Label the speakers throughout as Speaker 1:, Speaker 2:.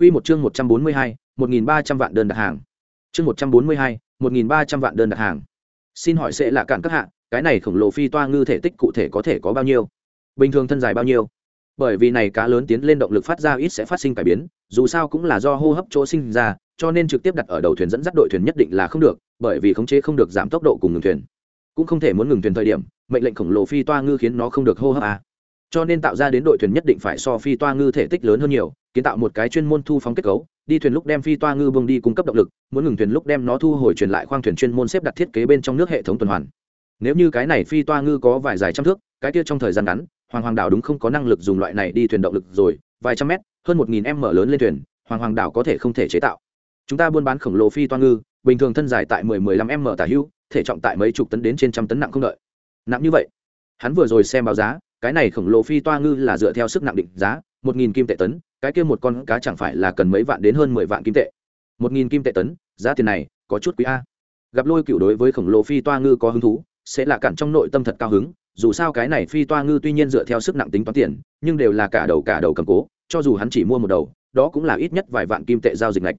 Speaker 1: Quy một chương 142, 1300 vạn đơn đặt hàng. Chương 142, 1300 vạn đơn đặt hàng. Xin hỏi sẽ là cản các hạ, cái này khổng lồ phi toa ngư thể tích cụ thể có thể có bao nhiêu? Bình thường thân dài bao nhiêu? Bởi vì này cá lớn tiến lên động lực phát ra ít sẽ phát sinh cải biến, dù sao cũng là do hô hấp chỗ sinh ra, cho nên trực tiếp đặt ở đầu thuyền dẫn dắt đội thuyền nhất định là không được, bởi vì khống chế không được giảm tốc độ cùng ngừng thuyền. Cũng không thể muốn ngừng thuyền thời điểm, mệnh lệnh khổng lồ phi toa ngư khiến nó không được hô hấp à. Cho nên tạo ra đến đội thuyền nhất định phải so phi toa ngư thể tích lớn hơn nhiều, kiến tạo một cái chuyên môn thu phóng kết cấu đi thuyền lúc đem phi toa ngư bông đi cung cấp động lực muốn ngừng thuyền lúc đem nó thu hồi truyền lại khoang thuyền chuyên môn xếp đặt thiết kế bên trong nước hệ thống tuần hoàn. Nếu như cái này phi toa ngư có vài dài trăm thước cái kia trong thời gian ngắn hoàng hoàng đảo đúng không có năng lực dùng loại này đi thuyền động lực rồi vài trăm mét hơn một nghìn m lớn lên thuyền hoàng hoàng đảo có thể không thể chế tạo. Chúng ta buôn bán khổng lồ phi toa ngư bình thường thân dài tại mười mười lăm m tả hữu thể trọng tại mấy chục tấn đến trên trăm tấn nặng không đợi. Nặng như vậy. Hắn vừa rồi xem báo giá cái này khổng lồ phi toa ngư là dựa theo sức nặng định giá, một nghìn kim tệ tấn, cái kia một con cá chẳng phải là cần mấy vạn đến hơn mười vạn kim tệ. Một nghìn kim tệ tấn, giá tiền này có chút quý a. Gặp lôi cựu đối với khổng lồ phi toa ngư có hứng thú, sẽ là cản trong nội tâm thật cao hứng, dù sao cái này phi toa ngư tuy nhiên dựa theo sức nặng tính toán tiền, nhưng đều là cả đầu cả đầu cầm cố, cho dù hắn chỉ mua một đầu, đó cũng là ít nhất vài vạn kim tệ giao dịch ngạch.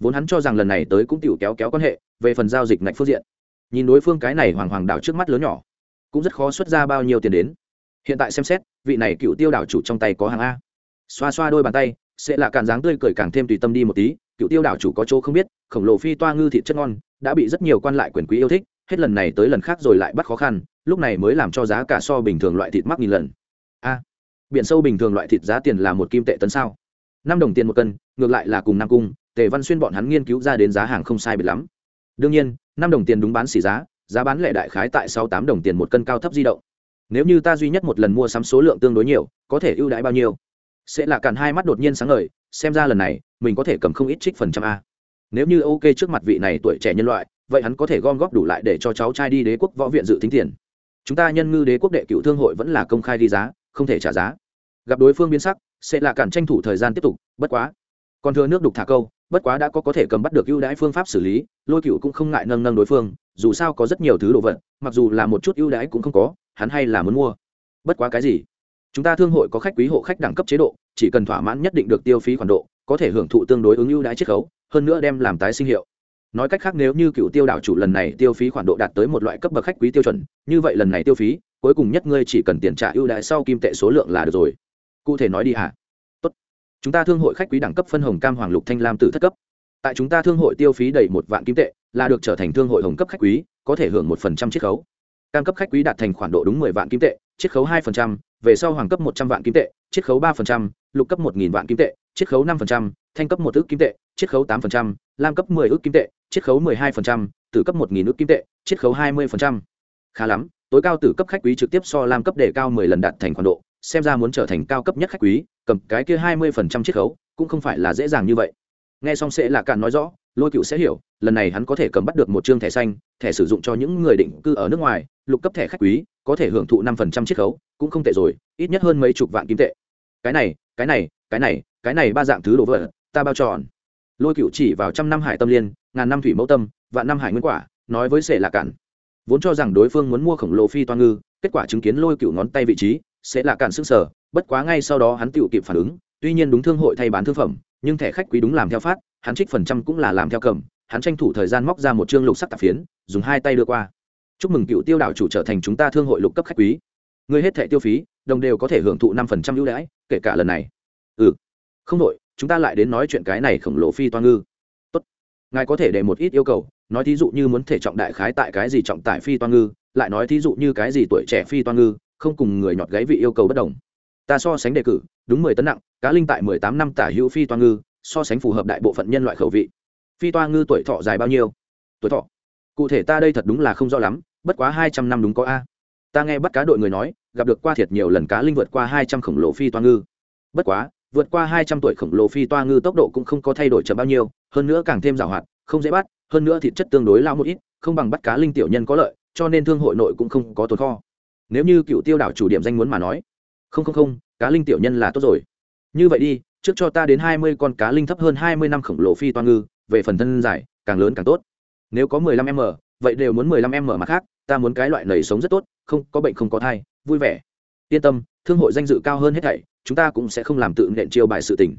Speaker 1: Vốn hắn cho rằng lần này tới cũng tiểu kéo kéo quan hệ, về phần giao dịch ngạch phương diện. Nhìn đối phương cái này hoàng hoàng đảo trước mắt lớn nhỏ, cũng rất khó xuất ra bao nhiêu tiền đến hiện tại xem xét, vị này cựu tiêu đảo chủ trong tay có hàng a. Xoa xoa đôi bàn tay, sẽ là cản dáng tươi cười càng thêm tùy tâm đi một tí. Cựu tiêu đảo chủ có chỗ không biết, khổng lồ phi toa ngư thịt chất ngon, đã bị rất nhiều quan lại quyền quý yêu thích, hết lần này tới lần khác rồi lại bắt khó khăn, lúc này mới làm cho giá cả so bình thường loại thịt mắc nghìn lần. A, biển sâu bình thường loại thịt giá tiền là một kim tệ tấn sao? Năm đồng tiền một cân, ngược lại là cùng nam cung, tề văn xuyên bọn hắn nghiên cứu ra đến giá hàng không sai biệt lắm. Đương nhiên, năm đồng tiền đúng bán xỉ giá giá bán lẻ đại khái tại sáu tám đồng tiền một cân cao thấp di động nếu như ta duy nhất một lần mua sắm số lượng tương đối nhiều, có thể ưu đãi bao nhiêu? Sẽ là cản hai mắt đột nhiên sáng ngời, xem ra lần này, mình có thể cầm không ít trích phần trăm a. Nếu như ok trước mặt vị này tuổi trẻ nhân loại, vậy hắn có thể gom góp đủ lại để cho cháu trai đi đế quốc võ viện dự tính tiền. Chúng ta nhân ngư đế quốc đệ cựu thương hội vẫn là công khai đi giá, không thể trả giá. Gặp đối phương biến sắc, sẽ là cản tranh thủ thời gian tiếp tục, bất quá. Còn thừa nước đục thả câu bất quá đã có có thể cầm bắt được ưu đãi phương pháp xử lý, lôi cựu cũng không ngại nâng nâng đối phương, dù sao có rất nhiều thứ đồ vật, mặc dù là một chút ưu đãi cũng không có, hắn hay là muốn mua. Bất quá cái gì? Chúng ta thương hội có khách quý hộ khách đẳng cấp chế độ, chỉ cần thỏa mãn nhất định được tiêu phí khoản độ, có thể hưởng thụ tương đối ứng ưu đãi chiết khấu, hơn nữa đem làm tái sinh hiệu. Nói cách khác nếu như cựu tiêu đảo chủ lần này tiêu phí khoản độ đạt tới một loại cấp bậc khách quý tiêu chuẩn, như vậy lần này tiêu phí, cuối cùng nhất ngươi chỉ cần tiền trả ưu đãi sau kim tệ số lượng là được rồi. Cụ thể nói đi hả? Chúng ta thương hội khách quý đẳng cấp phân hồng cam hoàng lục thanh lam tử thất cấp. Tại chúng ta thương hội tiêu phí đầy một vạn kim tệ, là được trở thành thương hội hồng cấp khách quý, có thể hưởng một phần trăm chiết khấu. Cam cấp khách quý đạt thành khoản độ đúng mười vạn kim tệ, chiết khấu hai phần trăm, về sau hoàng cấp một trăm vạn kim tệ, chiết khấu ba phần trăm, lục cấp một nghìn vạn kim tệ, chiết khấu năm phần trăm, thanh cấp một ước kim tệ, chiết khấu tám phần trăm, lam cấp mười ước kim tệ, chiết khấu mười hai phần trăm, tử cấp một nghìn ước kim tệ, chiết khấu hai mươi phần trăm. Khá lắm, tối cao tử cấp khách quý trực tiếp so lam cấp để cao mười lần đạt thành khoản độ xem ra muốn trở thành cao cấp nhất khách quý, cầm cái kia hai mươi phần trăm chiết khấu, cũng không phải là dễ dàng như vậy. Nghe xong sẽ là cạn nói rõ, lôi cựu sẽ hiểu, lần này hắn có thể cầm bắt được một chương thẻ xanh, thẻ sử dụng cho những người định cư ở nước ngoài, lục cấp thẻ khách quý, có thể hưởng thụ năm phần trăm chiết khấu, cũng không tệ rồi, ít nhất hơn mấy chục vạn kim tệ. Cái này cái này cái này cái này ba dạng thứ đồ vật, ta bao tròn lôi cựu chỉ vào trăm năm hải tâm liên, ngàn năm thủy mẫu tâm, vạn năm hải nguyên quả, nói với sệ là cản vốn cho rằng đối phương muốn mua khổng lồ phi toa ngư, kết quả chứng kiến lôi cựu ngón tay vị trí sẽ là cản sức sở, bất quá ngay sau đó hắn tự kịp phản ứng, tuy nhiên đúng thương hội thay bán thương phẩm, nhưng thẻ khách quý đúng làm theo phát, hắn trích phần trăm cũng là làm theo cầm, hắn tranh thủ thời gian móc ra một chương lục sắc tạp phiến, dùng hai tay đưa qua. Chúc mừng cựu tiêu đảo chủ trở thành chúng ta thương hội lục cấp khách quý. Người hết thẻ tiêu phí, đồng đều có thể hưởng thụ năm phần trăm ưu đãi, kể cả lần này. Ừ. Không đội chúng ta lại đến nói chuyện cái này khổng lồ phi toa ngư. Tốt. Ngài có thể để một ít yêu cầu, nói thí dụ như muốn thể trọng đại khái tại cái gì trọng tải phi toa ngư, lại nói thí dụ như cái gì tuổi trẻ phi toa ngư không cùng người nhọt gáy vị yêu cầu bất đồng. Ta so sánh đề cử, đúng mười tấn nặng, cá linh tại mười tám năm tả hữu phi toa ngư, so sánh phù hợp đại bộ phận nhân loại khẩu vị. Phi toa ngư tuổi thọ dài bao nhiêu? Tuổi thọ? Cụ thể ta đây thật đúng là không rõ lắm, bất quá hai trăm năm đúng có a. Ta nghe bắt cá đội người nói, gặp được qua thiệt nhiều lần cá linh vượt qua hai trăm khổng lồ phi toa ngư. Bất quá, vượt qua hai trăm tuổi khổng lồ phi toa ngư tốc độ cũng không có thay đổi chậm bao nhiêu, hơn nữa càng thêm giàu hoạt, không dễ bắt, hơn nữa thịt chất tương đối lao một ít, không bằng bắt cá linh tiểu nhân có lợi, cho nên thương hội nội cũng không có tồn kho nếu như cựu tiêu đảo chủ điểm danh muốn mà nói. Không không không, cá linh tiểu nhân là tốt rồi. Như vậy đi, trước cho ta đến hai mươi con cá linh thấp hơn hai mươi năm khổng lồ phi toa ngư, về phần thân dài, càng lớn càng tốt. Nếu có mười lăm m vậy đều muốn mười lăm m mà khác, ta muốn cái loại nầy sống rất tốt, không, có bệnh không có thai, vui vẻ. Yên tâm, thương hội danh dự cao hơn hết thảy, chúng ta cũng sẽ không làm tự nện chiêu bài sự tình.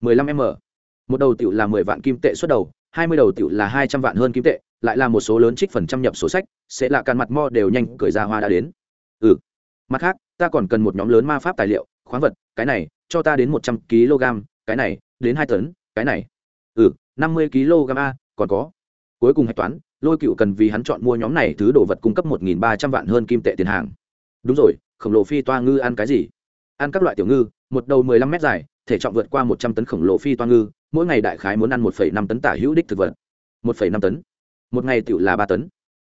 Speaker 1: mười lăm m một đầu tiểu là mười vạn kim tệ xuất đầu, hai mươi đầu tiểu là hai trăm vạn hơn kim tệ, lại là một số lớn trích phần trăm nhập sổ sách, sẽ là càn mặt mo đều nhanh cười ra hoa đã đến ừ. Mặt khác, ta còn cần một nhóm lớn ma pháp tài liệu, khoáng vật, cái này, cho ta đến một trăm kg, cái này, đến hai tấn, cái này. Ừ năm mươi kg a, còn có. Cuối cùng hạch toán, lôi cựu cần vì hắn chọn mua nhóm này thứ đồ vật cung cấp một nghìn ba trăm vạn hơn kim tệ tiền hàng. Đúng rồi, khổng lồ phi toa ngư ăn cái gì? Ăn các loại tiểu ngư, một đầu mười lăm mét dài, thể trọng vượt qua một trăm tấn khổng lồ phi toa ngư, mỗi ngày đại khái muốn ăn một phẩy năm tấn tả hữu đích thực vật. Một phẩy năm tấn. Một ngày tiểu là ba tấn.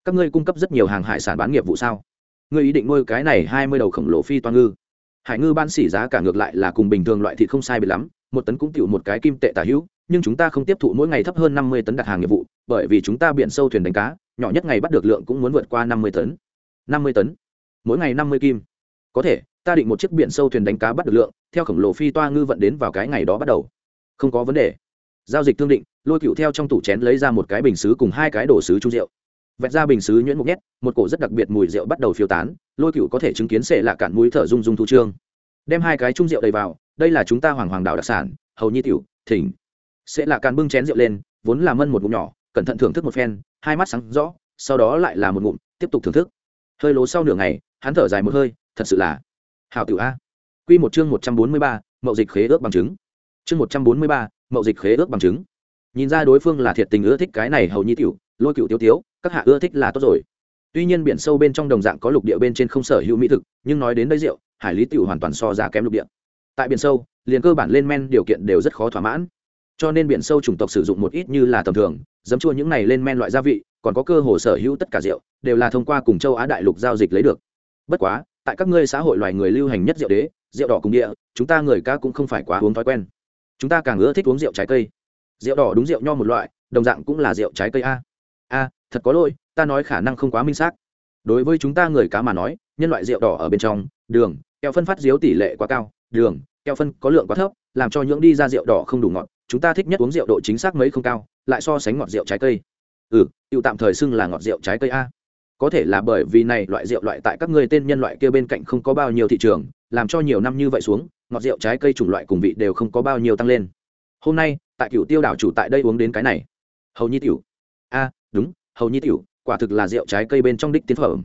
Speaker 1: Các ngươi cung cấp rất nhiều hàng hải sản bán nghiệp vụ sao? Ngươi ý định nuôi cái này hai mươi đầu khổng lồ phi toa ngư. Hải ngư ban xỉ giá cả ngược lại là cùng bình thường loại thịt không sai biệt lắm, một tấn cũng tiểu một cái kim tệ tả hữu, nhưng chúng ta không tiếp thụ mỗi ngày thấp hơn năm mươi tấn đặt hàng nghiệp vụ, bởi vì chúng ta biển sâu thuyền đánh cá, nhỏ nhất ngày bắt được lượng cũng muốn vượt qua năm mươi tấn. Năm mươi tấn? Mỗi ngày năm mươi kim. Có thể, ta định một chiếc biển sâu thuyền đánh cá bắt được lượng, theo khổng lồ phi toa ngư vận đến vào cái ngày đó bắt đầu. Không có vấn đề. Giao dịch tương định, lôi cựu theo trong tủ chén lấy ra một cái bình xứ cùng hai cái đồ sứ trung rượu vẹt ra bình xứ nhuyễn mục nhét, một cổ rất đặc biệt mùi rượu bắt đầu phiêu tán, lôi cựu có thể chứng kiến sệ là cạn mũi thở rung rung thu trương. Đem hai cái trung rượu đầy vào, đây là chúng ta hoàng hoàng đảo đặc sản, hầu nhi tiểu, thỉnh. Sẽ là càn bưng chén rượu lên, vốn là mân một ngụm nhỏ, cẩn thận thưởng thức một phen, hai mắt sáng rõ, sau đó lại là một ngụm, tiếp tục thưởng thức. Hơi lố sau nửa ngày, hắn thở dài một hơi, thật sự là hảo tiểu a. Quy một chương một trăm bốn mươi ba, mậu dịch khế ước bằng chứng. Chương một trăm bốn mươi ba, mậu dịch khế ước bằng chứng. Nhìn ra đối phương là thiệt tình ưa thích cái này hầu nhi tiểu, lôi cựu tiêu tiếu các hạ ưa thích là tốt rồi. Tuy nhiên biển sâu bên trong đồng dạng có lục địa bên trên không sở hữu mỹ thực, nhưng nói đến đây rượu, hải lý tiểu hoàn toàn so ra kém lục địa. Tại biển sâu, liền cơ bản lên men điều kiện đều rất khó thỏa mãn. Cho nên biển sâu chủng tộc sử dụng một ít như là tầm thường dấm chua những này lên men loại gia vị, còn có cơ hồ sở hữu tất cả rượu, đều là thông qua cùng châu á đại lục giao dịch lấy được. Bất quá, tại các ngươi xã hội loài người lưu hành nhất rượu đế, rượu đỏ cùng địa, chúng ta người ca cũng không phải quá uống thói quen. Chúng ta càng ưa thích uống rượu trái cây. Rượu đỏ đúng rượu nho một loại, đồng dạng cũng là rượu trái cây a a thật có lỗi, ta nói khả năng không quá minh xác. Đối với chúng ta người cá mà nói, nhân loại rượu đỏ ở bên trong, đường keo phân phát diếu tỷ lệ quá cao, đường keo phân có lượng quá thấp, làm cho những đi ra rượu đỏ không đủ ngọt, chúng ta thích nhất uống rượu độ chính xác mấy không cao, lại so sánh ngọt rượu trái cây. Ừ tự tạm thời xưng là ngọt rượu trái cây a. Có thể là bởi vì này loại rượu loại tại các người tên nhân loại kia bên cạnh không có bao nhiêu thị trường, làm cho nhiều năm như vậy xuống, ngọt rượu trái cây chủng loại cùng vị đều không có bao nhiêu tăng lên. Hôm nay, tại cựu tiêu đảo chủ tại đây uống đến cái này. Hầu như tiểu. A đúng, hầu nhi tiểu, quả thực là rượu trái cây bên trong đích tiến phẩm.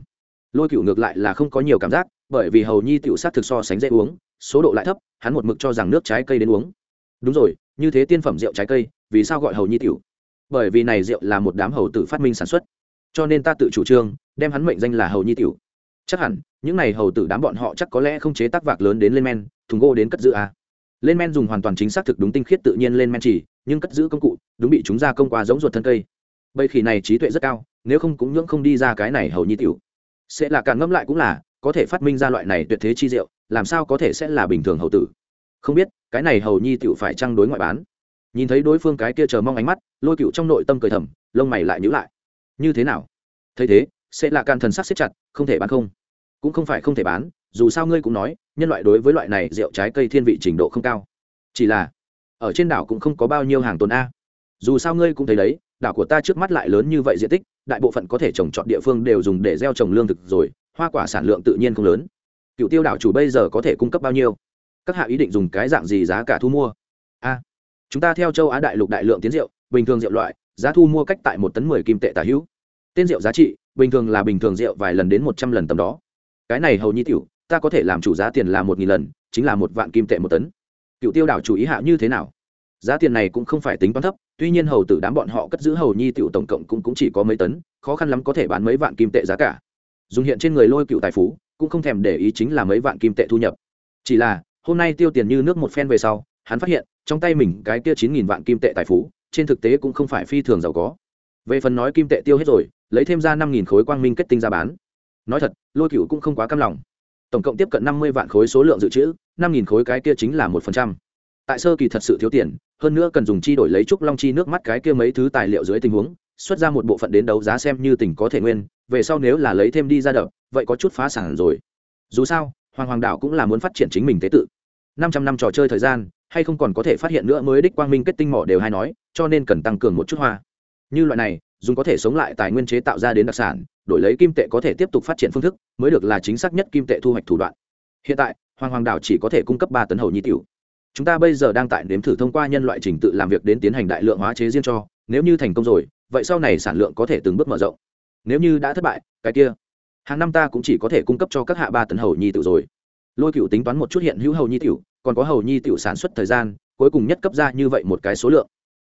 Speaker 1: Lôi cựu ngược lại là không có nhiều cảm giác, bởi vì hầu nhi tiểu sát thực so sánh dễ uống, số độ lại thấp, hắn một mực cho rằng nước trái cây đến uống. Đúng rồi, như thế tiên phẩm rượu trái cây, vì sao gọi hầu nhi tiểu? Bởi vì này rượu là một đám hầu tử phát minh sản xuất. Cho nên ta tự chủ trương, đem hắn mệnh danh là hầu nhi tiểu. Chắc hẳn, những này hầu tử đám bọn họ chắc có lẽ không chế tác vạc lớn đến lên men, thùng gỗ đến cất giữ à? Lên men dùng hoàn toàn chính xác thực đúng tinh khiết tự nhiên lên men chỉ, nhưng cất giữ công cụ, đúng bị chúng ra công qua giống ruột thân cây bây khỉ này trí tuệ rất cao, nếu không cũng nhưỡng không đi ra cái này hầu nhi tiểu. Sẽ là càng ngẫm lại cũng là, có thể phát minh ra loại này tuyệt thế chi diệu, làm sao có thể sẽ là bình thường hầu tử? Không biết, cái này hầu nhi tiểu phải trăng đối ngoại bán? Nhìn thấy đối phương cái kia chờ mong ánh mắt, lôi cựu trong nội tâm cười thầm, lông mày lại nhữ lại. Như thế nào? Thấy thế, sẽ là can thần sắc xếp chặt, không thể bán không. Cũng không phải không thể bán, dù sao ngươi cũng nói, nhân loại đối với loại này rượu trái cây thiên vị trình độ không cao. Chỉ là, ở trên đảo cũng không có bao nhiêu hàng tồn a. Dù sao ngươi cũng thấy đấy đảo của ta trước mắt lại lớn như vậy diện tích, đại bộ phận có thể trồng trọt địa phương đều dùng để gieo trồng lương thực rồi, hoa quả sản lượng tự nhiên không lớn. Cựu tiêu đảo chủ bây giờ có thể cung cấp bao nhiêu? Các hạ ý định dùng cái dạng gì giá cả thu mua? A, chúng ta theo châu á đại lục đại lượng tiến rượu, bình thường rượu loại, giá thu mua cách tại một tấn mười kim tệ tả hữu. Tên rượu giá trị, bình thường là bình thường rượu vài lần đến một trăm lần tầm đó. Cái này hầu như tiểu, ta có thể làm chủ giá tiền là một nghìn lần, chính là một vạn kim tệ một tấn. Cựu tiêu đảo chủ ý hạ như thế nào? Giá tiền này cũng không phải tính toán thấp tuy nhiên hầu tử đám bọn họ cất giữ hầu nhi tiểu tổng cộng cũng, cũng chỉ có mấy tấn khó khăn lắm có thể bán mấy vạn kim tệ giá cả. Dùng hiện trên người lôi cựu tài phú cũng không thèm để ý chính là mấy vạn kim tệ thu nhập. Chỉ là hôm nay tiêu tiền như nước một phen về sau hắn phát hiện trong tay mình cái kia chín nghìn vạn kim tệ tài phú trên thực tế cũng không phải phi thường giàu có. Về phần nói kim tệ tiêu hết rồi lấy thêm ra năm nghìn khối quang minh kết tinh ra bán. Nói thật lôi cựu cũng không quá căm lòng. Tổng cộng tiếp cận năm mươi vạn khối số lượng dự trữ năm nghìn khối cái kia chính là một phần trăm. Tại sơ kỳ thật sự thiếu tiền hơn nữa cần dùng chi đổi lấy trúc long chi nước mắt cái kia mấy thứ tài liệu dưới tình huống, xuất ra một bộ phận đến đấu giá xem như tỉnh có thể nguyên, về sau nếu là lấy thêm đi ra đập, vậy có chút phá sản rồi. Dù sao, hoàng hoàng đảo cũng là muốn phát triển chính mình tế tự. Năm trăm năm trò chơi thời gian, hay không còn có thể phát hiện nữa mới đích quang minh kết tinh mỏ đều hay nói, cho nên cần tăng cường một chút hoa. Như loại này, dùng có thể sống lại tài nguyên chế tạo ra đến đặc sản, đổi lấy kim tệ có thể tiếp tục phát triển phương thức, mới được là chính xác nhất kim tệ thu hoạch thủ đoạn. Hiện tại, hoàng hoàng đảo chỉ có thể cung cấp ba tấn hầu nhi tiểu chúng ta bây giờ đang tại nếm thử thông qua nhân loại trình tự làm việc đến tiến hành đại lượng hóa chế riêng cho. Nếu như thành công rồi, vậy sau này sản lượng có thể từng bước mở rộng. Nếu như đã thất bại, cái kia. Hàng năm ta cũng chỉ có thể cung cấp cho các hạ ba tấn hầu nhi tiểu rồi. Lôi cựu tính toán một chút hiện hữu hầu nhi tiểu, còn có hầu nhi tiểu sản xuất thời gian, cuối cùng nhất cấp ra như vậy một cái số lượng.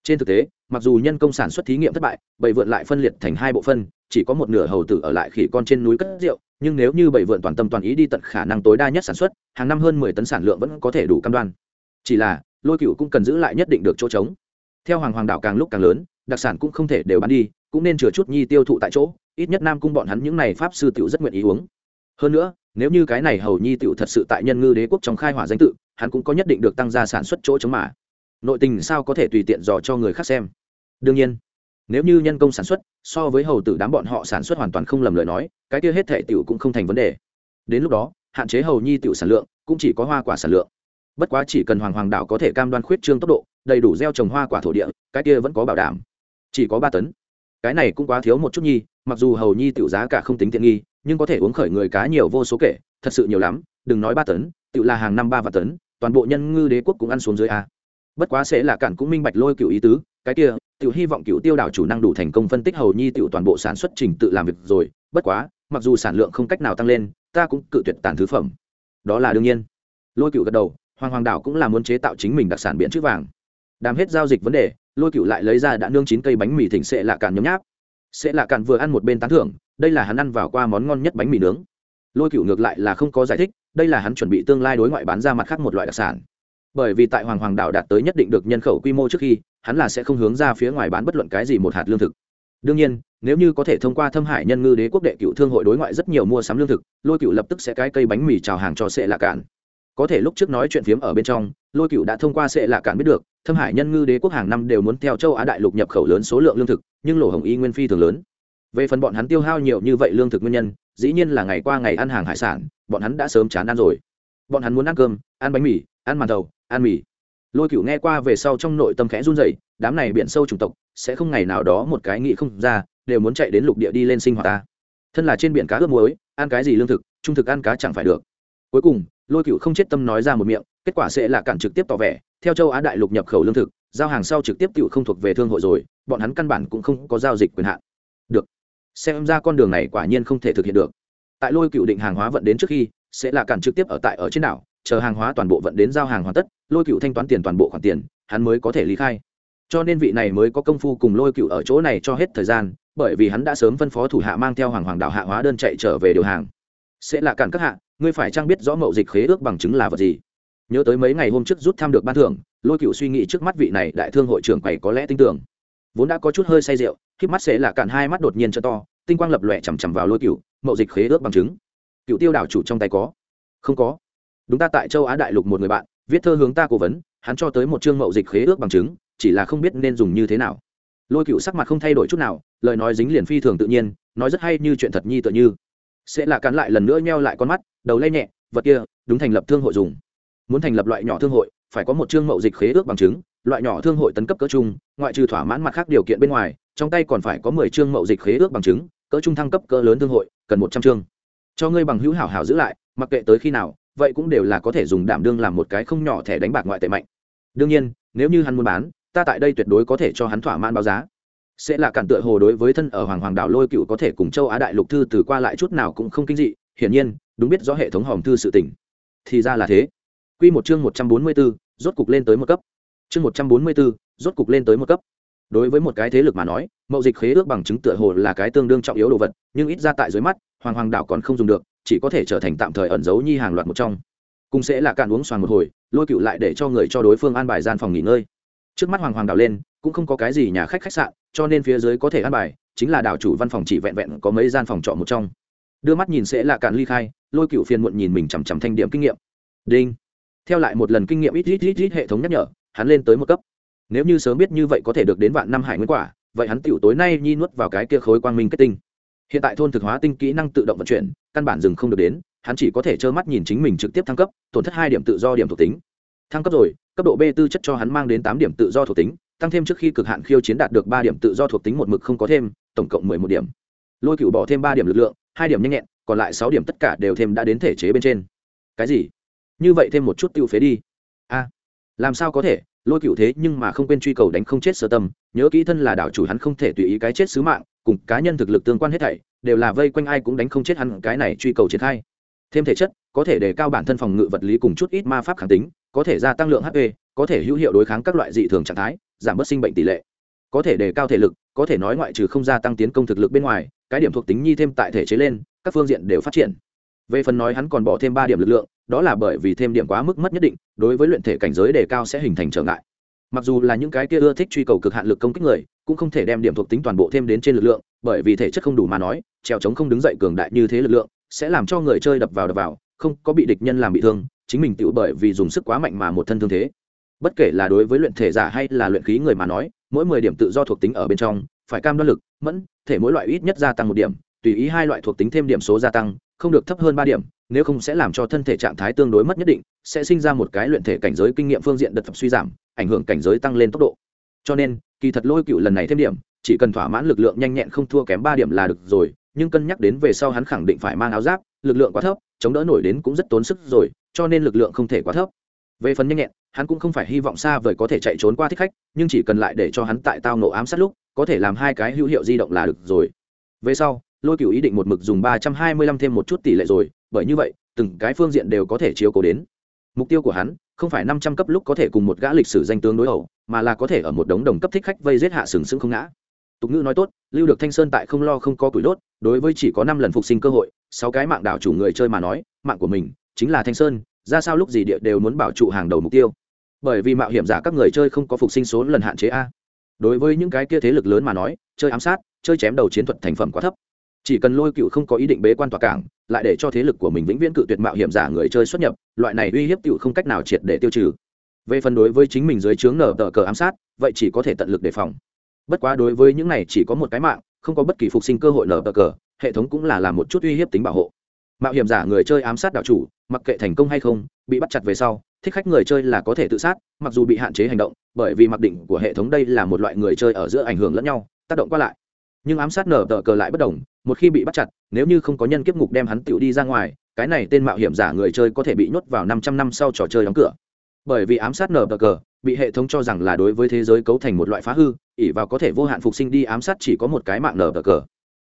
Speaker 1: Trên thực tế, mặc dù nhân công sản xuất thí nghiệm thất bại, bầy vượn lại phân liệt thành hai bộ phân, chỉ có một nửa hầu tử ở lại khỉ con trên núi cất rượu, nhưng nếu như bầy vượn toàn tâm toàn ý đi tận khả năng tối đa nhất sản xuất, hàng năm hơn mười tấn sản lượng vẫn có thể đủ cam đoan chỉ là, lôi cựu cũng cần giữ lại nhất định được chỗ trống. Theo hoàng hoàng đảo càng lúc càng lớn, đặc sản cũng không thể đều bán đi, cũng nên chừa chút nhi tiêu thụ tại chỗ, ít nhất nam cung bọn hắn những n à y pháp sư t rất nguyện ý uống. Hơn nữa, nếu như cái này hầu nhi t thật sự tại nhân ngư đế quốc trong khai hỏa danh tự, hắn cũng có nhất định được tăng gia sản xuất chỗ chống mà. Nội tình sao có thể tùy tiện dò cho người khác xem? Đương nhiên, nếu như nhân công sản xuất, so với hầu tử đám bọn họ sản xuất hoàn toàn không lầm lời nói, cái kia hết thể tiểu cũng không thành vấn đề. Đến lúc đó, hạn chế hầu nhi tiểu sản lượng, cũng chỉ có hoa quả sản lượng bất quá chỉ cần hoàng hoàng đảo có thể cam đoan khuyết trương tốc độ, đầy đủ gieo trồng hoa quả thổ địa, cái kia vẫn có bảo đảm. Chỉ có ba tấn. Cái này cũng quá thiếu một chút nhi, mặc dù hầu nhi tiểu giá cả không tính tiện nghi, nhưng có thể uống khởi người cá nhiều vô số kể, thật sự nhiều lắm, đừng nói ba tấn tự là hàng năm ba và tấn, toàn bộ nhân ngư đế quốc cũng ăn xuống dưới a. Bất quá sẽ là cản cũng minh bạch lôi cựu ý tứ, cái kia, tiểu hy vọng cựu tiêu đảo chủ năng đủ thành công phân tích hầu nhi tiểu toàn bộ sản xuất trình tự làm việc rồi, bất quá, mặc dù sản lượng không cách nào tăng lên, ta cũng cự tuyệt tàn thứ phẩm. Đó là đương nhiên. Lôi cựu gật đầu hoàng hoàng đảo cũng là muốn chế tạo chính mình đặc sản biển chữ vàng. Đàm hết giao dịch vấn đề, lôi cựu lại lấy ra đã nương chín cây bánh mì thỉnh sệ lạ càn nhấm nháp. Sệ lạ càn vừa ăn một bên tán thưởng, đây là hắn ăn vào qua món ngon nhất bánh mì nướng. Lôi cựu ngược lại là không có giải thích, đây là hắn chuẩn bị tương lai đối ngoại bán ra mặt khác một loại đặc sản. Bởi vì tại hoàng hoàng đảo đạt tới nhất định được nhân khẩu quy mô trước khi, hắn là sẽ không hướng ra phía ngoài bán bất luận cái gì một hạt lương thực. Đương nhiên, nếu như có thể thông qua thâm hải nhân ngư đế quốc đệ cựu thương hội đối ngoại rất nhiều mua sắm lương thực, lôi cựu lập tức sẽ cái cây bánh mì trào hàng cho sệ lạ cản có thể lúc trước nói chuyện phiếm ở bên trong, lôi cựu đã thông qua sệ lạ cạn biết được, thâm hải nhân ngư đế quốc hàng năm đều muốn theo châu á đại lục nhập khẩu lớn số lượng lương thực, nhưng lỗ hồng y nguyên phi thường lớn. Về phần bọn hắn tiêu hao nhiều như vậy lương thực nguyên nhân, dĩ nhiên là ngày qua ngày ăn hàng hải sản, bọn hắn đã sớm chán ăn rồi. Bọn hắn muốn ăn cơm, ăn bánh mì, ăn màn thầu, ăn mì. Lôi cựu nghe qua về sau trong nội tâm khẽ run dậy đám này biển sâu chủng tộc, sẽ không ngày nào đó một cái nghĩ không ra, đều muốn chạy đến lục địa đi lên sinh hoạt ta. Thân là trên biển cá ướp muối, ăn cái gì lương thực, trung thực ăn cá chẳng phải được cuối cùng, lôi cựu không chết tâm nói ra một miệng, kết quả sẽ là cản trực tiếp tỏ vẻ, theo châu á đại lục nhập khẩu lương thực, giao hàng sau trực tiếp cựu không thuộc về thương hội rồi, bọn hắn căn bản cũng không có giao dịch quyền hạn. Được. Xem ra con đường này quả nhiên không thể thực hiện được. Tại lôi cựu định hàng hóa vận đến trước khi, sẽ là cản trực tiếp ở tại ở trên đảo, chờ hàng hóa toàn bộ vận đến giao hàng hoàn tất, lôi cựu thanh toán tiền toàn bộ khoản tiền, hắn mới có thể lý khai. Cho nên vị này mới có công phu cùng lôi cựu ở chỗ này cho hết thời gian, bởi vì hắn đã sớm phân phó thủ hạ mang theo hoàng hoàng đạo hạ hóa đơn chạy trở về điều hàng. Sẽ là cản các hạ ngươi phải trang biết rõ mậu dịch khế ước bằng chứng là vật gì? Nhớ tới mấy ngày hôm trước rút tham được ban thưởng, lôi cựu suy nghĩ trước mắt vị này đại thương hội trưởng quầy có lẽ tin tưởng. Vốn đã có chút hơi say rượu khi mắt sẽ là cạn hai mắt đột nhiên cho to, tinh quang lập lòe chằm chằm vào lôi cựu, mậu dịch khế ước bằng chứng. Cựu tiêu đảo chủ trong tay có? Không có. Đúng ta tại châu á đại lục một người bạn, viết thơ hướng ta cố vấn, hắn cho tới một chương mậu dịch khế ước bằng chứng, chỉ là không biết nên dùng như thế nào. Lôi cựu sắc mặt không thay đổi chút nào, lời nói dính liền phi thường tự nhiên, nói rất hay như chuyện thật nhi tự như sẽ là cắn lại lần nữa nheo lại con mắt, đầu lay nhẹ, vật kia, đúng thành lập thương hội dùng. Muốn thành lập loại nhỏ thương hội, phải có một chương mậu dịch khế ước bằng chứng, loại nhỏ thương hội tấn cấp cỡ chung ngoại trừ thỏa mãn mặt khác điều kiện bên ngoài, trong tay còn phải có mười chương mậu dịch khế ước bằng chứng, cỡ trung thăng cấp cỡ lớn thương hội, cần một trăm chương. Cho ngươi bằng hữu hảo hảo giữ lại, mặc kệ tới khi nào, vậy cũng đều là có thể dùng đảm đương làm một cái không nhỏ thẻ đánh bạc ngoại tệ mạnh. Đương nhiên, nếu như hắn muốn bán, ta tại đây tuyệt đối có thể cho hắn thỏa mãn báo giá sẽ là cản tựa hồ đối với thân ở hoàng hoàng đảo lôi cựu có thể cùng châu á đại lục thư từ qua lại chút nào cũng không kinh dị, hiển nhiên, đúng biết rõ hệ thống hòm thư sự tỉnh thì ra là thế. Q một chương một trăm bốn mươi b ố rốt cục lên tới một cấp. Chương một trăm bốn mươi b ố rốt cục lên tới một cấp. Đối với một cái thế lực mà nói, mậu dịch khế ước bằng chứng tựa hồ là cái tương đương trọng yếu đồ vật, nhưng ít ra tại dưới mắt, hoàng hoàng đảo còn không dùng được, chỉ có thể trở thành tạm thời ẩn giấu nhi hàng loạt một trong. Cùng sẽ là cạn uống xoàn một hồi, lôi cựu lại để cho người cho đối phương an bài gian phòng nghỉ ngơi. Trước mắt hoàng hoàng đảo lên cũng không có cái gì nhà khách khách sạn, cho nên phía dưới có thể an bài, chính là đảo chủ văn phòng chỉ vẹn vẹn có mấy gian phòng trọ một trong. Đưa mắt nhìn sẽ là cạn ly khai, lôi cựu phiền muộn nhìn mình chằm chằm thanh điểm kinh nghiệm. Đinh. Theo lại một lần kinh nghiệm ít ít ít ít hệ thống nhắc nhở, hắn lên tới một cấp. Nếu như sớm biết như vậy có thể được đến vạn năm hải nguyên quả, vậy hắn tiểu tối nay nhi nuốt vào cái kia khối quang minh kết tinh. Hiện tại thôn thực hóa tinh kỹ năng tự động vận chuyển, căn bản dừng không được đến, hắn chỉ có thể trơ mắt nhìn chính mình trực tiếp thăng cấp, tổn thất hai điểm tự do điểm thuộc tính. Thăng cấp rồi, cấp độ b tư chất cho hắn mang đến tám điểm tự do thuộc tính tăng thêm trước khi cực hạn khiêu chiến đạt được ba điểm tự do thuộc tính một mực không có thêm, tổng cộng mười một điểm. Lôi cựu bỏ thêm ba điểm lực lượng, hai điểm nhanh nhẹn, còn lại sáu điểm tất cả đều thêm đã đến thể chế bên trên. Cái gì? Như vậy thêm một chút tiêu phế đi. A, làm sao có thể? Lôi cựu thế nhưng mà không quên truy cầu đánh không chết sơ tâm, nhớ kỹ thân là đảo chủ hắn không thể tùy ý cái chết sứ mạng, cùng cá nhân thực lực tương quan hết thảy, đều là vây quanh ai cũng đánh không chết hắn, cái này truy cầu triển khai. Thêm thể chất, có thể đề cao bản thân phòng ngự vật lý cùng chút ít ma pháp kháng tính, có thể gia tăng lượng hp có thể hữu hiệu đối kháng các loại dị thường trạng thái, giảm bớt sinh bệnh tỷ lệ. Có thể đề cao thể lực, có thể nói ngoại trừ không gia tăng tiến công thực lực bên ngoài, cái điểm thuộc tính nhi thêm tại thể chế lên, các phương diện đều phát triển. Về phần nói hắn còn bỏ thêm ba điểm lực lượng, đó là bởi vì thêm điểm quá mức mất nhất định, đối với luyện thể cảnh giới đề cao sẽ hình thành trở ngại. Mặc dù là những cái kia ưa thích truy cầu cực hạn lực công kích người, cũng không thể đem điểm thuộc tính toàn bộ thêm đến trên lực lượng, bởi vì thể chất không đủ mà nói, trèo trống không đứng dậy cường đại như thế lực lượng, sẽ làm cho người chơi đập vào đập vào, không có bị địch nhân làm bị thương, chính mình tự bởi vì dùng sức quá mạnh mà một thân thương thế bất kể là đối với luyện thể giả hay là luyện khí người mà nói, mỗi mười điểm tự do thuộc tính ở bên trong, phải cam đoan lực, mẫn, thể mỗi loại ít nhất gia tăng một điểm, tùy ý hai loại thuộc tính thêm điểm số gia tăng, không được thấp hơn ba điểm, nếu không sẽ làm cho thân thể trạng thái tương đối mất nhất định, sẽ sinh ra một cái luyện thể cảnh giới kinh nghiệm phương diện đật phập suy giảm, ảnh hưởng cảnh giới tăng lên tốc độ. Cho nên, kỳ thật lôi cựu lần này thêm điểm, chỉ cần thỏa mãn lực lượng nhanh nhẹn không thua kém ba điểm là được rồi, nhưng cân nhắc đến về sau hắn khẳng định phải mang áo giáp, lực lượng quá thấp, chống đỡ nổi đến cũng rất tốn sức rồi, cho nên lực lượng không thể quá thấp về phần nhanh nhẹn, hắn cũng không phải hy vọng xa vời có thể chạy trốn qua thích khách, nhưng chỉ cần lại để cho hắn tại tao nổ ám sát lúc, có thể làm hai cái hữu hiệu di động là được rồi. Về sau, lôi cựu ý định một mực dùng ba trăm hai mươi lăm thêm một chút tỷ lệ rồi, bởi như vậy, từng cái phương diện đều có thể chiếu cố đến. Mục tiêu của hắn, không phải năm trăm cấp lúc có thể cùng một gã lịch sử danh tướng đối ẩu mà là có thể ở một đống đồng cấp thích khách vây giết hạ sừng sững không ngã. Tục ngữ nói tốt, lưu được thanh sơn tại không lo không có củi đốt, đối với chỉ có năm lần phục sinh cơ hội, sáu cái mạng đảo chủ người chơi mà nói, mạng của mình chính là thanh sơn ra sao lúc gì địa đều muốn bảo trụ hàng đầu mục tiêu. Bởi vì mạo hiểm giả các người chơi không có phục sinh số lần hạn chế a. Đối với những cái kia thế lực lớn mà nói, chơi ám sát, chơi chém đầu chiến thuật thành phẩm quá thấp. Chỉ cần lôi cựu không có ý định bế quan tòa cảng, lại để cho thế lực của mình vĩnh viễn cự tuyệt mạo hiểm giả người chơi xuất nhập, loại này uy hiếp cựu không cách nào triệt để tiêu trừ. Về phần đối với chính mình dưới trướng nở tờ cờ ám sát, vậy chỉ có thể tận lực đề phòng. Bất quá đối với những này chỉ có một cái mạng, không có bất kỳ phục sinh cơ hội nở tờ cờ, hệ thống cũng là làm một chút uy hiếp tính bảo hộ mạo hiểm giả người chơi ám sát đạo chủ, mặc kệ thành công hay không, bị bắt chặt về sau, thích khách người chơi là có thể tự sát, mặc dù bị hạn chế hành động, bởi vì mặc định của hệ thống đây là một loại người chơi ở giữa ảnh hưởng lẫn nhau, tác động qua lại. Nhưng ám sát nở tờ cờ lại bất đồng, một khi bị bắt chặt, nếu như không có nhân kiếp ngục đem hắn tựu đi ra ngoài, cái này tên mạo hiểm giả người chơi có thể bị nhốt vào năm trăm năm sau trò chơi đóng cửa. Bởi vì ám sát nở tờ cờ, bị hệ thống cho rằng là đối với thế giới cấu thành một loại phá hư ỉ vào có thể vô hạn phục sinh đi ám sát chỉ có một cái mạng nở tờ cờ.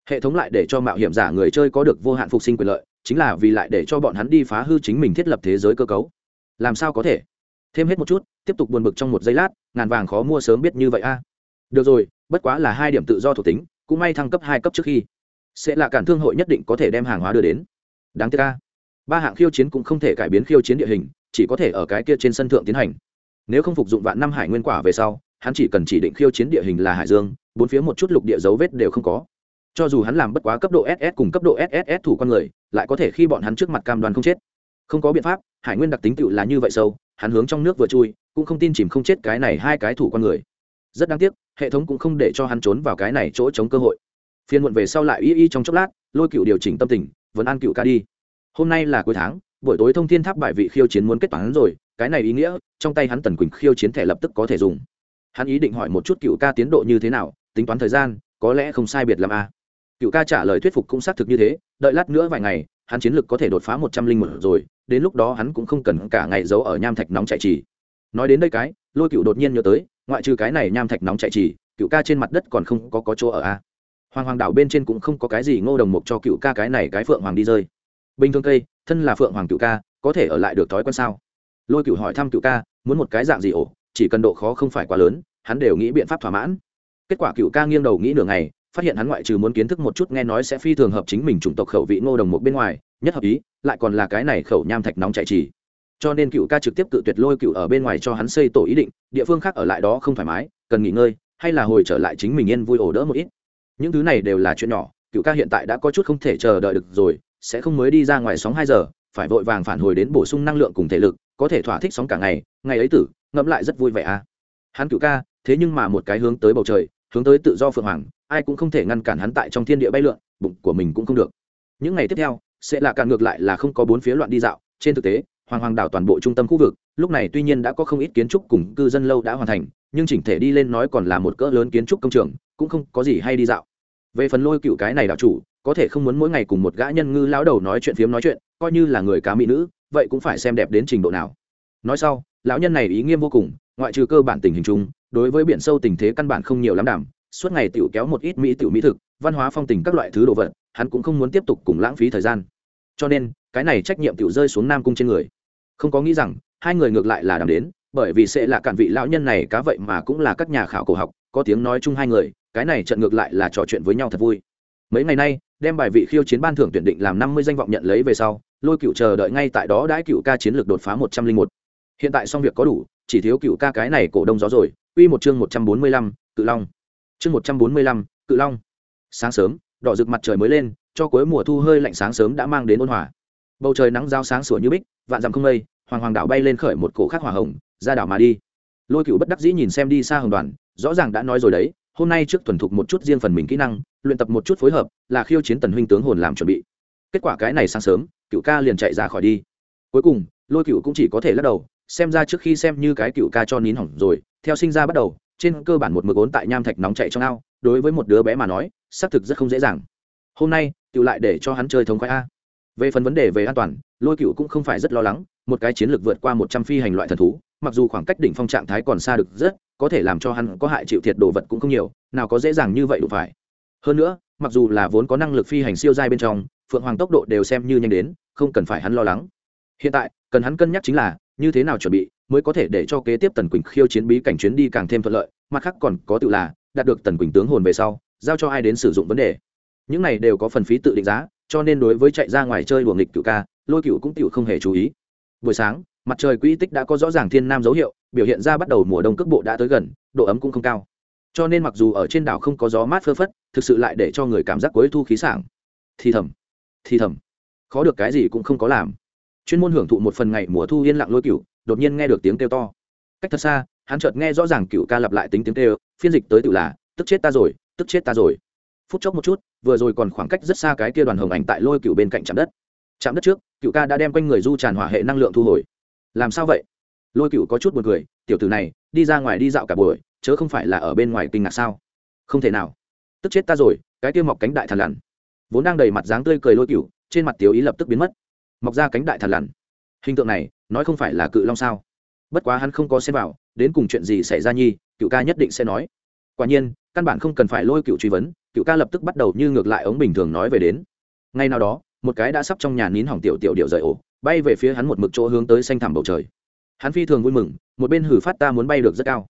Speaker 1: Hệ thống lại để cho mạo hiểm giả người chơi có được vô hạn phục sinh quyền lợi chính là vì lại để cho bọn hắn đi phá hư chính mình thiết lập thế giới cơ cấu. Làm sao có thể? Thêm hết một chút, tiếp tục buồn bực trong một giây lát, ngàn vàng khó mua sớm biết như vậy a. À? Được rồi, bất quá là hai điểm tự do thuộc tính, cũng may thăng cấp hai cấp trước khi. Sẽ là cản thương hội nhất định có thể đem hàng hóa đưa đến. Đáng tiếc a. Ba hạng khiêu chiến cũng không thể cải biến khiêu chiến địa hình, chỉ có thể ở cái kia trên sân thượng tiến hành. Nếu không phục dụng vạn năm hải nguyên quả về sau, hắn chỉ cần chỉ định khiêu chiến địa hình là hải dương, bốn phía một chút lục địa dấu vết đều không có cho dù hắn làm bất quá cấp độ ss cùng cấp độ sss thủ con người, lại có thể khi bọn hắn trước mặt cam đoàn không chết. Không có biện pháp, hải nguyên đặc tính tựu là như vậy sâu, hắn hướng trong nước vừa chui, cũng không tin chìm không chết cái này hai cái thủ con người. Rất đáng tiếc, hệ thống cũng không để cho hắn trốn vào cái này chỗ chống cơ hội. Phiên muộn về sau lại y y trong chốc lát, lôi cựu điều chỉnh tâm tình, vẫn an cựu ca đi. Hôm nay là cuối tháng, buổi tối thông thiên tháp bài vị khiêu chiến muốn kết toán rồi, cái này ý nghĩa, trong tay hắn tần quỳnh khiêu chiến thẻ lập tức có thể dùng. Hắn ý định hỏi một chút cựu ca tiến độ như thế nào, tính toán thời gian, có lẽ không sai biệt làm a à cựu ca trả lời thuyết phục cũng xác thực như thế đợi lát nữa vài ngày hắn chiến lược có thể đột phá một trăm linh một rồi đến lúc đó hắn cũng không cần cả ngày giấu ở nham thạch nóng chạy trì. Nói đến đây cái lôi cựu đột nhiên nhớ tới ngoại trừ cái này nham thạch nóng chạy trì cựu ca trên mặt đất còn không có, có chỗ ở a. Hoàng hoàng đảo bên trên cũng không có cái gì ngô đồng mục cho cựu ca cái này cái phượng hoàng đi rơi. Bình thường cây thân là phượng hoàng cựu ca có thể ở lại được thói quen sao? Lôi cựu hỏi thăm cựu ca muốn một cái dạng gì ổ chỉ cần độ khó không phải quá lớn hắn đều nghĩ biện pháp thỏa mãn. Kết quả cựu ca nghiêng đầu nghĩ nửa ngày phát hiện hắn ngoại trừ muốn kiến thức một chút nghe nói sẽ phi thường hợp chính mình chủng tộc khẩu vị ngô đồng một bên ngoài, nhất hợp ý, lại còn là cái này khẩu nham thạch nóng chạy trì. Cho nên cựu ca trực tiếp cự tuyệt lôi cựu ở bên ngoài cho hắn xây tổ ý định, địa phương khác ở lại đó không thoải mái, cần nghỉ ngơi, hay là hồi trở lại chính mình yên vui ổ đỡ một ít. Những thứ này đều là chuyện nhỏ, cựu ca hiện tại đã có chút không thể chờ đợi được rồi, sẽ không mới đi ra ngoài sóng hai giờ, phải vội vàng phản hồi đến bổ sung năng lượng cùng thể lực, có thể thỏa thích sóng cả ngày ngày ấy tử, ngẫm lại rất vui vẻ à. Hắn cựu ca, thế nhưng mà một cái hướng tới bầu trời hướng tới tự do phượng hoàng, ai cũng không thể ngăn cản hắn tại trong thiên địa bay lượn, bụng của mình cũng không được. Những ngày tiếp theo, sẽ là càng ngược lại là không có bốn phía loạn đi dạo. Trên thực tế, hoàng hoàng đảo toàn bộ trung tâm khu vực, lúc này tuy nhiên đã có không ít kiến trúc cùng cư dân lâu đã hoàn thành, nhưng chỉnh thể đi lên nói còn là một cỡ lớn kiến trúc công trường, cũng không có gì hay đi dạo. Về phần lôi cựu cái này đảo chủ, có thể không muốn mỗi ngày cùng một gã nhân ngư lão đầu nói chuyện phiếm nói chuyện, coi như là người cá mỹ nữ, vậy cũng phải xem đẹp đến trình độ nào. Nói sau, lão nhân này ý nghiêm vô cùng ngoại trừ cơ bản tình hình chung, đối với biển sâu tình thế căn bản không nhiều lắm đảm, suốt ngày tiểu kéo một ít mỹ tiểu mỹ thực, văn hóa phong tình các loại thứ đồ vật, hắn cũng không muốn tiếp tục cùng lãng phí thời gian. Cho nên, cái này trách nhiệm tiểu rơi xuống nam cung trên người. Không có nghĩ rằng, hai người ngược lại là đàm đến, bởi vì sẽ là cản vị lão nhân này cá vậy mà cũng là các nhà khảo cổ học, có tiếng nói chung hai người, cái này trận ngược lại là trò chuyện với nhau thật vui. Mấy ngày nay, đem bài vị khiêu chiến ban thưởng tuyển định làm năm mươi danh vọng nhận lấy về sau, lôi cựu chờ đợi ngay tại đó đãi cựu ca chiến lược đột phá một trăm linh một. Hiện tại xong việc có đủ chỉ thiếu cựu ca cái này cổ đông gió rồi. Uy một chương một trăm bốn mươi lăm, cự long. Chương một trăm bốn mươi lăm, cự long. Sáng sớm, đỏ rực mặt trời mới lên, cho cuối mùa thu hơi lạnh sáng sớm đã mang đến ôn hòa. Bầu trời nắng giao sáng sủa như bích, vạn dặm không mây, hoàng hoàng đảo bay lên khởi một cổ khắc hỏa hồng, ra đảo mà đi. Lôi cựu bất đắc dĩ nhìn xem đi xa hồng đoàn, rõ ràng đã nói rồi đấy, hôm nay trước thuần thục một chút riêng phần mình kỹ năng, luyện tập một chút phối hợp, là khiêu chiến tần huynh tướng hồn làm chuẩn bị. Kết quả cái này sáng sớm, cựu ca liền chạy ra khỏi đi. Cuối cùng, lôi cựu cũng chỉ có thể lắc đầu xem ra trước khi xem như cái cựu ca cho nín hỏng rồi, theo sinh ra bắt đầu, trên cơ bản một mực ốn tại nham thạch nóng chạy trong ao, đối với một đứa bé mà nói, xác thực rất không dễ dàng. Hôm nay cựu lại để cho hắn chơi thống khoái a. Về phần vấn đề về an toàn, lôi cựu cũng không phải rất lo lắng, một cái chiến lược vượt qua một trăm phi hành loại thần thú, mặc dù khoảng cách đỉnh phong trạng thái còn xa được rất, có thể làm cho hắn có hại chịu thiệt đồ vật cũng không nhiều, nào có dễ dàng như vậy đủ phải. Hơn nữa, mặc dù là vốn có năng lực phi hành siêu dai bên trong, phượng hoàng tốc độ đều xem như nhanh đến, không cần phải hắn lo lắng. Hiện tại, cần hắn cân nhắc chính là như thế nào chuẩn bị mới có thể để cho kế tiếp tần quỳnh khiêu chiến bí cảnh chuyến đi càng thêm thuận lợi mặt khác còn có tự là đạt được tần quỳnh tướng hồn về sau giao cho ai đến sử dụng vấn đề những này đều có phần phí tự định giá cho nên đối với chạy ra ngoài chơi đùa nghịch cựu ca lôi cựu cũng tiểu không hề chú ý buổi sáng mặt trời quỹ tích đã có rõ ràng thiên nam dấu hiệu biểu hiện ra bắt đầu mùa đông cước bộ đã tới gần độ ấm cũng không cao cho nên mặc dù ở trên đảo không có gió mát phơ phất thực sự lại để cho người cảm giác cuối thu khí sảng thì thầm thì thầm khó được cái gì cũng không có làm chuyên môn hưởng thụ một phần ngày mùa thu yên lặng lôi cựu đột nhiên nghe được tiếng kêu to. Cách thật xa, hắn chợt nghe rõ ràng cựu ca lặp lại tính tiếng kêu, phiên dịch tới tự là, tức chết ta rồi, tức chết ta rồi. Phút chốc một chút, vừa rồi còn khoảng cách rất xa cái kia đoàn hồng ảnh tại lôi cựu bên cạnh trạm đất. Trạm đất trước cựu ca đã đem quanh người du tràn hỏa hệ năng lượng thu hồi. Làm sao vậy? Lôi cựu có chút b u ồ n cười, tiểu tử này, đi ra ngoài đi dạo cả buổi, chớ không phải là ở bên ngoài kinh ngạc sao? Không thể nào. Tức chết ta rồi, cái kia mọc cánh đại thằn lằn. Vốn đang đầy mặt dáng tươi cười lôi cựu trên mặt tiểu ý lập tức biến mất mọc ra cánh đại thằn lằn. Hình tượng này, nói không phải là cự long sao? Bất quá hắn không có xem vào, đến cùng chuyện gì xảy ra nhi, cựu ca nhất định sẽ nói. Quả nhiên, căn bản không cần phải lôi cựu truy vấn, cựu ca lập tức bắt đầu như ngược lại ống bình thường nói về đến. Ngay nào đó, một cái đã sắp trong nhà nín hỏng tiểu tiểu điệu rời ổ, bay về phía hắn một mực chỗ hướng tới xanh thẳm bầu trời. Hắn phi thường vui mừng, một bên hử phát ta muốn bay được rất cao.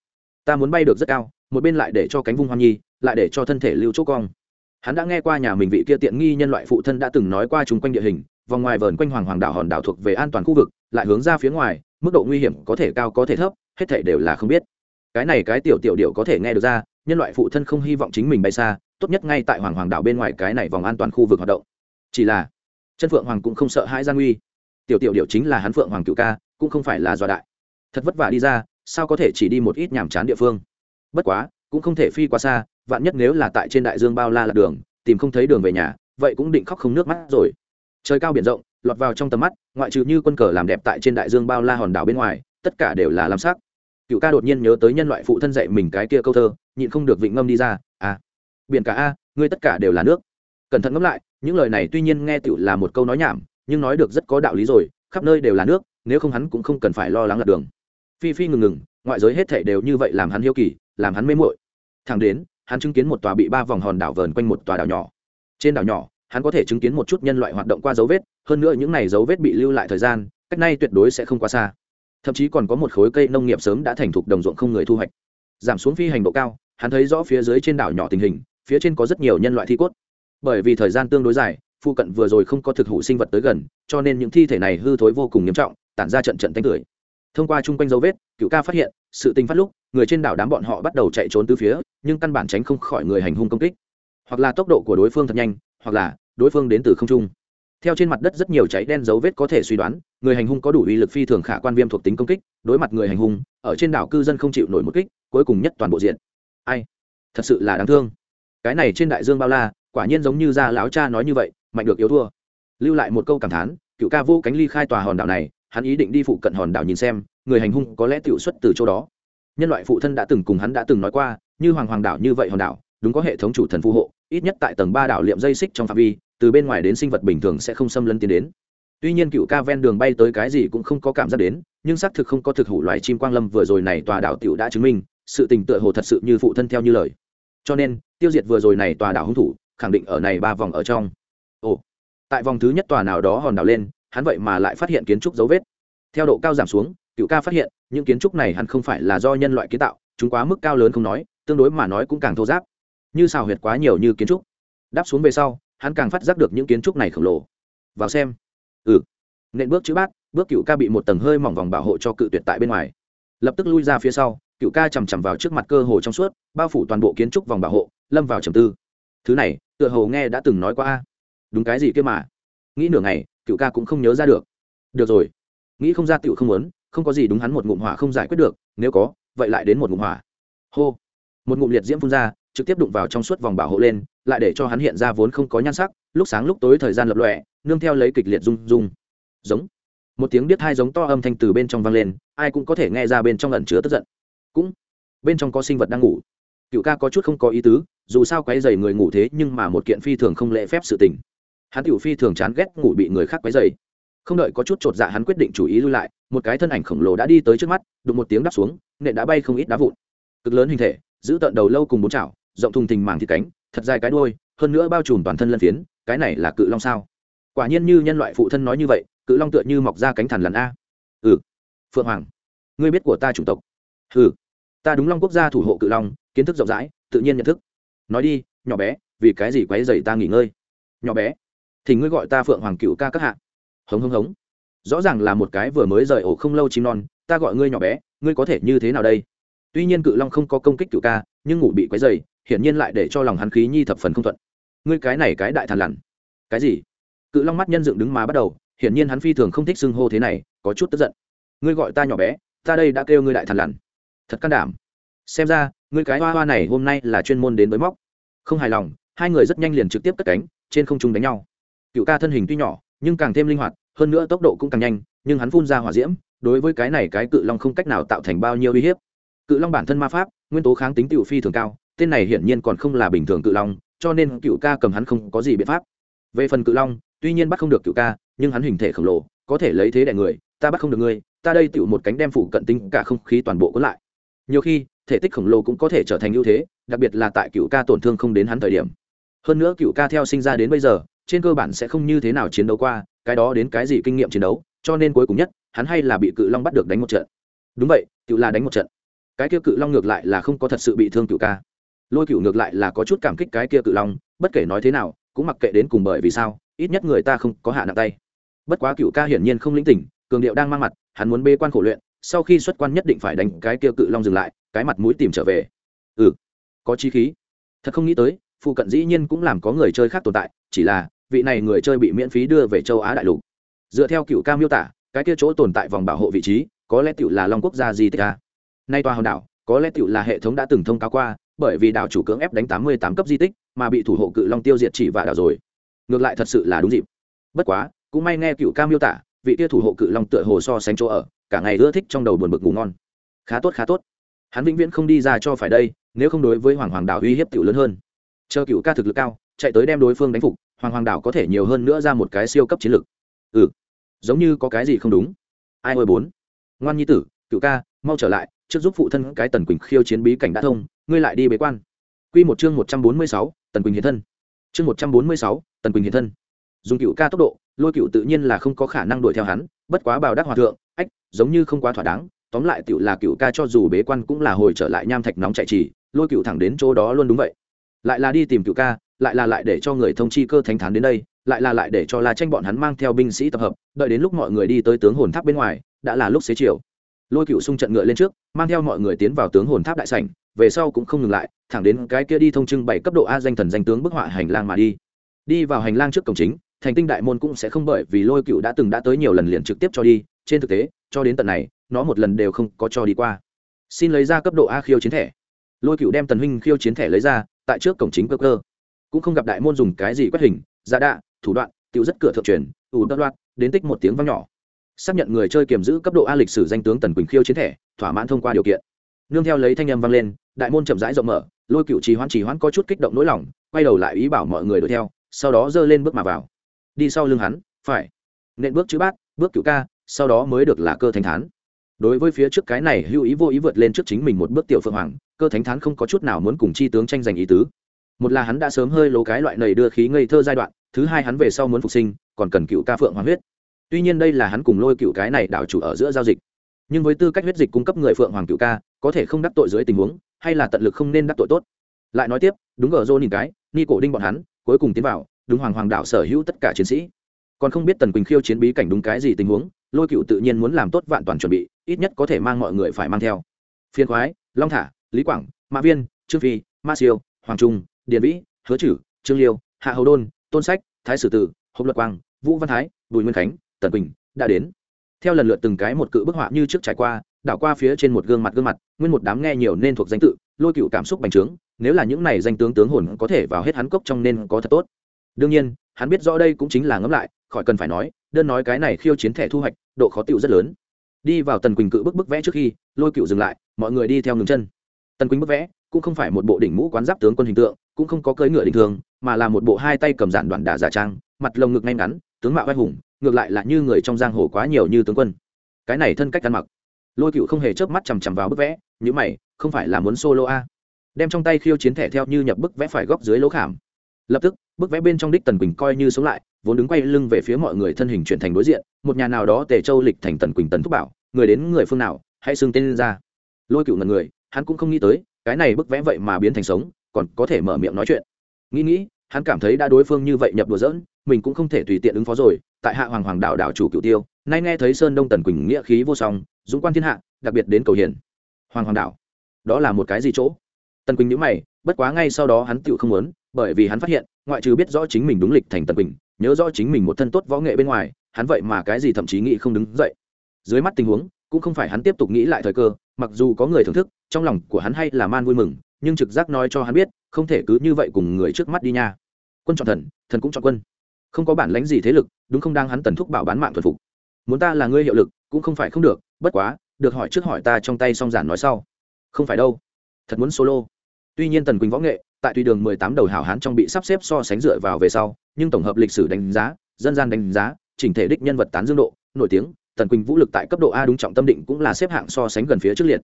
Speaker 1: Ta muốn bay được rất cao, một bên lại để cho cánh vung hoang nhi, lại để cho thân thể lưu chỗ cong. Hắn đã nghe qua nhà mình vị kia tiện nghi nhân loại phụ thân đã từng nói qua chung quanh địa hình vòng ngoài vờn quanh hoàng hoàng đảo hòn đảo thuộc về an toàn khu vực, lại hướng ra phía ngoài, mức độ nguy hiểm có thể cao có thể thấp, hết thể đều là không biết. Cái này cái tiểu tiểu điệu có thể nghe được ra, nhân loại phụ thân không hy vọng chính mình bay xa, tốt nhất ngay tại hoàng hoàng đảo bên ngoài cái này vòng an toàn khu vực hoạt động. Chỉ là, chân phượng hoàng cũng không sợ hãi gian nguy tiểu tiểu điệu chính là hắn phượng hoàng cựu ca, cũng không phải là do đại. Thật vất vả đi ra, sao có thể chỉ đi một ít nhàm chán địa phương? Bất quá, cũng không thể phi quá xa, vạn nhất nếu là tại trên đại dương bao la là đường, tìm không thấy đường về nhà, vậy cũng định khóc không nước mắt rồi trời cao biển rộng, lọt vào trong tầm mắt, ngoại trừ như quân cờ làm đẹp tại trên đại dương bao la hòn đảo bên ngoài, tất cả đều là lam sắc. Cựu ca đột nhiên nhớ tới nhân loại phụ thân dạy mình cái kia câu thơ, nhịn không được vịnh ngâm đi ra à biển cả a, ngươi tất cả đều là nước. Cẩn thận ngẫm lại, những lời này tuy nhiên nghe tựu là một câu nói nhảm, nhưng nói được rất có đạo lý rồi, khắp nơi đều là nước, nếu không hắn cũng không cần phải lo lắng lật đường. Phi phi ngừng ngừng, ngoại giới hết thể đều như vậy làm hắn hiếu kỳ, làm hắn mê muội. thẳng đến, hắn chứng kiến một tòa bị ba vòng hòn đảo vờn quanh một tòa đảo nhỏ. Trên đảo nhỏ hắn có thể chứng kiến một chút nhân loại hoạt động qua dấu vết, hơn nữa những n à y dấu vết bị lưu lại thời gian, cách nay tuyệt đối sẽ không quá xa. Thậm chí còn có một khối cây nông nghiệp sớm đã thành thục đồng ruộng không người thu hoạch. Giảm xuống phi hành độ cao, hắn thấy rõ phía dưới trên đảo nhỏ tình hình, phía trên có rất nhiều nhân loại thi cốt. Bởi vì thời gian tương đối dài phụ cận vừa rồi không có thực hủ sinh vật tới gần, cho nên những thi thể này hư thối vô cùng nghiêm trọng, tản ra trận trận tánh cười thông qua chung quanh dấu vết, cựu ca phát hiện, sự tình phát lúc, người trên đảo đám bọn họ bắt đầu chạy trốn từ phía, nhưng căn bản tránh không khỏi người hành hung công kích. Hoặc là tốc độ của đối phương thật nhanh hoặc là đối phương đến từ không trung. Theo trên mặt đất rất nhiều cháy đen dấu vết có thể suy đoán, người hành hung có đủ uy lực phi thường khả quan viêm thuộc tính công kích, đối mặt người hành hung, ở trên đảo cư dân không chịu nổi một kích, cuối cùng nhất toàn bộ diện. Ai? Thật sự là đáng thương. Cái này trên đại dương bao la, quả nhiên giống như gia lão cha nói như vậy, mạnh được yếu thua. Lưu lại một câu cảm thán, cựu ca vô cánh ly khai tòa hòn đảo này, hắn ý định đi phụ cận hòn đảo nhìn xem, người hành hung có lẽ tự xuất từ chỗ đó. Nhân loại phụ thân đã từng cùng hắn đã từng nói qua, như hoàng hoàng đảo như vậy hòn đảo đúng có hệ thống chủ thần phù hộ, ít nhất tại tầng ba đảo liệm dây xích trong phạm vi, từ bên ngoài đến sinh vật bình thường sẽ không xâm lấn tiến đến. Tuy nhiên cựu ca ven đường bay tới cái gì cũng không có cảm giác đến, nhưng xác thực không có thực hủ loài chim quang lâm vừa rồi này tòa đảo tiểu đã chứng minh, sự tình tựa hồ thật sự như phụ thân theo như lời. Cho nên, tiêu diệt vừa rồi này tòa đảo hung thủ, khẳng định ở này ba vòng ở trong. Ồ, tại vòng thứ nhất tòa nào đó hòn đảo lên, hắn vậy mà lại phát hiện kiến trúc dấu vết. Theo độ cao giảm xuống, cựu ca phát hiện, những kiến trúc này hẳn không phải là do nhân loại kiến tạo, chúng quá mức cao lớn không nói, tương đối mà nói cũng càng thô giáp như xào huyệt quá nhiều như kiến trúc. Đáp xuống về sau, hắn càng phát giác được những kiến trúc này khổng lồ. Vào xem. Ừ. Nện bước chữ bát, bước cựu ca bị một tầng hơi mỏng vòng bảo hộ cho cự tuyệt tại bên ngoài. Lập tức lui ra phía sau, cựu ca chằm chằm vào trước mặt cơ hồ trong suốt, bao phủ toàn bộ kiến trúc vòng bảo hộ, lâm vào trầm tư. Thứ này, tựa hồ nghe đã từng nói qua đúng cái gì kia mà? Nghĩ nửa ngày, cựu ca cũng không nhớ ra được. Được rồi. Nghĩ không ra tựu không muốn, không có gì đúng hắn một ngụm hỏa không giải quyết được, nếu có, vậy lại đến một ngụm hỏa. Hô. Một ngụm liệt diễm phun ra trực tiếp đụng vào trong suốt vòng bảo hộ lên, lại để cho hắn hiện ra vốn không có nhan sắc, lúc sáng lúc tối thời gian lập lọe nương theo lấy kịch liệt rung rung. Giống. Một tiếng biết hai giống to âm thanh từ bên trong vang lên, ai cũng có thể nghe ra bên trong ẩn chứa tức giận. Cũng, bên trong có sinh vật đang ngủ. Cựu ca có chút không có ý tứ, dù sao quấy dày người ngủ thế nhưng mà một kiện phi thường không lễ phép sự tình. Hắn tiểu phi thường chán ghét ngủ bị người khác quấy dày không đợi có chút chột dạ hắn quyết định chủ ý lui lại, một cái thân ảnh khổng lồ đã đi tới trước mắt, đụng một tiếng đắp xuống, nện đã bay không ít đá vụn. Cực lớn hình thể, giữ tận đầu lâu cùng bốn chảo rộng thùng thình màng thịt cánh, thật dài cái đuôi, hơn nữa bao trùm toàn thân lân phiến, cái này là cự long sao? Quả nhiên như nhân loại phụ thân nói như vậy, cự long tựa như mọc ra cánh thằn lằn a. Ừ. Phượng hoàng, ngươi biết của ta chủng tộc? Ừ. Ta đúng long quốc gia thủ hộ cự long, kiến thức rộng rãi, tự nhiên nhận thức. Nói đi, nhỏ bé, vì cái gì quấy dày ta nghỉ ngơi? Nhỏ bé, thì ngươi gọi ta phượng hoàng cựu ca các hạ. Hống hống hống. Rõ ràng là một cái vừa mới rời ổ không lâu chim non, ta gọi ngươi nhỏ bé, ngươi có thể như thế nào đây? Tuy nhiên cự long không có công kích cựu ca, nhưng ngủ bị quấy dày hiển nhiên lại để cho lòng hắn khí nhi thập phần không thuận. Ngươi cái này cái đại thàn lằn. Cái gì? Cự long mắt nhân dựng đứng mà bắt đầu, hiển nhiên hắn phi thường không thích xưng hô thế này, có chút tức giận. Ngươi gọi ta nhỏ bé, ta đây đã kêu ngươi đại thàn lằn. Thật can đảm. Xem ra, ngươi cái hoa hoa này hôm nay là chuyên môn đến với móc. Không hài lòng, hai người rất nhanh liền trực tiếp cất cánh, trên không trung đánh nhau. Cựu ca thân hình tuy nhỏ, nhưng càng thêm linh hoạt, hơn nữa tốc độ cũng càng nhanh, nhưng hắn phun ra hỏa diễm, đối với cái này cái cự long không cách nào tạo thành bao nhiêu uy hiếp. Cự long bản thân ma pháp, nguyên tố kháng tính tiểu phi thường cao tên này hiển nhiên còn không là bình thường cự long, cho nên cựu ca cầm hắn không có gì biện pháp. Về phần cự long, tuy nhiên bắt không được cựu ca, nhưng hắn hình thể khổng lồ, có thể lấy thế đại người, ta bắt không được ngươi, ta đây tựu một cánh đem phủ cận tính cả không khí toàn bộ cuốn lại. Nhiều khi, thể tích khổng lồ cũng có thể trở thành ưu thế, đặc biệt là tại cựu ca tổn thương không đến hắn thời điểm. Hơn nữa cựu ca theo sinh ra đến bây giờ, trên cơ bản sẽ không như thế nào chiến đấu qua, cái đó đến cái gì kinh nghiệm chiến đấu, cho nên cuối cùng nhất, hắn hay là bị cự long bắt được đánh một trận. Đúng vậy cựu là đánh một trận. Cái kia cự long ngược lại là không có thật sự bị thương cựu ca lôi cựu ngược lại là có chút cảm kích cái kia cự long, bất kể nói thế nào, cũng mặc kệ đến cùng bởi vì sao, ít nhất người ta không có hạ nặng tay. Bất quá cựu ca hiển nhiên không lĩnh tỉnh, cường điệu đang mang mặt, hắn muốn bê quan khổ luyện, sau khi xuất quan nhất định phải đánh cái kia cự long dừng lại, cái mặt mũi tìm trở về. Ừ có chi khí. Thật không nghĩ tới, phụ cận dĩ nhiên cũng làm có người chơi khác tồn tại, chỉ là, vị này người chơi bị miễn phí đưa về châu á đại lục. Dựa theo cựu ca miêu tả, cái kia chỗ tồn tại vòng bảo hộ vị trí, có lẽ tựu là long quốc gia di tích a. Nay tòa hòn đảo, có lẽ tựu là hệ thống đã từng thông cáo qua bởi vì đảo chủ cưỡng ép đánh tám mươi tám cấp di tích, mà bị thủ hộ cự long tiêu diệt chỉ và đảo rồi. Ngược lại thật sự là đúng dịp. Bất quá, cũng may nghe cựu ca miêu tả, vị kia thủ hộ cự long tựa hồ so sánh chỗ ở, cả ngày ưa thích trong đầu buồn bực ngủ ngon. Khá tốt khá tốt. Hắn vĩnh viễn không đi ra cho phải đây, nếu không đối với hoàng hoàng đảo uy hiếp tiểu lớn hơn. Chờ cựu ca thực lực cao, chạy tới đem đối phương đánh phục, hoàng hoàng đảo có thể nhiều hơn nữa ra một cái siêu cấp chiến lược ừ giống như có cái gì không đúng. Ai ôi bốn. Ngoan nhi tử, cựu ca, mau trở lại, trước giúp phụ thân cái tần quỳnh khiêu chiến bí cảnh đã thông ngươi lại đi bế quan. Q một chương một trăm bốn mươi sáu, tần quỳnh hiện thân. Chương một trăm bốn mươi sáu, tần quỳnh hiện thân. Dùng cựu ca tốc độ, lôi cựu tự nhiên là không có khả năng đuổi theo hắn, bất quá bảo đắc hòa thượng, ách, giống như không quá thỏa đáng, tóm lại cựu là cựu ca cho dù bế quan cũng là hồi trở lại nham thạch nóng chạy trì, lôi cựu thẳng đến chỗ đó luôn đúng vậy. Lại là đi tìm cựu ca, lại là lại để cho người thông chi cơ thánh thán đến đây, lại là lại để cho la tranh bọn hắn mang theo binh sĩ tập hợp, đợi đến lúc mọi người đi tới tướng hồn tháp bên ngoài, đã là lúc xế chiều. Lôi cựu xung trận ngựa lên trước, mang theo mọi người tiến vào tướng hồn tháp đại sảnh về sau cũng không ngừng lại, thẳng đến cái kia đi thông trưng bảy cấp độ a danh thần danh tướng bức họa hành lang mà đi. Đi vào hành lang trước cổng chính, thành tinh đại môn cũng sẽ không bởi vì lôi cựu đã từng đã tới nhiều lần liền trực tiếp cho đi, trên thực tế, cho đến tận này, nó một lần đều không có cho đi qua. Xin lấy ra cấp độ a khiêu chiến thẻ. Lôi cựu đem tần huynh khiêu chiến thẻ lấy ra, tại trước cổng chính cơ cơ. Cũng không gặp đại môn dùng cái gì quét hình giả đạ, thủ đoạn tiêu rất cửa thượng truyền, ủ đất loạt, đến tích một tiếng vang nhỏ. Xác nhận người chơi kiềm giữ cấp độ a lịch sử danh tướng tần quỳnh khiêu chiến thẻ, thỏa mãn thông qua điều kiện. Nương theo lấy thanh âm vang lên đại môn chậm rãi rộng mở, lôi cựu trì hoãn trì hoãn có chút kích động nỗi lòng, quay đầu lại ý bảo mọi người đuổi theo, sau đó giơ lên bước mà vào. Đi sau lưng hắn, phải. Nện bước chữ bát, bước cựu ca, sau đó mới được là cơ thanh thán. Đối với phía trước cái này, hữu ý vô ý vượt lên trước chính mình một bước tiểu phượng hoàng, cơ thánh thán không có chút nào muốn cùng chi tướng tranh giành ý tứ. Một là hắn đã sớm hơi lố cái loại nầy đưa khí ngây thơ giai đoạn, thứ hai hắn về sau muốn phục sinh, còn cần cựu ca phượng hoàng huyết. Tuy nhiên đây là hắn cùng lôi cựu cái này đảo chủ ở giữa giao dịch. Nhưng với tư cách huyết dịch cung cấp người phượng hoàng cựu ca, có thể không đắc tội dưới tình huống hay là tận lực không nên đắc tội tốt. Lại nói tiếp, đúng ở dô nhìn cái, ni cổ đinh bọn hắn, cuối cùng tiến vào, đúng hoàng hoàng đảo sở hữu tất cả chiến sĩ. Còn không biết tần quỳnh khiêu chiến bí cảnh đúng cái gì tình huống, lôi cựu tự nhiên muốn làm tốt vạn toàn chuẩn bị, ít nhất có thể mang mọi người phải mang theo. Phiên khoái, long thả, lý quảng, mã viên, trương phi, ma siêu, hoàng trung, điền vĩ, hứa chử trương liêu, hạ hầu đôn, tôn sách, thái sử tử hồng luật quang, vũ văn thái, bùi nguyên khánh, tần quỳnh đã đến. Theo lần lượt từng cái một cự bức họa như trước trải qua đảo qua phía trên một gương mặt gương mặt, nguyên một đám nghe nhiều nên thuộc danh tự, lôi cựu cảm xúc bành trướng, nếu là những này danh tướng tướng hồn có thể vào hết hắn cốc trong nên có thật tốt. Đương nhiên, hắn biết rõ đây cũng chính là ngẫm lại, khỏi cần phải nói, đơn nói cái này khiêu chiến thẻ thu hoạch, độ khó tiêu rất lớn. Đi vào tần quỳnh cự bức bức vẽ trước khi, lôi cựu dừng lại, mọi người đi theo ngừng chân. Tần quỳnh bức vẽ cũng không phải một bộ đỉnh mũ quán giáp tướng quân hình tượng, cũng không có cưỡi ngựa đình thường, mà là một bộ hai tay cầm giản đoạn đả giả trang, mặt lồng ngực ngay ngắn, tướng mạo vai hùng, ngược lại là như người trong giang hồ quá nhiều như tướng quân. Cái này thân cách ăn mặc lôi cựu không hề chớp mắt chằm chằm vào bức vẽ nhữ mày, không phải là muốn solo a? Đem trong tay khiêu chiến thẻ theo như nhập bức vẽ phải góc dưới lỗ khảm. Lập tức, bức vẽ bên trong đích tần quỳnh coi như sống lại, vốn đứng quay lưng về phía mọi người thân hình chuyển thành đối diện, một nhà nào đó tề châu lịch thành tần quỳnh tần thúc bảo, người đến người phương nào, hãy xưng tên lên ra. Lôi cựu ngần người, hắn cũng không nghĩ tới, cái này bức vẽ vậy mà biến thành sống, còn có thể mở miệng nói chuyện. Nghĩ nghĩ, hắn cảm thấy đã đối phương như vậy nhập đùa dỡn mình cũng không thể tùy tiện ứng phó rồi, tại hạ hoàng hoàng đạo đảo chủ cựu tiêu, nay nghe thấy sơn đông tần quỳnh nghĩa khí vô song dũng quan thiên hạ, đặc biệt đến cầu hiền. Hoàng hoàng đảo, đó là một cái gì chỗ? Tần quỳnh nhữ mày, bất quá ngay sau đó hắn tựu không muốn, bởi vì hắn phát hiện, ngoại trừ biết rõ chính mình đúng lịch thành tần quỳnh, nhớ rõ chính mình một thân tốt võ nghệ bên ngoài, hắn vậy mà cái gì thậm chí nghĩ không đứng dậy. Dưới mắt tình huống, cũng không phải hắn tiếp tục nghĩ lại thời cơ, mặc dù có người thưởng thức, trong lòng của hắn hay là man vui mừng, nhưng trực giác nói cho hắn biết, không thể cứ như vậy cùng người trước mắt đi nha. Quân chọn thần thần cũng chọn quân. Không có bản lãnh gì thế lực, đúng không đang hắn tần thúc bảo bán mạng thuần phục muốn ta là ngươi hiệu lực, cũng không phải không được, bất quá, được hỏi trước hỏi ta trong tay song giản nói sau. Không phải đâu. Thật muốn solo. Tuy nhiên tần quỳnh võ nghệ, tại tùy đường mười tám đầu hảo hán trong bị sắp xếp so sánh dựa vào về sau, nhưng tổng hợp lịch sử đánh giá, dân gian đánh giá, chỉnh thể đích nhân vật tán dương độ, nổi tiếng, tần quỳnh vũ lực tại cấp độ a đúng trọng tâm định cũng là xếp hạng so sánh gần phía trước liệt.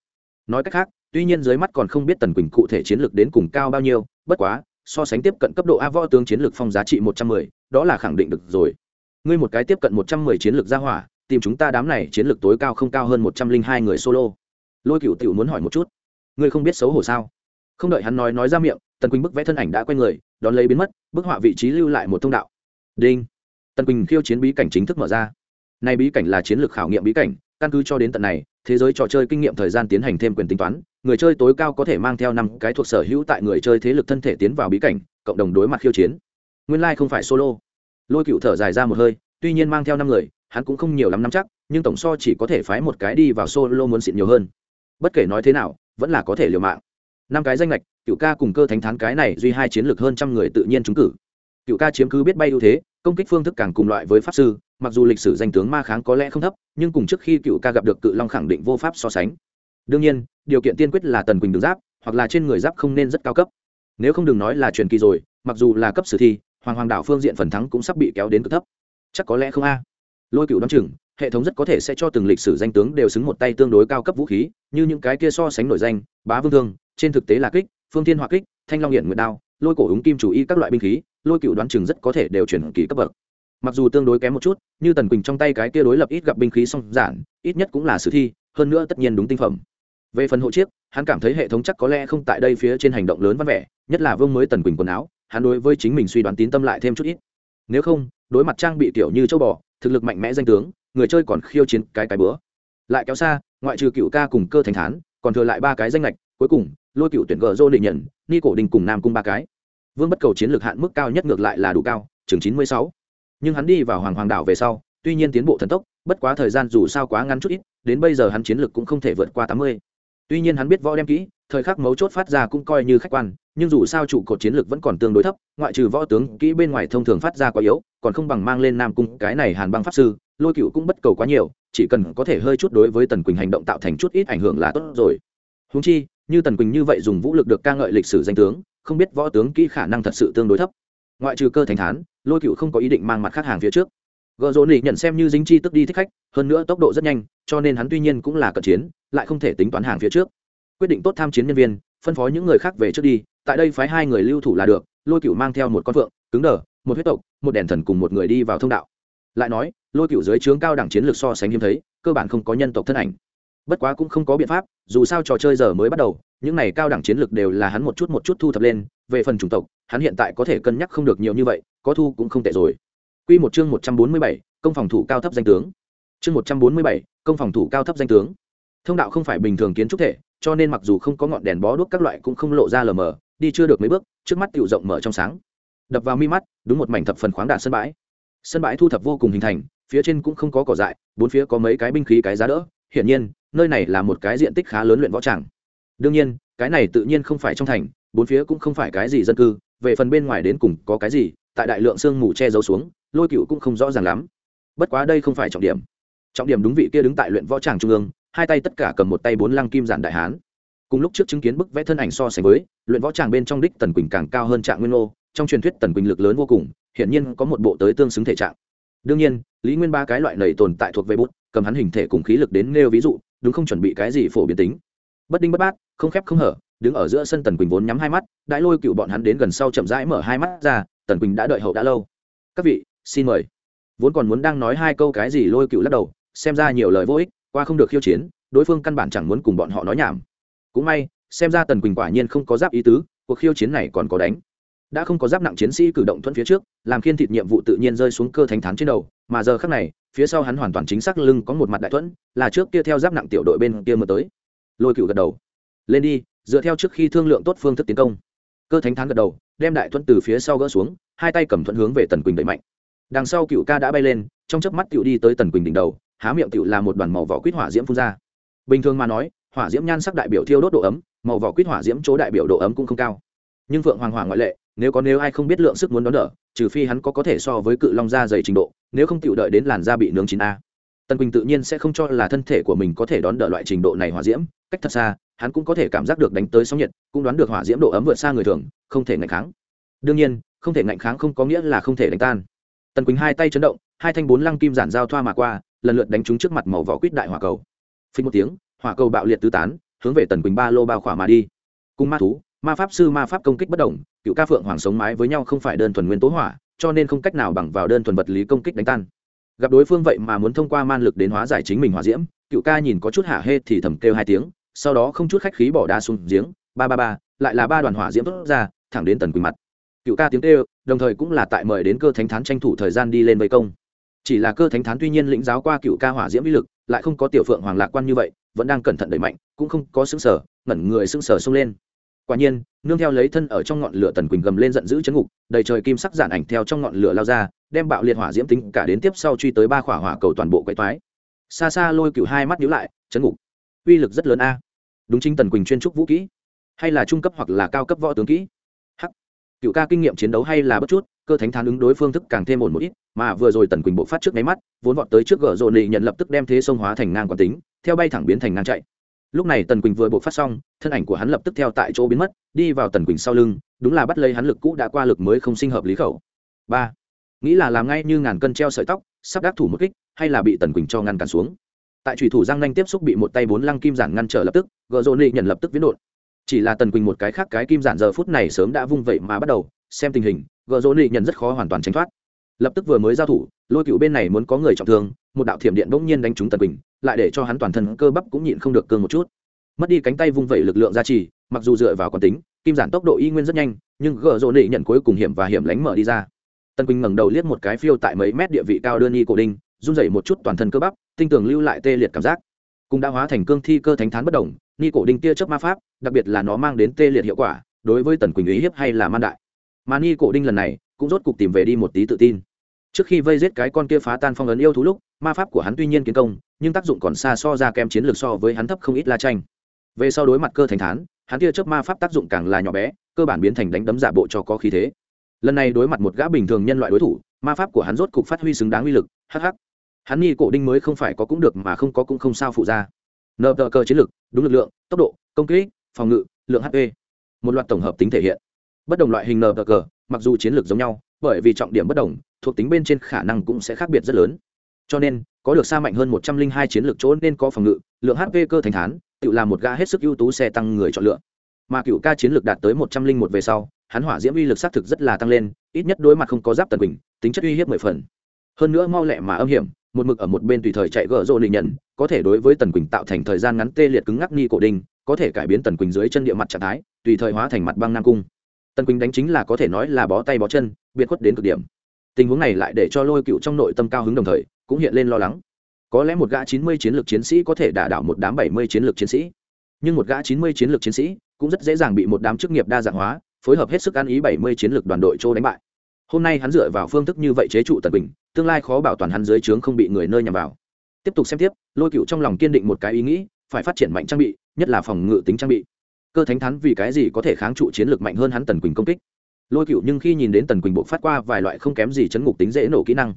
Speaker 1: Nói cách khác, tuy nhiên dưới mắt còn không biết tần quỳnh cụ thể chiến lược đến cùng cao bao nhiêu, bất quá, so sánh tiếp cận cấp độ a võ tướng chiến lược phong giá trị một trăm mười, đó là khẳng định được rồi. Ngươi một cái tiếp cận một trăm mười chiến lược gia hỏa tìm chúng ta đám này chiến lược tối cao không cao hơn một trăm linh hai người solo. Lôi cựu tiểu muốn hỏi một chút. Ngươi không biết xấu hổ sao? Không đợi hắn nói nói ra miệng, tần quỳnh bức vẽ thân ảnh đã q u a người, đón lấy biến mất, bức họa vị trí lưu lại một thông đạo. Đinh. Tần quỳnh khiêu chiến bí cảnh chính thức mở ra. Nay bí cảnh là chiến lược khảo nghiệm bí cảnh, căn cứ cho đến tận này, thế giới trò chơi kinh nghiệm thời gian tiến hành thêm quyền tính toán, người chơi tối cao có thể mang theo năm cái thuộc sở hữu tại người chơi thế lực thân thể tiến vào bí cảnh, cộng đồng đối mặt khiêu chiến. Nguyên lai không phải solo. Lôi cựu thở dài ra một hơi, tuy nhiên mang theo năm người hắn cũng không nhiều lắm năm chắc, nhưng tổng so chỉ có thể phái một cái đi vào solo muốn xịn nhiều hơn. Bất kể nói thế nào, vẫn là có thể liều mạng. Năm cái danh lệch cựu ca cùng cơ thánh thán cái này duy hai chiến lược hơn trăm người tự nhiên trúng cử. Cựu ca chiếm cứ biết bay ưu thế, công kích phương thức càng cùng loại với pháp sư, mặc dù lịch sử danh tướng ma kháng có lẽ không thấp, nhưng cùng trước khi cựu ca gặp được cự long khẳng định vô pháp so sánh. Đương nhiên, điều kiện tiên quyết là tần quỳnh đường giáp, hoặc là trên người giáp không nên rất cao cấp. Nếu không đừng nói là truyền kỳ rồi, mặc dù là cấp sử thi, hoàng hoàng đảo phương diện phần thắng cũng sắp bị kéo đến cực thấp. Chắc có lẽ không a lôi cựu đ o chừng, hệ thống rất có thể sẽ cho từng lịch sử danh tướng đều xứng một tay tương đối cao cấp vũ khí, như những cái kia so sánh nổi danh, bá vương thương, trên thực tế là kích, phương thiên hỏa kích, thanh long hiện nguyệt đao, lôi cổ úng kim chủ y các loại binh khí, lôi cựu đoán chừng rất có thể đều chuyển kỳ cấp bậc. Mặc dù tương đối kém một chút, như tần quỳnh trong tay cái kia đối lập ít gặp binh khí song giản, ít nhất cũng là sử thi, hơn nữa tất nhiên đúng tinh phẩm. Về phần hộ chiếc, hắn cảm thấy hệ thống chắc có lẽ không tại đây phía trên hành động lớn văn vẻ, nhất là vương mới tần quỳnh quần áo, hắn đối với chính mình suy đoán tín tâm lại thêm chút ít nếu không, đối mặt trang bị tiểu như châu bò, thực lực mạnh mẽ danh tướng, người chơi còn khiêu chiến cái cái bữa. Lại kéo xa, ngoại trừ cựu ca cùng cơ thành thán, còn thừa lại ba cái danh lệch cuối cùng, lôi cựu tuyển gờ dô định nhận, ni cổ đình cùng nam cung ba cái. Vương bất cầu chiến lược hạn mức cao nhất ngược lại là đủ cao, chừng chín mươi sáu. Nhưng hắn đi vào hoàng hoàng đảo về sau, tuy nhiên tiến bộ thần tốc, bất quá thời gian dù sao quá ngắn chút ít, đến bây giờ hắn chiến lược cũng không thể vượt qua tám mươi tuy nhiên hắn biết võ đem kỹ, thời khắc mấu chốt phát ra cũng coi như khách quan, nhưng dù sao trụ cột chiến lược vẫn còn tương đối thấp, ngoại trừ võ tướng kỹ bên ngoài thông thường phát ra quá yếu, còn không bằng mang lên nam cung, cái này hàn băng pháp sư, lôi cựu cũng bất cầu quá nhiều, chỉ cần có thể hơi chút đối với tần quỳnh hành động tạo thành chút ít ảnh hưởng là tốt rồi. Húng chi, như tần quỳnh như vậy dùng vũ lực được ca ngợi lịch sử danh tướng, không biết võ tướng kỹ khả năng thật sự tương đối thấp. Ngoại trừ cơ thành thán, lôi cựu không có ý định mang mặt khác hàng phía trước. Gợ dỗ nỉ nhận xem như dính chi tức đi thích khách, hơn nữa tốc độ rất nhanh cho nên hắn tuy nhiên cũng là cận chiến lại không thể tính toán hàng phía trước. Quyết định tốt tham chiến nhân viên phân phó những người khác về trước đi tại đây phái hai người lưu thủ là được lôi cựu mang theo một con phượng cứng đờ một huyết tộc một đèn thần cùng một người đi vào thông đạo. Lại nói lôi cựu dưới trướng cao đẳng chiến lược so sánh hiếm thấy cơ bản không có nhân tộc thân ảnh. Bất quá cũng không có biện pháp dù sao trò chơi giờ mới bắt đầu những này cao đẳng chiến lược đều là hắn một chút một chút thu thập lên về phần chủng tộc hắn hiện tại có thể cân nhắc không được nhiều như vậy có thu cũng không tệ rồi. Quy một chương một trăm bốn mươi bảy, công phòng thủ cao thấp danh tướng. Chương một trăm bốn mươi bảy, công phòng thủ cao thấp danh tướng. Thông đạo không phải bình thường kiến trúc thể, cho nên mặc dù không có ngọn đèn bó đuốc các loại cũng không lộ ra lờ mờ, đi chưa được mấy bước, trước mắt tiểu rộng mở trong sáng. Đập vào mi mắt, đúng một mảnh thập phần khoáng đạt sân bãi. Sân bãi thu thập vô cùng hình thành, phía trên cũng không có cỏ dại, bốn phía có mấy cái binh khí cái giá đỡ, hiển nhiên, nơi này là một cái diện tích khá lớn luyện võ tràng. Đương nhiên, cái này tự nhiên không phải trong thành, bốn phía cũng không phải cái gì dân cư, về phần bên ngoài đến cùng có cái gì, tại đại lượng sương mù che giấu xuống, lôi cựu cũng không rõ ràng lắm bất quá đây không phải trọng điểm trọng điểm đúng vị kia đứng tại luyện võ tràng trung ương, hai tay tất cả cầm một tay bốn lăng kim giản đại hán. Cùng lúc trước chứng kiến bức vẽ thân ảnh so sánh với, luyện võ tràng bên trong đích tần quỳnh càng cao hơn trạng nguyên ô trong truyền thuyết tần quỳnh lực lớn vô cùng, hiển nhiên có một bộ tới tương xứng thể trạng. Đương nhiên, lý nguyên ba cái loại này tồn tại thuộc về bút, cầm hắn hình thể cùng khí lực đến nêu ví dụ, đúng không chuẩn bị cái gì phổ biến tính. Bất đinh bất bát, không khép không hở, đứng ở giữa sân tần quỳnh vốn nhắm hai mắt đãi lôi cựu bọn hắn đến gần sau chậm rãi mở hai mắt ra, tần quỳnh đã đợi hậu đã lâu. Các vị, xin mời. Vốn còn muốn đang nói hai câu cái gì lôi cựu lắc đầu xem ra nhiều lời vô ích, qua không được khiêu chiến, đối phương căn bản chẳng muốn cùng bọn họ nói nhảm. Cũng may, xem ra tần quỳnh quả nhiên không có giáp ý tứ, cuộc khiêu chiến này còn có đánh. Đã không có giáp nặng chiến sĩ cử động thuận phía trước, làm khiên thịt nhiệm vụ tự nhiên rơi xuống cơ thánh thán trên đầu, mà giờ khác này, phía sau hắn hoàn toàn chính xác lưng có một mặt đại thuẫn, là trước kia theo giáp nặng tiểu đội bên kia mưa tới. Lôi cựu gật đầu. Lên đi, dựa theo trước khi thương lượng tốt phương thức tiến công. Cơ thánh thán gật đầu, đem đại thuẫn từ phía sau gỡ xuống, hai tay cầm thuẫn hướng về tần quỳnh đẩy mạnh. Đằng sau cựu ca đã bay lên, trong chớp mắt cựu đi tới tần quỳnh đỉnh đầu há miệng tựu là một đoàn màu vỏ quýt hỏa diễm phun ra. Bình thường mà nói, hỏa diễm nhan sắc đại biểu thiêu đốt độ ấm, màu vỏ quýt hỏa diễm chỗ đại biểu độ ấm cũng không cao. Nhưng phượng hoàng hỏa ngoại lệ, nếu có nếu ai không biết lượng sức muốn đón đỡ, trừ phi hắn có có thể so với cự long da dày trình độ, nếu không tựu đợi đến làn da bị nướng chín a. Tần quỳnh tự nhiên sẽ không cho là thân thể của mình có thể đón đỡ loại trình độ này hỏa diễm, cách thật xa, hắn cũng có thể cảm giác được đánh tới sóng nhiệt, cũng đoán được hỏa diễm độ ấm vượt xa người thường, không thể ngạnh kháng. Đương nhiên, không thể ngạnh kháng không có nghĩa là không thể đánh tan. Tần quỳnh hai tay chấn động, hai thanh bốn lăng kim giản giao thoa mà qua lần lượt đánh trúng trước mặt màu vỏ quýt đại hỏa cầu. Phí một tiếng, hỏa cầu bạo liệt tứ tán, hướng về tần quỳnh ba lô bao khỏa mà đi. Cùng ma thú, ma pháp sư ma pháp công kích bất đồng cựu ca phượng hoàng sống mái với nhau không phải đơn thuần nguyên tố hỏa, cho nên không cách nào bằng vào đơn thuần vật lý công kích đánh tan. Gặp đối phương vậy mà muốn thông qua man lực đến hóa giải chính mình hỏa diễm, cựu ca nhìn có chút hạ hê thì thầm kêu hai tiếng, sau đó không chút khách khí bỏ đá xuống giếng, ba ba ba, lại là ba đoàn hỏa diễm tốt ra, thẳng đến tần quỳnh mặt. Cựu ca tiếng kêu, đồng thời cũng là tại mời đến cơ thánh thán tranh thủ thời gian đi lên vây công chỉ là cơ thánh thán tuy nhiên lĩnh giáo qua cựu ca hỏa diễm uy lực, lại không có tiểu phượng hoàng lạc quan như vậy, vẫn đang cẩn thận đẩy mạnh, cũng không có xứng sở ngẩn người xứng sở xông lên. Quả nhiên, nương theo lấy thân ở trong ngọn lửa tần quỳnh gầm lên giận dữ chấn ngục, đầy trời kim sắc giản ảnh theo trong ngọn lửa lao ra, đem bạo liệt hỏa diễm tính cả đến tiếp sau truy tới ba khỏa hỏa cầu toàn bộ quậy toái. Xa xa lôi cựu hai mắt nhíu lại, chấn ngục. Uy lực rất lớn a. Đúng chính tần quỳnh chuyên trúc vũ kỹ, hay là trung cấp hoặc là cao cấp võ tướng kỹ. Hắc. Cựu ca kinh nghiệm chiến đấu hay là bất chút cơ thánh thán ứng đối phương thức càng thêm ổn một ít, mà vừa rồi tần quỳnh bộ phát trước máy mắt, vốn vọt tới trước gờ rộn nị nhận lập tức đem thế sông hóa thành ngang quán tính, theo bay thẳng biến thành ngang chạy. Lúc này tần quỳnh vừa bộ phát xong, thân ảnh của hắn lập tức theo tại chỗ biến mất, đi vào tần quỳnh sau lưng, đúng là bắt lấy hắn lực cũ đã qua lực mới không sinh hợp lý khẩu. Ba. Nghĩ là làm ngay như ngàn cân treo sợi tóc, sắp đắc thủ một kích, hay là bị tần quỳnh cho ngăn cản xuống. Tại thủy thủ giang nhanh tiếp xúc bị một tay bốn lăng kim giản ngăn trở lập tức gờ rộn nị nhận lập tức viễn đột chỉ là tần quỳnh một cái khác cái kim giản giờ phút này sớm đã vung vậy mà bắt đầu, xem tình hình gợ rỗ nị nhận rất khó hoàn toàn tránh thoát. Lập tức vừa mới giao thủ, lôi cựu bên này muốn có người trọng thương, một đạo thiểm điện bỗng nhiên đánh trúng tần quỳnh, lại để cho hắn toàn thân cơ bắp cũng nhịn không được cương một chút. Mất đi cánh tay vung vẩy lực lượng gia trì, mặc dù dựa vào quán tính, kim giản tốc độ y nguyên rất nhanh, nhưng gợ rỗ nị nhận cuối cùng hiểm và hiểm lánh mở đi ra. Tần quỳnh ngẩng đầu liếc một cái phiêu tại mấy mét địa vị cao đơn y cổ đinh, run rẩy một chút toàn thân cơ bắp, tinh tường lưu lại tê liệt cảm giác. Cũng đã hóa thành cương thi cơ thánh thán bất đồng ni cổ đinh tia chớp ma pháp, đặc biệt là nó mang đến tê liệt hiệu quả, đối với tần quỳnh ý hiếp hay là man đại. Mà ni cổ đinh lần này, cũng rốt cục tìm về đi một tí tự tin. Trước khi vây giết cái con kia phá tan phong ấn yêu thú lúc, ma pháp của hắn tuy nhiên kiến công, nhưng tác dụng còn xa so ra kém chiến lược so với hắn thấp không ít la tranh về sau đối mặt cơ thành thán, hắn tia chớp ma pháp tác dụng càng là nhỏ bé, cơ bản biến thành đánh đấm giả bộ cho có khí thế. Lần này đối mặt một gã bình thường nhân loại đối thủ, ma pháp của hắn rốt cục phát huy xứng đáng uy lực hh hắn ni cổ đinh mới không phải có cũng được mà không có cũng không sao phụ ra nợ tờ cơ chiến lược, đúng lực lượng, tốc độ, công kích, phòng ngự, lượng hp một loạt tổng hợp tính thể hiện. Bất đồng loại hình nờ cờ, mặc dù chiến lược giống nhau, bởi vì trọng điểm bất đồng, thuộc tính bên trên khả năng cũng sẽ khác biệt rất lớn. Cho nên, có được xa mạnh hơn một trăm linh hai chiến lược chỗ nên có phòng ngự, lượng hp cơ thành thán, tự làm một ga hết sức ưu tú xe tăng người chọn lựa. Mà cựu ca chiến lược đạt tới một trăm linh một về sau, hắn hỏa diễm uy lực xác thực rất là tăng lên, ít nhất đối mặt không có giáp tần bình tính chất uy hiếp mười phần. Hơn nữa mau lẹ mà âm hiểm một mực ở một bên tùy thời chạy gỡ rộ lì nhận, có thể đối với tần quỳnh tạo thành thời gian ngắn tê liệt cứng ngắc ni cổ đinh có thể cải biến tần quỳnh dưới chân địa mặt trạng thái, tùy thời hóa thành mặt băng nam cung. Tần quỳnh đánh chính là có thể nói là bó tay bó chân, biệt khuất đến cực điểm. Tình huống này lại để cho lôi cựu trong nội tâm cao hứng đồng thời, cũng hiện lên lo lắng. Có lẽ một gã chín mươi chiến lược chiến sĩ có thể đả đảo một đám bảy mươi chiến lược chiến sĩ. Nhưng một gã chín mươi chiến lược chiến sĩ cũng rất dễ dàng bị một đám chức nghiệp đa dạng hóa, phối hợp hết sức ăn ý bảy mươi chiến lược đoàn đội châu đánh bại hôm nay hắn dựa vào phương thức như vậy chế trụ tần bình tương lai khó bảo toàn hắn dưới trướng không bị người nơi nhằm vào. Tiếp tục xem tiếp, lôi cựu trong lòng kiên định một cái ý nghĩ, phải phát triển mạnh trang bị, nhất là phòng ngự tính trang bị. Cơ thánh thắn vì cái gì có thể kháng trụ chiến lược mạnh hơn hắn tần quỳnh công kích? Lôi cựu nhưng khi nhìn đến tần quỳnh bộ phát qua vài loại không kém gì chấn ngục tính dễ nổ kỹ năng,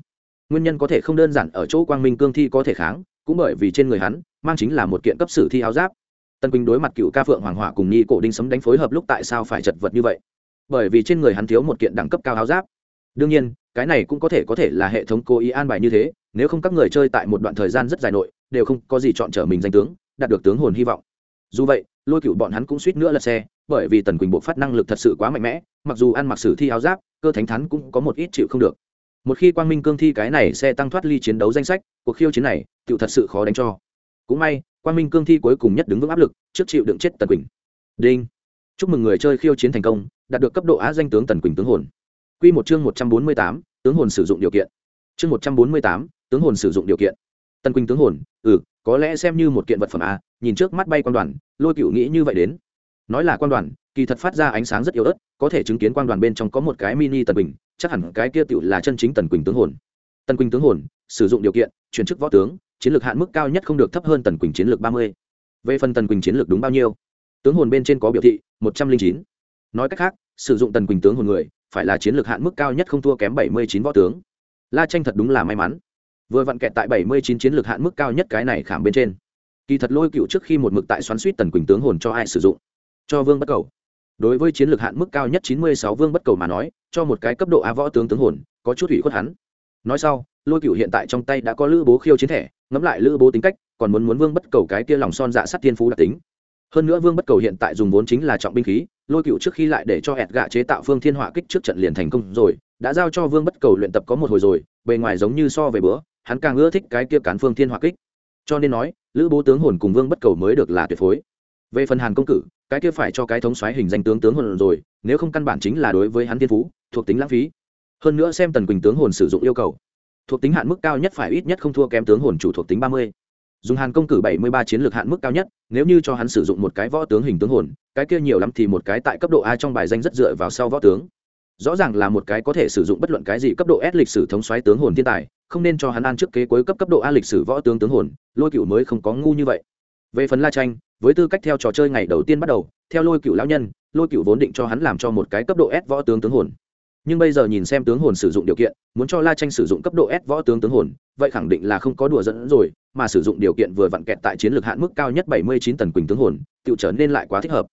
Speaker 1: nguyên nhân có thể không đơn giản ở chỗ quang minh cương thi có thể kháng, cũng bởi vì trên người hắn mang chính là một kiện cấp sử thi áo giáp. Tần quỳnh đối mặt cựu ca phượng hoàng hỏa cùng nhi cổ đinh sấm đánh phối hợp lúc tại sao phải chật vật như vậy? Bởi vì trên người hắn thiếu một kiện đẳng cấp cao áo giáp đương nhiên, cái này cũng có thể có thể là hệ thống cố ý an bài như thế, nếu không các người chơi tại một đoạn thời gian rất dài nội, đều không có gì chọn trở mình danh tướng, đạt được tướng hồn hy vọng. Dù vậy, lôi cựu bọn hắn cũng suýt nữa lật xe, bởi vì tần quỳnh bộ phát năng lực thật sự quá mạnh mẽ, mặc dù ăn mặc sử thi áo giáp, cơ thánh thắn cũng có một ít chịu không được. Một khi quang minh cương thi cái này sẽ tăng thoát ly chiến đấu danh sách, cuộc khiêu chiến này tự thật sự khó đánh cho. Cũng may, quang minh cương thi cuối cùng nhất đứng vững áp lực, trước chịu đựng chết tần quỳnh. Đinh. Chúc mừng người chơi khiêu chiến thành công, đạt được cấp độ á danh tướng tần quỳnh tướng hồn. Quy một chương một trăm bốn mươi tám, tướng hồn sử dụng điều kiện. Chương một trăm bốn mươi tám, tướng hồn sử dụng điều kiện. Tần quỳnh tướng hồn ừ có lẽ xem như một kiện vật phẩm a nhìn trước mắt bay quan đoàn, lôi cựu nghĩ như vậy đến. Nói là quan đoàn, kỳ thật phát ra ánh sáng rất yếu ớt, có thể chứng kiến quan đoàn bên trong có một cái mini tần quỳnh, chắc hẳn cái kia tiểu là chân chính tần quỳnh tướng hồn. Tần quỳnh tướng hồn, sử dụng điều kiện, chuyển chức võ tướng, chiến lược hạn mức cao nhất không được thấp hơn tần quỳnh chiến lược ba mươi. Về phần tần quỳnh chiến lược đúng bao nhiêu? Tướng hồn bên trên có biểu thị một trăm linh chín. Nói cách khác, sử dụng tần quỳnh tướng hồn người phải là chiến lược hạn mức cao nhất không thua kém bảy mươi chín võ tướng. La tranh thật đúng là may mắn. Vừa vặn kẹt tại bảy mươi chín chiến lược hạn mức cao nhất cái này khảm bên trên. Kỳ thật lôi cựu trước khi một mực tại xoắn suýt tần quỳnh tướng hồn cho ai sử dụng? Cho vương bất cầu. Đối với chiến lược hạn mức cao nhất chín mươi sáu vương bất cầu mà nói, cho một cái cấp độ a võ tướng tướng hồn, có chút ủy khuất hắn. Nói sau, lôi cựu hiện tại trong tay đã có lữ bố khiêu chiến thẻ, ngẫm lại lữ bố tính cách, còn muốn muốn vương bất cầu cái kia lòng son dạ sắt tiên phú đặc tính. Hơn nữa vương bất cầu hiện tại dùng vốn chính là trọng binh khí lôi cựu trước khi lại để cho ẹt gạ chế tạo phương thiên họa kích trước trận liền thành công rồi, đã giao cho vương bất cầu luyện tập có một hồi rồi, bề ngoài giống như so về bữa, hắn càng ưa thích cái kia cán phương thiên họa kích. Cho nên nói, lữ bố tướng hồn cùng vương bất cầu mới được là tuyệt phối. Về phần hàn công cử, cái kia phải cho cái thống xoáy hình danh tướng tướng hồn rồi, nếu không căn bản chính là đối với hắn thiên phú, thuộc tính lãng phí. Hơn nữa xem tần quỳnh tướng hồn sử dụng yêu cầu, thuộc tính hạn mức cao nhất phải ít nhất không thua kém tướng hồn chủ thuộc tính ba mươi dùng hàn công cử bảy mươi ba chiến lược hạn mức cao nhất, nếu như cho hắn sử dụng một cái võ tướng hình tướng hồn, cái kia nhiều lắm thì một cái tại cấp độ a trong bài danh rất dựa vào sau võ tướng. Rõ ràng là một cái có thể sử dụng bất luận cái gì cấp độ s lịch sử thống xoáy tướng hồn thiên tài, không nên cho hắn ăn trước kế cuối cấp cấp độ a lịch sử võ tướng tướng hồn, lôi cựu mới không có ngu như vậy. Về phần la tranh với tư cách theo trò chơi ngày đầu tiên bắt đầu, theo lôi cựu lão nhân, lôi cựu vốn định cho hắn làm cho một cái cấp độ s võ tướng tướng hồn. Nhưng bây giờ nhìn xem tướng hồn sử dụng điều kiện, muốn cho la tranh sử dụng cấp độ s võ tướng tướng hồn, vậy khẳng định là không có đùa dẫn rồi mà sử dụng điều kiện vừa vặn kẹt tại chiến lược hạn mức cao nhất bảy mươi chín tần quỳnh tướng hồn, tựu trở nên lại quá thích hợp.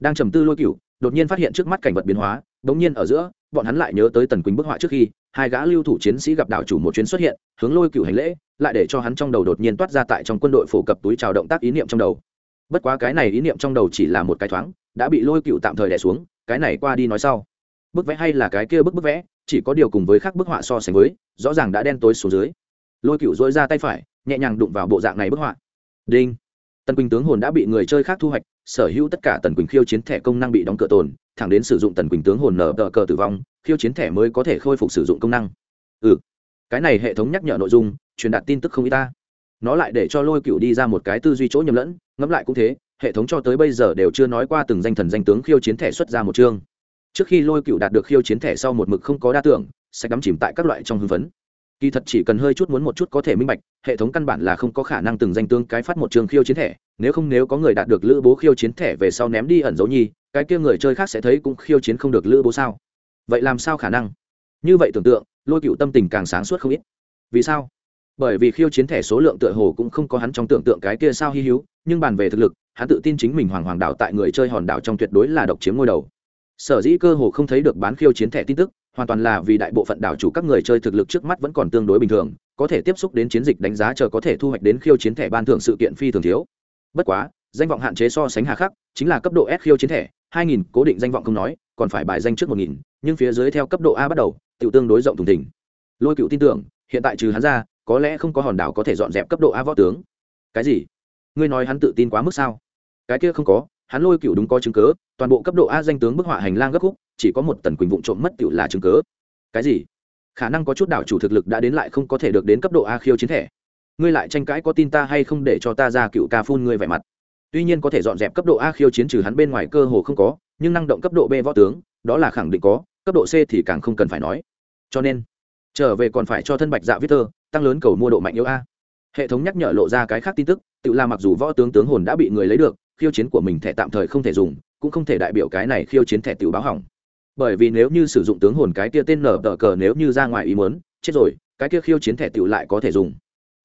Speaker 1: Đang trầm tư lôi cựu đột nhiên phát hiện trước mắt cảnh vật biến hóa, đống nhiên ở giữa, bọn hắn lại nhớ tới tần quỳnh bức họa trước khi, hai gã lưu thủ chiến sĩ gặp đảo chủ một chuyến xuất hiện, hướng lôi cựu hành lễ, lại để cho hắn trong đầu đột nhiên toát ra tại trong quân đội phổ cập túi chào động tác ý niệm trong đầu. Bất quá cái này ý niệm trong đầu chỉ là một cái thoáng, đã bị lôi cựu tạm thời đè xuống, cái này qua đi nói sau. Bức vẽ hay là cái kia bức bức vẽ, chỉ có điều cùng với khác bức họa so sánh với, rõ ràng đã đen tối xuống dưới. Lôi cựu dối ra tay phải nhẹ nhàng đụng vào bộ dạng này bức họa. Đinh. Tần quỳnh tướng hồn đã bị người chơi khác thu hoạch, sở hữu tất cả tần quỳnh khiêu chiến thẻ công năng bị đóng cửa tồn, thẳng đến sử dụng tần quỳnh tướng hồn nở tờ cờ tử vong, khiêu chiến thẻ mới có thể khôi phục sử dụng công năng. Ừ. Cái này hệ thống nhắc nhở nội dung, truyền đạt tin tức không y ta. Nó lại để cho lôi cựu đi ra một cái tư duy chỗ nhầm lẫn, ngẫm lại cũng thế, hệ thống cho tới bây giờ đều chưa nói qua từng danh thần danh tướng khiêu chiến thẻ xuất ra một chương. Trước khi lôi cựu đạt được khiêu chiến thẻ sau một mực không có đa tưởng, sẽ đắm chìm tại các loại trong hưng phấn kỳ thật chỉ cần hơi chút muốn một chút có thể minh bạch, hệ thống căn bản là không có khả năng từng danh tướng cái phát một trường khiêu chiến thẻ, nếu không nếu có người đạt được lữ bố khiêu chiến thẻ về sau ném đi ẩn dấu nhi, cái kia người chơi khác sẽ thấy cũng khiêu chiến không được lữ bố sao? Vậy làm sao khả năng? Như vậy tưởng tượng, lôi cựu tâm tình càng sáng suốt không ít. Vì sao? Bởi vì khiêu chiến thẻ số lượng tựa hồ cũng không có hắn trong tưởng tượng cái kia sao hy hữu, nhưng bàn về thực lực, hắn tự tin chính mình hoàng hoàng đạo tại người chơi hòn đảo trong tuyệt đối là độc chiếm ngôi đầu. Sở dĩ cơ hồ không thấy được bán khiêu chiến thẻ tin tức hoàn toàn là vì đại bộ phận đảo chủ các người chơi thực lực trước mắt vẫn còn tương đối bình thường có thể tiếp xúc đến chiến dịch đánh giá chờ có thể thu hoạch đến khiêu chiến thẻ ban thưởng sự kiện phi thường thiếu. Bất quá danh vọng hạn chế so sánh hà khắc chính là cấp độ s khiêu chiến thẻ 2000 cố định danh vọng không nói còn phải bài danh trước 1000, nhưng phía dưới theo cấp độ a bắt đầu tự tương đối rộng thùng thỉnh lôi cựu tin tưởng hiện tại trừ hắn ra có lẽ không có hòn đảo có thể dọn dẹp cấp độ a võ tướng. Cái gì? Ngươi nói hắn tự tin quá mức sao? Cái kia không có hắn lôi cựu đúng có chứng cớ toàn bộ cấp độ a danh tướng bức họa hành lang gấp khúc chỉ có một tần quỳnh vụng trộm mất tựu là chứng cớ cái gì? Khả năng có chút đảo chủ thực lực đã đến lại không có thể được đến cấp độ a khiêu chiến thẻ. Ngươi lại tranh cãi có tin ta hay không để cho ta ra cựu ca phun ngươi vẻ mặt. Tuy nhiên có thể dọn dẹp cấp độ a khiêu chiến trừ hắn bên ngoài cơ hồ không có, nhưng năng động cấp độ b võ tướng, đó là khẳng định có, cấp độ c thì càng không cần phải nói. Cho nên, trở về còn phải cho thân bạch dạ viết thơ, tăng lớn cầu mua độ mạnh yếu a. Hệ thống nhắc nhở lộ ra cái khác tin tức, tự là mặc dù võ tướng tướng hồn đã bị người lấy được, khiêu chiến của mình thẻ tạm thời không thể dùng, cũng không thể đại biểu cái này khiêu chiến thẻ tự báo hỏng bởi vì nếu như sử dụng tướng hồn cái kia tên nở tờ cờ nếu như ra ngoài ý muốn, chết rồi, cái kia khiêu chiến thẻ tựu lại có thể dùng.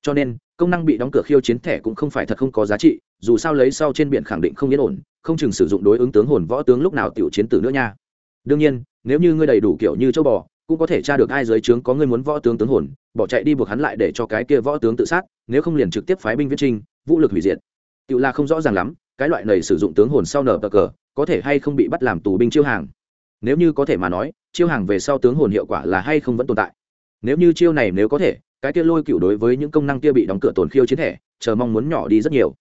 Speaker 1: Cho nên, công năng bị đóng cửa khiêu chiến thẻ cũng không phải thật không có giá trị, dù sao lấy sau trên biển khẳng định không yên ổn, không chừng sử dụng đối ứng tướng hồn võ tướng lúc nào tiểu chiến tử nữa nha. Đương nhiên, nếu như ngươi đầy đủ kiểu như châu bò, cũng có thể tra được ai dưới trướng có ngươi muốn võ tướng tướng hồn, bỏ chạy đi buộc hắn lại để cho cái kia võ tướng tự sát, nếu không liền trực tiếp phái binh viết trinh, vũ lực hủy diệt. Tiểu là không rõ ràng lắm, cái loại này sử dụng tướng hồn sau nở bờ cờ, có thể hay không bị bắt làm tù binh chiêu hàng nếu như có thể mà nói, chiêu hàng về sau tướng hồn hiệu quả là hay không vẫn tồn tại. Nếu như chiêu này nếu có thể, cái kia lôi cựu đối với những công năng kia bị đóng cửa tồn khiêu chiến thể chờ mong muốn nhỏ đi rất nhiều.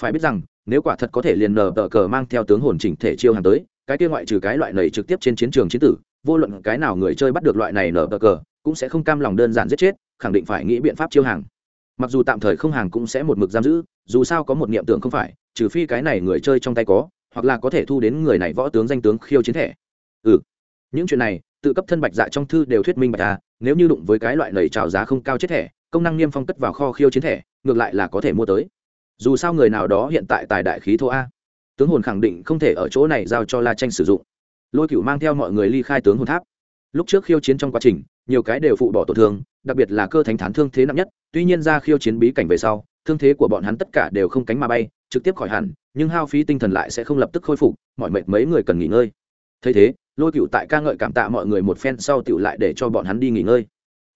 Speaker 1: Phải biết rằng, nếu quả thật có thể liền nở tờ cờ mang theo tướng hồn chỉnh thể chiêu hàng tới, cái kia ngoại trừ cái loại này trực tiếp trên chiến trường chiến tử, vô luận cái nào người chơi bắt được loại này nở tờ cờ, cũng sẽ không cam lòng đơn giản giết chết, khẳng định phải nghĩ biện pháp chiêu hàng. Mặc dù tạm thời không hàng cũng sẽ một mực giam giữ, dù sao có một niệm tưởng không phải, trừ phi cái này người chơi trong tay có, hoặc là có thể thu đến người này võ tướng danh tướng khiêu chiến thẻ ừ. Những chuyện này, tự cấp thân bạch dạ trong thư đều thuyết minh bạch ta. nếu như đụng với cái loại lầy trào giá không cao chết thẻ, công năng niêm phong cất vào kho khiêu chiến thẻ, ngược lại là có thể mua tới. Dù sao người nào đó hiện tại tài đại khí thô a. Tướng hồn khẳng định không thể ở chỗ này giao cho la tranh sử dụng. Lôi cựu mang theo mọi người ly khai tướng hồn tháp. Lúc trước khiêu chiến trong quá trình, nhiều cái đều phụ bỏ tổn thương, đặc biệt là cơ thánh thán thương thế nặng nhất, tuy nhiên ra khiêu chiến bí cảnh về sau, thương thế của bọn hắn tất cả đều không cánh mà bay, trực tiếp khỏi hẳn, nhưng hao phí tinh thần lại sẽ không lập tức khôi phục mọi mệt mấy người cần nghỉ ngơi. Thấy thế lôi cựu tại ca ngợi cảm tạ mọi người một phen sau tựu lại để cho bọn hắn đi nghỉ ngơi.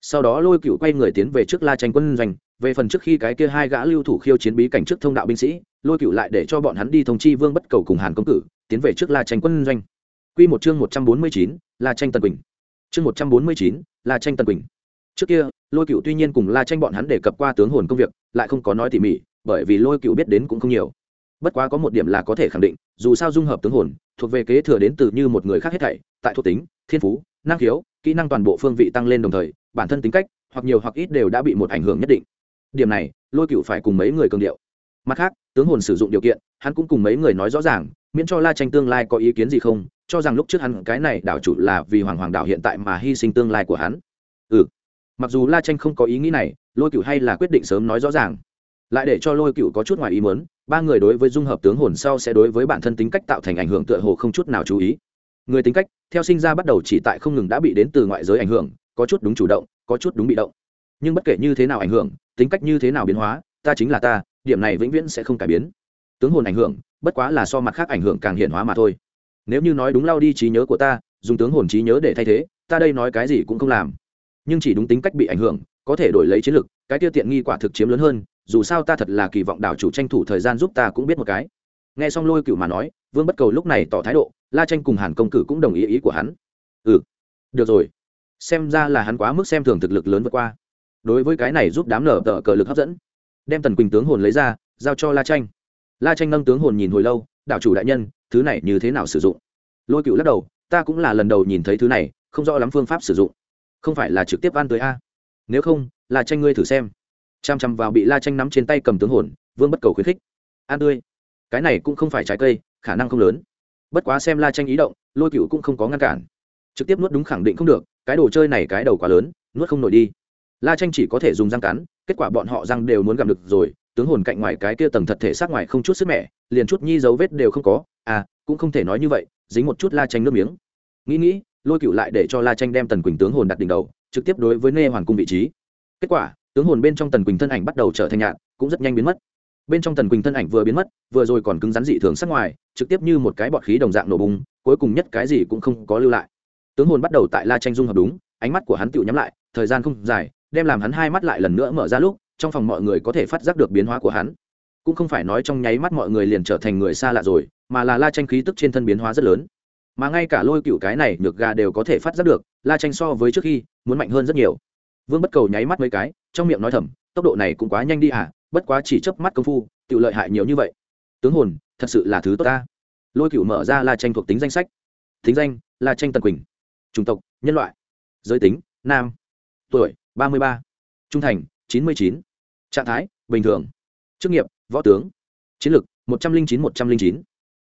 Speaker 1: Sau đó lôi cựu quay người tiến về trước la tranh quân doanh, về phần trước khi cái kia hai gã lưu thủ khiêu chiến bí cảnh trước thông đạo binh sĩ, lôi cựu lại để cho bọn hắn đi thông chi vương bất cầu cùng hàn công cử tiến về trước la tranh quân doanh. Q một chương một trăm bốn mươi chín, la tranh tân quỳnh. Chương một trăm bốn mươi chín, la tranh tân quỳnh. Trước kia, lôi cựu tuy nhiên cùng la tranh bọn hắn đề cập qua tướng hồn công việc, lại không có nói tỉ mỉ, bởi vì lôi cựu biết đến cũng không nhiều bất quá có một điểm là có thể khẳng định, dù sao dung hợp tướng hồn, thuộc về kế thừa đến từ như một người khác hết thảy, tại thuộc tính, thiên phú, năng khiếu, kỹ năng toàn bộ phương vị tăng lên đồng thời, bản thân tính cách, hoặc nhiều hoặc ít đều đã bị một ảnh hưởng nhất định. Điểm này, lôi cựu phải cùng mấy người cường điệu. Mặt khác, tướng hồn sử dụng điều kiện, hắn cũng cùng mấy người nói rõ ràng, miễn cho la tranh tương lai có ý kiến gì không, cho rằng lúc trước hắn cái này đảo chủ là vì hoàng hoàng đảo hiện tại mà hy sinh tương lai của hắn. Ừ. Mặc dù la tranh không có ý nghĩ này, lôi cựu hay là quyết định sớm nói rõ ràng lại để cho lôi cựu có chút ngoài ý muốn, ba người đối với dung hợp tướng hồn sau sẽ đối với bản thân tính cách tạo thành ảnh hưởng tựa hồ không chút nào chú ý. Người tính cách, theo sinh ra bắt đầu chỉ tại không ngừng đã bị đến từ ngoại giới ảnh hưởng, có chút đúng chủ động, có chút đúng bị động. Nhưng bất kể như thế nào ảnh hưởng, tính cách như thế nào biến hóa, ta chính là ta, điểm này vĩnh viễn sẽ không cải biến. Tướng hồn ảnh hưởng, bất quá là so mặt khác ảnh hưởng càng hiện hóa mà thôi. Nếu như nói đúng lao đi trí nhớ của ta, dùng tướng hồn trí nhớ để thay thế, ta đây nói cái gì cũng không làm. Nhưng chỉ đúng tính cách bị ảnh hưởng, có thể đổi lấy chiến lược cái tiêu tiện nghi quả thực chiếm lớn hơn dù sao ta thật là kỳ vọng đảo chủ tranh thủ thời gian giúp ta cũng biết một cái. Nghe xong lôi cựu mà nói, vương bất cầu lúc này tỏ thái độ, la tranh cùng hàn công cử cũng đồng ý ý của hắn. Ừ được rồi. Xem ra là hắn quá mức xem thường thực lực lớn vượt qua. Đối với cái này giúp đám nở tờ cờ lực hấp dẫn, đem tần quỳnh tướng hồn lấy ra, giao cho la tranh. La tranh nâng tướng hồn nhìn hồi lâu đạo chủ đại nhân, thứ này như thế nào sử dụng? Lôi cựu lắc đầu, ta cũng là lần đầu nhìn thấy thứ này, không rõ lắm phương pháp sử dụng. Không phải là trực tiếp ăn tới a? Nếu không, la tranh ngươi thử xem chằm chằm vào bị la tranh nắm trên tay cầm tướng hồn, vương bất cầu khuyến khích. An tươi, cái này cũng không phải trái cây, khả năng không lớn. Bất quá xem la tranh ý động, lôi cựu cũng không có ngăn cản. Trực tiếp nuốt đúng khẳng định không được, cái đồ chơi này cái đầu quá lớn, nuốt không nổi đi. La tranh chỉ có thể dùng răng cắn, kết quả bọn họ răng đều muốn gặm được rồi, tướng hồn cạnh ngoài cái kia tầng thật thể sát ngoài không chút sức mẻ, liền chút nhi dấu vết đều không có. À cũng không thể nói như vậy, dính một chút la tranh nước miếng. Nghĩ nghĩ, lôi cựu lại để cho la tranh đem tần quỳnh tướng hồn đặt đỉnh đầu, trực tiếp đối với nê hoàn cung vị trí. Kết quả tướng hồn bên trong tần quỳnh thân ảnh bắt đầu trở thành nhạt, cũng rất nhanh biến mất. Bên trong tần quỳnh thân ảnh vừa biến mất vừa rồi còn cứng rắn dị thường sắc ngoài trực tiếp như một cái bọt khí đồng dạng nổ bùng cuối cùng nhất cái gì cũng không có lưu lại. Tướng hồn bắt đầu tại la tranh dung hợp đúng ánh mắt của hắn tựu nhắm lại thời gian không dài đem làm hắn hai mắt lại lần nữa mở ra lúc trong phòng mọi người có thể phát giác được biến hóa của hắn. Cũng không phải nói trong nháy mắt mọi người liền trở thành người xa lạ rồi mà là la tranh khí tức trên thân biến hóa rất lớn. Mà ngay cả lôi cựu cái này được gà đều có thể phát giác được la tranh so với trước khi muốn mạnh hơn rất nhiều vương bất cầu nháy mắt mấy cái, trong miệng nói thầm, tốc độ này cũng quá nhanh đi à bất quá chỉ chớp mắt công phu tự lợi hại nhiều như vậy. Tướng hồn, thật sự là thứ tốt ta. Lôi cựu mở ra la tranh thuộc tính danh sách. Thính danh, la tranh tần quỳnh, chủng tộc, nhân loại, giới tính, nam, tuổi, ba mươi ba, trung thành, chín mươi chín, trạng thái, bình thường, chức nghiệp, võ tướng, chiến lược một trăm linh chín, một trăm linh chín,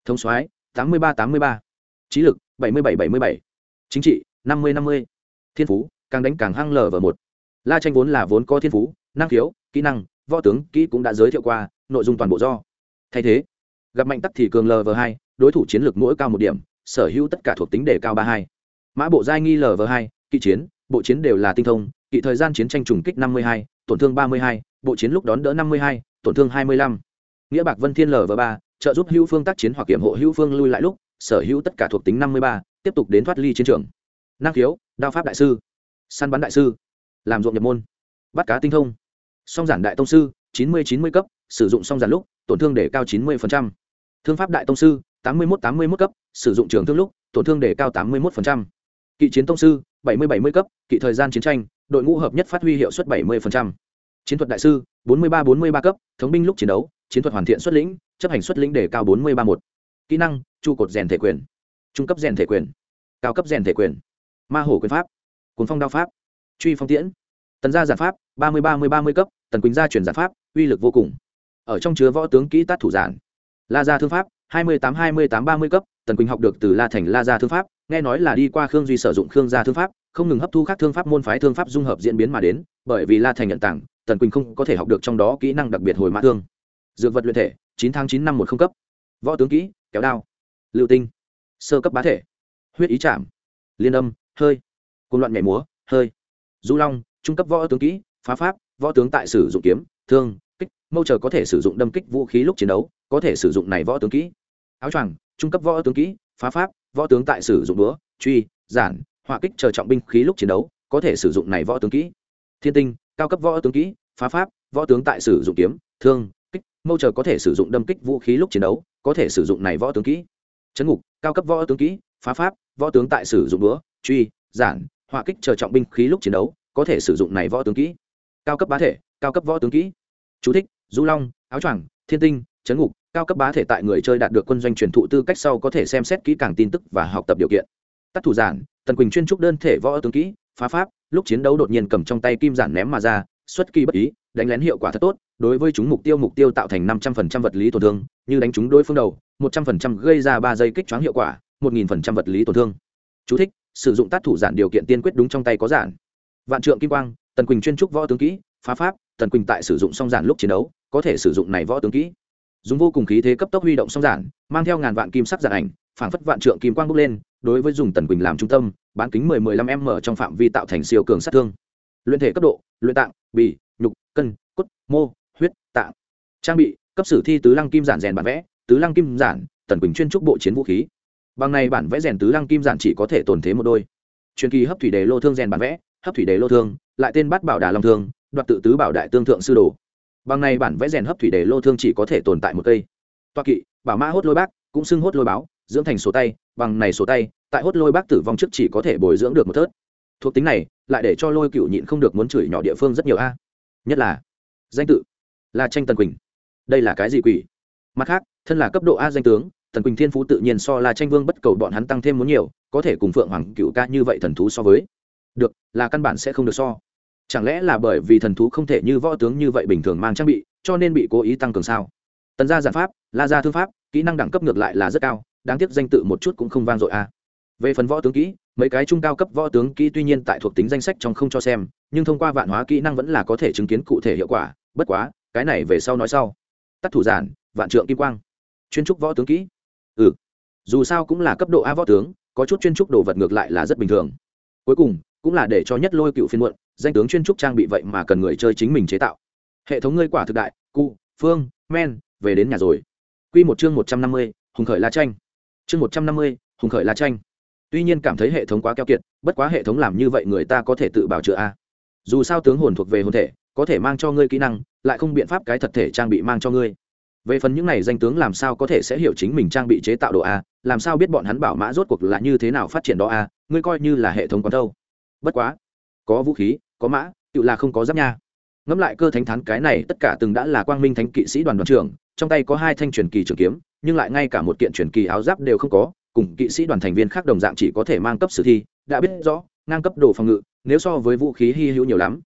Speaker 1: thống soái, tám mươi ba, tám mươi ba, trí lực, bảy mươi bảy bảy mươi bảy, chính trị, năm mươi năm mươi, thiên phú, càng đánh càng hăng lờ vào một la tranh vốn là vốn có thiên phú, năng khiếu, kỹ năng, võ tướng, kỹ cũng đã giới thiệu qua, nội dung toàn bộ do. Thay thế, gặp mạnh tắc thì cường lv hai, đối thủ chiến lược mỗi cao một điểm, sở hữu tất cả thuộc tính đề cao ba hai. Mã bộ giai nghi lv hai, kỵ chiến, bộ chiến đều là tinh thông, kỵ thời gian chiến tranh trùng kích năm mươi hai, tổn thương ba mươi hai, bộ chiến lúc đón đỡ năm mươi hai, tổn thương hai mươi lăm. Nghĩa bạc vân thiên lv ba, trợ giúp hữu phương tác chiến hoặc kiểm hộ hữu phương lui lại lúc, sở hữu tất cả thuộc tính năm mươi ba, tiếp tục đến thoát ly chiến trường. Năng khiếu, đao pháp đại sư. Săn bắn đại sư làm ruộng nhập môn. Bắt cá tinh thông. Song giản đại tông sư, chín mươi chín mươi cấp, sử dụng song giản lúc, tổn thương để cao chín mươi thương pháp đại tông sư, tám mươi một tám mươi một cấp, sử dụng trường thương lúc, tổn thương để cao tám mươi một kỵ chiến tông sư, bảy mươi bảy mươi cấp, kỵ thời gian chiến tranh, đội ngũ hợp nhất phát huy hiệu suất bảy mươi chiến thuật đại sư, bốn mươi ba bốn mươi ba cấp, thống binh lúc chiến đấu, chiến thuật hoàn thiện xuất lĩnh, chấp hành xuất lĩnh để cao bốn mươi ba một. Kỹ năng, trụ cột rèn thể quyền. Trung cấp rèn thể quyền. Cao cấp rèn thể quyền. Ma hổ quyền pháp. Cuốn phong đao pháp truy phong tiễn. Tần gia giản pháp, ba mươi ba mươi ba mươi cấp, tần quỳnh gia chuyển giản pháp, uy lực vô cùng. Ở trong chứa võ tướng kỹ tát thủ giản. La gia thương pháp, hai mươi tám, hai mươi tám, ba mươi cấp, tần quỳnh học được từ la thành la gia thương pháp, nghe nói là đi qua khương duy sử dụng khương gia thương pháp, không ngừng hấp thu các thương pháp môn phái thương pháp dung hợp diễn biến mà đến, bởi vì la thành nhận tặng, tần quỳnh không có thể học được trong đó kỹ năng đặc biệt hồi mã thương. Dược vật luyện thể, chín tháng chín năm một không cấp. Võ tướng kỹ, kéo đao. Lưu tinh. Sơ cấp bá thể. Huyết ý chạm. Liên âm, hơi. Côn loạn nhảy múa, hơi du long trung cấp võ tướng kỹ phá pháp võ tướng tại sử dụng kiếm thương kích mâu chờ có thể sử dụng đâm kích vũ khí lúc chiến đấu có thể sử dụng này võ tướng kỹ áo choàng trung cấp võ tướng kỹ phá pháp võ tướng tại sử dụng đũa, truy giản hỏa kích chờ trọng binh khí lúc chiến đấu có thể sử dụng này võ tướng kỹ thiên tinh cao cấp võ tướng kỹ phá pháp võ tướng tại sử dụng kiếm thương kích mâu chờ có thể sử dụng đâm kích vũ khí lúc chiến đấu có thể sử dụng này võ tướng kỹ chấn ngục cao cấp võ tướng kỹ phá pháp võ tướng tại sử dụng đũa, truy giản hỏa kích chờ trọng binh khí lúc chiến đấu có thể sử dụng này võ tướng kỹ. Cao cấp bá thể cao cấp võ tướng kỹ. Chú thích du long áo choàng thiên tinh chấn ngục cao cấp bá thể tại người chơi đạt được quân doanh truyền thụ tư cách sau có thể xem xét kỹ càng tin tức và học tập điều kiện. Tắt thủ giản tần quỳnh chuyên trúc đơn thể võ tướng kỹ phá pháp lúc chiến đấu đột nhiên cầm trong tay kim giản ném mà ra xuất kỳ bất ý đánh lén hiệu quả thật tốt đối với chúng mục tiêu mục tiêu tạo thành năm trăm phần trăm vật lý tổn thương như đánh chúng đối phương đầu một trăm phần trăm gây ra ba giây kích choáng hiệu quả một nghìn phần trăm vật lý tổn thương. Chú thích, sử dụng tác thủ giản điều kiện tiên quyết đúng trong tay có giản. Vạn trượng kim quang, tần quỳnh chuyên trúc võ tướng kỹ, phá pháp, tần quỳnh tại sử dụng song giản lúc chiến đấu, có thể sử dụng này võ tướng kỹ. Dùng vô cùng khí thế cấp tốc huy động song giản, mang theo ngàn vạn kim sắc giản ảnh, phảng phất vạn trượng kim quang bốc lên, đối với dùng tần quỳnh làm trung tâm, bán kính mười mười lăm m trong phạm vi tạo thành siêu cường sát thương. Luyện thể cấp độ, luyện tạng, bì, nhục, cân, cốt, mô, huyết, tạng. Trang bị, cấp sử thi tứ lăng kim giản rèn bản vẽ, tứ lăng kim giản, tần quỳnh chuyên trúc bộ chiến vũ khí bằng này bản vẽ rèn tứ lăng kim giản chỉ có thể tồn thế một đôi. Truyền kỳ hấp thủy đề lô thương rèn bản vẽ, hấp thủy đề lô thương, lại tên bắt bảo đà long thương, đoạt tự tứ bảo đại tương thượng sư đồ. Bằng này bản vẽ rèn hấp thủy đề lô thương chỉ có thể tồn tại một cây. Toa kỵ, bảo mã hốt lôi bác, cũng xưng hốt lôi báo, dưỡng thành số tay, bằng này số tay, tại hốt lôi bác tử vong trước chỉ có thể bồi dưỡng được một thớt. Thuộc tính này, lại để cho lôi cựu nhịn không được muốn chửi nhỏ địa phương rất nhiều a. Nhất là, danh tự, là tranh tần quỳnh. Đây là cái gì quỷ? Mặt khác, thân là cấp độ a danh tướng tần quỳnh thiên phú tự nhiên so là tranh vương bất cầu bọn hắn tăng thêm muốn nhiều, có thể cùng phượng hoàng cựu ca như vậy thần thú so với. Được, là căn bản sẽ không được so. Chẳng lẽ là bởi vì thần thú không thể như võ tướng như vậy bình thường mang trang bị, cho nên bị cố ý tăng cường sao? Tần gia giản pháp, la gia thư pháp, kỹ năng đẳng cấp ngược lại là rất cao, đáng tiếc danh tự một chút cũng không vang dội a. Về phần võ tướng kỹ, mấy cái trung cao cấp võ tướng kỹ tuy nhiên tại thuộc tính danh sách trong không cho xem, nhưng thông qua vạn hóa kỹ năng vẫn là có thể chứng kiến cụ thể hiệu quả, bất quá, cái này về sau nói sau. Tắt thủ giản, vạn trượng kim quang. Chuyên trúc võ tướng kỹ ừ. Dù sao cũng là cấp độ a võ tướng, có chút chuyên trúc đồ vật ngược lại là rất bình thường. Cuối cùng, cũng là để cho nhất lôi cựu phiên muộn, danh tướng chuyên trúc trang bị vậy mà cần người chơi chính mình chế tạo. Hệ thống ngươi quả thực đại, cụ, phương, men, về đến nhà rồi. Q một chương một trăm năm mươi, hùng khởi la tranh chương một trăm năm mươi, hùng khởi la tranh tuy nhiên cảm thấy hệ thống quá keo kiệt, bất quá hệ thống làm như vậy người ta có thể tự bảo chữa a. Dù sao tướng hồn thuộc về hồn thể, có thể mang cho ngươi kỹ năng, lại không biện pháp cái thật thể trang bị mang cho ngươi về phần những này danh tướng làm sao có thể sẽ hiểu chính mình trang bị chế tạo đồ a, làm sao biết bọn hắn bảo mã rốt cuộc là như thế nào phát triển đó a, ngươi coi như là hệ thống quán đâu. Bất quá, có vũ khí, có mã, tự là không có giáp nha. Ngẫm lại cơ thánh thán cái này, tất cả từng đã là quang minh thánh kỵ sĩ đoàn đoàn trưởng, trong tay có hai thanh truyền kỳ trường kiếm, nhưng lại ngay cả một kiện truyền kỳ áo giáp đều không có, cùng kỵ sĩ đoàn thành viên khác đồng dạng chỉ có thể mang cấp sử thi, đã biết rõ, ngang cấp đồ phòng ngự, nếu so với vũ khí hy hữu nhiều lắm.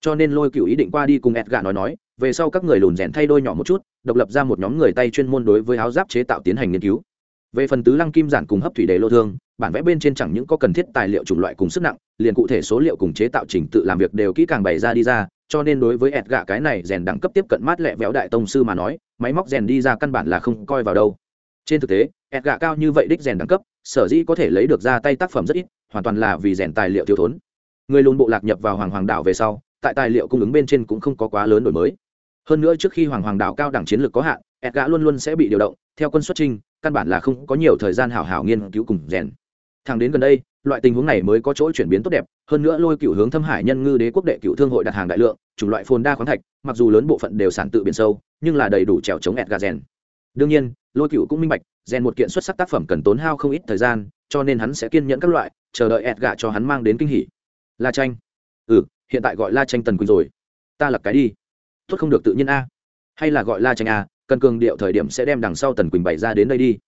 Speaker 1: Cho nên lôi cựu ý định qua đi cùng edgà nói nói về sau các người lùn rèn thay đôi nhỏ một chút, độc lập ra một nhóm người tay chuyên môn đối với áo giáp chế tạo tiến hành nghiên cứu. Về phần tứ lăng kim giản cùng hấp thủy đề lô thương, bản vẽ bên trên chẳng những có cần thiết tài liệu chủng loại cùng sức nặng, liền cụ thể số liệu cùng chế tạo trình tự làm việc đều kỹ càng bày ra đi ra, cho nên đối với ẹt gạ cái này rèn đẳng cấp tiếp cận mát lẹ véo đại tông sư mà nói, máy móc rèn đi ra căn bản là không coi vào đâu. Trên thực tế ẹt gạ cao như vậy đích rèn đẳng cấp, sở dĩ có thể lấy được ra tay tác phẩm rất ít, hoàn toàn là vì rèn tài liệu thiếu thốn. Người lùn bộ lạc nhập vào hoàng hoàng đảo về sau, tại tài liệu cung ứng bên trên cũng không có quá lớn đổi mới hơn nữa trước khi hoàng hoàng đạo cao đẳng chiến lược có hạn ẹt luôn luôn sẽ bị điều động, theo quân xuất trinh căn bản là không có nhiều thời gian hảo hảo nghiên cứu cùng rèn. Thẳng đến gần đây, loại tình huống này mới có chỗ chuyển biến tốt đẹp, hơn nữa lôi cựu hướng thâm hải nhân ngư đế quốc đệ cựu thương hội đặt hàng đại lượng, chủng loại phồn đa khoáng thạch, mặc dù lớn bộ phận đều sản tự biển sâu, nhưng là đầy đủ trèo chống ẹt gà rèn. Đương nhiên, lôi cựu cũng minh bạch, rèn một kiện xuất sắc tác phẩm cần tốn hao không ít thời gian, cho nên hắn sẽ kiên nhẫn các loại, chờ đợi ẹt gà cho hắn mang đến kinh hỉ. La tranh ừ hiện tại gọi la tranh tần quỳnh rồi. Ta lập cái đi tốt không được tự nhiên a. Hay là gọi la tranh a, cần cường điệu thời điểm sẽ đem đằng sau tần quỳnh bày ra đến đây đi.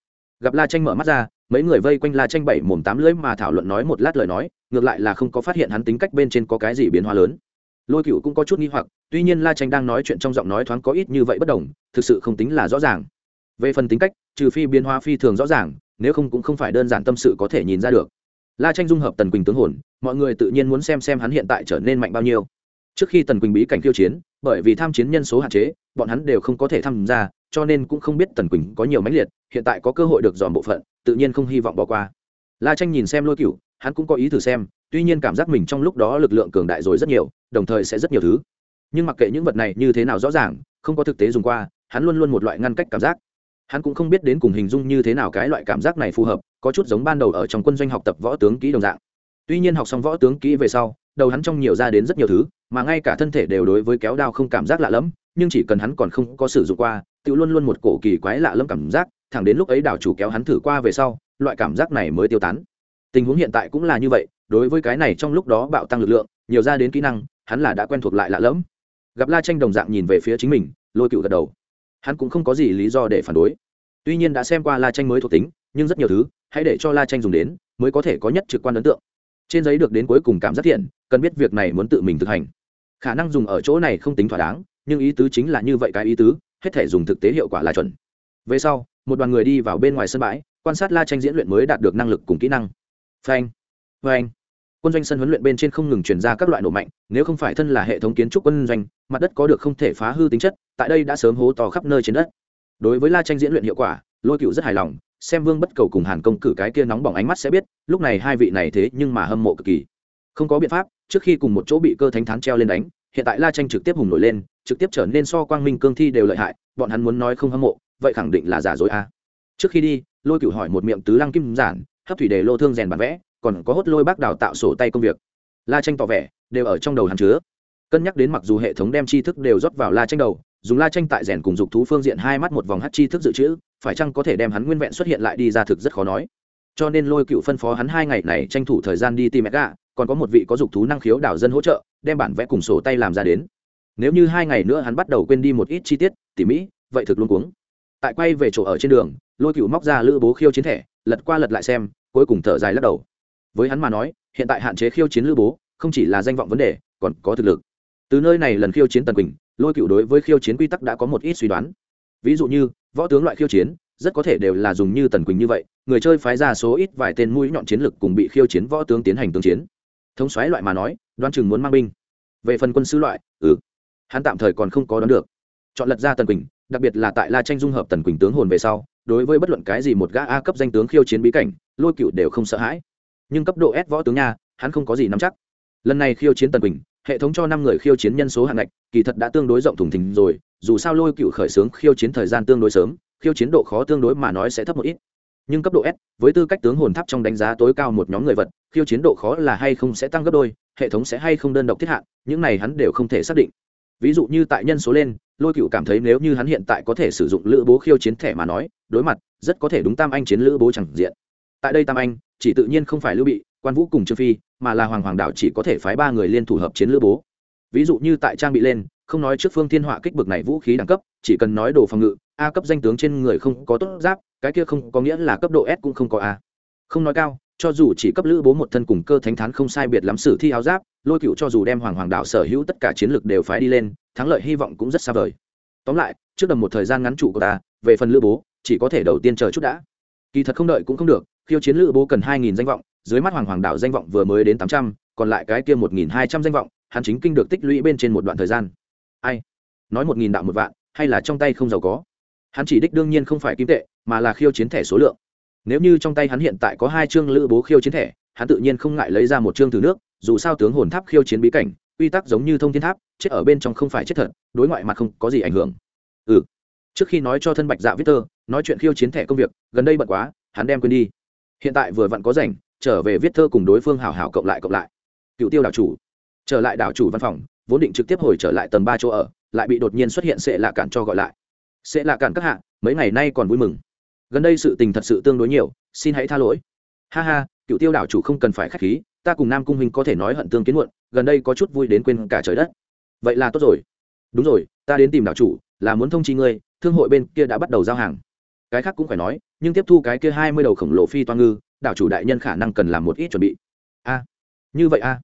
Speaker 1: Gặp la tranh mở mắt ra, mấy người vây quanh la tranh bảy mồm tám lưỡi mà thảo luận nói một lát lời nói, ngược lại là không có phát hiện hắn tính cách bên trên có cái gì biến hóa lớn. Lôi cựu cũng có chút nghi hoặc, tuy nhiên la tranh đang nói chuyện trong giọng nói thoáng có ít như vậy bất đồng, thực sự không tính là rõ ràng. Về phần tính cách, trừ phi biến hóa phi thường rõ ràng, nếu không cũng không phải đơn giản tâm sự có thể nhìn ra được. La tranh dung hợp tần quỳnh tướng hồn, mọi người tự nhiên muốn xem xem hắn hiện tại trở nên mạnh bao nhiêu trước khi tần quỳnh bí cảnh khiêu chiến, bởi vì tham chiến nhân số hạn chế, bọn hắn đều không có thể tham gia, cho nên cũng không biết tần quỳnh có nhiều mãnh liệt, hiện tại có cơ hội được dòm bộ phận, tự nhiên không hy vọng bỏ qua. La tranh nhìn xem lôi cựu hắn cũng có ý thử xem, tuy nhiên cảm giác mình trong lúc đó lực lượng cường đại rồi rất nhiều, đồng thời sẽ rất nhiều thứ. Nhưng mặc kệ những vật này như thế nào rõ ràng, không có thực tế dùng qua, hắn luôn luôn một loại ngăn cách cảm giác. Hắn cũng không biết đến cùng hình dung như thế nào cái loại cảm giác này phù hợp, có chút giống ban đầu ở trong quân doanh học tập võ tướng kỹ đồng dạng. Tuy nhiên học xong võ tướng kỹ về sau, đầu hắn trong nhiều ra đến rất nhiều thứ mà ngay cả thân thể đều đối với kéo đao không cảm giác lạ lẫm, nhưng chỉ cần hắn còn không có sử dụng qua, tự luôn luôn một cổ kỳ quái lạ lẫm cảm giác, thẳng đến lúc ấy đảo chủ kéo hắn thử qua về sau, loại cảm giác này mới tiêu tán. Tình huống hiện tại cũng là như vậy, đối với cái này trong lúc đó bạo tăng lực lượng, nhiều ra đến kỹ năng, hắn là đã quen thuộc lại lạ lẫm. Gặp la tranh đồng dạng nhìn về phía chính mình, lôi cựu gật đầu. Hắn cũng không có gì lý do để phản đối. Tuy nhiên đã xem qua la tranh mới thuộc tính, nhưng rất nhiều thứ, hãy để cho la tranh dùng đến, mới có thể có nhất trực quan ấn tượng. Trên giấy được đến cuối cùng cảm giác thiện, cần biết việc này muốn tự mình thực hành khả năng dùng ở chỗ này không tính thỏa đáng, nhưng ý tứ chính là như vậy cái ý tứ, hết thể dùng thực tế hiệu quả là chuẩn. Về sau, một đoàn người đi vào bên ngoài sân bãi, quan sát la tranh diễn luyện mới đạt được năng lực cùng kỹ năng. Phanh phanh. Quân doanh sân huấn luyện bên trên không ngừng chuyển ra các loại nổ mạnh, nếu không phải thân là hệ thống kiến trúc quân doanh, mặt đất có được không thể phá hư tính chất, tại đây đã sớm hố to khắp nơi trên đất. Đối với la tranh diễn luyện hiệu quả, lôi cựu rất hài lòng, xem vương bất cầu cùng hàn công cử cái kia nóng bỏng ánh mắt sẽ biết, lúc này hai vị này thế nhưng mà hâm mộ cực kỳ không có biện pháp, trước khi cùng một chỗ bị cơ thánh thán treo lên đánh, hiện tại la tranh trực tiếp hùng nổi lên, trực tiếp trở nên so quang minh cương thi đều lợi hại, bọn hắn muốn nói không hâm mộ, vậy khẳng định là giả dối a. À. trước khi đi, lôi cựu hỏi một miệng tứ lăng kim giản, hấp thủy đề lô thương rèn bản vẽ, còn có hốt lôi bác đào tạo sổ tay công việc. La tranh tỏ vẻ, đều ở trong đầu hắn chứa. Cân nhắc đến mặc dù hệ thống đem tri thức đều rót vào la tranh đầu, dùng la tranh tại rèn cùng dục thú phương diện hai mắt một vòng hát tri thức dự trữ, phải chăng có thể đem hắn nguyên vẹn xuất hiện lại đi ra thực rất khó nói. Cho nên lôi cựu phân phó hắn hai ngày này tranh thủ thời gian đi tìm mẹ gà còn có một vị có dục thú năng khiếu đảo dân hỗ trợ, đem bản vẽ cùng sổ tay làm ra đến. Nếu như hai ngày nữa hắn bắt đầu quên đi một ít chi tiết, tỉ mỹ vậy thực luôn cuống. Tại quay về chỗ ở trên đường, lôi cựu móc ra lữ bố khiêu chiến thẻ, lật qua lật lại xem, cuối cùng thở dài lắc đầu. Với hắn mà nói, hiện tại hạn chế khiêu chiến lữ bố, không chỉ là danh vọng vấn đề, còn có thực lực. Từ nơi này lần khiêu chiến tần quỳnh, lôi cựu đối với khiêu chiến quy tắc đã có một ít suy đoán. Ví dụ như, võ tướng loại khiêu chiến, rất có thể đều là dùng như tần quỳnh như vậy, người chơi phái ra số ít vài tên mũi nhọn chiến lực cùng bị khiêu chiến võ tướng tiến hành tương chiến thống xoáy loại mà nói Đoan chừng muốn mang binh. Về phần quân sư loại ừ. Hắn tạm thời còn không có đoán được. Chọn lật ra tần quỳnh, đặc biệt là tại la tranh dung hợp tần quỳnh tướng hồn về sau, đối với bất luận cái gì một gã a cấp danh tướng khiêu chiến bí cảnh, lôi cựu đều không sợ hãi. Nhưng cấp độ s võ tướng nha, hắn không có gì nắm chắc. Lần này khiêu chiến tần quỳnh, hệ thống cho năm người khiêu chiến nhân số hạng ngạch, kỳ thật đã tương đối rộng thùng thình rồi, dù sao lôi cựu khởi xướng khiêu chiến thời gian tương đối sớm, khiêu chiến độ khó tương đối mà nói sẽ thấp một ít nhưng cấp độ s, với tư cách tướng hồn tháp trong đánh giá tối cao một nhóm người vật, khiêu chiến độ khó là hay không sẽ tăng gấp đôi, hệ thống sẽ hay không đơn độc thiết hạn, những này hắn đều không thể xác định. Ví dụ như tại nhân số lên, lôi cựu cảm thấy nếu như hắn hiện tại có thể sử dụng lữ bố khiêu chiến thẻ mà nói, đối mặt, rất có thể đúng tam anh chiến lữ bố chẳng diện. Tại đây tam anh, chỉ tự nhiên không phải lưu bị, quan vũ cùng trương phi, mà là hoàng hoàng đảo chỉ có thể phái ba người liên thủ hợp chiến lữ bố. Ví dụ như tại trang bị lên, không nói trước phương thiên họa kích bực này vũ khí đẳng cấp, chỉ cần nói đồ phòng ngự, a cấp danh tướng trên người không có tốt giáp cái kia không có nghĩa là cấp độ s cũng không có a. Không nói cao, cho dù chỉ cấp lữ bố một thân cùng cơ thánh thán không sai biệt lắm sử thi áo giáp, lôi cựu cho dù đem hoàng hoàng đạo sở hữu tất cả chiến lược đều phái đi lên, thắng lợi hy vọng cũng rất xa vời. Tóm lại, trước đầm một thời gian ngắn trụ của ta, về phần lữ bố, chỉ có thể đầu tiên chờ chút đã. Kỳ thật không đợi cũng không được, khiêu chiến lữ bố cần hai nghìn danh vọng, dưới mắt hoàng hoàng đạo danh vọng vừa mới đến tám trăm, còn lại cái kia một nghìn hai trăm danh vọng, hắn chính kinh được tích lũy bên trên một đoạn thời gian. Ai? Nói một nghìn đạo một vạn, hay là trong tay không giàu có? Hắn chỉ đích đương nhiên không phải kim tệ, mà là khiêu chiến thẻ số lượng. Nếu như trong tay hắn hiện tại có hai chương lữ bố khiêu chiến thẻ, hắn tự nhiên không ngại lấy ra một chương từ nước, dù sao tướng hồn tháp khiêu chiến bí cảnh, quy tắc giống như thông thiên tháp, chết ở bên trong không phải chết thật, đối ngoại mặt không có gì ảnh hưởng. Ừ. Trước khi nói cho thân bạch dạ viết tơ, nói chuyện khiêu chiến thẻ công việc, gần đây bận quá, hắn đem quên đi. Hiện tại vừa vặn có rảnh, trở về viết thơ cùng đối phương hảo hảo cộng lại cộng lại. Cựu tiêu đảo chủ. Trở lại đảo chủ văn phòng, vốn định trực tiếp hồi trở lại tầng ba chỗ ở, lại bị đột nhiên xuất hiện sẽ lạ cản cho gọi lại sẽ là cản các hạ mấy ngày nay còn vui mừng. Gần đây sự tình thật sự tương đối nhiều xin hãy tha lỗi. Ha ha cựu tiêu đảo chủ không cần phải k h á c h khí ta cùng nam cung huynh có thể nói hận tương kiến muộn gần đây có chút vui đến quên cả trời đất. Vậy là tốt rồi. Đúng rồi ta đến tìm đảo chủ là muốn thông chi ngươi thương hội bên kia đã bắt đầu giao hàng. Cái khác cũng phải nói nhưng tiếp thu cái kia hai mươi đầu khổng lồ phi toan ngư đảo chủ đại nhân khả năng cần làm một ít chuẩn bị. A như vậy a.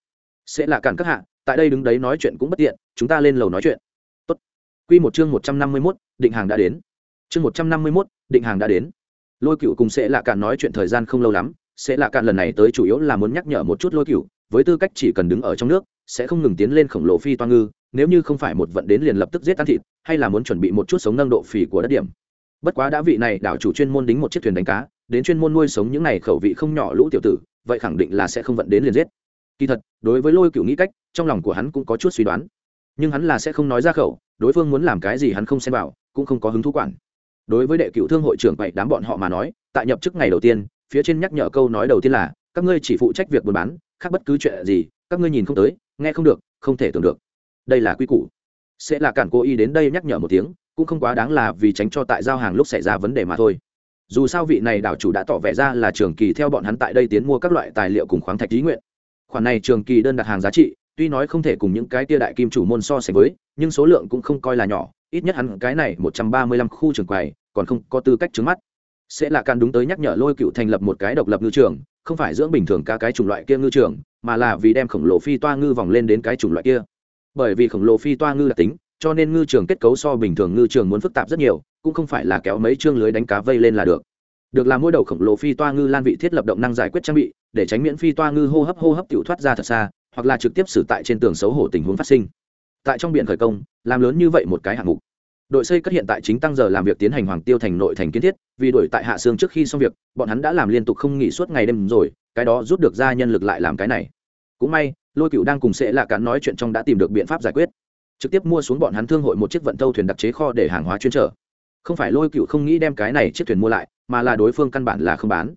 Speaker 1: Sẽ là cản các hạ tại đây đứng đấy nói chuyện cũng bất tiện chúng ta lên lầu nói chuyện. Tốt. Quy một chương một trăm năm mươi 151, định hàng đã đến. Chương một trăm năm mươi mốt định hàng đã đến. Lôi Cựu cùng sẽ lạ cạn nói chuyện thời gian không lâu lắm, sẽ lạ cạn lần này tới chủ yếu là muốn nhắc nhở một chút Lôi Cựu, với tư cách chỉ cần đứng ở trong nước, sẽ không ngừng tiến lên khổng lồ phi toa ngư, nếu như không phải một vận đến liền lập tức giết ăn thịt, hay là muốn chuẩn bị một chút sống nâng độ phì của đất điểm. Bất quá đã vị này đảo chủ chuyên môn đính một chiếc thuyền đánh cá, đến chuyên môn nuôi sống những này khẩu vị không nhỏ lũ tiểu tử, vậy khẳng định là sẽ không vận đến liền giết kỳ thật đối với lôi cựu nghĩ cách trong lòng của hắn cũng có chút suy đoán nhưng hắn là sẽ không nói ra khẩu đối phương muốn làm cái gì hắn không xem vào cũng không có hứng thú quản. Đối với đệ cựu thương hội trưởng vậy đám bọn họ mà nói, tại nhập chức ngày đầu tiên, phía trên nhắc nhở câu nói đầu tiên là, các ngươi chỉ phụ trách việc buôn bán, khác bất cứ chuyện gì, các ngươi nhìn không tới, nghe không được, không thể tưởng được. Đây là quy củ. Sẽ là cản cố y đến đây nhắc nhở một tiếng, cũng không quá đáng là vì tránh cho tại giao hàng lúc xảy ra vấn đề mà thôi. Dù sao vị này đảo chủ đã tỏ vẻ ra là trường kỳ theo bọn hắn tại đây tiến mua các loại tài liệu cùng khoáng thạch lý nguyện. Khoản này trường kỳ đơn đặt hàng giá trị tuy nói không thể cùng những cái tia đại kim chủ môn so sánh với, nhưng số lượng cũng không coi là nhỏ, ít nhất hắn cái này một trăm ba mươi lăm khu trường quầy còn không có tư cách trứng mắt. Sẽ là càn đúng tới nhắc nhở lôi cựu thành lập một cái độc lập ngư trường, không phải dưỡng bình thường ca cái chủng loại kia ngư trường, mà là vì đem khổng lồ phi toa ngư vòng lên đến cái chủng loại kia. Bởi vì khổng lồ phi toa ngư đặc tính, cho nên ngư trường kết cấu so bình thường ngư trường muốn phức tạp rất nhiều, cũng không phải là kéo mấy chương lưới đánh cá vây lên là được. Được làm mỗi đầu khổng lồ phi toa ngư lan vị thiết lập động năng giải quyết trang bị, để tránh miễn phi toa ngư hô hấp hô hấp tiểu thoát ra thật xa hoặc là trực tiếp xử tại trên tường xấu hổ tình huống phát sinh. Tại trong biển khởi công, làm lớn như vậy một cái hạng mục. Đội xây cất hiện tại chính tăng giờ làm việc tiến hành hoàng tiêu thành nội thành kiến thiết, vì đổi tại hạ sương trước khi xong việc, bọn hắn đã làm liên tục không nghỉ suốt ngày đêm rồi, cái đó rút được ra nhân lực lại làm cái này. Cũng may, lôi cựu đang cùng sẽ là cán nói chuyện trong đã tìm được biện pháp giải quyết. Trực tiếp mua xuống bọn hắn thương hội một chiếc vận tâu thuyền đặc chế kho để hàng hóa chuyên trở. Không phải lôi cựu không nghĩ đem cái này chiếc thuyền mua lại, mà là đối phương căn bản là không bán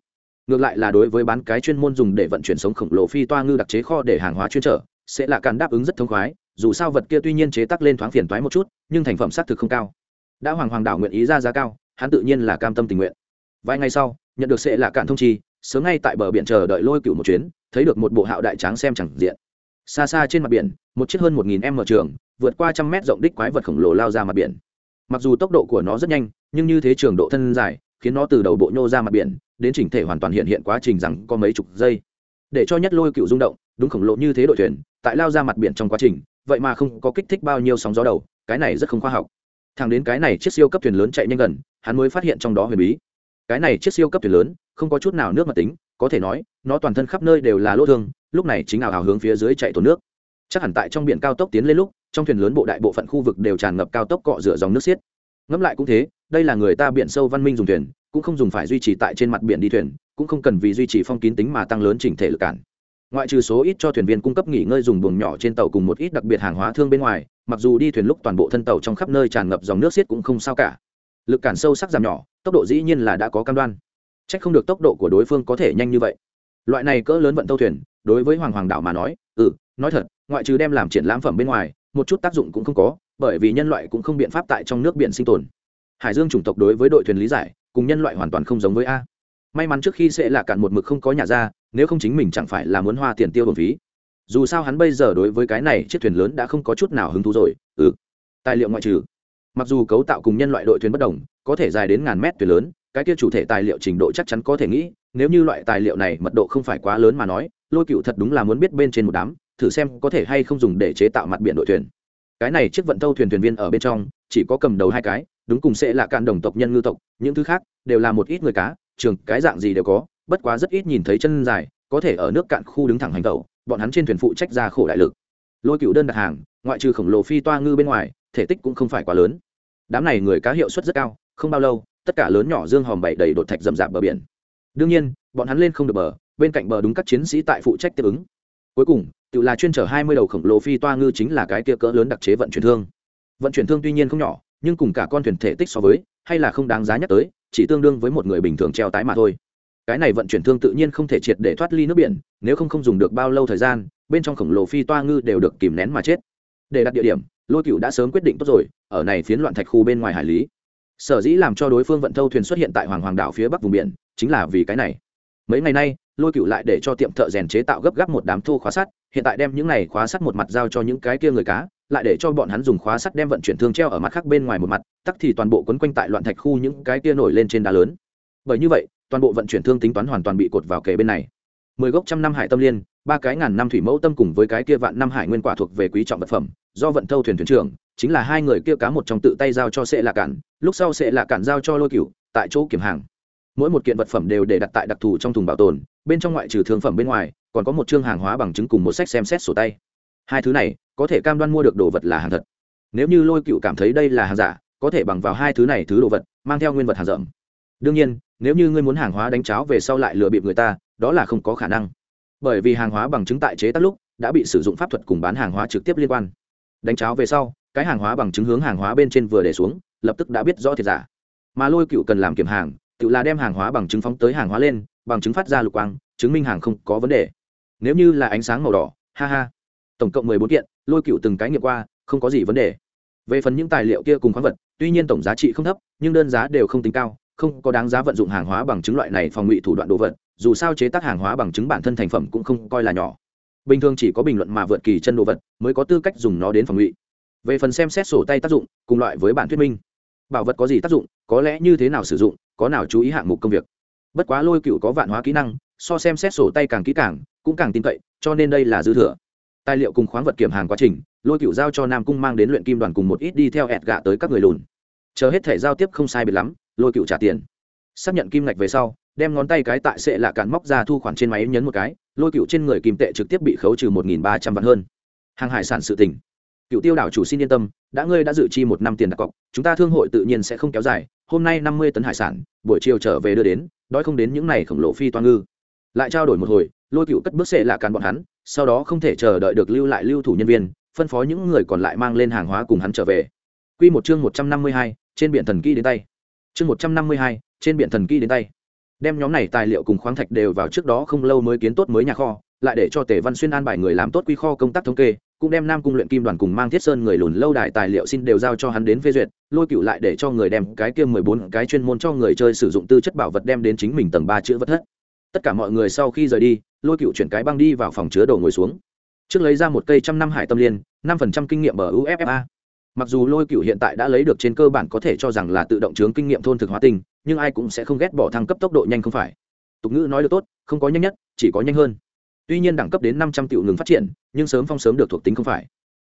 Speaker 1: ngược lại là đối với bán cái chuyên môn dùng để vận chuyển sống khổng lồ phi toa ngư đặc chế kho để hàng hóa chuyên trở, sẽ là càng đáp ứng rất thông khoái, dù sao vật kia tuy nhiên chế tác lên thoáng phiền toái một chút, nhưng thành phẩm xác thực không cao. Đã hoàng hoàng đảo nguyện ý ra giá cao, hắn tự nhiên là cam tâm tình nguyện. Vài ngày sau, nhận được sẽ là cạn thông chi, sớm ngay tại bờ biển chờ đợi lôi cựu một chuyến, thấy được một bộ hạo đại tráng xem chẳng diện. Xa xa trên mặt biển, một chiếc hơn một nghìn em mở trường, vượt qua trăm mét rộng đích quái vật khổng lồ lao ra mặt biển. Mặc dù tốc độ của nó rất nhanh, nhưng như thế trường độ thân dài, khiến nó từ đầu bộ nhô ra mặt biển đến chỉnh thể hoàn toàn hiện hiện quá trình rằng có mấy chục giây. Để cho nhất lôi cựu rung động, đúng khổng lồ như thế đội thuyền, tại lao ra mặt biển trong quá trình, vậy mà không có kích thích bao nhiêu sóng gió đầu, cái này rất không khoa học. Thằng đến cái này chiếc siêu cấp thuyền lớn chạy nhanh gần, hắn mới phát hiện trong đó huyền bí. Cái này chiếc siêu cấp thuyền lớn, không có chút nào nước mặt tính, có thể nói, nó toàn thân khắp nơi đều là lỗ thương, lúc này chính ảo hào hướng phía dưới chạy tổn nước. Chắc hẳn tại trong biển cao tốc tiến lên lúc, trong thuyền lớn bộ đại bộ phận khu vực đều tràn ngập cao tốc cọ rửa dòng nước xiết. Ngẫm lại cũng thế, đây là người ta biển sâu văn minh dùng thuyền cũng không dùng phải duy trì tại trên mặt biển đi thuyền cũng không cần vì duy trì phong kín tính mà tăng lớn chỉnh thể lực cản ngoại trừ số ít cho thuyền viên cung cấp nghỉ ngơi dùng buồng nhỏ trên tàu cùng một ít đặc biệt hàng hóa thương bên ngoài mặc dù đi thuyền lúc toàn bộ thân tàu trong khắp nơi tràn ngập dòng nước xiết cũng không sao cả lực cản sâu sắc giảm nhỏ tốc độ dĩ nhiên là đã có cam đoan Chắc không được tốc độ của đối phương có thể nhanh như vậy. Loại này cỡ lớn vận tàu thuyền, đối với Hoàng Hoàng đảo mà nói, ừ, nói thật, ngoại trừ đem làm triển lãm phẩm bên ngoài, một chút tác dụng cũng không có, bởi vì nhân loại cũng không biện pháp tại trong nước biển sinh tồn. Hải Dương chủng tộc đối với đội thuyền lý giải, cùng nhân loại hoàn toàn không giống với a. May mắn trước khi sẽ là cạn một mực không có nhà ra, nếu không chính mình chẳng phải là muốn hoa tiền tiêu bổng phí. Dù sao hắn bây giờ đối với cái này chiếc thuyền lớn đã không có chút nào hứng thú rồi. Ừ. Tài liệu ngoại trừ. Mặc dù cấu tạo cùng nhân loại đội thuyền bất đồng, có thể dài đến ngàn mét thuyền lớn, cái kia chủ thể tài liệu trình độ chắc chắn có thể nghĩ nếu như loại tài liệu này mật độ không phải quá lớn mà nói lôi cựu thật đúng là muốn biết bên trên một đám thử xem có thể hay không dùng để chế tạo mặt biển đội thuyền cái này chiếc vận tâu thuyền thuyền viên ở bên trong chỉ có cầm đầu hai cái đúng cùng sẽ là cạn đồng tộc nhân ngư tộc, những thứ khác đều là một ít người cá, trường, cái dạng gì đều có, bất quá rất ít nhìn thấy chân dài, có thể ở nước cạn khu đứng thẳng hành tẩu, bọn hắn trên thuyền phụ trách ra khổ đại lực. Lôi cựu đơn đặt hàng, ngoại trừ khổng lồ phi toa ngư bên ngoài, thể tích cũng không phải quá lớn. Đám này người cá hiệu suất rất cao, không bao lâu, tất cả lớn nhỏ dương hòm bảy đầy đột thạch rậm rạp bờ biển. Đương nhiên, bọn hắn lên không được bờ, bên cạnh bờ đúng các chiến sĩ tại phụ trách tiếp ứng. Cuối cùng, tự là chuyên chở hai mươi đầu khổng lồ phi toa ngư chính là cái kia cỡ lớn đặc chế vận chuyển thương. Vận chuyển thương tuy nhiên không nhỏ nhưng cùng cả con thuyền thể tích so với, hay là không đáng giá nhắc tới, chỉ tương đương với một người bình thường treo tái mà thôi. Cái này vận chuyển thương tự nhiên không thể triệt để thoát ly nước biển, nếu không không dùng được bao lâu thời gian, bên trong khổng lồ phi toa ngư đều được kìm nén mà chết. Để đặt địa điểm, lôi cựu đã sớm quyết định tốt rồi, ở này phiến loạn thạch khu bên ngoài hải lý. Sở dĩ làm cho đối phương vận thâu thuyền xuất hiện tại hoàng hoàng đảo phía bắc vùng biển, chính là vì cái này. Mấy ngày nay, lôi cựu lại để cho tiệm thợ rèn chế tạo gấp gáp một đám thô khóa sắt, hiện tại đem những này khóa sắt một mặt giao cho những cái kia người cá lại để cho bọn hắn dùng khóa sắt đem vận chuyển thương treo ở mặt khác bên ngoài một mặt, tắc thì toàn bộ quấn quanh tại loạn thạch khu những cái kia nổi lên trên đá lớn. Bởi như vậy, toàn bộ vận chuyển thương tính toán hoàn toàn bị cột vào kề bên này. Mười gốc trăm năm hải tâm liên, ba cái ngàn năm thủy mẫu tâm cùng với cái kia vạn năm hải nguyên quả thuộc về quý trọng vật phẩm, do vận thâu thuyền thuyền trưởng, chính là hai người kia cá một trong tự tay giao cho sệ là cản lúc sau sệ là cản giao cho lôi cửu, tại chỗ kiểm hàng. Mỗi một kiện vật phẩm đều để đặt tại đặc thù trong thùng bảo tồn, bên trong ngoại trừ thương phẩm bên ngoài, còn có một chương hàng hóa bằng chứng cùng một sách xem xét sổ tay hai thứ này có thể cam đoan mua được đồ vật là hàng thật. Nếu như lôi cựu cảm thấy đây là hàng giả, có thể bằng vào hai thứ này thứ đồ vật, mang theo nguyên vật hàng rộng đương nhiên, nếu như ngươi muốn hàng hóa đánh cháo về sau lại lừa bịp người ta, đó là không có khả năng. Bởi vì hàng hóa bằng chứng tại chế tác lúc đã bị sử dụng pháp thuật cùng bán hàng hóa trực tiếp liên quan. Đánh cháo về sau, cái hàng hóa bằng chứng hướng hàng hóa bên trên vừa để xuống, lập tức đã biết rõ thiệt giả. Mà lôi cựu cần làm kiểm hàng, tự là đem hàng hóa bằng chứng phóng tới hàng hóa lên, bằng chứng phát ra lục quang, chứng minh hàng không có vấn đề. Nếu như là ánh sáng màu đỏ, ha ha tổng cộng mười bốn kiện, lôi cựu từng cái nghiệm qua, không có gì vấn đề. Về phần những tài liệu kia cùng khoáng vật, tuy nhiên tổng giá trị không thấp, nhưng đơn giá đều không tính cao, không có đáng giá vận dụng hàng hóa bằng chứng loại này phòng ngụy thủ đoạn đồ vật, dù sao chế tác hàng hóa bằng chứng bản thân thành phẩm cũng không coi là nhỏ. Bình thường chỉ có bình luận mà vượt kỳ chân đồ vật, mới có tư cách dùng nó đến phòng ngụy. Về phần xem xét sổ tay tác dụng, cùng loại với bản thuyết minh, bảo vật có gì tác dụng, có lẽ như thế nào sử dụng, có nào chú ý hạng mục công việc. Bất quá lôi cựu có vạn hóa kỹ năng, so xem xét sổ tay càng kỹ càng, cũng càng tin cậy, cho nên đây là dư thừa tài liệu cùng khoáng vật kiểm hàng quá trình, lôi cựu giao cho nam cung mang đến luyện kim đoàn cùng một ít đi theo ẹt gạ tới các người lùn. Chờ hết thể giao tiếp không sai biệt lắm, lôi cựu trả tiền. Xác nhận kim ngạch về sau, đem ngón tay cái tại sệ lạ cản móc ra thu khoản trên máy nhấn một cái, lôi cựu trên người kim tệ trực tiếp bị khấu trừ một nghìn ba trăm vạn hơn. Hàng hải sản sự tỉnh cựu tiêu đảo chủ xin yên tâm, đã ngươi đã dự chi một năm tiền đặt cọc, chúng ta thương hội tự nhiên sẽ không kéo dài, hôm nay năm mươi tấn hải sản, buổi chiều trở về đưa đến, đói không đến những n à y khổng lồ phi toan ngư. Lại trao đổi một hồi lôi cựu cất bước xệ lạ càn bọn hắn, sau đó không thể chờ đợi được lưu lại lưu thủ nhân viên, phân phó những người còn lại mang lên hàng hóa cùng hắn trở về. Q một chương một trăm năm mươi hai, trên biển thần kỹ đến tay. Chương một trăm năm mươi hai, trên biển thần kỹ đến tay. Đem nhóm này tài liệu cùng khoáng thạch đều vào trước đó không lâu mới kiến tốt mới nhà kho, lại để cho tề văn xuyên an bài người làm tốt quy kho công tác thống kê, cũng đem nam cung luyện kim đoàn cùng mang thiết sơn người lùn lâu đài tài liệu xin đều giao cho hắn đến phê duyệt, lôi cựu lại để cho người đem cái kia mười bốn cái chuyên môn cho người chơi sử dụng tư chất bảo vật đem đến chính mình tầng ba chữ vật thất. Tất cả mọi người sau khi rời đi lôi cựu chuyển cái băng đi vào phòng chứa đồ ngồi xuống. Trước lấy ra một cây trăm năm hải tâm liên, năm phần trăm kinh nghiệm ở uffa mặc dù lôi cựu hiện tại đã lấy được trên cơ bản có thể cho rằng là tự động chướng kinh nghiệm thôn thực hóa tinh nhưng ai cũng sẽ không ghét bỏ thăng cấp tốc độ nhanh không phải. Tục ngữ nói được tốt, không có nhanh nhất, chỉ có nhanh hơn. Tuy nhiên đẳng cấp đến năm trăm triệu ngừng phát triển, nhưng sớm phong sớm được thuộc tính không phải.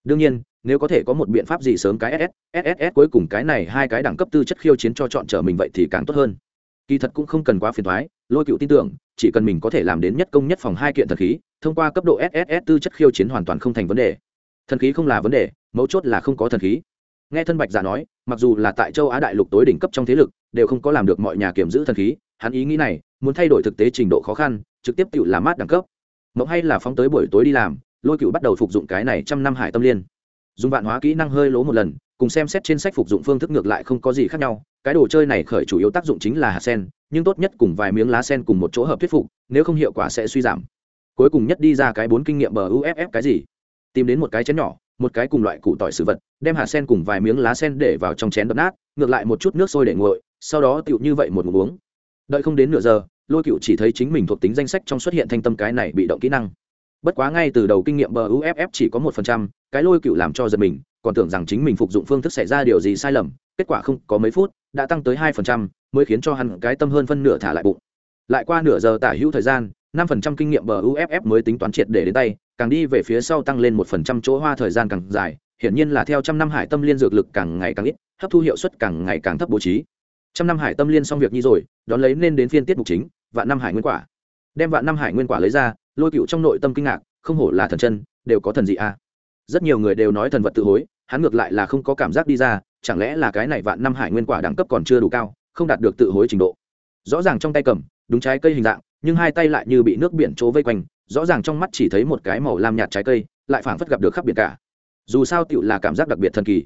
Speaker 1: Đương nhiên, nếu có thể có một biện pháp gì sớm cái ss ss cuối cùng cái này hai cái đẳng cấp tư chất khiêu chiến cho chọn trở mình vậy thì càng tốt hơn. Kỳ thật cũng không cần quá phiền thoái, lôi cựu tin tưởng chỉ cần mình có thể làm đến nhất công nhất phòng hai kiện thần khí, thông qua cấp độ sss tư chất khiêu chiến hoàn toàn không thành vấn đề. Thần khí không là vấn đề, mấu chốt là không có thần khí. Nghe thân bạch giả nói, mặc dù là tại châu á đại lục tối đỉnh cấp trong thế lực, đều không có làm được mọi nhà kiểm giữ thần khí, hắn ý nghĩ này, muốn thay đổi thực tế trình độ khó khăn, trực tiếp tự làm mát đẳng cấp. Mộng hay là phóng tới buổi tối đi làm, lôi cựu bắt đầu phục dụng cái này trăm năm hải tâm liên. Dùng vạn hóa kỹ năng hơi lố một lần cùng xem xét trên sách phục dụng phương thức ngược lại không có gì khác nhau, cái đồ chơi này khởi chủ yếu tác dụng chính là hạt sen, nhưng tốt nhất cùng vài miếng lá sen cùng một chỗ hợp thuyết phục, nếu không hiệu quả sẽ suy giảm. Cuối cùng nhất đi ra cái bốn kinh nghiệm bờ uff cái gì? Tìm đến một cái chén nhỏ, một cái cùng loại củ tỏi sự vật, đem hạt sen cùng vài miếng lá sen để vào trong chén đập nát, ngược lại một chút nước sôi để nguội, sau đó tựu như vậy một ngụm uống. Đợi không đến nửa giờ, lôi cựu chỉ thấy chính mình thuộc tính danh sách trong xuất hiện thanh tâm cái này bị động kỹ năng. Bất quá ngay từ đầu kinh nghiệm bờ uff chỉ có một phần trăm, cái lôi cựu làm cho giật mình còn tưởng rằng chính mình phục dụng phương thức xảy ra điều gì sai lầm, kết quả không có mấy phút, đã tăng tới hai phần trăm, mới khiến cho hắn cái tâm hơn phân nửa thả lại bụng. Lại qua nửa giờ tả hữu thời gian, năm phần trăm kinh nghiệm bờ uff mới tính toán triệt để đến tay, càng đi về phía sau tăng lên một phần trăm chỗ hoa thời gian càng dài, hiển nhiên là theo trăm năm hải tâm liên dược lực càng ngày càng ít, hấp thu hiệu suất càng ngày càng thấp bố trí. Trăm năm hải tâm liên xong việc nhi rồi, đón lấy nên đến phiên tiết mục chính, vạn năm hải nguyên quả. Đem vạn năm hải nguyên quả lấy ra, lôi cựu trong nội tâm kinh ngạc, không hổ là thần chân, đều có thần dị a. à rất nhiều người đều nói thần vật tự hối, hắn ngược lại là không có cảm giác đi ra, chẳng lẽ là cái này vạn năm hải nguyên quả đẳng cấp còn chưa đủ cao, không đạt được tự hối trình độ. Rõ ràng trong tay cầm, đúng trái cây hình dạng, nhưng hai tay lại như bị nước biển chỗ vây quanh, rõ ràng trong mắt chỉ thấy một cái màu lam nhạt trái cây, lại phảng phất gặp được khắp biệt cả. Dù sao tựu là cảm giác đặc biệt thần kỳ.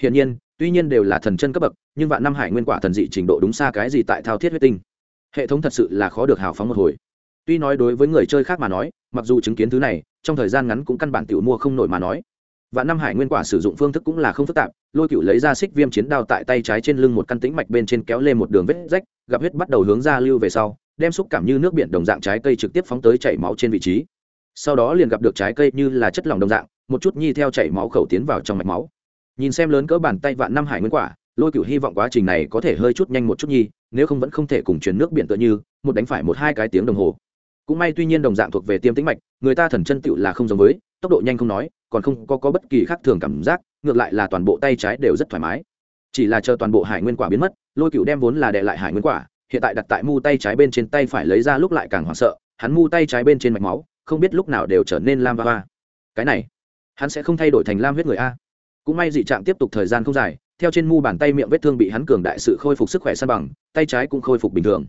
Speaker 1: Hiển nhiên, tuy nhiên đều là thần chân cấp bậc, nhưng vạn năm hải nguyên quả thần dị trình độ đúng xa cái gì tại thao thiết huyết tinh. Hệ thống thật sự là khó được hào phóng một hồi tuy nói đối với người chơi khác mà nói, mặc dù chứng kiến thứ này, trong thời gian ngắn cũng căn bản tiểu mua không nổi mà nói. Vạn năm hải nguyên quả sử dụng phương thức cũng là không phức tạp, lôi cựu lấy ra xích viêm chiến đao tại tay trái trên lưng một căn tĩnh mạch bên trên kéo lên một đường vết rách, gặp huyết bắt đầu hướng ra lưu về sau, đem xúc cảm như nước biển đồng dạng trái cây trực tiếp phóng tới chảy máu trên vị trí. Sau đó liền gặp được trái cây như là chất lỏng đồng dạng, một chút nhi theo chảy máu khẩu tiến vào trong mạch máu. Nhìn xem lớn cỡ bàn tay vạn năm hải nguyên quả, lôi cựu hy vọng quá trình này có thể hơi chút nhanh một chút nhi, nếu không vẫn không thể cùng chuyển nước biển tựa như, một đánh phải một hai cái tiếng đồng hồ cũng may tuy nhiên đồng dạng thuộc về tiêm tĩnh mạch người ta thần chân tựu là không giống với tốc độ nhanh không nói còn không có, có bất kỳ khác thường cảm giác ngược lại là toàn bộ tay trái đều rất thoải mái. Chỉ là chờ toàn bộ hải nguyên quả biến mất lôi cựu đem vốn là đệ lại hải nguyên quả hiện tại đặt tại mu tay trái bên trên tay phải lấy ra lúc lại càng hoảng sợ hắn mu tay trái bên trên mạch máu không biết lúc nào đều trở nên lam va va cái này hắn sẽ không thay đổi thành lam huyết người a. Cũng may dị trạng tiếp tục thời gian không dài theo trên mu bàn tay miệng vết thương bị hắn cường đại sự khôi phục sức khỏe san bằng tay trái cũng khôi phục bình thường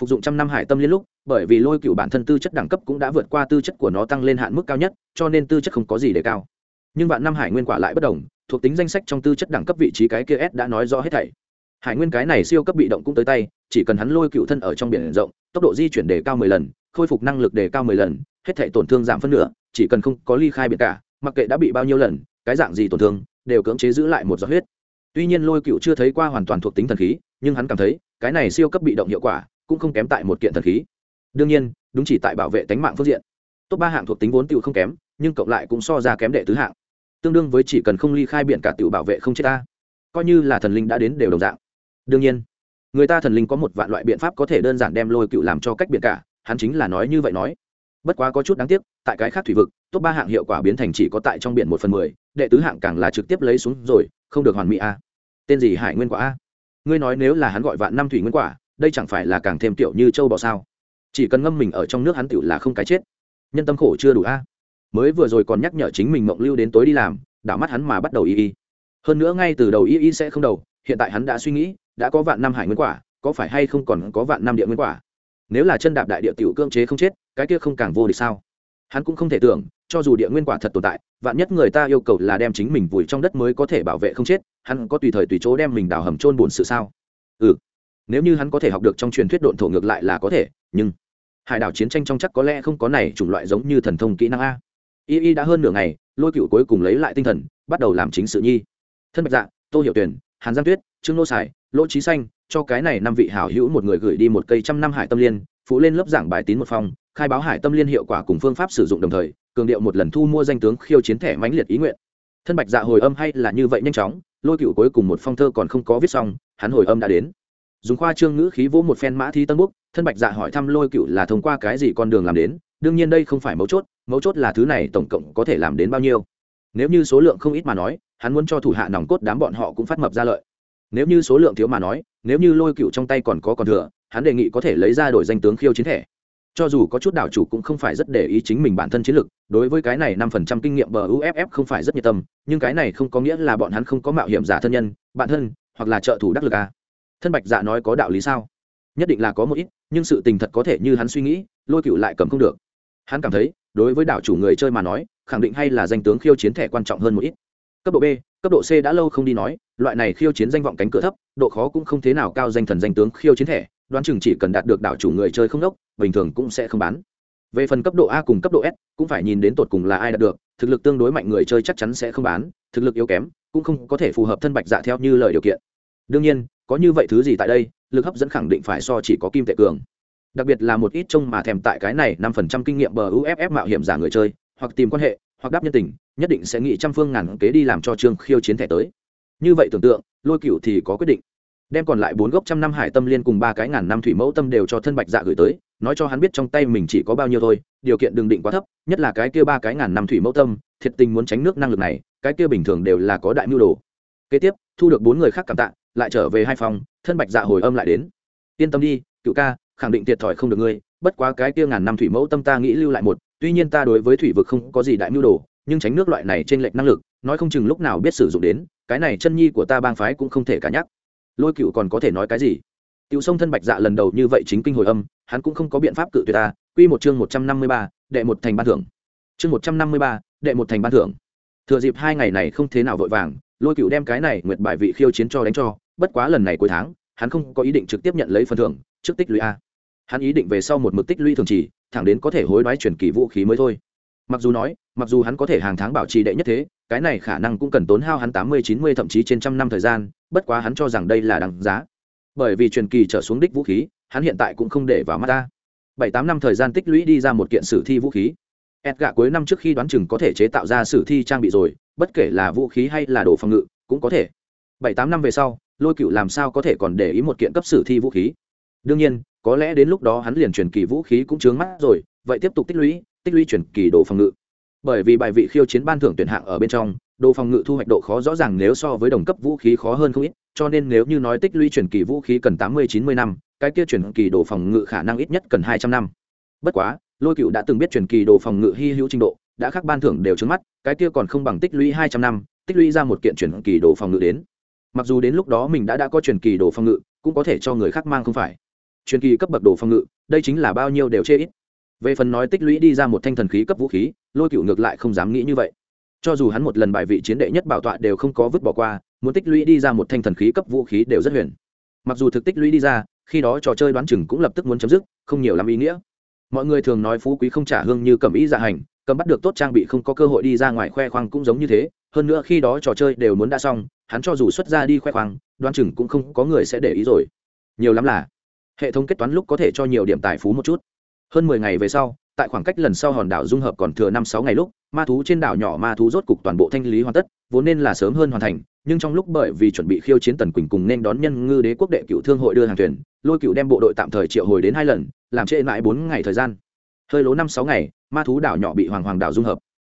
Speaker 1: phục dụng trăm năm hải tâm liên lúc, bởi vì lôi cựu bản thân tư chất đẳng cấp cũng đã vượt qua tư chất của nó tăng lên hạn mức cao nhất, cho nên tư chất không có gì để cao. Nhưng vạn năm hải nguyên quả lại bất đồng, thuộc tính danh sách trong tư chất đẳng cấp vị trí cái kia s đã nói rõ hết thảy. Hải nguyên cái này siêu cấp bị động cũng tới tay, chỉ cần hắn lôi cựu thân ở trong biển rộng, tốc độ di chuyển đề cao mười lần, khôi phục năng lực đề cao mười lần, hết thảy tổn thương giảm phân nửa, chỉ cần không có ly khai biển cả, mặc kệ đã bị bao nhiêu lần, cái dạng gì tổn thương, đều cưỡng chế giữ lại một giọt huyết. Tuy nhiên lôi cựu chưa thấy qua hoàn toàn thuộc tính thần khí, nhưng hắn cảm thấy, cái này siêu cấp bị động hiệu quả cũng không kém tại một kiện thần khí. Đương nhiên, đúng chỉ tại bảo vệ tánh mạng phương diện. Top ba hạng thuộc tính vốn tiểu không kém, nhưng cộng lại cũng so ra kém đệ tứ hạng. Tương đương với chỉ cần không ly khai biển cả tiểu bảo vệ không chết ta. Coi như là thần linh đã đến đều đồng dạng. Đương nhiên, người ta thần linh có một vạn loại biện pháp có thể đơn giản đem lôi cựu làm cho cách biển cả, hắn chính là nói như vậy nói. Bất quá có chút đáng tiếc, tại cái khác thủy vực, top ba hạng hiệu quả biến thành chỉ có tại trong biển một phần mười, đệ tứ hạng càng là trực tiếp lấy xuống rồi, không được hoàn mỹ a. Tên gì hải nguyên quả a? Ngươi nói nếu là hắn gọi vạn năm thủy nguyên quả đây chẳng phải là càng thêm tiểu như châu bò sao? Chỉ cần ngâm mình ở trong nước hắn tiểu là không cái chết. Nhân tâm khổ chưa đủ a. À? Mới vừa rồi còn nhắc nhở chính mình mộng lưu đến tối đi làm, đảo mắt hắn mà bắt đầu y y. Hơn nữa ngay từ đầu y y sẽ không đầu, hiện tại hắn đã suy nghĩ, đã có vạn năm hải nguyên quả, có phải hay không còn có vạn năm địa nguyên quả? Nếu là chân đạp đại địa tiểu cưỡng chế không chết, cái kia không càng vô địch sao? Hắn cũng không thể tưởng, cho dù địa nguyên quả thật tồn tại, vạn nhất người ta yêu cầu là đem chính mình vùi trong đất mới có thể bảo vệ không chết, hắn có tùy thời tùy chỗ đem mình đào hầm trôn buồn sự sao? Ừ nếu như hắn có thể học được trong truyền thuyết độn thổ ngược lại là có thể, nhưng hải đảo chiến tranh trong chắc có lẽ không có này chủng loại giống như thần thông kỹ năng a. Y y đã hơn nửa ngày, lôi cựu cuối cùng lấy lại tinh thần, bắt đầu làm chính sự nhi. Thân bạch dạ tô hiệu tuyển, hàn giang tuyết, trương lô sài lỗ trí xanh, cho cái này năm vị hảo hữu một người gửi đi một cây trăm năm hải tâm liên, phụ lên lớp giảng bài tín một phong, khai báo hải tâm liên hiệu quả cùng phương pháp sử dụng đồng thời, cường điệu một lần thu mua danh tướng khiêu chiến thẻ mãnh liệt ý nguyện. Thân bạch dạ hồi âm hay là như vậy nhanh chóng, lôi cựu cuối cùng một phong thơ còn không có viết xong, hắn hồi âm đã đến dùng khoa trương ngữ khí vỗ một phen mã thi tân búc, thân bạch dạ hỏi thăm lôi cựu là thông qua cái gì con đường làm đến, đương nhiên đây không phải mấu chốt mấu chốt là thứ này tổng cộng có thể làm đến bao nhiêu. Nếu như số lượng không ít mà nói, hắn muốn cho thủ hạ nòng cốt đám bọn họ cũng phát mập ra lợi. Nếu như số lượng thiếu mà nói, nếu như lôi cựu trong tay còn có còn thừa, hắn đề nghị có thể lấy ra đổi danh tướng khiêu chiến thẻ. Cho dù có chút đảo chủ cũng không phải rất để ý chính mình bản thân chiến lược đối với cái này năm phần trăm kinh nghiệm bờ uff không phải rất nhiệt tâm, nhưng cái này không có nghĩa là bọn hắn không có mạo hiểm giả thân nhân, bạn thân, hoặc là trợ thủ đắc lực à thân bạch dạ nói có đạo lý sao? Nhất định là có một ít, nhưng sự tình thật có thể như hắn suy nghĩ, lôi cựu lại cầm không được. Hắn cảm thấy, đối với đảo chủ người chơi mà nói, khẳng định hay là danh tướng khiêu chiến thẻ quan trọng hơn một ít. Cấp độ b, cấp độ c đã lâu không đi nói, loại này khiêu chiến danh vọng cánh cửa thấp, độ khó cũng không thế nào cao danh thần danh tướng khiêu chiến thẻ, đoán chừng chỉ cần đạt được đảo chủ người chơi không đốc, bình thường cũng sẽ không bán. Về phần cấp độ a cùng cấp độ s, cũng phải nhìn đến tột cùng là ai đạt được, thực lực tương đối mạnh người chơi chắc chắn sẽ không bán, thực lực yếu kém, cũng không có thể phù hợp thân bạch dạ theo như lời điều kiện. Đương nhiên có như vậy thứ gì tại đây, lực hấp dẫn khẳng định phải so chỉ có kim tệ cường. Đặc biệt là một ít trông mà thèm tại cái này năm phần trăm kinh nghiệm bờ uff mạo hiểm giả người chơi, hoặc tìm quan hệ, hoặc đáp nhân tình, nhất định sẽ nghĩ trăm phương ngàn kế đi làm cho trương khiêu chiến thẻ tới. Như vậy tưởng tượng, lôi cựu thì có quyết định. Đem còn lại bốn gốc trăm năm hải tâm liên cùng ba cái ngàn năm thủy mẫu tâm đều cho thân bạch dạ gửi tới, nói cho hắn biết trong tay mình chỉ có bao nhiêu thôi, điều kiện đừng định quá thấp, nhất là cái kia ba cái ngàn năm thủy mẫu tâm, thiệt tình muốn tránh nước năng lực này, cái kia bình thường đều là có đại mưu đồ. Kế tiếp, thu được bốn người khác cảm tạ lại trở về hai phòng, thân bạch dạ hồi âm lại đến. Yên tâm đi, cựu ca, khẳng định thiệt thòi không được ngươi, bất quá cái kia ngàn năm thủy mẫu tâm ta nghĩ lưu lại một, tuy nhiên ta đối với thủy vực không có gì đại mưu đồ, nhưng tránh nước loại này trên lệch năng lực, nói không chừng lúc nào biết sử dụng đến, cái này chân nhi của ta bang phái cũng không thể cả nhắc. Lôi cựu còn có thể nói cái gì? Tiểu sông thân bạch dạ lần đầu như vậy chính kinh hồi âm, hắn cũng không có biện pháp cự tuyệt ta. Quy một chương một trăm năm mươi ba, đệ một thành ban thưởng. Chương một trăm năm mươi ba, đệ một thành ban thưởng. Thừa dịp hai ngày này không thế nào vội vàng, lôi cựu đem cái này nguyệt bài vị khiêu chiến cho đánh cho bất quá lần này cuối tháng, hắn không có ý định trực tiếp nhận lấy phần thưởng, trước tích lũy a. Hắn ý định về sau một mực tích lũy thường chỉ thẳng đến có thể hối đoái chuyển kỳ vũ khí mới thôi. Mặc dù nói, mặc dù hắn có thể hàng tháng bảo trì đệ nhất thế, cái này khả năng cũng cần tốn hao hắn tám mươi, chín mươi, thậm chí trên trăm năm thời gian, bất quá hắn cho rằng đây là đằng giá. Bởi vì truyền kỳ trở xuống đích vũ khí, hắn hiện tại cũng không để vào mắt ta bảy, tám năm thời gian tích lũy đi ra một kiện sử thi vũ khí. Ed gạ cuối năm trước khi đoán chừng có thể chế tạo ra sử thi trang bị rồi, bất kể là vũ khí hay là đồ phòng ngự, cũng có thể. Bảy, tám năm về sau lôi cựu làm sao có thể còn để ý một kiện cấp sử thi vũ khí? Đương nhiên, có lẽ đến lúc đó hắn liền truyền kỳ vũ khí cũng chướng mắt rồi, vậy tiếp tục tích lũy tích lũy truyền kỳ đồ phòng ngự. Bởi vì bài vị khiêu chiến ban thưởng tuyển hạng ở bên trong, đồ phòng ngự thu hoạch độ khó rõ ràng nếu so với đồng cấp vũ khí khó hơn không ít, cho nên nếu như nói tích lũy truyền kỳ vũ khí cần tám mươi, chín mươi năm, cái kia truyền kỳ đồ phòng ngự khả năng ít nhất cần hai trăm năm. Bất quá, lôi cựu đã từng biết truyền kỳ đồ phòng ngự hy hữu trình độ, đã khác ban thưởng đều trứng mắt, cái kia còn không bằng tích lũy hai trăm năm, tích lũy ra một kiện truyền kỳ đồ phòng ngự đến mặc dù đến lúc đó mình đã đã có truyền kỳ đồ phòng ngự, cũng có thể cho người khác mang không phải. Truyền kỳ cấp bậc đồ phòng ngự, đây chính là bao nhiêu đều chê ít. Về phần nói tích lũy đi ra một thanh thần khí cấp vũ khí, lôi cựu ngược lại không dám nghĩ như vậy. Cho dù hắn một lần bài vị chiến đệ nhất bảo tọa đều không có vứt bỏ qua, muốn tích lũy đi ra một thanh thần khí cấp vũ khí đều rất huyền. Mặc dù thực tích lũy đi ra, khi đó trò chơi đoán chừng cũng lập tức muốn chấm dứt, không nhiều lắm ý nghĩa. Mọi người thường nói phú quý không trả hương như cầm ý dạ hành, cầm bắt được tốt trang bị không có cơ hội đi ra ngoài khoe khoang cũng giống như thế hơn nữa khi đó trò chơi đều muốn đã xong, hắn cho dù xuất ra đi khoe khoang đoan chừng cũng không có người sẽ để ý rồi. Nhiều lắm là, hệ thống kết toán lúc có thể cho nhiều điểm tài phú một chút. Hơn mười ngày về sau, tại khoảng cách lần sau hòn đảo dung hợp còn thừa năm sáu ngày lúc, ma thú trên đảo nhỏ ma thú rốt cục toàn bộ thanh lý hoàn tất, vốn nên là sớm hơn hoàn thành, nhưng trong lúc bởi vì chuẩn bị khiêu chiến tần quỳnh cùng nên đón nhân ngư đế quốc đệ cựu thương hội đưa hàng thuyền, lôi cựu đem bộ đội tạm thời triệu hồi đến hai lần, làm trễ mãi bốn ngày thời gian. Hơi lố năm sáu ngày, ma thú đảo nhỏ bị hoàng hoàng đảo dung hợp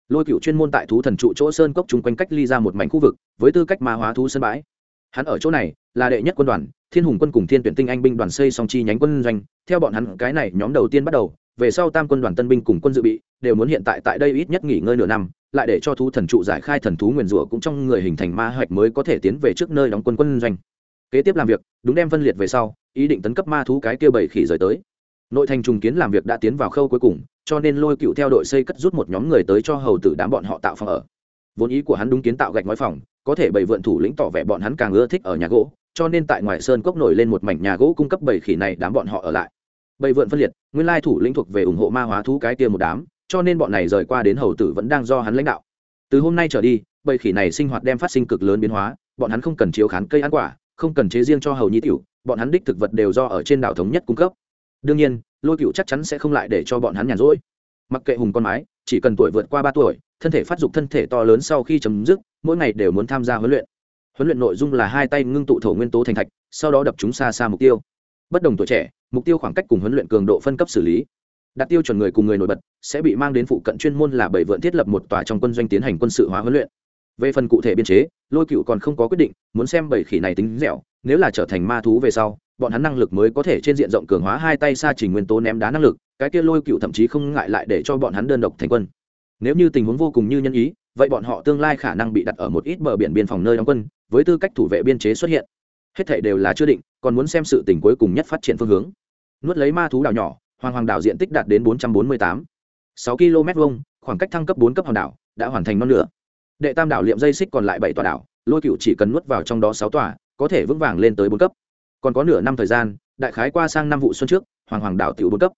Speaker 1: lôi cựu chuyên môn tại thú thần trụ chỗ sơn cốc chung quanh cách ly ra một mảnh khu vực, với tư cách ma hóa thú sân bãi. Hắn ở chỗ này, là đệ nhất quân đoàn, thiên hùng quân cùng thiên tuyển tinh anh binh đoàn xây song chi nhánh quân doanh. Theo bọn hắn, cái này nhóm đầu tiên bắt đầu, về sau tam quân đoàn tân binh cùng quân dự bị, đều muốn hiện tại tại đây ít nhất nghỉ ngơi nửa năm, lại để cho thú thần trụ giải khai thần thú nguyền rủa cũng trong người hình thành ma hoạch mới có thể tiến về trước nơi đóng quân quân doanh. Kế tiếp làm việc, đúng đem phân liệt về sau, ý định tấn cấp ma thú cái kia bảy khỉ rời tới nội thành trùng kiến làm việc đã tiến vào khâu cuối cùng, cho nên lôi cựu theo đội xây cất rút một nhóm người tới cho hầu tử đám bọn họ tạo phòng ở. Vốn ý của hắn đúng kiến tạo gạch ngói phòng, có thể bảy vượn thủ lĩnh tỏ vẻ bọn hắn càng ưa thích ở nhà gỗ, cho nên tại ngoài sơn cốc nổi lên một mảnh nhà gỗ cung cấp bảy khỉ này đám bọn họ ở lại. Bảy vượn phân liệt, nguyên lai thủ lĩnh thuộc về ủng hộ ma hóa thú cái kia một đám, cho nên bọn này rời qua đến hầu tử vẫn đang do hắn lãnh đạo. Từ hôm nay trở đi, bảy khỉ này sinh hoạt đem phát sinh cực lớn biến hóa, bọn hắn không cần chiếu khán cây ăn quả, không cần chế riêng cho hầu nhi tiểu, bọn hắn đích thực vật đều do ở trên đảo thống nhất cung cấp đương nhiên, lôi cựu chắc chắn sẽ không lại để cho bọn hắn nhàn rỗi. Mặc kệ hùng con mái, chỉ cần tuổi vượt qua ba tuổi, thân thể phát dục thân thể to lớn sau khi chấm dứt, mỗi ngày đều muốn tham gia huấn luyện. Huấn luyện nội dung là hai tay ngưng tụ thổ nguyên tố thành thạch, sau đó đập chúng xa xa mục tiêu. Bất đồng tuổi trẻ, mục tiêu khoảng cách cùng huấn luyện cường độ phân cấp xử lý. Đặt tiêu chuẩn người cùng người nổi bật, sẽ bị mang đến phụ cận chuyên môn là bảy vượn thiết lập một tòa trong quân doanh tiến hành quân sự hóa huấn luyện. Về phần cụ thể biên chế, lôi cựu còn không có quyết định, muốn xem bảy khỉ này tính dẻo nếu là trở thành ma thú về sau, bọn hắn năng lực mới có thể trên diện rộng cường hóa hai tay xa trình nguyên tố ném đá năng lực, cái kia lôi cựu thậm chí không ngại lại để cho bọn hắn đơn độc thành quân. Nếu như tình huống vô cùng như nhân ý, vậy bọn họ tương lai khả năng bị đặt ở một ít bờ biển biên phòng nơi đóng quân, với tư cách thủ vệ biên chế xuất hiện. Hết thể đều là chưa định, còn muốn xem sự tình cuối cùng nhất phát triển phương hướng. Nuốt lấy ma thú đảo nhỏ hoàng hoàng đảo diện tích đạt đến bốn trăm bốn mươi tám sáu km vuông, khoảng cách thăng cấp bốn cấp hòn đảo đã hoàn thành non nửa. Đệ tam đảo liệm dây xích còn lại bảy tòa đảo, lôi cựu chỉ cần nuốt vào trong đó sáu tòa có thể vững vàng lên tới bốn cấp. Còn có nửa năm thời gian, đại khái qua sang năm vụ xuân trước, hoàng hoàng đảo tiểu bốn cấp.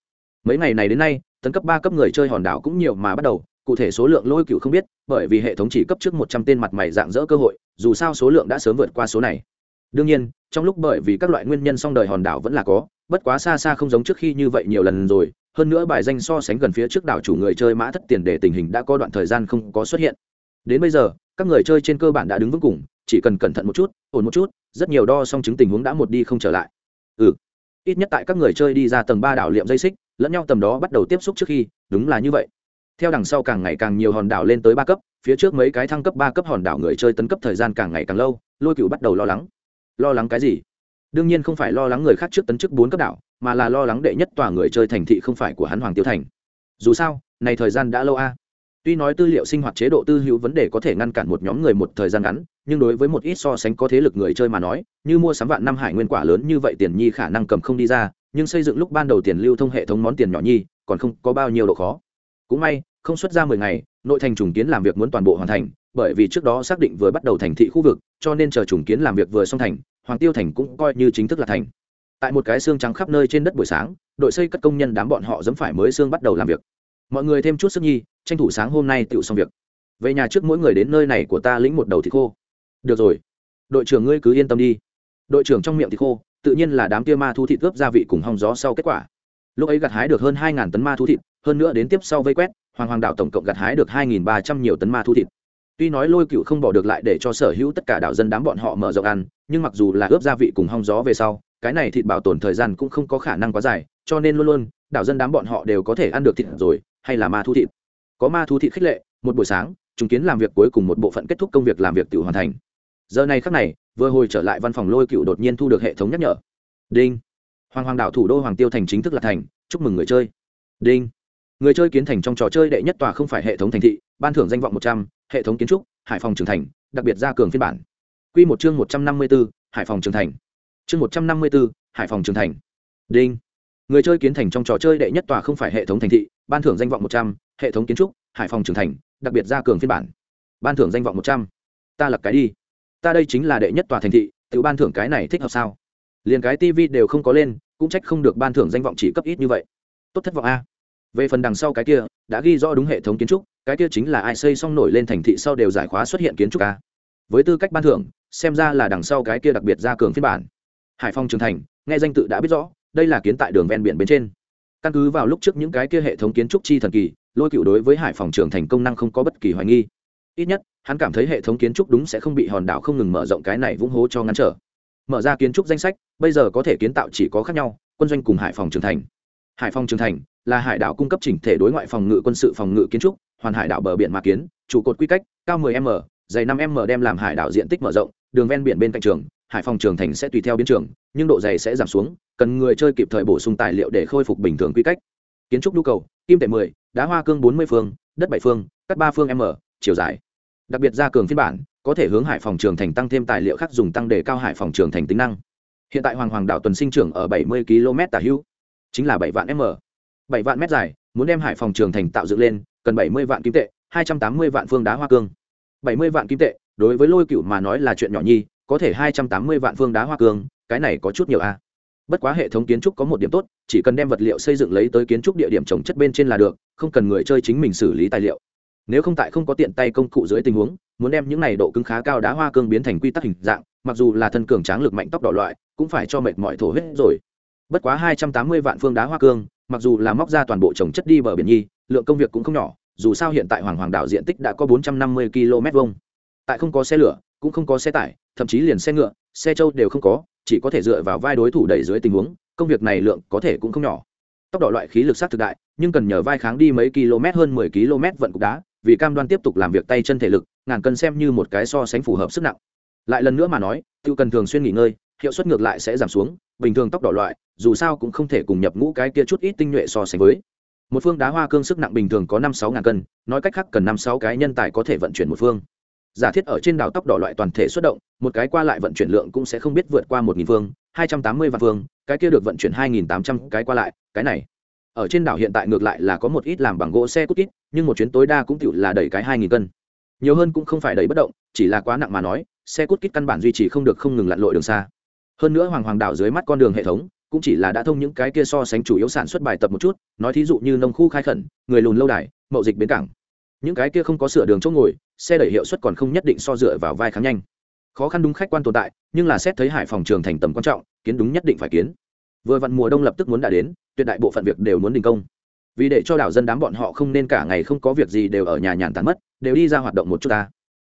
Speaker 1: Mấy ngày này đến nay, tấn cấp ba cấp người chơi hòn đảo cũng nhiều mà bắt đầu, cụ thể số lượng lôi cựu không biết, bởi vì hệ thống chỉ cấp trước một trăm tên mặt mày dạng dỡ cơ hội, dù sao số lượng đã sớm vượt qua số này. Đương nhiên, trong lúc bởi vì các loại nguyên nhân song đời hòn đảo vẫn là có, bất quá xa xa không giống trước khi như vậy nhiều lần rồi, hơn nữa bài danh so sánh gần phía trước đảo chủ người chơi mã thất tiền để tình hình đã có đoạn thời gian không có xuất hiện. Đến bây giờ, các người chơi trên cơ bản đã đứng vững cùng, chỉ cần cẩn thận một chút, ổn một chút rất nhiều đo song chứng tình huống đã một đi không trở lại. Ừ. Ít nhất tại các người chơi đi ra tầng ba đảo liệm dây xích, lẫn nhau tầm đó bắt đầu tiếp xúc trước khi, đúng là như vậy. Theo đằng sau càng ngày càng nhiều hòn đảo lên tới ba cấp, phía trước mấy cái thăng cấp ba cấp hòn đảo người chơi tấn cấp thời gian càng ngày càng lâu, lôi cựu bắt đầu lo lắng. Lo lắng cái gì? Đương nhiên không phải lo lắng người khác trước tấn chức bốn cấp đảo, mà là lo lắng đệ nhất tòa người chơi thành thị không phải của hắn hoàng tiêu thành. Dù sao, này thời gian đã lâu a tuy nói tư liệu sinh hoạt chế độ tư hữu vấn đề có thể ngăn cản một nhóm người một thời gian ngắn, nhưng đối với một ít so sánh có thế lực người chơi mà nói, như mua sắm vạn năm hải nguyên quả lớn như vậy tiền nhi khả năng cầm không đi ra, nhưng xây dựng lúc ban đầu tiền lưu thông hệ thống món tiền nhỏ nhi, còn không có bao nhiêu độ khó. Cũng may, không xuất ra mười ngày, nội thành trùng kiến làm việc muốn toàn bộ hoàn thành, bởi vì trước đó xác định vừa bắt đầu thành thị khu vực, cho nên chờ trùng kiến làm việc vừa xong thành, hoàng tiêu thành cũng coi như chính thức là thành. Tại một cái xương trắng khắp nơi trên đất buổi sáng, đội xây cất công nhân đám bọn họ dẫm phải mới xương bắt đầu làm việc. Mọi người thêm chút sức nhi tranh thủ sáng hôm nay tựu xong việc. Về nhà trước mỗi người đến nơi này của ta lĩnh một đầu thịt khô. Được rồi. Đội trưởng ngươi cứ yên tâm đi. Đội trưởng trong miệng thịt khô, tự nhiên là đám tia ma thu thịt ướp gia vị cùng hong gió sau kết quả. Lúc ấy gặt hái được hơn hai tấn ma thu thịt, hơn nữa đến tiếp sau vây quét, hoàng hoàng đảo tổng cộng gặt hái được hai ba trăm nhiều tấn ma thu thịt. Tuy nói lôi cựu không bỏ được lại để cho sở hữu tất cả đảo dân đám bọn họ mở rộng ăn, nhưng mặc dù là ướp gia vị cùng hong gió về sau, cái này thịt bảo tồn thời gian cũng không có khả năng quá dài, cho nên luôn luôn đảo dân đám bọn họ đều có thể ăn được thịt rồi, hay là ma thu thịt có ma thu thị khích lệ, một buổi sáng chứng kiến làm việc cuối cùng một bộ phận kết thúc công việc làm việc tự hoàn thành. Giờ này khắc này, vừa hồi trở lại văn phòng lôi cựu đột nhiên thu được hệ thống nhắc nhở. Đinh. Hoàng hoàng đảo thủ đô hoàng tiêu thành chính thức là thành, chúc mừng người chơi. Đinh. Người chơi kiến thành trong trò chơi đệ nhất tòa không phải hệ thống thành thị, ban thưởng danh vọng một trăm, hệ thống kiến trúc, hải phòng trưởng thành, đặc biệt gia cường phiên bản. Q một chương một trăm năm mươi b ố hải phòng trưởng thành. Chương một trăm năm mươi b ố hải phòng trưởng thành. Đinh. Người chơi kiến thành trong trò chơi đệ nhất tòa không phải hệ thống thành thị, ban thưởng danh vọng một trăm hệ thống kiến trúc, hải phòng trưởng thành, đặc biệt gia cường phiên bản. Ban thưởng danh vọng một trăm. Ta lập cái đi. Ta đây chính là đệ nhất tòa thành thị, tự ban thưởng cái này thích hợp sao? Liền cái tv đều không có lên, cũng trách không được ban thưởng danh vọng chỉ cấp ít như vậy. Tốt thất vọng a. Về phần đằng sau cái kia, đã ghi rõ đúng hệ thống kiến trúc, cái kia chính là ai xây xong nổi lên thành thị sau đều giải khóa xuất hiện kiến trúc a. Với tư cách ban thưởng, xem ra là đằng sau cái kia đặc biệt gia cường phiên bản. Hải Phòng trường thành, nghe danh tự đã biết rõ, đây là kiến tại đường ven biển bên trên. Căn cứ vào lúc trước những cái kia hệ thống kiến trúc chi thần kỳ lôi cựu đối với hải phòng trường thành công năng không có bất kỳ hoài nghi. Ít nhất hắn cảm thấy hệ thống kiến trúc đúng sẽ không bị hòn đảo không ngừng mở rộng cái này vũng hố cho ngăn trở. Mở ra kiến trúc danh sách bây giờ có thể kiến tạo chỉ có khác nhau quân doanh cùng hải phòng trường thành. Hải phòng trường thành là hải đảo cung cấp chỉnh thể đối ngoại phòng ngự quân sự phòng ngự kiến trúc hoàn hải đảo bờ biển mà kiến trụ cột quy cách cao 10 m dày 5 m đem làm hải đảo diện tích mở rộng đường ven biển bên cạnh trường hải phòng trường thành sẽ tùy theo biến trường nhưng độ dày sẽ giảm xuống cần người chơi kịp thời bổ sung tài liệu để khôi phục bình thường quy cách. Kiến trúc nhu cầu kim tệ 10, đá hoa cương 40 phương, đất 7 phương, cắt 3 phương m, chiều dài. Đặc biệt gia cường phiên bản, có thể hướng hải phòng trường thành tăng thêm tài liệu khác dùng tăng để cao hải phòng trường thành tính năng. Hiện tại hoàng hoàng đảo tuần sinh trưởng ở 70 km tả hữu, chính là 7 vạn m. 7 vạn mét dài, muốn đem hải phòng trường thành tạo dựng lên, cần 70 vạn kim tệ 280 vạn phương đá hoa cương. 70 vạn kim tệ, đối với lôi cựu mà nói là chuyện nhỏ nhi, có thể 280 vạn phương đá hoa cương, cái này có chút nhiều a bất quá hệ thống kiến trúc có một điểm tốt, chỉ cần đem vật liệu xây dựng lấy tới kiến trúc địa điểm trồng chất bên trên là được, không cần người chơi chính mình xử lý tài liệu. Nếu không tại không có tiện tay công cụ dưới tình huống, muốn đem những này độ cứng khá cao đá hoa cương biến thành quy tắc hình dạng, mặc dù là thân cường tráng lực mạnh tốc độ loại, cũng phải cho mệt mỏi thổ huyết rồi. Bất quá hai trăm tám mươi vạn phương đá hoa cương, mặc dù là móc ra toàn bộ trồng chất đi bờ biển nhi, lượng công việc cũng không nhỏ, dù sao hiện tại hoàng hoàng đảo diện tích đã có bốn trăm năm mươi km vuông. Tại không có xe lửa, cũng không có xe tải thậm chí liền xe ngựa, xe trâu đều không có, chỉ có thể dựa vào vai đối thủ đẩy dưới tình huống, công việc này lượng có thể cũng không nhỏ. Tốc độ loại khí lực sát thực đại, nhưng cần nhờ vai kháng đi mấy km, hơn mười km vận cục đá, vì cam đoan tiếp tục làm việc tay chân thể lực, ngàn cân xem như một cái so sánh phù hợp sức nặng. Lại lần nữa mà nói, tiêu cần thường xuyên nghỉ ngơi, hiệu suất ngược lại sẽ giảm xuống, bình thường tốc độ loại, dù sao cũng không thể cùng nhập ngũ cái kia chút ít tinh nhuệ so sánh với. Một phương đá hoa cương sức nặng bình thường có năm sáu ngàn cân, nói cách khác cần năm sáu cái nhân tài có thể vận chuyển một phương giả thiết ở trên đảo tóc đỏ loại toàn thể xuất động, một cái qua lại vận chuyển lượng cũng sẽ không biết vượt qua một nghìn phương hai trăm tám mươi vạn phương cái kia được vận chuyển hai nghìn tám trăm cái qua lại, cái này. Ở trên đảo hiện tại ngược lại là có một ít làm bằng gỗ xe cút ít nhưng một chuyến tối đa cũng tự là đẩy cái hai nghìn cân. Nhiều hơn cũng không phải đẩy bất động, chỉ là quá nặng mà nói, xe cút kít căn bản duy trì không được không ngừng lặn lội đường xa. Hơn nữa hoàng hoàng đảo dưới mắt con đường hệ thống, cũng chỉ là đã thông những cái kia so sánh chủ yếu sản xuất bài tập một chút, nói thí dụ như nông khu khai khẩn, người lùn lâu đài, mậu dịch bến cảng những cái kia không có sửa đường chỗ ngồi, xe đẩy hiệu suất còn không nhất định so dựa vào vai khá nhanh. Khó khăn đúng khách quan tồn tại, nhưng là xét thấy hải phòng trường thành tầm quan trọng, kiến đúng nhất định phải kiến. Vừa vặn mùa đông lập tức muốn đã đến, tuyệt đại bộ phận việc đều muốn đình công. Vì để cho đảo dân đám bọn họ không nên cả ngày không có việc gì đều ở nhà nhàn tán mất, đều đi ra hoạt động một chút ta.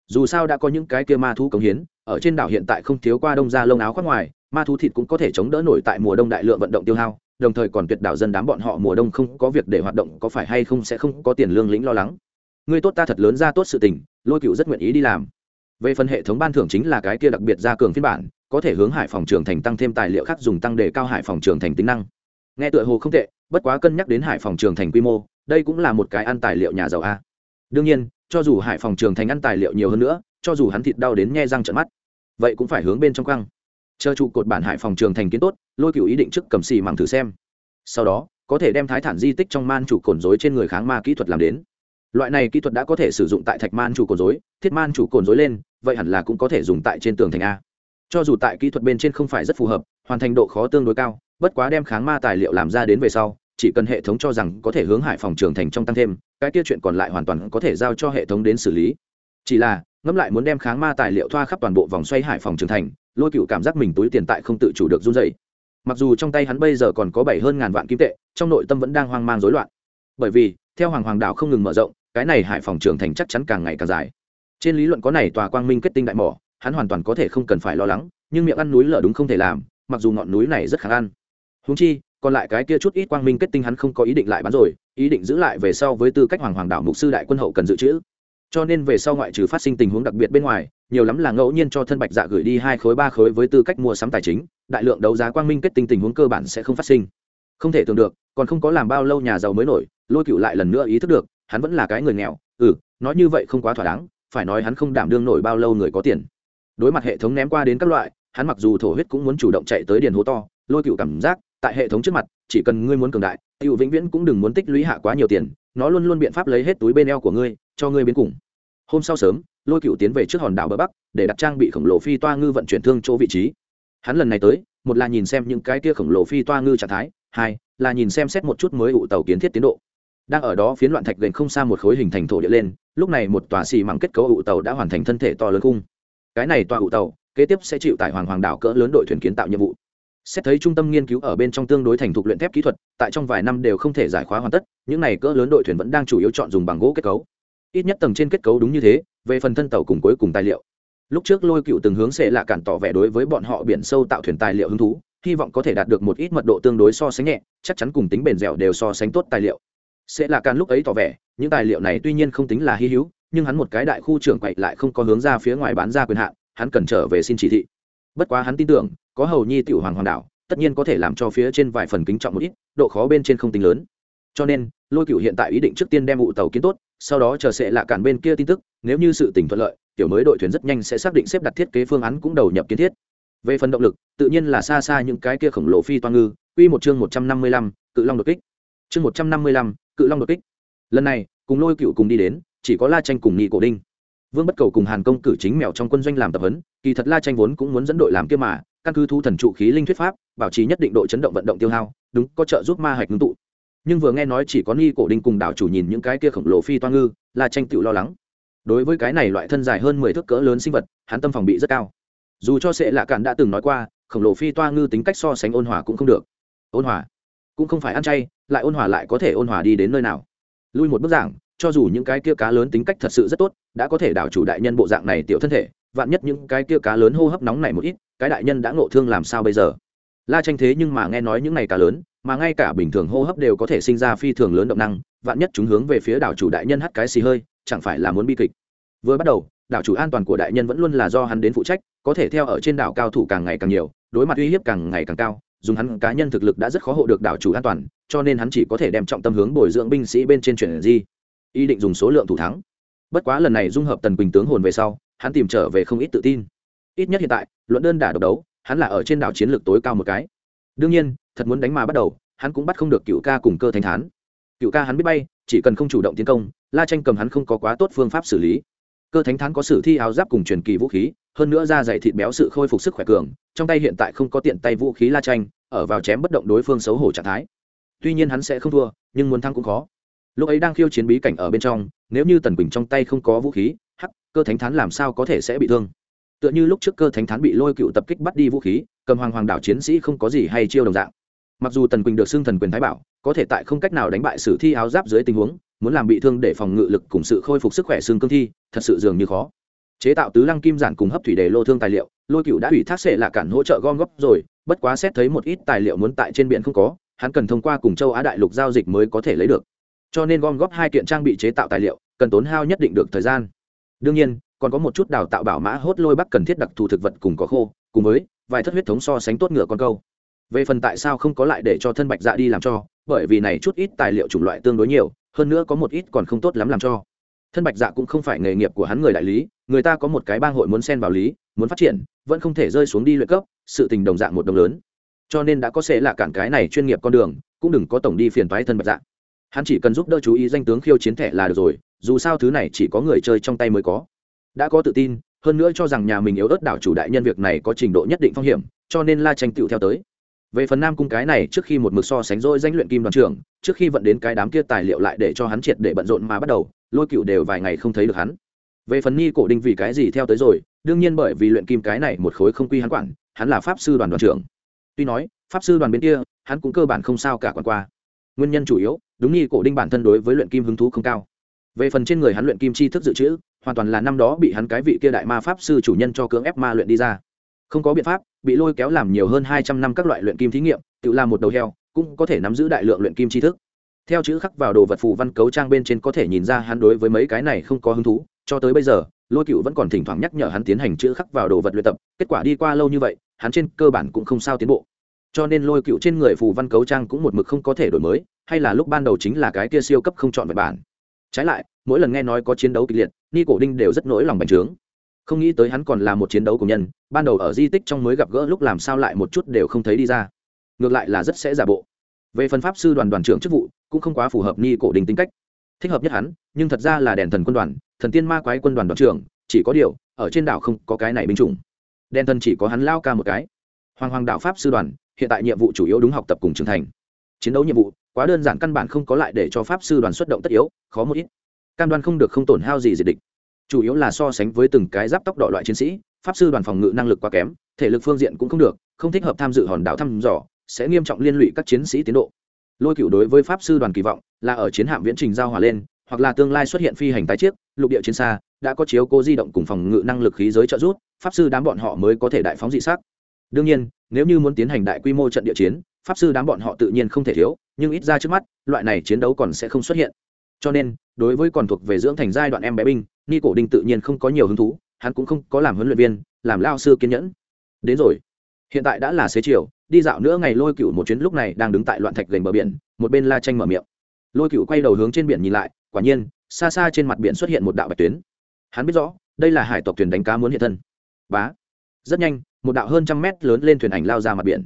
Speaker 1: Dù sao đã có những cái kia ma thú cống hiến, ở trên đảo hiện tại không thiếu qua đông ra lông áo khoác ngoài, ma thú thịt cũng có thể chống đỡ nổi tại mùa đông đại lượng vận động tiêu hao, đồng thời còn tuyệt đảo dân đám bọn họ mùa đông không có việc để hoạt động có phải hay không sẽ không có tiền lương lĩnh lo lắng. Ngươi tốt ta thật lớn ra tốt sự tình, lôi cựu rất nguyện ý đi làm. Về phần hệ thống ban thưởng chính là cái kia đặc biệt ra cường phiên bản, có thể hướng hải phòng trường thành tăng thêm tài liệu khác dùng tăng để cao hải phòng trường thành tính năng. Nghe tựa hồ không tệ, bất quá cân nhắc đến hải phòng trường thành quy mô, đây cũng là một cái ăn tài liệu nhà giàu a. Đương nhiên, cho dù hải phòng trường thành ăn tài liệu nhiều hơn nữa, cho dù hắn thịt đau đến nghe răng trận mắt, vậy cũng phải hướng bên trong căng chờ trụ cột bản hải phòng trường thành kiến tốt, lôi cựu ý định trước cầm xì mảng thử xem. Sau đó, có thể đem thái thản di tích trong man chủ cồn dối trên người kháng ma kỹ thuật làm đến loại này kỹ thuật đã có thể sử dụng tại thạch man chủ cồn dối thiết man chủ cồn dối lên, vậy hẳn là cũng có thể dùng tại trên tường thành a. Cho dù tại kỹ thuật bên trên không phải rất phù hợp, hoàn thành độ khó tương đối cao, bất quá đem kháng ma tài liệu làm ra đến về sau, chỉ cần hệ thống cho rằng có thể hướng hải phòng trường thành trong tăng thêm, cái kia chuyện còn lại hoàn toàn có thể giao cho hệ thống đến xử lý. Chỉ là, ngẫm lại muốn đem kháng ma tài liệu thoa khắp toàn bộ vòng xoay hải phòng trường thành, lôi cựu cảm giác mình túi tiền tại không tự chủ được run dày mặc dù trong tay hắn bây giờ còn có bảy hơn ngàn vạn kim tệ, trong nội tâm vẫn đang hoang mang rối loạn. Bởi vì, theo hoàng hoàng đảo không ngừng mở rộng cái này hải phòng trường thành chắc chắn càng ngày càng dài. Trên lý luận có này tòa quang minh kết tinh đại mỏ, hắn hoàn toàn có thể không cần phải lo lắng, nhưng miệng ăn núi lở đúng không thể làm, mặc dù ngọn núi này rất kháng ăn húng chi, còn lại cái kia chút ít quang minh kết tinh hắn không có ý định lại bán rồi, ý định giữ lại về sau với tư cách hoàng hoàng đảo mục sư đại quân hậu cần dự trữ. Cho nên về sau ngoại trừ phát sinh tình huống đặc biệt bên ngoài, nhiều lắm là ngẫu nhiên cho thân bạch dạ gửi đi hai khối ba khối với tư cách mua sắm tài chính, đại lượng đấu giá quang minh kết tinh tình huống cơ bản sẽ không phát sinh. Không thể tưởng được, còn không có làm bao lâu nhà giàu mới nổi, lôi cựu lại lần nữa ý thức được hắn vẫn là cái người nghèo ừ nói như vậy không quá thỏa đáng, phải nói hắn không đảm đương nổi bao lâu người có tiền. Đối mặt hệ thống ném qua đến các loại, hắn mặc dù thổ huyết cũng muốn chủ động chạy tới điền hố to, lôi cựu cảm giác, tại hệ thống trước mặt, chỉ cần ngươi muốn cường đại cựu vĩnh viễn cũng đừng muốn tích lũy hạ quá nhiều tiền, nó luôn luôn biện pháp lấy hết túi bên eo của ngươi, cho ngươi biến cùng. Hôm sau sớm, lôi cựu tiến về trước hòn đảo bờ bắc, để đặt trang bị khổng lồ phi toa ngư vận chuyển thương chỗ vị trí. Hắn lần này tới, một là nhìn xem những cái kia khổng lồ phi toa ngư trạng thái, hai là nhìn xem xét một chút mới ụ tàu kiến thiết tiến độ đang ở đó phiến loạn thạch gần không xa một khối hình thành thổ địa lên, lúc này một tòa xì mảng kết cấu ụ tàu đã hoàn thành thân thể to lớn cung cái này tòa ụ tàu, kế tiếp sẽ chịu tại hoàng hoàng đảo cỡ lớn đội thuyền kiến tạo nhiệm vụ. Xét thấy trung tâm nghiên cứu ở bên trong tương đối thành thục luyện thép kỹ thuật, tại trong vài năm đều không thể giải khóa hoàn tất, những này cỡ lớn đội thuyền vẫn đang chủ yếu chọn dùng bằng gỗ kết cấu. Ít nhất tầng trên kết cấu đúng như thế, về phần thân tàu cùng cuối cùng tài liệu. Lúc trước lôi cựu từng hướng sẽ là cản tỏ vẻ đối với bọn họ biển sâu tạo thuyền tài liệu hứng thú, hy vọng có thể đạt được một ít mật độ tương đối so sánh nhẹ, chắc chắn cùng tính bền dẻo đều so sánh tốt tài liệu sẽ là càn lúc ấy tỏ vẻ, những tài liệu này tuy nhiên không tính là hy hữu, nhưng hắn một cái đại khu trưởng quậy lại không có hướng ra phía ngoài bán ra quyền hạn, hắn cần trở về xin chỉ thị. Bất quá hắn tin tưởng, có hầu nhi tiểu hoàng hoàng đảo tất nhiên có thể làm cho phía trên vài phần kính trọng một ít, độ khó bên trên không tính lớn. Cho nên, lôi cựu hiện tại ý định trước tiên đem vụ tàu kiến tốt, sau đó chờ sẽ là cản bên kia tin tức, nếu như sự tỉnh thuận lợi, tiểu mới đội thuyền rất nhanh sẽ xác định xếp đặt thiết kế phương án cũng đầu nhập kiến thiết. Về phần động lực, tự nhiên là xa xa những cái kia khổng lồ phi toan ngư, quy một chương một trăm năm mươi lăm, cự long đột kích. Chương một trăm năm mươi lăm cự long đột kích. Lần này, cùng lôi cựu cùng đi đến, chỉ có la tranh cùng nghị cổ đinh. Vương bất cầu cùng hàn công cử chính mèo trong quân doanh làm tập huấn, kỳ thật la tranh vốn cũng muốn dẫn đội làm kia mà, căn cứ thu thần trụ khí linh thuyết pháp, bảo trì nhất định độ chấn động vận động tiêu hao, đúng, có trợ giúp ma hạch ngưng tụ. Nhưng vừa nghe nói chỉ có ni cổ đinh cùng đảo chủ nhìn những cái kia khổng lồ phi toa ngư, La tranh tự lo lắng. Đối với cái này loại thân dài hơn mười thước cỡ lớn sinh vật, hắn tâm phòng bị rất cao. Dù cho sệ lạ cạn đã từng nói qua, khổng lồ phi toa ngư tính cách so sánh ôn hòa cũng không được. Ôn hòa cũng không phải ăn chay, lại ôn hòa lại có thể ôn hòa đi đến nơi nào. Lui một bức giảng, cho dù những cái kia cá lớn tính cách thật sự rất tốt, đã có thể đảo chủ đại nhân bộ dạng này tiểu thân thể, vạn nhất những cái kia cá lớn hô hấp nóng này một ít, cái đại nhân đã ngộ thương làm sao bây giờ? La tranh thế nhưng mà nghe nói những này cá lớn, mà ngay cả bình thường hô hấp đều có thể sinh ra phi thường lớn động năng, vạn nhất chúng hướng về phía đảo chủ đại nhân hắt cái xì hơi, chẳng phải là muốn bi kịch. Vừa bắt đầu, đảo chủ an toàn của đại nhân vẫn luôn là do hắn đến phụ trách, có thể theo ở trên đảo cao thủ càng ngày càng nhiều, đối mặt uy hiếp càng ngày càng cao dùng hắn cá nhân thực lực đã rất khó hộ được đảo chủ an toàn, cho nên hắn chỉ có thể đem trọng tâm hướng bồi dưỡng binh sĩ bên trên chuyển di. Ý định dùng số lượng thủ thắng. Bất quá lần này dung hợp tần quỳnh tướng hồn về sau, hắn tìm trở về không ít tự tin. Ít nhất hiện tại, luận đơn đả độc đấu, hắn là ở trên đảo chiến lược tối cao một cái. Đương nhiên, thật muốn đánh mà bắt đầu, hắn cũng bắt không được cựu ca cùng cơ thanh thán. Cựu ca hắn biết bay, chỉ cần không chủ động tiến công, la tranh cầm hắn không có quá tốt phương pháp xử lý. Cơ thánh thán có sử thi áo giáp cùng truyền kỳ vũ khí hơn nữa da dày thịt béo sự khôi phục sức khỏe cường, trong tay hiện tại không có tiện tay vũ khí la tranh ở vào chém bất động đối phương xấu hổ trạng thái. Tuy nhiên hắn sẽ không thua, nhưng muốn thắng cũng khó. Lúc ấy đang khiêu chiến bí cảnh ở bên trong, nếu như tần quỳnh trong tay không có vũ khí, hắc, cơ thánh thán làm sao có thể sẽ bị thương? Tựa như lúc trước cơ thánh thán bị lôi cựu tập kích bắt đi vũ khí, cầm hoàng hoàng đảo chiến sĩ không có gì hay chiêu đồng dạng. Mặc dù tần quỳnh được xưng thần quyền thái bảo, có thể tại không cách nào đánh bại sử thi áo giáp dưới tình huống, muốn làm bị thương để phòng ngự lực cùng sự khôi phục sức khỏe xương cương thi, thật sự dường như khó chế tạo tứ lăng kim giản cùng hấp thủy đề lô thương tài liệu, lôi cựu đã ủy thác sệ là cản hỗ trợ gom góp rồi, bất quá xét thấy một ít tài liệu muốn tại trên biển không có, hắn cần thông qua cùng châu á đại lục giao dịch mới có thể lấy được. Cho nên gom góp hai kiện trang bị chế tạo tài liệu, cần tốn hao nhất định được thời gian. Đương nhiên, còn có một chút đào tạo bảo mã hốt lôi bắc cần thiết đặc thù thực vật cùng có khô, cùng với vài thất huyết thống so sánh tốt ngựa con câu. Về phần tại sao không có lại để cho thân bạch dạ đi làm cho, bởi vì này chút ít tài liệu chủng loại tương đối nhiều, hơn nữa có một ít còn không tốt lắm làm cho thân bạch dạ cũng không phải nghề nghiệp của hắn người đại lý, người ta có một cái bang hội muốn xen vào lý, muốn phát triển, vẫn không thể rơi xuống đi luyện cấp, sự tình đồng dạng một đồng lớn. Cho nên đã có sẽ là cản cái này chuyên nghiệp con đường, cũng đừng có tổng đi phiền toái thân bạch dạ. Hắn chỉ cần giúp đỡ chú ý danh tướng khiêu chiến thẻ là được rồi, dù sao thứ này chỉ có người chơi trong tay mới có. Đã có tự tin, hơn nữa cho rằng nhà mình yếu ớt đảo chủ đại nhân việc này có trình độ nhất định phong hiểm, cho nên la tranh tựu theo tới. Về phần nam cung cái này, trước khi một mực so sánh rỗi danh luyện kim đoàn trưởng, trước khi vận đến cái đám kia tài liệu lại để cho hắn triệt để bận rộn mà bắt đầu lôi cựu đều vài ngày không thấy được hắn. Về phần ni cổ đinh vì cái gì theo tới rồi, đương nhiên bởi vì luyện kim cái này một khối không quy hắn quản, hắn là pháp sư đoàn đoàn trưởng. Tuy nói, pháp sư đoàn bên kia, hắn cũng cơ bản không sao cả quản qua. Nguyên nhân chủ yếu, đúng ni cổ đinh bản thân đối với luyện kim hứng thú không cao. Về phần trên người hắn luyện kim chi thức dự trữ, hoàn toàn là năm đó bị hắn cái vị kia đại ma pháp sư chủ nhân cho cưỡng ép ma luyện đi ra. Không có biện pháp, bị lôi kéo làm nhiều hơn hai trăm năm các loại luyện kim thí nghiệm, tự làm một đầu heo, cũng có thể nắm giữ đại lượng luyện kim tri thức theo chữ khắc vào đồ vật phù văn cấu trang bên trên có thể nhìn ra hắn đối với mấy cái này không có hứng thú, cho tới bây giờ, lôi cựu vẫn còn thỉnh thoảng nhắc nhở hắn tiến hành chữ khắc vào đồ vật luyện tập, kết quả đi qua lâu như vậy, hắn trên cơ bản cũng không sao tiến bộ. Cho nên lôi cựu trên người phù văn cấu trang cũng một mực không có thể đổi mới, hay là lúc ban đầu chính là cái kia siêu cấp không chọn vật bản. Trái lại, mỗi lần nghe nói có chiến đấu kịch liệt, ni cổ đinh đều rất nỗi lòng bành trướng. Không nghĩ tới hắn còn là một chiến đấu của nhân, ban đầu ở di tích trong mới gặp gỡ lúc làm sao lại một chút đều không thấy đi ra. Ngược lại là rất sẽ giả bộ về phần pháp sư đoàn đoàn trưởng chức vụ, cũng không quá phù hợp ni cổ đình tính cách. Thích hợp nhất hắn, nhưng thật ra là đèn thần quân đoàn, thần tiên ma quái quân đoàn đoàn trưởng, chỉ có điều, ở trên đảo không có cái này binh chủng. Đèn thần chỉ có hắn lao ca một cái. Hoàng hoàng đạo pháp sư đoàn, hiện tại nhiệm vụ chủ yếu đúng học tập cùng trưởng thành. Chiến đấu nhiệm vụ, quá đơn giản căn bản không có lại để cho pháp sư đoàn xuất động tất yếu, khó một ít. Cam đoan không được không tổn hao gì diệt địch. Chủ yếu là so sánh với từng cái giáp tóc đỏ loại chiến sĩ, pháp sư đoàn phòng ngự năng lực quá kém, thể lực phương diện cũng không được, không thích hợp tham dự hòn đảo thăm dò sẽ nghiêm trọng liên lụy các chiến sĩ tiến độ. Lôi cựu đối với pháp sư đoàn kỳ vọng là ở chiến hạm viễn trình giao hòa lên, hoặc là tương lai xuất hiện phi hành tái chiếc, lục địa chiến xa, đã có chiếu cố di động cùng phòng ngự năng lực khí giới trợ giúp, pháp sư đám bọn họ mới có thể đại phóng dị sắc. đương nhiên, nếu như muốn tiến hành đại quy mô trận địa chiến, pháp sư đám bọn họ tự nhiên không thể thiếu, nhưng ít ra trước mắt, loại này chiến đấu còn sẽ không xuất hiện. Cho nên, đối với còn thuộc về dưỡng thành giai đoạn em bé binh, ni cổ đinh tự nhiên không có nhiều hứng thú, hắn cũng không có làm huấn luyện viên, làm lao sư kiên nhẫn. Đến rồi. Hiện tại đã là xế chiều đi dạo nữa ngày lôi cựu một chuyến lúc này đang đứng tại loạn thạch gành bờ biển, một bên la tranh mở miệng. Lôi cựu quay đầu hướng trên biển nhìn lại, quả nhiên, xa xa trên mặt biển xuất hiện một đạo bạch tuyến. Hắn biết rõ, đây là hải tộc thuyền đánh cá muốn hiện thân. Bá. Rất nhanh, một đạo hơn trăm mét lớn lên thuyền ảnh lao ra mặt biển.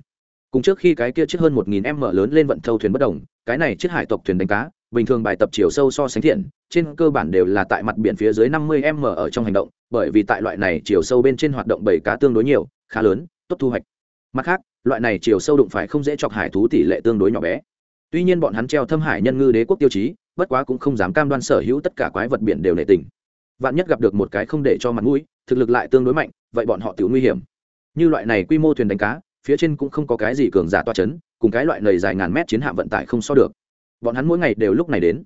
Speaker 1: Cùng trước khi cái kia chiếc hơn một nghìn m lớn lên vận thâu thuyền bất đồng, cái này chiếc hải tộc thuyền đánh cá, bình thường bài tập chiều sâu so sánh thiện, trên cơ bản đều là tại mặt biển phía dưới năm mươi m ở trong hành động, bởi vì tại loại này chiều sâu bên trên hoạt động bảy cá tương đối nhiều, khá lớn, tốt thu hoạch. Mặt khác loại này chiều sâu đụng phải không dễ chọc hải thú tỷ lệ tương đối nhỏ bé. Tuy nhiên bọn hắn treo thâm hải nhân ngư đế quốc tiêu chí, bất quá cũng không dám cam đoan sở hữu tất cả quái vật biển đều nệ tình. Vạn nhất gặp được một cái không để cho mặt mũi, thực lực lại tương đối mạnh, vậy bọn họ tự nguy hiểm. Như loại này quy mô thuyền đánh cá, phía trên cũng không có cái gì cường giả toa chấn, cùng cái loại nầy dài ngàn mét chiến hạm vận tải không so được. Bọn hắn mỗi ngày đều lúc này đến.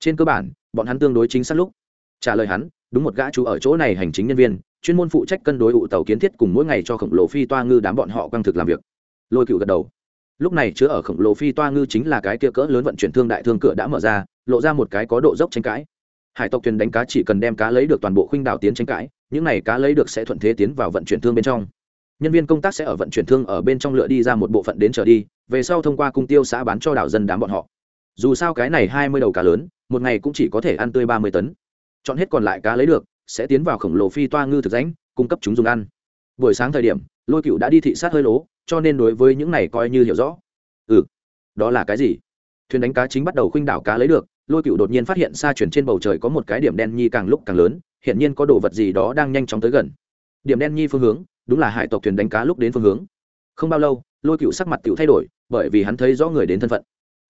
Speaker 1: Trên cơ bản, bọn hắn tương đối chính xác lúc. Trả lời hắn, đúng một gã chú ở chỗ này hành chính nhân viên, chuyên môn phụ trách cân đối ụ tàu kiến thiết cùng mỗi ngày cho khổng lồ phi toa ngư đám bọn họ căng thực làm việc lôi cựu gật đầu. Lúc này chứa ở khổng lồ phi toa ngư chính là cái kia cỡ lớn vận chuyển thương đại thương cửa đã mở ra lộ ra một cái có độ dốc tranh cãi. Hải tộc thuyền đánh cá chỉ cần đem cá lấy được toàn bộ khuynh đảo tiến tranh cãi những này cá lấy được sẽ thuận thế tiến vào vận chuyển thương bên trong. Nhân viên công tác sẽ ở vận chuyển thương ở bên trong lựa đi ra một bộ phận đến trở đi về sau thông qua cung tiêu xã bán cho đảo dân đám bọn họ. Dù sao cái này hai mươi đầu cá lớn một ngày cũng chỉ có thể ăn tươi ba mươi tấn. Chọn hết còn lại cá lấy được sẽ tiến vào khổng lồ phi toa ngư thực ránh, cung cấp chúng dùng ăn. Buổi sáng thời điểm lôi cựu đã đi thị sát hơi lố cho nên đối với những này coi như hiểu rõ. Ừ đó là cái gì? Thuyền đánh cá chính bắt đầu khuynh đảo cá lấy được, lôi cựu đột nhiên phát hiện xa chuyển trên bầu trời có một cái điểm đen nhi càng lúc càng lớn hiện nhiên có đồ vật gì đó đang nhanh chóng tới gần. Điểm đen nhi phương hướng, đúng là hải tộc thuyền đánh cá lúc đến phương hướng. Không bao lâu, lôi cựu sắc mặt cựu thay đổi, bởi vì hắn thấy rõ người đến thân phận.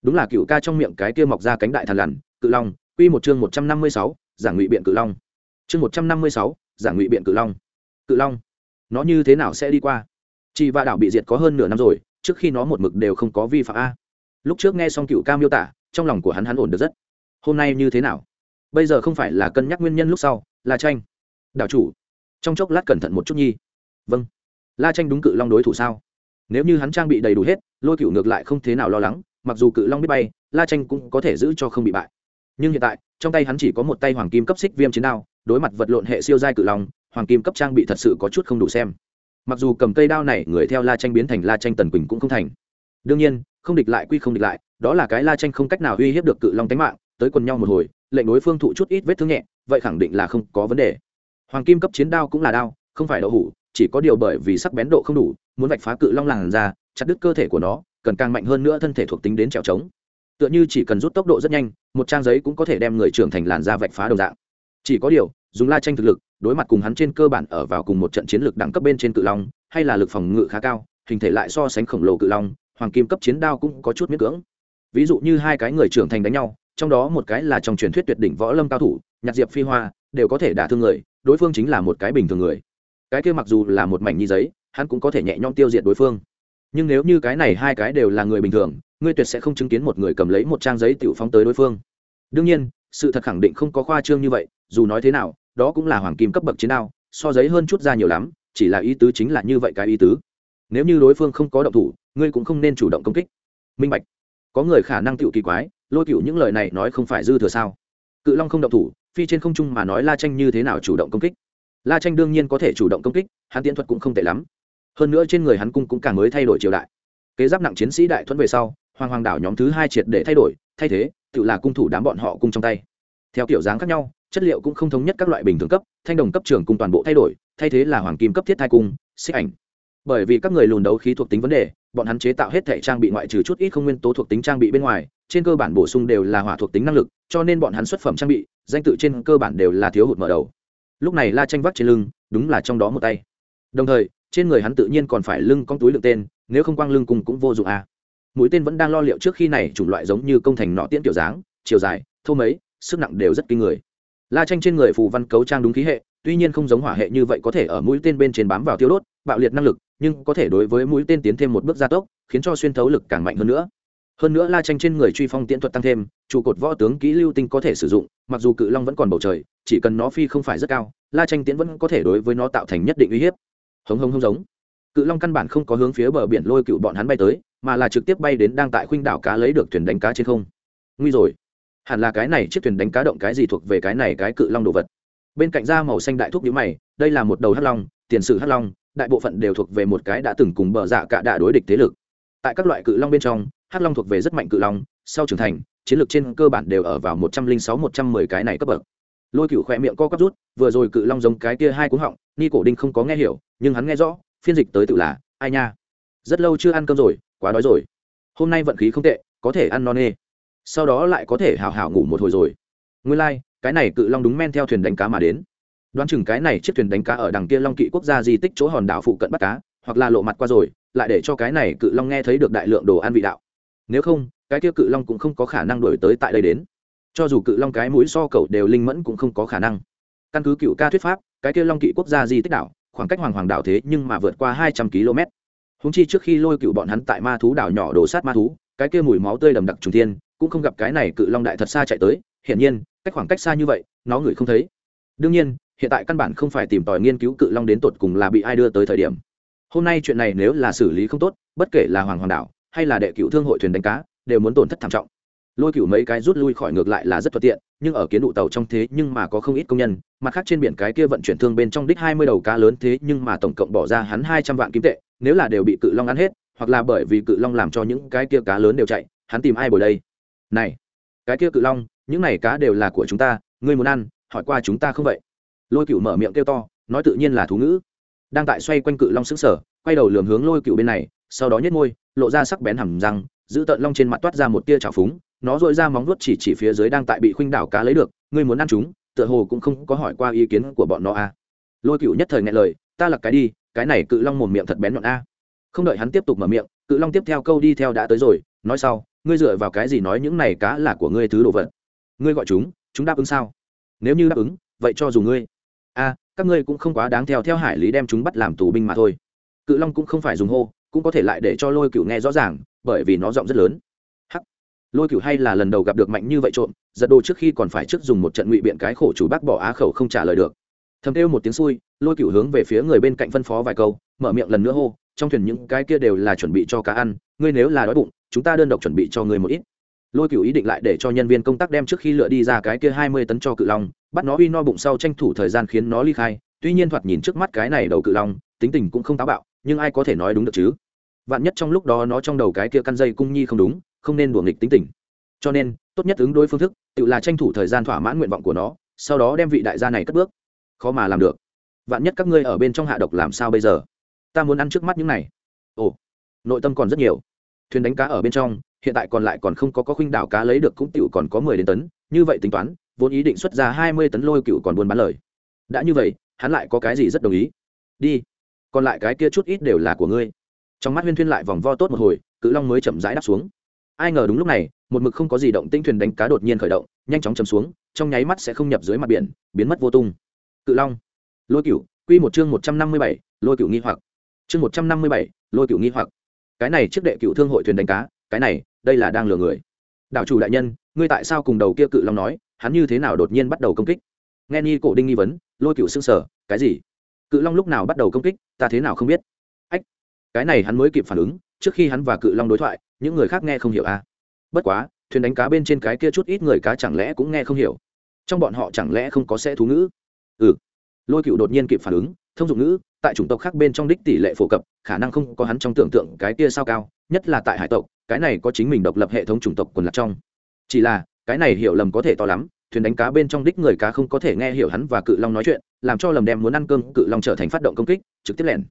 Speaker 1: Đúng là cựu ca trong miệng cái kia mọc ra cánh đại thần lằn, cự long, quy một chương một trăm năm mươi sáu giảng ngụy biện cự long. Chương một trăm năm mươi sáu giảng ngụy biện cự long. Cự long, nó như thế nào sẽ đi qua? Chị và đảo bị diệt có hơn nửa năm rồi, trước khi nó một mực đều không có vi phạm a. Lúc trước nghe xong cựu ca miêu tả, trong lòng của hắn hắn ổn được rất. Hôm nay như thế nào? Bây giờ không phải là cân nhắc nguyên nhân lúc sau là tranh đảo chủ. Trong chốc lát cẩn thận một chút nhi. Vâng. La tranh đúng cự long đối thủ sao? Nếu như hắn trang bị đầy đủ hết, lôi cựu ngược lại không thế nào lo lắng, mặc dù cự long biết bay, la tranh cũng có thể giữ cho không bị bại. Nhưng hiện tại, trong tay hắn chỉ có một tay hoàng kim cấp xích viêm chiến đao, đối mặt vật lộn hệ siêu giai cự long, hoàng kim cấp trang bị thật sự có chút không đủ xem mặc dù cầm cây đao này người theo la tranh biến thành la tranh tần quỳnh cũng không thành. Đương nhiên, không địch lại quy không địch lại, đó là cái la tranh không cách nào uy hiếp được cự long tánh mạng, tới quần nhau một hồi, lệnh đối phương thụ chút ít vết thương nhẹ, vậy khẳng định là không có vấn đề. Hoàng kim cấp chiến đao cũng là đao, không phải đậu hủ, chỉ có điều bởi vì sắc bén độ không đủ, muốn vạch phá cự long làn ra chặt đứt cơ thể của nó, cần càng mạnh hơn nữa thân thể thuộc tính đến trèo trống. Tựa như chỉ cần rút tốc độ rất nhanh, một trang giấy cũng có thể đem người trưởng thành làn da vạch phá đồng dạng. Chỉ có điều, dùng la tranh thực lực đối mặt cùng hắn trên cơ bản ở vào cùng một trận chiến lược đẳng cấp bên trên cự long, hay là lực phòng ngự khá cao, hình thể lại so sánh khổng lồ cự long, hoàng kim cấp chiến đao cũng có chút miễn cưỡng. Ví dụ như hai cái người trưởng thành đánh nhau, trong đó một cái là trong truyền thuyết tuyệt đỉnh võ lâm cao thủ, nhạc diệp phi hoa, đều có thể đả thương người, đối phương chính là một cái bình thường người. Cái kia mặc dù là một mảnh nhi giấy, hắn cũng có thể nhẹ nhõm tiêu diệt đối phương. Nhưng nếu như cái này hai cái đều là người bình thường, ngươi tuyệt sẽ không chứng kiến một người cầm lấy một trang giấy tiểu phóng tới đối phương. Đương nhiên, sự thật khẳng định không có khoa trương như vậy, dù nói thế nào đó cũng là hoàng kim cấp bậc chiến đao, so giấy hơn chút ra nhiều lắm, chỉ là ý tứ chính là như vậy cái ý tứ. Nếu như đối phương không có động thủ, ngươi cũng không nên chủ động công kích. Minh bạch. Có người khả năng tựu kỳ quái, lôi cựu những lời này nói không phải dư thừa sao? Cự long không động thủ, phi trên không trung mà nói la tranh như thế nào chủ động công kích? La tranh đương nhiên có thể chủ động công kích, hắn tiễn thuật cũng không tệ lắm. Hơn nữa trên người hắn cung cũng càng mới thay đổi triều đại. Kế giáp nặng chiến sĩ đại thuẫn về sau, hoàng hoàng đảo nhóm thứ hai triệt để thay đổi, thay thế, tự là cung thủ đám bọn họ cung trong tay. Theo kiểu dáng khác nhau chất liệu cũng không thống nhất các loại bình thường cấp, thanh đồng cấp trường cung toàn bộ thay đổi, thay thế là hoàng kim cấp thiết thai cung, xích ảnh. Bởi vì các người lùn đấu khí thuộc tính vấn đề, bọn hắn chế tạo hết thể trang bị ngoại trừ chút ít không nguyên tố thuộc tính trang bị bên ngoài, trên cơ bản bổ sung đều là hỏa thuộc tính năng lực, cho nên bọn hắn xuất phẩm trang bị, danh tự trên cơ bản đều là thiếu hụt mở đầu. Lúc này la tranh vắt trên lưng, đúng là trong đó một tay. Đồng thời, trên người hắn tự nhiên còn phải lưng con túi lượng tên, nếu không quang lưng cùng cũng vô dụng à. mũi tên vẫn đang lo liệu trước khi này chủng loại giống như công thành nọ tiễn kiểu dáng, chiều dài, thô mấy, sức nặng đều rất kinh người la tranh trên người phù văn cấu trang đúng khí hệ, tuy nhiên không giống hỏa hệ như vậy có thể ở mũi tên bên trên bám vào tiêu đốt, bạo liệt năng lực, nhưng có thể đối với mũi tên tiến thêm một bước gia tốc, khiến cho xuyên thấu lực càng mạnh hơn nữa. Hơn nữa la tranh trên người truy phong tiễn thuật tăng thêm, trụ cột võ tướng kỹ lưu tinh có thể sử dụng, mặc dù cự long vẫn còn bầu trời, chỉ cần nó phi không phải rất cao, la tranh tiễn vẫn có thể đối với nó tạo thành nhất định uy hiếp. Hống hống hống giống. Cự long căn bản không có hướng phía bờ biển lôi cựu bọn hắn bay tới, mà là trực tiếp bay đến đang tại khuynh đảo cá lấy được thuyền đánh cá trên không. Nguy rồi hẳn là cái này chiếc thuyền đánh cá động cái gì thuộc về cái này cái cự long đồ vật. Bên cạnh da màu xanh đại thuốc nhữ mày, đây là một đầu hắc long, tiền sử hắc long, đại bộ phận đều thuộc về một cái đã từng cùng bờ dạ cả đạ đối địch thế lực. Tại các loại cự long bên trong, hắc long thuộc về rất mạnh cự long, sau trưởng thành, chiến lược trên cơ bản đều ở vào một trăm linh sáu, một trăm mười cái này cấp bậc. Lôi cựu khoe miệng co quắp rút, vừa rồi cự long giống cái kia hai cúng họng, ni cổ đinh không có nghe hiểu, nhưng hắn nghe rõ, phiên dịch tới tự là, ai nha, rất lâu chưa ăn cơm rồi, quá đói rồi. Hôm nay vận khí không tệ, có thể ăn no nê sau đó lại có thể hào hào ngủ một hồi rồi. Nguyên lai、like, cái này cự long đúng men theo thuyền đánh cá mà đến. Đoán chừng cái này chiếc thuyền đánh cá ở đằng kia long kỵ quốc gia di tích chỗ hòn đảo phụ cận bắt cá hoặc là lộ mặt qua rồi lại để cho cái này cự long nghe thấy được đại lượng đồ ăn vị đạo. Nếu không cái kia cự long cũng không có khả năng đổi tới tại đây đến. Cho dù cự long cái mũi so cầu đều linh mẫn cũng không có khả năng. Căn cứ cựu ca thuyết pháp cái kia long kỵ quốc gia di tích đảo khoảng cách hoàng hoàng đảo thế nhưng mà vượt qua hai trăm km. Húng chi trước khi lôi cựu bọn hắn tại ma thú đảo nhỏ đổ sát ma thú cái kia mùi máu tươi đầm đặc trùng thiên cũng không gặp cái này cự long đại thật xa chạy tới, hiển nhiên, cách khoảng cách xa như vậy, nó ngửi không thấy. Đương nhiên, hiện tại căn bản không phải tìm tòi nghiên cứu cự long đến tột cùng là bị ai đưa tới thời điểm. Hôm nay chuyện này nếu là xử lý không tốt, bất kể là hoàng hoàng đảo hay là đệ cựu thương hội thuyền đánh cá, đều muốn tổn thất thảm trọng. Lôi cựu mấy cái rút lui khỏi ngược lại là rất thuận tiện, nhưng ở kiến đụ tàu trong thế nhưng mà có không ít công nhân, mặt khác trên biển cái kia vận chuyển thương bên trong đích hai mươi đầu cá lớn thế nhưng mà tổng cộng bỏ ra hắn hai trăm vạn kim tệ, nếu là đều bị cự long ăn hết, hoặc là bởi vì cự long làm cho những cái kia cá lớn đều chạy, hắn tìm ai bồi đây? Này, cái kia cự long, những này cá đều là của chúng ta, ngươi muốn ăn, hỏi qua chúng ta không vậy? Lôi cựu mở miệng kêu to, nói tự nhiên là thú ngữ. Đang tại xoay quanh cự long xứng sở quay đầu lường hướng lôi cựu bên này, sau đó nhét môi, lộ ra sắc bén hẳn răng, giữ tợn long trên mặt toát ra một tia trào phúng, nó dội ra móng vuốt chỉ chỉ phía dưới đang tại bị khuynh đảo cá lấy được, ngươi muốn ăn chúng, tựa hồ cũng không có hỏi qua ý kiến của bọn nó a lôi cựu nhất thời nghe lời, ta là cái đi, cái này cự long mồm miệng thật bén nhọn a. Không đợi hắn tiếp tục mở miệng, cự long tiếp theo câu đi theo đã tới rồi, nói sau ngươi dựa vào cái gì nói những này cá là của ngươi thứ đồ vật? Ngươi gọi chúng chúng đáp ứng sao? Nếu như đáp ứng, vậy cho dù ngươi. A các ngươi cũng không quá đáng theo theo hải lý đem chúng bắt làm tù binh mà thôi. Cự long cũng không phải dùng hô, cũng có thể lại để cho lôi cựu nghe rõ ràng, bởi vì nó giọng rất lớn. Hắc. Lôi cựu hay là lần đầu gặp được mạnh như vậy trộm, giật đồ trước khi còn phải trước dùng một trận ngụy biện cái khổ chủ bác bỏ á khẩu không trả lời được. Thầm kêu một tiếng xui, lôi cựu hướng về phía người bên cạnh phân phó vài câu, mở miệng lần nữa hô, trong thuyền những cái kia đều là chuẩn bị cho cá ăn, ngươi nếu là đói bụng chúng ta đơn độc chuẩn bị cho ngươi một ít. Lôi cựu ý định lại để cho nhân viên công tác đem trước khi lựa đi ra cái kia hai mươi tấn cho cự long, bắt nó uy no bụng sau tranh thủ thời gian khiến nó ly khai. Tuy nhiên thoạt nhìn trước mắt cái này đầu cự long, tính tình cũng không táo bạo, nhưng ai có thể nói đúng được chứ? Vạn nhất trong lúc đó nó trong đầu cái kia căn dây cung nhi không đúng, không nên đùa nghịch tính tình. Cho nên, tốt nhất ứng đối phương thức, tự là tranh thủ thời gian thỏa mãn nguyện vọng của nó, sau đó đem vị đại gia này cất bước. Khó mà làm được. Vạn nhất các ngươi ở bên trong hạ độc làm sao bây giờ? Ta muốn ăn trước mắt những này. Ồ, nội tâm còn rất nhiều thuyền đánh cá ở bên trong, hiện tại còn lại còn không có có khuynh đảo cá lấy được cũng tiểu còn có mười đến tấn, như vậy tính toán, vốn ý định xuất ra hai mươi tấn lôi cựu còn buôn bán lời. Đã như vậy, hắn lại có cái gì rất đồng ý? Đi, còn lại cái kia chút ít đều là của ngươi. Trong mắt huyên thuyên lại vòng vo tốt một hồi, cự long mới chậm rãi đáp xuống. Ai ngờ đúng lúc này, một mực không có gì động tinh thuyền đánh cá đột nhiên khởi động, nhanh chóng chầm xuống, trong nháy mắt sẽ không nhập dưới mặt biển, biến mất vô tung. Cự long, lôi cựu, quy một chương một trăm năm mươi bảy, lôi cựu nghi hoặc. Chương một trăm năm mươi bảy, lôi cựu nghi hoặc cái này trước đệ cựu thương hội thuyền đánh cá, cái này, đây là đang lừa người. Đảo chủ đại nhân, ngươi tại sao cùng đầu kia cự long nói, hắn như thế nào đột nhiên bắt đầu công kích? Nghe ni cổ đinh nghi vấn, lôi cựu xương sở cái gì? Cự long lúc nào bắt đầu công kích, ta thế nào không biết? Ách, cái này hắn mới kịp phản ứng, trước khi hắn và cự long đối thoại, những người khác nghe không hiểu à? Bất quá, thuyền đánh cá bên trên cái kia chút ít người cá chẳng lẽ cũng nghe không hiểu? Trong bọn họ chẳng lẽ không có sẽ thú ngữ? Ừ lôi cựu đột nhiên kịp phản ứng, thông dụng ngữ, tại chủng tộc khác bên trong đích tỷ lệ phổ cập, khả năng không có hắn trong tưởng tượng cái kia sao cao, nhất là tại hải tộc, cái này có chính mình độc lập hệ thống chủng tộc quần lạc trong. Chỉ là, cái này hiểu lầm có thể to lắm, thuyền đánh cá bên trong đích người cá không có thể nghe hiểu hắn và cự long nói chuyện, làm cho lầm đem muốn ăn cơm cự long trở thành phát động công kích, trực tiếp lẻn.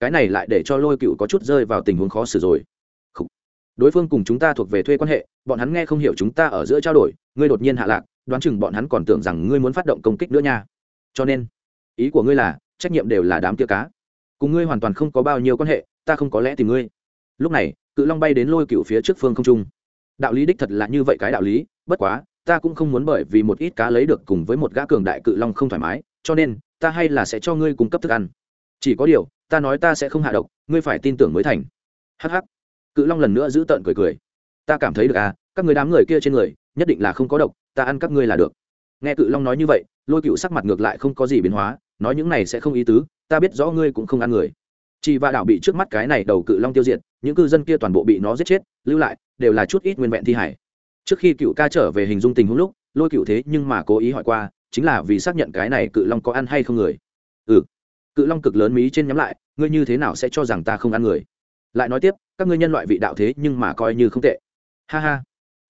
Speaker 1: Cái này lại để cho lôi cựu có chút rơi vào tình huống khó xử rồi. Đối phương cùng chúng ta thuộc về thuê quan hệ, bọn hắn nghe không hiểu chúng ta ở giữa trao đổi, ngươi đột nhiên hạ lạc, đoán chừng bọn hắn còn tưởng rằng ngươi muốn phát động công kích nữa nha. Cho nên ý của ngươi là, trách nhiệm đều là đám kia cá. Cùng ngươi hoàn toàn không có bao nhiêu quan hệ, ta không có lẽ tìm ngươi. Lúc này, cự long bay đến lôi cựu phía trước phương không trung. Đạo lý đích thật là như vậy cái đạo lý, bất quá, ta cũng không muốn bởi vì một ít cá lấy được cùng với một gã cường đại cự long không thoải mái, cho nên, ta hay là sẽ cho ngươi cung cấp thức ăn. Chỉ có điều, ta nói ta sẽ không hạ độc, ngươi phải tin tưởng mới thành. Hh cự long lần nữa giữ tợn cười cười. Ta cảm thấy được à các người đám người kia trên người, nhất định là không có độc, ta ăn các ngươi là được. Nghe cự long nói như vậy, lôi cựu sắc mặt ngược lại không có gì biến hóa nói những này sẽ không ý tứ, ta biết rõ ngươi cũng không ăn người. Chị và đảo bị trước mắt cái này đầu cự long tiêu diệt, những cư dân kia toàn bộ bị nó giết chết, lưu lại, đều là chút ít nguyên vẹn thi hải trước khi cựu ca trở về hình dung tình huống lúc, lôi cựu thế nhưng mà cố ý hỏi qua, chính là vì xác nhận cái này cự long có ăn hay không người. Ừ. Cự long cực lớn mí trên nhắm lại, ngươi như thế nào sẽ cho rằng ta không ăn người? Lại nói tiếp, các ngươi nhân loại vị đạo thế nhưng mà coi như không tệ. Ha ha.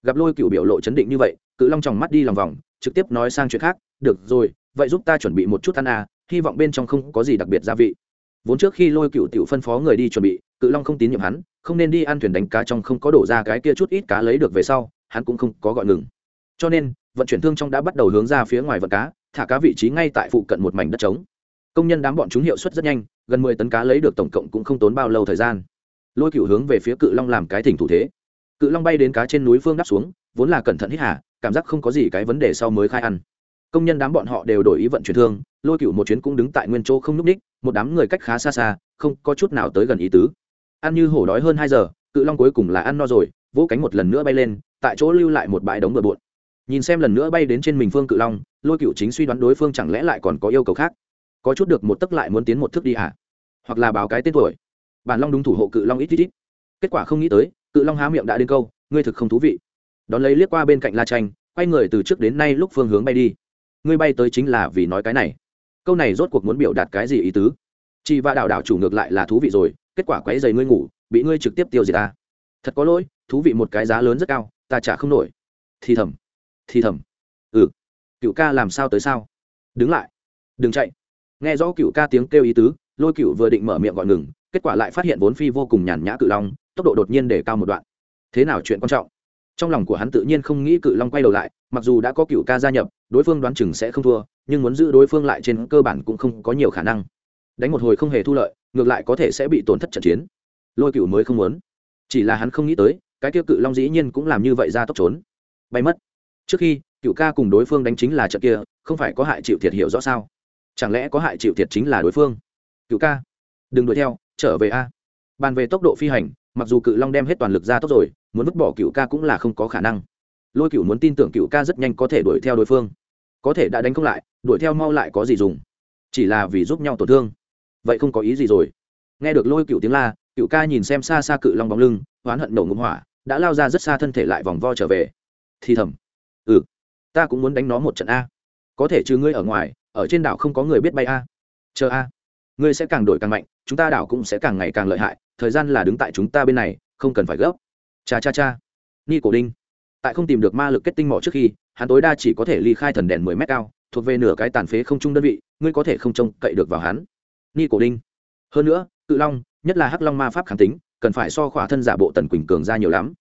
Speaker 1: Gặp lôi cựu biểu lộ chấn định như vậy, cự long tròng mắt đi lòng vòng, trực tiếp nói sang chuyện khác, được rồi, vậy giúp ta chuẩn bị một chút ăn à hy vọng bên trong không có gì đặc biệt gia vị. Vốn trước khi lôi cựu tiểu phân phó người đi chuẩn bị, cự long không tín nhiệm hắn, không nên đi ăn thuyền đánh cá trong không có đổ ra cái kia chút ít cá lấy được về sau, hắn cũng không có gọi ngừng. Cho nên, vận chuyển thương trong đã bắt đầu hướng ra phía ngoài vận cá, thả cá vị trí ngay tại phụ cận một mảnh đất trống. Công nhân đám bọn chúng hiệu suất rất nhanh, gần mười tấn cá lấy được tổng cộng cũng không tốn bao lâu thời gian. Lôi cựu hướng về phía cự long làm cái thỉnh thủ thế. Cự long bay đến cá trên núi phương đáp xuống, vốn là cẩn thận hít hà, cảm giác không có gì cái vấn đề sau mới khai ăn công nhân đám bọn họ đều đổi ý vận chuyển thương, lôi cựu một chuyến cũng đứng tại nguyên chỗ không n ú c ních một đám người cách khá xa xa, không có chút nào tới gần ý tứ. Ăn như hổ đói hơn hai giờ, cự long cuối cùng là ăn no rồi, vỗ cánh một lần nữa bay lên, tại chỗ lưu lại một bãi đống bờ bộn. Nhìn xem lần nữa bay đến trên mình phương cự long, lôi cựu chính suy đoán đối phương chẳng lẽ lại còn có yêu cầu khác. Có chút được một tấc lại muốn tiến một thước đi à? Hoặc là báo cái tên tuổi. Bản long đúng thủ hộ cự long ít ít ít. Kết quả không nghĩ tới, cự long há miệng đã đến câu, ngươi thực không thú vị. Đón lấy liếc qua bên cạnh la tranh quay người từ trước đến nay lúc phương hướng bay đi ngươi bay tới chính là vì nói cái này. Câu này rốt cuộc muốn biểu đạt cái gì ý tứ? Chị và đảo đảo chủ ngược lại là thú vị rồi, kết quả quấy dày ngươi ngủ, bị ngươi trực tiếp tiêu diệt ta. Thật có lỗi, thú vị một cái giá lớn rất cao, ta trả không nổi. Thì thầm thì thầm. Ừ. Cựu ca làm sao tới sao? Đứng lại. Đừng chạy. Nghe rõ cựu ca tiếng kêu ý tứ, lôi cựu vừa định mở miệng gọi ngừng, kết quả lại phát hiện vốn phi vô cùng nhàn nhã cự long, tốc độ đột nhiên để cao một đoạn. Thế nào chuyện quan trọng? Trong lòng của hắn tự nhiên không nghĩ cự long quay đầu lại, mặc dù đã có cựu ca gia nhập, đối phương đoán chừng sẽ không thua, nhưng muốn giữ đối phương lại trên cơ bản cũng không có nhiều khả năng. Đánh một hồi không hề thu lợi, ngược lại có thể sẽ bị tổn thất trận chiến. Lôi cựu mới không muốn. Chỉ là hắn không nghĩ tới, cái tiêu cự long dĩ nhiên cũng làm như vậy ra tốc trốn. Bay mất. Trước khi, cựu ca cùng đối phương đánh chính là trận kia, không phải có hại chịu thiệt hiểu rõ sao? Chẳng lẽ có hại chịu thiệt chính là đối phương? Cựu ca, đừng đuổi theo, trở về a. Bàn về tốc độ phi hành, mặc dù cự long đem hết toàn lực ra tốc rồi muốn vứt bỏ cựu ca cũng là không có khả năng. Lôi cựu muốn tin tưởng cựu ca rất nhanh có thể đuổi theo đối phương. Có thể đã đánh không lại, đuổi theo mau lại có gì dùng? Chỉ là vì giúp nhau tổn thương. Vậy không có ý gì rồi. Nghe được lôi cựu tiếng la, cựu ca nhìn xem xa xa cự long bóng lưng, oán hận nổ ngụm hỏa, đã lao ra rất xa thân thể lại vòng vo trở về. Thì thầm ừ ta cũng muốn đánh nó một trận a. Có thể trừ ngươi ở ngoài, ở trên đảo không có người biết bay a. Chờ a. Ngươi sẽ càng đổi càng mạnh, chúng ta đảo cũng sẽ càng ngày càng lợi hại, thời gian là đứng tại chúng ta bên này, không cần phải gấp cha cha cha. Ni cổ đinh. Tại không tìm được ma lực kết tinh mỏ trước khi, hắn tối đa chỉ có thể ly khai thần đèn mười mét cao, thuộc về nửa cái tàn phế không trung đơn vị, ngươi có thể không trông cậy được vào hắn. Ni cổ đinh. Hơn nữa, cự long, nhất là hắc long ma pháp kháng tính, cần phải so khỏa thân giả bộ tần quỳnh cường ra nhiều lắm.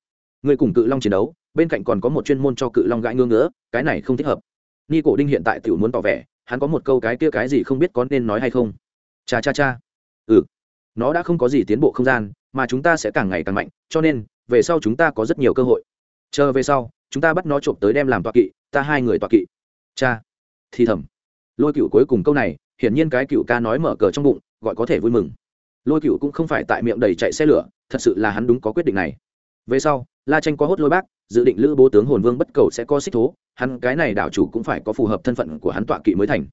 Speaker 1: Ngươi cùng cự long chiến đấu, bên cạnh còn có một chuyên môn cho cự long gãi ngưỡng nữa cái này không thích hợp. Ni cổ đinh hiện tại tiểu muốn tỏ vẻ, hắn có một câu cái kia cái gì không biết có nên nói hay không. Cha cha cha. Ừ nó đã không có gì tiến bộ không gian, mà chúng ta sẽ càng ngày càng mạnh, cho nên về sau chúng ta có rất nhiều cơ hội. Chờ về sau, chúng ta bắt nó trộm tới đem làm tọa kỵ, ta hai người tọa kỵ. Cha, thì thầm. Lôi cựu cuối cùng câu này, hiển nhiên cái cựu ca nói mở cờ trong bụng, gọi có thể vui mừng. Lôi cựu cũng không phải tại miệng đầy chạy xe lửa, thật sự là hắn đúng có quyết định này. Về sau, la tranh có hốt lôi bác, dự định lữ bố tướng hồn vương bất cầu sẽ có xích thố, hắn cái này đảo chủ cũng phải có phù hợp thân phận của hắn tọa kỵ mới thành.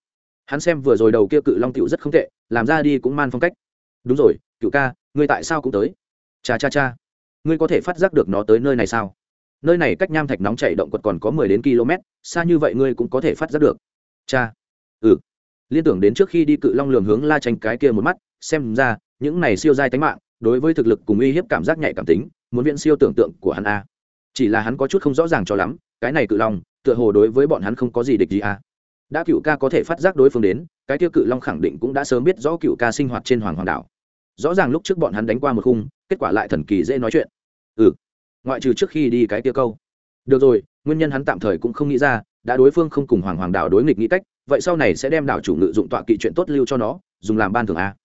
Speaker 1: Hắn xem vừa rồi đầu kia cự long cựu rất không tệ, làm ra đi cũng man phong cách. Đúng rồi cựu ca, ngươi tại sao cũng tới? Cha cha cha ngươi có thể phát giác được nó tới nơi này sao? Nơi này cách nham thạch nóng chảy động quật còn có mười đến km xa như vậy ngươi cũng có thể phát giác được. Cha. Ừ. Liên tưởng đến trước khi đi cự long lường hướng la tranh cái kia một mắt, xem ra, những này siêu dai tánh mạng, đối với thực lực cùng uy hiếp cảm giác nhạy cảm tính, muốn viện siêu tưởng tượng của hắn a. Chỉ là hắn có chút không rõ ràng cho lắm, cái này cự long, tựa hồ đối với bọn hắn không có gì địch gì a. Đã cựu ca có thể phát giác đối phương đến, cái kia cự long khẳng định cũng đã sớm biết rõ cựu ca sinh hoạt trên hoàng hoàng đảo. Rõ ràng lúc trước bọn hắn đánh qua một khung, kết quả lại thần kỳ dễ nói chuyện ừ. Ngoại trừ trước khi đi cái kia câu. Được rồi, nguyên nhân hắn tạm thời cũng không nghĩ ra, đã đối phương không cùng hoàng hoàng đảo đối nghịch nghĩ cách, vậy sau này sẽ đem đảo chủ ngự dụng tọa kỵ chuyện tốt lưu cho nó, dùng làm ban thường a.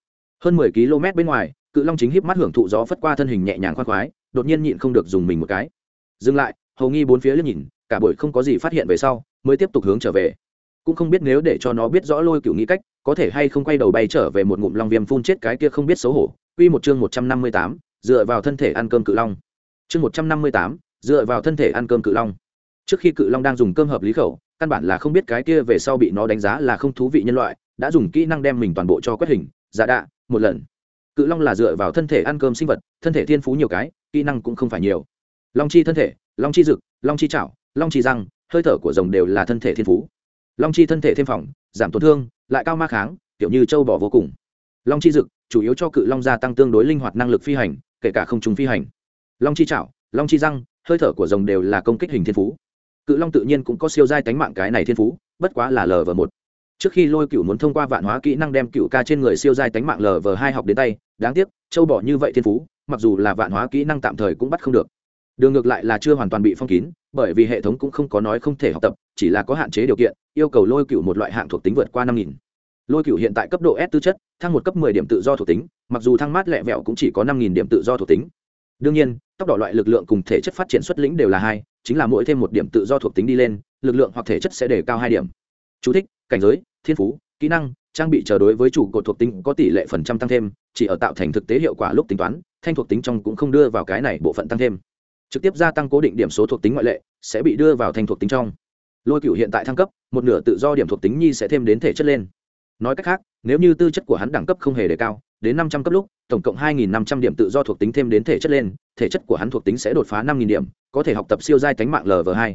Speaker 1: Hơn mười km bên ngoài, cự long chính híp mắt hưởng thụ gió phất qua thân hình nhẹ nhàng khoan khoái, đột nhiên nhịn không được dùng mình một cái. Dừng lại hầu nghi bốn phía liếc nhìn, cả buổi không có gì phát hiện về sau, mới tiếp tục hướng trở về. Cũng không biết nếu để cho nó biết rõ lôi cựu nghĩ cách, có thể hay không quay đầu bay trở về một ngụm long viêm phun chết cái kia không biết xấu hổ. Quy một chương một trăm năm mươi tám, dựa vào thân thể ăn cơm cự long chương một trăm năm mươi tám, dựa vào thân thể ăn cơm cự long. Trước khi cự long đang dùng cơm hợp lý khẩu, căn bản là không biết cái kia về sau bị nó đánh giá là không thú vị nhân loại, đã dùng kỹ năng đem mình toàn bộ cho quét hình giả đạ, một lần. Cự long là dựa vào thân thể ăn cơm sinh vật, thân thể thiên phú nhiều cái, kỹ năng cũng không phải nhiều. Long chi thân thể, long chi rực, long chi chảo, long chi răng, hơi thở của rồng đều là thân thể thiên phú. Long chi thân thể thêm phòng giảm tổn thương, lại cao ma kháng, kiểu như châu bò vô cùng. Long chi dực chủ yếu cho cự long gia tăng tương đối linh hoạt năng lực phi hành, kể cả không trùng phi hành long chi chảo, long chi răng, hơi thở của rồng đều là công kích hình thiên phú. Cự long tự nhiên cũng có siêu giai tánh mạng cái này thiên phú, bất quá là lv một. Trước khi lôi cựu muốn thông qua vạn hóa kỹ năng đem cựu ca trên người siêu giai tánh mạng lv hai học đến tay, đáng tiếc, châu bỏ như vậy thiên phú, mặc dù là vạn hóa kỹ năng tạm thời cũng bắt không được. Đường ngược lại là chưa hoàn toàn bị phong kín, bởi vì hệ thống cũng không có nói không thể học tập, chỉ là có hạn chế điều kiện, yêu cầu lôi cựu một loại hạng thuộc tính vượt qua năm nghìn. Lôi cựu hiện tại cấp độ s tư chất, thăng một cấp mười điểm tự do thuộc tính, mặc dù thăng mát lẹ vẹo cũng chỉ có năm nghìn điểm tự do thuộc tính đương nhiên tóc đỏ loại lực lượng cùng thể chất phát triển xuất lĩnh đều là hai chính là mỗi thêm một điểm tự do thuộc tính đi lên lực lượng hoặc thể chất sẽ đề cao hai điểm. Chú thích, cảnh giới thiên phú kỹ năng trang bị chờ đối với chủ cột thuộc tính có tỷ lệ phần trăm tăng thêm chỉ ở tạo thành thực tế hiệu quả lúc tính toán thanh thuộc tính trong cũng không đưa vào cái này bộ phận tăng thêm. Trực tiếp gia tăng cố định điểm số thuộc tính ngoại lệ sẽ bị đưa vào thanh thuộc tính trong. Lôi cựu hiện tại thăng cấp một nửa tự do điểm thuộc tính nhi sẽ thêm đến thể chất lên. Nói cách khác nếu như tư chất của hắn đẳng cấp không hề đề cao đến năm trăm cấp lúc tổng cộng 2500 điểm tự do thuộc tính thêm đến thể chất lên, thể chất của hắn thuộc tính sẽ đột phá 5000 điểm, có thể học tập siêu giai cánh mạng Lv2.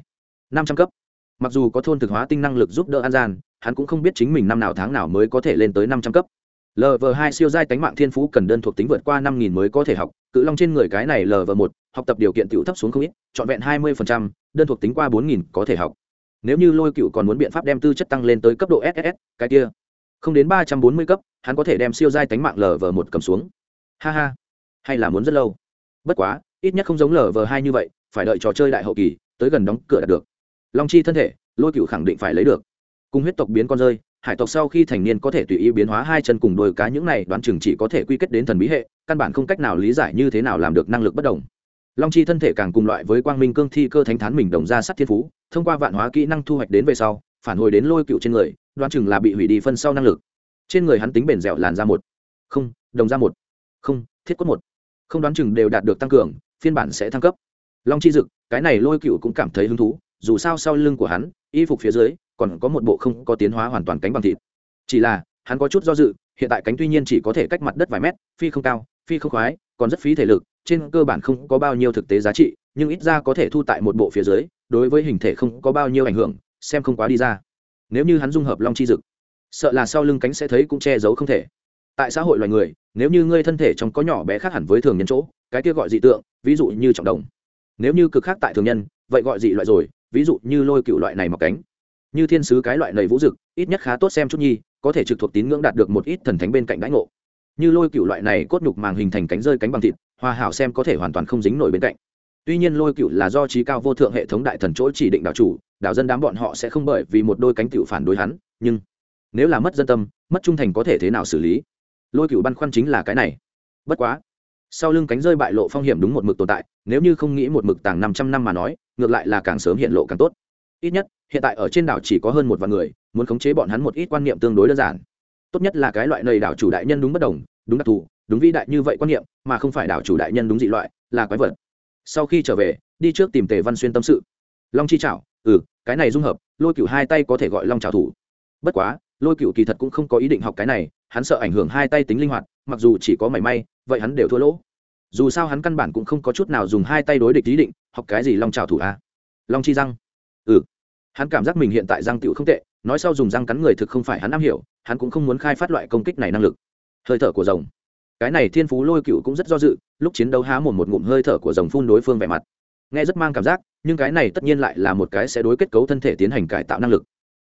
Speaker 1: 500 cấp. Mặc dù có thôn thực hóa tinh năng lực giúp đỡ An Gian, hắn cũng không biết chính mình năm nào tháng nào mới có thể lên tới 500 cấp. Lv2 siêu giai cánh mạng thiên phú cần đơn thuộc tính vượt qua 5000 mới có thể học, cự long trên người cái này Lv1, học tập điều kiện tiểu thấp xuống không ít, chọn vẹn 20%, đơn thuộc tính qua 4000 có thể học. Nếu như Lôi Cựu còn muốn biện pháp đem tư chất tăng lên tới cấp độ SSS, cái kia, không đến 340 cấp, hắn có thể đem siêu giai tánh mạng lv một cầm xuống ha ha. Hay là muốn rất lâu? Bất quá, ít nhất không giống lờ vờ hai như vậy, phải đợi trò chơi đại hậu kỳ, tới gần đóng cửa đạt được. Long chi thân thể, lôi cựu khẳng định phải lấy được. Cùng huyết tộc biến con rơi, hải tộc sau khi thành niên có thể tùy ý biến hóa hai chân cùng đôi cá những này, đoán chừng chỉ có thể quy kết đến thần bí hệ, căn bản không cách nào lý giải như thế nào làm được năng lực bất đồng. Long chi thân thể càng cùng loại với quang minh cương thi cơ thánh thán mình đồng ra sắt thiên phú, thông qua vạn hóa kỹ năng thu hoạch đến về sau, phản hồi đến lôi cựu trên người, đoán chừng là bị hủy đi phân sau năng lực. Trên người hắn tính bền dẻo làn ra một. Không, đồng ra một không, thiết quất một. Không đoán chừng đều đạt được tăng cường, phiên bản sẽ thăng cấp. Long chi dực, cái này lôi cựu cũng cảm thấy hứng thú, dù sao sau lưng của hắn, y phục phía dưới, còn có một bộ không có tiến hóa hoàn toàn cánh bằng thịt. Chỉ là, hắn có chút do dự, hiện tại cánh tuy nhiên chỉ có thể cách mặt đất vài mét, phi không cao, phi không khoái, còn rất phí thể lực, trên cơ bản không có bao nhiêu thực tế giá trị, nhưng ít ra có thể thu tại một bộ phía dưới, đối với hình thể không có bao nhiêu ảnh hưởng, xem không quá đi ra. Nếu như hắn dung hợp long chi dực, sợ là sau lưng cánh sẽ thấy cũng che giấu không thể tại xã hội loài người, nếu như ngươi thân thể trong có nhỏ bé khác hẳn với thường nhân chỗ, cái kia gọi dị tượng, ví dụ như trọng đồng. Nếu như cực khác tại thường nhân, vậy gọi dị loại rồi, ví dụ như lôi cựu loại này mọc cánh. Như thiên sứ cái loại này vũ dực, ít nhất khá tốt xem chút nhi, có thể trực thuộc tín ngưỡng đạt được một ít thần thánh bên cạnh đãi ngộ. Như lôi cựu loại này cốt nhục màng hình thành cánh rơi cánh bằng thịt, hòa hảo xem có thể hoàn toàn không dính nổi bên cạnh. Tuy nhiên lôi cựu là do trí cao vô thượng hệ thống đại thần chỗ chỉ định đạo chủ, đạo dân đám bọn họ sẽ không bởi vì một đôi cánh cựu phản đối hắn, nhưng nếu là mất dân tâm, mất trung thành có thể thế nào xử lý? Lôi cựu băn khoăn chính là cái này. Bất quá, sau lưng cánh rơi bại lộ phong hiểm đúng một mực tồn tại, nếu như không nghĩ một mực tàng năm trăm năm mà nói, ngược lại là càng sớm hiện lộ càng tốt. Ít nhất, hiện tại ở trên đảo chỉ có hơn một vạn người, muốn khống chế bọn hắn một ít quan niệm tương đối đơn giản. Tốt nhất là cái loại nầy đảo chủ đại nhân đúng bất đồng, đúng đặc thù, đúng vĩ đại như vậy quan niệm, mà không phải đảo chủ đại nhân đúng dị loại, là quái vật. Sau khi trở về, đi trước tìm tề văn xuyên tâm sự. Long chi chảo ừ cái này dung hợp, lôi cựu hai tay có thể gọi long trào thủ. Bất quá, lôi cựu kỳ thật cũng không có ý định học cái này hắn sợ ảnh hưởng hai tay tính linh hoạt, mặc dù chỉ có mảy may, vậy hắn đều thua lỗ. Dù sao hắn căn bản cũng không có chút nào dùng hai tay đối địch ý định, học cái gì long trào thủ a? À? long chi răng. Ừ. Hắn cảm giác mình hiện tại răng tựu không tệ, nói sau dùng răng cắn người thực không phải hắn am hiểu, hắn cũng không muốn khai phát loại công kích này năng lực. Hơi thở của rồng. Cái này thiên phú lôi cựu cũng rất do dự, lúc chiến đấu há một một ngụm hơi thở của rồng phun đối phương vẻ mặt. Nghe rất mang cảm giác, nhưng cái này tất nhiên lại là một cái sẽ đối kết cấu thân thể tiến hành cải tạo năng lực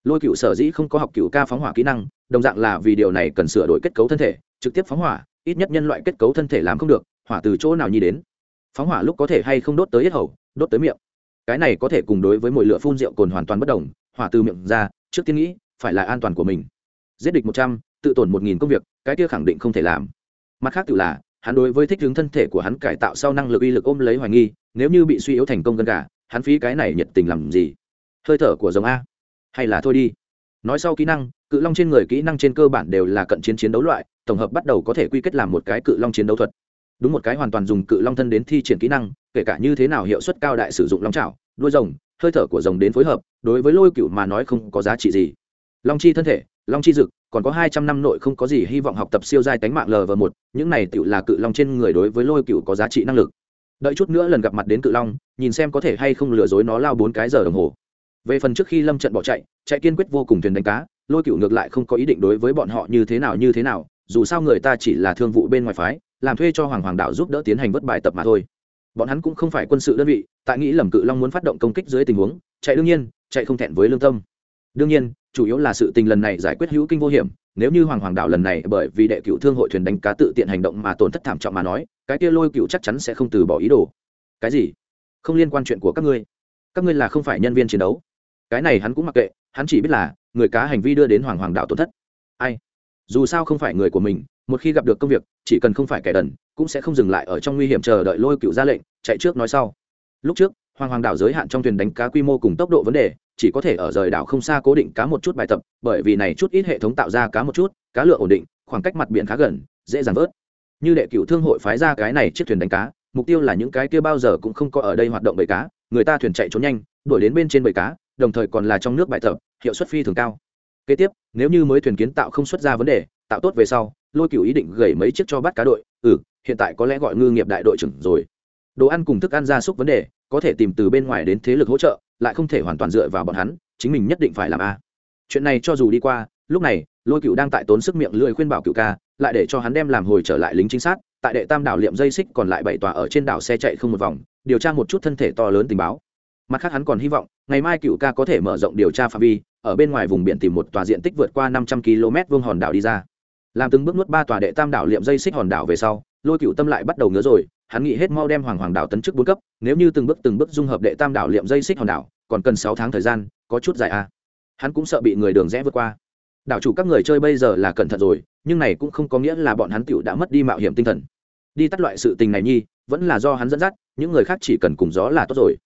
Speaker 1: lôi cựu sở dĩ không có học cựu ca phóng hỏa kỹ năng, đồng dạng là vì điều này cần sửa đổi kết cấu thân thể, trực tiếp phóng hỏa, ít nhất nhân loại kết cấu thân thể làm không được, hỏa từ chỗ nào nhi đến. Phóng hỏa lúc có thể hay không đốt tới hết hầu, đốt tới miệng. Cái này có thể cùng đối với mùi lửa phun rượu cồn hoàn toàn bất đồng, hỏa từ miệng ra, trước tiên nghĩ, phải là an toàn của mình. Giết địch một trăm, tự tổn một nghìn công việc, cái kia khẳng định không thể làm. Mặt khác tự là, hắn đối với thích hướng thân thể của hắn cải tạo sau năng lực uy lực ôm lấy hoài nghi, nếu như bị suy yếu thành công gần cả, hắn phí cái này nhiệt tình làm gì? Hơi thở của giống a hay là thôi đi. Nói sau kỹ năng, cự long trên người kỹ năng trên cơ bản đều là cận chiến chiến đấu loại, tổng hợp bắt đầu có thể quy kết làm một cái cự long chiến đấu thuật. Đúng một cái hoàn toàn dùng cự long thân đến thi triển kỹ năng, kể cả như thế nào hiệu suất cao đại sử dụng long trào đuôi rồng, hơi thở của rồng đến phối hợp, đối với lôi cựu mà nói không có giá trị gì. Long chi thân thể, long chi dực, còn có hai trăm năm nội không có gì hy vọng học tập siêu giai tánh mạng lv một, những này tựu là cự long trên người đối với lôi cựu có giá trị năng lực. Đợi chút nữa lần gặp mặt đến cự long, nhìn xem có thể hay không lừa dối nó lao bốn cái giờ đồng hồ về phần trước khi lâm trận bỏ chạy chạy kiên quyết vô cùng thuyền đánh cá, lôi cựu ngược lại không có ý định đối với bọn họ như thế nào như thế nào, dù sao người ta chỉ là thương vụ bên ngoài phái, làm thuê cho hoàng hoàng đạo giúp đỡ tiến hành vất bài tập mà thôi. Bọn hắn cũng không phải quân sự đơn vị, tại nghĩ lầm cự long muốn phát động công kích dưới tình huống, chạy đương nhiên, chạy không thẹn với lương tâm. Đương nhiên, chủ yếu là sự tình lần này giải quyết hữu kinh vô hiểm, nếu như hoàng hoàng đạo lần này bởi vì đệ cựu thương hội thuyền đánh cá tự tiện hành động mà tổn thất thảm trọng mà nói, cái kia lôi cựu chắc chắn sẽ không từ bỏ ý đồ. Cái gì? Không liên quan chuyện của các ngươi. Các ngươi là không phải nhân viên chiến đấu cái này hắn cũng mặc kệ, hắn chỉ biết là, người cá hành vi đưa đến hoàng hoàng đạo tổn thất. Ai? Dù sao không phải người của mình, một khi gặp được công việc, chỉ cần không phải kẻ đần, cũng sẽ không dừng lại ở trong nguy hiểm chờ đợi lôi cựu ra lệnh, chạy trước nói sau. Lúc trước, hoàng hoàng đảo giới hạn trong thuyền đánh cá quy mô cùng tốc độ vấn đề, chỉ có thể ở rời đảo không xa cố định cá một chút bài tập, bởi vì này chút ít hệ thống tạo ra cá một chút, cá lựa ổn định, khoảng cách mặt biển khá gần, dễ dàng vớt. Như đệ cựu thương hội phái ra cái này chiếc thuyền đánh cá, mục tiêu là những cái kia bao giờ cũng không có ở đây hoạt động bầy cá, người ta thuyền chạy trốn nhanh, đuổi đến bên trên bầy cá đồng thời còn là trong nước bài tập, hiệu suất phi thường cao. Kế tiếp, nếu như mới thuyền kiến tạo không xuất ra vấn đề, tạo tốt về sau, lôi cựu ý định gửi mấy chiếc cho bắt cá đội. Ừ hiện tại có lẽ gọi ngư nghiệp đại đội trưởng rồi. Đồ ăn cùng thức ăn gia súc vấn đề, có thể tìm từ bên ngoài đến thế lực hỗ trợ, lại không thể hoàn toàn dựa vào bọn hắn, chính mình nhất định phải làm a. Chuyện này cho dù đi qua, lúc này, lôi cựu đang tại tốn sức miệng lưỡi khuyên bảo cựu ca, lại để cho hắn đem làm hồi trở lại lính chính sát, tại đệ tam đảo liệm dây xích còn lại bảy tòa ở trên đảo xe chạy không một vòng, điều tra một chút thân thể to lớn tình báo mặt khác hắn còn hy vọng, ngày mai cựu ca có thể mở rộng điều tra phạm vi, ở bên ngoài vùng biển tìm một tòa diện tích vượt qua năm trăm km vuông hòn đảo đi ra. Làm từng bước nuốt ba tòa đệ tam đảo liệm dây xích hòn đảo về sau, lôi cựu tâm lại bắt đầu ngứa rồi, hắn nghĩ hết mau đem hoàng hoàng đảo tấn chức bốn cấp, nếu như từng bước từng bước dung hợp đệ tam đảo liệm dây xích hòn đảo, còn cần sáu tháng thời gian, có chút dài à. hắn cũng sợ bị người đường rẽ vượt qua. Đảo chủ các người chơi bây giờ là cẩn thận rồi, nhưng này cũng không có nghĩa là bọn hắn cựu đã mất đi mạo hiểm tinh thần. Đi tắt loại sự tình này nhi, vẫn là do hắn dẫn dắt, những người khác chỉ cần cùng gió là tốt rồi.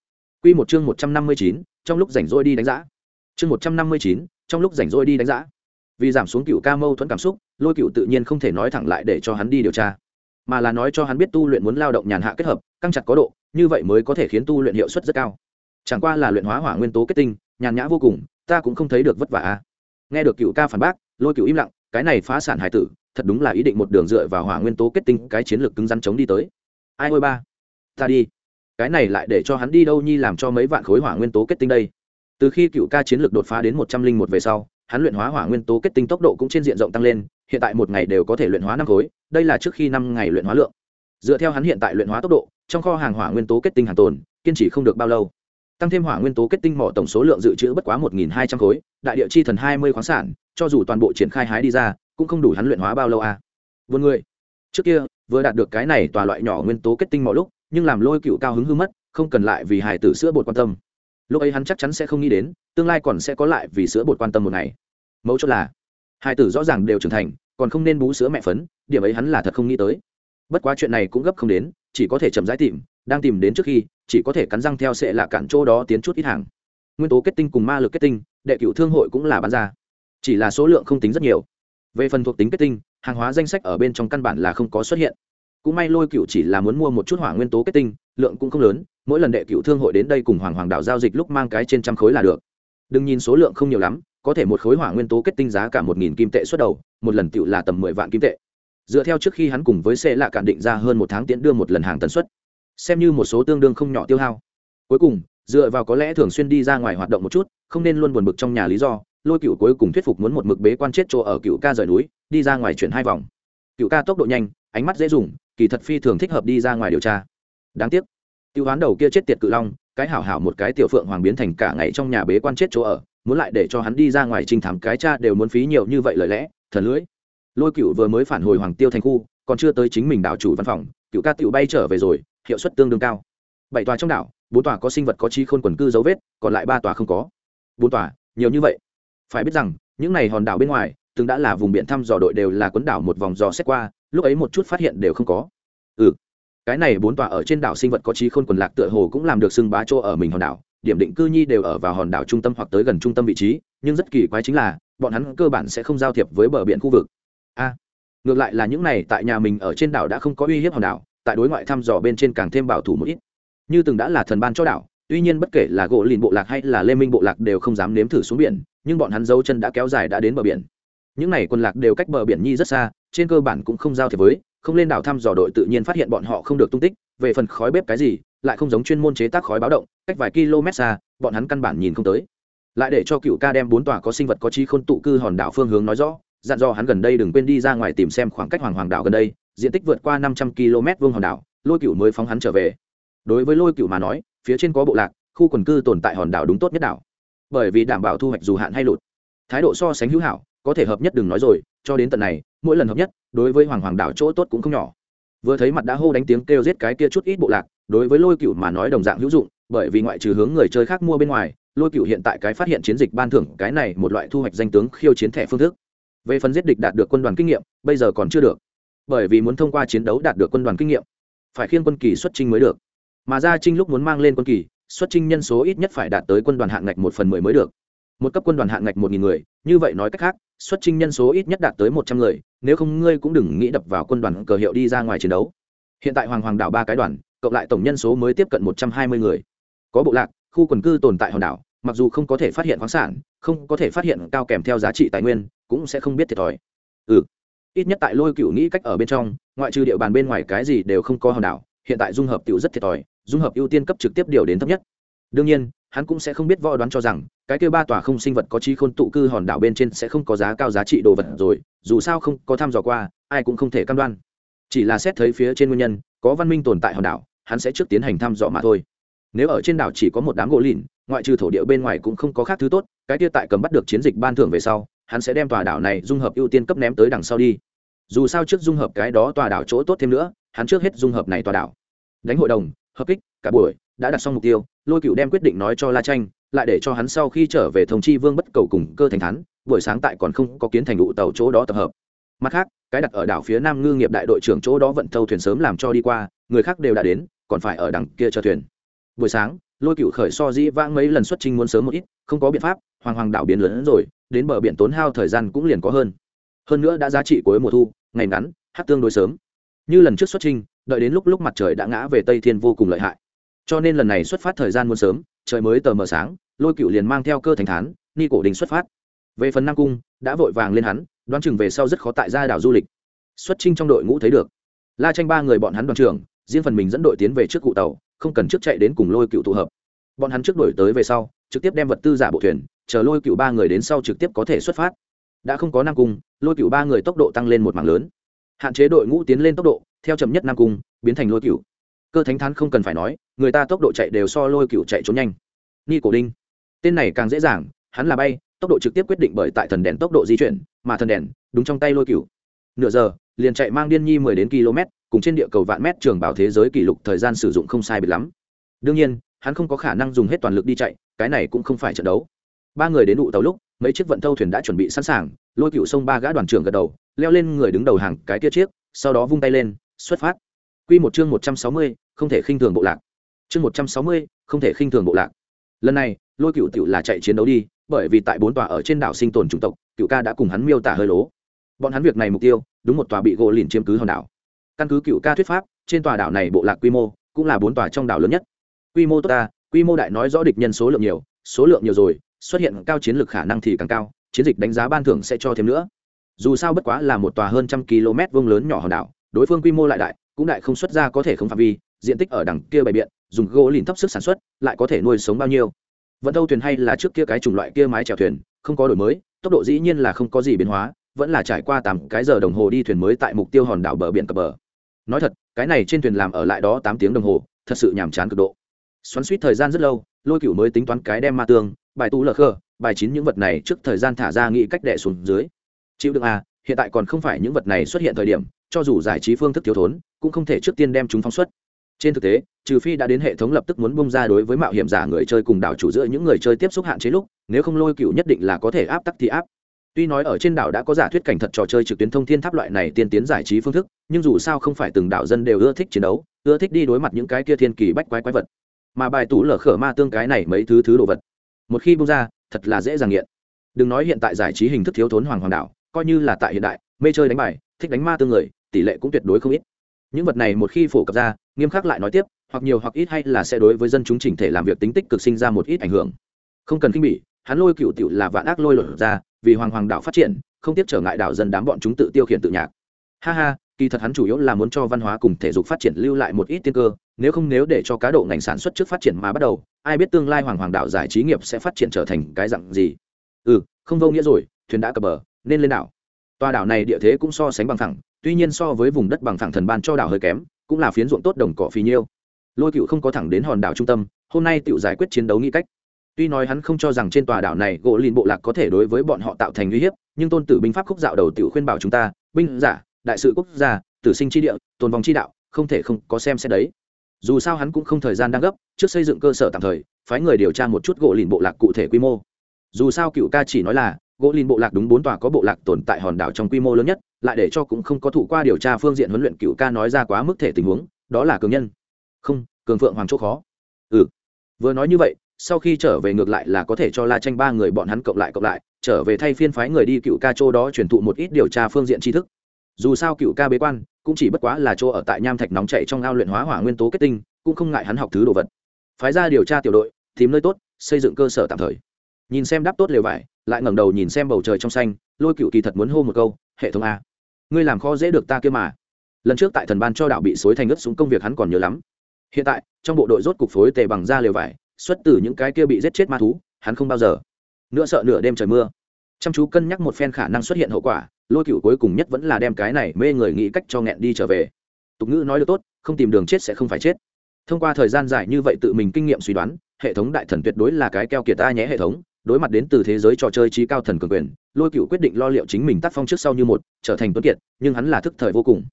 Speaker 1: Quy một chương một trăm năm mươi chín, trong lúc rảnh rỗi đi đánh giá chương một trăm năm mươi chín, trong lúc rảnh rỗi đi đánh giá vì giảm xuống cựu ca mâu thuẫn cảm xúc, lôi cựu tự nhiên không thể nói thẳng lại để cho hắn đi điều tra. Mà là nói cho hắn biết tu luyện muốn lao động nhàn hạ kết hợp, căng chặt có độ, như vậy mới có thể khiến tu luyện hiệu suất rất cao. Chẳng qua là luyện hóa hỏa nguyên tố kết tinh, nhàn nhã vô cùng, ta cũng không thấy được vất vả a nghe được cựu ca phản bác, lôi cựu im lặng, cái này phá sản hải tử, thật đúng là ý định một đường dựa vào hỏa nguyên tố kết tinh cái chiến lược cứng rắn chống đi tới. Ai ơi ba, ta đi cái này lại để cho hắn đi đâu nhi làm cho mấy vạn khối hỏa nguyên tố kết tinh đây. Từ khi cựu ca chiến lược đột phá đến một trăm linh một về sau, hắn luyện hóa hỏa nguyên tố kết tinh tốc độ cũng trên diện rộng tăng lên, hiện tại một ngày đều có thể luyện hóa năm khối, đây là trước khi năm ngày luyện hóa lượng. Dựa theo hắn hiện tại luyện hóa tốc độ, trong kho hàng hỏa nguyên tố kết tinh hàng tồn, kiên trì không được bao lâu. Tăng thêm hỏa nguyên tố kết tinh mỏ tổng số lượng dự trữ bất quá một nghìn hai trăm khối, đại địa chi thần hai mươi khoáng sản, cho dù toàn bộ triển khai hái đi ra, cũng không đủ hắn luyện hóa bao lâu à. Vươn người trước kia, vừa đạt được cái này tòa loại nhỏ nguyên tố kết tinh mỏ lúc nhưng làm lôi cựu cao hứng hư mất, không cần lại vì hài tử sữa bột quan tâm. Lúc ấy hắn chắc chắn sẽ không nghĩ đến, tương lai còn sẽ có lại vì sữa bột quan tâm một ngày. Mẫu chốt là Hải tử rõ ràng đều trưởng thành, còn không nên bú sữa mẹ phấn, điểm ấy hắn là thật không nghĩ tới. Bất quá chuyện này cũng gấp không đến, chỉ có thể chậm rãi tìm, đang tìm đến trước khi, chỉ có thể cắn răng theo sẽ là cản chỗ đó tiến chút ít hàng. Nguyên tố kết tinh cùng ma lực kết tinh, đệ cựu thương hội cũng là bán ra. Chỉ là số lượng không tính rất nhiều. Về phần thuộc tính kết tinh, hàng hóa danh sách ở bên trong căn bản là không có xuất hiện cũng may lôi cựu chỉ là muốn mua một chút hỏa nguyên tố kết tinh, lượng cũng không lớn, mỗi lần đệ cựu thương hội đến đây cùng hoàng hoàng đạo giao dịch lúc mang cái trên trăm khối là được. Đừng nhìn số lượng không nhiều lắm, có thể một khối hỏa nguyên tố kết tinh giá cả một nghìn kim tệ xuất đầu, một lần tựu là tầm mười vạn kim tệ. Dựa theo trước khi hắn cùng với xe lạ cản định ra hơn một tháng tiễn đưa một lần hàng tần suất. Xem như một số tương đương không nhỏ tiêu hao. Cuối cùng, dựa vào có lẽ thường xuyên đi ra ngoài hoạt động một chút, không nên luôn buồn bực trong nhà lý do, lôi cựu cuối cùng thuyết phục muốn một mực bế quan chết chỗ ở cựu ca rời núi, đi ra ngoài chuyển hai vòng. Cựu ca tốc độ nhanh, ánh mắt dễ dùng kỳ thật phi thường thích hợp đi ra ngoài điều tra. Đáng tiếc, tiêu hoán đầu kia chết tiệt cự long, cái hảo hảo một cái tiểu phượng hoàng biến thành cả ngày trong nhà bế quan chết chỗ ở, muốn lại để cho hắn đi ra ngoài trình thảm cái cha đều muốn phí nhiều như vậy lời lẽ, thần lưỡi. Lôi cựu vừa mới phản hồi hoàng tiêu thành khu, còn chưa tới chính mình đảo chủ văn phòng cựu ca tiểu bay trở về rồi, hiệu suất tương đương cao. Bảy tòa trong đảo, bốn tòa có sinh vật có chi khôn quần cư dấu vết, còn lại ba tòa không có. Bốn tòa, nhiều như vậy. Phải biết rằng, những này hòn đảo bên ngoài, từng đã là vùng biển thăm dò đội đều là quấn đảo một vòng dò xét qua lúc ấy một chút phát hiện đều không có. Ừ cái này bốn tòa ở trên đảo sinh vật có trí khôn quần lạc tựa hồ cũng làm được xưng bá chỗ ở mình hòn đảo, điểm định cư nhi đều ở vào hòn đảo trung tâm hoặc tới gần trung tâm vị trí, nhưng rất kỳ quái chính là, bọn hắn cơ bản sẽ không giao thiệp với bờ biển khu vực. A, ngược lại là những này tại nhà mình ở trên đảo đã không có uy hiếp hòn đảo, tại đối ngoại thăm dò bên trên càng thêm bảo thủ một ít. Như từng đã là thần ban cho đảo, tuy nhiên bất kể là gỗ lìn bộ lạc hay là lê minh bộ lạc đều không dám nếm thử xuống biển, nhưng bọn hắn dấu chân đã kéo dài đã đến bờ biển những này quân lạc đều cách bờ biển nhi rất xa, trên cơ bản cũng không giao thiệp với, không lên đảo thăm dò đội tự nhiên phát hiện bọn họ không được tung tích, về phần khói bếp cái gì, lại không giống chuyên môn chế tác khói báo động, cách vài km xa, bọn hắn căn bản nhìn không tới. Lại để cho cựu ca đem bốn tòa có sinh vật có chi khôn tụ cư hòn đảo phương hướng nói rõ, dặn dò hắn gần đây đừng quên đi ra ngoài tìm xem khoảng cách hoàng hoàng đảo gần đây, diện tích vượt qua năm trăm km vuông hòn đảo, lôi cựu mới phóng hắn trở về. Đối với lôi cựu mà nói, phía trên có bộ lạc, khu quần cư tồn tại hòn đảo đúng tốt nhất đảo. Bởi vì đảm bảo thu hoạch dù hạn hay lụt, thái độ so sánh hữu hảo có thể hợp nhất đừng nói rồi, cho đến tận này, mỗi lần hợp nhất, đối với hoàng hoàng đảo chỗ tốt cũng không nhỏ. Vừa thấy mặt đã hô đánh tiếng kêu giết cái kia chút ít bộ lạc, đối với lôi cựu mà nói đồng dạng hữu dụng, bởi vì ngoại trừ hướng người chơi khác mua bên ngoài, lôi cựu hiện tại cái phát hiện chiến dịch ban thưởng, cái này một loại thu hoạch danh tướng khiêu chiến thẻ phương thức. Về phần giết địch đạt được quân đoàn kinh nghiệm, bây giờ còn chưa được, bởi vì muốn thông qua chiến đấu đạt được quân đoàn kinh nghiệm, phải khiêng quân kỳ xuất trinh mới được. Mà ra trinh lúc muốn mang lên quân kỳ, xuất trinh nhân số ít nhất phải đạt tới quân đoàn hạng ngạch một phần mười mới được một cấp quân đoàn hạng ngạch một nghìn người, như vậy nói cách khác, xuất trinh nhân số ít nhất đạt tới một trăm người, nếu không ngươi cũng đừng nghĩ đập vào quân đoàn cờ hiệu đi ra ngoài chiến đấu. Hiện tại hoàng hoàng đảo ba cái đoàn, cộng lại tổng nhân số mới tiếp cận một trăm hai mươi người. Có bộ lạc, khu quần cư tồn tại hòn đảo, mặc dù không có thể phát hiện khoáng sản, không có thể phát hiện cao kèm theo giá trị tài nguyên, cũng sẽ không biết thiệt thòi. Ừ. Ít nhất tại lôi cựu nghĩ cách ở bên trong, ngoại trừ địa bàn bên ngoài cái gì đều không có hòn đảo, hiện tại dung hợp cựu rất thiệt thòi, dung hợp ưu tiên cấp trực tiếp điều đến thấp nhất đương nhiên, hắn cũng sẽ không biết võ đoán cho rằng, cái kêu ba tòa không sinh vật có trí khôn tụ cư hòn đảo bên trên sẽ không có giá cao giá trị đồ vật rồi, dù sao không có thăm dò qua, ai cũng không thể cam đoan. Chỉ là xét thấy phía trên nguyên nhân, có văn minh tồn tại hòn đảo, hắn sẽ trước tiến hành thăm dò mà thôi. Nếu ở trên đảo chỉ có một đám gỗ lìn, ngoại trừ thổ địa bên ngoài cũng không có khác thứ tốt, cái kia tại cầm bắt được chiến dịch ban thưởng về sau, hắn sẽ đem tòa đảo này dung hợp ưu tiên cấp ném tới đằng sau đi. Dù sao trước dung hợp cái đó tòa đảo chỗ tốt thêm nữa, hắn trước hết dung hợp này tòa đảo. Đánh hội đồng, hợp kích, cả buổi, đã đặt xong mục tiêu lôi cựu đem quyết định nói cho la tranh lại để cho hắn sau khi trở về thông chi vương bất cầu cùng cơ thành thắn buổi sáng tại còn không có kiến thành đủ tàu chỗ đó tập hợp. Mặt khác, cái đặt ở đảo phía nam ngư nghiệp đại đội trưởng chỗ đó vận thâu thuyền sớm làm cho đi qua, người khác đều đã đến, còn phải ở đằng kia chờ thuyền. Buổi sáng, lôi cựu khởi so dĩ vãng mấy lần xuất trình muốn sớm một ít, không có biện pháp, hoàng hoàng đảo biến lớn hơn rồi, đến bờ biển tốn hao thời gian cũng liền có hơn. Hơn nữa đã giá trị cuối mùa thu, ngày ngắn, hát tương đối sớm. Như lần trước xuất trình đợi đến lúc lúc mặt trời đã ngã về tây thiên vô cùng lợi hại cho nên lần này xuất phát thời gian muôn sớm, trời mới tờ mờ sáng, lôi cựu liền mang theo cơ thành thán, ni cổ đình xuất phát. Về phần nam cung, đã vội vàng lên hắn, đoán chừng về sau rất khó tại ra đảo du lịch. Xuất trinh trong đội ngũ thấy được. La tranh ba người bọn hắn đoàn trưởng, riêng phần mình dẫn đội tiến về trước cụ tàu, không cần trước chạy đến cùng lôi cựu tụ hợp. Bọn hắn trước đổi tới về sau, trực tiếp đem vật tư giả bộ thuyền, chờ lôi cựu ba người đến sau trực tiếp có thể xuất phát. Đã không có nam cung, lôi cựu ba người tốc độ tăng lên một mảng lớn. Hạn chế đội ngũ tiến lên tốc độ, theo chậm nhất nam cung, biến thành lôi cựu cơ thánh thán không cần phải nói người ta tốc độ chạy đều so lôi cựu chạy trốn nhanh. Ni cổ đinh tên này càng dễ dàng hắn là bay tốc độ trực tiếp quyết định bởi tại thần đèn tốc độ di chuyển mà thần đèn đúng trong tay lôi cựu nửa giờ liền chạy mang điên nhi mười đến km cùng trên địa cầu vạn mét trường bảo thế giới kỷ lục thời gian sử dụng không sai biệt lắm. Đương nhiên hắn không có khả năng dùng hết toàn lực đi chạy cái này cũng không phải trận đấu. Ba người đến đụ tàu lúc mấy chiếc vận thâu thuyền đã chuẩn bị sẵn sàng lôi cựu sông ba gã đoàn trưởng gật đầu leo lên người đứng đầu hàng cái kia chiếc sau đó vung tay lên xuất phát. Quy một chương một trăm sáu mươi, không thể khinh thường bộ lạc. Chương một trăm sáu mươi, không thể khinh thường bộ lạc. Lần này, Lôi Cựu tiểu là chạy chiến đấu đi, bởi vì tại bốn tòa ở trên đảo sinh tồn chủng tộc, Cựu ca đã cùng hắn miêu tả hơi lố. Bọn hắn việc này mục tiêu, đúng một tòa bị gỗ lìn chiếm cứ hòn đảo. Căn cứ Cựu ca thuyết pháp, trên tòa đảo này bộ lạc quy mô cũng là bốn tòa trong đảo lớn nhất. Quy mô tốt ta, quy mô đại nói rõ địch nhân số lượng nhiều, số lượng nhiều rồi, xuất hiện cao chiến lược khả năng thì càng cao, chiến dịch đánh giá ban thưởng sẽ cho thêm nữa. Dù sao bất quá là một tòa hơn trăm km vuông lớn nhỏ hòn đảo, đối phương quy mô lại đại, cũng đại không xuất ra có thể không phạm vi diện tích ở đằng kia bày biện, dùng gỗ lìn thấp sức sản xuất, lại có thể nuôi sống bao nhiêu. Vận thâu thuyền hay là trước kia cái chủng loại kia mái chèo thuyền, không có đổi mới, tốc độ dĩ nhiên là không có gì biến hóa, vẫn là trải qua tám cái giờ đồng hồ đi thuyền mới tại mục tiêu hòn đảo bờ biển cập bờ. Nói thật, cái này trên thuyền làm ở lại đó tám tiếng đồng hồ, thật sự nhàm chán cực độ. Xoắn suýt thời gian rất lâu, lôi cựu mới tính toán cái đem ma tương, bài tú lờ khơ bài chín những vật này trước thời gian thả ra nghĩ cách đẻ xuống dưới. Chịu đựng à hiện tại còn không phải những vật này xuất hiện thời điểm, cho dù giải trí phương thức thiếu thốn, cũng không thể trước tiên đem chúng phóng xuất trên thực tế, trừ phi đã đến hệ thống lập tức muốn bung ra đối với mạo hiểm giả người chơi cùng đảo chủ giữa những người chơi tiếp xúc hạn chế lúc, nếu không lôi cựu nhất định là có thể áp tắc thì áp. Tuy nói ở trên đảo đã có giả thuyết cảnh thật trò chơi trực tuyến thông thiên tháp loại này tiên tiến giải trí phương thức, nhưng dù sao không phải từng đảo dân đều ưa thích chiến đấu, ưa thích đi đối mặt những cái kia thiên kỳ bách quái quái vật. Mà bài tủ lở khở ma tương cái này mấy thứ thứ đồ vật. Một khi bung ra, thật là dễ dàng nghiện. Đừng nói hiện tại giải trí hình thức thiếu thốn hoàng hoàng đảo, coi như là tại hiện đại, mê chơi đánh bài, thích đánh ma tương người, tỷ lệ cũng tuyệt đối không ít. Những vật này một khi phổ cập ra nghiêm khắc lại nói tiếp, hoặc nhiều hoặc ít hay là sẽ đối với dân chúng chỉnh thể làm việc tính tích cực sinh ra một ít ảnh hưởng. Không cần kinh bỉ, hắn lôi cựu tiểu là vạn ác lôi lột ra, vì hoàng hoàng đạo phát triển, không tiếp trở ngại đạo dân đám bọn chúng tự tiêu khiển tự nhạc. Ha ha, kỳ thật hắn chủ yếu là muốn cho văn hóa cùng thể dục phát triển lưu lại một ít tiên cơ, nếu không nếu để cho cá độ ngành sản xuất trước phát triển mà bắt đầu, ai biết tương lai hoàng hoàng đạo giải trí nghiệp sẽ phát triển trở thành cái dạng gì. Ừ không vô nghĩa rồi, thuyền đã cập bờ, nên lên đảo. Tòa đảo này địa thế cũng so sánh bằng thẳng tuy nhiên so với vùng đất bằng thẳng thần ban cho đảo hơi kém cũng là phiến ruộng tốt đồng cỏ phì nhiêu. Lôi cựu không có thẳng đến hòn đảo trung tâm, hôm nay tự giải quyết chiến đấu nghĩ cách. Tuy nói hắn không cho rằng trên tòa đảo này gỗ lìn bộ lạc có thể đối với bọn họ tạo thành uy hiếp, nhưng tôn tử binh pháp khúc dạo đầu tự khuyên bảo chúng ta, binh giả, đại sự quốc gia, tử sinh tri địa, tồn vong tri đạo, không thể không có xem xét đấy. Dù sao hắn cũng không thời gian đang gấp, trước xây dựng cơ sở tạm thời, phái người điều tra một chút gỗ lìn bộ lạc cụ thể quy mô. Dù sao cựu ca chỉ nói là gỗ lìn bộ lạc đúng bốn tòa có bộ lạc tồn tại hòn đảo trong quy mô lớn nhất, lại để cho cũng không có thủ qua điều tra phương diện huấn luyện cựu ca nói ra quá mức thể tình huống, đó là cường nhân. Không, cường phượng hoàng chỗ khó. Ừ. Vừa nói như vậy, sau khi trở về ngược lại là có thể cho la tranh ba người bọn hắn cộng lại cộng lại, trở về thay phiên phái người đi cựu ca chỗ đó truyền thụ một ít điều tra phương diện tri thức. Dù sao cựu ca bế quan, cũng chỉ bất quá là chỗ ở tại nham thạch nóng chạy trong ao luyện hóa hỏa nguyên tố kết tinh, cũng không ngại hắn học thứ đồ vật. Phái ra điều tra tiểu đội, tìm nơi tốt, xây dựng cơ sở tạm thời nhìn xem đáp tốt lều vải, lại ngẩng đầu nhìn xem bầu trời trong xanh, lôi cựu kỳ thật muốn hô một câu, hệ thống a, ngươi làm khó dễ được ta kia mà. Lần trước tại thần ban cho đạo bị xối thành ướt xuống công việc hắn còn nhớ lắm. Hiện tại, trong bộ đội rốt cục phối tề bằng da lều vải, xuất từ những cái kia bị giết chết ma thú, hắn không bao giờ. Nữa sợ nửa đêm trời mưa. Chăm chú cân nhắc một phen khả năng xuất hiện hậu quả, lôi cựu cuối cùng nhất vẫn là đem cái này mê người nghĩ cách cho nghẹn đi trở về. Tục ngữ nói được tốt, không tìm đường chết sẽ không phải chết. Thông qua thời gian dài như vậy tự mình kinh nghiệm suy đoán, hệ thống đại thần tuyệt đối là cái keo kiệt ta nhé hệ thống đối mặt đến từ thế giới trò chơi trí cao thần cường quyền, lôi cựu quyết định lo liệu chính mình tác phong trước sau như một, trở thành tuấn kiệt, nhưng hắn là thức thời vô cùng.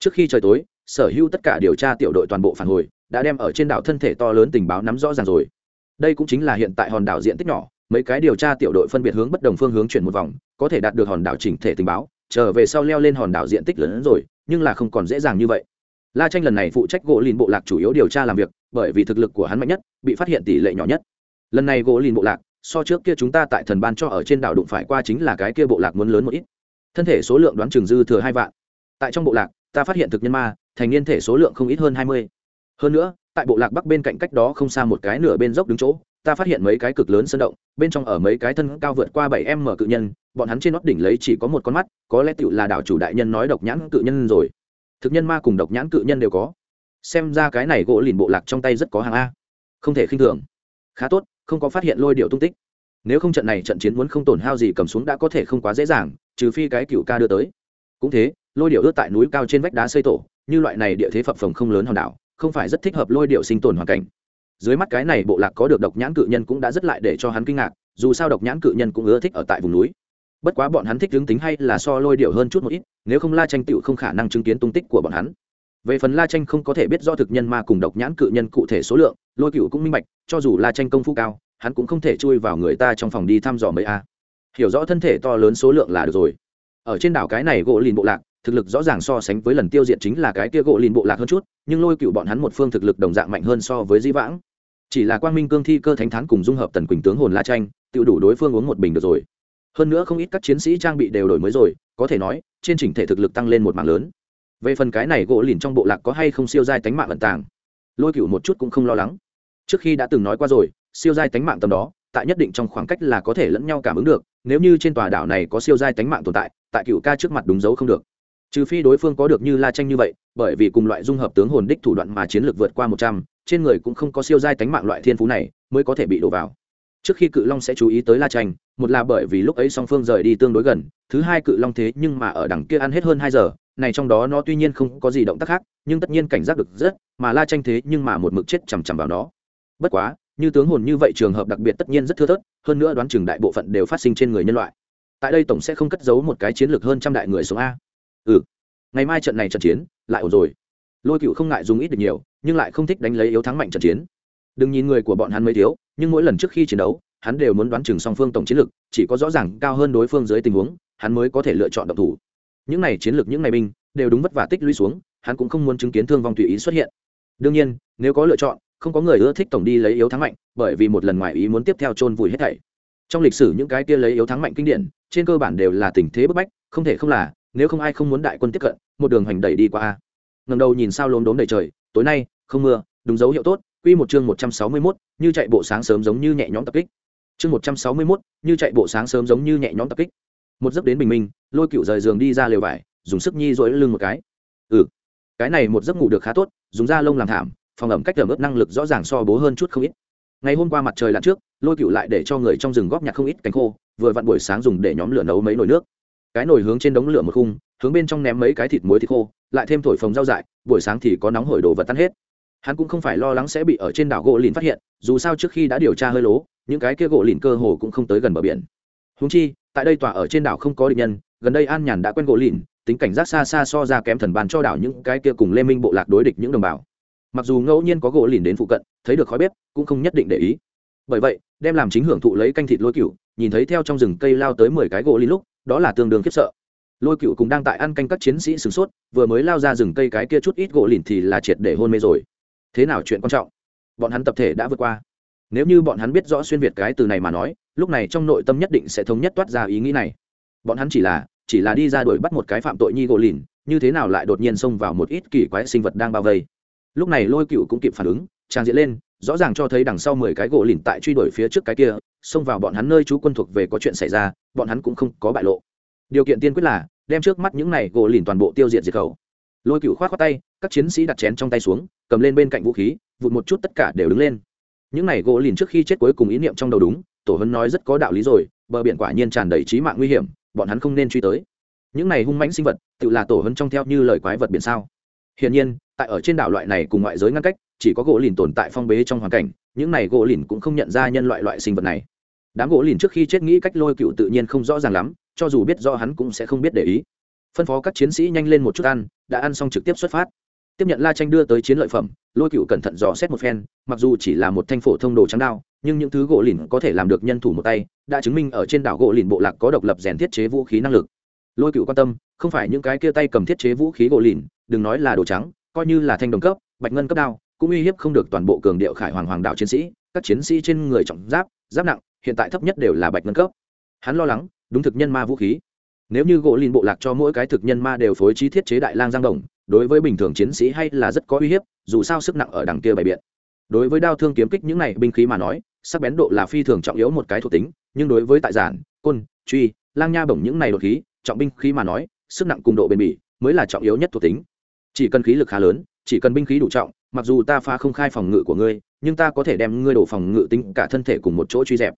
Speaker 1: Trước khi trời tối, sở hữu tất cả điều tra tiểu đội toàn bộ phản hồi, đã đem ở trên đảo thân thể to lớn tình báo nắm rõ ràng rồi. Đây cũng chính là hiện tại hòn đảo diện tích nhỏ, mấy cái điều tra tiểu đội phân biệt hướng bất đồng phương hướng chuyển một vòng, có thể đạt được hòn đảo chỉnh thể tình báo, trở về sau leo lên hòn đảo diện tích lớn hơn rồi, nhưng là không còn dễ dàng như vậy. La tranh lần này phụ trách gỗ lìn bộ lạc chủ yếu điều tra làm việc, bởi vì thực lực của hắn mạnh nhất, bị phát hiện tỷ lệ nhỏ nhất. Lần này gỗ lìn bộ lạc so trước kia chúng ta tại thần ban cho ở trên đảo đụng phải qua chính là cái kia bộ lạc muốn lớn một ít. Thân thể số lượng đoán chừng dư thừa hai vạn. Tại trong bộ lạc, ta phát hiện thực nhân ma, thành niên thể số lượng không ít hơn hai mươi. Hơn nữa, tại bộ lạc bắc bên cạnh cách đó không xa một cái nửa bên dốc đứng chỗ, ta phát hiện mấy cái cực lớn sơn động, bên trong ở mấy cái thân cao vượt qua bảy em mở cự nhân, bọn hắn trên nót đỉnh lấy chỉ có một con mắt, có lẽ tựu là đảo chủ đại nhân nói độc nhãn cự nhân rồi. Thực nhân ma cùng độc nhãn cự nhân đều có. Xem ra cái này gỗ lìn bộ lạc trong tay rất có hàng a. Không thể khinh thường. Khá tốt không có phát hiện lôi điệu tung tích. Nếu không trận này trận chiến muốn không tổn hao gì cầm xuống đã có thể không quá dễ dàng, trừ phi cái cựu ca đưa tới. Cũng thế, lôi điệu ướt tại núi cao trên vách đá xây tổ, như loại này địa thế phập phồng không lớn hòn đảo, không phải rất thích hợp lôi điệu sinh tồn hoàn cảnh. Dưới mắt cái này bộ lạc có được độc nhãn cự nhân cũng đã rất lại để cho hắn kinh ngạc, dù sao độc nhãn cự nhân cũng ưa thích ở tại vùng núi. Bất quá bọn hắn thích hướng tính hay là so lôi điệu hơn chút một ít, nếu không la tranh tựu không khả năng chứng kiến tung tích của bọn hắn về phần la tranh không có thể biết do thực nhân ma cùng độc nhãn cự nhân cụ thể số lượng, lôi cựu cũng minh bạch, cho dù la tranh công phu cao, hắn cũng không thể chui vào người ta trong phòng đi thăm dò mấy a. Hiểu rõ thân thể to lớn số lượng là được rồi. Ở trên đảo cái này gỗ lìn bộ lạc, thực lực rõ ràng so sánh với lần tiêu diệt chính là cái kia gỗ lìn bộ lạc hơn chút, nhưng lôi cựu bọn hắn một phương thực lực đồng dạng mạnh hơn so với di vãng. Chỉ là quang minh cương thi cơ thánh thán cùng dung hợp tần quỳnh tướng hồn la tranh tự đủ đối phương uống một bình được rồi. Hơn nữa không ít các chiến sĩ trang bị đều đổi mới rồi, có thể nói, trên chỉnh thể thực lực tăng lên một mạng lớn về phần cái này gỗ lìn trong bộ lạc có hay không siêu giai tánh mạng ẩn tàng, lôi cựu một chút cũng không lo lắng. Trước khi đã từng nói qua rồi, siêu giai tánh mạng tầm đó, tại nhất định trong khoảng cách là có thể lẫn nhau cảm ứng được, nếu như trên tòa đảo này có siêu giai tánh mạng tồn tại tại cựu ca trước mặt đúng dấu không được. Trừ phi đối phương có được như la tranh như vậy, bởi vì cùng loại dung hợp tướng hồn đích thủ đoạn mà chiến lược vượt qua một trăm, trên người cũng không có siêu giai tánh mạng loại thiên phú này mới có thể bị đổ vào. Trước khi cự long sẽ chú ý tới la tranh, một là bởi vì lúc ấy song phương rời đi tương đối gần, thứ hai cự long thế nhưng mà ở đằng kia ăn hết hơn hai giờ này trong đó nó tuy nhiên không có gì động tác khác, nhưng tất nhiên cảnh giác được rất, mà la tranh thế nhưng mà một mực chết chằm chằm vào nó. Bất quá, như tướng hồn như vậy trường hợp đặc biệt tất nhiên rất thưa thớt, hơn nữa đoán chừng đại bộ phận đều phát sinh trên người nhân loại. Tại đây tổng sẽ không cất giấu một cái chiến lược hơn trăm đại người số a. Ừ. Ngày mai trận này trận chiến, lại ổn rồi. Lôi cựu không ngại dùng ít được nhiều, nhưng lại không thích đánh lấy yếu thắng mạnh trận chiến. Đừng nhìn người của bọn hắn mới thiếu, nhưng mỗi lần trước khi chiến đấu, hắn đều muốn đoán chừng song phương tổng chiến lược, chỉ có rõ ràng cao hơn đối phương dưới tình huống, hắn mới có thể lựa chọn độc thủ những này chiến lược những này binh đều đúng vất vả tích lũy xuống hắn cũng không muốn chứng kiến thương vong tùy ý xuất hiện. Đương nhiên nếu có lựa chọn không có người ưa thích tổng đi lấy yếu thắng mạnh bởi vì một lần ngoài ý muốn tiếp theo chôn vùi hết thảy. Trong lịch sử những cái kia lấy yếu thắng mạnh kinh điển trên cơ bản đều là tình thế bức bách không thể không là nếu không ai không muốn đại quân tiếp cận một đường hành đẩy đi qua. Ngầm đầu nhìn sao lốm đốm đầy trời tối nay không mưa đúng dấu hiệu tốt quy một chương một trăm sáu mươi 161, như chạy bộ sáng sớm giống như nhẹ nhõm tập kích. Chương một trăm sáu mươi 161, như chạy bộ sáng sớm giống như nhẹ nhõm tập kích một giấc đến bình minh, lôi cựu rời giường đi ra lều vải, dùng sức nhi dỗi lưng một cái. Ừ cái này một giấc ngủ được khá tốt, dùng da lông làm thảm, phòng ẩm cách ẩm ướt năng lực rõ ràng so bố hơn chút không ít. Ngày hôm qua mặt trời lặn trước, lôi cựu lại để cho người trong rừng góp nhặt không ít cánh khô, vừa vặn buổi sáng dùng để nhóm lửa nấu mấy nồi nước. Cái nồi hướng trên đống lửa một khung, hướng bên trong ném mấy cái thịt muối thịt khô, lại thêm thổi phồng rau dại, buổi sáng thì có nóng hổi đồ vật tan hết. Hắn cũng không phải lo lắng sẽ bị ở trên đảo gỗ lìn phát hiện, dù sao trước khi đã điều tra hơi lố, những cái kia gỗ lìn cơ hồ cũng không tới gần bờ biển húng chi, tại đây tòa ở trên đảo không có địch nhân, gần đây an nhàn đã quen gỗ lìn, tính cảnh giác xa xa so ra kém thần bàn cho đảo những cái kia cùng lê minh bộ lạc đối địch những đồng bào. Mặc dù ngẫu nhiên có gỗ lìn đến phụ cận, thấy được khói bếp, cũng không nhất định để ý. Bởi vậy, đem làm chính hưởng thụ lấy canh thịt lôi cựu nhìn thấy theo trong rừng cây lao tới mười cái gỗ lìn lúc, đó là tương đương khiếp sợ. Lôi cựu cũng đang tại ăn canh các chiến sĩ sửng sốt, vừa mới lao ra rừng cây cái kia chút ít gỗ lìn thì là triệt để hôn mê rồi. Thế nào chuyện quan trọng? Bọn hắn tập thể đã vượt qua. Nếu như bọn hắn biết rõ xuyên việt cái từ này mà nói lúc này trong nội tâm nhất định sẽ thống nhất toát ra ý nghĩ này. Bọn hắn chỉ là chỉ là đi ra đuổi bắt một cái phạm tội nhi gỗ lìn, như thế nào lại đột nhiên xông vào một ít kỳ quái sinh vật đang bao vây. Lúc này lôi cựu cũng kịp phản ứng, trang diễn lên, rõ ràng cho thấy đằng sau mười cái gỗ lìn tại truy đuổi phía trước cái kia, xông vào bọn hắn nơi chú quân thuộc về có chuyện xảy ra, bọn hắn cũng không có bại lộ. Điều kiện tiên quyết là, đem trước mắt những này gỗ lìn toàn bộ tiêu diệt diệt khẩu. Lôi cựu khoát khoát tay, các chiến sĩ đặt chén trong tay xuống, cầm lên bên cạnh vũ khí, vụt một chút tất cả đều đứng lên. Những này gỗ lìn trước khi chết cuối cùng ý niệm trong đầu đúng tổ hấn nói rất có đạo lý rồi, bờ biển quả nhiên tràn đầy trí mạng nguy hiểm, bọn hắn không nên truy tới. Những này hung mãnh sinh vật, tự là tổ hấn trong theo như lời quái vật biển sao? Hiển nhiên, tại ở trên đảo loại này cùng ngoại giới ngăn cách, chỉ có gỗ lìn tồn tại phong bế trong hoàn cảnh, những này gỗ lìn cũng không nhận ra nhân loại loại sinh vật này. Đám gỗ lìn trước khi chết nghĩ cách lôi cựu tự nhiên không rõ ràng lắm, cho dù biết do hắn cũng sẽ không biết để ý. Phân phó các chiến sĩ nhanh lên một chút ăn, đã ăn xong trực tiếp xuất phát tiếp nhận la tranh đưa tới chiến lợi phẩm, lôi cựu cẩn thận dò xét một phen, mặc dù chỉ là một thanh phổ thông đồ trắng đao, nhưng những thứ gỗ lìn có thể làm được nhân thủ một tay, đã chứng minh ở trên đảo gỗ lìn bộ lạc có độc lập rèn thiết chế vũ khí năng lực. Lôi cựu quan tâm, không phải những cái kia tay cầm thiết chế vũ khí gỗ lìn, đừng nói là đồ trắng, coi như là thanh đồng cấp, bạch ngân cấp đao, cũng uy hiếp không được toàn bộ cường điệu khải hoàng hoàng đạo chiến sĩ, các chiến sĩ trên người trọng giáp giáp nặng, hiện tại thấp nhất đều là bạch ngân cấp. Hắn lo lắng, đúng thực nhân ma vũ khí. Nếu như gỗ lìn bộ lạc cho mỗi cái thực nhân ma đều phối trí thiết chế đại lang giang đồng đối với bình thường chiến sĩ hay là rất có uy hiếp, dù sao sức nặng ở đằng kia bày biện. Đối với đao thương kiếm kích những này binh khí mà nói, sắc bén độ là phi thường trọng yếu một cái thuộc tính, nhưng đối với tại giản, côn, truy, lang nha bổng những này đột khí, trọng binh khí mà nói, sức nặng cùng độ bền bỉ mới là trọng yếu nhất thuộc tính. Chỉ cần khí lực khá lớn, chỉ cần binh khí đủ trọng, mặc dù ta phá không khai phòng ngự của ngươi, nhưng ta có thể đem ngươi đổ phòng ngự tính cả thân thể cùng một chỗ truy dẹp.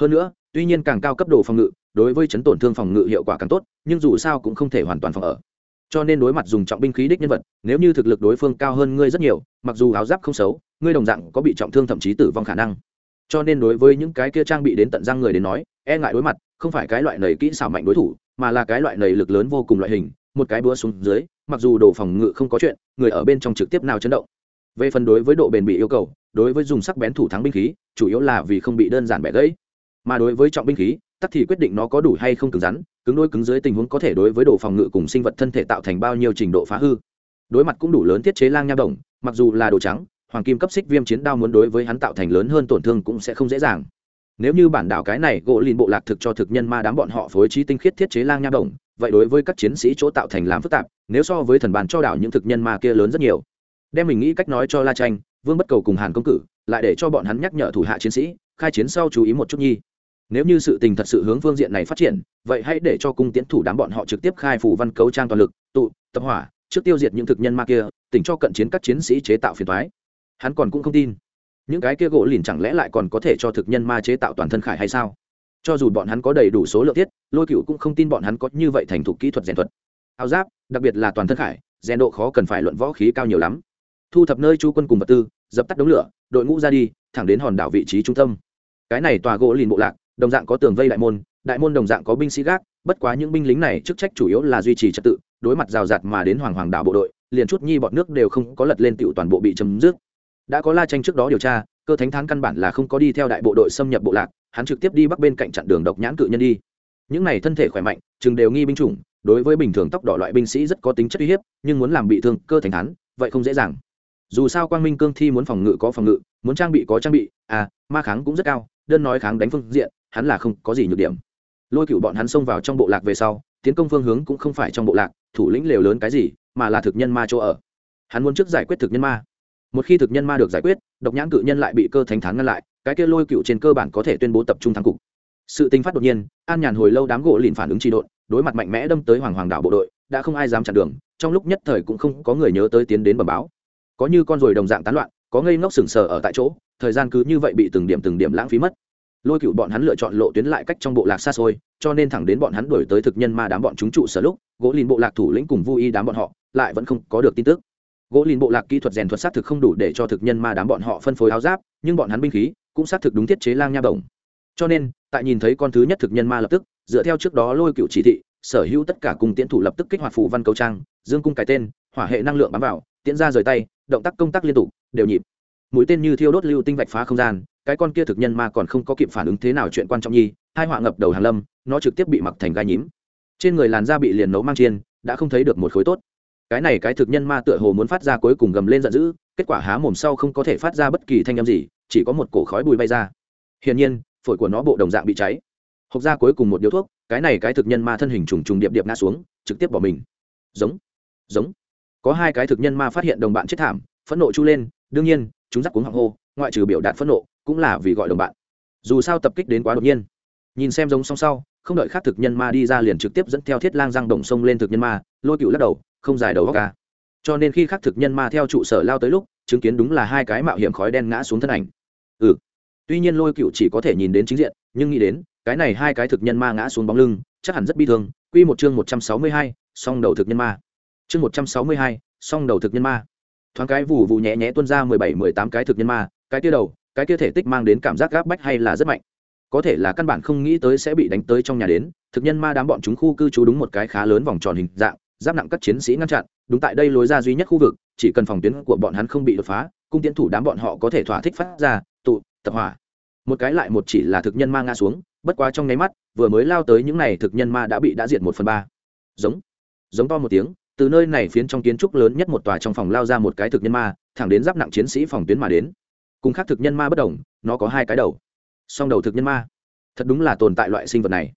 Speaker 1: Hơn nữa, tuy nhiên càng cao cấp độ phòng ngự, đối với chấn tổn thương phòng ngự hiệu quả càng tốt, nhưng dù sao cũng không thể hoàn toàn phòng ở cho nên đối mặt dùng trọng binh khí đích nhân vật, nếu như thực lực đối phương cao hơn ngươi rất nhiều, mặc dù áo giáp không xấu, ngươi đồng dạng có bị trọng thương thậm chí tử vong khả năng. Cho nên đối với những cái kia trang bị đến tận răng người đến nói e ngại đối mặt, không phải cái loại nầy kỹ xảo mạnh đối thủ, mà là cái loại nầy lực lớn vô cùng loại hình, một cái búa xuống dưới, mặc dù đồ phòng ngự không có chuyện, người ở bên trong trực tiếp nào chấn động. Về phần đối với độ bền bị yêu cầu, đối với dùng sắc bén thủ thắng binh khí, chủ yếu là vì không bị đơn giản bẻ gãy. Mà đối với trọng binh khí tắc thì quyết định nó có đủ hay không cứng rắn, cứng đôi cứng dưới tình huống có thể đối với đồ phòng ngự cùng sinh vật thân thể tạo thành bao nhiêu trình độ phá hư. Đối mặt cũng đủ lớn thiết chế lang nha đồng, mặc dù là đồ trắng, hoàng kim cấp xích viêm chiến đao muốn đối với hắn tạo thành lớn hơn tổn thương cũng sẽ không dễ dàng. Nếu như bản đảo cái này, gỗ lìn bộ lạc thực cho thực nhân ma đám bọn họ phối trí tinh khiết thiết chế lang nha đồng, vậy đối với các chiến sĩ chỗ tạo thành làm phức tạp, nếu so với thần bàn cho đảo những thực nhân ma kia lớn rất nhiều. Đem mình nghĩ cách nói cho la tranh vương bất cầu cùng hàn công cử, lại để cho bọn hắn nhắc nhở thủ hạ chiến sĩ, khai chiến sau chú ý một chút nhi nếu như sự tình thật sự hướng phương diện này phát triển, vậy hãy để cho cung tiến thủ đám bọn họ trực tiếp khai phủ văn cấu trang toàn lực, tụ, tập hỏa, trước tiêu diệt những thực nhân ma kia, tỉnh cho cận chiến các chiến sĩ chế tạo phiền thoái hắn còn cũng không tin. Những cái kia gỗ lìn chẳng lẽ lại còn có thể cho thực nhân ma chế tạo toàn thân khải hay sao? Cho dù bọn hắn có đầy đủ số lượng thiết, lôi cựu cũng không tin bọn hắn có như vậy thành thục kỹ thuật rèn thuật. Áo giáp, đặc biệt là toàn thân khải, rèn độ khó cần phải luận võ khí cao nhiều lắm. Thu thập nơi chu quân cùng vật tư, dập tắt đống lửa, đội ngũ ra đi, thẳng đến hòn đảo vị trí trung tâm. Cái này tòa gỗ lìn bộ lạc đồng dạng có tường vây đại môn đại môn đồng dạng có binh sĩ gác, bất quá những binh lính này chức trách chủ yếu là duy trì trật tự, đối mặt rào rạt mà đến hoàng hoàng đảo bộ đội, liền chút nhi bọn nước đều không có lật lên tựu toàn bộ bị chấm dứt. Đã có la tranh trước đó điều tra, cơ thánh thán căn bản là không có đi theo đại bộ đội xâm nhập bộ lạc, hắn trực tiếp đi bắc bên cạnh chặn đường độc nhãn cự nhân đi. Những này thân thể khỏe mạnh, chừng đều nghi binh chủng, đối với bình thường tóc đỏ loại binh sĩ rất có tính chất uy hiếp, nhưng muốn làm bị thương cơ thánh thán vậy không dễ dàng. Dù sao quang minh cương thi muốn phòng ngự có phòng ngự, muốn trang bị có trang bị à ma kháng cũng rất cao, đơn nói kháng đánh phương diện hắn là không có gì nhược điểm. Lôi cựu bọn hắn xông vào trong bộ lạc về sau, tiến công phương hướng cũng không phải trong bộ lạc, thủ lĩnh lều lớn cái gì, mà là thực nhân ma chỗ ở. Hắn muốn trước giải quyết thực nhân ma. Một khi thực nhân ma được giải quyết, độc nhãn cự nhân lại bị cơ thánh thán ngăn lại, cái kia lôi cựu trên cơ bản có thể tuyên bố tập trung thắng cục. Sự tình phát đột nhiên, an nhàn hồi lâu đám gỗ lìn phản ứng trị độn, đối mặt mạnh mẽ đâm tới hoàng hoàng đảo bộ đội, đã không ai dám chặn đường, trong lúc nhất thời cũng không có người nhớ tới tiến đến bẩm báo. Có như con ruồi đồng dạng tán loạn, có ngây ngốc sừng sờ ở tại chỗ, thời gian cứ như vậy bị từng điểm từng điểm lãng phí mất lôi cựu bọn hắn lựa chọn lộ tuyến lại cách trong bộ lạc xa xôi, cho nên thẳng đến bọn hắn đổi tới thực nhân ma đám bọn chúng trụ sở lúc, gỗ lìn bộ lạc thủ lĩnh cùng vui y đám bọn họ lại vẫn không có được tin tức. Gỗ lìn bộ lạc kỹ thuật rèn thuật xác thực không đủ để cho thực nhân ma đám bọn họ phân phối áo giáp, nhưng bọn hắn binh khí cũng xác thực đúng thiết chế lang nha bổng. Cho nên, tại nhìn thấy con thứ nhất thực nhân ma lập tức, dựa theo trước đó lôi cựu chỉ thị, sở hữu tất cả cùng tiễn thủ lập tức kích hoạt phủ văn cầu trang, dương cung cái tên, hỏa hệ năng lượng bám vào, tiễn ra rời tay, động tác công tác liên tục, đều nhịp. Mũi tên như thiêu đốt lưu tinh vạch phá không gian cái con kia thực nhân ma còn không có kịp phản ứng thế nào chuyện quan trọng nhi, hai họa ngập đầu hàn lâm, nó trực tiếp bị mặc thành gai nhím. Trên người làn da bị liền nấu mang chiên, đã không thấy được một khối tốt. Cái này cái thực nhân ma tựa hồ muốn phát ra cuối cùng gầm lên giận dữ, kết quả há mồm sau không có thể phát ra bất kỳ thanh âm gì, chỉ có một cổ khói bùi bay ra. Hiển nhiên, phổi của nó bộ đồng dạng bị cháy. Hộc ra cuối cùng một điếu thuốc, cái này cái thực nhân ma thân hình trùng trùng điệp điệp ngã xuống, trực tiếp bỏ mình. Giống giống. Có hai cái thực nhân ma phát hiện đồng bạn chết thảm, phẫn nộ chu lên, đương nhiên, chúng dắt cuống họng hô, ngoại trừ biểu đạt phẫn nộ cũng là vì gọi đồng bạn. Dù sao tập kích đến quá đột nhiên. Nhìn xem giống song sau, không đợi khác thực nhân ma đi ra liền trực tiếp dẫn theo thiết lang răng đồng sông lên thực nhân ma, lôi cựu lắc đầu, không dài đầu góc ca cho nên khi khác thực nhân ma theo trụ sở lao tới lúc, chứng kiến đúng là hai cái mạo hiểm khói đen ngã xuống thân ảnh. Ừ. Tuy nhiên lôi cựu chỉ có thể nhìn đến chính diện, nhưng nghĩ đến, cái này hai cái thực nhân ma ngã xuống bóng lưng, chắc hẳn rất bi thương. Quy một chương một trăm sáu mươi hai, song đầu thực nhân ma. Chương một trăm sáu mươi hai, song đầu thực nhân ma. Thoáng cái vù vù nhẹ nhẹ tuôn ra mười bảy, mười tám cái thực nhân ma, cái kia đầu cái kia thể tích mang đến cảm giác gáp bách hay là rất mạnh. Có thể là căn bản không nghĩ tới sẽ bị đánh tới trong nhà đến, thực nhân ma đám bọn chúng khu cư trú đúng một cái khá lớn vòng tròn hình dạng, giáp nặng các chiến sĩ ngăn chặn, đúng tại đây lối ra duy nhất khu vực, chỉ cần phòng tuyến của bọn hắn không bị đột phá, cung tiến thủ đám bọn họ có thể thỏa thích phát ra, tụ, tập hỏa. Một cái lại một chỉ là thực nhân ma ngã xuống, bất quá trong nháy mắt, vừa mới lao tới những này thực nhân ma đã bị đã diệt một phần ba. Giống giống to một tiếng, từ nơi này phiến trong kiến trúc lớn nhất một tòa trong phòng lao ra một cái thực nhân ma, thẳng đến giáp nặng chiến sĩ phòng tuyến mà đến cùng khác thực nhân ma bất đồng, nó có hai cái đầu. Song đầu thực nhân ma, thật đúng là tồn tại loại sinh vật này.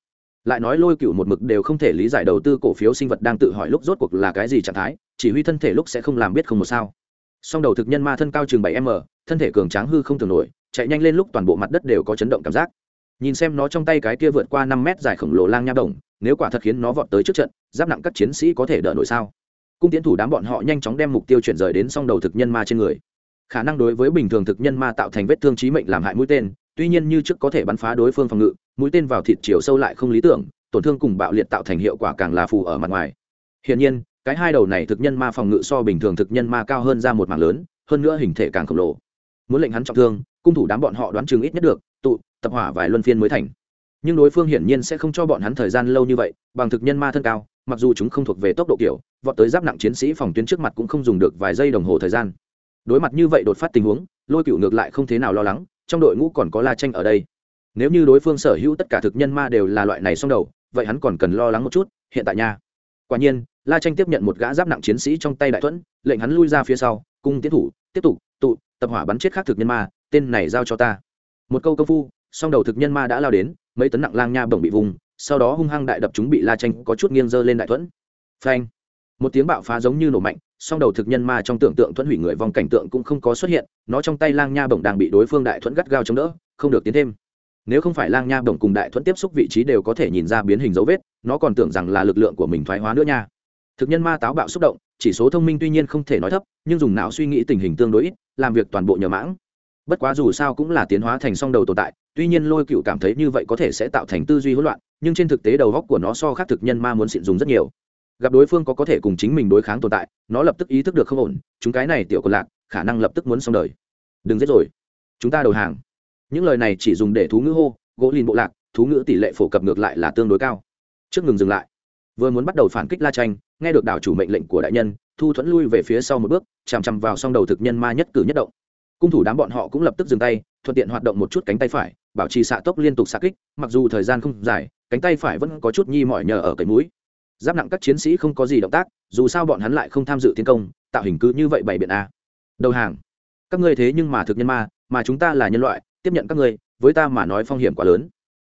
Speaker 1: Lại nói lôi cựu một mực đều không thể lý giải đầu tư cổ phiếu sinh vật đang tự hỏi lúc rốt cuộc là cái gì trạng thái, chỉ huy thân thể lúc sẽ không làm biết không một sao. Song đầu thực nhân ma thân cao chừng bảy m, thân thể cường tráng hư không thường nổi, chạy nhanh lên lúc toàn bộ mặt đất đều có chấn động cảm giác. Nhìn xem nó trong tay cái kia vượt qua năm mét dài khổng lồ lang nha đồng, nếu quả thật khiến nó vọt tới trước trận, giáp nặng các chiến sĩ có thể đỡ nổi sao? Cung tiến thủ đám bọn họ nhanh chóng đem mục tiêu chuyển rời đến song đầu thực nhân ma trên người khả năng đối với bình thường thực nhân ma tạo thành vết thương trí mệnh làm hại mũi tên, tuy nhiên như trước có thể bắn phá đối phương phòng ngự, mũi tên vào thịt chiều sâu lại không lý tưởng, tổn thương cùng bạo liệt tạo thành hiệu quả càng là phù ở mặt ngoài. Hiển nhiên, cái hai đầu này thực nhân ma phòng ngự so bình thường thực nhân ma cao hơn ra một mảng lớn, hơn nữa hình thể càng khổng lồ. Muốn lệnh hắn trọng thương, cung thủ đám bọn họ đoán chừng ít nhất được, tụ, tập hỏa vài luân phiên mới thành. Nhưng đối phương hiển nhiên sẽ không cho bọn hắn thời gian lâu như vậy, bằng thực nhân ma thân cao, mặc dù chúng không thuộc về tốc độ kiểu, vọt tới giáp nặng chiến sĩ phòng tuyến trước mặt cũng không dùng được vài giây đồng hồ thời gian đối mặt như vậy đột phát tình huống, lôi cựu ngược lại không thế nào lo lắng, trong đội ngũ còn có la tranh ở đây. Nếu như đối phương sở hữu tất cả thực nhân ma đều là loại này xong đầu, vậy hắn còn cần lo lắng một chút, hiện tại nha. Quả nhiên, la tranh tiếp nhận một gã giáp nặng chiến sĩ trong tay đại thuẫn, lệnh hắn lui ra phía sau cung tiến thủ, tiếp tục, tụ, tập hỏa bắn chết khác thực nhân ma, tên này giao cho ta. Một câu công phu, song đầu thực nhân ma đã lao đến, mấy tấn nặng lang nha bổng bị vùng, sau đó hung hăng đại đập chúng bị la tranh có chút nghiêng dơ lên đại thuẫn. Phanh một tiếng bạo phá giống như nổ mạnh, song đầu thực nhân ma trong tưởng tượng thuẫn hủy người vòng cảnh tượng cũng không có xuất hiện, nó trong tay lang nha bổng đang bị đối phương đại thuẫn gắt gao chống đỡ, không được tiến thêm. Nếu không phải lang nha bổng cùng đại thuẫn tiếp xúc vị trí đều có thể nhìn ra biến hình dấu vết, nó còn tưởng rằng là lực lượng của mình thoái hóa nữa nha. Thực nhân ma táo bạo xúc động, chỉ số thông minh tuy nhiên không thể nói thấp, nhưng dùng não suy nghĩ tình hình tương đối ít, làm việc toàn bộ nhờ mãng. Bất quá dù sao cũng là tiến hóa thành song đầu tồn tại, tuy nhiên lôi cựu cảm thấy như vậy có thể sẽ tạo thành tư duy hỗn loạn, nhưng trên thực tế đầu góc của nó so khác thực nhân ma muốn xịn dùng rất nhiều gặp đối phương có có thể cùng chính mình đối kháng tồn tại, nó lập tức ý thức được không ổn, chúng cái này tiểu còn lạc, khả năng lập tức muốn xong đời. Đừng giết rồi. Chúng ta đầu hàng. Những lời này chỉ dùng để thú ngữ hô, gỗ lìn bộ lạc, thú ngữ tỷ lệ phổ cập ngược lại là tương đối cao. Trước ngừng dừng lại. Vừa muốn bắt đầu phản kích la tranh nghe được đảo chủ mệnh lệnh của đại nhân, thu thuẫn lui về phía sau một bước, chằm chằm vào song đầu thực nhân ma nhất cử nhất động. Cung thủ đám bọn họ cũng lập tức dừng tay, thuận tiện hoạt động một chút cánh tay phải, bảo trì xạ tốc liên tục xạ kích, mặc dù thời gian không dài, cánh tay phải vẫn có chút nhi mỏi nhờ ở cánh mũi giáp nặng các chiến sĩ không có gì động tác, dù sao bọn hắn lại không tham dự tiến công, tạo hình cứ như vậy bảy biện a. Đầu hàng. Các ngươi thế nhưng mà thực nhân ma, mà chúng ta là nhân loại, tiếp nhận các ngươi, với ta mà nói phong hiểm quá lớn.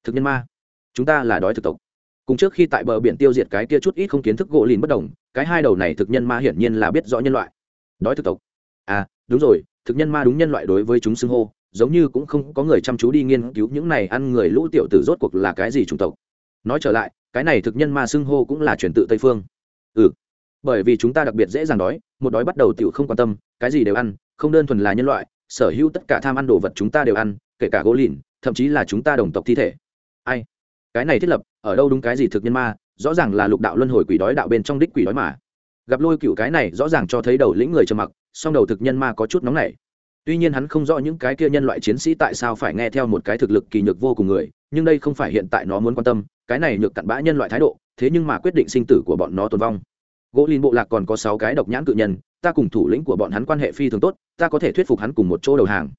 Speaker 1: Thực nhân ma. Chúng ta là đói thực tộc. Cùng trước khi tại bờ biển tiêu diệt cái kia chút ít không kiến thức gỗ lìn bất đồng, cái hai đầu này thực nhân ma hiển nhiên là biết rõ nhân loại. Đói thực tộc. À đúng rồi, thực nhân ma đúng nhân loại đối với chúng xưng hô, giống như cũng không có người chăm chú đi nghiên cứu những này ăn người lũ tiểu tử rốt cuộc là cái gì chủng tộc nói trở lại, cái này thực nhân ma xưng hô cũng là truyền tự tây phương. Ừ. Bởi vì chúng ta đặc biệt dễ dàng đói, một đói bắt đầu tiểu không quan tâm, cái gì đều ăn, không đơn thuần là nhân loại, sở hữu tất cả tham ăn đồ vật chúng ta đều ăn, kể cả gỗ lìn, thậm chí là chúng ta đồng tộc thi thể. Ai? Cái này thiết lập, ở đâu đúng cái gì thực nhân ma, rõ ràng là lục đạo luân hồi quỷ đói đạo bên trong đích quỷ đói mà. Gặp lôi cựu cái này rõ ràng cho thấy đầu lĩnh người trầm mặc, song đầu thực nhân ma có chút nóng nảy tuy nhiên hắn không rõ những cái kia nhân loại chiến sĩ tại sao phải nghe theo một cái thực lực kỳ nhược vô cùng người, nhưng đây không phải hiện tại nó muốn quan tâm, cái này nhược cặn bã nhân loại thái độ, thế nhưng mà quyết định sinh tử của bọn nó tồn vong. Gỗ lìn bộ lạc còn có sáu cái độc nhãn cự nhân, ta cùng thủ lĩnh của bọn hắn quan hệ phi thường tốt, ta có thể thuyết phục hắn cùng một chỗ đầu hàng.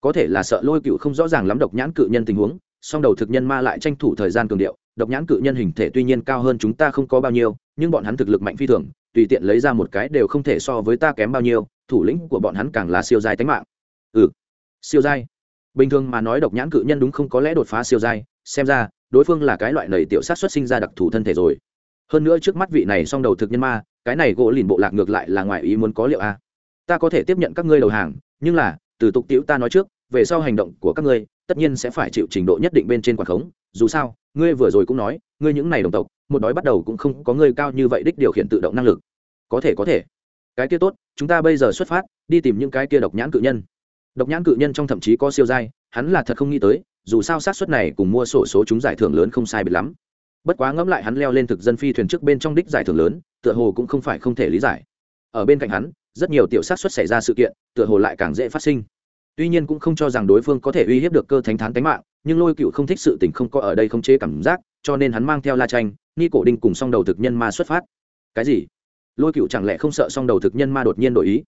Speaker 1: Có thể là sợ lôi cựu không rõ ràng lắm độc nhãn cự nhân tình huống, song đầu thực nhân ma lại tranh thủ thời gian cường điệu, độc nhãn cự nhân hình thể tuy nhiên cao hơn chúng ta không có bao nhiêu, nhưng bọn hắn thực lực mạnh phi thường, tùy tiện lấy ra một cái đều không thể so với ta kém bao nhiêu, thủ lĩnh của bọn hắn càng là siêu dài tánh mạng ừ. Siêu dài bình thường mà nói độc nhãn cự nhân đúng không có lẽ đột phá siêu dài xem ra, đối phương là cái loại nầy tiểu sát xuất sinh ra đặc thù thân thể rồi. Hơn nữa trước mắt vị này song đầu thực nhân ma, cái này gỗ lìn bộ lạc ngược lại là ngoài ý muốn có liệu a. Ta có thể tiếp nhận các ngươi đầu hàng, nhưng là, từ tục tiễu ta nói trước, về sau hành động của các ngươi, tất nhiên sẽ phải chịu trình độ nhất định bên trên quản khống. Dù sao, ngươi vừa rồi cũng nói, ngươi những này đồng tộc, một đói bắt đầu cũng không có ngươi cao như vậy đích điều khiển tự động năng lực. Có thể có thể. Cái kia tốt, chúng ta bây giờ xuất phát, đi tìm những cái kia độc nhãn cự nhân độc nhãn cự nhân trong thậm chí có siêu giai, hắn là thật không nghĩ tới, dù sao sát suất này cùng mua sổ số chúng giải thưởng lớn không sai biệt lắm. Bất quá ngẫm lại hắn leo lên thực dân phi thuyền trước bên trong đích giải thưởng lớn, tựa hồ cũng không phải không thể lý giải. Ở bên cạnh hắn, rất nhiều tiểu sát suất xảy ra sự kiện, tựa hồ lại càng dễ phát sinh. Tuy nhiên cũng không cho rằng đối phương có thể uy hiếp được cơ thánh thán tánh mạng, nhưng lôi cựu không thích sự tình không có ở đây không chế cảm giác, cho nên hắn mang theo la tranh, ni cổ đinh cùng song đầu thực nhân ma xuất phát. Cái gì? Lôi cựu chẳng lẽ không sợ song đầu thực nhân ma đột nhiên đổi ý?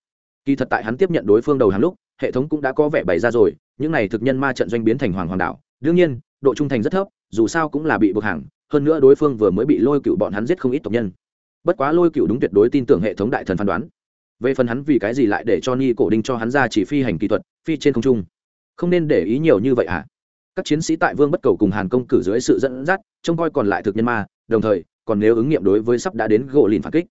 Speaker 1: Kỳ thật tại hắn tiếp nhận đối phương đầu hàng lúc hệ thống cũng đã có vẻ bày ra rồi, những này thực nhân ma trận doanh biến thành hoàng hoàng đảo đương nhiên, độ trung thành rất thấp, dù sao cũng là bị buộc hàng, hơn nữa đối phương vừa mới bị lôi cựu bọn hắn giết không ít tộc nhân. Bất quá lôi cựu đúng tuyệt đối tin tưởng hệ thống đại thần phán đoán. Về phần hắn vì cái gì lại để cho ni cổ đinh cho hắn ra chỉ phi hành kỹ thuật, phi trên không trung? Không nên để ý nhiều như vậy à? Các chiến sĩ tại vương bất cầu cùng hàn công cử dưới sự dẫn dắt, trông coi còn lại thực nhân ma, đồng thời, còn nếu ứng nghiệm đối với sắp đã đến gỗ lìn phản kích.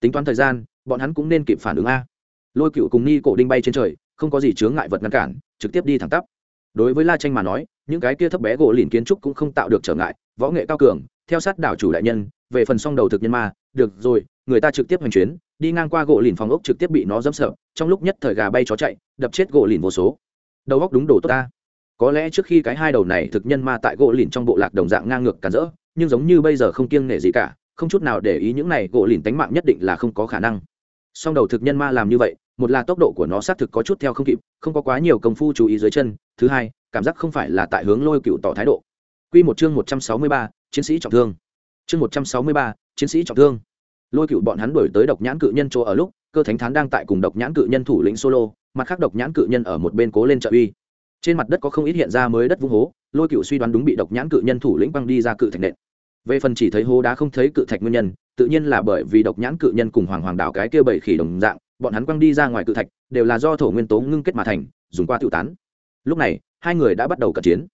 Speaker 1: Tính toán thời gian, bọn hắn cũng nên kịp phản ứng a. Lôi cựu cùng ni cổ đinh bay trên trời không có gì chướng ngại vật ngăn cản, trực tiếp đi thẳng tắp. Đối với la tranh mà nói, những cái kia thấp bé gỗ lìn kiến trúc cũng không tạo được trở ngại, võ nghệ cao cường, theo sát đảo chủ đại nhân, về phần song đầu thực nhân ma, được rồi, người ta trực tiếp hành chuyến, đi ngang qua gỗ lìn phòng ốc trực tiếp bị nó dẫm sợ, trong lúc nhất thời gà bay chó chạy, đập chết gỗ lìn vô số. Đầu góc đúng đồ tốt ta. Có lẽ trước khi cái hai đầu này thực nhân ma tại gỗ lìn trong bộ lạc đồng dạng ngang ngược cản rỡ, nhưng giống như bây giờ không kiêng nể gì cả, không chút nào để ý những này gỗ lìn tánh mạng nhất định là không có khả năng. Song đầu thực nhân ma làm như vậy một là tốc độ của nó xác thực có chút theo không kịp, không có quá nhiều công phu chú ý dưới chân, thứ hai, cảm giác không phải là tại hướng lôi cựu tỏ thái độ. Q một chương một trăm sáu mươi ba, chiến sĩ trọng thương. Chương một trăm sáu mươi ba, chiến sĩ trọng thương. Lôi cựu bọn hắn đuổi tới độc nhãn cự nhân chỗ ở lúc, cơ thánh thán đang tại cùng độc nhãn cự nhân thủ lĩnh solo, mặt khác độc nhãn cự nhân ở một bên cố lên trợ uy. Trên mặt đất có không ít hiện ra mới đất vung hố, lôi cựu suy đoán đúng bị độc nhãn cự nhân thủ lĩnh băng đi ra cự thạch nện. Về phần chỉ thấy hố đá không thấy cự thạch nguyên nhân, tự nhiên là bởi vì độc nhãn cự nhân cùng hoàng hoàng đảo cái kia bảy khỉ đồng dạng bọn hắn quăng đi ra ngoài cự thạch, đều là do thổ nguyên tố ngưng kết mà thành, dùng qua tự tán. Lúc này, hai người đã bắt đầu cận chiến.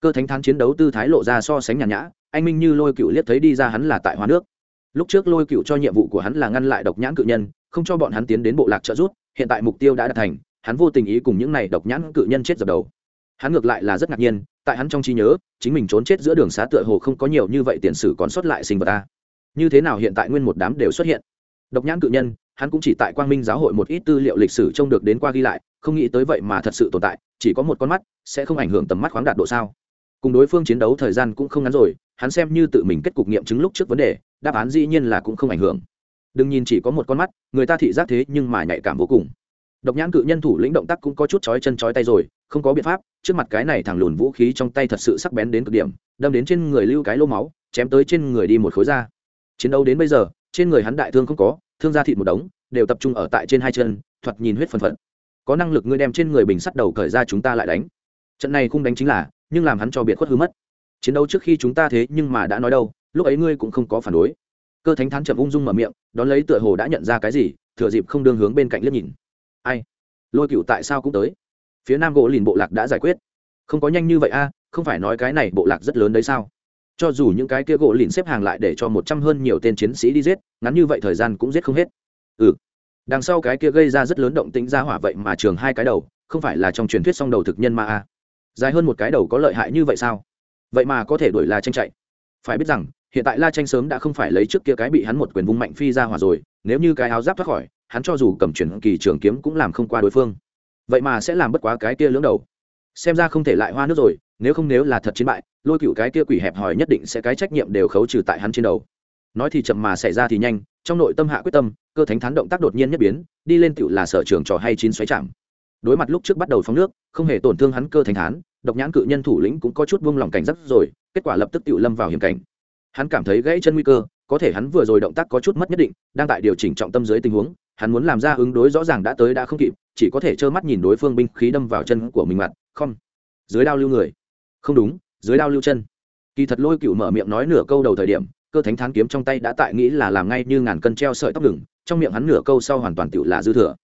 Speaker 1: Cơ thánh thán chiến đấu tư thái lộ ra so sánh nhàn nhã, anh minh như lôi cựu liếc thấy đi ra hắn là tại hoa nước. Lúc trước lôi cựu cho nhiệm vụ của hắn là ngăn lại độc nhãn cự nhân, không cho bọn hắn tiến đến bộ lạc trợ rút hiện tại mục tiêu đã đạt thành, hắn vô tình ý cùng những này độc nhãn cự nhân chết dập đầu. Hắn ngược lại là rất ngạc nhiên, tại hắn trong trí nhớ, chính mình trốn chết giữa đường xá tựa hồ không có nhiều như vậy tiền sử còn sót lại sinh vật ta như thế nào hiện tại nguyên một đám đều xuất hiện? Độc nhãn cự nhân, hắn cũng chỉ tại quang minh giáo hội một ít tư liệu lịch sử trông được đến qua ghi lại, không nghĩ tới vậy mà thật sự tồn tại, chỉ có một con mắt, sẽ không ảnh hưởng tầm mắt khoáng đạt độ sao. Cùng đối phương chiến đấu thời gian cũng không ngắn rồi, hắn xem như tự mình kết cục nghiệm chứng lúc trước vấn đề, đáp án dĩ nhiên là cũng không ảnh hưởng. Đừng nhìn chỉ có một con mắt, người ta thị giác thế nhưng mà nhạy cảm vô cùng. Độc nhãn cự nhân thủ lĩnh động tác cũng có chút chói chân chói tay rồi, không có biện pháp, trước mặt cái này thẳng lùn vũ khí trong tay thật sự sắc bén đến cực điểm, đâm đến trên người lưu cái lô máu, chém tới trên người đi một khối da. Chiến đấu đến bây giờ trên người hắn đại thương không có, thương da thịt một đống, đều tập trung ở tại trên hai chân, thoạt nhìn huyết phần phận có năng lực ngươi đem trên người bình sắt đầu cởi ra chúng ta lại đánh. Trận này không đánh chính là, nhưng làm hắn cho biệt khuất hư mất. Chiến đấu trước khi chúng ta thế nhưng mà đã nói đâu, lúc ấy ngươi cũng không có phản đối. Cơ thánh thán chậm ung dung mở miệng, đón lấy tựa hồ đã nhận ra cái gì, thừa dịp không đương hướng bên cạnh liếc nhìn. Ai? Lôi cựu tại sao cũng tới? Phía nam gỗ lìn bộ lạc đã giải quyết. Không có nhanh như vậy a, không phải nói cái này bộ lạc rất lớn đấy sao? Cho dù những cái kia gỗ lìn xếp hàng lại để cho một trăm hơn nhiều tên chiến sĩ đi giết, ngắn như vậy thời gian cũng giết không hết. Ừ. Đằng sau cái kia gây ra rất lớn động tĩnh ra hỏa vậy mà trường hai cái đầu, không phải là trong truyền thuyết song đầu thực nhân ma a à. dài hơn một cái đầu có lợi hại như vậy sao? Vậy mà có thể đuổi la tranh chạy. Phải biết rằng, hiện tại la tranh sớm đã không phải lấy trước kia cái bị hắn một quyền vung mạnh phi ra hỏa rồi, nếu như cái áo giáp thoát khỏi, hắn cho dù cầm chuyển kỳ trường kiếm cũng làm không qua đối phương. Vậy mà sẽ làm bất quá cái kia lưỡng đầu. Xem ra không thể lại hoa nước rồi nếu không nếu là thật chiến bại, lôi cựu cái kia quỷ hẹp hòi nhất định sẽ cái trách nhiệm đều khấu trừ tại hắn trên đầu. Nói thì chậm mà xảy ra thì nhanh, trong nội tâm hạ quyết tâm, cơ thánh thán động tác đột nhiên nhất biến, đi lên tựu là sở trường trò hay chín xoáy chạm. Đối mặt lúc trước bắt đầu phóng nước, không hề tổn thương hắn cơ thánh thán, độc nhãn cự nhân thủ lĩnh cũng có chút buông lòng cảnh giác rồi, kết quả lập tức tựu lâm vào hiểm cảnh. Hắn cảm thấy gãy chân nguy cơ, có thể hắn vừa rồi động tác có chút mất nhất định, đang tại điều chỉnh trọng tâm dưới tình huống, hắn muốn làm ra ứng đối rõ ràng đã tới đã không kịp, chỉ có thể trơ mắt nhìn đối phương binh khí đâm vào chân của mình mặt, không. Dưới đao lưu người không đúng, dưới đao lưu chân. Kỳ thật lôi cựu mở miệng nói nửa câu đầu thời điểm, cơ thánh thán kiếm trong tay đã tại nghĩ là làm ngay như ngàn cân treo sợi tóc đừng trong miệng hắn nửa câu sau hoàn toàn tựu là dư thừa.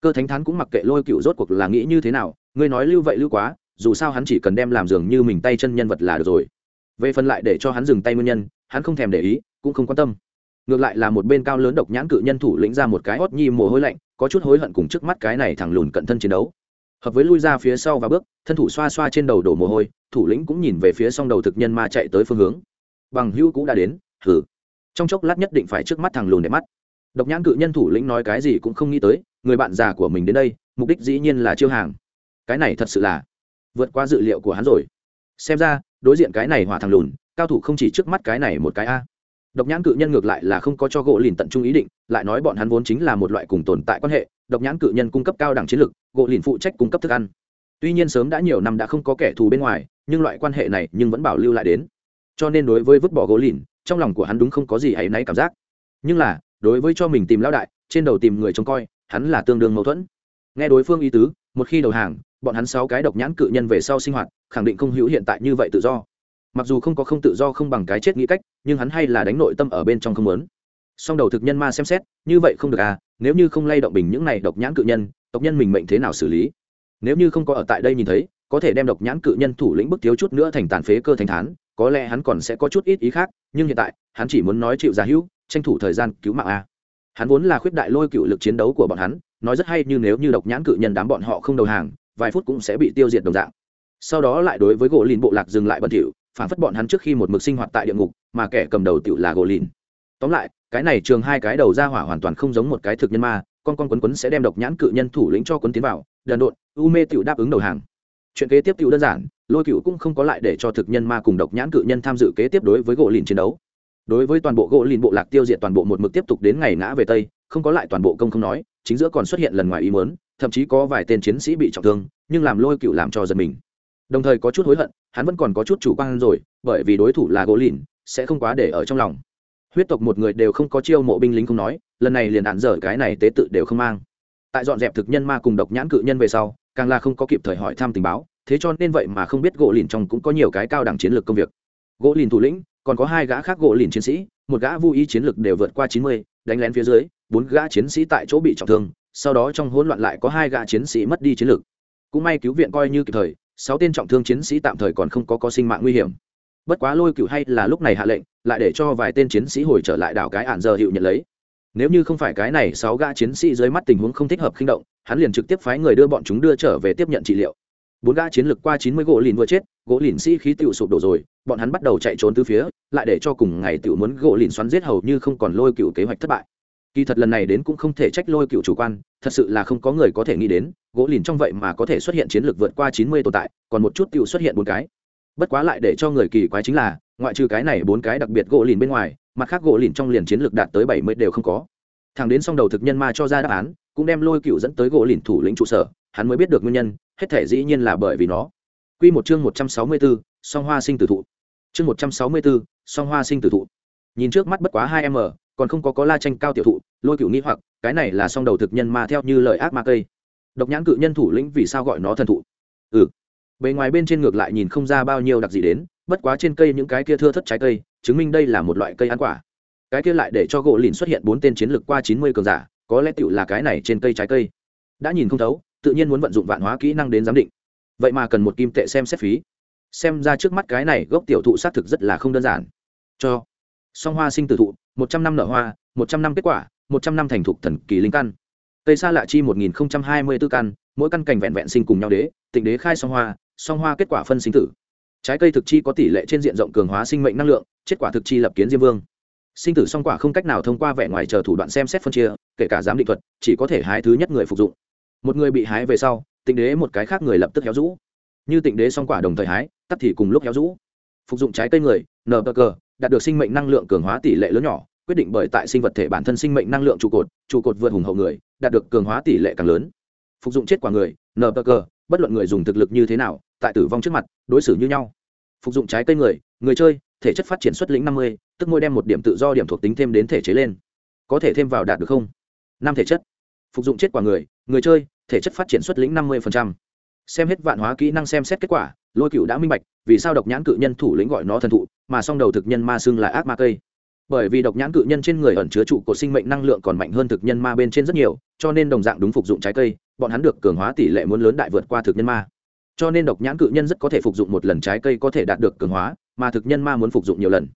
Speaker 1: Cơ thánh thán cũng mặc kệ lôi cựu rốt cuộc là nghĩ như thế nào, ngươi nói lưu vậy lưu quá, dù sao hắn chỉ cần đem làm dường như mình tay chân nhân vật là được rồi. Về phần lại để cho hắn dừng tay nguyên nhân, hắn không thèm để ý, cũng không quan tâm. Ngược lại là một bên cao lớn độc nhãn cự nhân thủ lĩnh ra một cái hót nhi mồ hôi lạnh, có chút hối hận cùng trước mắt cái này thẳng lùn cận thân chiến đấu hợp với lui ra phía sau và bước, thân thủ xoa xoa trên đầu đổ mồ hôi, thủ lĩnh cũng nhìn về phía s o n g đầu thực nhân ma chạy tới phương hướng. Bằng hữu cũng đã đến thử trong chốc lát nhất định phải trước mắt thằng lùn để mắt. Độc nhãn cự nhân thủ lĩnh nói cái gì cũng không nghĩ tới, người bạn già của mình đến đây, mục đích dĩ nhiên là chiêu hàng. Cái này thật sự là vượt qua dự liệu của hắn rồi. Xem ra, đối diện cái này hỏa thằng lùn, cao thủ không chỉ trước mắt cái này một cái a. Độc nhãn cự nhân ngược lại là không có cho gỗ lìn tận trung ý định, lại nói bọn hắn vốn chính là một loại cùng tồn tại quan hệ độc nhãn cự nhân cung cấp cao đẳng chiến lực gỗ lìn phụ trách cung cấp thức ăn. Tuy nhiên sớm đã nhiều năm đã không có kẻ thù bên ngoài, nhưng loại quan hệ này nhưng vẫn bảo lưu lại đến. Cho nên đối với vứt bỏ gỗ lìn, trong lòng của hắn đúng không có gì áy náy cảm giác. Nhưng là, đối với cho mình tìm lão đại, trên đầu tìm người trông coi, hắn là tương đương mâu thuẫn. Nghe đối phương ý tứ, một khi đầu hàng, bọn hắn sáu cái độc nhãn cự nhân về sau sinh hoạt, khẳng định không hữu hiện tại như vậy tự do. Mặc dù không có không tự do không bằng cái chết nghĩ cách, nhưng hắn hay là đánh nội tâm ở bên trong không muốn. Song đầu thực nhân ma xem xét, như vậy không được à nếu như không lay động bình những này độc nhãn cự nhân, tộc nhân mình mệnh thế nào xử lý? Nếu như không có ở tại đây nhìn thấy, có thể đem độc nhãn cự nhân thủ lĩnh bức thiếu chút nữa thành tàn phế cơ thành thán, có lẽ hắn còn sẽ có chút ít ý khác, nhưng hiện tại, hắn chỉ muốn nói chịu giá hữu, tranh thủ thời gian cứu mạng a. Hắn vốn là khuyết đại lôi cựu lực chiến đấu của bọn hắn, nói rất hay như nếu như độc nhãn cự nhân đám bọn họ không đầu hàng, vài phút cũng sẽ bị tiêu diệt đồng dạng. Sau đó lại đối với gỗ lìn bộ lạc dừng lại bẩn thỉu, phản phất bọn hắn trước khi một mực sinh hoạt tại địa ngục, mà kẻ cầm đầu tiểu là gỗ lìn. Tóm lại cái này trường hai cái đầu ra hỏa hoàn toàn không giống một cái thực nhân ma, con con quấn quấn sẽ đem độc nhãn cự nhân thủ lĩnh cho quấn tiến vào, đần độn, u mê tiểu đáp ứng đầu hàng. Chuyện kế tiếp tiểu đơn giản, lôi cựu cũng không có lại để cho thực nhân ma cùng độc nhãn cự nhân tham dự kế tiếp đối với gỗ lìn chiến đấu. Đối với toàn bộ gỗ lìn bộ lạc tiêu diệt toàn bộ một mực tiếp tục đến ngày ngã về tây, không có lại toàn bộ công không nói, chính giữa còn xuất hiện lần ngoài ý mớn thậm chí có vài tên chiến sĩ bị trọng thương, nhưng làm lôi cựu làm cho giật mình. Đồng thời có chút hối hận, hắn vẫn còn có chút chủ quan rồi, bởi vì đối thủ là gỗ lìn, sẽ không quá để ở trong lòng huyết tộc một người đều không có chiêu mộ binh lính không nói, lần này liền đạn dở cái này tế tự đều không mang. Tại dọn dẹp thực nhân ma cùng độc nhãn cự nhân về sau, càng là không có kịp thời hỏi thăm tình báo, thế cho nên vậy mà không biết gỗ lìn trong cũng có nhiều cái cao đẳng chiến lược công việc. Gỗ lìn thủ lĩnh, còn có hai gã khác gỗ lìn chiến sĩ, một gã vô ý chiến lược đều vượt qua chín mươi, đánh lén phía dưới, bốn gã chiến sĩ tại chỗ bị trọng thương, sau đó trong hỗn loạn lại có hai gã chiến sĩ mất đi chiến lược. Cũng may cứu viện coi như kịp thời, sáu tên trọng thương chiến sĩ tạm thời còn không có có sinh mạng nguy hiểm. Bất quá lôi cựu hay là lúc này hạ lệnh lại để cho vài tên chiến sĩ hồi trở lại đảo cái ạn giờ hiệu nhận lấy. Nếu như không phải cái này sáu gã chiến sĩ dưới mắt tình huống không thích hợp khinh động, hắn liền trực tiếp phái người đưa bọn chúng đưa trở về tiếp nhận trị liệu. Bốn gã chiến lực qua chín mươi gỗ lìn vừa chết, gỗ lìn sĩ khí tựu sụp đổ rồi, bọn hắn bắt đầu chạy trốn từ phía, lại để cho cùng ngày tựu muốn gỗ lìn xoắn giết hầu như không còn lôi cựu kế hoạch thất bại. Kỳ thật lần này đến cũng không thể trách lôi cựu chủ quan, thật sự là không có người có thể nghĩ đến, gỗ lìn trong vậy mà có thể xuất hiện chiến lược vượt qua chín mươi tồn tại, còn một chút tựu xuất hiện bốn cái. Bất quá lại để cho người kỳ quái chính là ngoại trừ cái này bốn cái đặc biệt gỗ lìn bên ngoài mặt khác gỗ lìn trong liền chiến lược đạt tới bảy mươi đều không có thằng đến xong đầu thực nhân ma cho ra đáp án cũng đem lôi cựu dẫn tới gỗ lìn thủ lĩnh trụ sở hắn mới biết được nguyên nhân hết thể dĩ nhiên là bởi vì nó Quy một chương một trăm sáu mươi bốn song hoa sinh tử thụ. Chương một trăm sáu mươi bốn song hoa sinh tử thụ. Nhìn trước mắt bất quá hai m còn không có có la tranh cao tiểu thụ, lôi cựu nghi hoặc, cái này là song đầu thực nhân ma theo như lời ác ma cây. Độc nhãn cự nhân thủ lĩnh vì sao gọi nó thần thụ? Ừ. Bề ngoài bên trên ngược lại nhìn không ra bao nhiêu đặc gì đến, bất quá trên cây những cái kia thưa thất trái cây, chứng minh đây là một loại cây ăn quả. Cái kia lại để cho gỗ lìn xuất hiện bốn tên chiến lược qua chín mươi cường giả, có lẽ tựu là cái này trên cây trái cây. Đã nhìn không thấu, tự nhiên muốn vận dụng vạn hóa kỹ năng đến giám định. Vậy mà cần một kim tệ xem xét phí. Xem ra trước mắt cái này gốc tiểu thụ xác thực rất là không đơn giản. Cho. Song hoa sinh tử thụ một trăm năm nở hoa một trăm năm kết quả một trăm năm thành thục thần kỳ linh căn. Cây xa lạ chi một nghìn hai mươi b ố căn mỗi căn cành vẹn vẹn sinh cùng nhau đế tịnh đế khai song hoa song hoa kết quả phân sinh tử trái cây thực chi có tỷ lệ trên diện rộng cường hóa sinh mệnh năng lượng, kết quả thực chi lập kiến diêm vương. Sinh tử song quả không cách nào thông qua vẻ ngoài chờ thủ đoạn xem xét phân chia, kể cả giám định thuật, chỉ có thể hái thứ nhất người phục dụng. Một người bị hái về sau, tịnh đế một cái khác người lập tức héo rũ. Như tịnh đế song quả đồng thời hái, tắt thì cùng lúc héo rũ. Phục dụng trái cây người nờ cờ đạt được sinh mệnh năng lượng cường hóa tỷ lệ lớn nhỏ, quyết định bởi tại sinh vật thể bản thân sinh mệnh năng lượng trụ cột trụ cột vượt hùng hậu người, đạt được cường hóa tỷ lệ càng lớn. Phục dụng chết quả người nờ cờ bất luận người dùng thực lực như thế nào, tại tử vong trước mặt, đối xử như nhau phục dụng trái cây người người chơi, thể chất phát triển xuất lĩnh năm mươi, tức môi đem một điểm tự do điểm thuộc tính thêm đến thể chế lên. Có thể thêm vào đạt được không? Năm thể chất. Phục dụng chết quả người người chơi, thể chất phát triển xuất lĩnh năm mươi xem hết vạn hóa kỹ năng xem xét kết quả, lôi cựu đã minh bạch, vì sao độc nhãn cự nhân thủ lĩnh gọi nó thần thụ, mà song đầu thực nhân ma xưng là ác ma cây. Bởi vì độc nhãn cự nhân trên người ẩn chứa trụ của sinh mệnh năng lượng còn mạnh hơn thực nhân ma bên trên rất nhiều, cho nên đồng dạng đúng phục dụng trái cây, bọn hắn được cường hóa tỷ lệ muốn lớn đại vượt qua thực nhân ma cho nên độc nhãn cự nhân rất có thể phục dụng một lần trái cây có thể đạt được cường hóa, mà thực nhân ma muốn phục dụng nhiều lần.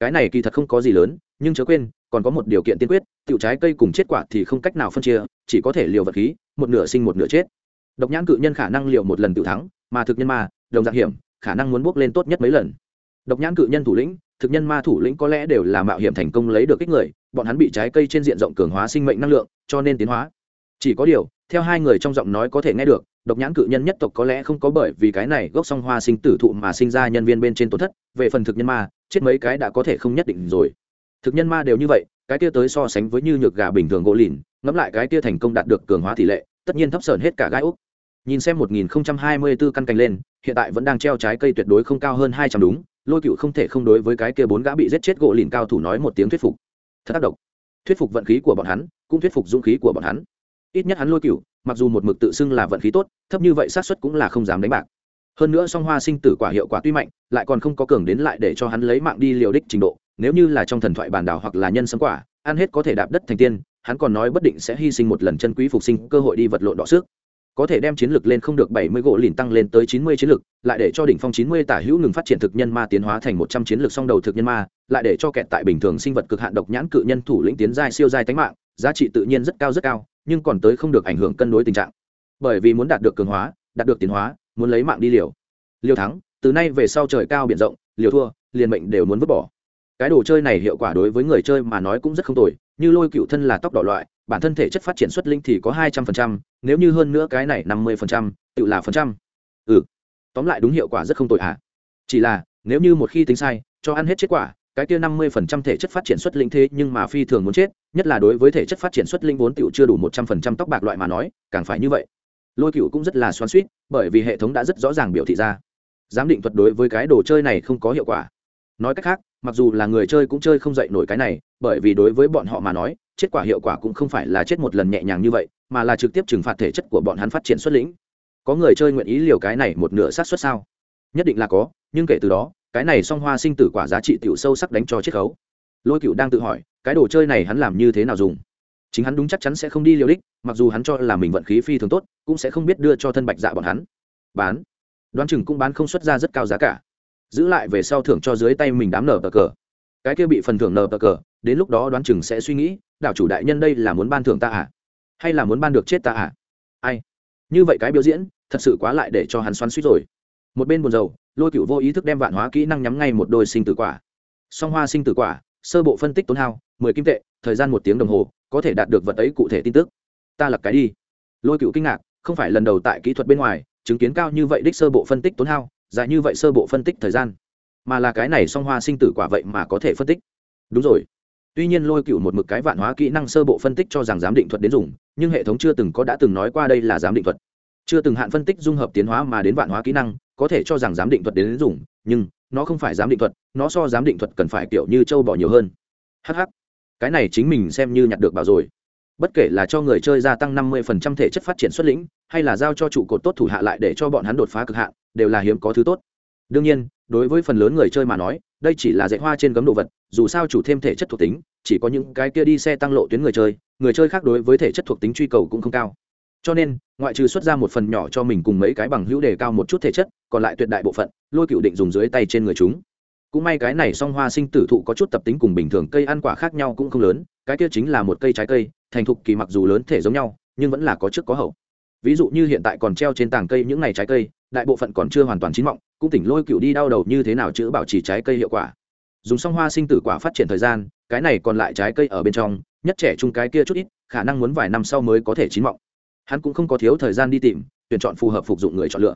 Speaker 1: Cái này kỳ thật không có gì lớn, nhưng chớ quên, còn có một điều kiện tiên quyết, tiểu trái cây cùng chết quả thì không cách nào phân chia, chỉ có thể liều vật khí, một nửa sinh một nửa chết. Độc nhãn cự nhân khả năng liều một lần tự thắng, mà thực nhân ma, đồng dạng hiểm, khả năng muốn bước lên tốt nhất mấy lần. Độc nhãn cự nhân thủ lĩnh, thực nhân ma thủ lĩnh có lẽ đều là mạo hiểm thành công lấy được kích người, bọn hắn bị trái cây trên diện rộng cường hóa sinh mệnh năng lượng, cho nên tiến hóa. Chỉ có điều, theo hai người trong giọng nói có thể nghe được độc nhãn cự nhân nhất tộc có lẽ không có bởi vì cái này gốc song hoa sinh tử thụ mà sinh ra nhân viên bên trên tổn thất, về phần thực nhân ma, chết mấy cái đã có thể không nhất định rồi. Thực nhân ma đều như vậy, cái kia tới so sánh với như nhược gà bình thường gỗ lìn, ngẫm lại cái kia thành công đạt được cường hóa tỷ lệ, tất nhiên thấp sởn hết cả gai úc. Nhìn xem một nghìn hai mươi 1024 căn cành lên, hiện tại vẫn đang treo trái cây tuyệt đối không cao hơn hai trăm đúng, lôi cựu không thể không đối với cái kia bốn gã bị giết chết gỗ lìn cao thủ nói một tiếng thuyết phục. Thật tác động thuyết phục vận khí của bọn hắn, cũng thuyết phục dũng khí của bọn hắn. Ít nhất hắn lôi cựu mặc dù một mực tự xưng là vận khí tốt thấp như vậy xác suất cũng là không dám đánh bạc. Hơn nữa song hoa sinh tử quả hiệu quả tuy mạnh lại còn không có cường đến lại để cho hắn lấy mạng đi liều đích trình độ nếu như là trong thần thoại bản đảo hoặc là nhân sâm quả ăn hết có thể đạp đất thành tiên hắn còn nói bất định sẽ hy sinh một lần chân quý phục sinh cơ hội đi vật lộn đọ sức. Có thể đem chiến lược lên không được bảy mươi gỗ lìn tăng lên tới chín mươi chiến lược, lại để cho đỉnh phong chín mươi tả hữu ngừng phát triển thực nhân ma tiến hóa thành một trăm chiến lược song đầu thực nhân ma, lại để cho kẹt tại bình thường sinh vật cực hạn độc nhãn cự nhân thủ lĩnh tiến giai siêu giai tánh mạng, giá trị tự nhiên rất cao rất cao, nhưng còn tới không được ảnh hưởng cân đối tình trạng. Bởi vì muốn đạt được cường hóa, đạt được tiến hóa, muốn lấy mạng đi liều. Liều thắng, từ nay về sau trời cao biển rộng, liều thua, liền mệnh đều muốn vứt bỏ. Cái đồ chơi này hiệu quả đối với người chơi mà nói cũng rất không tồi, như lôi cựu thân là tóc đỏ loại, bản thân thể chất phát triển xuất linh thì có hai trăm phần trăm nếu như hơn nữa cái này năm mươi phần trăm tự là phần trăm ừ tóm lại đúng hiệu quả rất không tồi ạ à. chỉ là nếu như một khi tính sai cho ăn hết kết quả cái kia năm mươi phần trăm thể chất phát triển xuất linh thế nhưng mà phi thường muốn chết nhất là đối với thể chất phát triển xuất linh vốn tiểu chưa đủ một trăm phần trăm tóc bạc loại mà nói càng phải như vậy. Lôi cửu cũng rất là xoắn xuýt, bởi vì hệ thống đã rất rõ ràng biểu thị ra. Giám định thuật đối với cái đồ chơi này không có hiệu quả. Nói cách khác mặc dù là người chơi cũng chơi không dậy nổi cái này bởi vì đối với bọn họ mà nói chết quả hiệu quả cũng không phải là chết một lần nhẹ nhàng như vậy mà là trực tiếp trừng phạt thể chất của bọn hắn phát triển xuất lĩnh. Có người chơi nguyện ý liều cái này một nửa sát xuất sao? Nhất định là có nhưng kể từ đó cái này song hoa sinh tử quả giá trị tiểu sâu sắc đánh cho chiết khấu. Lôi cựu đang tự hỏi, cái đồ chơi này hắn làm như thế nào dùng? Chính hắn đúng chắc chắn sẽ không đi liều đích, mặc dù hắn cho là mình vận khí phi thường tốt, cũng sẽ không biết đưa cho thân bạch dạ bọn hắn. Bán. Đoán chừng cũng bán không xuất ra rất cao giá cả. Giữ lại về sau thưởng cho dưới tay mình đám nở tờ cờ. Cái kia bị phần thưởng nở tờ cờ, đến lúc đó đoán chừng sẽ suy nghĩ, đảo chủ đại nhân đây là muốn ban thưởng ta à? Hay là muốn ban được chết ta à? Ai? Như vậy cái biểu diễn, thật sự quá lại để cho hắn xoắn suýt rồi. Một bên buồn rầu lôi cựu vô ý thức đem vạn hóa kỹ năng nhắm ngay một đôi sinh tử quả. Song hoa sinh tử quả, sơ bộ phân tích tốn hao, mười kim tệ, thời gian một tiếng đồng hồ, có thể đạt được vật ấy cụ thể tin tức. Ta lập cái đi. Lôi cựu kinh ngạc, không phải lần đầu tại kỹ thuật bên ngoài, chứng kiến cao như vậy đích sơ bộ phân tích tốn hao, dài như vậy sơ bộ phân tích thời gian. Mà là cái này song hoa sinh tử quả vậy mà có thể phân tích. Đúng rồi. Tuy nhiên lôi cựu một mực cái vạn hóa kỹ năng sơ bộ phân tích cho rằng giám định thuật đến dùng, nhưng hệ thống chưa từng có đã từng nói qua đây là giám định thuật. Chưa từng hạn phân tích dung hợp tiến hóa mà đến vạn hóa kỹ năng có thể cho rằng giám định thuật đến dùng, nhưng nó không phải giám định thuật, nó so giám định thuật cần phải kiểu như châu bò nhiều hơn. Hh cái này chính mình xem như nhặt được bảo rồi. Bất kể là cho người chơi gia tăng năm mươi phần trăm thể chất phát triển xuất lĩnh, hay là giao cho trụ cột tốt thủ hạ lại để cho bọn hắn đột phá cực hạn, đều là hiếm có thứ tốt. Đương nhiên, đối với phần lớn người chơi mà nói, đây chỉ là dạy hoa trên gấm đồ vật, dù sao chủ thêm thể chất thuộc tính, chỉ có những cái kia đi xe tăng lộ tuyến người chơi người chơi khác đối với thể chất thuộc tính truy cầu cũng không cao cho nên, ngoại trừ xuất ra một phần nhỏ cho mình cùng mấy cái bằng hữu đề cao một chút thể chất, còn lại tuyệt đại bộ phận, lôi cựu định dùng dưới tay trên người chúng. Cũng may cái này song hoa sinh tử thụ có chút tập tính cùng bình thường, cây ăn quả khác nhau cũng không lớn, cái kia chính là một cây trái cây, thành thục kỳ mặc dù lớn thể giống nhau, nhưng vẫn là có trước có hậu. Ví dụ như hiện tại còn treo trên tảng cây những ngày trái cây, đại bộ phận còn chưa hoàn toàn chín mọng, cũng tỉnh lôi cựu đi đau đầu như thế nào chữa bảo trì trái cây hiệu quả. Dùng xong hoa sinh tử quả phát triển thời gian, cái này còn lại trái cây ở bên trong, nhất trẻ chung cái kia chút ít, khả năng muốn vài năm sau mới có thể chín mọng hắn cũng không có thiếu thời gian đi tìm, tuyển chọn phù hợp phục dụng người chọn lựa.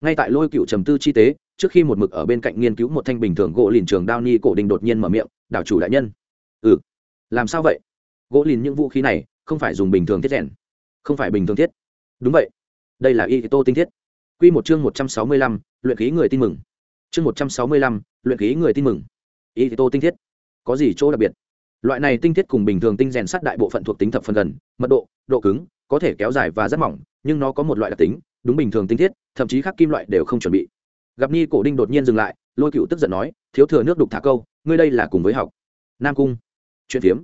Speaker 1: Ngay tại lôi cựu trầm tư chi tế, trước khi một mực ở bên cạnh nghiên cứu một thanh bình thường gỗ lìn trường đao ni cổ đình đột nhiên mở miệng, đảo chủ đại nhân. Ừ. Làm sao vậy? Gỗ lìn những vũ khí này không phải dùng bình thường thiết rèn. Không phải bình thường thiết. Đúng vậy. Đây là y tô tinh thiết. Q một chương một trăm sáu mươi lăm, luyện khí người tin mừng. Chương một trăm sáu mươi lăm, luyện khí người tin mừng. Y tô tinh thiết. Có gì chỗ đặc biệt? Loại này tinh thiết cùng bình thường tinh rèn sắt đại bộ phận thuộc tính thập phần gần, mật độ độ cứng có thể kéo dài và rất mỏng, nhưng nó có một loại đặc tính, đúng bình thường tinh thiết, thậm chí khác kim loại đều không chuẩn bị. Gặp ni cổ đinh đột nhiên dừng lại, lôi cựu tức giận nói, thiếu thừa nước đục thả câu, ngươi đây là cùng với học. Nam cung. Chuyện phiếm.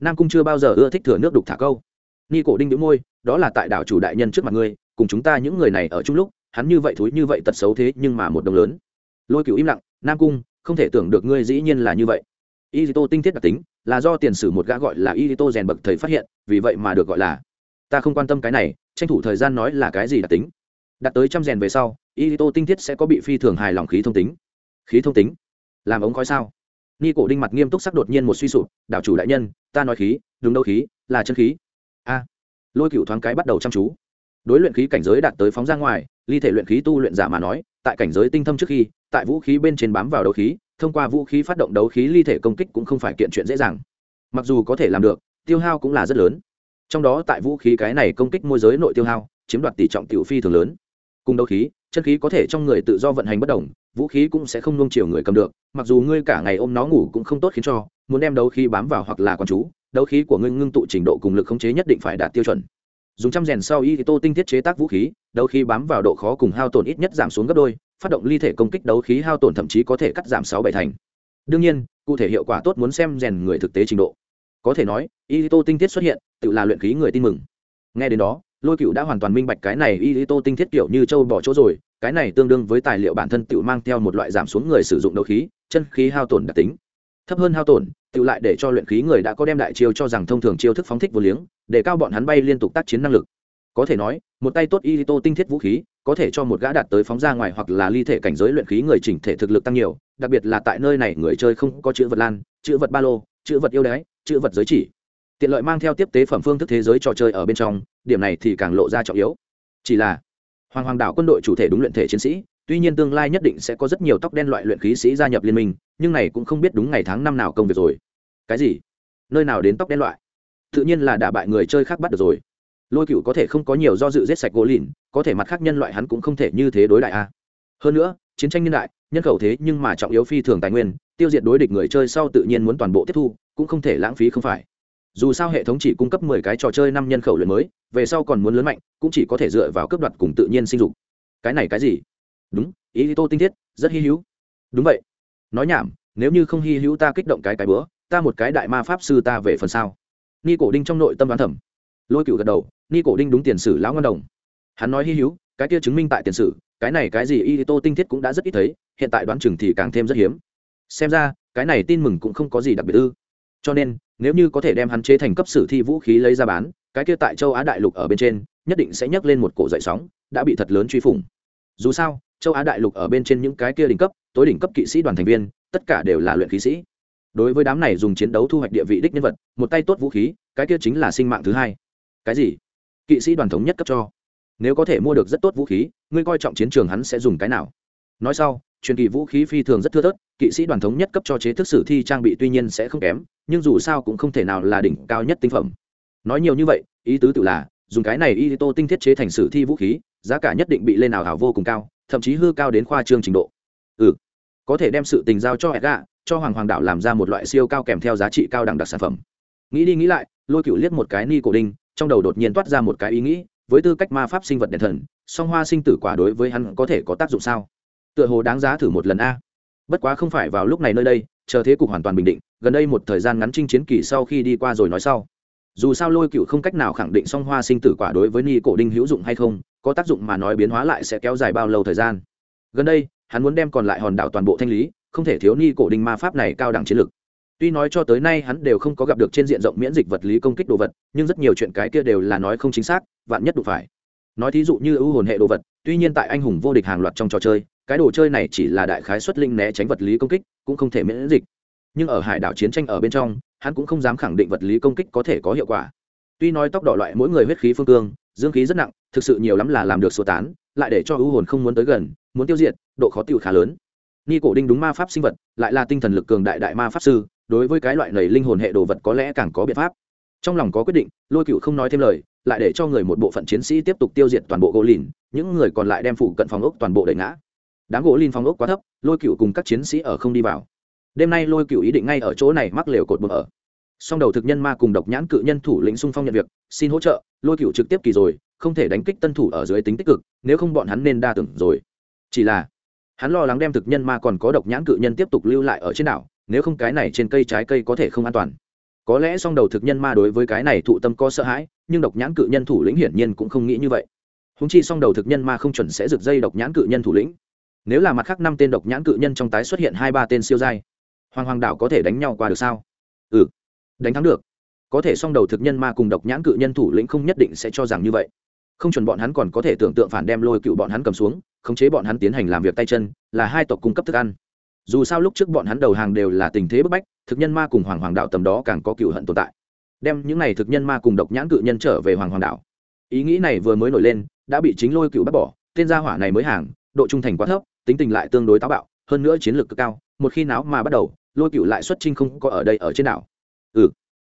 Speaker 1: Nam cung chưa bao giờ ưa thích thừa nước đục thả câu. Ni cổ đinh đĩu môi, đó là tại đảo chủ đại nhân trước mặt ngươi, cùng chúng ta những người này ở chung lúc, hắn như vậy thúi như vậy tật xấu thế nhưng mà một đồng lớn. Lôi cựu im lặng, nam cung, không thể tưởng được ngươi dĩ nhiên là như vậy. Y tô tinh thiết đặc tính, là do tiền sử một gã gọi là y tô rèn bậc thầy phát hiện, vì vậy mà được gọi là ta không quan tâm cái này, tranh thủ thời gian nói là cái gì đặc tính. Đặt tới trăm rèn về sau y tô tinh thiết sẽ có bị phi thường hài lòng khí thông tính. Khí thông tính? Làm ống khói sao? Ni cổ đinh mặt nghiêm túc sắc đột nhiên một suy sụp, đảo chủ đại nhân, ta nói khí, đúng đâu khí, là chân khí. A. Lôi cựu thoáng cái bắt đầu chăm chú. Đối luyện khí cảnh giới đạt tới phóng ra ngoài, ly thể luyện khí tu luyện giả mà nói, tại cảnh giới tinh thâm trước khi, tại vũ khí bên trên bám vào đấu khí, thông qua vũ khí phát động đấu khí ly thể công kích cũng không phải kiện chuyện dễ dàng. Mặc dù có thể làm được, tiêu hao cũng là rất lớn trong đó tại vũ khí cái này công kích môi giới nội tiêu hao, chiếm đoạt tỷ trọng tiểu phi thường lớn. Cùng đấu khí, chân khí có thể trong người tự do vận hành bất đồng, vũ khí cũng sẽ không nung chiều người cầm được, mặc dù ngươi cả ngày ôm nó ngủ cũng không tốt khiến cho, muốn đem đấu khí bám vào hoặc là con chú, đấu khí của ngươi ngưng tụ trình độ cùng lực khống chế nhất định phải đạt tiêu chuẩn. Dùng trăm rèn sau y tô tinh thiết chế tác vũ khí, đấu khí bám vào độ khó cùng hao tổn ít nhất giảm xuống gấp đôi, phát động ly thể công kích đấu khí hao tổn thậm chí có thể cắt giảm sáu bảy thành. Đương nhiên, cụ thể hiệu quả tốt muốn xem rèn người thực tế trình độ có thể nói y tô tinh thiết xuất hiện, tự là luyện khí người tin mừng. Nghe đến đó, lôi cựu đã hoàn toàn minh bạch cái này y tô tinh thiết kiểu như châu bỏ chỗ rồi, cái này tương đương với tài liệu bản thân tự mang theo một loại giảm xuống người sử dụng đấu khí, chân khí hao tổn đặc tính. Thấp hơn hao tổn, tự lại để cho luyện khí người đã có đem đại chiêu cho rằng thông thường chiêu thức phóng thích vô liếng, để cao bọn hắn bay liên tục tác chiến năng lực. Có thể nói, một tay tốt y tô tinh thiết vũ khí, có thể cho một gã đạt tới phóng ra ngoài hoặc là ly thể cảnh giới luyện khí người chỉnh thể thực lực tăng nhiều, đặc biệt là tại nơi này người chơi không có chữ vật lan, chữ vật ba lô, chữ vật yêu đái chữ vật giới chỉ. Tiện lợi mang theo tiếp tế phẩm phương thức thế giới trò chơi ở bên trong, điểm này thì càng lộ ra trọng yếu. Chỉ là, hoàng hoàng đảo quân đội chủ thể đúng luyện thể chiến sĩ, tuy nhiên tương lai nhất định sẽ có rất nhiều tóc đen loại luyện khí sĩ gia nhập liên minh, nhưng này cũng không biết đúng ngày tháng năm nào công việc rồi. Cái gì? Nơi nào đến tóc đen loại? Tự nhiên là đả bại người chơi khác bắt được rồi. Lôi cựu có thể không có nhiều do dự giết sạch gỗ lìn, có thể mặt khác nhân loại hắn cũng không thể như thế đối đại a. Hơn nữa, chiến tranh nhân đại, nhân khẩu thế nhưng mà trọng yếu phi thường tài nguyên, tiêu diệt đối địch người chơi sau tự nhiên muốn toàn bộ tiếp thu cũng không thể lãng phí không phải. Dù sao hệ thống chỉ cung cấp mười cái trò chơi năm nhân khẩu luyện mới, về sau còn muốn lớn mạnh, cũng chỉ có thể dựa vào cấp đoạt cùng tự nhiên sinh dục. Cái này cái gì? Đúng, ý tô tinh thiết, rất hy hữu. Đúng vậy. Nói nhảm, nếu như không hy hữu ta kích động cái cái bữa, ta một cái đại ma pháp sư ta về phần sau ni cổ đinh trong nội tâm đoán thẩm lôi cựu gật đầu, ni cổ đinh đúng tiền sử lão ngân đồng. Hắn nói hy hữu, cái kia chứng minh tại tiền sử, cái này cái gì y tô tinh thiết cũng đã rất ít thấy, hiện tại đoán chừng thì càng thêm rất hiếm. Xem ra, cái này tin mừng cũng không có gì đặc biệt ư cho nên, nếu như có thể đem hắn chế thành cấp sử thi vũ khí lấy ra bán, cái kia tại châu á đại lục ở bên trên, nhất định sẽ nhấc lên một cổ dậy sóng, đã bị thật lớn truy phủng. Dù sao, châu á đại lục ở bên trên những cái kia đỉnh cấp, tối đỉnh cấp kỵ sĩ đoàn thành viên, tất cả đều là luyện khí sĩ. Đối với đám này dùng chiến đấu thu hoạch địa vị đích nhân vật, một tay tốt vũ khí, cái kia chính là sinh mạng thứ hai. Cái gì? Kỵ sĩ đoàn thống nhất cấp cho. Nếu có thể mua được rất tốt vũ khí, ngươi coi trọng chiến trường hắn sẽ dùng cái nào? Nói sau, truyền kỳ vũ khí phi thường rất thưa thớt, kỵ sĩ đoàn thống nhất cấp cho chế thức sử thi trang bị tuy nhiên sẽ không kém nhưng dù sao cũng không thể nào là đỉnh cao nhất tinh phẩm. Nói nhiều như vậy, ý tứ tự là, dùng cái này y tô tinh thiết chế thành sử thi vũ khí, giá cả nhất định bị lên ảo hảo vô cùng cao, thậm chí hư cao đến khoa trương trình độ. Ừ có thể đem sự tình giao cho edga cho hoàng hoàng đạo làm ra một loại siêu cao kèm theo giá trị cao đẳng đặc sản phẩm. Nghĩ đi nghĩ lại, lôi cựu liếc một cái ni cổ đinh, trong đầu đột nhiên toát ra một cái ý nghĩ, với tư cách ma pháp sinh vật đèn thần, song hoa sinh tử quả đối với hắn có thể có tác dụng sao? Tựa hồ đáng giá thử một lần a. Bất quá không phải vào lúc này nơi đây chờ thế cục hoàn toàn bình định, gần đây một thời gian ngắn chinh chiến kỳ sau khi đi qua rồi nói sau. Dù sao lôi cựu không cách nào khẳng định song hoa sinh tử quả đối với ni cổ đinh hữu dụng hay không, có tác dụng mà nói biến hóa lại sẽ kéo dài bao lâu thời gian. Gần đây, hắn muốn đem còn lại hòn đảo toàn bộ thanh lý, không thể thiếu ni cổ đinh ma pháp này cao đẳng chiến lược tuy nói cho tới nay hắn đều không có gặp được trên diện rộng miễn dịch vật lý công kích đồ vật, nhưng rất nhiều chuyện cái kia đều là nói không chính xác, vạn nhất đủ phải. Nói thí dụ như ưu hồn hệ đồ vật, tuy nhiên tại anh hùng vô địch hàng loạt trong trò chơi cái đồ chơi này chỉ là đại khái xuất linh né tránh vật lý công kích, cũng không thể miễn dịch. Nhưng ở hải đảo chiến tranh ở bên trong, hắn cũng không dám khẳng định vật lý công kích có thể có hiệu quả. Tuy nói tóc đỏ loại mỗi người huyết khí phương cương, dương khí rất nặng, thực sự nhiều lắm là làm được sơ tán, lại để cho ưu hồn không muốn tới gần, muốn tiêu diệt, độ khó tiêu khá lớn. Ni cổ đinh đúng ma pháp sinh vật, lại là tinh thần lực cường đại đại ma pháp sư, đối với cái loại này linh hồn hệ đồ vật có lẽ càng có biện pháp. Trong lòng có quyết định, lôi cựu không nói thêm lời, lại để cho người một bộ phận chiến sĩ tiếp tục tiêu diệt toàn bộ gỗ lìn, những người còn lại đem phụ cận phòng ốc toàn bộ đẩy ngã đám gỗ linh phong ốc quá thấp, lôi cựu cùng các chiến sĩ ở không đi vào. Đêm nay lôi cựu ý định ngay ở chỗ này mắc lều cột bờ ở. Song đầu thực nhân ma cùng độc nhãn cự nhân thủ lĩnh xung phong nhận việc, xin hỗ trợ, lôi cựu trực tiếp kỳ rồi, không thể đánh kích tân thủ ở dưới tính tích cực, nếu không bọn hắn nên đa tưởng rồi. Chỉ là, hắn lo lắng đem thực nhân ma còn có độc nhãn cự nhân tiếp tục lưu lại ở trên đảo, nếu không cái này trên cây trái cây có thể không an toàn. Có lẽ song đầu thực nhân ma đối với cái này thụ tâm có sợ hãi, nhưng độc nhãn cự nhân thủ lĩnh hiển nhiên cũng không nghĩ như vậy. Húng chi song đầu thực nhân ma không chuẩn sẽ rực dây độc nhãn cự nhân thủ lĩnh nếu là mặt khác năm tên độc nhãn cự nhân trong tái xuất hiện hai ba tên siêu giai, hoàng hoàng đảo có thể đánh nhau qua được sao? Ừ đánh thắng được. Có thể song đầu thực nhân ma cùng độc nhãn cự nhân thủ lĩnh không nhất định sẽ cho rằng như vậy. Không chuẩn bọn hắn còn có thể tưởng tượng phản đem lôi cựu bọn hắn cầm xuống, khống chế bọn hắn tiến hành làm việc tay chân, là hai tộc cung cấp thức ăn. Dù sao lúc trước bọn hắn đầu hàng đều là tình thế bức bách, thực nhân ma cùng hoàng hoàng đạo tầm đó càng có cựu hận tồn tại. Đem những n à y thực nhân ma cùng độc nhãn cự nhân trở về hoàng hoàng đạo. Ý nghĩ này vừa mới nổi lên, đã bị chính lôi cựu bắt bỏ, tên gia hỏa này mới hàng, độ trung thành quá thấp tính tình lại tương đối táo bạo, hơn nữa chiến lược cực cao, một khi náo mà bắt đầu, lôi cựu lại xuất trinh không có ở đây ở trên đảo. Ừ.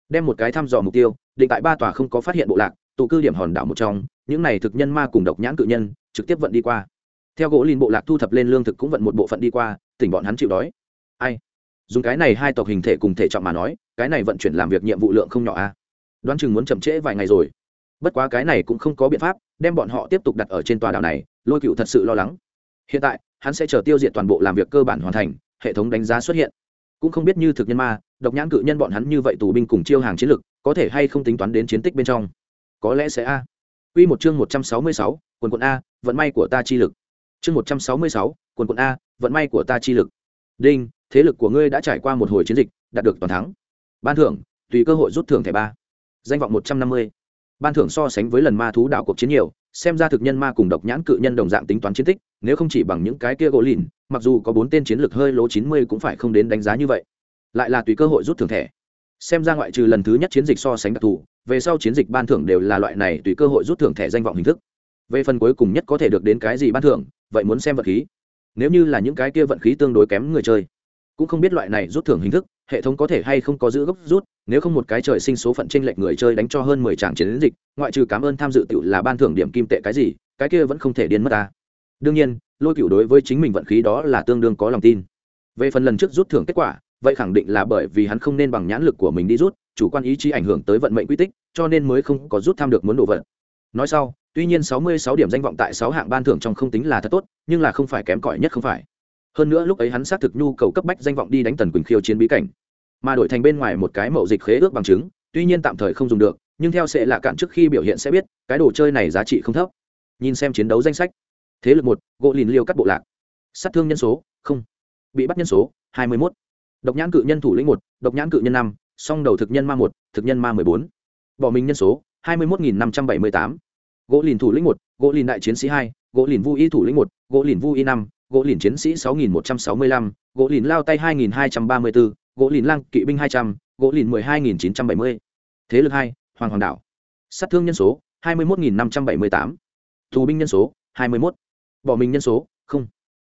Speaker 1: Đem một cái thăm dò mục tiêu, định tại ba tòa không có phát hiện bộ lạc, tụ cư điểm hòn đảo một trong, những này thực nhân ma cùng độc nhãn cự nhân, trực tiếp vận đi qua. Theo gỗ lìn bộ lạc thu thập lên lương thực cũng vận một bộ phận đi qua, tỉnh bọn hắn chịu đói. Ai? Dùng cái này hai tộc hình thể cùng thể trọng mà nói, cái này vận chuyển làm việc nhiệm vụ lượng không nhỏ a. Đoán chừng muốn chậm trễ vài ngày rồi. Bất quá cái này cũng không có biện pháp, đem bọn họ tiếp tục đặt ở trên tòa đảo này, lôi cựu thật sự lo lắng. Hiện tại hắn sẽ chờ tiêu diệt toàn bộ làm việc cơ bản hoàn thành hệ thống đánh giá xuất hiện cũng không biết như thực nhân ma độc nhãn cự nhân bọn hắn như vậy tù binh cùng chiêu hàng chiến lực có thể hay không tính toán đến chiến tích bên trong có lẽ sẽ a Quy một chương 166, quần quần A, vận may của ta chi lực. Chương 166, quần quần A, vận may của ta chi lực. Đinh, thế lực của ngươi đã trải qua một hồi chiến dịch, đạt được toàn thắng. Ban thưởng, tùy cơ hội rút thưởng thẻ ba. Danh vọng 150. Ban thưởng so sánh với lần ma thú đảo cuộc chiến nhiều, xem ra thực nhân ma cùng độc nhãn cự nhân đồng dạng tính toán chiến tích, nếu không chỉ bằng những cái kia gỗ lìn, mặc dù có bốn tên chiến lược hơi lỗ 90 cũng phải không đến đánh giá như vậy. Lại là tùy cơ hội rút thưởng thẻ. Xem ra ngoại trừ lần thứ nhất chiến dịch so sánh đặc thù, về sau chiến dịch ban thưởng đều là loại này tùy cơ hội rút thưởng thẻ danh vọng hình thức về phần cuối cùng nhất có thể được đến cái gì ban thưởng vậy muốn xem vận khí nếu như là những cái kia vận khí tương đối kém người chơi cũng không biết loại này rút thưởng hình thức hệ thống có thể hay không có giữ gốc rút, nếu không một cái trời sinh số phận tranh lệch người chơi đánh cho hơn mười tràng chiến dịch, ngoại trừ cảm ơn tham dự tự là ban thưởng điểm kim tệ cái gì, cái kia vẫn không thể điên mất ta. Đương nhiên, lôi cựu đối với chính mình vận khí đó là tương đương có lòng tin. Về phần lần trước rút thưởng kết quả, vậy khẳng định là bởi vì hắn không nên bằng nhãn lực của mình đi rút, chủ quan ý chí ảnh hưởng tới vận mệnh quy tích, cho nên mới không có rút tham được muốn đồ vật. Nói sau, tuy nhiên sáu mươi sáu điểm danh vọng tại sáu hạng ban thưởng trong không tính là thật tốt, nhưng là không phải kém cỏi nhất không phải hơn nữa lúc ấy hắn xác thực nhu cầu cấp bách danh vọng đi đánh tần quỳnh khiêu chiến bí cảnh. Mà đổi thành bên ngoài một cái mậu dịch khế ước bằng chứng, tuy nhiên tạm thời không dùng được, nhưng theo sẽ lạ cạn trước khi biểu hiện sẽ biết, cái đồ chơi này giá trị không thấp. Nhìn xem chiến đấu danh sách. Thế lực một, gỗ lìn liêu cắt bộ lạc. Sát thương nhân số, không. Bị bắt nhân số, hai mươi một độc nhãn cự nhân thủ lĩnh một, độc nhãn cự nhân năm, song đầu thực nhân ma một, thực nhân ma mười bốn. Bỏ mình nhân số, hai mươi một nghìn năm trăm bảy mươi tám. Gỗ lìn thủ lĩnh một, gỗ lìn đại chiến sĩ hai, gỗ lìn vu y thủ lĩnh một, gỗ lìn vu y năm gỗ lìn chiến sĩ sáu nghìn một trăm sáu mươi lăm, gỗ lìn lao tay hai nghìn hai trăm ba mươi bốn gỗ lìn lang kỵ binh hai trăm, gỗ lìn mười hai nghìn chín trăm bảy mươi. Thế lực hai, hoàng hoàng đảo sát thương nhân số, hai mươi một nghìn năm trăm bảy mươi tám. Tù binh nhân số, hai mươi một bỏ mình nhân số, không.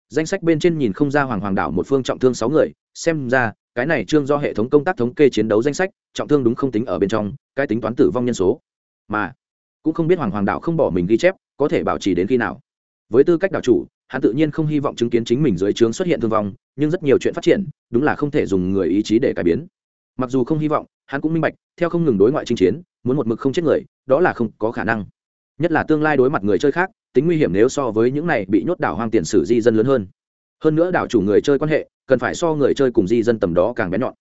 Speaker 1: Danh sách bên trên nhìn không ra hoàng hoàng đảo một phương trọng thương 6 người, xem ra, cái này trương do hệ thống công tác thống kê chiến đấu danh sách, trọng thương đúng không tính ở bên trong, cái tính toán tử vong nhân số. Mà, cũng không biết hoàng hoàng Đảo không bỏ mình ghi chép, có thể bảo trì đến khi nào. Với tư cách đạo chủ hắn tự nhiên không hy vọng chứng kiến chính mình dưới trướng xuất hiện thương vong, nhưng rất nhiều chuyện phát triển, đúng là không thể dùng người ý chí để cải biến. Mặc dù không hy vọng, hắn cũng minh bạch, theo không ngừng đối ngoại chinh chiến, muốn một mực không chết người, đó là không có khả năng. Nhất là tương lai đối mặt người chơi khác, tính nguy hiểm nếu so với những này bị nhốt đảo hoang tiền sử di dân lớn hơn. Hơn nữa đảo chủ người chơi quan hệ, cần phải so người chơi cùng di dân tầm đó càng bén nhọn.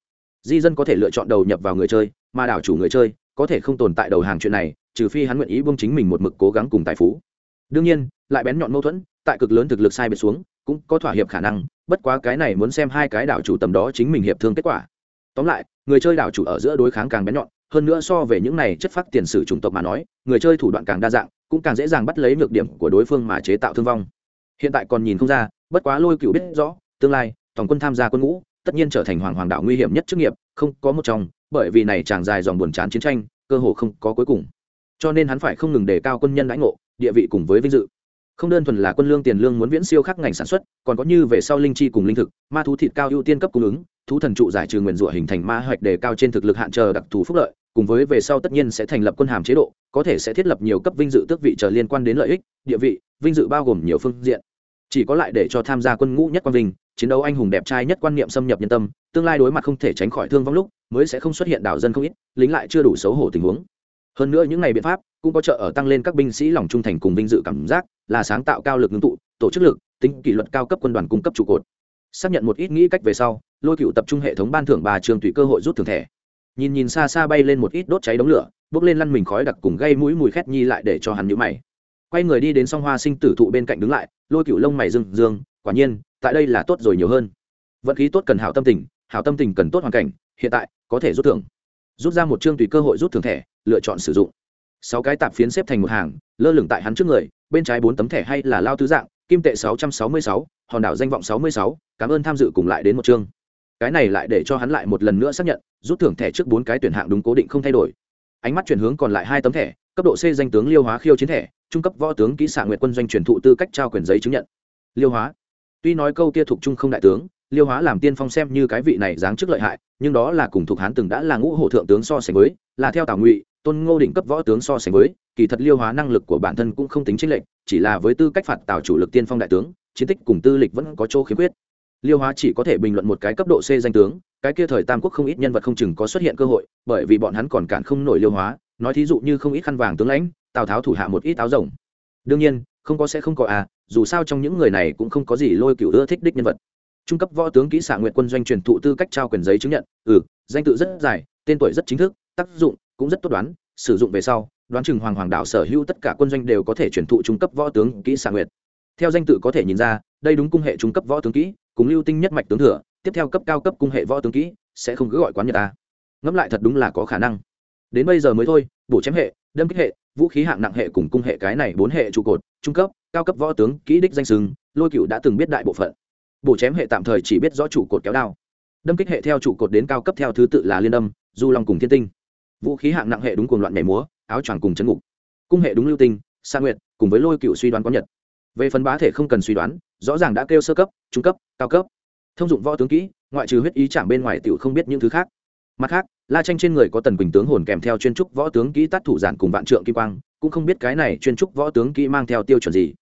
Speaker 1: Di dân có thể lựa chọn đầu nhập vào người chơi, mà đảo chủ người chơi có thể không tồn tại đầu hàng chuyện này, trừ phi hắn nguyện ý buông chính mình một mực cố gắng cùng tài phú. Đương nhiên, lại bén nhọn mâu thuẫn tại cực lớn thực lực sai biệt xuống, cũng có thỏa hiệp khả năng, bất quá cái này muốn xem hai cái đảo chủ tầm đó chính mình hiệp thương kết quả. Tóm lại, người chơi đảo chủ ở giữa đối kháng càng bén nhọn, hơn nữa so về những này chất phát tiền sử chủng tộc mà nói, người chơi thủ đoạn càng đa dạng, cũng càng dễ dàng bắt lấy nhược điểm của đối phương mà chế tạo thương vong. Hiện tại còn nhìn không ra, bất quá lôi cựu biết rõ, tương lai, tổng quân tham gia quân ngũ, tất nhiên trở thành hoàng hoàng đạo nguy hiểm nhất chức nghiệp, không có một trong, bởi vì này chàng dài dòng buồn chán chiến tranh, cơ hồ không có cuối cùng. Cho nên hắn phải không ngừng đề cao quân nhân lãnh ngộ, địa vị cùng với vinh dự không đơn thuần là quân lương tiền lương muốn viễn siêu khắc ngành sản xuất, còn có như về sau linh chi cùng linh thực, ma thú thịt cao ưu tiên cấp cung ứng, thú thần trụ giải trừ nguyền rủa hình thành ma hoạch đề cao trên thực lực hạn chờ đặc thù phúc lợi, cùng với về sau tất nhiên sẽ thành lập quân hàm chế độ, có thể sẽ thiết lập nhiều cấp vinh dự tước vị trở liên quan đến lợi ích, địa vị, vinh dự bao gồm nhiều phương diện. Chỉ có lại để cho tham gia quân ngũ nhất quan vinh, chiến đấu anh hùng đẹp trai nhất quan niệm xâm nhập nhân tâm, tương lai đối mặt không thể tránh khỏi thương vong lúc, mới sẽ không xuất hiện đảo dân không ít, lính lại chưa đủ xấu hổ tình huống. Hơn nữa những ngày biện pháp cũng có trợ ở tăng lên các binh sĩ lòng trung thành cùng vinh dự cảm giác, là sáng tạo cao lực ngưng tụ, tổ chức lực, tính kỷ luật cao cấp quân đoàn cung cấp trụ cột. Xác nhận một ít nghĩ cách về sau, lôi cựu tập trung hệ thống ban thưởng bà trường tùy cơ hội rút thưởng thẻ. Nhìn nhìn xa xa bay lên một ít đốt cháy đống lửa bốc lên lăn mình khói đặc cùng gây mũi mùi khét nhi lại để cho hắn nhũ mày. Quay người đi đến song hoa sinh tử thụ bên cạnh đứng lại, lôi cựu lông mày rừng dương, quả nhiên, tại đây là tốt rồi nhiều hơn. Vận khí tốt cần hảo tâm tình, hảo tâm tình cần tốt hoàn cảnh, hiện tại, có thể rút thưởng. Rút ra một chương tùy cơ hội rút thưởng thẻ, lựa chọn sử dụng sáu cái tạp phiến xếp thành một hàng, lơ lửng tại hắn trước người, bên trái bốn tấm thẻ hay là lao tứ dạng, kim tệ sáu trăm sáu mươi sáu, hòn đảo danh vọng sáu mươi sáu, cảm ơn tham dự cùng lại đến một chương. Cái này lại để cho hắn lại một lần nữa xác nhận, rút thưởng thẻ trước bốn cái tuyển hạng đúng cố định không thay đổi. Ánh mắt chuyển hướng còn lại hai tấm thẻ, cấp độ c danh tướng liêu hóa khiêu chiến thẻ, trung cấp võ tướng kỹ xạ nguyện quân doanh truyền thụ tư cách trao quyền giấy chứng nhận. Liêu hóa. Tuy nói câu kia thuộc trung không đại tướng, liêu hóa làm tiên phong xem như cái vị này dáng trước lợi hại, nhưng đó là cùng thuộc hán từng đã là ngũ hổ thượng tướng so sánh với, là theo tào ngụy tôn ngô đỉnh cấp võ tướng so sánh với, kỳ thật liêu hóa năng lực của bản thân cũng không tính chính lệnh chỉ là với tư cách phạt tào chủ lực tiên phong đại tướng, chiến tích cùng tư lịch vẫn có chỗ khiếm khuyết. Liêu hóa chỉ có thể bình luận một cái cấp độ c danh tướng, cái kia thời tam quốc không ít nhân vật không chừng có xuất hiện cơ hội, bởi vì bọn hắn còn cản không nổi liêu hóa, nói thí dụ như không ít khăn vàng tướng lãnh, tào tháo thủ hạ một ít áo rồng. Đương nhiên, không có sẽ không có à dù sao trong những người này cũng không có gì lôi cựu ưa thích đích nhân vật. Trung cấp võ tướng kỹ xạ nguyện quân doanh truyền thụ tư cách trao quyền giấy chứng nhận ừ danh tự rất dài, tên tuổi rất chính thức, tác dụng cũng rất tốt đoán, sử dụng về sau, đoán chừng hoàng hoàng đạo sở hữu tất cả quân doanh đều có thể chuyển thụ trung cấp võ tướng kỹ xạ nguyệt. Theo danh tự có thể nhìn ra, đây đúng cung hệ trung cấp võ tướng kỹ, cùng lưu tinh nhất mạch tướng thừa, tiếp theo cấp cao cấp cung hệ võ tướng kỹ, sẽ không cứ gọi quán nhật ta. Ngẫm lại thật đúng là có khả năng. Đến bây giờ mới thôi, bổ chém hệ, đâm kích hệ, vũ khí hạng nặng hệ cùng cung hệ cái này bốn hệ trụ cột, trung cấp, cao cấp võ tướng, kỹ đích danh sừng lôi cựu đã từng biết đại bộ phận. Bổ chém hệ tạm thời chỉ biết rõ trụ cột kéo đao. Đâm kích hệ theo trụ cột đến cao cấp theo thứ tự là liên âm, du long cùng thiên tinh vũ khí hạng nặng hệ đúng cuồng loạn nhảy múa, áo choàng cùng chấn ngục. Cung hệ đúng lưu tinh, sa nguyệt, cùng với lôi cựu suy đoán có nhật. Về phần bá thể không cần suy đoán, rõ ràng đã kêu sơ cấp, trung cấp, cao cấp. Thông dụng võ tướng kỹ, ngoại trừ huyết ý chạm bên ngoài tiểu không biết những thứ khác. Mặt khác, la tranh trên người có tần quỳnh tướng hồn kèm theo chuyên trúc võ tướng kỹ tát thủ giản cùng vạn trượng kim quang, cũng không biết cái này chuyên trúc võ tướng kỹ mang theo tiêu chuẩn gì.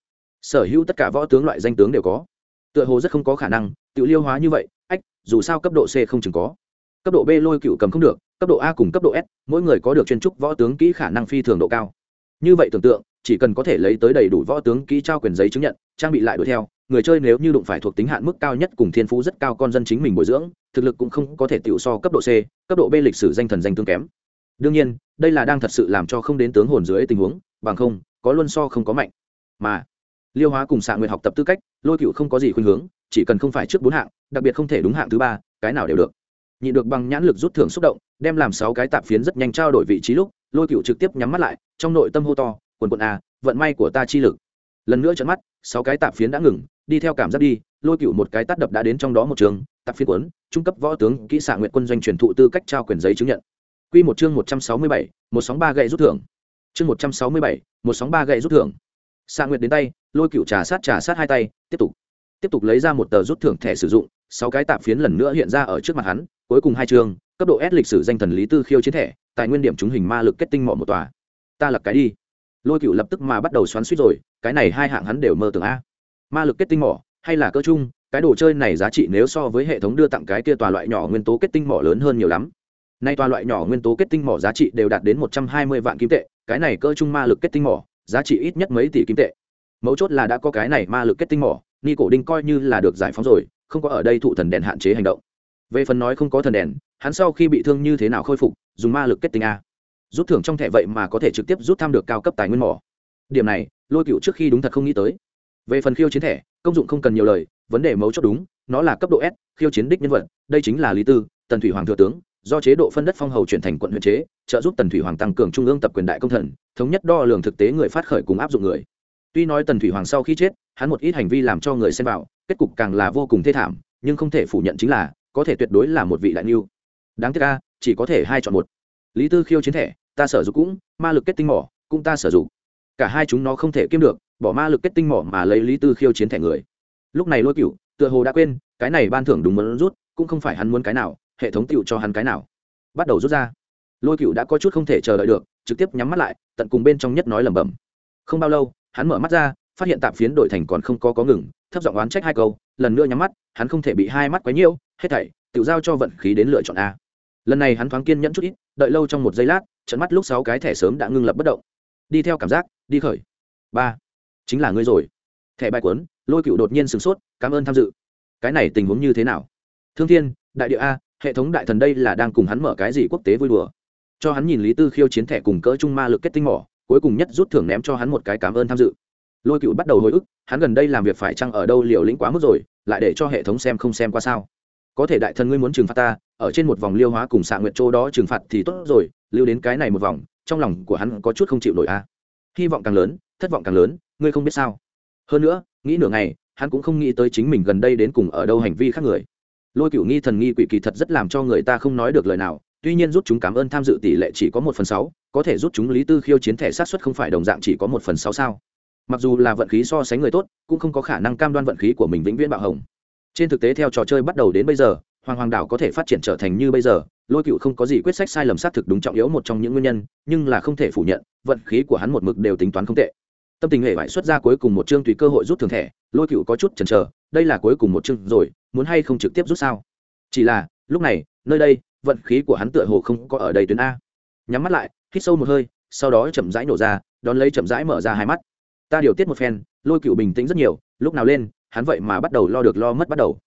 Speaker 1: Sở hữu tất cả võ tướng loại danh tướng đều có. Tựa hồ rất không có khả năng tự liêu hóa như vậy, ách, dù sao cấp độ c không chừng có. Cấp độ b lôi cựu cầm không được cấp độ a cùng cấp độ s, mỗi người có được chuyên trúc võ tướng kỹ khả năng phi thường độ cao. Như vậy tưởng tượng, chỉ cần có thể lấy tới đầy đủ võ tướng kỹ trao quyền giấy chứng nhận, trang bị lại đuổi theo, người chơi nếu như đụng phải thuộc tính hạn mức cao nhất cùng thiên phú rất cao con dân chính mình bồi dưỡng, thực lực cũng không có thể tiểu so cấp độ c, cấp độ b lịch sử danh thần danh tương kém. Đương nhiên, đây là đang thật sự làm cho không đến tướng hồn dưới tình huống, bằng không, có luôn so không có mạnh. Mà, liêu hóa cùng xạ nguyện học tập tư cách, lôi cựu không có gì khuynh hướng, chỉ cần không phải trước bốn hạng, đặc biệt không thể đúng hạng thứ ba, cái nào đều được nhị được bằng nhãn lực rút thưởng xúc động, đem làm sáu cái tạp phiến rất nhanh trao đổi vị trí lúc, lôi cựu trực tiếp nhắm mắt lại, trong nội tâm hô to, quần quần à vận may của ta chi lực. Lần nữa trận mắt, sáu cái tạp phiến đã ngừng, đi theo cảm giác đi, lôi cựu một cái tát đập đã đến trong đó một trường, tạp phiến quấn trung cấp võ tướng kỹ xạ nguyện quân doanh truyền thụ tư cách trao quyền giấy chứng nhận. Q một chương một trăm sáu mươi bảy, một sóng ba gậy rút thưởng. Chương một trăm sáu mươi bảy, một sóng ba gậy rút thưởng. Xạ nguyện đến tay, lôi cựu trà sát trà sát hai tay, tiếp tục. Tiếp tục lấy ra một tờ rút thưởng thẻ sử dụng, sáu cái tạp phiến lần nữa hiện ra ở trước mặt hắn cuối cùng hai chương, cấp độ s lịch sử danh thần lý tư khiêu chiến thẻ, tài nguyên điểm chúng hình ma lực kết tinh mỏ một tòa. Ta lập cái đi. Lôi cựu lập tức mà bắt đầu xoắn suýt rồi, cái này hai hạng hắn đều mơ tưởng a. Ma lực kết tinh mỏ, hay là cơ chung, cái đồ chơi này giá trị nếu so với hệ thống đưa tặng cái kia tòa loại nhỏ nguyên tố kết tinh mỏ lớn hơn nhiều lắm. Nay tòa loại nhỏ nguyên tố kết tinh mỏ giá trị đều đạt đến một trăm hai mươi vạn kim tệ, cái này cơ chung ma lực kết tinh mỏ, giá trị ít nhất mấy tỷ kim tệ. Mấu chốt là đã có cái này ma lực kết tinh mỏ, ni cổ đinh coi như là được giải phóng rồi, không có ở đây thụ thần đèn hạn chế hành động về phần nói không có thần đèn, hắn sau khi bị thương như thế nào khôi phục, dùng ma lực kết tinh a. Rút thưởng trong thẻ vậy mà có thể trực tiếp rút tham được cao cấp tài nguyên mỏ. Điểm này, lôi cựu trước khi đúng thật không nghĩ tới. Về phần khiêu chiến thẻ, công dụng không cần nhiều lời, vấn đề mấu chốt đúng, nó là cấp độ s, khiêu chiến đích nhân vật, đây chính là lý tư, tần thủy hoàng thừa tướng, do chế độ phân đất phong hầu chuyển thành quận huyện chế, trợ giúp tần thủy hoàng tăng cường trung ương tập quyền đại công thần, thống nhất đo lường thực tế người phát khởi cùng áp dụng người. Tuy nói tần thủy hoàng sau khi chết, hắn một ít hành vi làm cho người xem vào, kết cục càng là vô cùng thê thảm, nhưng không thể phủ nhận chính là có thể tuyệt đối là một vị đại niu. Đáng tiếc ca chỉ có thể hai chọn một. Lý tư khiêu chiến thẻ, ta sở dụng cũng, ma lực kết tinh mỏ, cũng ta sử dụng cả hai chúng nó không thể kiếm được, bỏ ma lực kết tinh mỏ mà lấy lý tư khiêu chiến thẻ người. Lúc này lôi cựu tựa hồ đã quên, cái này ban thưởng đúng muốn rút, cũng không phải hắn muốn cái nào, hệ thống tựu cho hắn cái nào. Bắt đầu rút ra. Lôi cựu đã có chút không thể chờ đợi được, trực tiếp nhắm mắt lại, tận cùng bên trong nhất nói lẩm bẩm. Không bao lâu, hắn mở mắt ra, phát hiện tạm phiến đội thành còn không có có ngừng, thấp giọng oán trách hai câu, lần nữa nhắm mắt, hắn không thể bị hai mắt quấy nhiễu hết thảy, tự giao cho vận khí đến lựa chọn a. Lần này hắn thoáng kiên nhẫn chút ít, đợi lâu trong một giây lát, trận mắt lúc sáu cái thẻ sớm đã ngưng lập bất động. Đi theo cảm giác, đi khởi. Ba. Chính là ngươi rồi. Thẻ bài quấn lôi cựu đột nhiên sửng sốt, cảm ơn tham dự. Cái này tình huống như thế nào? Thương thiên, đại địa a, hệ thống đại thần đây là đang cùng hắn mở cái gì quốc tế vui đùa? Cho hắn nhìn lý tư khiêu chiến thẻ cùng cỡ trung ma lực kết tinh mỏ, cuối cùng nhất rút thưởng ném cho hắn một cái cảm ơn tham dự. Lôi cựu bắt đầu hồi ức, hắn gần đây làm việc phải chăng ở đâu liều lĩnh quá mức rồi, lại để cho hệ thống xem không xem qua sao? Có thể đại thần ngươi muốn trừng phạt ta, ở trên một vòng liêu hóa cùng xạ nguyệt châu đó trừng phạt thì tốt rồi, lưu đến cái này một vòng, trong lòng của hắn có chút không chịu nổi a hy vọng càng lớn, thất vọng càng lớn, ngươi không biết sao. Hơn nữa, nghĩ nửa ngày, hắn cũng không nghĩ tới chính mình gần đây đến cùng ở đâu hành vi khác người. Lôi cựu nghi thần nghi quỷ kỳ thật rất làm cho người ta không nói được lời nào, tuy nhiên rút chúng cảm ơn tham dự tỷ lệ chỉ có một phần sáu, có thể rút chúng lý tư khiêu chiến thẻ sát xuất không phải đồng dạng chỉ có một phần sáu sao. Mặc dù là vận khí so sánh người tốt, cũng không có khả năng cam đoan vận khí của mình vĩnh viễn bạo hồng trên thực tế theo trò chơi bắt đầu đến bây giờ, hoàng hoàng đảo có thể phát triển trở thành như bây giờ, lôi cựu không có gì quyết sách sai lầm xác thực đúng trọng yếu một trong những nguyên nhân, nhưng là không thể phủ nhận, vận khí của hắn một mực đều tính toán không tệ. Tâm tình hệ vải xuất ra cuối cùng một chương tùy cơ hội rút thường thẻ, lôi cựu có chút chần chờ, đây là cuối cùng một chương rồi, muốn hay không trực tiếp rút sao? Chỉ là, lúc này, nơi đây, vận khí của hắn tựa hồ không có ở đây tuyến a. Nhắm mắt lại, hít sâu một hơi, sau đó chậm rãi nổ ra, đón lấy chậm rãi mở ra hai mắt. Ta điều tiết một phen, lôi cựu bình tĩnh rất nhiều lúc nào lên, hắn vậy mà bắt đầu lo được lo mất bắt đầu.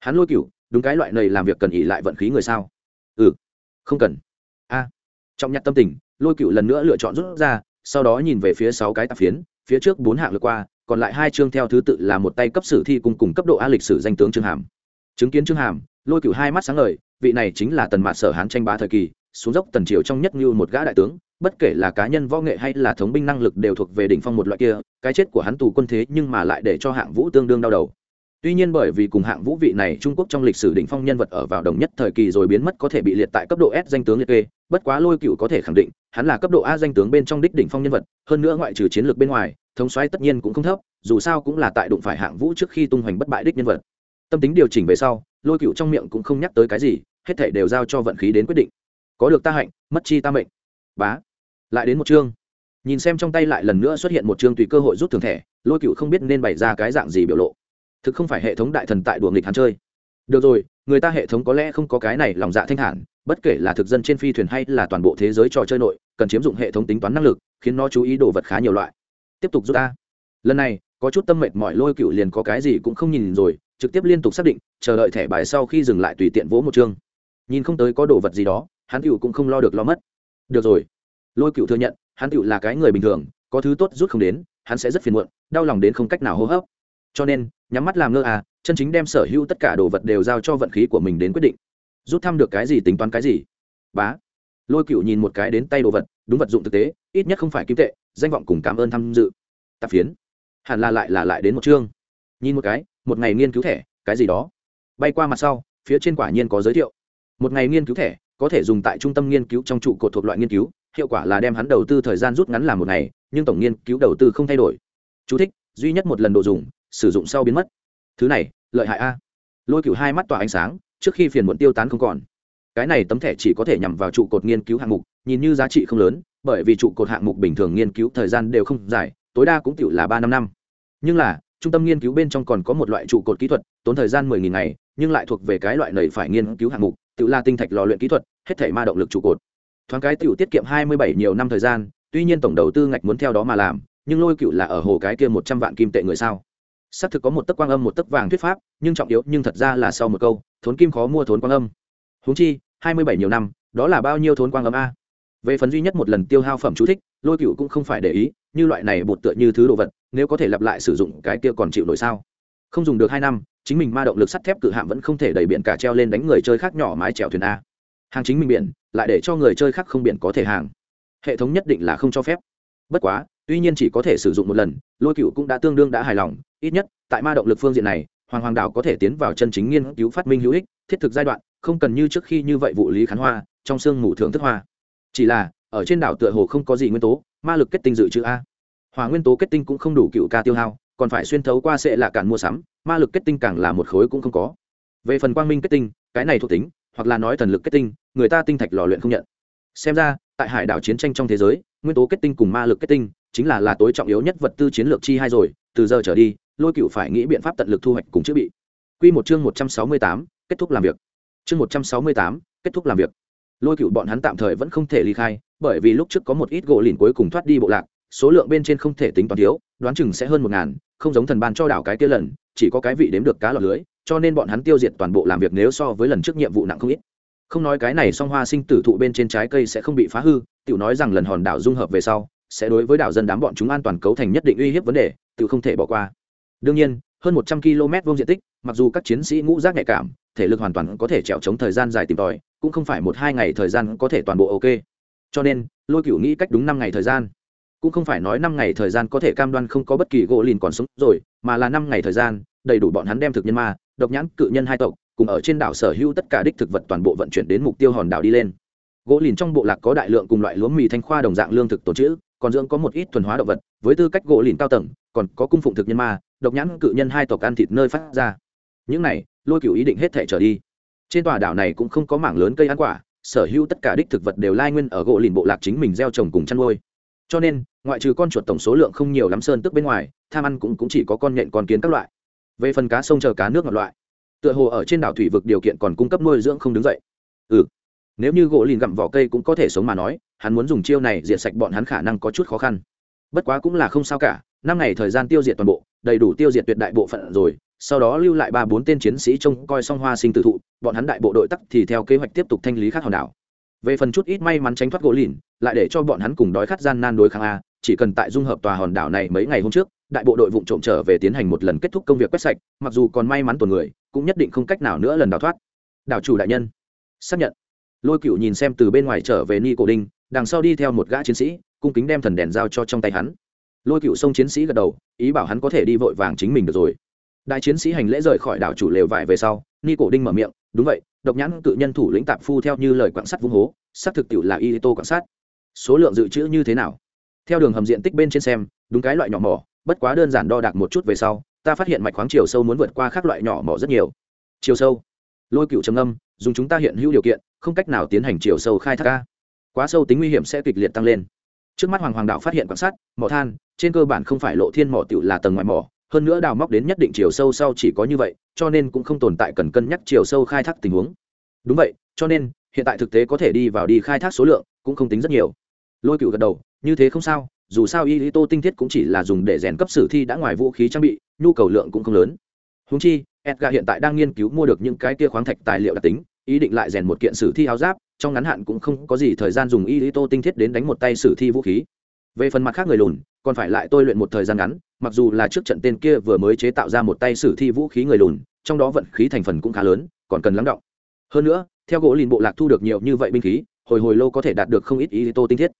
Speaker 1: Hắn lôi cựu đúng cái loại này làm việc cần ỉ lại vận khí người sao? Ừ không cần. A trong nhặt tâm tình, lôi cựu lần nữa lựa chọn rút ra, sau đó nhìn về phía sáu cái tạp phiến, phía trước bốn hạng lượt qua, còn lại hai chương theo thứ tự là một tay cấp sử thi cùng cùng cấp độ a lịch sử danh tướng trương hàm. Chứng kiến trương hàm, lôi cựu hai mắt sáng lời vị này chính là tần mạt sở hán tranh bá thời kỳ, xuống dốc tần triều trong nhất như một gã đại tướng bất kể là cá nhân võ nghệ hay là thống binh năng lực đều thuộc về đỉnh phong một loại kia, cái chết của hắn tù quân thế nhưng mà lại để cho hạng vũ tương đương đau đầu. Tuy nhiên bởi vì cùng hạng vũ vị này trung quốc trong lịch sử đỉnh phong nhân vật ở vào đồng nhất thời kỳ rồi biến mất có thể bị liệt tại cấp độ s danh tướng liệt kê, bất quá lôi cựu có thể khẳng định, hắn là cấp độ a danh tướng bên trong đích đỉnh phong nhân vật, hơn nữa ngoại trừ chiến lược bên ngoài, thống xoáy tất nhiên cũng không thấp, dù sao cũng là tại đụng phải hạng vũ trước khi tung hoành bất bại đích nhân vật. Tâm tính điều chỉnh về sau, lôi cựu trong miệng cũng không nhắc tới cái gì, hết thể đều giao cho vận khí đến quyết định. Có được ta hạnh, mất chi ta mệnh. Bá lại đến một chương. Nhìn xem trong tay lại lần nữa xuất hiện một chương tùy cơ hội rút thường thẻ, lôi cựu không biết nên bày ra cái dạng gì biểu lộ. Thực không phải hệ thống đại thần tại đùa nghịch hắn chơi. Được rồi, người ta hệ thống có lẽ không có cái này lòng dạ thanh thản, bất kể là thực dân trên phi thuyền hay là toàn bộ thế giới trò chơi nội, cần chiếm dụng hệ thống tính toán năng lực, khiến nó chú ý đồ vật khá nhiều loại. Tiếp tục rút ta lần này, có chút tâm mệt mỏi lôi cựu liền có cái gì cũng không nhìn rồi, trực tiếp liên tục xác định, chờ đợi thẻ bài sau khi dừng lại tùy tiện vỗ một chương. Nhìn không tới có đồ vật gì đó, hắn cựu cũng không lo được lo mất. Được rồi lôi cựu thừa nhận, hắn cựu là cái người bình thường, có thứ tốt rút không đến, hắn sẽ rất phiền muộn, đau lòng đến không cách nào hô hấp. Cho nên, nhắm mắt làm ngơ à chân chính đem sở hữu tất cả đồ vật đều giao cho vận khí của mình đến quyết định. Rút thăm được cái gì tính toán cái gì? Bá. Lôi cựu nhìn một cái đến tay đồ vật, đúng vật dụng thực tế, ít nhất không phải kim tệ, danh vọng cùng cảm ơn tham dự. Tạp phiến. Hẳn là lại là lại đến một chương. Nhìn một cái, một ngày nghiên cứu thẻ, cái gì đó. Bay qua mặt sau, phía trên quả nhiên có giới thiệu. Một ngày nghiên cứu thẻ, có thể dùng tại trung tâm nghiên cứu trong trụ cột thuộc loại nghiên cứu hiệu quả là đem hắn đầu tư thời gian rút ngắn làm một ngày nhưng tổng nghiên cứu đầu tư không thay đổi. Chú thích, duy nhất một lần độ dùng sử dụng sau biến mất. Thứ này lợi hại a. Lôi cửu hai mắt tỏa ánh sáng trước khi phiền muộn tiêu tán không còn. Cái này tấm thẻ chỉ có thể nhằm vào trụ cột nghiên cứu hạng mục nhìn như giá trị không lớn bởi vì trụ cột hạng mục bình thường nghiên cứu thời gian đều không dài tối đa cũng tiểu là ba năm năm. Nhưng là trung tâm nghiên cứu bên trong còn có một loại trụ cột kỹ thuật tốn thời gian mười nghìn ngày nhưng lại thuộc về cái loại này phải nghiên cứu hạng mục tự là tinh thạch lò luyện kỹ thuật hết thể ma động lực trụ cột thoáng cái tiểu tiết kiệm hai mươi bảy nhiều năm thời gian, tuy nhiên tổng đầu tư ngạch muốn theo đó mà làm, nhưng lôi cựu là ở hồ cái kia một trăm vạn kim tệ người sao? Xác thực có một tấc quang âm, một tấc vàng thuyết pháp, nhưng trọng yếu, nhưng thật ra là sau một câu, thốn kim khó mua thốn quang âm. Huống chi, hai mươi bảy nhiều năm, đó là bao nhiêu thốn quang âm a? Về phần duy nhất một lần tiêu hao phẩm chú thích, lôi cựu cũng không phải để ý, như loại này bột tựa như thứ đồ vật, nếu có thể lặp lại sử dụng cái kia còn chịu nổi sao? Không dùng được hai năm, chính mình ma động lực sắt thép cự hạm vẫn không thể đẩy biển cả treo lên đánh người chơi khác nhỏ mái chèo thuyền a hàng chính mình biển, lại để cho người chơi khác không biển có thể hàng. Hệ thống nhất định là không cho phép. Bất quá, tuy nhiên chỉ có thể sử dụng một lần, lôi cựu cũng đã tương đương đã hài lòng, ít nhất, tại ma động lực phương diện này, hoàng hoàng đảo có thể tiến vào chân chính nghiên cứu phát minh hữu ích, thiết thực giai đoạn, không cần như trước khi như vậy vụ lý khán hoa, trong sương mù thưởng thức hoa. Chỉ là, ở trên đảo tựa hồ không có gì nguyên tố, ma lực kết tinh dự trữ a. Hòa nguyên tố kết tinh cũng không đủ cựu ca tiêu hao, còn phải xuyên thấu qua sẽ là cản mua sắm, ma lực kết tinh càng là một khối cũng không có. Về phần quang minh kết tinh, cái này thuộc tính hoặc là nói thần lực kết tinh, người ta tinh thạch lò luyện không nhận. Xem ra, tại hải đảo chiến tranh trong thế giới, nguyên tố kết tinh cùng ma lực kết tinh chính là là tối trọng yếu nhất vật tư chiến lược chi hai rồi, từ giờ trở đi, lôi cựu phải nghĩ biện pháp tận lực thu hoạch cùng chữa bị. Quy một chương một trăm sáu mươi tám, kết thúc làm việc. Chương một trăm sáu mươi tám, kết thúc làm việc. Lôi cựu bọn hắn tạm thời vẫn không thể ly khai, bởi vì lúc trước có một ít gỗ lìn cuối cùng thoát đi bộ lạc, số lượng bên trên không thể tính toán thiếu, đoán chừng sẽ hơn một ngàn, không giống thần ban cho đảo cái kia lần, chỉ có cái vị đếm được cá lọt lưới cho nên bọn hắn tiêu diệt toàn bộ làm việc nếu so với lần trước nhiệm vụ nặng không ít. Không nói cái này song hoa sinh tử thụ bên trên trái cây sẽ không bị phá hư, tiểu nói rằng lần hòn đảo dung hợp về sau, sẽ đối với đảo dân đám bọn chúng an toàn cấu thành nhất định uy hiếp vấn đề tự không thể bỏ qua. Đương nhiên, hơn một trăm km vuông diện tích, mặc dù các chiến sĩ ngũ giác nhạy cảm, thể lực hoàn toàn có thể trèo chống thời gian dài tìm tòi, cũng không phải một hai ngày thời gian có thể toàn bộ ok. Cho nên, lôi cửu nghĩ cách đúng năm ngày thời gian. Cũng không phải nói năm ngày thời gian có thể cam đoan không có bất kỳ gỗ lìn còn sống rồi, mà là năm ngày thời gian, đầy đủ bọn hắn đem thực nhân ma độc nhãn cự nhân hai tộc cùng ở trên đảo sở hữu tất cả đích thực vật toàn bộ vận chuyển đến mục tiêu hòn đảo đi lên. Gỗ lìn trong bộ lạc có đại lượng cùng loại lúa mì thanh khoa đồng dạng lương thực tổ chữ còn dưỡng có một ít thuần hóa động vật với tư cách gỗ lìn cao tầng còn có cung phụng thực nhân ma độc nhãn cự nhân hai tộc ăn thịt nơi phát ra. Những này lôi cựu ý định hết thể trở đi. Trên tòa đảo này cũng không có mảng lớn cây ăn quả sở hữu tất cả đích thực vật đều lai nguyên ở gỗ lìn bộ lạc chính mình gieo trồng cùng chăn nuôi. Cho nên ngoại trừ con chuột tổng số lượng không nhiều lắm sơn tức bên ngoài tham ăn cũng, cũng chỉ có con nhện con kiến các loại về phần cá sông chờ cá nước ngọt loại. Tựa hồ ở trên đảo thủy vực điều kiện còn cung cấp nuôi dưỡng không đứng dậy. Ừ. Nếu như gỗ lìn gặm vỏ cây cũng có thể sống mà nói, hắn muốn dùng chiêu này diệt sạch bọn hắn khả năng có chút khó khăn. Bất quá cũng là không sao cả, năm ngày thời gian tiêu diệt toàn bộ, đầy đủ tiêu diệt tuyệt đại bộ phận rồi, sau đó lưu lại ba bốn tên chiến sĩ trông coi xong hoa sinh tử thụ, bọn hắn đại bộ đội tắc thì theo kế hoạch tiếp tục thanh lý khác hòn đảo. Về phần chút ít may mắn tránh thoát gỗ lìn, lại để cho bọn hắn cùng đói khát gian nan đối kháng a, chỉ cần tại dung hợp tòa hòn đảo này mấy ngày hôm trước đại bộ đội vụ trộm trở về tiến hành một lần kết thúc công việc quét sạch, mặc dù còn may mắn tồn người, cũng nhất định không cách nào nữa lần đào thoát. Đảo chủ đại nhân, xác nhận. Lôi cựu nhìn xem từ bên ngoài trở về ni cổ đinh, đằng sau đi theo một gã chiến sĩ, cung kính đem thần đèn giao cho trong tay hắn. Lôi cựu xông chiến sĩ gật đầu, ý bảo hắn có thể đi vội vàng chính mình được rồi. Đại chiến sĩ hành lễ rời khỏi đảo chủ lều vải về sau, ni cổ đinh mở miệng, đúng vậy, độc nhãn cự nhân thủ lĩnh tạp phu theo như lời quảng sắt vung hố, xác thực tiệu là y tô quảng sát. Số lượng dự trữ như thế nào? Theo đường hầm diện tích bên trên xem, đúng cái loại nhỏ mỏ bất quá đơn giản đo đạc một chút về sau, ta phát hiện mạch khoáng chiều sâu muốn vượt qua các loại nhỏ mỏ rất nhiều. Chiều sâu. Lôi cựu trầm âm dùng chúng ta hiện hữu điều kiện, không cách nào tiến hành chiều sâu khai thác ca quá sâu tính nguy hiểm sẽ kịch liệt tăng lên. Trước mắt hoàng hoàng đạo phát hiện quan sát, mỏ than, trên cơ bản không phải lộ thiên mỏ tựu là tầng ngoài mỏ, hơn nữa đào móc đến nhất định chiều sâu sau chỉ có như vậy, cho nên cũng không tồn tại cần cân nhắc chiều sâu khai thác tình huống. Đúng vậy, cho nên, hiện tại thực tế có thể đi vào đi khai thác số lượng, cũng không tính rất nhiều. Lôi cựu gật đầu, như thế không sao dù sao y lý tô tinh thiết cũng chỉ là dùng để rèn cấp sử thi đã ngoài vũ khí trang bị, nhu cầu lượng cũng không lớn. Húng chi, edgar hiện tại đang nghiên cứu mua được những cái kia khoáng thạch tài liệu đặc tính, ý định lại rèn một kiện sử thi áo giáp, trong ngắn hạn cũng không có gì thời gian dùng y lý tô tinh thiết đến đánh một tay sử thi vũ khí. Về phần mặt khác người lùn, còn phải lại tôi luyện một thời gian ngắn, mặc dù là trước trận tên kia vừa mới chế tạo ra một tay sử thi vũ khí người lùn, trong đó vận khí thành phần cũng khá lớn, còn cần lắng động. Hơn nữa, theo gỗ lìn bộ lạc thu được nhiều như vậy binh khí, hồi hồi lâu có thể đạt được không ít ý tô tinh thiết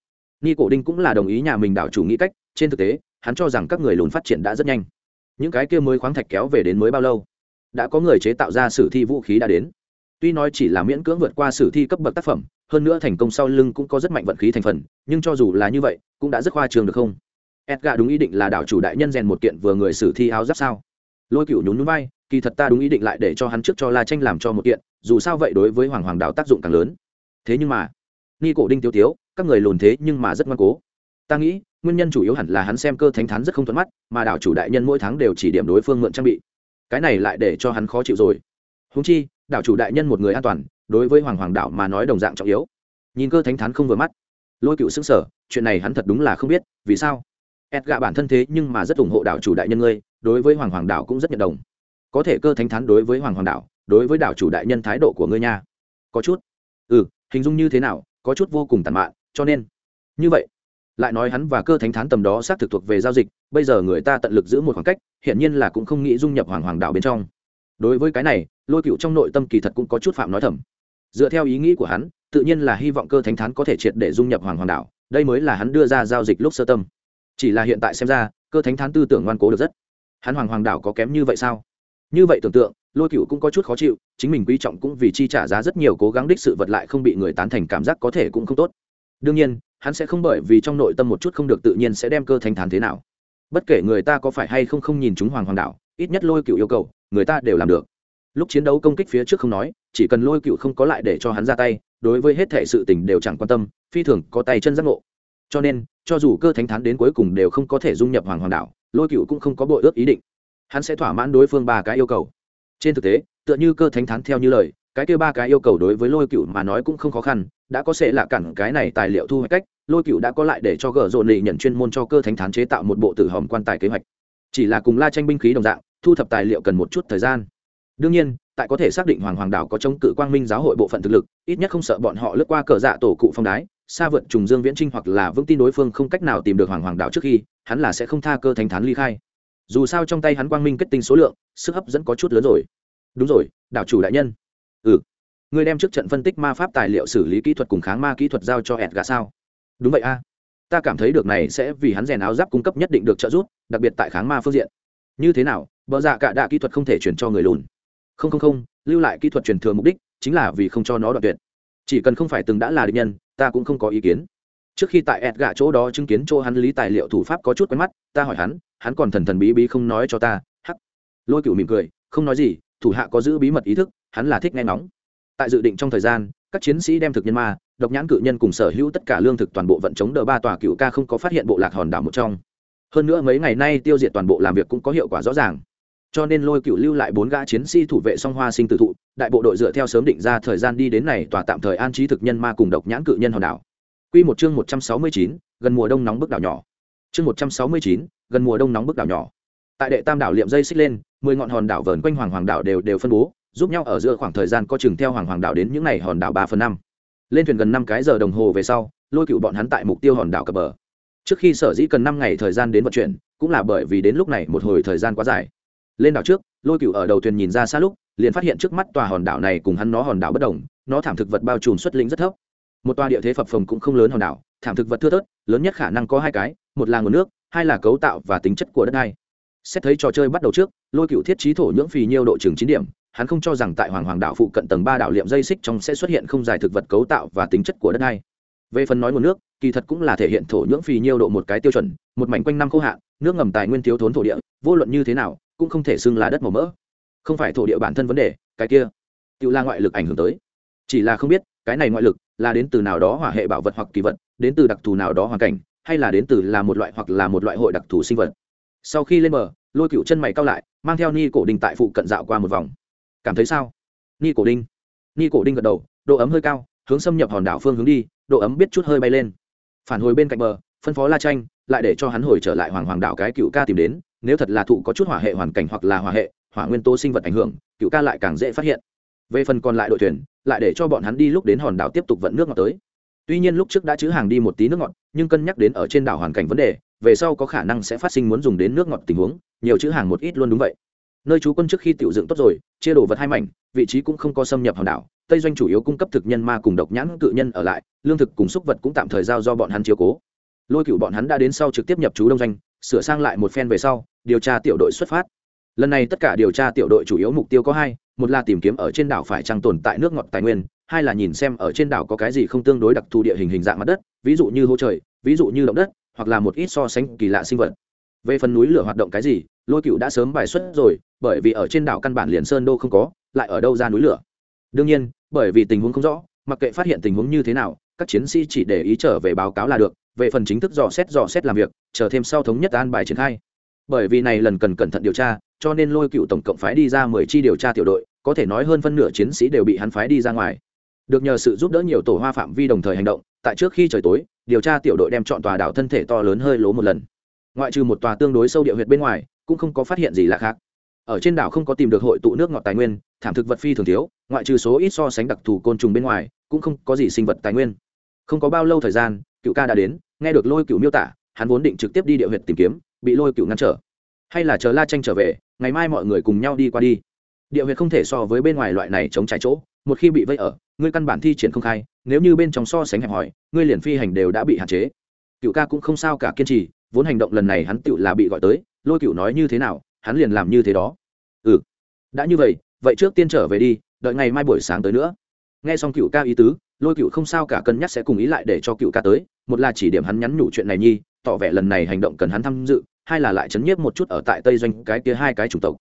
Speaker 1: ni cổ đinh cũng là đồng ý nhà mình đảo chủ nghĩ cách, trên thực tế, hắn cho rằng các người lùn phát triển đã rất nhanh. Những cái kia mới khoáng thạch kéo về đến mới bao lâu? Đã có người chế tạo ra sử thi vũ khí đã đến. Tuy nói chỉ là miễn cưỡng vượt qua sử thi cấp bậc tác phẩm, hơn nữa thành công sau lưng cũng có rất mạnh vận khí thành phần, nhưng cho dù là như vậy, cũng đã rất khoa trường được không? Edgar đúng ý định là đảo chủ đại nhân rèn một kiện vừa người sử thi áo giáp sao? Lôi cựu nhún nhún vai, kỳ thật ta đúng ý định lại để cho hắn trước cho la tranh làm cho một kiện, dù sao vậy đối với hoàng hoàng đảo tác dụng càng lớn. Thế nhưng mà ni cổ đinh tiêu tiếu, các người lùn thế nhưng mà rất ngoan cố. Ta nghĩ, nguyên nhân chủ yếu hẳn là hắn xem cơ thánh thán rất không thuận mắt, mà đảo chủ đại nhân mỗi tháng đều chỉ điểm đối phương mượn trang bị. Cái này lại để cho hắn khó chịu rồi. Húng chi, đảo chủ đại nhân một người an toàn, đối với hoàng hoàng đảo mà nói đồng dạng trọng yếu. Nhìn cơ thánh thán không vừa mắt. Lôi cựu xứng sở chuyện này hắn thật đúng là không biết, vì sao? Ed gạ bản thân thế nhưng mà rất ủng hộ đảo chủ đại nhân ngươi, đối với hoàng hoàng đảo cũng rất nhận đồng. Có thể cơ thánh thán đối với hoàng hoàng đảo, đối với đảo chủ đại nhân thái độ của ngươi nha. Có chút. Ừ hình dung như thế nào? Có chút vô cùng tàn mạn, cho nên, như vậy, lại nói hắn và cơ thánh thán tầm đó xác thực thuộc về giao dịch, bây giờ người ta tận lực giữ một khoảng cách, hiển nhiên là cũng không nghĩ dung nhập hoàng hoàng đạo bên trong. Đối với cái này, lôi cựu trong nội tâm kỳ thật cũng có chút phạm nói thầm. Dựa theo ý nghĩ của hắn, tự nhiên là hy vọng cơ thánh thán có thể triệt để dung nhập hoàng hoàng đạo, đây mới là hắn đưa ra giao dịch lúc sơ tâm. Chỉ là hiện tại xem ra, cơ thánh thán tư tưởng ngoan cố được rất. Hắn hoàng hoàng đạo có kém như vậy sao? Như vậy tưởng tượng lôi cựu cũng có chút khó chịu, chính mình quý trọng cũng vì chi trả giá rất nhiều cố gắng đích sự vật lại không bị người tán thành cảm giác có thể cũng không tốt. Đương nhiên, hắn sẽ không bởi vì trong nội tâm một chút không được tự nhiên sẽ đem cơ thanh thản thế nào. Bất kể người ta có phải hay không không nhìn chúng hoàng hoàng đạo, ít nhất lôi cựu yêu cầu, người ta đều làm được. Lúc chiến đấu công kích phía trước không nói, chỉ cần lôi cựu không có lại để cho hắn ra tay, đối với hết thể sự tình đều chẳng quan tâm, phi thường có tay chân giác ngộ. Cho nên, cho dù cơ thánh thán đến cuối cùng đều không có thể dung nhập hoàng hoàng đạo, lôi cựu cũng không có bội ước ý định. Hắn sẽ thỏa mãn đối phương ba cái yêu cầu trên thực tế, tựa như cơ thánh thán theo như lời, cái kia ba cái yêu cầu đối với lôi cựu mà nói cũng không khó khăn, đã có sẽ là cản cái này tài liệu thu hoạch cách, lôi cựu đã có lại để cho gờ rộn lì nhận chuyên môn cho cơ thánh thán chế tạo một bộ tử hòm quan tài kế hoạch. Chỉ là cùng la tranh binh khí đồng dạng, thu thập tài liệu cần một chút thời gian. Đương nhiên, tại có thể xác định hoàng hoàng đảo có chống cự quang minh giáo hội bộ phận thực lực, ít nhất không sợ bọn họ lướt qua cờ dạ tổ cụ phong đái xa vượt trùng dương viễn trinh hoặc là vững tin đối phương không cách nào tìm được hoàng hoàng đảo trước khi, hắn là sẽ không tha cơ thánh thán ly khai dù sao trong tay hắn quang minh kết tinh số lượng, sức hấp dẫn có chút lớn rồi. Đúng rồi, đảo chủ đại nhân. Ừ. Người đem trước trận phân tích ma pháp tài liệu xử lý kỹ thuật cùng kháng ma kỹ thuật giao cho ẹt gà sao? Đúng vậy a. Ta cảm thấy được này sẽ vì hắn rèn áo giáp cung cấp nhất định được trợ giúp, đặc biệt tại kháng ma phương diện. Như thế nào vợ dạ cả đạ kỹ thuật không thể chuyển cho người lùn? Không không không, lưu lại kỹ thuật truyền thừa mục đích chính là vì không cho nó đoạn tuyệt. Chỉ cần không phải từng đã là định nhân, ta cũng không có ý kiến trước khi tại ẹt gạ chỗ đó chứng kiến chỗ hắn lý tài liệu thủ pháp có chút quen mắt, ta hỏi hắn hắn còn thần thần bí bí không nói cho ta, hắc. Lôi cựu mỉm cười, không nói gì, thủ hạ có giữ bí mật ý thức, hắn là thích nghe ngóng. Tại dự định trong thời gian, các chiến sĩ đem thực nhân ma, độc nhãn cự nhân cùng sở hữu tất cả lương thực toàn bộ vận chống đỡ ba tòa cựu ca không có phát hiện bộ lạc hòn đảo một trong. Hơn nữa mấy ngày nay tiêu diệt toàn bộ làm việc cũng có hiệu quả rõ ràng. Cho nên lôi cựu lưu lại bốn gã chiến sĩ thủ vệ song hoa sinh tử thụ, đại bộ đội dựa theo sớm định ra thời gian đi đến này tòa tạm thời an trí thực nhân ma cùng độc nhãn cự nhân hòn đảo. Quy một chương một trăm sáu mươi chín, gần mùa đông nóng bức đảo nhỏ. Chương một trăm sáu mươi chín, gần mùa đông nóng bức đảo nhỏ. Tại đệ tam đảo liệm dây xích lên, mười ngọn hòn đảo vờn quanh hoàng hoàng đảo đều đều phân bố, giúp nhau ở giữa khoảng thời gian có chừng theo hoàng hoàng đảo đến những này hòn đảo ba phần năm. Lên thuyền gần năm cái giờ đồng hồ về sau, lôi cựu bọn hắn tại mục tiêu hòn đảo cập bờ. Trước khi sở dĩ cần năm ngày thời gian đến vận chuyển, cũng là bởi vì đến lúc này một hồi thời gian quá dài. Lên đảo trước, lôi cựu ở đầu thuyền nhìn ra xa lúc, liền phát hiện trước mắt tòa hòn đảo này cùng hắn nó hòn đảo bất đồng, nó thảm thực vật bao trùm xuất linh rất thấp một tòa địa thế phập phồng cũng không lớn hòn đảo, thảm thực vật thưa thớt, lớn nhất khả năng có hai cái, một là nguồn nước, hai là cấu tạo và tính chất của đất đai. Xét thấy trò chơi bắt đầu trước, lôi cựu thiết trí thổ nhưỡng phì nhiêu độ chừng chín điểm, hắn không cho rằng tại hoàng hoàng đảo phụ cận tầng ba đảo liệm dây xích trong sẽ xuất hiện không dài thực vật cấu tạo và tính chất của đất đai. Về phần nói nguồn nước, kỳ thật cũng là thể hiện thổ nhưỡng phì nhiêu độ một cái tiêu chuẩn, một mảnh quanh năm khô hạn, nước ngầm tài nguyên thiếu thốn thổ địa, vô luận như thế nào, cũng không thể xưng là đất màu mỡ. Không phải thổ địa bản thân vấn đề, cái kia, tự là ngoại lực ảnh hưởng tới. Chỉ là không biết, cái này ngoại lực là đến từ nào đó hỏa hệ bảo vật hoặc kỳ vật, đến từ đặc thù nào đó hoàn cảnh, hay là đến từ là một loại hoặc là một loại hội đặc thù sinh vật. Sau khi lên bờ, lôi cựu chân mày cao lại, mang theo ni cổ đinh tại phụ cận dạo qua một vòng. Cảm thấy sao? Ni cổ đinh ni cổ đinh gật đầu, độ ấm hơi cao, hướng xâm nhập hòn đảo phương hướng đi, độ ấm biết chút hơi bay lên. Phản hồi bên cạnh bờ, phân phó la tranh lại để cho hắn hồi trở lại hoàng hoàng đảo cái cựu ca tìm đến, nếu thật là thụ có chút hỏa hệ hoàn cảnh hoặc là hỏa hệ, hỏa nguyên tố sinh vật ảnh hưởng, cựu ca lại càng dễ phát hiện. Về phần còn lại đội thuyền lại để cho bọn hắn đi lúc đến hòn đảo tiếp tục vận nước ngọt tới. Tuy nhiên lúc trước đã chữ hàng đi một tí nước ngọt, nhưng cân nhắc đến ở trên đảo hoàn cảnh vấn đề, về sau có khả năng sẽ phát sinh muốn dùng đến nước ngọt tình huống, nhiều chữ hàng một ít luôn đúng vậy. Nơi trú quân trước khi tiểu dựng tốt rồi, chia đồ vật hai mảnh, vị trí cũng không có xâm nhập hòn đảo, tây doanh chủ yếu cung cấp thực nhân ma cùng độc nhãn cự nhân ở lại, lương thực cùng xúc vật cũng tạm thời giao do bọn hắn chiếu cố. Lôi cựu bọn hắn đã đến sau trực tiếp nhập trú đông doanh, sửa sang lại một phen về sau, điều tra tiểu đội xuất phát lần này tất cả điều tra tiểu đội chủ yếu mục tiêu có hai, một là tìm kiếm ở trên đảo phải trăng tồn tại nước ngọt tài nguyên, hai là nhìn xem ở trên đảo có cái gì không tương đối đặc thù địa hình hình dạng mặt đất, ví dụ như hố trời, ví dụ như động đất, hoặc là một ít so sánh kỳ lạ sinh vật. Về phần núi lửa hoạt động cái gì, lôi cựu đã sớm bài xuất rồi, bởi vì ở trên đảo căn bản liền sơn đô không có, lại ở đâu ra núi lửa? Đương nhiên, bởi vì tình huống không rõ, mặc kệ phát hiện tình huống như thế nào, các chiến sĩ chỉ để ý trở về báo cáo là được, về phần chính thức dò xét dò xét làm việc, chờ thêm sau thống nhất an bài triển khai bởi vì này lần cần cẩn thận điều tra, cho nên lôi cựu tổng cộng phái đi ra mười chi điều tra tiểu đội, có thể nói hơn phân nửa chiến sĩ đều bị hắn phái đi ra ngoài. Được nhờ sự giúp đỡ nhiều tổ hoa phạm vi đồng thời hành động, tại trước khi trời tối, điều tra tiểu đội đem chọn tòa đảo thân thể to lớn hơi lố một lần. Ngoại trừ một tòa tương đối sâu địa huyệt bên ngoài, cũng không có phát hiện gì lạ khác. Ở trên đảo không có tìm được hội tụ nước ngọt tài nguyên, thảm thực vật phi thường thiếu, ngoại trừ số ít so sánh đặc thù côn trùng bên ngoài, cũng không có gì sinh vật tài nguyên. Không có bao lâu thời gian, cựu ca đã đến, nghe được lôi cựu miêu tả hắn vốn định trực tiếp đi địa huyệt tìm kiếm, bị lôi cựu ngăn trở. Hay là chờ la tranh trở về, ngày mai mọi người cùng nhau đi qua đi. Địa huyệt không thể so với bên ngoài loại này chống trái chỗ, một khi bị vây ở, ngươi căn bản thi triển không khai, nếu như bên trong so sánh hẹp hòi, ngươi liền phi hành đều đã bị hạn chế. Cựu ca cũng không sao cả kiên trì, vốn hành động lần này hắn tựu là bị gọi tới, lôi cựu nói như thế nào, hắn liền làm như thế đó. Ừ đã như vậy vậy trước tiên trở về đi, đợi ngày mai buổi sáng tới nữa. Nghe xong cựu ca ý tứ, lôi cựu không sao cả cân nhắc sẽ cùng ý lại để cho cựu ca tới, một là chỉ điểm hắn nhắn nhủ chuyện này nhi tỏ vẻ lần này hành động cần hắn tham dự, hai là lại chấn nhiếp một chút ở tại tây doanh cái kia hai cái chủng tộc.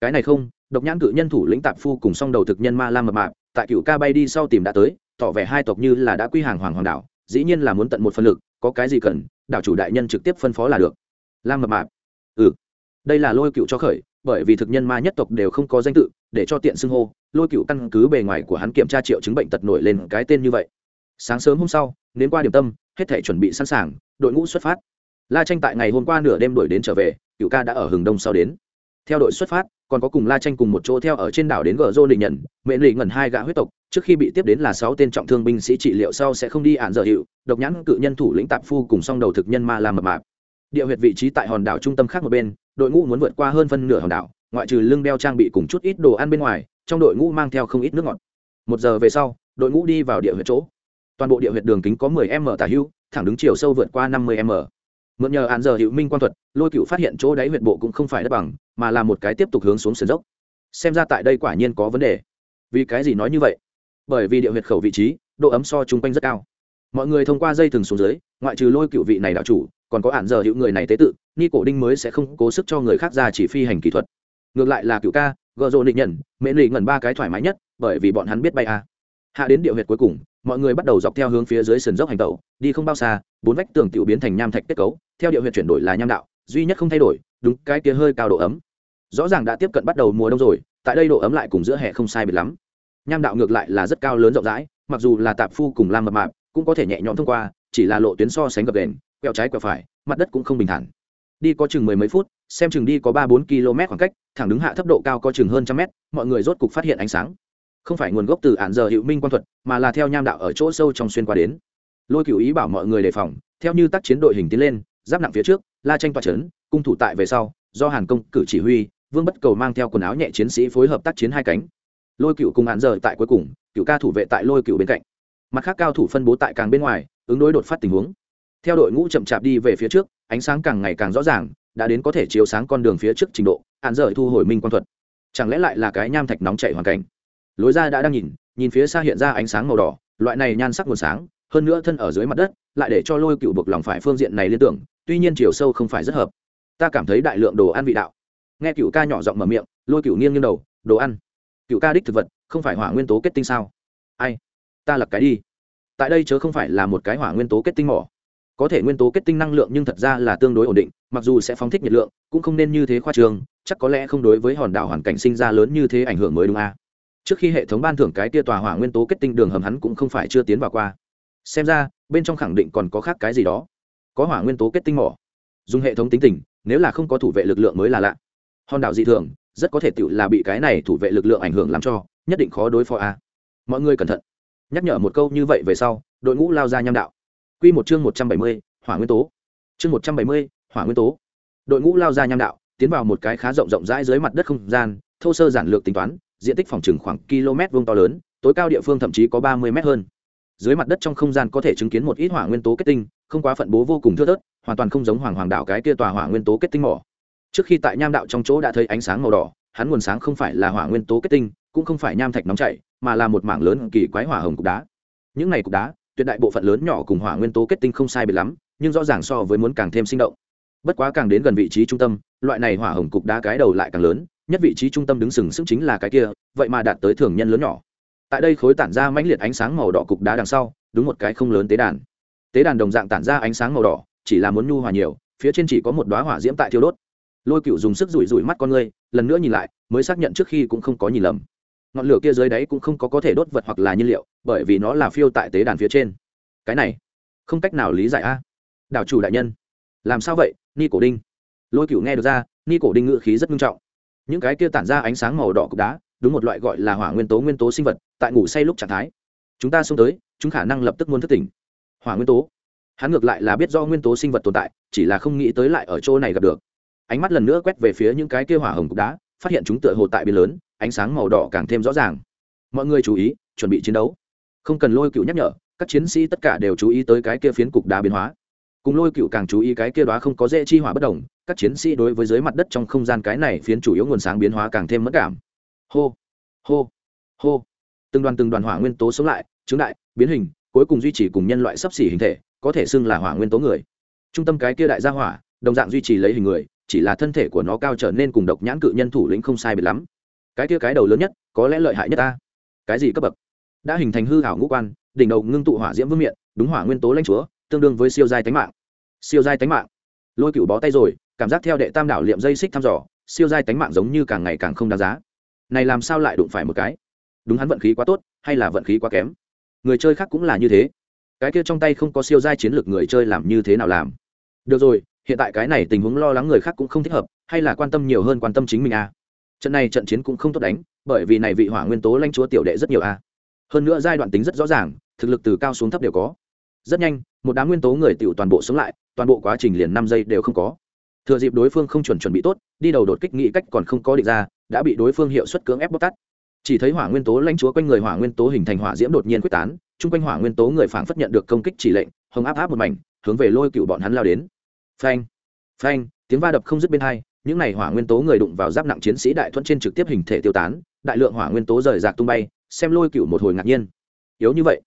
Speaker 1: Cái này không, độc nhãn cự nhân thủ lĩnh tạp phu cùng song đầu thực nhân ma lam mập mạp, tại cựu ca bay đi sau tìm đã tới, tỏ vẻ hai tộc như là đã quy hàng hoàng hoàng đảo, dĩ nhiên là muốn tận một phân lực, có cái gì cần, đảo chủ đại nhân trực tiếp phân phó là được. Lam mập mạp. Ừ. Đây là lôi cựu cho khởi, bởi vì thực nhân ma nhất tộc đều không có danh tự, để cho tiện xưng hô, lôi cựu căn cứ bề ngoài của hắn kiểm tra triệu chứng bệnh tật nổi lên cái tên như vậy. Sáng sớm hôm sau đến qua điểm tâm, hết thể chuẩn bị sẵn sàng đội ngũ xuất phát. La tranh tại ngày hôm qua nửa đêm đuổi đến trở về, cựu ca đã ở hừng đông sau đến. Theo đội xuất phát, còn có cùng la tranh cùng một chỗ theo ở trên đảo đến gờ dô định nhận mệnh lệnh ngẩn hai gã huyết tộc, trước khi bị tiếp đến là sáu tên trọng thương binh sĩ trị liệu sau sẽ không đi ạn dở hiệu, độc nhãn cự nhân thủ lĩnh tạp phu cùng song đầu thực nhân ma làm mập mạp. Địa huyệt vị trí tại hòn đảo trung tâm khác một bên, đội ngũ muốn vượt qua hơn phân nửa hòn đảo, ngoại trừ lưng đeo trang bị cùng chút ít đồ ăn bên ngoài, trong đội ngũ mang theo không ít nước ngọt. Một giờ về sau, đội ngũ đi vào địa huyệt chỗ. Toàn bộ địa huyệt đường kính có 10 m tả hưu thẳng đứng chiều sâu vượt qua 50 m. Mượn nhờ án giờ hiệu minh quan thuật, lôi cựu phát hiện chỗ đáy huyệt bộ cũng không phải đất bằng, mà là một cái tiếp tục hướng xuống sườn dốc. Xem ra tại đây quả nhiên có vấn đề. Vì cái gì nói như vậy? Bởi vì địa huyệt khẩu vị trí, độ ấm so chung quanh rất cao. Mọi người thông qua dây thừng xuống dưới, ngoại trừ lôi cựu vị này đạo chủ, còn có Án giờ hữu người này tế tự, ni cổ đinh mới sẽ không cố sức cho người khác ra chỉ phi hành kỹ thuật. Ngược lại là cựu ca gợ rộ định nhận mễ lì ngẩn ba cái thoải mái nhất, bởi vì bọn hắn biết bay a hạ đến địa huyệt cuối cùng mọi người bắt đầu dọc theo hướng phía dưới sườn dốc hành tẩu, đi không bao xa, bốn vách tường tiểu biến thành nham thạch kết cấu, theo địa huyệt chuyển đổi là nham đạo, duy nhất không thay đổi, đúng cái kia hơi cao độ ấm. Rõ ràng đã tiếp cận bắt đầu mùa đông rồi, tại đây độ ấm lại cùng giữa hè không sai biệt lắm. Nham đạo ngược lại là rất cao lớn rộng rãi, mặc dù là tạp phu cùng lam mập mạp, cũng có thể nhẹ nhõm thông qua, chỉ là lộ tuyến so sánh gập đền quẹo trái quẹo phải, mặt đất cũng không bình thản. Đi có chừng mười mấy phút, xem chừng đi có ba bốn km khoảng cách, thẳng đứng hạ thấp độ cao có chừng hơn trăm mét, mọi người rốt cục phát hiện ánh sáng không phải nguồn gốc từ án giờ hiệu minh quan thuật, mà là theo nham đạo ở chỗ sâu trong xuyên qua đến. Lôi cựu ý bảo mọi người đề phòng, theo như tác chiến đội hình tiến lên, giáp nặng phía trước, la tranh toa trấn cung thủ tại về sau, do hàn công cử chỉ huy, vương bất cầu mang theo quần áo nhẹ chiến sĩ phối hợp tác chiến hai cánh. Lôi cựu cùng hạn giờ tại cuối cùng, cựu ca thủ vệ tại lôi cựu bên cạnh. Mặt khác cao thủ phân bố tại càng bên ngoài, ứng đối đột phát tình huống. Theo đội ngũ chậm chạp đi về phía trước, ánh sáng càng ngày càng rõ ràng, đã đến có thể chiếu sáng con đường phía trước trình độ hạn rời thu hồi minh quan thuật. Chẳng lẽ lại là cái nham thạch nóng chạy hoàn cảnh? Lối ra đã đang nhìn nhìn phía xa hiện ra ánh sáng màu đỏ, loại này nhan sắc nguồn sáng, hơn nữa thân ở dưới mặt đất, lại để cho lôi cựu buộc lòng phải phương diện này liên tưởng, tuy nhiên chiều sâu không phải rất hợp. Ta cảm thấy đại lượng đồ ăn vị đạo. Nghe cựu ca nhỏ giọng mở miệng, lôi cựu nghiêng nghiêng đầu, đồ ăn. Cựu ca đích thực vật, không phải hỏa nguyên tố kết tinh sao? Ai? Ta lập cái đi. Tại đây chớ không phải là một cái hỏa nguyên tố kết tinh mỏ. Có thể nguyên tố kết tinh năng lượng nhưng thật ra là tương đối ổn định, mặc dù sẽ phóng thích nhiệt lượng, cũng không nên như thế khoa trường chắc có lẽ không đối với hòn đảo hoàn cảnh sinh ra lớn như thế ảnh hưởng mới đúng a. à trước khi hệ thống ban thưởng cái tia tòa hỏa nguyên tố kết tinh đường hầm hắn cũng không phải chưa tiến vào qua. Xem ra, bên trong khẳng định còn có khác cái gì đó. Có hỏa nguyên tố kết tinh mỏ. Dùng hệ thống tính tình, nếu là không có thủ vệ lực lượng mới là lạ. Hòn đảo dị thường, rất có thể tự là bị cái này thủ vệ lực lượng ảnh hưởng làm cho, nhất định khó đối phó a. Mọi người cẩn thận. Nhắc nhở một câu như vậy về sau, đội ngũ lao ra nham đạo. Q một chương một trăm bảy mươi, hỏa nguyên tố. Chương một trăm bảy mươi, hỏa nguyên tố. Đội ngũ lao ra nham đạo, tiến vào một cái khá rộng rộng rãi dưới mặt đất không gian, thô sơ giản lược tính toán diện tích phòng trừng khoảng km vuông to lớn, tối cao địa phương thậm chí có ba mươi m hơn. Dưới mặt đất trong không gian có thể chứng kiến một ít hỏa nguyên tố kết tinh, không quá phận bố vô cùng thưa thớt, hoàn toàn không giống hoàng hoàng đảo cái kia tòa hỏa nguyên tố kết tinh mỏ. Trước khi tại nham đạo trong chỗ đã thấy ánh sáng màu đỏ, hắn nguồn sáng không phải là hỏa nguyên tố kết tinh, cũng không phải nham thạch nóng chảy, mà là một mảng lớn kỳ quái hỏa hồng cục đá. Những này cục đá, tuyệt đại bộ phận lớn nhỏ cùng hỏa nguyên tố kết tinh không sai biệt lắm, nhưng rõ ràng so với muốn càng thêm sinh động. Bất quá càng đến gần vị trí trung tâm, loại này hỏa hồng cục đá cái đầu lại càng lớn nhất vị trí trung tâm đứng sừng sững chính là cái kia, vậy mà đạt tới thường nhân lớn nhỏ. Tại đây khối tản ra mãnh liệt ánh sáng màu đỏ cục đá đằng sau, đúng một cái không lớn tế đàn. Tế đàn đồng dạng tản ra ánh sáng màu đỏ, chỉ là muốn nhu hòa nhiều, phía trên chỉ có một đoá hỏa diễm tại thiêu đốt. Lôi cựu dùng sức rủi rủi mắt con ngươi, lần nữa nhìn lại, mới xác nhận trước khi cũng không có nhìn lầm. Ngọn lửa kia dưới đáy cũng không có có thể đốt vật hoặc là nhiên liệu, bởi vì nó là phiêu tại tế đàn phía trên. Cái này, không cách nào lý giải a. Đảo chủ đại nhân, làm sao vậy, ni cổ đinh? Lôi cựu nghe được ra, ni cổ đinh ngự khí rất nghiêm trọng những cái kia tản ra ánh sáng màu đỏ cục đá, đúng một loại gọi là hỏa nguyên tố nguyên tố sinh vật, tại ngủ say lúc trạng thái. Chúng ta xông tới, chúng khả năng lập tức muốn thức tỉnh. Hỏa nguyên tố. Hắn ngược lại là biết do nguyên tố sinh vật tồn tại, chỉ là không nghĩ tới lại ở chỗ này gặp được. Ánh mắt lần nữa quét về phía những cái kia hỏa hồng cục đá, phát hiện chúng tựa hồ tại biển lớn, ánh sáng màu đỏ càng thêm rõ ràng. Mọi người chú ý, chuẩn bị chiến đấu. Không cần lôi cựu nhắc nhở, các chiến sĩ tất cả đều chú ý tới cái kia phiến cục đá biến hóa cùng lôi cựu càng chú ý cái kia đó không có dễ chi hỏa bất đồng, các chiến sĩ đối với dưới mặt đất trong không gian cái này phiến chủ yếu nguồn sáng biến hóa càng thêm mất cảm. Hô hô hô. Từng đoàn từng đoàn hỏa nguyên tố sống lại chứng đại, biến hình, cuối cùng duy trì cùng nhân loại sấp xỉ hình thể, có thể xưng là hỏa nguyên tố người. Trung tâm cái kia đại gia hỏa, đồng dạng duy trì lấy hình người, chỉ là thân thể của nó cao trở nên cùng độc nhãn cự nhân thủ lĩnh không sai biệt lắm. Cái kia cái đầu lớn nhất, có lẽ lợi hại nhất ta. Cái gì cấp bậc? Đã hình thành hư hảo ngũ quan, đỉnh đầu ngưng tụ hỏa diễm vương miện, đúng hỏa nguyên tố lãnh chúa tương đương với siêu giai tánh mạng. Siêu giai tánh mạng. Lôi cựu bó tay rồi, cảm giác theo đệ tam đảo liệm dây xích thăm dò, siêu giai tánh mạng giống như càng ngày càng không đáng giá. Này làm sao lại đụng phải một cái? Đúng hắn vận khí quá tốt, hay là vận khí quá kém? Người chơi khác cũng là như thế. Cái kia trong tay không có siêu giai chiến lược người chơi làm như thế nào làm? Được rồi, hiện tại cái này tình huống lo lắng người khác cũng không thích hợp, hay là quan tâm nhiều hơn quan tâm chính mình a à. trận này trận chiến cũng không tốt đánh, bởi vì này vị hỏa nguyên tố lãnh chúa tiểu đệ rất nhiều a à. hơn nữa giai đoạn tính rất rõ ràng, thực lực từ cao xuống thấp đều có. Rất nhanh một đám nguyên tố người tiểu toàn bộ sống lại, toàn bộ quá trình liền năm giây đều không có. Thừa dịp đối phương không chuẩn chuẩn bị tốt, đi đầu đột kích nghị cách còn không có định ra, đã bị đối phương hiệu suất cưỡng ép bóc tắt chỉ thấy hỏa nguyên tố lãnh chúa quanh người hỏa nguyên tố hình thành hỏa diễm đột nhiên quyết tán, chung quanh hỏa nguyên tố người phảng phất nhận được công kích chỉ lệnh, hồng áp áp một mảnh, hướng về lôi cựu bọn hắn lao đến. Phanh phanh, tiếng va đập không dứt bên hai, những này hỏa nguyên tố người đụng vào giáp nặng chiến sĩ đại thuận trên trực tiếp hình thể tiêu tán, đại lượng hỏa nguyên tố rời rạc tung bay, xem lôi cựu một hồi ngạc nhiên. Yếu như vậy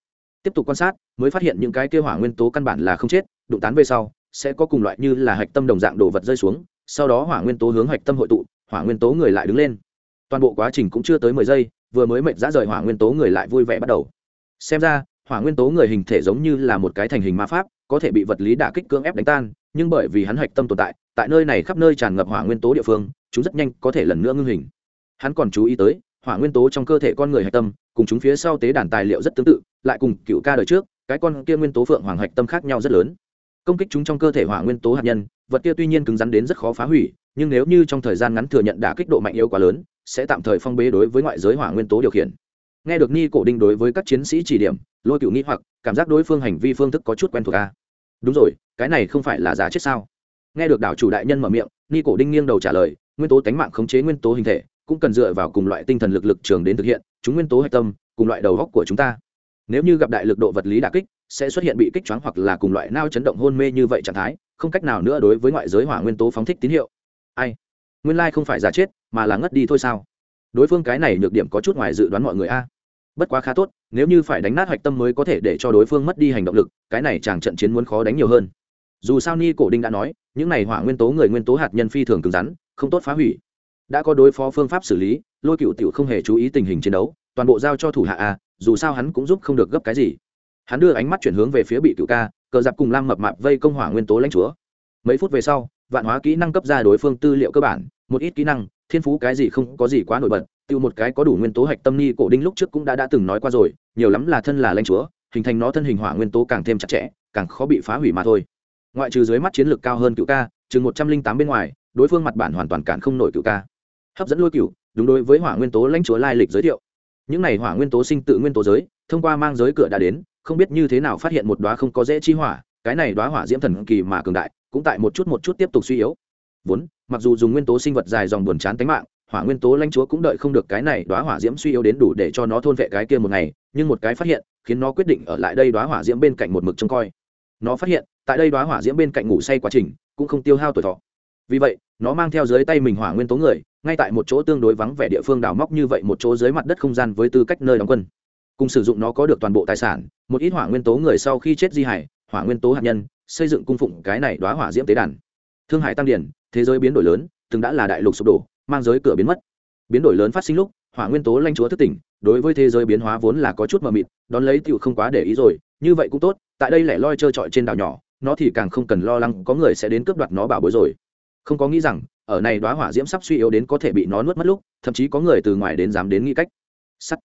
Speaker 1: tiếp tục quan sát, mới phát hiện những cái kêu hỏa nguyên tố căn bản là không chết, đụng tán về sau, sẽ có cùng loại như là hạch tâm đồng dạng đồ vật rơi xuống, sau đó hỏa nguyên tố hướng hạch tâm hội tụ, hỏa nguyên tố người lại đứng lên. Toàn bộ quá trình cũng chưa tới mười giây, vừa mới mệt dã rời hỏa nguyên tố người lại vui vẻ bắt đầu. Xem ra, hỏa nguyên tố người hình thể giống như là một cái thành hình ma pháp, có thể bị vật lý đả kích cưỡng ép đánh tan, nhưng bởi vì hắn hạch tâm tồn tại tại nơi này khắp nơi tràn ngập hỏa nguyên tố địa phương, chúng rất nhanh có thể lần nữa ngưng hình. Hắn còn chú ý tới, hỏa nguyên tố trong cơ thể con người hạch tâm cùng chúng phía sau tế đàn tài liệu rất tương tự, lại cùng cựu ca đời trước, cái con kia nguyên tố phượng hoàng hạch tâm khác nhau rất lớn. Công kích chúng trong cơ thể hỏa nguyên tố hạt nhân, vật kia tuy nhiên cứng rắn đến rất khó phá hủy, nhưng nếu như trong thời gian ngắn thừa nhận đả kích độ mạnh yếu quá lớn, sẽ tạm thời phong bế đối với ngoại giới hỏa nguyên tố điều khiển. Nghe được ni cổ đinh đối với các chiến sĩ chỉ điểm, lôi cựu nghĩ hoặc, cảm giác đối phương hành vi phương thức có chút quen thuộc a đúng rồi, cái này không phải là giả chết sao? Nghe được đảo chủ đại nhân mở miệng, ni cổ đinh nghiêng đầu trả lời, nguyên tố tánh mạng khống chế nguyên tố hình thể cũng cần dựa vào cùng loại tinh thần lực lực trường đến thực hiện, chúng nguyên tố hạch tâm, cùng loại đầu góc của chúng ta. Nếu như gặp đại lực độ vật lý đà kích, sẽ xuất hiện bị kích choáng hoặc là cùng loại nao chấn động hôn mê như vậy trạng thái, không cách nào nữa đối với ngoại giới hỏa nguyên tố phóng thích tín hiệu. Ai? Nguyên lai không phải giả chết, mà là ngất đi thôi sao? Đối phương cái này nhược điểm có chút ngoài dự đoán mọi người a. Bất quá khá tốt, nếu như phải đánh nát hạch tâm mới có thể để cho đối phương mất đi hành động lực, cái này chàng trận chiến muốn khó đánh nhiều hơn. Dù sao ni cổ đinh đã nói, những này hỏa nguyên tố người nguyên tố hạt nhân phi thường cứng rắn, không tốt phá hủy đã có đối phó phương pháp xử lý, lôi cựu tiểu không hề chú ý tình hình chiến đấu, toàn bộ giao cho thủ hạ a, dù sao hắn cũng giúp không được gấp cái gì. Hắn đưa ánh mắt chuyển hướng về phía bị cựu ca, cờ giặc cùng lam mập mạp vây công hỏa nguyên tố lãnh chúa. Mấy phút về sau, vạn hóa kỹ năng cấp ra đối phương tư liệu cơ bản, một ít kỹ năng, thiên phú cái gì không có gì quá nổi bật, tiêu một cái có đủ nguyên tố hạch tâm ni cổ đinh lúc trước cũng đã đã từng nói qua rồi, nhiều lắm là thân là lãnh chúa, hình thành nó thân hình hỏa nguyên tố càng thêm chặt chẽ, càng khó bị phá hủy mà thôi. Ngoại trừ dưới mắt chiến lược cao hơn cựu ca, chừng một trăm linh tám bên ngoài, đối phương mặt bản hoàn toàn cản không nổi cựu ca hấp dẫn lôi cựu đúng đối với hỏa nguyên tố lãnh chúa lai lịch giới thiệu. Những này hỏa nguyên tố sinh tự nguyên tố giới, thông qua mang giới cửa đã đến, không biết như thế nào phát hiện một đóa không có dễ chi hỏa, cái này đóa hỏa diễm thần kỳ mà cường đại, cũng tại một chút một chút tiếp tục suy yếu. Vốn, mặc dù dùng nguyên tố sinh vật dài dòng buồn chán tính mạng, hỏa nguyên tố lãnh chúa cũng đợi không được cái này đóa hỏa diễm suy yếu đến đủ để cho nó thôn vệ cái kia một ngày, nhưng một cái phát hiện, khiến nó quyết định ở lại đây đóa hỏa diễm bên cạnh một mực trông coi. Nó phát hiện, tại đây đóa hỏa diễm bên cạnh ngủ say quá trình, cũng không tiêu hao tuổi thọ. Vì vậy, nó mang theo dưới tay mình hỏa nguyên tố người ngay tại một chỗ tương đối vắng vẻ địa phương đào móc như vậy một chỗ dưới mặt đất không gian với tư cách nơi đóng quân. Cùng sử dụng nó có được toàn bộ tài sản, một ít hỏa nguyên tố người sau khi chết di hải, hỏa nguyên tố hạt nhân, xây dựng cung phụng cái này đóa hỏa diễm tế đàn. Thương hải tăng điển, thế giới biến đổi lớn, từng đã là đại lục sụp đổ, mang giới cửa biến mất. Biến đổi lớn phát sinh lúc, hỏa nguyên tố lanh chúa thức tỉnh, đối với thế giới biến hóa vốn là có chút mờ mịt, đón lấy tựu không quá để ý rồi, như vậy cũng tốt, tại đây lẻ loi trơ trọi trên đảo nhỏ, nó thì càng không cần lo lắng có người sẽ đến cướp đoạt nó bảo bối rồi. Không có nghĩ rằng ở này đóa hỏa diễm sắp suy yếu đến có thể bị nó nuốt mất lúc thậm chí có người từ ngoài đến dám đến nghĩ cách. Sắt.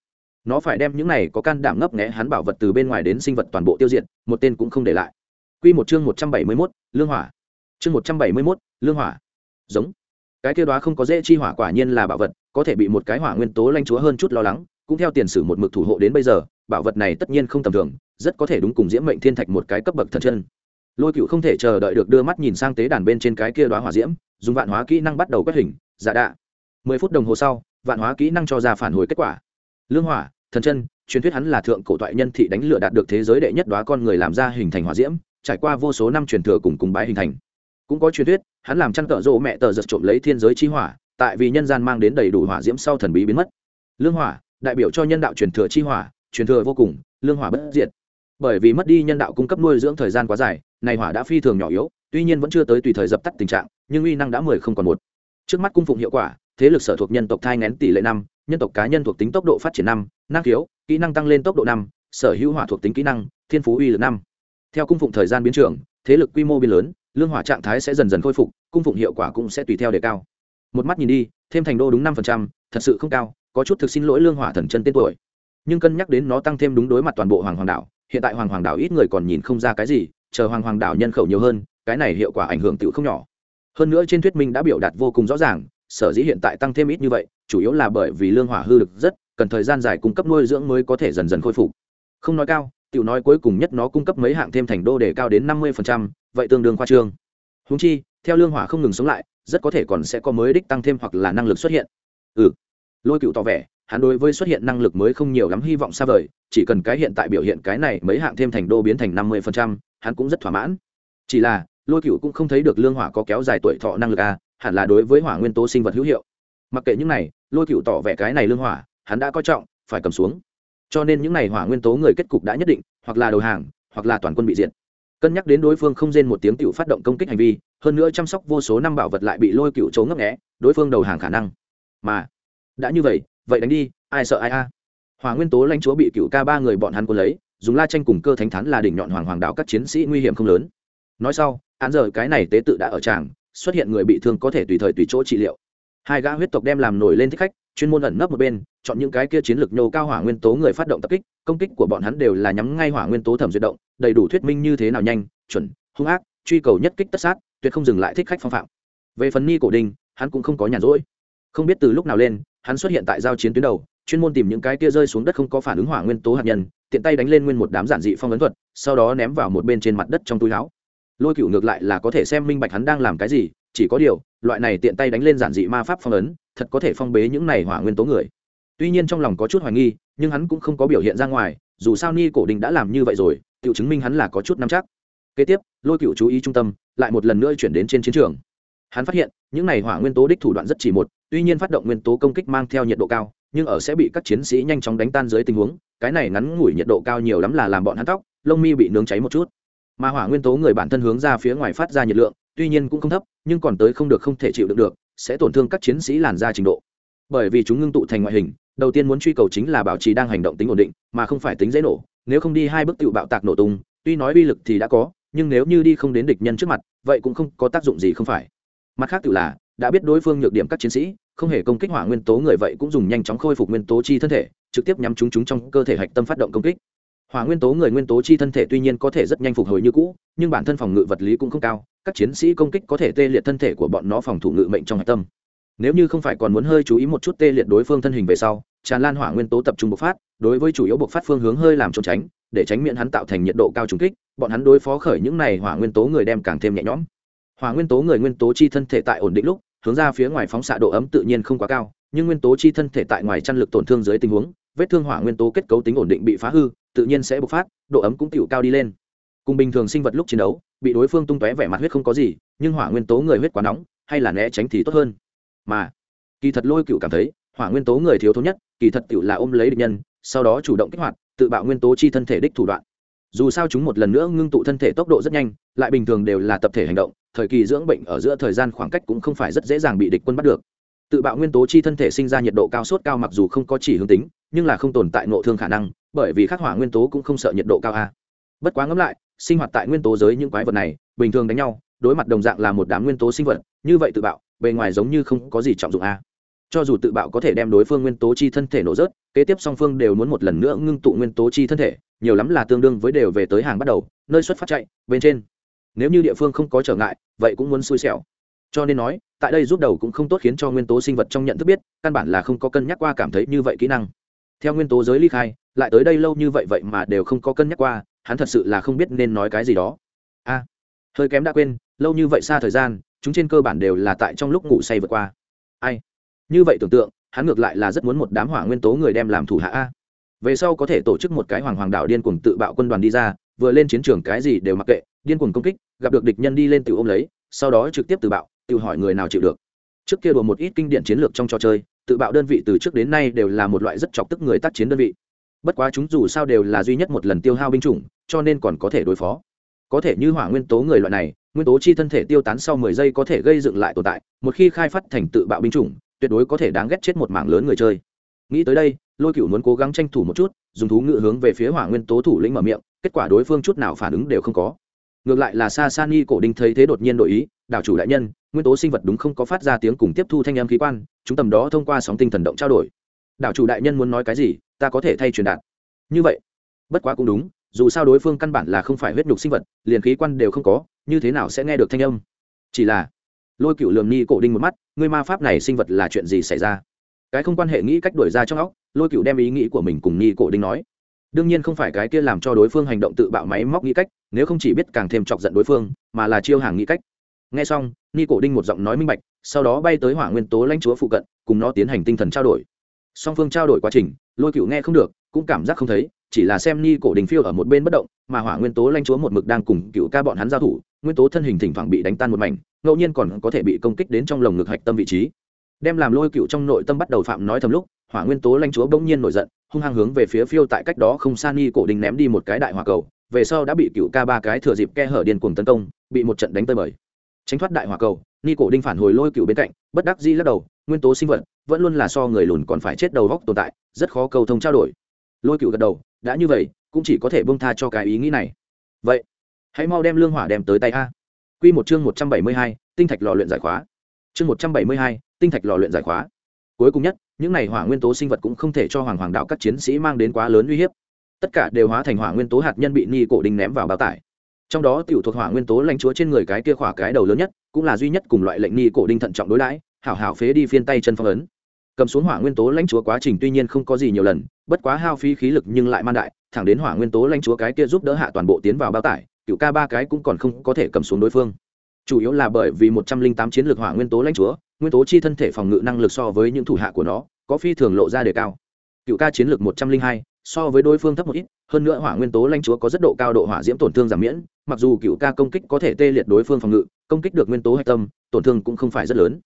Speaker 1: Nó phải đem những này có can đảm ngấp nghẽ hắn bảo vật từ bên ngoài đến sinh vật toàn bộ tiêu diệt một tên cũng không để lại. Quy một chương một trăm bảy mươi 171, lương hỏa. Chương một trăm bảy mươi 171, lương hỏa. Giống. Cái kia đóa không có dễ chi hỏa quả nhiên là bảo vật có thể bị một cái hỏa nguyên tố lanh chúa hơn chút lo lắng cũng theo tiền sử một mực thủ hộ đến bây giờ bảo vật này tất nhiên không tầm thường rất có thể đúng cùng diễm mệnh thiên thạch một cái cấp bậc thần chân. Lôi cựu không thể chờ đợi được đưa mắt nhìn sang tế đàn bên trên cái kia đoá hỏa diễm dùng vạn hóa kỹ năng bắt đầu quét hình giả đạ. Mười phút đồng hồ sau, vạn hóa kỹ năng cho ra phản hồi kết quả. Lương hỏa, thần chân, truyền thuyết hắn là thượng cổ thoại nhân thị đánh lửa đạt được thế giới đệ nhất đoá con người làm ra hình thành hỏa diễm, trải qua vô số năm truyền thừa cùng cùng bái hình thành. Cũng có truyền thuyết, hắn làm chăn tợ rộ mẹ tờ giật trộm lấy thiên giới chi hỏa, tại vì nhân gian mang đến đầy đủ hỏa diễm sau thần bí biến mất. Lương hỏa, đại biểu cho nhân đạo truyền thừa chi hỏa, truyền thừa vô cùng, lương hỏa bất diệt. Bởi vì mất đi nhân đạo cung cấp nuôi dưỡng thời gian quá dài, này hỏa đã phi thường nhỏ yếu, tuy nhiên vẫn chưa tới tùy thời dập tắt tình trạng nhưng uy năng đã mười không còn một. Trước mắt cung phụng hiệu quả, thế lực sở thuộc nhân tộc thai ngén tỷ lệ năm, nhân tộc cá nhân thuộc tính tốc độ phát triển năm, năng khiếu, kỹ năng tăng lên tốc độ năm, sở hữu hỏa thuộc tính kỹ năng, thiên phú uy lực năm. Theo cung phụng thời gian biến trưởng, thế lực quy mô biến lớn, lương hỏa trạng thái sẽ dần dần khôi phục, cung phụng hiệu quả cũng sẽ tùy theo đề cao. Một mắt nhìn đi, thêm thành đô đúng năm thật sự không cao, có chút thực xin lỗi lương hỏa thần chân tên tuổi. Nhưng cân nhắc đến nó tăng thêm đúng đối mặt toàn bộ hoàng hoàng đảo, hiện tại hoàng hoàng đảo ít người còn nhìn không ra cái gì, chờ hoàng hoàng đảo nhân khẩu nhiều hơn, cái này hiệu quả ảnh hưởng tự không nhỏ hơn nữa trên thuyết minh đã biểu đạt vô cùng rõ ràng, sở dĩ hiện tại tăng thêm ít như vậy, chủ yếu là bởi vì lương hỏa hư lực rất, cần thời gian dài cung cấp nuôi dưỡng mới có thể dần dần khôi phục. Không nói cao, tiểu nói cuối cùng nhất nó cung cấp mấy hạng thêm thành đô để cao đến năm mươi vậy tương đương khoa trương. Húng chi, theo lương hỏa không ngừng sống lại, rất có thể còn sẽ có mới đích tăng thêm hoặc là năng lực xuất hiện. Ừ. Lôi cựu tỏ vẻ, hắn đối với xuất hiện năng lực mới không nhiều lắm hy vọng xa vời, chỉ cần cái hiện tại biểu hiện cái này mấy hạng thêm thành đô biến thành năm mươi hắn cũng rất thỏa mãn. Chỉ là lôi cựu cũng không thấy được lương hỏa có kéo dài tuổi thọ năng lực a à, hẳn là đối với hỏa nguyên tố sinh vật hữu hiệu. Mặc kệ những này lôi cựu tỏ vẻ cái này lương hỏa hắn đã coi trọng phải cầm xuống. Cho nên những này hỏa nguyên tố người kết cục đã nhất định hoặc là đầu hàng hoặc là toàn quân bị diệt. Cân nhắc đến đối phương không rên một tiếng cựu phát động công kích hành vi hơn nữa chăm sóc vô số năm bảo vật lại bị lôi cựu trố ngấp nghẽ đối phương đầu hàng khả năng. Mà đã như vậy vậy đánh đi ai sợ ai a? Hỏa nguyên tố lãnh chúa bị cựu ca ba người bọn hắn quân lấy dùng la tranh cùng cơ thánh thắn là đỉnh nhọn hoàng hoàng đạo các chiến sĩ nguy hiểm không lớn. Nói sau án giờ cái này tế tự đã ở tràng xuất hiện người bị thương có thể tùy thời tùy chỗ trị liệu. Hai gã huyết tộc đem làm nổi lên thích khách chuyên môn ẩn nấp một bên chọn những cái kia chiến lược nhô cao hỏa nguyên tố người phát động tập kích công kích của bọn hắn đều là nhắm ngay hỏa nguyên tố thẩm duyệt động đầy đủ thuyết minh như thế nào nhanh chuẩn hung ác truy cầu nhất kích tất sát tuyệt không dừng lại thích khách phong phạm. Về phần ni cổ Đình, hắn cũng không có nhàn rỗi. Không biết từ lúc nào lên hắn xuất hiện tại giao chiến tuyến đầu chuyên môn tìm những cái kia rơi xuống đất không có phản ứng hỏa nguyên tố hạt nhân tiện tay đánh lên nguyên một đám giản dị phong ấn thuật sau đó ném vào một bên trên mặt đất trong túi áo lôi cựu ngược lại là có thể xem minh bạch hắn đang làm cái gì, chỉ có điều, loại này tiện tay đánh lên giản dị ma pháp phong ấn, thật có thể phong bế những này hỏa nguyên tố người. Tuy nhiên trong lòng có chút hoài nghi, nhưng hắn cũng không có biểu hiện ra ngoài, dù sao ni cổ đình đã làm như vậy rồi, tự chứng minh hắn là có chút nắm chắc. Kế tiếp, lôi cựu chú ý trung tâm, lại một lần nữa chuyển đến trên chiến trường. Hắn phát hiện, những này hỏa nguyên tố đích thủ đoạn rất chỉ một, tuy nhiên phát động nguyên tố công kích mang theo nhiệt độ cao, nhưng ở sẽ bị các chiến sĩ nhanh chóng đánh tan dưới tình huống, cái này ngắn ngủi nhiệt độ cao nhiều lắm là làm bọn hắn tóc, lông mi bị nướng cháy một chút mà hỏa nguyên tố người bản thân hướng ra phía ngoài phát ra nhiệt lượng, tuy nhiên cũng không thấp, nhưng còn tới không được, không thể chịu đựng được, sẽ tổn thương các chiến sĩ làn da trình độ. Bởi vì chúng ngưng tụ thành ngoại hình, đầu tiên muốn truy cầu chính là bảo trì đang hành động tính ổn định, mà không phải tính dễ nổ, nếu không đi hai bước tự bạo tạc nổ tung, tuy nói uy lực thì đã có, nhưng nếu như đi không đến địch nhân trước mặt, vậy cũng không có tác dụng gì không phải. Mặt khác tự là, đã biết đối phương nhược điểm các chiến sĩ, không hề công kích hỏa nguyên tố người vậy cũng dùng nhanh chóng khôi phục nguyên tố chi thân thể, trực tiếp nhắm chúng chúng trong cơ thể hạch tâm phát động công kích hỏa nguyên tố người nguyên tố chi thân thể tuy nhiên có thể rất nhanh phục hồi như cũ, nhưng bản thân phòng ngự vật lý cũng không cao, các chiến sĩ công kích có thể tê liệt thân thể của bọn nó phòng thủ ngự mệnh trong hạch tâm. Nếu như không phải còn muốn hơi chú ý một chút tê liệt đối phương thân hình về sau, tràn lan hỏa nguyên tố tập trung bộc phát, đối với chủ yếu bộc phát phương hướng hơi làm trốn tránh, để tránh miễn hắn tạo thành nhiệt độ cao trùng kích, bọn hắn đối phó khởi những này hỏa nguyên tố người đem càng thêm nhẹ nhõm. Hỏa nguyên tố người nguyên tố chi thân thể tại ổn định lúc, hướng ra phía ngoài phóng xạ độ ấm tự nhiên không quá cao, nhưng nguyên tố chi thân thể tại ngoài chăn lực tổn thương dưới tình huống vết thương hỏa nguyên tố kết cấu tính ổn định bị phá hư, tự nhiên sẽ bộc phát, độ ấm cũng tiểu cao đi lên. Cùng bình thường sinh vật lúc chiến đấu, bị đối phương tung tóe vẻ mặt huyết không có gì, nhưng hỏa nguyên tố người huyết quá nóng, hay là né tránh thì tốt hơn. Mà, kỳ thật lôi cựu cảm thấy, hỏa nguyên tố người thiếu thốn nhất, kỳ thật cựu là ôm lấy địch nhân, sau đó chủ động kích hoạt, tự bạo nguyên tố chi thân thể đích thủ đoạn. Dù sao chúng một lần nữa ngưng tụ thân thể tốc độ rất nhanh, lại bình thường đều là tập thể hành động, thời kỳ dưỡng bệnh ở giữa thời gian khoảng cách cũng không phải rất dễ dàng bị địch quân bắt được tự bạo nguyên tố chi thân thể sinh ra nhiệt độ cao sốt cao mặc dù không có chỉ hướng tính, nhưng là không tồn tại nộ thương khả năng, bởi vì khắc hỏa nguyên tố cũng không sợ nhiệt độ cao a. Bất quá ngẫm lại, sinh hoạt tại nguyên tố giới những quái vật này, bình thường đánh nhau, đối mặt đồng dạng là một đám nguyên tố sinh vật, như vậy tự bạo, bề ngoài giống như không có gì trọng dụng a. Cho dù tự bạo có thể đem đối phương nguyên tố chi thân thể nổ rớt, kế tiếp song phương đều muốn một lần nữa ngưng tụ nguyên tố chi thân thể, nhiều lắm là tương đương với đều về tới hàng bắt đầu, nơi xuất phát chạy, bên trên. Nếu như địa phương không có trở ngại, vậy cũng muốn xui xẻo cho nên nói, tại đây giúp đầu cũng không tốt khiến cho nguyên tố sinh vật trong nhận thức biết, căn bản là không có cân nhắc qua cảm thấy như vậy kỹ năng. Theo nguyên tố giới ly khai, lại tới đây lâu như vậy vậy mà đều không có cân nhắc qua, hắn thật sự là không biết nên nói cái gì đó. A, hơi kém đã quên, lâu như vậy xa thời gian, chúng trên cơ bản đều là tại trong lúc ngủ say vượt qua. Ai? Như vậy tưởng tượng, hắn ngược lại là rất muốn một đám hỏa nguyên tố người đem làm thủ hạ a. Về sau có thể tổ chức một cái hoàng hoàng đảo điên cuồng tự bạo quân đoàn đi ra, vừa lên chiến trường cái gì đều mặc kệ, điên cuồng công kích, gặp được địch nhân đi lên tự ôm lấy, sau đó trực tiếp tự bạo tự hỏi người nào chịu được. Trước kia đùa một ít kinh điển chiến lược trong trò chơi, tự bạo đơn vị từ trước đến nay đều là một loại rất chọc tức người tác chiến đơn vị. Bất quá chúng dù sao đều là duy nhất một lần tiêu hao binh chủng, cho nên còn có thể đối phó. Có thể như hỏa nguyên tố người loại này, nguyên tố chi thân thể tiêu tán sau mười giây có thể gây dựng lại tồn tại, một khi khai phát thành tự bạo binh chủng, tuyệt đối có thể đáng ghét chết một mảng lớn người chơi. Nghĩ tới đây, lôi cựu muốn cố gắng tranh thủ một chút, dùng thú ngự hướng về phía hỏa nguyên tố thủ lĩnh mở miệng, kết quả đối phương chút nào phản ứng đều không có ngược lại là sa san cổ đinh thấy thế đột nhiên đổi ý, đảo chủ đại nhân, nguyên tố sinh vật đúng không có phát ra tiếng cùng tiếp thu thanh âm khí quan, chúng tầm đó thông qua sóng tinh thần động trao đổi. Đảo chủ đại nhân muốn nói cái gì, ta có thể thay truyền đạt. Như vậy, bất quá cũng đúng, dù sao đối phương căn bản là không phải huyết nhục sinh vật, liền khí quan đều không có, như thế nào sẽ nghe được thanh âm? Chỉ là, lôi cựu lường ni cổ đinh một mắt người ma pháp này sinh vật là chuyện gì xảy ra? Cái không quan hệ nghĩ cách đổi ra trong óc. Lôi cựu đem ý nghĩ của mình cùng ni cổ đinh nói đương nhiên không phải cái kia làm cho đối phương hành động tự bạo máy móc nghĩ cách, nếu không chỉ biết càng thêm chọc giận đối phương, mà là chiêu hàng nghĩ cách. Nghe xong, ni cổ đinh một giọng nói minh bạch, sau đó bay tới hỏa nguyên tố lãnh chúa phụ cận, cùng nó tiến hành tinh thần trao đổi. Song phương trao đổi quá trình, lôi cựu nghe không được, cũng cảm giác không thấy, chỉ là xem ni cổ đình phiêu ở một bên bất động, mà hỏa nguyên tố lãnh chúa một mực đang cùng cựu ca bọn hắn giao thủ, nguyên tố thân hình thỉnh thoảng bị đánh tan một mảnh, ngẫu nhiên còn có thể bị công kích đến trong lồng ngực hạch tâm vị trí. Đem làm lôi cựu trong nội tâm bắt đầu phạm nói thầm lúc, hỏa nguyên tố lãnh chúa bỗng nhiên nổi giận hung hăng hướng về phía phiêu tại cách đó không xa ni cổ đình ném đi một cái đại hỏa cầu, về sau đã bị cựu ca ba cái thừa dịp ke hở điên cuồng tấn công, bị một trận đánh tơi bời. Tránh thoát đại hỏa cầu, ni cổ đinh phản hồi lôi cựu bên cạnh, bất đắc di lắc đầu, nguyên tố sinh vật, vẫn luôn là so người lùn còn phải chết đầu góc tồn tại, rất khó cầu thông trao đổi. Lôi cựu gật đầu, đã như vậy, cũng chỉ có thể bông tha cho cái ý nghĩ này. Vậy, hãy mau đem lương hỏa đem tới tay a. Q một chương một trăm bảy mươi hai, tinh thạch lò luyện giải khóa. Chương một trăm bảy mươi hai, tinh thạch lò luyện giải khóa. Cuối cùng nhất những này hỏa nguyên tố sinh vật cũng không thể cho hoàng hoàng đạo các chiến sĩ mang đến quá lớn uy hiếp. Tất cả đều hóa thành hỏa nguyên tố hạt nhân bị ni cổ đình ném vào bao tải. Trong đó tiểu thuộc hỏa nguyên tố lãnh chúa trên người cái kia khỏa cái đầu lớn nhất, cũng là duy nhất cùng loại lệnh ni cổ đinh thận trọng đối đãi, hảo hảo phế đi phiên tay chân phong ấn. Cầm xuống hỏa nguyên tố lãnh chúa quá trình tuy nhiên không có gì nhiều lần, bất quá hao phí khí lực nhưng lại man đại, thẳng đến hỏa nguyên tố lãnh chúa cái kia giúp đỡ hạ toàn bộ tiến vào bao tải, cựu ca ba cái cũng còn không có thể cầm xuống đối phương. Chủ yếu là bởi vì một trăm linh tám chiến lược hỏa nguyên tố lãnh chúa nguyên tố chi thân thể phòng ngự năng lực so với những thủ hạ của nó, có phi thường lộ ra đề cao. Cựu ca chiến lược một trăm linh hai, so với đối phương thấp một ít, hơn nữa hỏa nguyên tố lãnh chúa có rất độ cao độ hỏa diễm tổn thương giảm miễn, mặc dù cựu ca công kích có thể tê liệt đối phương phòng ngự, công kích được nguyên tố hạch tâm, tổn thương cũng không phải rất lớn.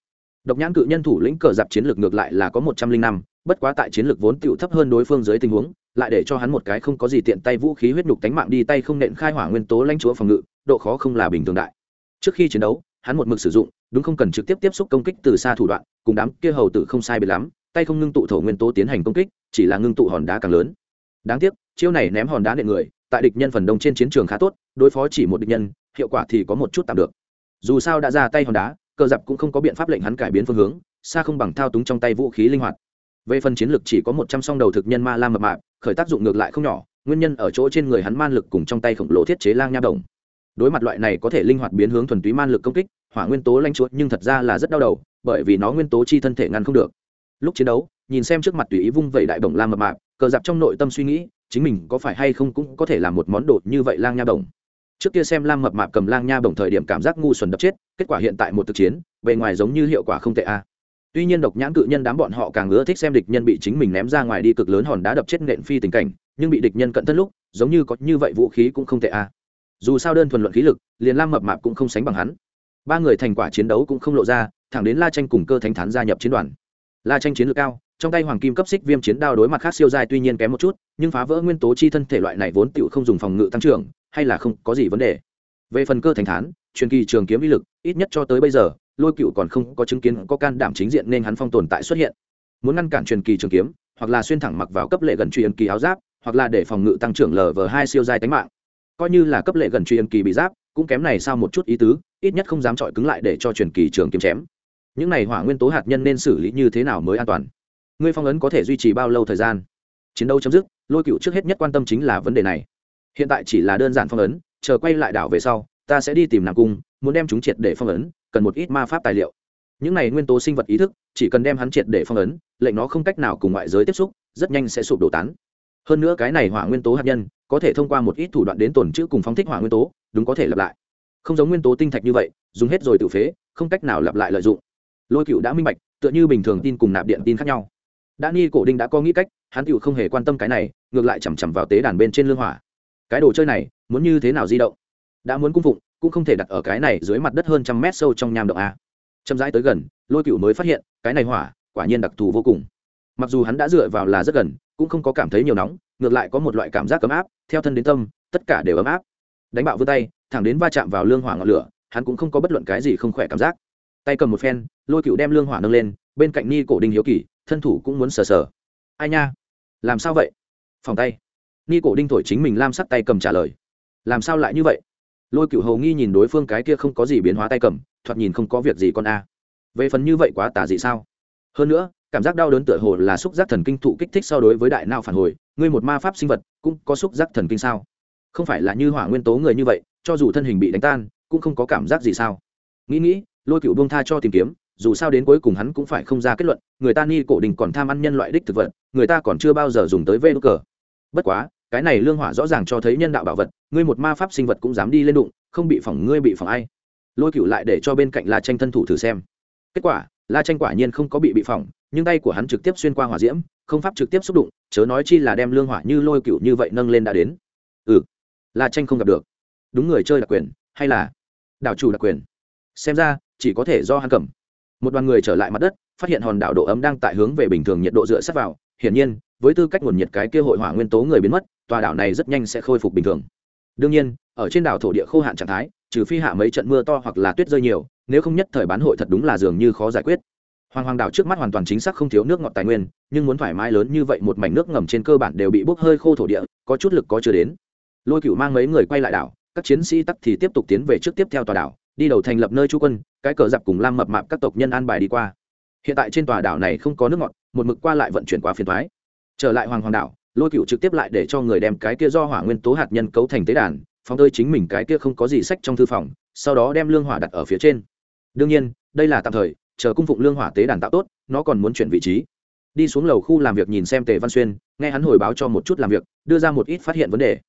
Speaker 1: Độc nhãn cự nhân thủ lĩnh cờ dạp chiến lược ngược lại là có một trăm linh năm, bất quá tại chiến lược vốn tựu thấp hơn đối phương dưới tình huống, lại để cho hắn một cái không có gì tiện tay vũ khí huyết nhục tánh mạng đi tay không nện khai hỏa nguyên tố lãnh chúa phòng ngự, độ khó không là bình thường đại. Trước khi chiến đấu, hắn một mực sử dụng đúng không cần trực tiếp tiếp xúc công kích từ xa thủ đoạn, cùng đám kia hầu tử không sai biệt lắm, tay không ngưng tụ thổ nguyên tố tiến hành công kích, chỉ là ngưng tụ hòn đá càng lớn. Đáng tiếc, chiêu này ném hòn đá nệ người, tại địch nhân phần đông trên chiến trường khá tốt, đối phó chỉ một địch nhân, hiệu quả thì có một chút tạm được. Dù sao đã ra tay hòn đá, cờ dập cũng không có biện pháp lệnh hắn cải biến phương hướng, xa không bằng thao túng trong tay vũ khí linh hoạt. Về phần chiến lược chỉ có một trăm song đầu thực nhân ma lam mập mạp, khởi tác dụng ngược lại không nhỏ, nguyên nhân ở chỗ trên người hắn man lực cùng trong tay khổng lồ thiết chế lang nha đồng. Đối mặt loại này có thể linh hoạt biến hướng thuần túy man lực công kích hỏa nguyên tố lanh chuột nhưng thật ra là rất đau đầu, bởi vì nó nguyên tố chi thân thể ngăn không được. Lúc chiến đấu, nhìn xem trước mặt tùy ý vung vẩy đại bổng lam mập mạp, cờ dạp trong nội tâm suy nghĩ, chính mình có phải hay không cũng có thể làm một món đồ như vậy lang nha bổng. Trước kia xem lam mập mạp cầm lang nha bổng thời điểm cảm giác ngu xuẩn đập chết, kết quả hiện tại một thực chiến, bề ngoài giống như hiệu quả không tệ a tuy nhiên độc nhãn cự nhân đám bọn họ càng ưa thích xem địch nhân bị chính mình ném ra ngoài đi cực lớn hòn đá đập chết nện phi tình cảnh, nhưng bị địch nhân cận thân lúc, giống như có như vậy vũ khí cũng không tệ a dù sao đơn thuần luận khí lực, liền lam mập mạp cũng không sánh bằng hắn ba người thành quả chiến đấu cũng không lộ ra, thẳng đến la tranh cùng cơ thánh thán gia nhập chiến đoàn. La tranh chiến lược cao, trong tay hoàng kim cấp xích viêm chiến đao đối mặt khác siêu dài tuy nhiên kém một chút, nhưng phá vỡ nguyên tố chi thân thể loại này vốn tựu không dùng phòng ngự tăng trưởng, hay là không có gì vấn đề. Về phần cơ thành thán, truyền kỳ trường kiếm uy lực, ít nhất cho tới bây giờ, lôi cựu còn không có chứng kiến có can đảm chính diện nên hắn phong tồn tại xuất hiện. Muốn ngăn cản truyền kỳ trường kiếm, hoặc là xuyên thẳng mặc vào cấp lệ gần truyền kỳ áo giáp, hoặc là để phòng ngự tăng trưởng lv hai siêu dài tánh mạng. Coi như là cấp lệ gần truyền kỳ bị giáp, cũng kém này sao một chút ý tứ ít nhất không dám chọi cứng lại để cho truyền kỳ trường kiếm chém. Những này hỏa nguyên tố hạt nhân nên xử lý như thế nào mới an toàn? Ngươi phong ấn có thể duy trì bao lâu thời gian? Chiến đấu chấm dứt, lôi cựu trước hết nhất quan tâm chính là vấn đề này. Hiện tại chỉ là đơn giản phong ấn, chờ quay lại đảo về sau, ta sẽ đi tìm nàng cung, muốn đem chúng triệt để phong ấn, cần một ít ma pháp tài liệu. Những này nguyên tố sinh vật ý thức, chỉ cần đem hắn triệt để phong ấn, lệnh nó không cách nào cùng ngoại giới tiếp xúc, rất nhanh sẽ sụp đổ tán. Hơn nữa cái này hỏa nguyên tố hạt nhân, có thể thông qua một ít thủ đoạn đến tổn chữ cùng phóng thích hỏa nguyên tố, đúng có thể lặp lại không giống nguyên tố tinh thạch như vậy, dùng hết rồi tự phế, không cách nào lặp lại lợi dụng. Lôi cựu đã minh bạch, tựa như bình thường tin cùng nạp điện tin khác nhau. Đã ni cổ đinh đã có nghĩ cách, hắn cựu không hề quan tâm cái này, ngược lại chằm chằm vào tế đàn bên trên lương hỏa. Cái đồ chơi này, muốn như thế nào di động? Đã muốn cung phụng, cũng không thể đặt ở cái này dưới mặt đất hơn trăm mét sâu trong nham động a. Chậm rãi tới gần, lôi cựu mới phát hiện, cái này hỏa, quả nhiên đặc thù vô cùng. Mặc dù hắn đã dựa vào là rất gần, cũng không có cảm thấy nhiều nóng, ngược lại có một loại cảm giác ấm áp, theo thân đến tâm, tất cả đều ấm áp. Đánh bạo vươn tay thẳng đến va chạm vào lương hỏa ngọn lửa, hắn cũng không có bất luận cái gì không khỏe cảm giác. Tay cầm một phen, lôi cựu đem lương hỏa nâng lên, bên cạnh ni cổ đinh hiếu kỳ, thân thủ cũng muốn sờ sờ. Ai nha? Làm sao vậy? Phòng tay. Ni cổ đinh thổi chính mình lam sắc tay cầm trả lời. Làm sao lại như vậy? Lôi cựu hầu nghi nhìn đối phương cái kia không có gì biến hóa tay cầm, thoạt nhìn không có việc gì con a. Về phần như vậy quá tả dị sao? Hơn nữa, cảm giác đau đớn tựa hồ là xúc giác thần kinh thụ kích thích so đối với đại não phản hồi. Ngươi một ma pháp sinh vật, cũng có xúc giác thần kinh sao? Không phải là như hỏa nguyên tố người như vậy cho dù thân hình bị đánh tan, cũng không có cảm giác gì sao. Nghĩ nghĩ, lôi cựu buông tha cho tìm kiếm, dù sao đến cuối cùng hắn cũng phải không ra kết luận, người ta ni cổ đình còn tham ăn nhân loại đích thực vật, người ta còn chưa bao giờ dùng tới vê đ cờ. Bất quá, cái này lương hỏa rõ ràng cho thấy nhân đạo bảo vật, ngươi một ma pháp sinh vật cũng dám đi lên đụng, không bị phỏng ngươi bị phỏng ai. Lôi cựu lại để cho bên cạnh la tranh thân thủ thử xem. Kết quả, la tranh quả nhiên không có bị bị phỏng, nhưng tay của hắn trực tiếp xuyên qua hỏa diễm, không pháp trực tiếp xúc đụng, chớ nói chi là đem lương hỏa như lôi cựu như vậy nâng lên đã đến. Ừ la tranh không gặp được đúng người chơi đặc quyền, hay là đảo chủ đặc quyền? Xem ra, chỉ có thể do hắn cầm. Một đoàn người trở lại mặt đất, phát hiện hòn đảo độ ấm đang tại hướng về bình thường nhiệt độ dựa sát vào. Hiển nhiên, với tư cách nguồn nhiệt cái kia hội hỏa nguyên tố người biến mất, tòa đảo này rất nhanh sẽ khôi phục bình thường. Đương nhiên, ở trên đảo thổ địa khô hạn trạng thái, trừ phi hạ mấy trận mưa to hoặc là tuyết rơi nhiều, nếu không nhất thời bán hội thật đúng là dường như khó giải quyết. Hoàng hoàng đảo trước mắt hoàn toàn chính xác không thiếu nước ngọt tài nguyên, nhưng muốn thoải mái lớn như vậy một mảnh nước ngầm trên cơ bản đều bị bốc hơi khô thổ địa, có chút lực có chưa đến. Lôi cửu mang mấy người quay lại đảo các chiến sĩ tắc thì tiếp tục tiến về trước tiếp theo tòa đảo, đi đầu thành lập nơi trú quân, cái cờ giặc cùng lam mập mạp các tộc nhân an bài đi qua. Hiện tại trên tòa đảo này không có nước ngọt, một mực qua lại vận chuyển quá phiền thoái trở lại hoàng hoàng đảo, lôi cựu trực tiếp lại để cho người đem cái kia do hỏa nguyên tố hạt nhân cấu thành tế đàn, phóng tơi chính mình cái kia không có gì sách trong thư phòng, sau đó đem lương hỏa đặt ở phía trên. Đương nhiên, đây là tạm thời, chờ cung phụng lương hỏa tế đàn tạo tốt, nó còn muốn chuyển vị trí. Đi xuống lầu khu làm việc nhìn xem tề văn xuyên, nghe hắn hồi báo cho một chút làm việc, đưa ra một ít phát hiện vấn đề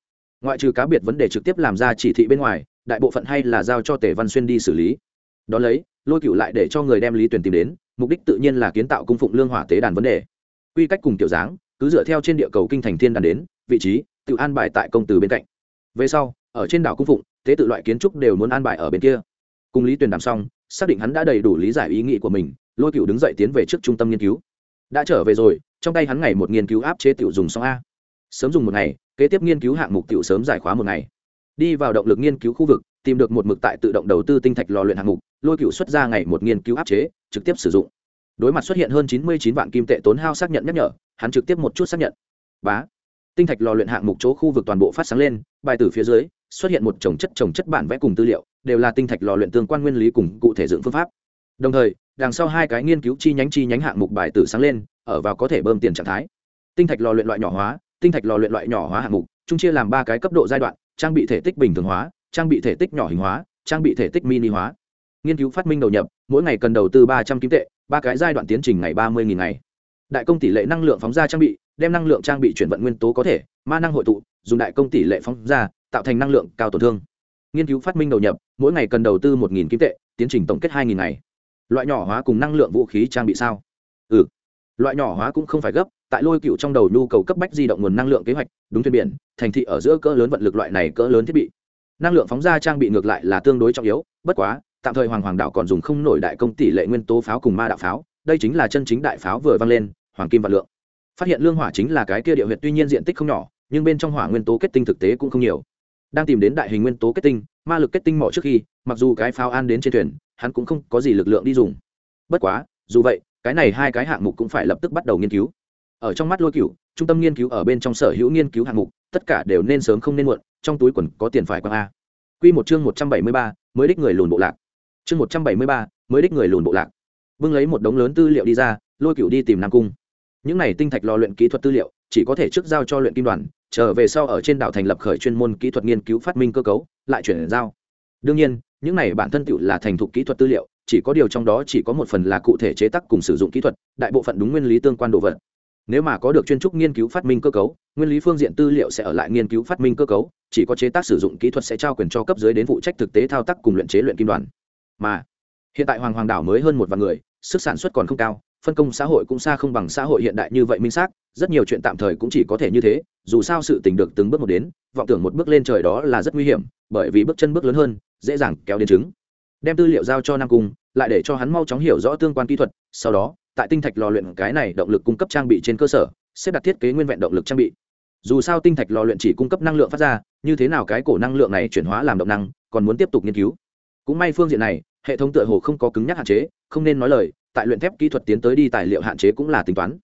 Speaker 1: ngoại trừ cá biệt vấn đề trực tiếp làm ra chỉ thị bên ngoài, đại bộ phận hay là giao cho tề văn xuyên đi xử lý. Đ ó lấy, lôi cựu lại để cho người đem lý tuyển tìm đến, mục đích tự nhiên là kiến tạo cung phụng lương hỏa tế đàn vấn đề. Quy cách cùng kiểu dáng, cứ dựa theo trên địa cầu kinh thành thiên đàn đến, vị trí, tự an bài tại công từ bên cạnh. Về sau, ở trên đảo cung phụng, tế tự loại kiến trúc đều muốn an bài ở bên kia. Cùng lý tuyển đàm xong, xác định hắn đã đầy đủ lý giải ý nghĩ của mình, lôi cựu đứng dậy tiến về trước trung tâm nghiên cứu. Đã trở về rồi, trong tay hắn ngày một nghiên cứu áp chế tiểu dùng xong a sớm dùng một ngày, kế tiếp nghiên cứu hạng mục tiểu sớm giải khóa một ngày. Đi vào động lực nghiên cứu khu vực, tìm được một mực tại tự động đầu tư tinh thạch lò luyện hạng mục, lôi cựu xuất ra ngày một nghiên cứu áp chế, trực tiếp sử dụng. Đối mặt xuất hiện hơn chín mươi chín vạn kim tệ tốn hao xác nhận nhắc nhở, hắn trực tiếp một chút xác nhận. Bá. Tinh thạch lò luyện hạng mục chỗ khu vực toàn bộ phát sáng lên, bài từ phía dưới, xuất hiện một trồng chất trồng chất bản vẽ cùng tư liệu, đều là tinh thạch lò luyện tương quan nguyên lý cùng cụ thể dựng phương pháp. Đồng thời, đằng sau hai cái nghiên cứu chi nhánh chi nhánh hạng mục bài tử sáng lên, ở vào có thể bơm tiền trạng thái. Tinh thạch lò luyện loại nhỏ hóa tinh thạch lò luyện loại nhỏ hóa hạng mục, chung chia làm ba cái cấp độ giai đoạn, trang bị thể tích bình thường hóa, trang bị thể tích nhỏ hình hóa, trang bị thể tích mini hóa. Nghiên cứu phát minh đầu nhập, mỗi ngày cần đầu tư ba trăm kim tệ, ba cái giai đoạn tiến trình ngày ba mươi ngày. Đại công tỷ lệ năng lượng phóng ra trang bị, đem năng lượng trang bị chuyển vận nguyên tố có thể, ma năng hội tụ, dùng đại công tỷ lệ phóng ra, tạo thành năng lượng cao tổn thương. Nghiên cứu phát minh đầu nhập, mỗi ngày cần đầu tư một kim tệ, tiến trình tổng kết hai ngày. Loại nhỏ hóa cùng năng lượng vũ khí trang bị sao? Ừ. Loại nhỏ hóa cũng không phải gấp tại lôi cựu trong đầu nhu cầu cấp bách di động nguồn năng lượng kế hoạch, đúng thuyền biển, thành thị ở giữa cỡ lớn vận lực loại này cỡ lớn thiết bị. Năng lượng phóng ra trang bị ngược lại là tương đối trọng yếu, bất quá, tạm thời hoàng hoàng đạo còn dùng không nổi đại công tỷ lệ nguyên tố pháo cùng ma đạo pháo, đây chính là chân chính đại pháo vừa vang lên, hoàng kim và lượng. Phát hiện lương hỏa chính là cái kia địa huyệt tuy nhiên diện tích không nhỏ, nhưng bên trong hỏa nguyên tố kết tinh thực tế cũng không nhiều. Đang tìm đến đại hình nguyên tố kết tinh, ma lực kết tinh mỏ trước khi, mặc dù cái pháo an đến trên thuyền, hắn cũng không có gì lực lượng đi dùng. Bất quá, dù vậy, cái này hai cái hạng mục cũng phải lập tức bắt đầu nghiên cứu ở trong mắt lôi cửu, trung tâm nghiên cứu ở bên trong sở hữu nghiên cứu hạng mục, tất cả đều nên sớm không nên muộn, trong túi quần có tiền phải quang a. Quy một chương một trăm bảy mươi ba, mới đích người lùn bộ lạc. Chương một trăm bảy mươi ba, mới đích người lùn bộ lạc. Bưng lấy một đống lớn tư liệu đi ra, lôi cửu đi tìm nam cung. Những này tinh thạch lò luyện kỹ thuật tư liệu, chỉ có thể trước giao cho luyện kim đoàn, trở về sau ở trên đảo thành lập khởi chuyên môn kỹ thuật nghiên cứu phát minh cơ cấu, lại chuyển giao. Đương nhiên, những này bản thân tựu là thành thục kỹ thuật tư liệu, chỉ có điều trong đó chỉ có một phần là cụ thể chế tác cùng sử dụng kỹ thuật, đại bộ phận đúng nguyên lý tương quan đồ vật nếu mà có được chuyên trúc nghiên cứu phát minh cơ cấu, nguyên lý phương diện tư liệu sẽ ở lại nghiên cứu phát minh cơ cấu, chỉ có chế tác sử dụng kỹ thuật sẽ trao quyền cho cấp dưới đến phụ trách thực tế thao tác cùng luyện chế luyện kim đoàn. Mà, hiện tại hoàng hoàng đảo mới hơn một vạn người, sức sản xuất còn không cao, phân công xã hội cũng xa không bằng xã hội hiện đại như vậy minh xác, rất nhiều chuyện tạm thời cũng chỉ có thể như thế, dù sao sự tình được từng bước một đến, vọng tưởng một bước lên trời đó là rất nguy hiểm, bởi vì bước chân bước lớn hơn, dễ dàng kéo đến chứng đem tư liệu giao cho nam cung lại để cho hắn mau chóng hiểu rõ tương quan kỹ thuật, sau đó, tại tinh thạch lò luyện cái này động lực cung cấp trang bị trên cơ sở, xếp đặt thiết kế nguyên vẹn động lực trang bị. Dù sao tinh thạch lò luyện chỉ cung cấp năng lượng phát ra, như thế nào cái cổ năng lượng này chuyển hóa làm động năng, còn muốn tiếp tục nghiên cứu. Cũng may phương diện này, hệ thống tựa hồ không có cứng nhắc hạn chế, không nên nói lời, tại luyện thép kỹ thuật tiến tới đi tài liệu hạn chế cũng là tính toán.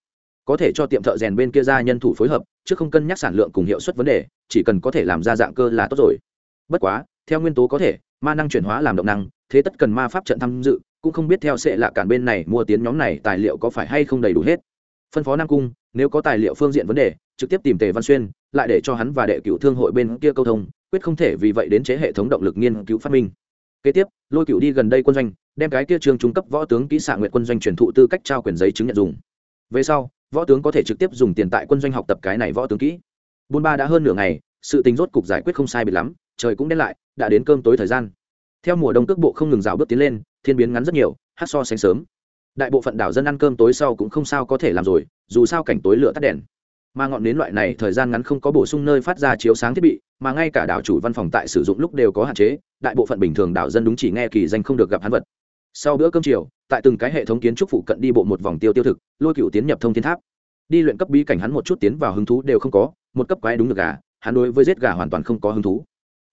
Speaker 1: Có thể cho tiệm thợ rèn bên kia ra nhân thủ phối hợp, chứ không cân nhắc sản lượng cùng hiệu suất vấn đề, chỉ cần có thể làm ra dạng cơ là tốt rồi. Bất quá, theo nguyên tố có thể, ma năng chuyển hóa làm động năng thế tất cần ma pháp trận tham dự, cũng không biết theo sẽ lạ cản bên này mua tiến nhóm này tài liệu có phải hay không đầy đủ hết. Phân phó nam cung, nếu có tài liệu phương diện vấn đề, trực tiếp tìm tề văn xuyên, lại để cho hắn và đệ cựu thương hội bên kia câu thông, quyết không thể vì vậy đến chế hệ thống động lực nghiên cứu phát minh. Kế tiếp, lôi cựu đi gần đây quân doanh, đem cái kia trường trung cấp võ tướng kỹ xạ nguyện quân doanh truyền thụ tư cách trao quyền giấy chứng nhận dùng. Về sau, võ tướng có thể trực tiếp dùng tiền tại quân doanh học tập cái này võ tướng kỹ. Buôn ba đã hơn nửa ngày, sự tình rốt cục giải quyết không sai biệt lắm, trời cũng đen lại, đã đến cơm tối thời gian theo mùa đông cước bộ không ngừng rào bước tiến lên, thiên biến ngắn rất nhiều, hát so sánh sớm. Đại bộ phận đảo dân ăn cơm tối sau cũng không sao có thể làm rồi, dù sao cảnh tối lửa tắt đèn. Mà ngọn nến loại này thời gian ngắn không có bổ sung nơi phát ra chiếu sáng thiết bị, mà ngay cả đảo chủ văn phòng tại sử dụng lúc đều có hạn chế, đại bộ phận bình thường đảo dân đúng chỉ nghe kỳ danh không được gặp hắn vật. Sau bữa cơm chiều, tại từng cái hệ thống kiến trúc phụ cận đi bộ một vòng tiêu tiêu thực, lôi cựu tiến nhập thông thiên tháp. Đi luyện cấp bí cảnh hắn một chút tiến vào hứng thú đều không có, một cấp quái đúng được gà, hắn đối với giết gà hoàn toàn không có hứng thú.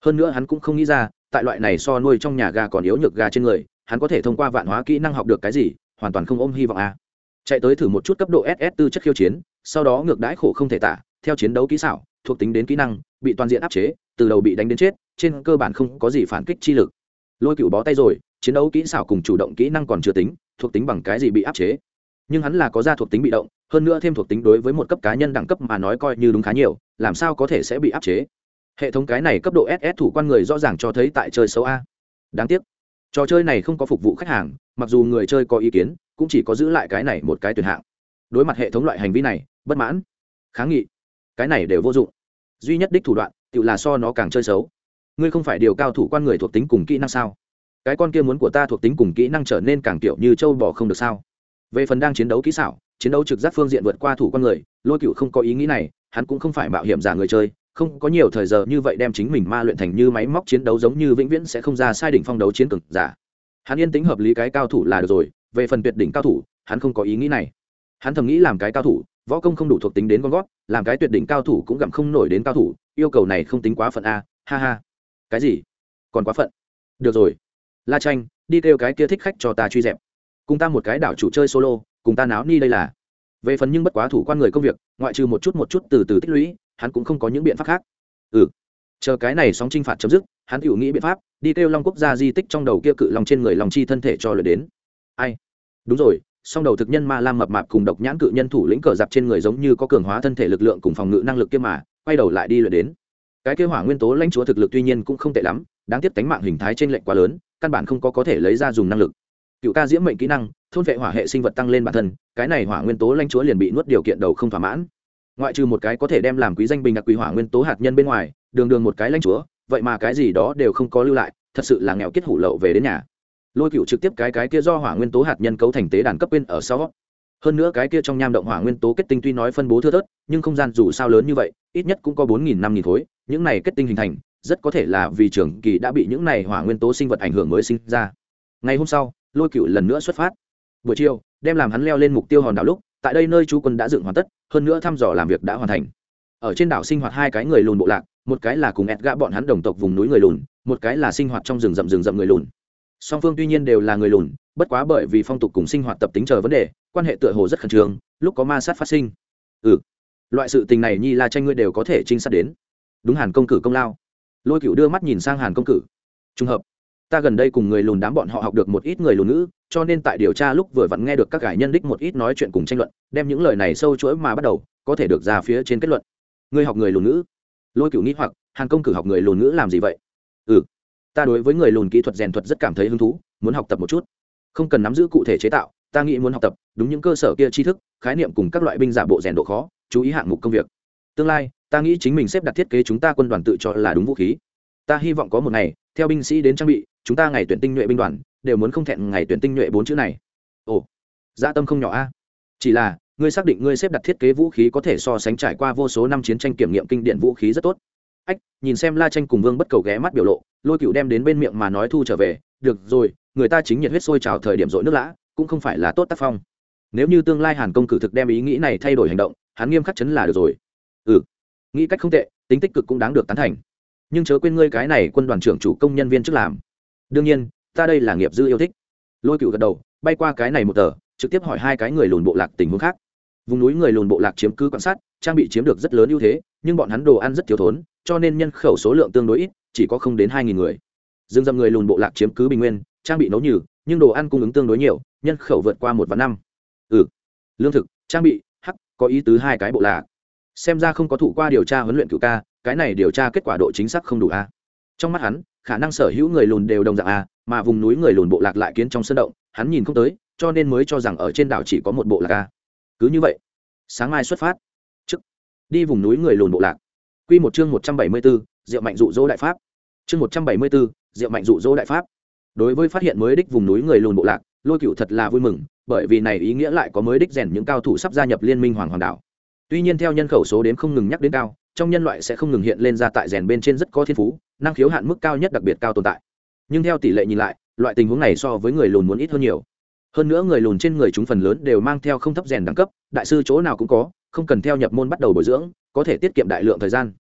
Speaker 1: Hơn nữa hắn cũng không nghĩ ra tại loại này so nuôi trong nhà gà còn yếu nhược gà trên người, hắn có thể thông qua vạn hóa kỹ năng học được cái gì, hoàn toàn không ôm hy vọng a à. chạy tới thử một chút cấp độ ss tư chất khiêu chiến, sau đó ngược đãi khổ không thể tả, theo chiến đấu kỹ xảo, thuộc tính đến kỹ năng, bị toàn diện áp chế, từ đầu bị đánh đến chết, trên cơ bản không có gì phản kích chi lực. Lôi cựu bó tay rồi, chiến đấu kỹ xảo cùng chủ động kỹ năng còn chưa tính, thuộc tính bằng cái gì bị áp chế. Nhưng hắn là có ra thuộc tính bị động, hơn nữa thêm thuộc tính đối với một cấp cá nhân đẳng cấp mà nói coi như đúng khá nhiều, làm sao có thể sẽ bị áp chế? Hệ thống cái này cấp độ ss thủ quan người rõ ràng cho thấy tại chơi xấu a. Đáng tiếc, trò chơi này không có phục vụ khách hàng, mặc dù người chơi có ý kiến, cũng chỉ có giữ lại cái này một cái tuyển hạng. Đối mặt hệ thống loại hành vi này, bất mãn, kháng nghị, cái này đều vô dụng. Duy nhất đích thủ đoạn, tự là so nó càng chơi xấu. Ngươi không phải điều cao thủ quan người thuộc tính cùng kỹ năng sao? Cái con kia muốn của ta thuộc tính cùng kỹ năng trở nên càng kiểu như châu bò không được sao? Về phần đang chiến đấu kỹ xảo, chiến đấu trực giác phương diện vượt qua thủ con người, lôi cựu không có ý nghĩ này, hắn cũng không phải mạo hiểm giả người chơi không có nhiều thời giờ như vậy đem chính mình ma luyện thành như máy móc chiến đấu giống như vĩnh viễn sẽ không ra sai đỉnh phong đấu chiến cực giả. Hắn yên tính hợp lý cái cao thủ là được rồi, về phần tuyệt đỉnh cao thủ, hắn không có ý nghĩ này. Hắn thầm nghĩ làm cái cao thủ, võ công không đủ thuộc tính đến con gót, làm cái tuyệt đỉnh cao thủ cũng gặm không nổi đến cao thủ, yêu cầu này không tính quá phận a, ha ha. Cái gì? Còn quá phận. Được rồi. La tranh đi kêu cái kia thích khách cho ta truy dẹp. Cùng ta một cái đảo chủ chơi solo, cùng ta náo ni đây là. Về phần nhưng bất quá thủ quan người công việc, ngoại trừ một chút một chút từ từ tích lũy hắn cũng không có những biện pháp khác. Ừ. Chờ cái này sóng t r i n h phạt chấm dứt, hắn tự nghĩ biện pháp, đi kêu long quốc gia di tích trong đầu kia cự lòng trên người lòng chi thân thể cho lượt đến. Ai? Đúng rồi, song đầu thực nhân ma lam mập mạp cùng độc nhãn cự nhân thủ lĩnh cờ dạp trên người giống như có cường hóa thân thể lực lượng cùng phòng ngự năng lực kia mà, quay đầu lại đi lượt đến. Cái kêu hỏa nguyên tố lãnh chúa thực lực tuy nhiên cũng không tệ lắm, đáng tiếc tánh mạng hình thái trên lệnh quá lớn, căn bản không có có thể lấy ra dùng năng lực. Cựu ca diễm mệnh kỹ năng, thôn vệ hỏa hệ sinh vật tăng lên bản thân, cái này hỏa nguyên tố lãnh chúa liền bị nuốt điều kiện đầu không thỏa mãn ngoại trừ một cái có thể đem làm quý danh bình đặc quý hỏa nguyên tố hạt nhân bên ngoài, đường đường một cái lãnh chúa, vậy mà cái gì đó đều không có lưu lại, thật sự là nghèo kết hủ lậu về đến nhà. Lôi cựu trực tiếp cái cái kia do hỏa nguyên tố hạt nhân cấu thành tế đàn cấp bên ở sau. Hơn nữa cái kia trong nham động hỏa nguyên tố kết tinh tuy nói phân bố thưa thớt, nhưng không gian dù sao lớn như vậy, ít nhất cũng có bốn nghìn năm nghìn khối, những này kết tinh hình thành, rất có thể là vì trường kỳ đã bị những này hỏa nguyên tố sinh vật ảnh hưởng mới sinh ra. Ngày hôm sau, lôi cựu lần nữa xuất phát. Buổi chiều, đem làm hắn leo lên mục tiêu hòn đảo lúc tại đây nơi chú quân đã dựng hoàn tất, hơn nữa thăm dò làm việc đã hoàn thành. Ở trên đảo sinh hoạt hai cái người lùn bộ lạc, một cái là cùng ẹt gã bọn hắn đồng tộc vùng núi người lùn, một cái là sinh hoạt trong rừng rậm rừng rậm người lùn. Song phương tuy nhiên đều là người lùn, bất quá bởi vì phong tục cùng sinh hoạt tập tính chờ vấn đề, quan hệ tựa hồ rất khẩn trương, lúc có ma sát phát sinh. Ừ loại sự tình này nhi la tranh ngươi đều có thể trinh sát đến. Đúng hàn công cử công lao. Lôi cựu đưa mắt nhìn sang hàn công cử. Trùng hợp ta gần đây cùng người lùn đám bọn họ học được một ít người lùn ngữ, cho nên tại điều tra lúc vừa vặn nghe được các cải nhân đích một ít nói chuyện cùng tranh luận, đem những lời này sâu chuỗi mà bắt đầu, có thể được ra phía trên kết luận. Ngươi học người lùn ngữ? Lôi cựu nghĩ hoặc hàng công cử học người lùn ngữ làm gì vậy? Ừ. Ta đối với người lùn kỹ thuật rèn thuật rất cảm thấy hứng thú, muốn học tập một chút. Không cần nắm giữ cụ thể chế tạo, ta nghĩ muốn học tập, đúng những cơ sở kia tri thức, khái niệm cùng các loại binh giả bộ rèn độ khó, chú ý hạng mục công việc. Tương lai, ta nghĩ chính mình xếp đặt thiết kế chúng ta quân đoàn tự cho là đúng vũ khí. Ta hy vọng có một ngày, theo binh sĩ đến trang bị chúng ta ngày tuyển tinh nhuệ binh đoàn, đều muốn không thẹn ngày tuyển tinh nhuệ bốn chữ này. Ồ gia dạ tâm không nhỏ a. Chỉ là, ngươi xác định ngươi xếp đặt thiết kế vũ khí có thể so sánh trải qua vô số năm chiến tranh kiểm nghiệm kinh điện vũ khí rất tốt. Ách, nhìn xem la tranh cùng vương bất cầu ghé mắt biểu lộ, lôi cựu đem đến bên miệng mà nói thu trở về, được rồi, người ta chính nhiệt huyết sôi trào thời điểm rội nước lã, cũng không phải là tốt tác phong. Nếu như tương lai hàn công cử thực đem ý nghĩ này thay đổi hành động, hắn nghiêm khắc chấn là được rồi. Ừ nghĩ cách không tệ, tính tích cực cũng đáng được tán thành. Nhưng chớ quên ngươi cái này quân đoàn trưởng chủ công nhân viên trước làm đương nhiên, ta đây là nghiệp dư yêu thích. Lôi cựu gật đầu, bay qua cái này một tờ, trực tiếp hỏi hai cái người lùn bộ lạc tình huống khác. Vùng núi người lùn bộ lạc chiếm cứ quan sát, trang bị chiếm được rất lớn ưu thế, nhưng bọn hắn đồ ăn rất thiếu thốn, cho nên nhân khẩu số lượng tương đối ít, chỉ có không đến hai nghìn người. Dương dâm người lùn bộ lạc chiếm cứ bình nguyên, trang bị nấu nhừ, nhưng đồ ăn cung ứng tương đối nhiều, nhân khẩu vượt qua một vạn năm. Ừ. Lương thực, trang bị, hắc, có ý tứ hai cái bộ lạc. Xem ra không có thụ qua điều tra huấn luyện cựu ca, cái này điều tra kết quả độ chính xác không đủ a. Trong mắt hắn khả năng sở hữu người lùn đều đồng dạng a mà vùng núi người lùn bộ lạc lại kiến trong sân động, hắn nhìn không tới, cho nên mới cho rằng ở trên đảo chỉ có một bộ lạc a cứ như vậy, sáng mai xuất phát. Chức đi vùng núi người lùn bộ lạc. Q một chương một trăm bảy mươi bốn diệu rượu mạnh dụ dỗ đại pháp. Chương một trăm bảy mươi bốn diệu rượu mạnh dụ dỗ đại pháp. Đối với phát hiện mới đích vùng núi người lùn bộ lạc, lôi cựu thật là vui mừng, bởi vì này ý nghĩa lại có mới đích rèn những cao thủ sắp gia nhập liên minh hoàng hoàng đảo. Tuy nhiên theo nhân khẩu số đếm không ngừng nhắc đến cao trong nhân loại sẽ không ngừng hiện lên ra tại rèn bên trên rất có thiên phú năng khiếu hạn mức cao nhất đặc biệt cao tồn tại. Nhưng theo tỷ lệ nhìn lại loại tình huống này so với người lùn muốn ít hơn nhiều. Hơn nữa người lùn trên người chúng phần lớn đều mang theo không thấp rèn đẳng cấp đại sư chỗ nào cũng có không cần theo nhập môn bắt đầu bồi dưỡng có thể tiết kiệm đại lượng thời gian.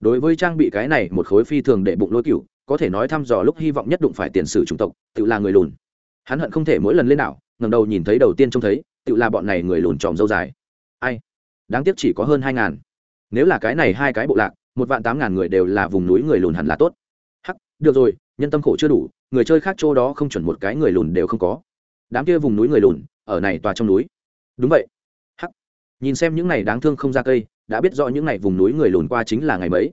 Speaker 1: Đối với trang bị cái này một khối phi thường để bụng lôi cựu có thể nói thăm dò lúc hy vọng nhất đụng phải tiền sử chủng tộc tự là người lùn. Hắn hận không thể mỗi lần lên đảo, ngầm đầu nhìn thấy đầu tiên trông thấy tự là bọn này người lùn tròm dâu dài. Ai? Đáng tiếc chỉ có hơn hai ngàn nếu là cái này hai cái bộ lạc, một vạn tám ngàn người đều là vùng núi người lùn hẳn là tốt. Hắc, được rồi, nhân tâm khổ chưa đủ, người chơi khác chỗ đó không chuẩn một cái người lùn đều không có. Đám kia vùng núi người lùn, ở này tòa trong núi. Đúng vậy. Hắc. Nhìn xem những này đáng thương không ra cây, đã biết rõ những này vùng núi người lùn qua chính là ngày mấy.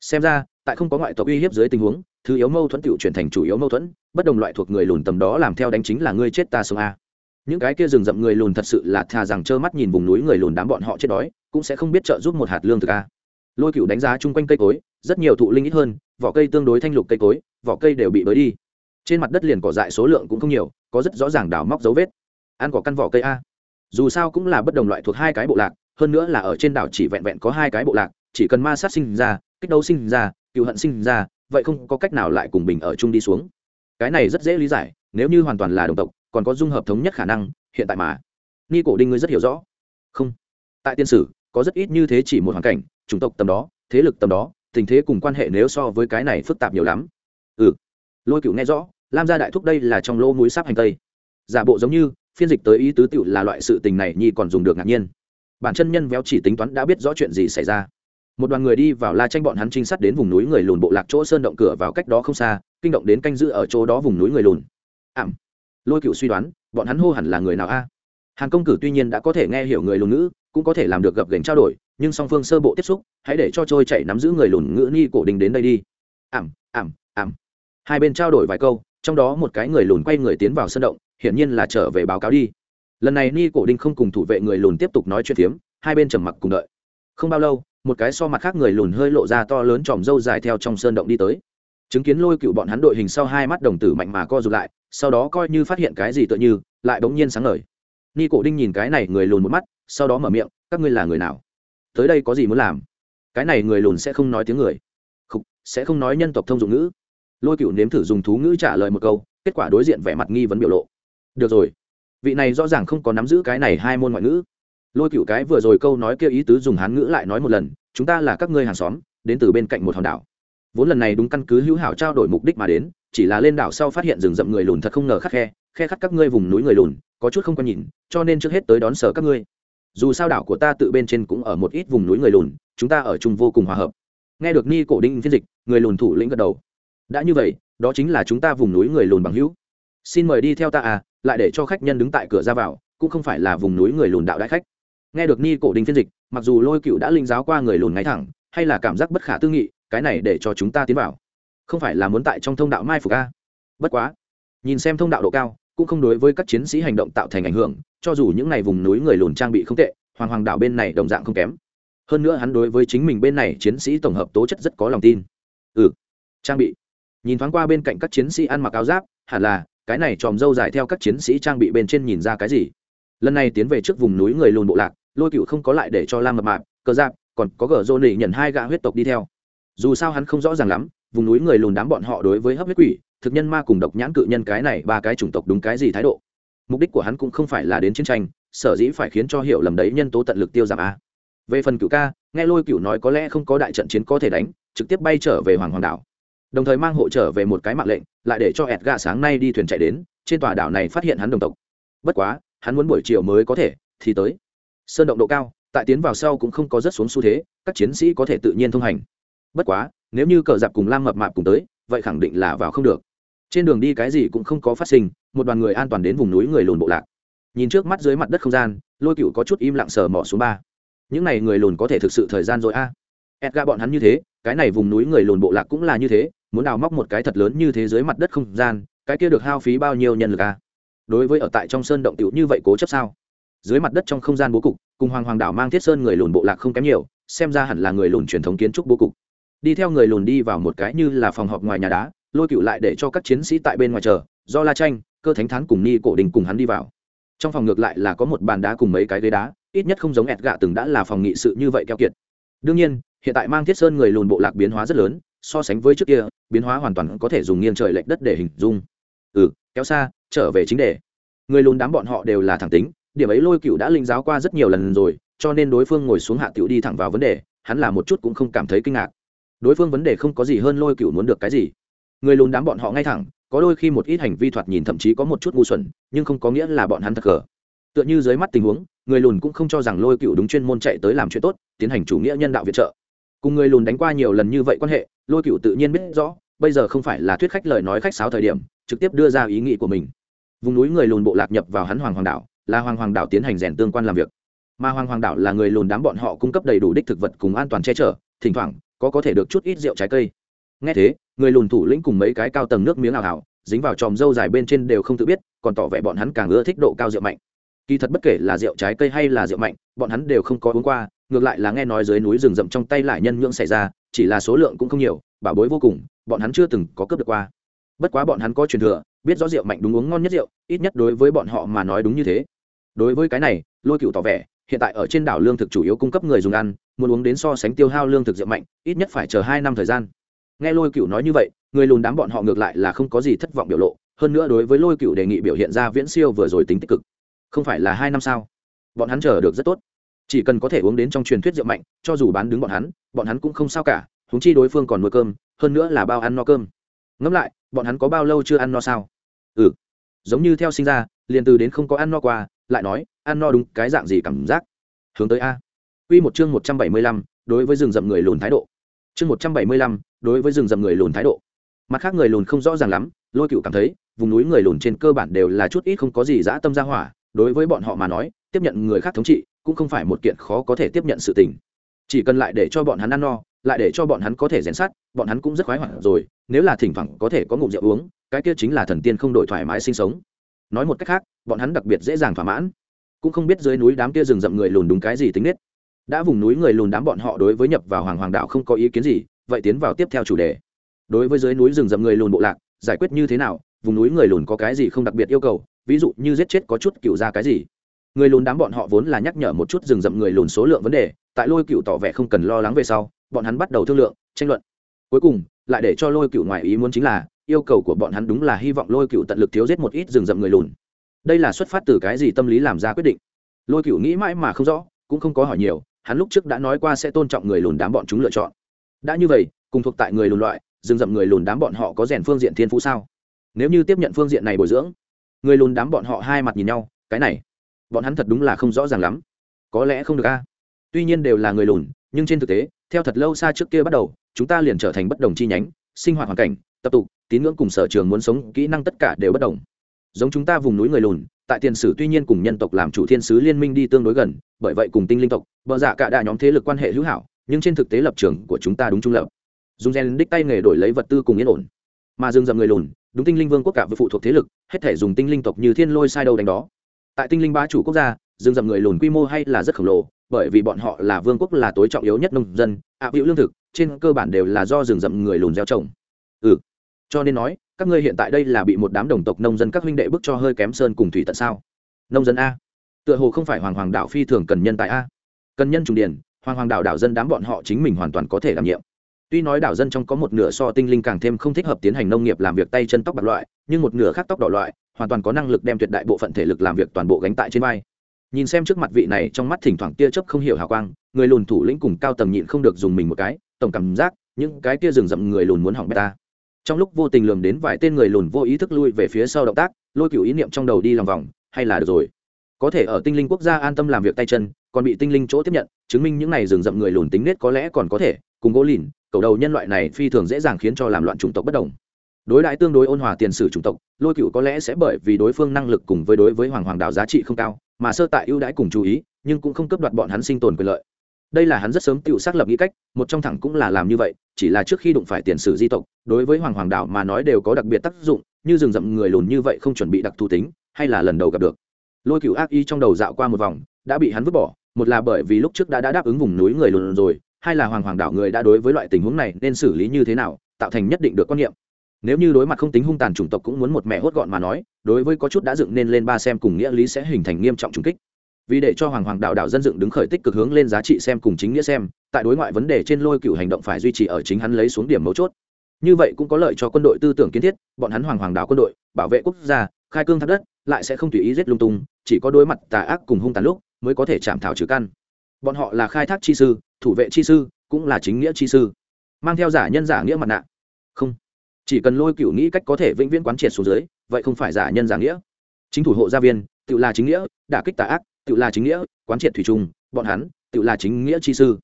Speaker 1: Xem ra, tại không có ngoại tộc uy hiếp dưới tình huống, thứ yếu mâu thuẫn tự chuyển thành chủ yếu mâu thuẫn, bất đồng loại thuộc người lùn tầm đó làm theo đánh chính là ngươi chết ta sống a những cái kia rừng rậm người lùn thật sự là thà rằng trơ mắt nhìn vùng núi người lùn đám bọn họ chết đói, cũng sẽ không biết trợ giúp một hạt lương thực a. Lôi cựu đánh giá chung quanh cây cối, rất nhiều thụ linh ít hơn, vỏ cây tương đối thanh lục cây cối, vỏ cây đều bị bới đi. Trên mặt đất liền cỏ dại số lượng cũng không nhiều, có rất rõ ràng đào móc dấu vết. Ăn cỏ căn vỏ cây a. Dù sao cũng là bất đồng loại thuộc hai cái bộ lạc, hơn nữa là ở trên đảo chỉ vẹn vẹn có hai cái bộ lạc, chỉ cần ma sát sinh ra, kích đấu sinh ra, cựu hận sinh ra, vậy không có cách nào lại cùng bình ở chung đi xuống. Cái này rất dễ lý giải, nếu như hoàn toàn là đồng tộc còn có dung hợp thống nhất khả năng, hiện tại mà. Ni cổ đinh ngươi rất hiểu rõ. Không. Tại tiên sử, có rất ít như thế chỉ một hoàn cảnh, chủng tộc tầm đó, thế lực tầm đó, tình thế cùng quan hệ nếu so với cái này phức tạp nhiều lắm. Ừ. Lôi cựu nghe rõ, lam gia đại thúc đây là trong lỗ núi sáp hành tây. Giả bộ giống như, phiên dịch tới ý tứ tựu là loại sự tình này nhi còn dùng được ngạc nhiên. Bản chân nhân véo chỉ tính toán đã biết rõ chuyện gì xảy ra. Một đoàn người đi vào la tranh bọn hắn trinh sát đến vùng núi người lùn bộ lạc chỗ sơn động cửa vào cách đó không xa, kinh động đến canh giữ ở chỗ đó vùng núi người lùn. Ảm lôi cựu suy đoán, bọn hắn hô hẳn là người nào a? À? hàn công cử tuy nhiên đã có thể nghe hiểu người lùn ngữ, cũng có thể làm được gập gành trao đổi, nhưng song phương sơ bộ tiếp xúc, hãy để cho trôi chạy nắm giữ người lùn ngữ ni cổ đình đến đây đi. Ảm ảm ảm hai bên trao đổi vài câu, trong đó một cái người lùn quay người tiến vào sân động, hiển nhiên là trở về báo cáo đi. Lần này ni cổ đinh không cùng thủ vệ người lùn tiếp tục nói chuyện phiếm, hai bên trầm mặc cùng đợi. Không bao lâu, một cái so mặt khác người lùn hơi lộ ra to lớn tròm râu dài theo trong sơn động đi tới chứng kiến lôi cựu bọn hắn đội hình sau hai mắt đồng tử mạnh mà co rụt lại, sau đó coi như phát hiện cái gì tựa như, lại bỗng nhiên sáng ngời. Ni cổ đinh nhìn cái này người lùn một mắt, sau đó mở miệng, các ngươi là người nào? Tới đây có gì muốn làm? Cái này người lùn sẽ không nói tiếng người. Không sẽ không nói nhân tộc thông dụng ngữ. Lôi cựu nếm thử dùng thú ngữ trả lời một câu, kết quả đối diện vẻ mặt nghi vấn biểu lộ. Được rồi, vị này rõ ràng không có nắm giữ cái này hai môn ngoại ngữ. Lôi cựu cái vừa rồi câu nói kia ý tứ dùng hán ngữ lại nói một lần, chúng ta là các ngươi hàng xóm, đến từ bên cạnh một hòn đảo vốn lần này đúng căn cứ hữu hảo trao đổi mục đích mà đến, chỉ là lên đảo sau phát hiện rừng rậm người lùn thật không ngờ khắc khe khe khắc các ngươi vùng núi người lùn, có chút không có nhìn, cho nên trước hết tới đón sở các ngươi. Dù sao đảo của ta tự bên trên cũng ở một ít vùng núi người lùn, chúng ta ở chung vô cùng hòa hợp. Nghe được ni cổ đinh phiên dịch, người lùn thủ lĩnh gật đầu. Đã như vậy, đó chính là chúng ta vùng núi người lùn bằng hữu. Xin mời đi theo ta à lại để cho khách nhân đứng tại cửa ra vào, cũng không phải là vùng núi người lùn đạo đại khách. Nghe được ni cổ đình phiên dịch, mặc dù lôi cựu đã linh giáo qua người lùn ngay thẳng, hay là cảm giác bất khả tư nghị cái này để cho chúng ta tiến vào. Không phải là muốn tại trong thông đạo mai phục a? Bất quá, nhìn xem thông đạo độ cao, cũng không đối với các chiến sĩ hành động tạo thành ảnh hưởng, cho dù những ngày vùng núi người lùn trang bị không tệ, hoàng hoàng đảo bên này đồng dạng không kém. Hơn nữa hắn đối với chính mình bên này chiến sĩ tổng hợp tố chất rất có lòng tin. Ừ trang bị. Nhìn thoáng qua bên cạnh các chiến sĩ ăn mặc áo giáp, hẳn là, cái này tròm dâu dài theo các chiến sĩ trang bị bên trên nhìn ra cái gì? Lần này tiến về trước vùng núi người lùn bộ lạc, lôi cựu không có lại để cho lam mập mạp cờ giáp, còn có gờ rô nỉ nhận hai gã huyết tộc đi theo dù sao hắn không rõ ràng lắm, vùng núi người lùn đám bọn họ đối với hấp huyết quỷ, thực nhân ma cùng độc nhãn cự nhân cái này ba cái chủng tộc đúng cái gì thái độ? Mục đích của hắn cũng không phải là đến chiến tranh, sở dĩ phải khiến cho hiểu lầm đấy nhân tố tận lực tiêu giảm a. Về phần cựu ca, nghe lôi cựu nói có lẽ không có đại trận chiến có thể đánh, trực tiếp bay trở về hoàng hoàng đảo. Đồng thời mang hộ trở về một cái mạng lệnh, lại để cho ẹt gà sáng nay đi thuyền chạy đến, trên tòa đảo này phát hiện hắn đồng tộc. Bất quá, hắn muốn buổi chiều mới có thể, thì tới. Sơn động độ cao, tại tiến vào sau cũng không có rất xuống xu thế, các chiến sĩ có thể tự nhiên thông hành bất quá, nếu như cờ dạp cùng lam mập mạp cùng tới, vậy khẳng định là vào không được. Trên đường đi cái gì cũng không có phát sinh, một đoàn người an toàn đến vùng núi người lùn bộ lạc. Nhìn trước mắt dưới mặt đất không gian, lôi cựu có chút im lặng sờ mỏ xuống ba. Những n à y người lùn có thể thực sự thời gian rồi a? À. edga bọn hắn như thế, cái này vùng núi người lùn bộ lạc cũng là như thế, muốn đào móc một cái thật lớn như thế dưới mặt đất không gian, cái kia được hao phí bao nhiêu nhân lực a? Đối với ở tại trong sơn động tiểu như vậy cố chấp sao? Dưới mặt đất trong không gian bố cục, cùng hoàng hoàng đảo mang thiết sơn người lùn bộ lạc không kém nhiều, xem ra hẳn là người lùn truyền thống kiến trúc bố cục đi theo người lùn đi vào một cái như là phòng họp ngoài nhà đá, lôi cựu lại để cho các chiến sĩ tại bên ngoài chờ, do la tranh cơ thánh thắng cùng ni cổ đình cùng hắn đi vào. Trong phòng ngược lại là có một bàn đá cùng mấy cái ghế đá, ít nhất không giống ẹt gạ từng đã là phòng nghị sự như vậy keo kiệt. Đương nhiên, hiện tại mang thiết sơn người lùn bộ lạc biến hóa rất lớn, so sánh với trước kia, biến hóa hoàn toàn có thể dùng nghiêng trời lệch đất để hình dung. Ừ kéo xa, trở về chính đề. Người lùn đám bọn họ đều là thẳng tính, điểm ấy lôi cựu đã linh giáo qua rất nhiều lần rồi, cho nên đối phương ngồi xuống hạ tiểu đi thẳng vào vấn đề, hắn là một chút cũng không cảm thấy kinh ngạc đối phương vấn đề không có gì hơn lôi cựu muốn được cái gì. Người lùn đám bọn họ ngay thẳng, có đôi khi một ít hành vi thoạt nhìn thậm chí có một chút ngu xuẩn, nhưng không có nghĩa là bọn hắn thật cờ. Tựa như dưới mắt tình huống, người lùn cũng không cho rằng lôi cựu đúng chuyên môn chạy tới làm chuyện tốt, tiến hành chủ nghĩa nhân đạo viện trợ. Cùng người lùn đánh qua nhiều lần như vậy quan hệ, lôi cựu tự nhiên biết rõ, bây giờ không phải là thuyết khách lời nói khách sáo thời điểm, trực tiếp đưa ra ý nghĩ của mình. Vùng núi người lùn bộ lạc nhập vào hắn hoàng hoàng đảo, là hoàng hoàng đảo tiến hành rèn tương quan làm việc. Mà hoàng hoàng đảo là người lùn đám bọn họ cung cấp đầy đủ đích thực vật cùng an toàn che chở, thỉnh thoảng có có thể được chút ít rượu trái cây. Nghe thế, người lùn thủ lĩnh cùng mấy cái cao tầng nước miếng ảo ảo, dính vào tròm râu dài bên trên đều không tự biết, còn tỏ vẻ bọn hắn càng ưa thích độ cao rượu mạnh. Kỳ thật bất kể là rượu trái cây hay là rượu mạnh, bọn hắn đều không có uống qua, ngược lại là nghe nói dưới núi rừng rậm trong tay lại nhân nhượng xảy ra, chỉ là số lượng cũng không nhiều, bảo bối vô cùng, bọn hắn chưa từng có cướp được qua. Bất quá bọn hắn có truyền thừa, biết rõ rượu mạnh đúng uống ngon nhất rượu, ít nhất đối với bọn họ mà nói đúng như thế. Đối với cái này, lôi cựu tỏ vẻ hiện tại ở trên đảo lương thực chủ yếu cung cấp người dùng ăn, muốn uống đến so sánh tiêu hao lương thực rượu mạnh, ít nhất phải chờ hai năm thời gian. Nghe lôi cựu nói như vậy, người lùn đám bọn họ ngược lại là không có gì thất vọng biểu lộ, hơn nữa đối với lôi cựu đề nghị biểu hiện ra viễn siêu vừa rồi tính tích cực. Không phải là hai năm sao? Bọn hắn chờ được rất tốt. Chỉ cần có thể uống đến trong truyền thuyết rượu mạnh, cho dù bán đứng bọn hắn bọn hắn cũng không sao cả húng chi đối phương còn nuôi cơm, hơn nữa là bao ăn no cơm. Ngẫm lại, bọn hắn có bao lâu chưa ăn no sao? Ừ. Giống như theo sinh ra, liền từ đến không có ăn no qua, lại nói ăn no đúng cái dạng gì cảm giác hướng tới a Quy một chương một trăm bảy mươi lăm, đối với rừng rậm người lùn thái độ. Chương một trăm bảy mươi lăm, đối với rừng rậm người lùn thái độ. Mặt khác người lùn không rõ ràng lắm, Lôi Cựu cảm thấy, vùng núi người lùn trên cơ bản đều là chút ít không có gì dã tâm ra hỏa, đối với bọn họ mà nói, tiếp nhận người khác thống trị cũng không phải một kiện khó có thể tiếp nhận sự tình. Chỉ cần lại để cho bọn hắn ăn no, lại để cho bọn hắn có thể rèn sát, bọn hắn cũng rất khoái hoạt rồi, nếu là thỉnh thoảng có thể có ngụm rượu uống, cái kia chính là thần tiên không đổi thoải mái sinh sống. Nói một cách khác, bọn hắn đặc biệt dễ dàng thỏa mãn. Cũng không biết dưới núi đám kia rừng rậm người lùn đúng cái gì tính nết. Đã vùng núi người lùn đám bọn họ đối với nhập vào hoàng hoàng đạo không có ý kiến gì, vậy tiến vào tiếp theo chủ đề. Đối với dưới núi rừng rậm người lùn bộ lạc, giải quyết như thế nào, vùng núi người lùn có cái gì không đặc biệt yêu cầu, ví dụ như giết chết có chút cựu ra cái gì. Người lùn đám bọn họ vốn là nhắc nhở một chút rừng rậm người lùn số lượng vấn đề, tại lôi cựu tỏ vẻ không cần lo lắng về sau, bọn hắn bắt đầu thương lượng, tranh luận. Cuối cùng, lại để cho lôi cựu ngoài ý muốn chính là, yêu cầu của bọn hắn đúng là hy vọng lôi cựu tận lực thiếu giết một ít rừng rậm người lùn đây là xuất phát từ cái gì tâm lý làm ra quyết định? Lôi cựu nghĩ mãi mà không rõ, cũng không có hỏi nhiều, hắn lúc trước đã nói qua sẽ tôn trọng người lùn đám bọn chúng lựa chọn. Đã như vậy, cùng thuộc tại người lùn loại dừng dậm người lùn đám bọn họ có rèn phương diện thiên phú sao? Nếu như tiếp nhận phương diện này bồi dưỡng, người lùn đám bọn họ hai mặt nhìn nhau, cái này, bọn hắn thật đúng là không rõ ràng lắm. Có lẽ không được a. Tuy nhiên đều là người lùn, nhưng trên thực tế, theo thật lâu xa trước kia bắt đầu, chúng ta liền trở thành bất đồng chi nhánh, sinh hoạt hoàn cảnh, tập tục, tín ngưỡng cùng sở trường muốn sống, kỹ năng tất cả đều bất đồng giống chúng ta vùng núi người lùn, tại tiền sử tuy nhiên cùng nhân tộc làm chủ thiên sứ liên minh đi tương đối gần, bởi vậy cùng tinh linh tộc, bờ dạ cả đại nhóm thế lực quan hệ hữu hảo, nhưng trên thực tế lập trường của chúng ta đúng trung lập. Dùng gen đích tay nghề đổi lấy vật tư cùng yên ổn. Mà dừng dầm người lùn, đúng tinh linh vương quốc cả với phụ thuộc thế lực, hết thể dùng tinh linh tộc như thiên lôi sai đâu đánh đó. Tại tinh linh ba chủ quốc gia dừng dầm người lùn quy mô hay là rất khổng lồ, bởi vì bọn họ là vương quốc là tối trọng yếu nhất nông dân, ạ hữu lương thực, trên cơ bản đều là do rừng rậm người lùn gieo trồng. Ừ. Cho nên nói các ngươi hiện tại đây là bị một đám đồng tộc nông dân các huynh đệ bức cho hơi kém sơn cùng thủy tận sao? Nông dân a. Tựa hồ không phải hoàng hoàng đạo phi thường cần nhân tại a. Cần nhân trùng điển, hoàng hoàng đạo đảo dân đám bọn họ chính mình hoàn toàn có thể đảm nhiệm. Tuy nói đảo dân trong có một nửa so tinh linh càng thêm không thích hợp tiến hành nông nghiệp làm việc tay chân tóc bạc loại, nhưng một nửa khác tóc đỏ loại, hoàn toàn có năng lực đem tuyệt đại bộ phận thể lực làm việc toàn bộ gánh tại trên vai. Nhìn xem trước mặt vị này, trong mắt thỉnh thoảng tia chớp không hiểu hào quang, người lùn thủ lĩnh cùng cao tầng nhịn không được dùng mình một cái, tổng cảm giác, những cái tia rừng rậm người lùn muốn hỏng bê ta trong lúc vô tình lường đến vài tên người lùn vô ý thức lui về phía sau động tác, lôi cựu ý niệm trong đầu đi lòng vòng, hay là được rồi. Có thể ở tinh linh quốc gia an tâm làm việc tay chân, còn bị tinh linh chỗ tiếp nhận, chứng minh những này rừng rậm người lùn tính nết có lẽ còn có thể, cùng gỗ lìn, cầu đầu nhân loại này phi thường dễ dàng khiến cho làm loạn chủng tộc bất đồng. Đối đãi tương đối ôn hòa tiền sử chủng tộc, lôi cựu có lẽ sẽ bởi vì đối phương năng lực cùng với đối với hoàng hoàng đạo giá trị không cao, mà sơ tại ưu đãi cùng chú ý, nhưng cũng không cấp đoạt bọn hắn sinh tồn quyền lợi đây là hắn rất sớm tự xác lập nghĩ cách một trong thẳng cũng là làm như vậy chỉ là trước khi đụng phải tiền sử di tộc đối với hoàng hoàng đạo mà nói đều có đặc biệt tác dụng như rừng rậm người lùn như vậy không chuẩn bị đặc thù tính hay là lần đầu gặp được. Lôi cựu ác y trong đầu dạo qua một vòng đã bị hắn vứt bỏ một là bởi vì lúc trước đã, đã đáp ứng vùng núi người lùn rồi hai là hoàng hoàng đảo người đã đối với loại tình huống này nên xử lý như thế nào tạo thành nhất định được quan niệm. Nếu như đối mặt không tính hung tàn chủng tộc cũng muốn một mẹ hốt gọn mà nói đối với có chút đã dựng nên lên ba xem cùng nghĩa lý sẽ hình thành nghiêm trọng trùng kích vì để cho hoàng hoàng đạo đạo dân dựng đứng khởi tích cực hướng lên giá trị xem cùng chính nghĩa xem, tại đối ngoại vấn đề trên lôi cựu hành động phải duy trì ở chính hắn lấy xuống điểm mấu chốt. Như vậy cũng có lợi cho quân đội tư tưởng kiến thiết, bọn hắn hoàng hoàng đạo quân đội, bảo vệ quốc gia, khai cương thác đất, lại sẽ không tùy ý giết lung tung, chỉ có đối mặt tà ác cùng hung tàn lúc mới có thể chạm thảo trừ căn. Bọn họ là khai thác chi sư, thủ vệ chi sư, cũng là chính nghĩa chi sư. Mang theo giả nhân giả nghĩa mặt nạ. Không. Chỉ cần lôi cựu nghĩ cách có thể vĩnh viễn quán triệt xuống dưới, vậy không phải giả nhân giả nghĩa. Chính thủ hộ gia viên, tự là chính nghĩa, đả kích tà ác tự là chính nghĩa, quán triệt thủy trung bọn hắn, tự là chính nghĩa chi sư.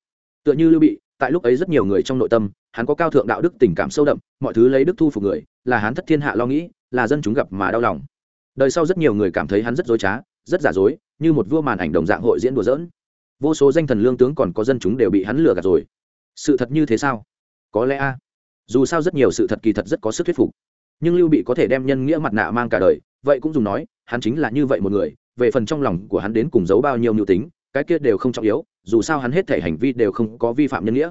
Speaker 1: Tựa như lưu bị, tại lúc ấy rất nhiều người trong nội tâm, hắn có cao thượng đạo đức tình cảm sâu đậm, mọi thứ lấy đức thu phục người, là hắn thất thiên hạ lo nghĩ, là dân chúng gặp mà đau lòng. Đời sau rất nhiều người cảm thấy hắn rất dối trá, rất giả dối, như một vua màn ảnh đồng dạng hội diễn đùa dỡn vô số danh thần lương tướng còn có dân chúng đều bị hắn lừa gạt rồi. Sự thật như thế sao? Có lẽ a. Dù sao rất nhiều sự thật kỳ thật rất có sức thuyết phục. Nhưng lưu bị có thể đem nhân nghĩa mặt nạ mang cả đời, vậy cũng dùng nói, hắn chính là như vậy một người về phần trong lòng của hắn đến cùng giấu bao nhiêu mưu tính, cái kia đều không trọng yếu, dù sao hắn hết thể hành vi đều không có vi phạm nhân nghĩa.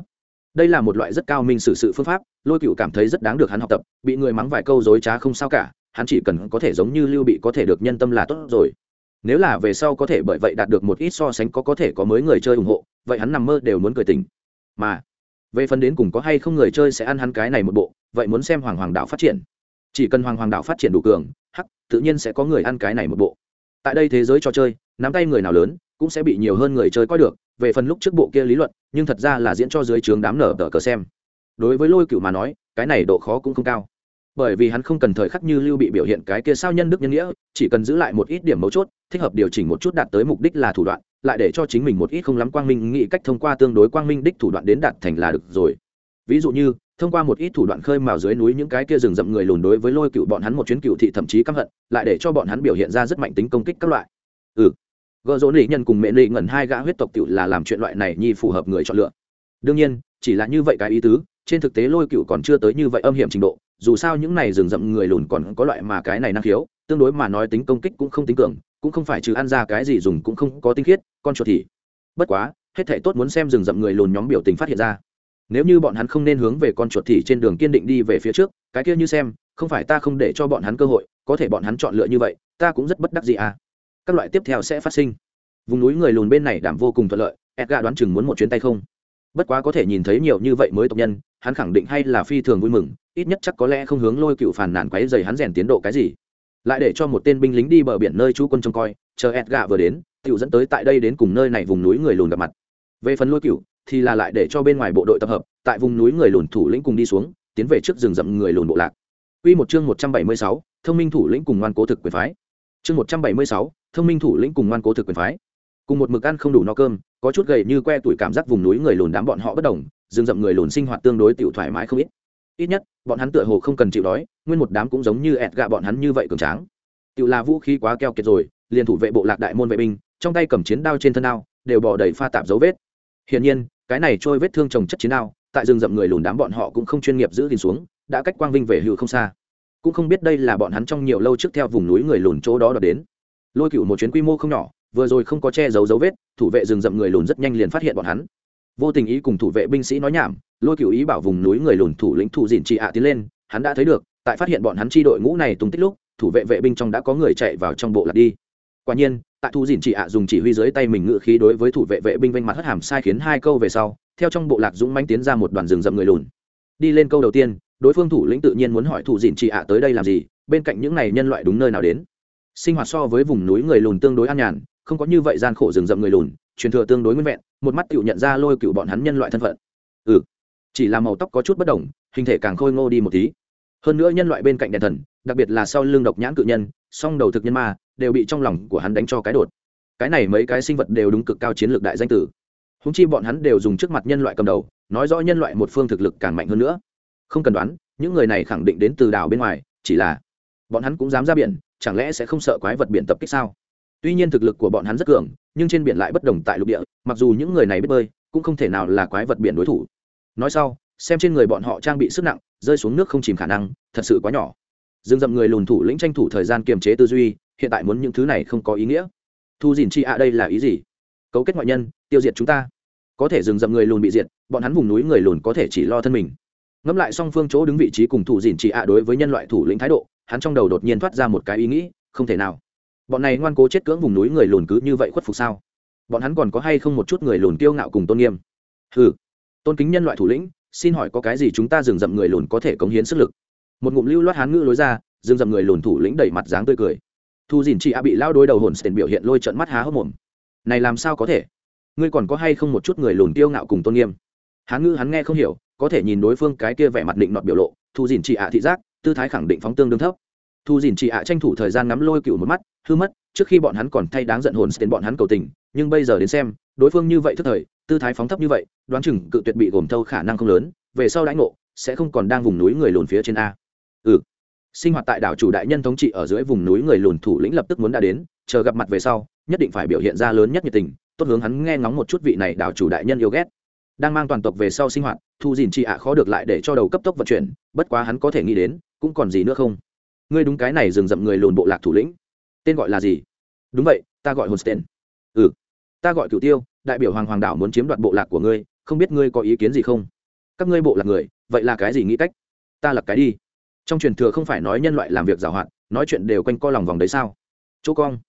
Speaker 1: Đây là một loại rất cao minh xử sự phương pháp, lôi cựu cảm thấy rất đáng được hắn học tập, bị người mắng vài câu dối trá không sao cả, hắn chỉ cần có thể giống như lưu bị có thể được nhân tâm là tốt rồi. Nếu là về sau có thể bởi vậy đạt được một ít so sánh có có thể có mới người chơi ủng hộ, vậy hắn nằm mơ đều muốn cười tỉnh. Mà, về phần đến cùng có hay không người chơi sẽ ăn hắn cái này một bộ, vậy muốn xem hoàng hoàng đạo phát triển. Chỉ cần hoàng hoàng đạo phát triển đủ cường, hắc, tự nhiên sẽ có người ăn cái này một bộ tại đây thế giới trò chơi, nắm tay người nào lớn cũng sẽ bị nhiều hơn người chơi coi được, về phần lúc trước bộ kia lý luận, nhưng thật ra là diễn cho dưới trướng đám nở tờ cờ xem. Đối với lôi cựu mà nói, cái này độ khó cũng không cao. Bởi vì hắn không cần thời khắc như lưu bị biểu hiện cái kia sao nhân đức nhân nghĩa, chỉ cần giữ lại một ít điểm mấu chốt, thích hợp điều chỉnh một chút đạt tới mục đích là thủ đoạn, lại để cho chính mình một ít không lắm quang minh, nghĩ cách thông qua tương đối quang minh đích thủ đoạn đến đạt thành là được rồi. Ví dụ như thông qua một ít thủ đoạn khơi mào dưới núi những cái kia rừng rậm người lùn đối với lôi cựu bọn hắn một chuyến cựu thị thậm chí căm hận, lại để cho bọn hắn biểu hiện ra rất mạnh tính công kích các loại. Ừ. Gợ dỗ nỉ nhân cùng mẹ nỉ ngẩn hai gã huyết tộc cựu là làm chuyện loại này nhi phù hợp người chọn lựa. Đương nhiên, chỉ là như vậy cái ý tứ, trên thực tế lôi cựu còn chưa tới như vậy âm hiểm trình độ, dù sao những này rừng rậm người lùn còn có loại mà cái này năng khiếu, tương đối mà nói tính công kích cũng không tính cường, cũng không phải trừ ăn ra cái gì dùng cũng không có tinh khiết, con chuột thì. Bất quá, hết thể tốt muốn xem rừng rậm người lùn nhóm biểu tình phát hiện ra nếu như bọn hắn không nên hướng về con chuột thì trên đường kiên định đi về phía trước, cái kia như xem, không phải ta không để cho bọn hắn cơ hội, có thể bọn hắn chọn lựa như vậy, ta cũng rất bất đắc gì à. Các loại tiếp theo sẽ phát sinh. Vùng núi người lùn bên này đảm vô cùng thuận lợi edga đoán chừng muốn một chuyến tay không. Bất quá có thể nhìn thấy nhiều như vậy mới tộc nhân, hắn khẳng định hay là phi thường vui mừng, ít nhất chắc có lẽ không hướng lôi cựu phản nản quấy dày hắn rèn tiến độ cái gì. Lại để cho một tên binh lính đi bờ biển nơi chú quân trông coi, chờ edga vừa đến cựu dẫn tới tại đây đến cùng nơi này vùng núi người lùn gặp mặt. Về phần lôi cựu thì là lại để cho bên ngoài bộ đội tập hợp tại vùng núi người lùn thủ lĩnh cùng đi xuống tiến về trước rừng rậm người lùn bộ lạc Quy một chương 176, thông minh thủ lĩnh cùng ngoan cố thực quyền phái. Chương 176, thông minh thủ lĩnh cùng ngoan cố thực quyền phái. Cùng một mực ăn không đủ no cơm, có chút gầy như que tuổi cảm giác vùng núi người lùn đám bọn họ bất đồng, rừng rậm người lùn sinh hoạt tương đối tiểu thoải mái không ít. Ít nhất, bọn hắn tựa hồ không cần chịu đói, nguyên một đám cũng giống như ẹt gạ bọn hắn như vậy cường tráng. Tiểu là vũ khí quá keo kiệt rồi, liền thủ vệ bộ lạc đại môn vệ binh, trong tay cầm chiến đao trên thân đao, đều bỏ đầy pha tạp dấu vết. Hiển nhiên, cái này trôi vết thương trồng chất chiến đao, tại rừng rậm người lùn đám bọn họ cũng không chuyên nghiệp giữ gìn xuống, đã cách quang vinh về hữu không xa. Cũng không biết đây là bọn hắn trong nhiều lâu trước theo vùng núi người lùn chỗ đó đ đến. Lôi cựu một chuyến quy mô không nhỏ vừa rồi không có che giấu dấu vết thủ vệ rừng rậm người lùn rất nhanh liền phát hiện bọn hắn. Vô tình ý cùng thủ vệ binh sĩ nói nhảm lôi cựu ý bảo vùng núi người lùn thủ lĩnh thủ dìn trị ạ tiến lên hắn đã thấy được tại phát hiện bọn hắn chi đội ngũ này tung tích lúc thủ vệ vệ binh trong đã có người chạy vào trong bộ lạc đi. Quả nhiên tại thu dìn chị ạ dùng chỉ huy dưới tay mình ngự khí đối với thủ vệ vệ binh vinh mặt hất hàm sai khiến hai câu về sau, theo trong bộ lạc dũng manh tiến ra một đoàn rừng rậm người lùn. Đi lên câu đầu tiên, đối phương thủ lĩnh tự nhiên muốn hỏi thủ dìn chị ạ tới đây làm gì, bên cạnh những này nhân loại đúng nơi nào đến. Sinh hoạt so với vùng núi người lùn tương đối an nhàn, không có như vậy gian khổ rừng rậm người lùn, truyền thừa tương đối nguyên vẹn, một mắt tự nhận ra lôi cựu bọn hắn nhân loại thân phận. Ừ chỉ là màu tóc có chút bất đồng, hình thể càng khôi ngô đi một tí. Hơn nữa nhân loại bên cạnh đèn thần, đặc biệt là sau lưng độc nhãn cự nhân, song đầu thực nhân ma đều bị trong lòng của hắn đánh cho cái đột. Cái này mấy cái sinh vật đều đúng cực cao chiến lược đại danh tử. Húng chi bọn hắn đều dùng trước mặt nhân loại cầm đầu, nói rõ nhân loại một phương thực lực càng mạnh hơn nữa. Không cần đoán, những người này khẳng định đến từ đảo bên ngoài, chỉ là bọn hắn cũng dám ra biển, chẳng lẽ sẽ không sợ quái vật biển tập kích sao? Tuy nhiên thực lực của bọn hắn rất cường, nhưng trên biển lại bất đồng tại lục địa, mặc dù những người này biết bơi, cũng không thể nào là quái vật biển đối thủ. Nói sau, xem trên người bọn họ trang bị sức nặng, rơi xuống nước không chìm khả năng, thật sự quá nhỏ. Dương dậm người lùn thủ lĩnh tranh thủ thời gian kiềm chế tư duy hiện tại muốn những thứ này không có ý nghĩa. Thu dìn chi ạ, đây là ý gì? Cấu kết ngoại nhân, tiêu diệt chúng ta. Có thể dừng dậm người lùn bị diệt, bọn hắn vùng núi người lùn có thể chỉ lo thân mình. Ngẫm lại song phương chỗ đứng vị trí cùng thủ dìn chỉ ạ đối với nhân loại thủ lĩnh thái độ, hắn trong đầu đột nhiên thoát ra một cái ý nghĩ, không thể nào. Bọn này ngoan cố chết cưỡng vùng núi người lùn cứ như vậy khuất phục sao? Bọn hắn còn có hay không một chút người lùn kiêu ngạo cùng tôn nghiêm? Ừ tôn kính nhân loại thủ lĩnh, xin hỏi có cái gì chúng ta dừng dậm người lùn có thể cống hiến sức lực? Một ngụm lưu loát hán ngữ lối ra dừng dậm người lùn thủ lĩnh đẩy mặt dáng tươi cười thu dìn chị ạ bị lao đôi đầu hồn tiền biểu hiện lôi trận mắt há hốc mồm. Này làm sao có thể? Ngươi còn có hay không một chút người lùn kiêu ngạo cùng tôn nghiêm? Hán ngữ hắn nghe không hiểu, có thể nhìn đối phương cái kia vẻ mặt định nọt biểu lộ, thu dìn chị ạ thị giác, tư thái khẳng định phóng tương đương thấp. Thu dìn chị ạ tranh thủ thời gian ngắm lôi cựu một mắt, hư mất, trước khi bọn hắn còn thay đáng giận hồn tiền bọn hắn cầu tình, nhưng bây giờ đến xem, đối phương như vậy thức thời, tư thái phóng thấp như vậy, đoán chừng cự tuyệt bị gồm thâu khả năng không lớn, về sau đãi ngộ, sẽ không còn đang vùng núi người lùn phía trên a. Ừ sinh hoạt tại đảo chủ đại nhân thống trị ở dưới vùng núi người lùn thủ lĩnh lập tức muốn đã đến, chờ gặp mặt về sau, nhất định phải biểu hiện ra lớn nhất nhiệt tình, tốt hướng hắn nghe ngóng một chút vị này đảo chủ đại nhân yêu ghét. Đang mang toàn tộc về sau sinh hoạt, thu dìn chị ạ khó được lại để cho đầu cấp tốc vận chuyển, bất quá hắn có thể nghĩ đến, cũng còn gì nữa không? Ngươi đúng cái này dừng dậm người lùn bộ lạc thủ lĩnh. Tên gọi là gì? Đúng vậy, ta gọi holstein. Ừ ta gọi cửu tiêu, đại biểu hoàng hoàng đảo muốn chiếm đoạt bộ lạc của ngươi, không biết ngươi có ý kiến gì không? Các ngươi bộ lạc người, vậy là cái gì nghĩ cách? Ta lập cái đi trong truyền thừa không phải nói nhân loại làm việc giàu hạn, nói chuyện đều quanh co lòng vòng đấy sao? Chỗ cong.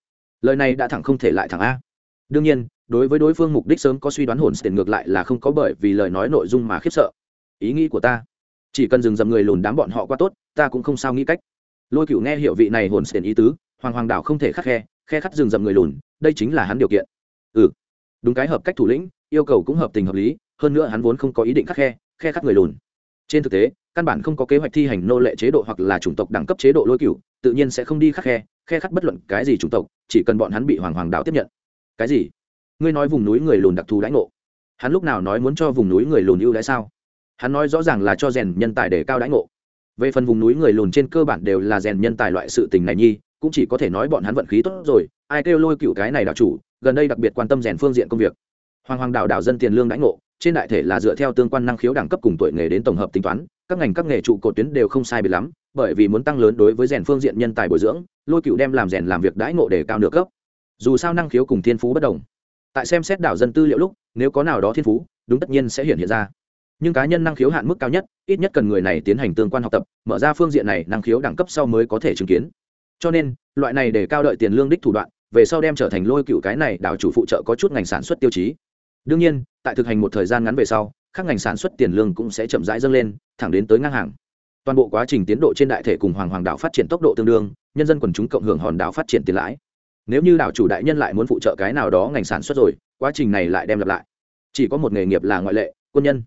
Speaker 1: Lời này đã thẳng không thể lại thẳng a. Đương nhiên, đối với đối phương mục đích sớm có suy đoán hồn tiền ngược lại là không có bởi vì lời nói nội dung mà khiếp sợ. Ý nghĩ của ta, chỉ cần dừng dầm người lùn đám bọn họ qua tốt, ta cũng không sao nghĩ cách. Lôi cựu nghe hiệu vị này hồn tiền ý tứ, hoàng hoàng đảo không thể khắc khe khe khắt dừng dầm người lùn, đây chính là hắn điều kiện. Ừ đúng cái hợp cách thủ lĩnh, yêu cầu cũng hợp tình hợp lý, hơn nữa hắn vốn không có ý định khắc khe khe khắt người lùn. Trên thực tế căn bản không có kế hoạch thi hành nô lệ chế độ hoặc là chủng tộc đẳng cấp chế độ lôi cựu tự nhiên sẽ không đi khắc khe khe khắt bất luận cái gì chủng tộc, chỉ cần bọn hắn bị hoàng hoàng Đạo tiếp nhận. Cái gì? Ngươi nói vùng núi người lùn đặc thù đãi ngộ. Hắn lúc nào nói muốn cho vùng núi người lùn ưu đãi sao? Hắn nói rõ ràng là cho rèn nhân tài để cao đãi ngộ. Về phần vùng núi người lùn trên cơ bản đều là rèn nhân tài loại sự tình này nhi, cũng chỉ có thể nói bọn hắn vận khí tốt rồi, ai kêu lôi cựu cái này đạo chủ, gần đây đặc biệt quan tâm rèn phương diện công việc. Hoàng hoàng đạo đạo dân tiền lương đãi ngộ trên đại thể là dựa theo tương quan năng khiếu đẳng cấp cùng tuổi nghề đến tổng hợp tính toán, các ngành các nghề trụ cột tuyến đều không sai biệt lắm, bởi vì muốn tăng lớn đối với rèn phương diện nhân tài bồi dưỡng, lôi cựu đem làm rèn làm việc đãi ngộ để cao nửa cấp. Dù sao năng khiếu cùng thiên phú bất đồng. Tại xem xét đảo dân tư liệu lúc, nếu có nào đó thiên phú, đúng tất nhiên sẽ hiện hiện ra. Nhưng cá nhân năng khiếu hạn mức cao nhất, ít nhất cần người này tiến hành tương quan học tập, mở ra phương diện này năng khiếu đẳng cấp sau mới có thể chứng kiến. Cho nên, loại này để cao đợi tiền lương đích thủ đoạn, về sau đem trở thành lôi cựu cái này đảo chủ phụ trợ có chút ngành sản xuất tiêu chí đương nhiên, tại thực hành một thời gian ngắn về sau, các ngành sản xuất tiền lương cũng sẽ chậm rãi dâng lên, thẳng đến tới ngang hàng. Toàn bộ quá trình tiến độ trên đại thể cùng hoàng hoàng đảo phát triển tốc độ tương đương, nhân dân quần chúng cộng hưởng hòn đảo phát triển tiền lãi. Nếu như đảo chủ đại nhân lại muốn phụ trợ cái nào đó ngành sản xuất rồi, quá trình này lại đem lặp lại. Chỉ có một nghề nghiệp là ngoại lệ, quân nhân.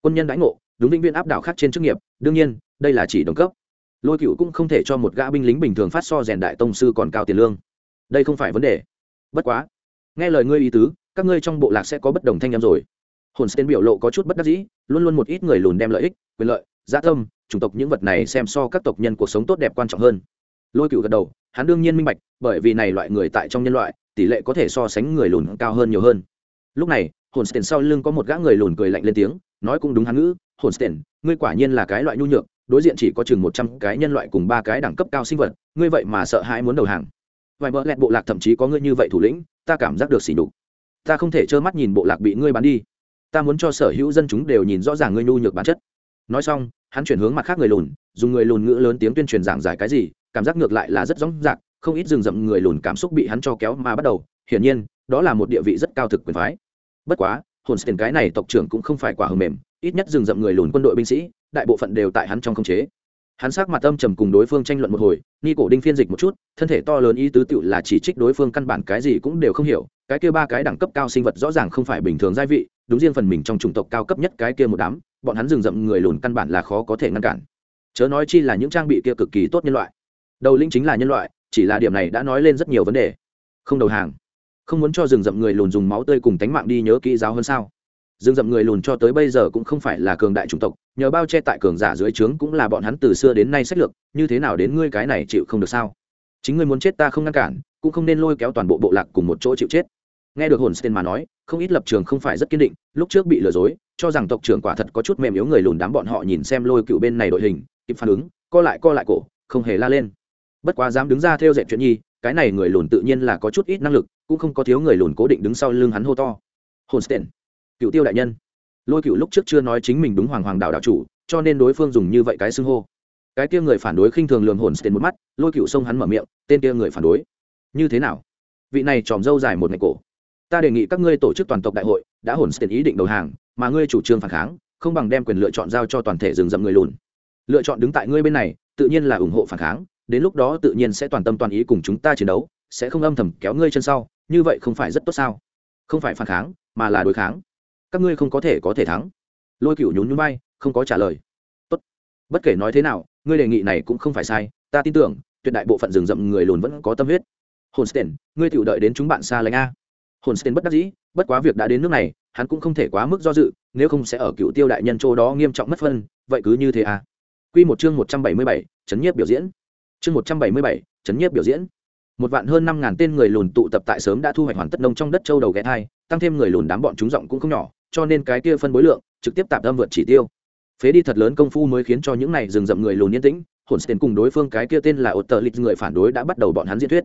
Speaker 1: Quân nhân đãi ngộ, đúng vĩnh viên áp đảo khác trên chức nghiệp, đương nhiên, đây là chỉ đồng cấp. Lôi cựu cũng không thể cho một gã binh lính bình thường phát so rèn đại tông sư còn cao tiền lương. Đây không phải vấn đề. Bất quá, nghe lời ngươi ý tứ các ngươi trong bộ lạc sẽ có bất đồng thanh em rồi. Hồn tên biểu lộ có chút bất đắc dĩ, luôn luôn một ít người lùn đem lợi ích, quyền lợi gia tâm, chủng tộc những vật này xem so các tộc nhân cuộc sống tốt đẹp quan trọng hơn. Lôi cựu gật đầu, hắn đương nhiên minh bạch, bởi vì này loại người tại trong nhân loại, tỷ lệ có thể so sánh người lùn cao hơn nhiều hơn. Lúc này, hồn tiền sau lưng có một gã người lùn cười lạnh lên tiếng, nói cũng đúng hắn ngữ, hồn tiền ngươi quả nhiên là cái loại nhu nhược, đối diện chỉ có chừng một trăm cái nhân loại cùng ba cái đẳng cấp cao sinh vật, ngươi vậy mà sợ hãi muốn đầu hàng. Vài bỡ lẹt bộ lạc thậm chí có ngươi như vậy thủ lĩnh, ta cảm giác được xỉ đục ta không thể trơ mắt nhìn bộ lạc bị ngươi bán đi. Ta muốn cho sở hữu dân chúng đều nhìn rõ ràng ngươi nhu nhược bản chất. Nói xong, hắn chuyển hướng mặt khác người lùn, dùng người lùn ngữ lớn tiếng tuyên truyền giảng giải cái gì, cảm giác ngược lại là rất rõ ràng không ít rừng rậm người lùn cảm xúc bị hắn cho kéo mà bắt đầu. Hiển nhiên, đó là một địa vị rất cao thực quyền phái. Bất quá, hồn tiền cái này tộc trưởng cũng không phải quả hờ mềm, ít nhất rừng rậm người lùn quân đội binh sĩ, đại bộ phận đều tại hắn trong không chế hắn sắc mặt âm trầm cùng đối phương tranh luận một hồi, ni cổ đinh phiên dịch một chút, thân thể to lớn ý tứ tựu là chỉ trích đối phương căn bản cái gì cũng đều không hiểu, cái kia ba cái đẳng cấp cao sinh vật rõ ràng không phải bình thường gia vị, đúng riêng phần mình trong chủng tộc cao cấp nhất cái kia một đám, bọn hắn rừng rậm người lùn căn bản là khó có thể ngăn cản. Chớ nói chi là những trang bị kia cực kỳ tốt nhân loại. Đầu linh chính là nhân loại, chỉ là điểm này đã nói lên rất nhiều vấn đề. Không đầu hàng. Không muốn cho rừng rậm người lùn dùng máu tươi cùng tánh mạng đi nhớ kỹ giáo hơn sao? Rừng rậm người lùn cho tới bây giờ cũng không phải là cường đại chủng tộc, nhờ bao che tại cường giả dưới trướng cũng là bọn hắn từ xưa đến nay sách lược, như thế nào đến ngươi cái này chịu không được sao? Chính ngươi muốn chết ta không ngăn cản, cũng không nên lôi kéo toàn bộ bộ lạc cùng một chỗ chịu chết. Nghe được hồn sten mà nói, không ít lập trường không phải rất kiên định, lúc trước bị lừa dối, cho rằng tộc trưởng quả thật có chút mềm yếu người lùn đám bọn họ nhìn xem lôi cựu bên này đội hình, kịp phản ứng, co lại co lại cổ, không hề la lên. Bất quá dám đứng ra theo dẹp chuyện nhi, cái này người lùn tự nhiên là có chút ít năng lực, cũng không có thiếu người lùn cố định đứng sau lưng hắn hô to. Hồn sten cựu tiêu đại nhân. Lôi cựu lúc trước chưa nói chính mình đúng hoàng hoàng đạo đạo chủ, cho nên đối phương dùng như vậy cái xưng hô. Cái kia người phản đối khinh thường lường hồn sten một mắt, lôi cựu xông hắn mở miệng, tên kia người phản đối. Như thế nào? Vị này tròm dâu dài một ngày cổ. Ta đề nghị các ngươi tổ chức toàn tộc đại hội, đã hồn sten ý định đầu hàng, mà ngươi chủ trương phản kháng, không bằng đem quyền lựa chọn giao cho toàn thể rừng rậm người lùn. Lựa chọn đứng tại ngươi bên này, tự nhiên là ủng hộ phản kháng, đến lúc đó tự nhiên sẽ toàn tâm toàn ý cùng chúng ta chiến đấu, sẽ không âm thầm kéo ngươi chân sau, như vậy không phải rất tốt sao? Không phải phản kháng, mà là đối kháng các ngươi không có thể có thể thắng. Lôi cựu nhún nhún bay không có trả lời. Tốt. Bất kể nói thế nào ngươi đề nghị này cũng không phải sai. Ta tin tưởng tuyệt đại bộ phận rừng rậm người lùn vẫn có tâm huyết. Hồn ngươi tự đợi đến chúng bạn xa lánh a. Hồn bất đắc dĩ bất quá việc đã đến nước này hắn cũng không thể quá mức do dự nếu không sẽ ở cựu tiêu đại nhân châu đó nghiêm trọng mất phân vậy cứ như thế à Quy một chương một trăm bảy mươi bảy, chấn nhiếp biểu diễn. Chương một trăm bảy mươi bảy, chấn nhiếp biểu diễn. Một vạn hơn năm ngàn tên người lùn tụ tập tại sớm đã thu hoạch hoàn tất nông trong đất châu đầu ghé thai, tăng thêm người lùn đám bọn chúng giọng cũng không nhỏ, cho nên cái kia phân bối lượng trực tiếp tạm âm vượt chỉ tiêu. Phế đi thật lớn công phu mới khiến cho những này rừng rậm người lùn yên tĩnh, hồn xịn cùng đối phương cái kia tên là ột tờ lịch người phản đối đã bắt đầu bọn hắn diễn thuyết.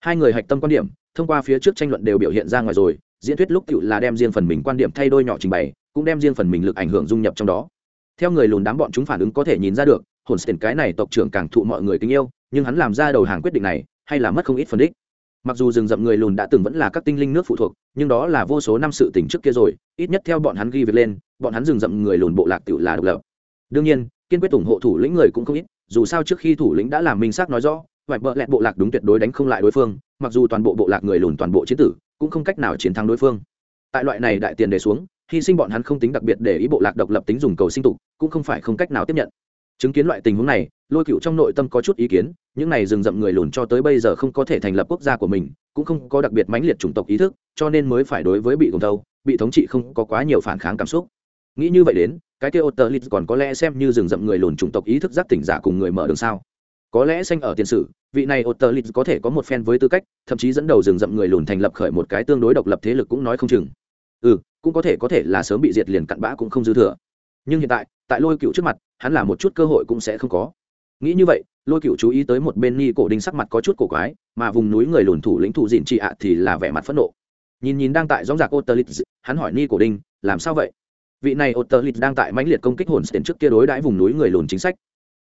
Speaker 1: Hai người hạch tâm quan điểm, thông qua phía trước tranh luận đều biểu hiện ra ngoài rồi, diễn thuyết lúc cựu là đem riêng phần mình quan điểm thay đôi nhỏ trình bày, cũng đem riêng phần mình lực ảnh hưởng dung nhập trong đó. Theo người lùn đám bọn chúng phản ứng có thể nhìn ra được, hồn xịn cái này tộc trưởng càng thụ mọi người kính yêu, nhưng hắn làm ra đầu hàng quyết định này, hay là mất không ít phần đích mặc dù rừng rậm người lùn đã từng vẫn là các tinh linh nước phụ thuộc, nhưng đó là vô số năm sự tỉnh trước kia rồi, ít nhất theo bọn hắn ghi việc lên, bọn hắn rừng rậm người lùn bộ lạc tự là độc lập. Đương nhiên, kiên quyết ủng hộ thủ lĩnh người cũng không ít, dù sao trước khi thủ lĩnh đã làm minh xác nói rõ, vài bợ lẹt bộ lạc đúng tuyệt đối đánh không lại đối phương, mặc dù toàn bộ bộ lạc người lùn toàn bộ chiến tử, cũng không cách nào chiến thắng đối phương. Tại loại này đại tiền đề xuống, hy sinh bọn hắn không tính đặc biệt để ý bộ lạc độc lập tính dùng cầu sinh tục cũng không phải không cách nào tiếp nhận. Chứng kiến loại tình huống này, lôi cựu trong nội tâm có chút ý kiến những này rừng rậm người lùn cho tới bây giờ không có thể thành lập quốc gia của mình, cũng không có đặc biệt mãnh liệt chủng tộc ý thức, cho nên mới phải đối với bị cùng thâu bị thống trị không có quá nhiều phản kháng cảm xúc. Nghĩ như vậy đến, cái kêu tờ lít còn có lẽ xem như rừng rậm người lùn chủng tộc ý thức giác tỉnh giả cùng người mở đường sao? Có lẽ xanh ở tiền sử, vị này Otterlit có thể có một phen với tư cách, thậm chí dẫn đầu rừng rậm người lùn thành lập khởi một cái tương đối độc lập thế lực cũng nói không chừng. Ừ cũng có thể có thể là sớm bị diệt liền cặn bã cũng không dư thừa. Nhưng hiện tại tại lôi cựu trước mặt, hắn là một chút cơ hội cũng sẽ không có nghĩ như vậy, lôi cựu chú ý tới một bên nghi cổ đinh sắc mặt có chút cổ quái, mà vùng núi người lùn thủ lĩnh thủ dịn trị ạ thì là vẻ mặt phẫn nộ. Nhìn nhìn đang tại dóng giặc Otterlit hắn hỏi ni cổ đinh, làm sao vậy? Vị này Otterlit đang tại mãnh liệt công kích hồn tiền trước kia đối đãi vùng núi người lùn chính sách.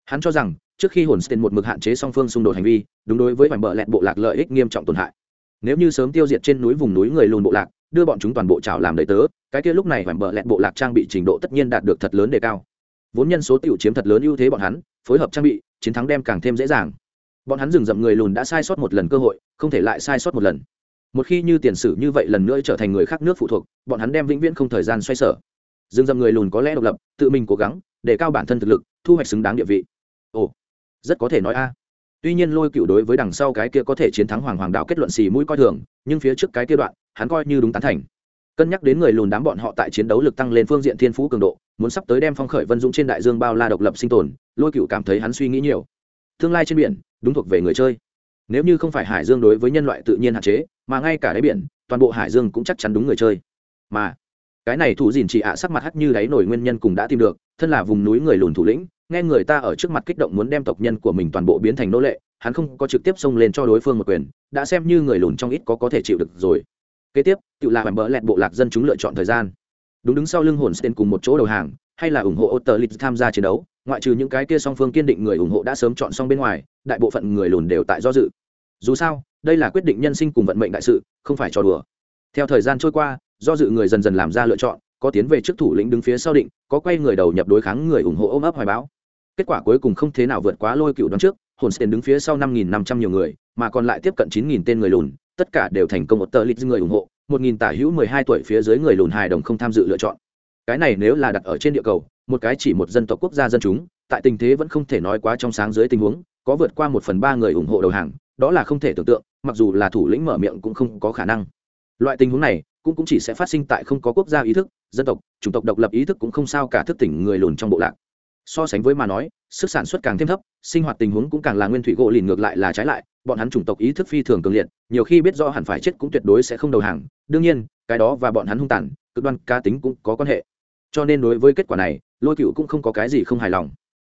Speaker 1: Hắn cho rằng, trước khi hồn tiền một mực hạn chế song phương xung đột hành vi, đúng đối với vành bờ lẹt bộ lạc lợi ích nghiêm trọng tổn hại. Nếu như sớm tiêu diệt trên núi vùng núi người lùn bộ lạc, đưa bọn chúng toàn bộ trào làm đầy tớ, cái kia lúc này vành bờ lẹt bộ lạc trang bị trình độ tất nhiên đạt được thật lớn đề cao. Vốn nhân số tiểu chiếm thật lớn ưu thế bọn hắn, phối hợp trang bị chiến thắng đem càng thêm dễ dàng. Bọn hắn dừng dậm người lùn đã sai sót một lần cơ hội, không thể lại sai sót một lần. Một khi như tiền sử như vậy lần nữa trở thành người khác nước phụ thuộc, bọn hắn đem vĩnh viễn không thời gian xoay sở. Dừng dậm người lùn có lẽ độc lập, tự mình cố gắng, để cao bản thân thực lực, thu hoạch xứng đáng địa vị. Ồ, rất có thể nói a. Tuy nhiên lôi cựu đối với đằng sau cái kia có thể chiến thắng hoàng hoàng đạo kết luận xì mũi coi thường, nhưng phía trước cái kia đoạn, hắn coi như đúng tán thành. Cân nhắc đến người lùn đám bọn họ tại chiến đấu lực tăng lên phương diện thiên phú cường độ muốn sắp tới đem phong khởi vân dũng trên đại dương bao la độc lập sinh tồn, lôi cựu cảm thấy hắn suy nghĩ nhiều. Tương lai trên biển, đúng thuộc về người chơi. Nếu như không phải hải dương đối với nhân loại tự nhiên hạn chế, mà ngay cả đáy biển, toàn bộ hải dương cũng chắc chắn đúng người chơi. Mà, cái này thủ dìn chỉ ạ, sắc mặt hắt như đáy nổi nguyên nhân cùng đã tìm được, thân là vùng núi người lùn thủ lĩnh, nghe người ta ở trước mặt kích động muốn đem tộc nhân của mình toàn bộ biến thành nô lệ, hắn không có trực tiếp xông lên cho đối phương một quyền, đã xem như người lùn trong ít có có thể chịu được rồi. Kế tiếp, tự là bỡ lẹt bộ lạc dân chúng lựa chọn thời gian đúng đứng sau lưng hồn sten cùng một chỗ đầu hàng, hay là ủng hộ Otterlit tham gia chiến đấu, ngoại trừ những cái kia song phương kiên định người ủng hộ đã sớm chọn xong bên ngoài, đại bộ phận người lùn đều tại do dự. Dù sao, đây là quyết định nhân sinh cùng vận mệnh đại sự, không phải trò đùa. Theo thời gian trôi qua, do dự người dần dần làm ra lựa chọn, có tiến về trước thủ lĩnh đứng phía sau định, có quay người đầu nhập đối kháng người ủng hộ ôm ấp hoài báo kết quả cuối cùng không thế nào vượt quá lôi cựu đoán trước, hồn sten đứng phía sau năm nghìn năm trăm nhiều người, mà còn lại tiếp cận chín nghìn tên người lùn, tất cả đều thành công một tờ lít người ủng hộ một nghìn tả hữu mười hai tuổi phía dưới người lùn hài đồng không tham dự lựa chọn. Cái này nếu là đặt ở trên địa cầu một cái chỉ một dân tộc quốc gia dân chúng tại tình thế vẫn không thể nói quá trong sáng dưới tình huống có vượt qua một phần ba người ủng hộ đầu hàng đó là không thể tưởng tượng mặc dù là thủ lĩnh mở miệng cũng không có khả năng. Loại tình huống này cũng, cũng chỉ sẽ phát sinh tại không có quốc gia ý thức dân tộc chủng tộc độc lập ý thức cũng không sao cả thức tỉnh người lùn trong bộ lạc. So sánh với mà nói sức sản xuất càng thêm thấp sinh hoạt tình huống cũng càng là nguyên thủy gỗ lìn ngược lại là trái lại bọn hắn chủng tộc ý thức phi thường cường liệt, nhiều khi biết rõ hẳn phải chết cũng tuyệt đối sẽ không đầu hàng. Đương nhiên, cái đó và bọn hắn hung tàn, cực đoan cá tính cũng có quan hệ. Cho nên đối với kết quả này, lôi cựu cũng không có cái gì không hài lòng.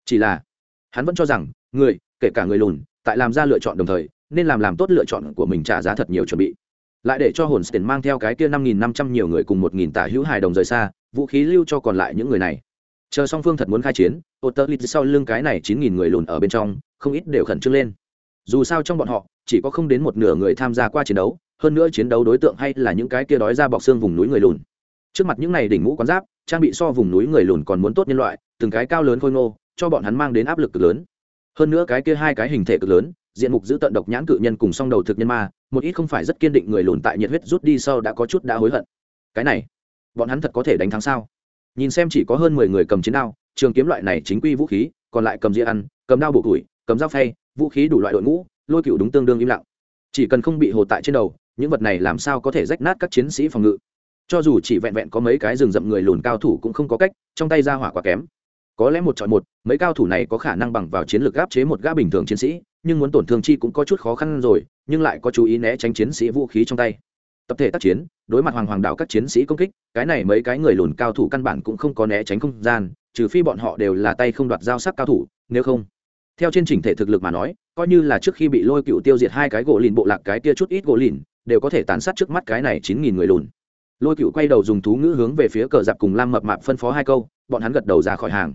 Speaker 1: Chỉ là, hắn vẫn cho rằng, người, kể cả người lùn, tại làm ra lựa chọn đồng thời, nên làm làm tốt lựa chọn của mình trả giá thật nhiều chuẩn bị. Lại để cho hồn tiền mang theo cái kia năm nghìn năm trăm nhiều người cùng một nghìn tả hữu hài đồng rời xa, vũ khí lưu cho còn lại những người này. Chờ song phương thật muốn khai chiến ô tơ lít sau lưng cái này chín nghìn người lùn ở bên trong, không ít đều khẩn trương lên dù sao trong bọn họ, chỉ có không đến một nửa người tham gia qua chiến đấu, hơn nữa chiến đấu đối tượng hay là những cái kia đói ra bọc xương vùng núi người lùn. Trước mặt những này đỉnh mũ quán giáp, trang bị so vùng núi người lùn còn muốn tốt nhân loại, từng cái cao lớn khôi ngô, cho bọn hắn mang đến áp lực cực lớn. Hơn nữa cái kia hai cái hình thể cực lớn, diện mục giữ tận độc nhãn cự nhân cùng song đầu thực nhân ma, một ít không phải rất kiên định người lùn tại nhiệt huyết rút đi sau đã có chút đã hối hận. Cái này, bọn hắn thật có thể đánh thắng sao? Nhìn xem chỉ có hơn mười người cầm chiến đao, trường kiếm loại này chính quy vũ khí, còn lại cầm dĩa ăn, cầm đao bổ củi, cầm dao phay vũ khí đủ loại đội ngũ, lôi cựu đúng tương đương im lặng. Chỉ cần không bị hồ tại trên đầu, những vật này làm sao có thể rách nát các chiến sĩ phòng ngự? Cho dù chỉ vẹn vẹn có mấy cái rừng rậm người lùn cao thủ cũng không có cách, trong tay ra hỏa quá kém. Có lẽ một chọn một, mấy cao thủ này có khả năng bằng vào chiến lược áp chế một gã bình thường chiến sĩ, nhưng muốn tổn thương chi cũng có chút khó khăn rồi, nhưng lại có chú ý né tránh chiến sĩ vũ khí trong tay. Tập thể tác chiến, đối mặt hoàng hoàng đảo các chiến sĩ công kích, cái này mấy cái người lùn cao thủ căn bản cũng không có né tránh không gian, trừ phi bọn họ đều là tay không đoạt dao sắc cao thủ, nếu không theo trên chỉnh thể thực lực mà nói, coi như là trước khi bị lôi cựu tiêu diệt hai cái gỗ lìn bộ lạc cái kia chút ít gỗ lìn, đều có thể tàn sát trước mắt cái này chín nghìn người lùn. Lôi cựu quay đầu dùng thú ngữ hướng về phía cờ giặc cùng lam mập mạp phân phó hai câu, bọn hắn gật đầu ra khỏi hàng.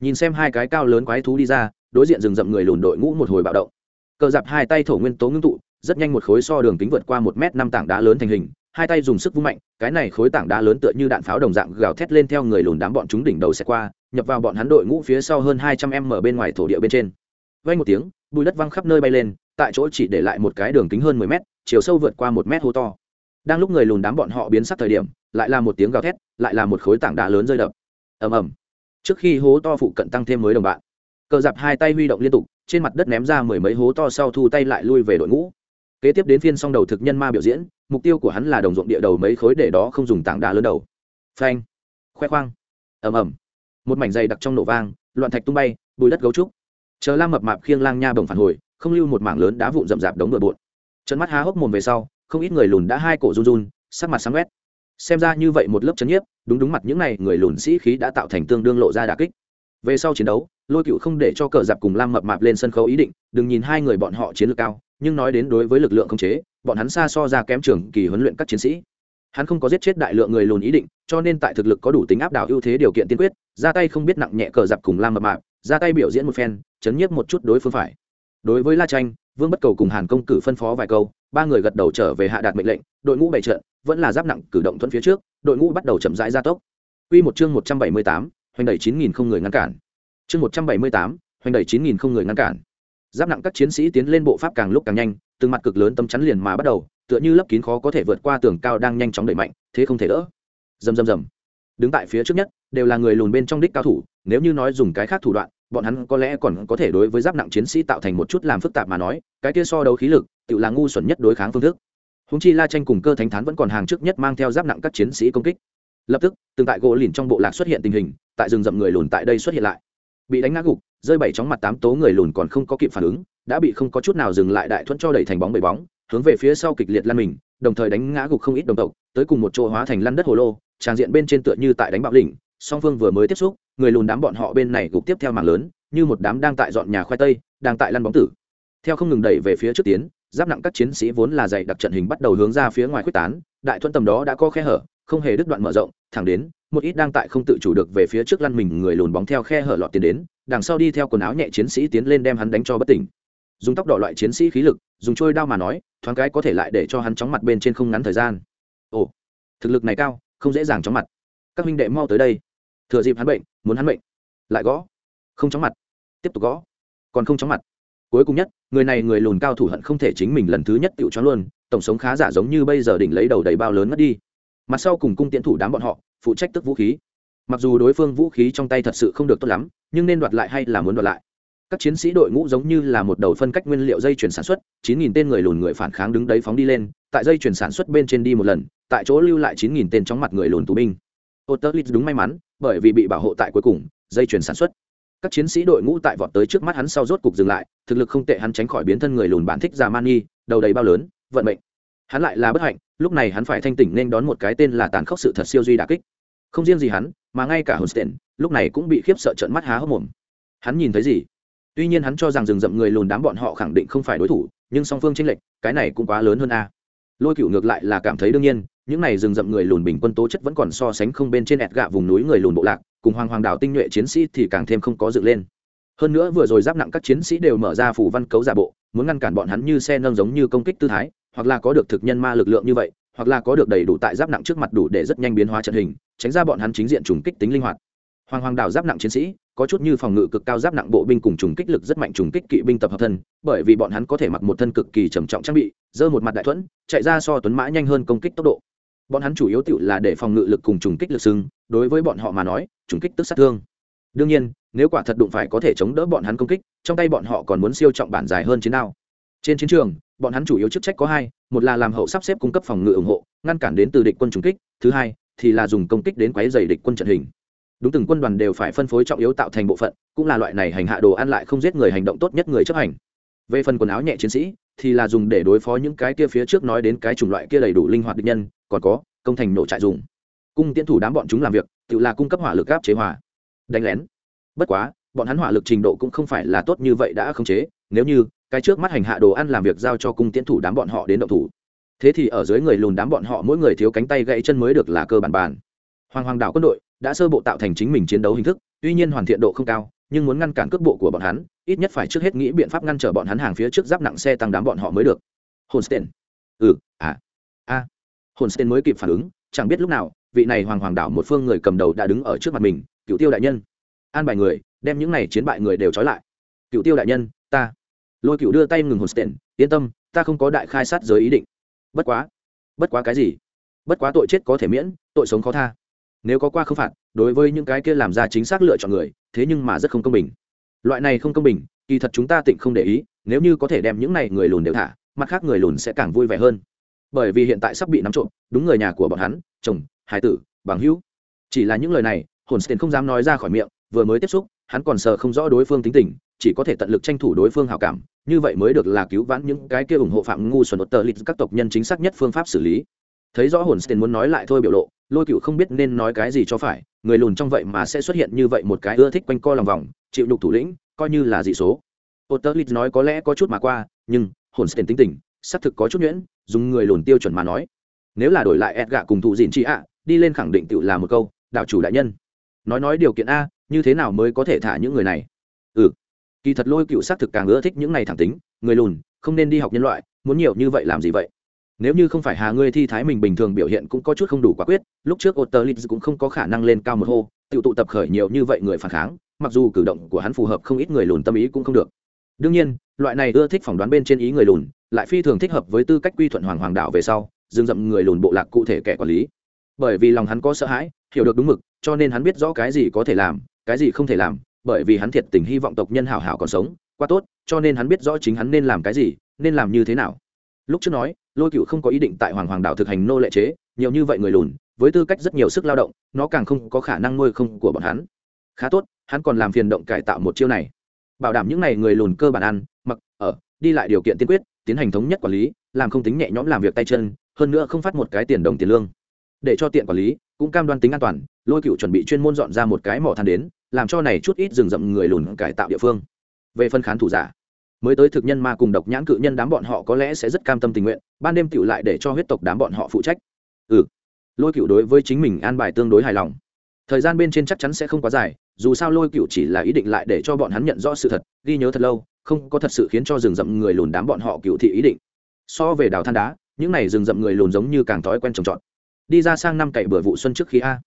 Speaker 1: Nhìn xem hai cái cao lớn quái thú đi ra, đối diện rừng rậm người lùn đội ngũ một hồi bạo động. Cờ giặc hai tay thổ nguyên tố ngưng tụ, rất nhanh một khối so đường kính vượt qua một m năm tảng đá lớn thành hình, hai tay dùng sức vung mạnh, cái này khối tảng đá lớn tựa như đạn pháo đồng dạng gào thét lên theo người lùn đám bọn chúng đỉnh đầu xẹt qua, nhập vào bọn hắn đội ngũ phía sau hơn hai trăm em ở bên ngoài thổ địa bên trên vay một tiếng, bùi đất văng khắp nơi bay lên, tại chỗ chỉ để lại một cái đường kính hơn mười mét, chiều sâu vượt qua một mét hố to. Đang lúc người lùn đám bọn họ biến sắc thời điểm, lại là một tiếng gào thét, lại là một khối tảng đá lớn rơi đập. Ầm ầm. Trước khi hố to phụ cận tăng thêm mới đồng bạn, cờ dạp hai tay huy động liên tục, trên mặt đất ném ra mười mấy hố to sau thu tay lại lui về đội ngũ. Kế tiếp đến phiên song đầu thực nhân ma biểu diễn, mục tiêu của hắn là đồng ruộng địa đầu mấy khối để đó không dùng tảng đá lớn đầu. Phanh. Khoe khoang. Ầm ầm. Một mảnh dày đặc trong nổ vang, loạn thạch tung bay, bùi đất gấu trúc chờ lam mập mạp khiêng lang nha bồng phản hồi, không lưu một mảng lớn đá vụn rậm rạp đống bừa bộn. Trận mắt há hốc mồm về sau, không ít người lùn đã hai cổ run run, sắc mặt sáng quét. Xem ra như vậy một lớp chấn nhiếp, đúng đúng mặt những này người lùn sĩ khí đã tạo thành tương đương lộ ra đà kích. Về sau chiến đấu, lôi cựu không để cho cờ giặc cùng lam mập mạp lên sân khấu ý định, đừng nhìn hai người bọn họ chiến lược cao, nhưng nói đến đối với lực lượng không chế, bọn hắn xa so ra kém trường kỳ huấn luyện các chiến sĩ. Hắn không có giết chết đại lượng người lùn ý định, cho nên tại thực lực có đủ tính áp đảo ưu thế điều kiện tiên quyết, ra tay không biết nặng nhẹ cờ giặc cùng lam mập mạp, ra tay biểu diễn một phen chấn nhiếp một chút đối phương phải đối với la tranh vương bất cầu cùng hàn công cử phân phó vài câu ba người gật đầu trở về hạ đạt mệnh lệnh đội ngũ bày trận vẫn là giáp nặng cử động thuận phía trước đội ngũ bắt đầu chậm rãi gia tốc Quy một chương một trăm bảy mươi tám, hoành đẩy chín nghìn không người ngăn cản. Chương một trăm bảy mươi tám, hoành đẩy chín nghìn không người ngăn cản. Giáp nặng các chiến sĩ tiến lên bộ pháp càng lúc càng nhanh, từng mặt cực lớn tâm chắn liền mà bắt đầu, tựa như lấp kín khó có thể vượt qua tường cao đang nhanh chóng đẩy mạnh, thế không thể đỡ. Rầm rầm rầm. Đứng tại phía trước nhất, đều là người lùn bên trong đích cao thủ, nếu như nói dùng cái khác thủ đoạn, bọn hắn có lẽ còn có thể đối với giáp nặng chiến sĩ tạo thành một chút làm phức tạp mà nói, cái kia so đấu khí lực, tự là ngu xuẩn nhất đối kháng phương thức. Húng chi la tranh cùng cơ thánh thán vẫn còn hàng trước nhất mang theo giáp nặng các chiến sĩ công kích. Lập tức, từng tại gỗ lìn trong bộ lạc xuất hiện tình hình, tại rừng rậm người lùn tại đây xuất hiện lại. Bị đánh ngã gục, rơi bảy chóng mặt tám tố người lùn còn không có kịp phản ứng, đã bị không có chút nào dừng lại đại thuẫn cho đẩy thành bóng bể bóng, hướng về phía sau kịch liệt lăn mình, đồng thời đánh ngã gục không ít đồng tộc, tới cùng một chỗ hóa thành lăn đất hồ lô tràng diện bên trên tựa như tại đánh bạo đỉnh song phương vừa mới tiếp xúc, người lùn đám bọn họ bên này gục tiếp theo mảng lớn, như một đám đang tại dọn nhà khoai tây, đang tại lăn bóng tử. Theo không ngừng đẩy về phía trước tiến, giáp nặng các chiến sĩ vốn là dày đặc trận hình bắt đầu hướng ra phía ngoài quyết tán, đại thuận tầm đó đã có khe hở, không hề đứt đoạn mở rộng, thẳng đến, một ít đang tại không tự chủ được về phía trước lăn mình người lùn bóng theo khe hở lọt tiến đến, đằng sau đi theo quần áo nhẹ chiến sĩ tiến lên đem hắn đánh cho bất tỉnh. Dùng tóc đỏ loại chiến sĩ khí lực, dùng trôi đao mà nói, thoáng cái có thể lại để cho hắn chóng mặt bên trên không ngắn thời gian. Ồ, thực lực này cao, không dễ dàng chóng mặt. Các minh đệ mau tới đây thừa dịp hắn bệnh, muốn hắn bệnh lại gõ. Không chóng mặt. Tiếp tục gõ. Còn không chóng mặt. Cuối cùng nhất, người này người lùn cao thủ hận không thể chính mình lần thứ nhất tựu cho luôn, tổng sống khá giả giống như bây giờ đỉnh lấy đầu đầy bao lớn mất đi. Mặt sau cùng cung tiễn thủ đám bọn họ, phụ trách tức vũ khí. Mặc dù đối phương vũ khí trong tay thật sự không được tốt lắm, nhưng nên đoạt lại hay là muốn đoạt lại? Các chiến sĩ đội ngũ giống như là một đầu phân cách nguyên liệu dây chuyển sản xuất, chín nghìn tên người lùn người phản kháng đứng đấy phóng đi lên, tại dây chuyển sản xuất bên trên đi một lần, tại chỗ lưu lại chín nghìn tên chóng mặt người lùn tù binh. Ô tơ lít đúng may mắn bởi vì bị bảo hộ tại cuối cùng, dây chuyển sản xuất. Các chiến sĩ đội ngũ tại vọt tới trước mắt hắn sau rốt cục dừng lại, thực lực không tệ hắn tránh khỏi biến thân người lùn bản thích già man đầu đầy bao lớn, vận mệnh. Hắn lại là bất hạnh, lúc này hắn phải thanh tỉnh nên đón một cái tên là tàn khốc sự thật siêu duy đà kích. Không riêng gì hắn, mà ngay cả Holstein, lúc này cũng bị khiếp sợ trợn mắt há hốc mồm. Hắn nhìn thấy gì? Tuy nhiên hắn cho rằng rừng rậm người lùn đám bọn họ khẳng định không phải đối thủ, nhưng song phương tranh lệch, cái này cũng quá lớn hơn a. Lôi cửu ngược lại là cảm thấy đương nhiên những này rừng rậm người lùn bình quân tố chất vẫn còn so sánh không bên trên ẹt gạ vùng núi người lùn bộ lạc, cùng hoàng hoàng đảo tinh nhuệ chiến sĩ thì càng thêm không có dựng lên. Hơn nữa vừa rồi giáp nặng các chiến sĩ đều mở ra phủ văn cấu giả bộ, muốn ngăn cản bọn hắn như xe nâng giống như công kích tư thái, hoặc là có được thực nhân ma lực lượng như vậy, hoặc là có được đầy đủ tại giáp nặng trước mặt đủ để rất nhanh biến hóa trận hình, tránh ra bọn hắn chính diện trùng kích tính linh hoạt. Hoàng hoàng đảo giáp nặng chiến sĩ, có chút như phòng ngự cực cao giáp nặng bộ binh cùng trùng kích lực rất mạnh trùng kích kỵ binh tập hợp thân, bởi vì bọn hắn có thể mặc một thân cực kỳ trầm trọng trang bị dơ một mặt đại thuẫn, chạy ra so tuấn mã nhanh hơn công kích tốc độ bọn hắn chủ yếu tự là để phòng ngự lực cùng trùng kích lực sưng đối với bọn họ mà nói, trùng kích tức sát thương. Đương nhiên, nếu quả thật đụng phải có thể chống đỡ bọn hắn công kích, trong tay bọn họ còn muốn siêu trọng bản dài hơn chiến nào trên chiến trường, bọn hắn chủ yếu chức trách có hai, một là làm hậu sắp xếp cung cấp phòng ngự ủng hộ, ngăn cản đến từ địch quân trùng kích, thứ hai thì là dùng công kích đến quấy dày địch quân trận hình. Đúng từng quân đoàn đều phải phân phối trọng yếu tạo thành bộ phận, cũng là loại này hành hạ đồ ăn lại không giết người hành động tốt nhất người chấp hành. Về phần quần áo nhẹ chiến sĩ, thì là dùng để đối phó những cái kia phía trước nói đến cái chủng loại kia đầy đủ linh hoạt địch nhân còn có công thành nổ trại dùng cung tiễn thủ đám bọn chúng làm việc tự là cung cấp hỏa lực áp chế hỏa đánh lén bất quá bọn hắn hỏa lực trình độ cũng không phải là tốt như vậy đã khống chế nếu như cái trước mắt hành hạ đồ ăn làm việc giao cho cung tiễn thủ đám bọn họ đến động thủ thế thì ở dưới người lùn đám bọn họ mỗi người thiếu cánh tay gãy chân mới được là cơ bản bản hoàng hoàng đảo quân đội đã sơ bộ tạo thành chính mình chiến đấu hình thức tuy nhiên hoàn thiện độ không cao nhưng muốn ngăn cản cước bộ của bọn hắn ít nhất phải trước hết nghĩ biện pháp ngăn trở bọn hắn hàng phía trước giáp nặng xe tăng đám bọn họ mới được Holstein. Ừ, à, a. À. Holstein mới kịp phản ứng, chẳng biết lúc nào, vị này hoàng hoàng đảo một phương người cầm đầu đã đứng ở trước mặt mình, Cựu Tiêu đại nhân. An bài người, đem những này chiến bại người đều trói lại. Cựu Tiêu đại nhân, ta. Lôi Cựu đưa tay ngừng Holstein, yên tâm, ta không có đại khai sát giới ý định. Bất quá, bất quá cái gì? Bất quá tội chết có thể miễn, tội sống khó tha. Nếu có qua không phạt, đối với những cái kia làm ra chính xác lựa chọn người, thế nhưng mà rất không công bình. Loại này không công bình, kỳ thật chúng ta tịnh không để ý, nếu như có thể đem những này người lùn đều thả, mặt khác người lùn sẽ càng vui vẻ hơn bởi vì hiện tại sắp bị nắm trộm, đúng người nhà của bọn hắn, chồng, hải tử, bằng hữu. Chỉ là những lời này hồn tiền không dám nói ra khỏi miệng, vừa mới tiếp xúc, hắn còn sợ không rõ đối phương tính tình, chỉ có thể tận lực tranh thủ đối phương hào cảm, như vậy mới được là cứu vãn những cái kia ủng hộ phạm ngu xuẩn đột tờ lịch các tộc nhân chính xác nhất phương pháp xử lý. Thấy rõ hồn tiền muốn nói lại thôi biểu lộ, lôi cựu không biết nên nói cái gì cho phải, người lùn trong vậy mà sẽ xuất hiện như vậy một cái ưa thích quanh co lòng vòng, chịu đục thủ lĩnh, coi như là dị số. Đột tờ lịch nói có lẽ có chút mà qua, nhưng hồn tiền tính tình xác thực có chút nhuyễn, dùng người lùn tiêu chuẩn mà nói. Nếu là đổi lại ẹt gạ cùng thụ dịn chị ạ, đi lên khẳng định tự là một câu đạo chủ đại nhân. Nói nói điều kiện a, như thế nào mới có thể thả những người này? Ừ kỳ thật lôi cựu xác thực càng ưa thích những này thẳng tính, người lùn, không nên đi học nhân loại, muốn nhiều như vậy làm gì vậy? Nếu như không phải hà ngươi thi thái mình bình thường biểu hiện cũng có chút không đủ quả quyết, lúc trước ô tờ cũng không có khả năng lên cao một hô tự tụ tập khởi nhiều như vậy người phản kháng, mặc dù cử động của hắn phù hợp không ít người lùn tâm ý cũng không được. Đương nhiên, loại này ưa thích phỏng đoán bên trên ý người lùn lại phi thường thích hợp với tư cách quy thuận hoàng hoàng đạo về sau dừng dậm người lùn bộ lạc cụ thể kẻ quản lý. Bởi vì lòng hắn có sợ hãi, hiểu được đúng mực, cho nên hắn biết rõ cái gì có thể làm, cái gì không thể làm, bởi vì hắn thiệt tình hy vọng tộc nhân hảo hảo còn sống, quá tốt, cho nên hắn biết rõ chính hắn nên làm cái gì, nên làm như thế nào. Lúc trước nói, lôi cựu không có ý định tại hoàng hoàng đạo thực hành nô lệ chế, nhiều như vậy người lùn, với tư cách rất nhiều sức lao động, nó càng không có khả năng nuôi không của bọn hắn. Khá tốt, hắn còn làm phiền động cải tạo một chiêu này. Bảo đảm những n à y người lùn cơ bản ăn, mặc, ở, đi lại điều kiện tiên quyết tiến hành thống nhất quản lý, làm không tính nhẹ nhõm làm việc tay chân, hơn nữa không phát một cái tiền đồng tiền lương. Để cho tiện quản lý, cũng cam đoan tính an toàn, lôi cựu chuẩn bị chuyên môn dọn ra một cái mỏ than đến, làm cho này chút ít rừng rậm người lùn cải tạo địa phương. Về phân khán thủ giả, mới tới thực nhân mà cùng độc nhãn cự nhân đám bọn họ có lẽ sẽ rất cam tâm tình nguyện, ban đêm tựu lại để cho huyết tộc đám bọn họ phụ trách. Ừ lôi cựu đối với chính mình an bài tương đối hài lòng. Thời gian bên trên chắc chắn sẽ không quá dài, dù sao lôi cựu chỉ là ý định lại để cho bọn hắn nhận rõ sự thật, ghi nhớ thật lâu không có thật sự khiến cho rừng rậm người lùn đám bọn họ cựu thị ý định. So về đào than đá, những này rừng rậm người lùn giống như càng thói quen trồng trọt. Đi ra sang năm cậy bừa vụ xuân trước khi a.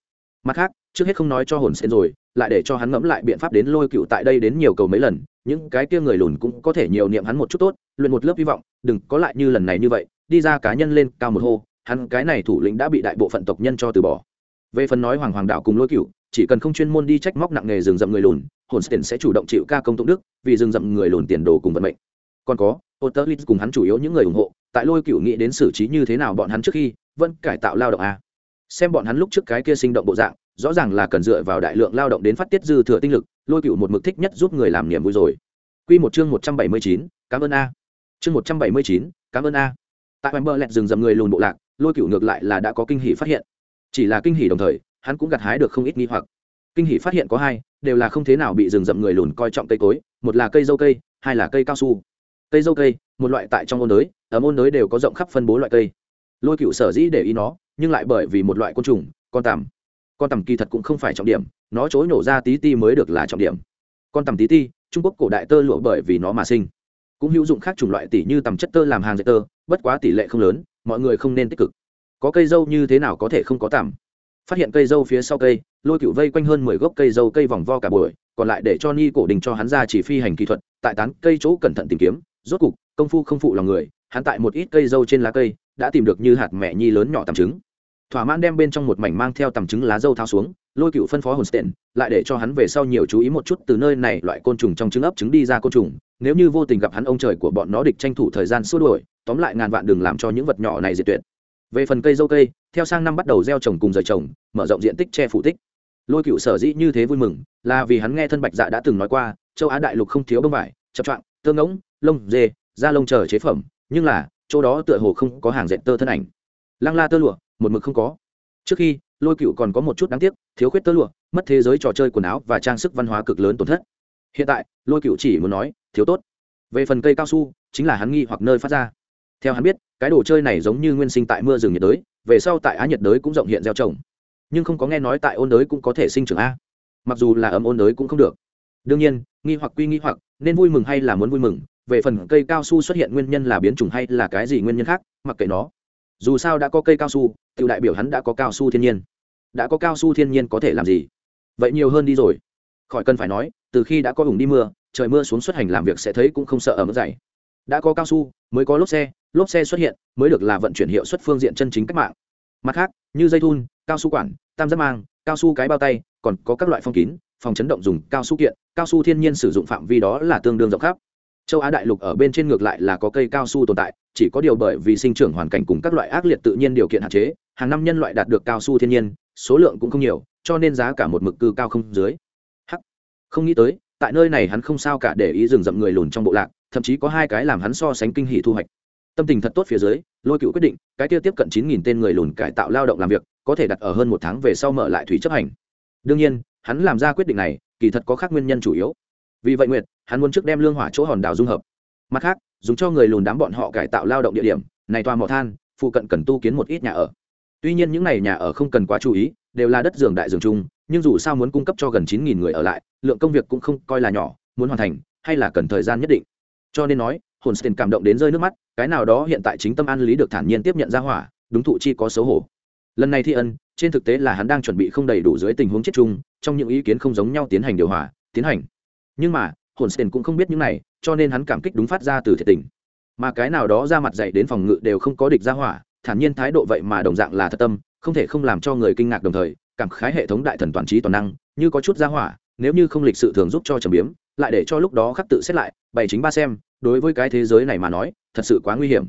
Speaker 1: Mặt khác, trước hết không nói cho hồn sen rồi, lại để cho hắn ngẫm lại biện pháp đến lôi cựu tại đây đến nhiều cầu mấy lần, những cái kia người lùn cũng có thể nhiều niệm hắn một chút tốt, luyện một lớp hy vọng, đừng có lại như lần này như vậy, đi ra cá nhân lên, cao một hô, hắn cái này thủ lĩnh đã bị đại bộ phận tộc nhân cho từ bỏ. Về phần nói hoàng hoàng đạo cùng lôi cựu, chỉ cần không chuyên môn đi trách móc nặng nghề rừng rậm người lùn hồn tiền sẽ chủ động chịu ca công tụng đức vì rừng rậm người lùn tiền đồ cùng vận mệnh còn có Otterlit cùng hắn chủ yếu những người ủng hộ tại lôi cựu nghĩ đến xử trí như thế nào bọn hắn trước khi vẫn cải tạo lao động a xem bọn hắn lúc trước cái kia sinh động bộ dạng rõ ràng là cần dựa vào đại lượng lao động đến phát tiết dư thừa tinh lực lôi cựu một mực thích nhất giúp người làm niềm vui rồi Quy một chương một trăm bảy mươi chín, cảm ơn a. Chương một trăm bảy mươi chín, cảm ơn a. Tại bờ lẹt rừng rậm người lùn bộ lạc, lôi cựu ngược lại là đã có kinh hỉ phát hiện. Chỉ là kinh hỉ đồng thời, hắn cũng gặt hái được không ít nghi hoặc kinh hỷ phát hiện có hai, đều là không thế nào bị rừng rậm người lùn coi trọng cây cối, một là cây dâu cây, hai là cây cao su. Cây dâu cây, một loại tại trong ôn đới ở ôn đới đều có rộng khắp phân bố loại cây. Lôi cựu sở dĩ để ý nó, nhưng lại bởi vì một loại côn trùng, con tằm. Con tằm kỳ thật cũng không phải trọng điểm, nó chối nổ ra tí ti mới được là trọng điểm. Con tằm tí ti, trung quốc cổ đại tơ lụa bởi vì nó mà sinh. Cũng hữu dụng khác chủng loại tỷ như tằm chất tơ làm hàng dệt tơ, bất quá tỷ lệ không lớn, mọi người không nên tích cực. Có cây dâu như thế nào có thể không có tằm? Phát hiện cây dâu phía sau cây lôi cựu vây quanh hơn mười gốc cây dâu cây vòng vo cả buổi, còn lại để cho ni cổ đình cho hắn ra chỉ phi hành kỹ thuật, tại tán cây chỗ cẩn thận tìm kiếm. Rốt cục, công phu không phụ lòng người, hắn tại một ít cây dâu trên lá cây, đã tìm được như hạt mẹ nhi lớn nhỏ tầm trứng. Thỏa mãn đem bên trong một mảnh mang theo tầm trứng lá dâu thao xuống, lôi cựu phân phó hồn stện lại để cho hắn về sau nhiều chú ý một chút từ nơi này loại côn trùng trong trứng ấp trứng đi ra côn trùng. Nếu như vô tình gặp hắn ông trời của bọn nó địch tranh thủ thời gian xua đuổi, tóm lại ngàn vạn đừng làm cho những vật nhỏ này diệt tuyệt. Về phần cây dâu cây, theo sang năm bắt đầu gieo trồng cùng rời trồng, mở rộng diện tích che phủ tích lôi cựu sở dĩ như thế vui mừng, là vì hắn nghe thân bạch dạ đã từng nói qua, châu á đại lục không thiếu bông vải, chập choạng, tơ ngỗng, lông dê, da lông chờ chế phẩm, nhưng là, chỗ đó tựa hồ không có hàng dệt tơ thân ảnh. Lăng la tơ lụa, một mực không có. Trước khi, lôi cựu còn có một chút đáng tiếc, thiếu khuyết tơ lụa, mất thế giới trò chơi quần áo và trang sức văn hóa cực lớn tổn thất. Hiện tại, lôi cựu chỉ muốn nói, thiếu tốt. Về phần cây cao su, chính là hắn nghi hoặc nơi phát ra. Theo hắn biết, cái đồ chơi này giống như nguyên sinh tại mưa rừng nhiệt đới, về sau tại á nhiệt đới cũng rộng hiện gieo trồng nhưng không có nghe nói tại ôn đới cũng có thể sinh trưởng a. Mặc dù là ấm ôn đới cũng không được. Đương nhiên, nghi hoặc quy nghi hoặc, nên vui mừng hay là muốn vui mừng, về phần cây cao su xuất hiện nguyên nhân là biến chủng hay là cái gì nguyên nhân khác, mặc kệ nó. Dù sao đã có cây cao su tự đại biểu hắn đã có cao su thiên nhiên. Đã có cao su thiên nhiên có thể làm gì? Vậy nhiều hơn đi rồi. Khỏi cần phải nói, từ khi đã có hùng đi mưa, trời mưa xuống xuất hành làm việc sẽ thấy cũng không sợ ở mức dày. Đã có cao su, mới có lốp xe lốp xe xuất hiện, mới được là vận chuyển hiệu suất phương diện chân chính cách mạng. Mặt khác, như dây thun, cao su quản tam giác mang, cao su cái bao tay, còn có các loại phong kín, phòng chấn động dùng cao su kiện, cao su thiên nhiên sử dụng phạm vi đó là tương đương rộng khắp. Châu á đại lục ở bên trên ngược lại là có cây cao su tồn tại, chỉ có điều bởi vì sinh trưởng hoàn cảnh cùng các loại ác liệt tự nhiên điều kiện hạn chế, hàng năm nhân loại đạt được cao su thiên nhiên, số lượng cũng không nhiều, cho nên giá cả một mực cư cao không dưới. Hắc. Không nghĩ tới, tại nơi này hắn không sao cả để ý rừng rậm người lùn trong bộ lạc, thậm chí có hai cái làm hắn so sánh kinh hỷ thu hoạch. Tâm tình thật tốt phía dưới, lôi cựu quyết định, cái tiêu tiếp cận chín nghìn tên người lùn cải tạo lao động làm việc có thể đặt ở hơn một tháng về sau mở lại thủy chấp hành. Đương nhiên, hắn làm ra quyết định này, kỳ thật có khác nguyên nhân chủ yếu. Vì vậy nguyệt, hắn muốn trước đem lương hỏa chỗ hòn đảo dung hợp. Mặt khác, dùng cho người lùn đám bọn họ cải tạo lao động địa điểm, này toa mỏ than, phụ cận cần tu kiến một ít nhà ở. Tuy nhiên những n à y nhà ở không cần quá chú ý, đều là đất giường đại giường chung, nhưng dù sao muốn cung cấp cho gần chín nghìn người ở lại, lượng công việc cũng không coi là nhỏ, muốn hoàn thành, hay là cần thời gian nhất định. Cho nên nói hồn sten cảm động đến rơi nước mắt, cái nào đó hiện tại chính tâm an lý được thản nhiên tiếp nhận ra hỏa, đúng thụ chi có xấu hổ lần này thi ân, trên thực tế là hắn đang chuẩn bị không đầy đủ dưới tình huống chết chung, trong những ý kiến không giống nhau tiến hành điều hòa, tiến hành. Nhưng mà hồn sten cũng không biết những này, cho nên hắn cảm kích đúng phát ra từ thiệt tình. Mà cái nào đó ra mặt dạy đến phòng ngự đều không có địch ra hỏa, thản nhiên thái độ vậy mà đồng dạng là thật tâm, không thể không làm cho người kinh ngạc đồng thời, cảm khái hệ thống đại thần toàn trí toàn năng, như có chút ra hỏa, nếu như không lịch sự thường giúp cho trầm biếm, lại để cho lúc đó khắc tự xét lại, bày chính ba xem, đối với cái thế giới này mà nói, thật sự quá nguy hiểm.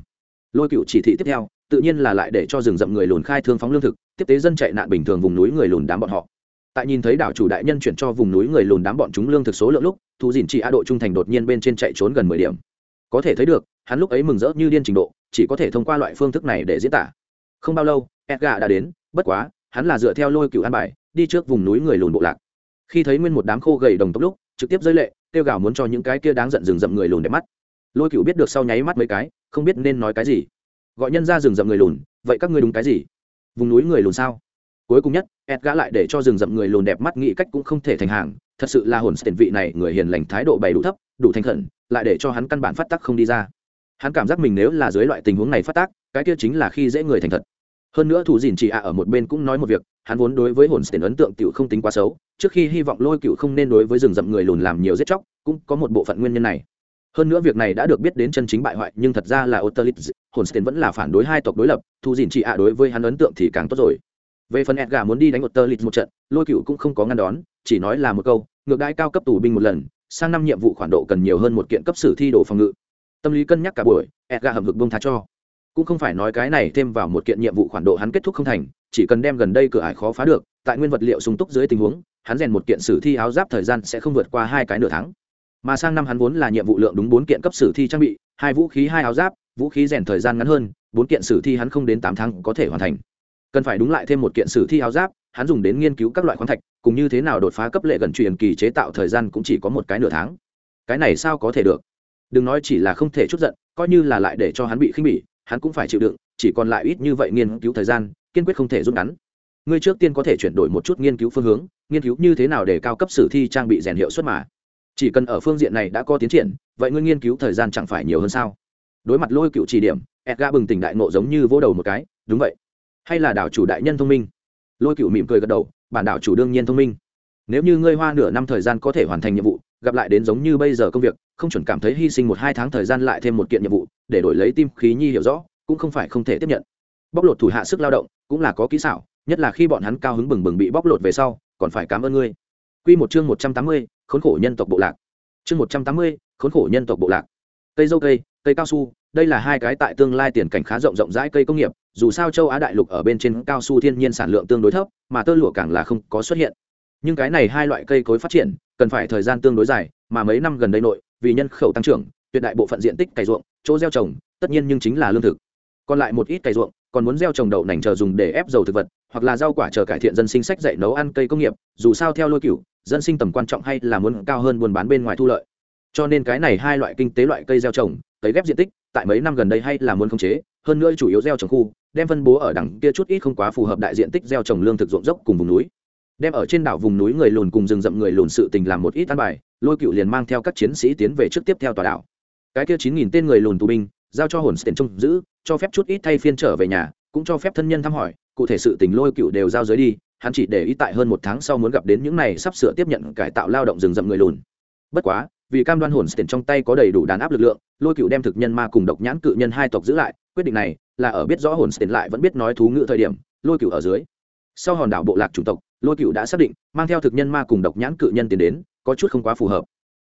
Speaker 1: Lôi cựu chỉ thị tiếp theo tự nhiên là lại để cho rừng rậm người lùn khai thương phóng lương thực, tiếp tế dân chạy nạn bình thường vùng núi người lùn đám bọn họ. Tại nhìn thấy đảo chủ đại nhân chuyển cho vùng núi người lùn đám bọn chúng lương thực số lượng lúc thu dìn chỉ a độ trung thành đột nhiên bên trên chạy trốn gần mười điểm. Có thể thấy được, hắn lúc ấy mừng rỡ như điên trình độ, chỉ có thể thông qua loại phương thức này để diễn tả. Không bao lâu, edgar đã đến, bất quá, hắn là dựa theo lôi cựu an bài, đi trước vùng núi người lùn bộ lạc. Khi thấy nguyên một đám khô gầy đồng tốc lúc, trực tiếp giới lệ tiêu gào muốn cho những cái kia đáng giận rừng rậm người lùn đẹp mắt. Lôi cựu biết được sau nháy mắt mấy cái, không biết nên nói cái gì gọi nhân ra rừng rậm người lùn, vậy các ngươi đúng cái gì? Vùng núi người lùn sao? Cuối cùng nhất, ed gã lại để cho rừng rậm người lùn đẹp mắt nghĩ cách cũng không thể thành hàng, thật sự là hồn tiền vị này, người hiền lành thái độ bày đủ thấp, đủ thành khẩn, lại để cho hắn căn bản phát tác không đi ra. Hắn cảm giác mình nếu là dưới loại tình huống này phát tác, cái kia chính là khi dễ người thành thật. Hơn nữa thủ dìn chị ạ ở một bên cũng nói một việc, hắn vốn đối với hồn tiền ấn tượng cựu không tính quá xấu, trước khi hy vọng lôi cựu không nên đối với rừng rậm người lùn làm nhiều giết chóc, cũng có một bộ phận nguyên nhân này hơn nữa việc này đã được biết đến chân chính bại hoại nhưng thật ra là otterlitz Holstein vẫn là phản đối hai tộc đối lập, thu dìn chị ạ đối với hắn ấn tượng thì càng tốt rồi. Về phần Edgar muốn đi đánh otterlitz một trận, Lôi Cửu cũng không có ngăn đón, chỉ nói là một câu, ngược đãi cao cấp tù binh một lần, sang năm nhiệm vụ khoản độ cần nhiều hơn một kiện cấp sử thi đồ phòng ngự. Tâm lý cân nhắc cả buổi, Edgar hầm hực buông tha cho. Cũng không phải nói cái này thêm vào một kiện nhiệm vụ khoản độ hắn kết thúc không thành, chỉ cần đem gần đây cửa ải khó phá được, tại nguyên vật liệu sung túc dưới tình huống, hắn rèn một kiện sử thi áo giáp thời gian sẽ không vượt qua hai cái nửa tháng mà sang năm hắn vốn là nhiệm vụ lượng đúng bốn kiện cấp sử thi trang bị, hai vũ khí, hai áo giáp, vũ khí rèn thời gian ngắn hơn, bốn kiện sử thi hắn không đến tám tháng có thể hoàn thành. Cần phải đúng lại thêm một kiện sử thi áo giáp, hắn dùng đến nghiên cứu các loại khoáng thạch, cùng như thế nào đột phá cấp lệ gần truyền kỳ chế tạo thời gian cũng chỉ có một cái nửa tháng. Cái này sao có thể được? Đừng nói chỉ là không thể chút giận, coi như là lại để cho hắn bị khinh bỉ, hắn cũng phải chịu đựng, chỉ còn lại ít như vậy nghiên cứu thời gian, kiên quyết không thể rút ngắn. Ngươi trước tiên có thể chuyển đổi một chút nghiên cứu phương hướng, nghiên cứu như thế nào để cao cấp sử thi trang bị rèn hiệu suất mà chỉ cần ở phương diện này đã có tiến triển, vậy ngươi nghiên cứu thời gian chẳng phải nhiều hơn sao? Đối mặt lôi cựu chỉ điểm edga bừng tỉnh đại nộ giống như vô đầu một cái, đúng vậy. Hay là đảo chủ đại nhân thông minh? Lôi cựu mỉm cười gật đầu, bản đảo chủ đương nhiên thông minh. Nếu như ngươi hoa nửa năm thời gian có thể hoàn thành nhiệm vụ, gặp lại đến giống như bây giờ công việc, không chuẩn cảm thấy hy sinh một hai tháng thời gian lại thêm một kiện nhiệm vụ, để đổi lấy tim khí nhi hiểu rõ, cũng không phải không thể tiếp nhận. Bóc lột thủ hạ sức lao động, cũng là có kỹ xảo, nhất là khi bọn hắn cao hứng bừng bừng bị bóc lột về sau, còn phải cảm ơn ngươi. Quy một chương một trăm tám mươi khốn khổ nhân tộc bộ lạc. Chương một trăm tám mươi, khốn khổ nhân tộc bộ lạc. Cây dâu cây cây cao su, đây là hai cái tại tương lai tiền cảnh khá rộng rộng rãi cây công nghiệp, dù sao châu á đại lục ở bên trên cao su thiên nhiên sản lượng tương đối thấp, mà tơ lụa càng là không có xuất hiện. Nhưng cái này hai loại cây cối phát triển, cần phải thời gian tương đối dài, mà mấy năm gần đây nội, vì nhân khẩu tăng trưởng, tuyệt đại bộ phận diện tích cày ruộng, chỗ gieo trồng, tất nhiên nhưng chính là lương thực. Còn lại một ít cày ruộng, còn muốn gieo trồng đậu nành chờ dùng để ép dầu thực vật, hoặc là rau quả chờ cải thiện dân sinh sách dạy nấu ăn cây công nghiệp, dù sao theo lôi cửu dân sinh tầm quan trọng hay là muốn cao hơn buôn bán bên ngoài thu lợi? Cho nên cái này hai loại kinh tế loại cây gieo trồng, cấy ghép diện tích, tại mấy năm gần đây hay là muốn khống chế, hơn nữa chủ yếu gieo trồng khu, đem phân bố ở đẳng kia chút ít không quá phù hợp đại diện tích gieo trồng lương thực ruộng dốc cùng vùng núi. Đem ở trên đảo vùng núi người lùn cùng rừng rậm người lùn sự tình làm một ít ăn bài, lôi cựu liền mang theo các chiến sĩ tiến về trước tiếp theo tòa đảo. Cái kia chín nghìn tên người lùn tù binh, giao cho hồn tiền trông giữ, cho phép chút ít thay phiên trở về nhà, cũng cho phép thân nhân thăm hỏi cụ thể sự tình lôi cựu đều giao giới đi, hắn chỉ để ý tại hơn một tháng sau muốn gặp đến những này sắp sửa tiếp nhận cải tạo lao động rừng rậm người lùn. Bất quá, vì cam đoan hồn tiền trong tay có đầy đủ đàn áp lực lượng, lôi cựu đem thực nhân ma cùng độc nhãn cự nhân hai tộc giữ lại, quyết định này là ở biết rõ hồn tiền lại vẫn biết nói thú ngữ thời điểm, lôi cựu ở dưới. Sau hòn đảo bộ lạc chủng tộc, lôi cựu đã xác định, mang theo thực nhân ma cùng độc nhãn cự nhân tiến đến, có chút không quá phù hợp.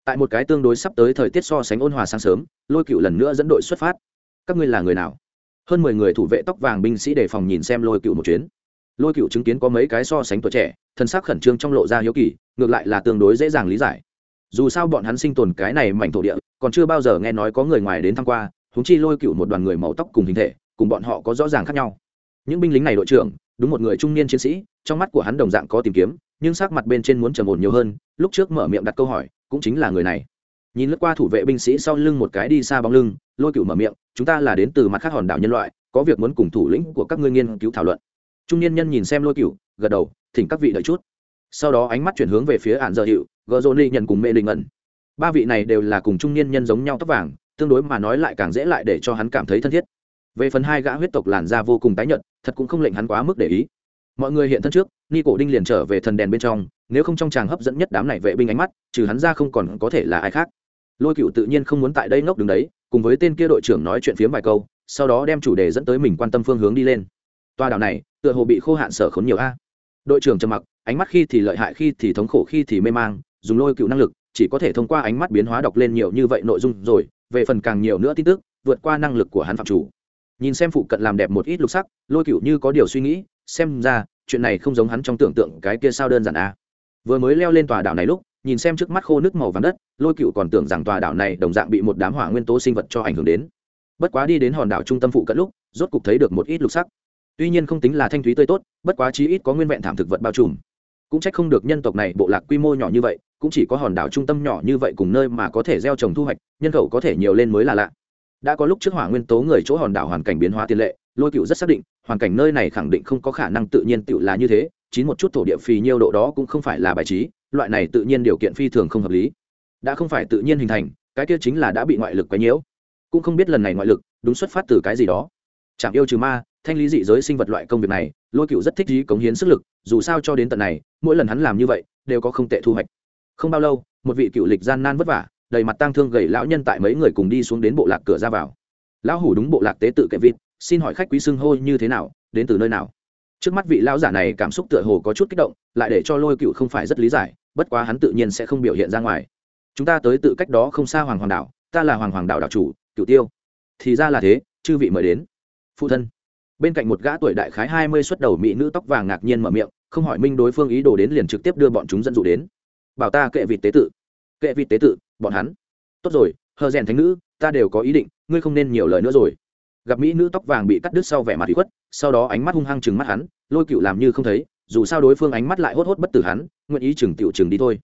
Speaker 1: Tại một cái tương đối sắp tới thời tiết so sánh ôn hòa sáng sớm, lôi cựu lần nữa dẫn đội xuất phát. Các ngươi là người nào? Hơn mười người thủ vệ tóc vàng binh sĩ đề phòng nhìn xem lôi cựu một chuyến. Lôi cựu chứng kiến có mấy cái so sánh tuổi trẻ, thân xác khẩn trương trong lộ ra hiếu kỳ, ngược lại là tương đối dễ dàng lý giải. Dù sao bọn hắn sinh tồn cái này mảnh thổ địa, còn chưa bao giờ nghe nói có người ngoài đến tham q u a húng chi lôi cựu một đoàn người màu tóc cùng hình thể, cùng bọn họ có rõ ràng khác nhau. Những binh lính này đội trưởng, đúng một người trung niên chiến sĩ, trong mắt của hắn đồng dạng có tìm kiếm, nhưng sắc mặt bên trên muốn trầm ổn nhiều hơn, lúc trước mở miệng đặt câu hỏi, cũng chính là người này. Nhìn lướt qua thủ vệ binh sĩ sau lưng một cái đi xa bóng lưng lôi cựu mở miệng, chúng ta là đến từ mặt khác hòn đảo nhân loại, có việc muốn cùng thủ lĩnh của các ngươi nghiên cứu thảo luận. Trung niên nhân nhìn xem lôi cựu, gật đầu, thỉnh các vị đợi chút. Sau đó ánh mắt chuyển hướng về phía ạn dợ hiệu gờ dô ly nhận cùng mê đình ẩn. Ba vị này đều là cùng trung niên nhân giống nhau tóc vàng, tương đối mà nói lại càng dễ lại để cho hắn cảm thấy thân thiết. Về phần hai gã huyết tộc làn da vô cùng tái nhợt, thật cũng không lệnh hắn quá mức để ý. Mọi người hiện thân trước, ni cổ đinh liền trở về thần đèn bên trong, nếu không trong tràng hấp dẫn nhất đám này vệ binh ánh mắt, trừ hắn ra không còn có thể là ai khác. Lôi cựu tự nhiên không muốn tại đây ngốc đứng đấy cùng với tên kia đội trưởng nói chuyện phiếm vài câu, sau đó đem chủ đề dẫn tới mình quan tâm phương hướng đi lên. Toa đảo này, tựa hồ bị khô hạn sở khốn nhiều a. Đội trưởng trầm mặc, ánh mắt khi thì lợi hại, khi thì thống khổ, khi thì mê mang, dùng lôi cựu năng lực, chỉ có thể thông qua ánh mắt biến hóa đọc lên nhiều như vậy nội dung rồi, về phần càng nhiều nữa tin tức, vượt qua năng lực của hắn phạm chủ. Nhìn xem phụ cận làm đẹp một ít lục sắc, lôi cựu như có điều suy nghĩ, xem ra, chuyện này không giống hắn trong tưởng tượng cái kia sao đơn giản a. Vừa mới leo lên tòa đảo này lúc nhìn xem trước mắt khô nước màu vàng đất, lôi cựu còn tưởng rằng tòa đảo này đồng dạng bị một đám hỏa nguyên tố sinh vật cho ảnh hưởng đến. Bất quá đi đến hòn đảo trung tâm phụ cận lúc, rốt cục thấy được một ít lục sắc. Tuy nhiên không tính là thanh thúy tươi tốt, bất quá chí ít có nguyên vẹn thảm thực vật bao trùm. Cũng trách không được nhân tộc này bộ lạc quy mô nhỏ như vậy, cũng chỉ có hòn đảo trung tâm nhỏ như vậy cùng nơi mà có thể gieo trồng thu hoạch, nhân khẩu có thể nhiều lên mới là lạ. Đã có lúc trước hỏa nguyên tố người chỗ hòn đảo hoàn cảnh biến hóa tiền lệ, lôi cựu rất xác định, hoàn cảnh nơi này khẳng định không có khả năng tự nhiên tự là như thế, chín một chút thổ địa phì nhiêu độ đó cũng không phải là bài trí loại này tự nhiên điều kiện phi thường không hợp lý. Đã không phải tự nhiên hình thành, cái kia chính là đã bị ngoại lực quấy nhiễu. Cũng không biết lần này ngoại lực đúng xuất phát từ cái gì đó. Chẳng yêu trừ ma, thanh lý dị giới sinh vật loại công việc này, lôi cựu rất thích ý cống hiến sức lực, dù sao cho đến tận này, mỗi lần hắn làm như vậy, đều có không tệ thu hoạch. Không bao lâu, một vị cựu lịch gian nan vất vả, đầy mặt tang thương gầy lão nhân tại mấy người cùng đi xuống đến bộ lạc cửa ra vào. Lão hủ đúng bộ lạc tế tự kệ vịt, xin hỏi khách quý xưng hô như thế nào, đến từ nơi nào? Trước mắt vị lão giả này cảm xúc tựa hồ có chút kích động, lại để cho lôi cựu không phải rất lý giải, bất quá hắn tự nhiên sẽ không biểu hiện ra ngoài. Chúng ta tới tự cách đó không xa hoàng hoàng đảo ta là hoàng hoàng đảo đảo chủ cựu tiêu. Thì ra là thế, chư vị mời đến. Phụ thân. Bên cạnh một gã tuổi đại khái hai mươi xuất đầu mỹ nữ tóc vàng ngạc nhiên mở miệng, không hỏi minh đối phương ý đồ đến liền trực tiếp đưa bọn chúng dẫn dụ đến. Bảo ta kệ vịt tế tự. Kệ vịt tế tự, bọn hắn. Tốt rồi, hờ rèn thánh nữ, ta đều có ý định, ngươi không nên nhiều lời nữa rồi gặp mỹ nữ tóc vàng bị cắt đứt sau vẻ mặt bị khuất, sau đó ánh mắt hung hăng chừng mắt hắn, lôi cựu làm như không thấy, dù sao đối phương ánh mắt lại hốt hốt bất tử hắn, nguyện ý chừng tiểu chừng đi thôi.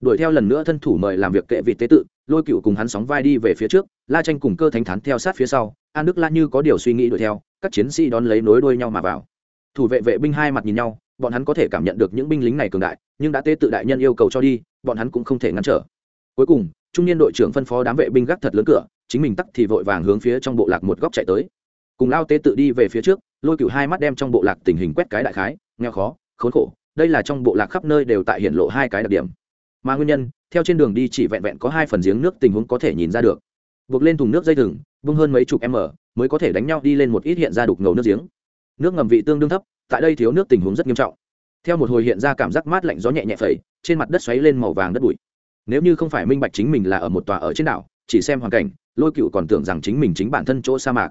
Speaker 1: Đuổi theo lần nữa thân thủ mời làm việc kệ vị tế tự, lôi cựu cùng hắn sóng vai đi về phía trước, la tranh cùng cơ thánh thắn theo sát phía sau, an đức la như có điều suy nghĩ đuổi theo, các chiến sĩ đón lấy nối đuôi nhau mà vào. Thủ vệ vệ binh hai mặt nhìn nhau, bọn hắn có thể cảm nhận được những binh lính này cường đại, nhưng đã tế tự đại nhân yêu cầu cho đi, bọn hắn cũng không thể ngăn trở. Cuối cùng, trung niên đội trưởng phân phó đám vệ binh gác thật lớn cửa chính mình tắt thì vội vàng hướng phía trong bộ lạc một góc chạy tới. Cùng lao tế tự đi về phía trước, lôi cựu hai mắt đem trong bộ lạc tình hình quét cái đại khái, nghèo khó, khốn khổ, đây là trong bộ lạc khắp nơi đều tại hiện lộ hai cái đặc điểm. Mà nguyên nhân, theo trên đường đi chỉ vẹn vẹn có hai phần giếng nước tình huống có thể nhìn ra được. Buộc lên thùng nước dây thừng, vung hơn mấy chục m mới có thể đánh nhau đi lên một ít hiện ra đục ngầu nước giếng. Nước ngầm vị tương đương thấp, tại đây thiếu nước tình huống rất nghiêm trọng. Theo một hồi hiện ra cảm giác mát lạnh gió nhẹ nhẹ phẩy, trên mặt đất xoáy lên màu vàng đất bụi. Nếu như không phải minh bạch chính mình là ở một tòa ở trên đảo chỉ xem hoàn cảnh, lôi cựu còn tưởng rằng chính mình chính bản thân chỗ sa mạc.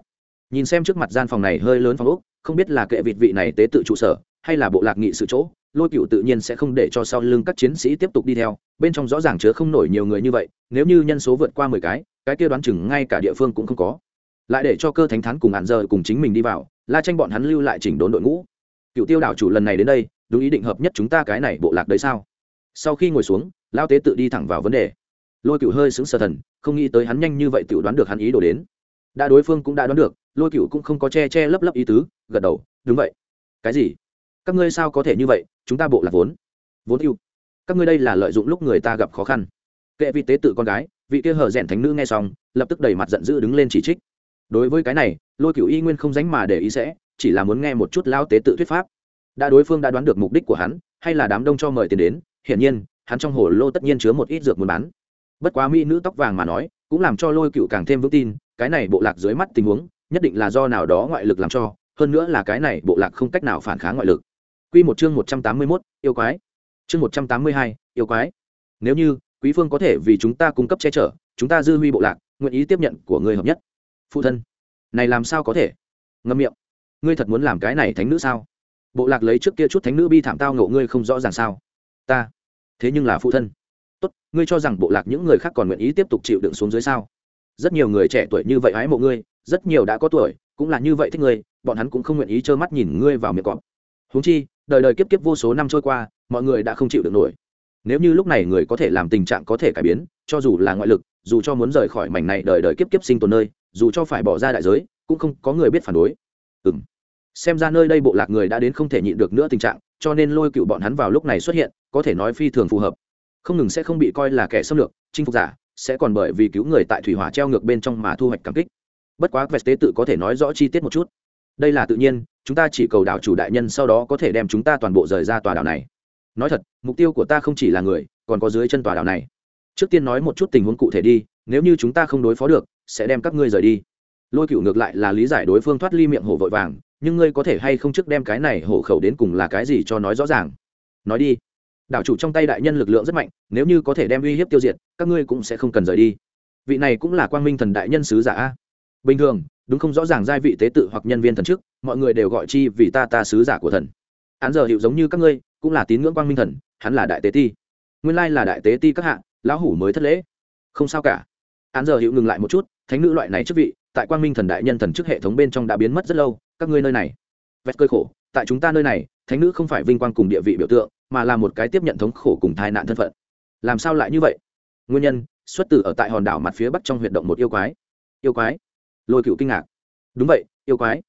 Speaker 1: Nhìn xem trước mặt gian phòng này hơi lớn phòng úc không biết là kệ vịt vị này tế tự trụ sở, hay là bộ lạc nghị sự chỗ, lôi cựu tự nhiên sẽ không để cho sau lưng các chiến sĩ tiếp tục đi theo, bên trong rõ ràng chứa không nổi nhiều người như vậy, nếu như nhân số vượt qua mười cái cái kia đoán chừng ngay cả địa phương cũng không có. Lại để cho cơ thánh thắn cùng hạn giờ cùng chính mình đi vào, la tranh bọn hắn lưu lại chỉnh đốn đội ngũ. Cựu tiêu đảo chủ lần này đến đây, đúng ý định hợp nhất chúng ta cái này bộ lạc đấy sao? Sau khi ngồi xuống lao tế tự đi thẳng vào vấn đề lôi cựu hơi sững sờ thần, không nghĩ tới hắn nhanh như vậy tự đoán được hắn ý đồ đến. Đã đối phương cũng đã đoán được, lôi cựu cũng không có che che lấp lấp ý tứ, gật đầu, đúng vậy. Cái gì? Các ngươi sao có thể như vậy? Chúng ta bộ lạc vốn vốn yêu các ngươi đây là lợi dụng lúc người ta gặp khó khăn. Kệ vị tế tự con gái, vị kia hở rèn thánh nữ nghe xong, lập tức đầy mặt giận dữ đứng lên chỉ trích. Đối với cái này, lôi cựu y nguyên không dánh mà để ý sẽ, chỉ là muốn nghe một chút lao tế tự thuyết pháp. Đã đối phương đã đoán được mục đích của hắn, hay là đám đông cho mời tiền đến, hiển nhiên, hắn trong hồ lô tất nhiên chứa một ít dược muốn bán bất quá mỹ nữ tóc vàng mà nói cũng làm cho lôi cựu càng thêm vững tin cái này bộ lạc dưới mắt tình huống nhất định là do nào đó ngoại lực làm cho hơn nữa là cái này bộ lạc không cách nào phản kháng ngoại lực Quy một chương một trăm tám mươi mốt yêu quái. Chương một trăm tám mươi hai, yêu quái. Nếu như quý phương có thể vì chúng ta cung cấp che chở, chúng ta dư huy bộ lạc, nguyện ý tiếp nhận của người hợp nhất. Phụ thân, này làm sao có thể? Ngậm miệng. Ngươi thật muốn làm cái này thánh nữ sao? Bộ lạc lấy trước kia chút thánh nữ bi thảm tao ngộ ngươi không rõ ràng sao? Ta, thế nhưng là phụ thân. Tốt, ngươi cho rằng bộ lạc những người khác còn nguyện ý tiếp tục chịu đựng xuống dưới sao? Rất nhiều người trẻ tuổi như vậy hái mộ ngươi, rất nhiều đã có tuổi, cũng là như vậy thích ngươi, bọn hắn cũng không nguyện ý trơ mắt nhìn ngươi vào miệng cọp. Huống chi, đời đời kiếp kiếp vô số năm trôi qua mọi người đã không chịu được nổi nếu như lúc này người có thể làm tình trạng có thể cải biến cho dù là ngoại lực dù cho muốn rời khỏi mảnh này đời đời kiếp kiếp sinh tồn nơi dù cho phải bỏ ra đại giới cũng không có người biết phản đối ừ m xem ra nơi đây bộ lạc người đã đến không thể nhịn được nữa tình trạng cho nên lôi cựu bọn hắn vào lúc này xuất hiện có thể nói phi thường phù hợp không ngừng sẽ không bị coi là kẻ xâm lược, chinh phục giả, sẽ còn bởi vì cứu người tại thủy hỏa treo ngược bên trong mà thu hoạch cảm kích. Bất quá vest tế tự có thể nói rõ chi tiết một chút. Đây là tự nhiên, chúng ta chỉ cầu đảo chủ đại nhân sau đó có thể đem chúng ta toàn bộ rời ra tòa đảo này. Nói thật, mục tiêu của ta không chỉ là người, còn có dưới chân tòa đảo này. Trước tiên nói một chút tình huống cụ thể đi, nếu như chúng ta không đối phó được, sẽ đem các ngươi rời đi. Lôi cựu ngược lại là lý giải đối phương thoát ly miệng hổ vội vàng, nhưng ngươi có thể hay không trước đem cái này hổ khẩu đến cùng là cái gì cho nói rõ ràng? Nói đi đảo chủ trong tay đại nhân lực lượng rất mạnh nếu như có thể đem uy hiếp tiêu diệt các ngươi cũng sẽ không cần rời đi. Vị này cũng là quang minh thần đại nhân sứ giả a. bình thường đúng không rõ ràng giai vị tế tự hoặc nhân viên thần trước, mọi người đều gọi chi vì ta ta sứ giả của thần. Hắn giờ hiệu giống như các ngươi cũng là tín ngưỡng quang minh thần hắn là đại tế ti. Nguyên lai là đại tế ti các hạ lão hủ mới thất lễ. Không sao cả. Hắn giờ hiệu ngừng lại một chút thánh nữ loại này chức vị tại quang minh thần đại nhân thần chức hệ thống bên trong đã biến mất rất lâu các ngươi nơi này. Vét cơ khổ tại chúng ta nơi này thánh nữ không phải vinh quang cùng địa vị biểu tượng, mà là một cái tiếp nhận thống khổ cùng tai nạn thân phận. Làm sao lại như vậy? Nguyên nhân, xuất từ ở tại hòn đảo mặt phía bắc trong huyệt động một yêu quái. Yêu quái? Lôi cựu kinh ngạc. Đúng vậy, yêu quái.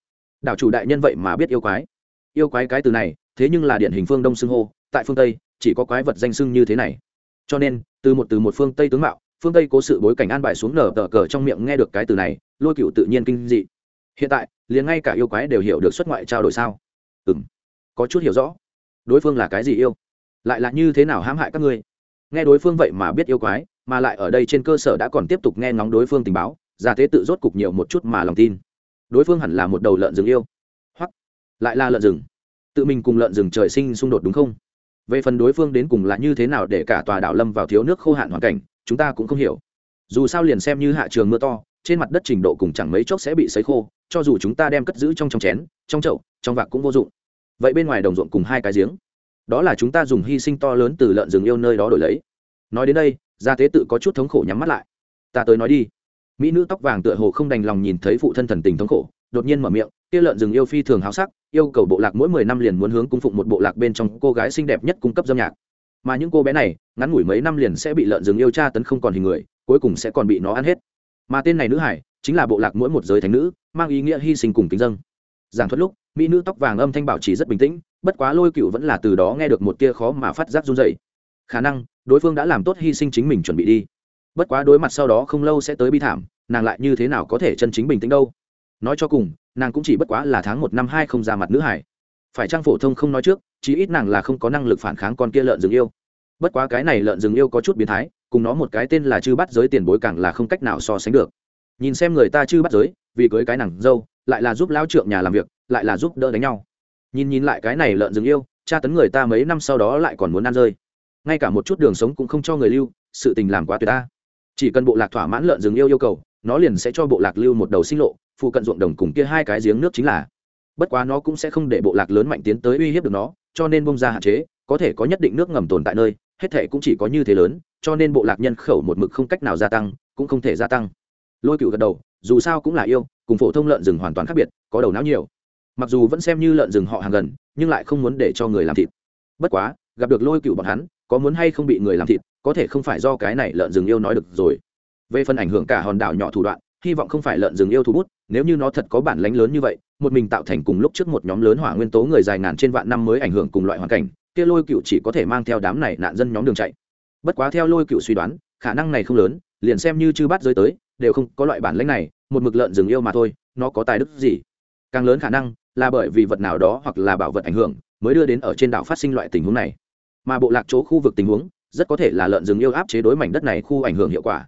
Speaker 1: Đảo chủ đại nhân vậy mà biết yêu quái. Yêu quái cái từ này, thế nhưng là điển hình phương đông xưng hô, tại phương tây, chỉ có quái vật danh xưng như thế này. Cho nên, từ một từ một phương tây tướng mạo, phương tây có sự bối cảnh an bài xuống nở tờ cờ trong miệng nghe được cái từ này, lôi cựu tự nhiên kinh dị. Hiện tại, liền ngay cả yêu quái đều hiểu được xuất ngoại trao đổi sao? Ừ m có chút hiểu rõ. Đối phương là cái gì yêu? Lại là như thế nào hãm hại các ngươi? Nghe đối phương vậy mà biết yêu quái, mà lại ở đây trên cơ sở đã còn tiếp tục nghe ngóng đối phương tình báo, giả thế tự rốt cục nhiều một chút mà lòng tin. Đối phương hẳn là một đầu lợn rừng yêu. Hoặc lại là lợn rừng. Tự mình cùng lợn rừng trời sinh xung đột đúng không? Về phần đối phương đến cùng là như thế nào để cả tòa đảo lâm vào thiếu nước khô hạn hoàn cảnh, chúng ta cũng không hiểu. Dù sao liền xem như hạ trường mưa to, trên mặt đất trình độ cùng chẳng mấy chốc sẽ bị sấy khô, cho dù chúng ta đem cất giữ trong trong chén, trong chậu, trong vạc cũng vô dụng vậy bên ngoài đồng ruộng cùng hai cái giếng. Đó là chúng ta dùng hy sinh to lớn từ lợn rừng yêu nơi đó đổi lấy. Nói đến đây, gia tế tự có chút thống khổ nhắm mắt lại. Ta tới nói đi. Mỹ nữ tóc vàng tựa hồ không đành lòng nhìn thấy phụ thân thần tình thống khổ, đột nhiên mở miệng, kia lợn rừng yêu phi thường háo sắc, yêu cầu bộ lạc mỗi mười năm liền muốn hướng cung phụng một bộ lạc bên trong cô gái xinh đẹp nhất cung cấp dâm nhạc. Mà những cô bé này, ngắn ngủi mấy năm liền sẽ bị lợn rừng yêu tra tấn không còn hình người, cuối cùng sẽ còn bị nó ăn hết. Mà tên này nữ hải, chính là bộ lạc mỗi một giới thánh nữ, mang ý nghĩa hy sinh cùng kính dân giảng thuật lúc, mỹ nữ tóc vàng âm thanh bảo trì rất bình tĩnh, bất quá lôi cựu vẫn là từ đó nghe được một tia khó mà phát giác run dậy khả năng, đối phương đã làm tốt hy sinh chính mình chuẩn bị đi. Bất quá đối mặt sau đó không lâu sẽ tới bi thảm, nàng lại như thế nào có thể chân chính bình tĩnh đâu? Nói cho cùng, nàng cũng chỉ bất quá là tháng một năm hai không ra mặt nữ hải. Phải trang phổ thông không nói trước, chí ít nàng là không có năng lực phản kháng con kia lợn rừng yêu. Bất quá cái này lợn rừng yêu có chút biến thái, cùng nó một cái tên là chư bắt giới tiền bối càng là không cách nào so sánh được. Nhìn xem người ta chư bắt giới, vì cưới cái nàng dâu lại là giúp lao trượng nhà làm việc, lại là giúp đỡ đánh nhau. Nhìn nhìn lại cái này lợn rừng yêu tra tấn người ta mấy năm sau đó lại còn muốn ăn rơi. Ngay cả một chút đường sống cũng không cho người lưu, sự tình làm quá tuyệt ta. Chỉ cần bộ lạc thỏa mãn lợn rừng yêu yêu cầu, nó liền sẽ cho bộ lạc lưu một đầu sinh lộ, phụ cận ruộng đồng cùng kia hai cái giếng nước chính là. Bất quá nó cũng sẽ không để bộ lạc lớn mạnh tiến tới uy hiếp được nó, cho nên bông ra hạn chế, có thể có nhất định nước ngầm tồn tại nơi, hết thể cũng chỉ có như thế lớn, cho nên bộ lạc nhân khẩu một mực không cách nào gia tăng, cũng không thể gia tăng. Lôi cựu gật đầu dù sao cũng là yêu, cùng phổ thông lợn rừng hoàn toàn khác biệt, có đầu não nhiều. Mặc dù vẫn xem như lợn rừng họ hàng gần, nhưng lại không muốn để cho người làm thịt. Bất quá, gặp được lôi cựu bọn hắn, có muốn hay không bị người làm thịt, có thể không phải do cái này lợn rừng yêu nói được rồi. Về phần ảnh hưởng cả hòn đảo nhỏ thủ đoạn, hy vọng không phải lợn rừng yêu thú bút, nếu như nó thật có bản lánh lớn như vậy, một mình tạo thành cùng lúc trước một nhóm lớn hỏa nguyên tố người dài ngàn trên vạn năm mới ảnh hưởng cùng loại hoàn cảnh, kia lôi cựu chỉ có thể mang theo đám này nạn dân nhóm đường chạy. Bất quá theo lôi cựu suy đoán, khả năng này không lớn, liền xem như chư bắt giới tới đều không có loại bản lãnh này, một mực lợn rừng yêu mà thôi, nó có tài đức gì? Càng lớn khả năng là bởi vì vật nào đó hoặc là bảo vật ảnh hưởng mới đưa đến ở trên đảo phát sinh loại tình huống này. Mà bộ lạc chỗ khu vực tình huống rất có thể là lợn rừng yêu áp chế đối mảnh đất này khu ảnh hưởng hiệu quả.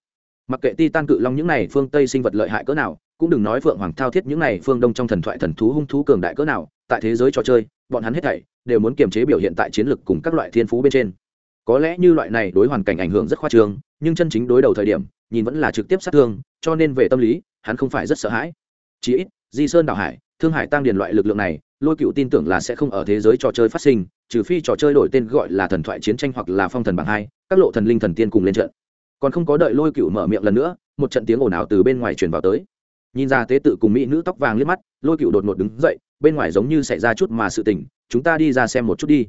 Speaker 1: Mặc kệ ti tan cự long những này phương tây sinh vật lợi hại cỡ nào, cũng đừng nói phượng hoàng thao thiết những này phương đông trong thần thoại thần thú hung thú cường đại cỡ nào, tại thế giới trò chơi, bọn hắn hết thảy đều muốn kiềm chế biểu hiện tại chiến lực cùng các loại thiên phú bên trên có lẽ như loại này đối hoàn cảnh ảnh hưởng rất khoa trương, nhưng chân chính đối đầu thời điểm, nhìn vẫn là trực tiếp sát thương, cho nên về tâm lý, hắn không phải rất sợ hãi. Chí ít, di sơn đảo hải, thương hải tăng điền loại lực lượng này, lôi cựu tin tưởng là sẽ không ở thế giới trò chơi phát sinh, trừ phi trò chơi đổi tên gọi là thần thoại chiến tranh hoặc là phong thần bảng hai, các lộ thần linh thần tiên cùng lên trận. Còn không có đợi lôi cựu mở miệng lần nữa, một trận tiếng ồn ào từ bên ngoài truyền vào tới. Nhìn ra tế tự cùng mỹ nữ tóc vàng liếc mắt, lôi cựu đột ngột đứng dậy, bên ngoài giống như xảy ra chút mà sự tình, chúng ta đi ra xem một chút đi.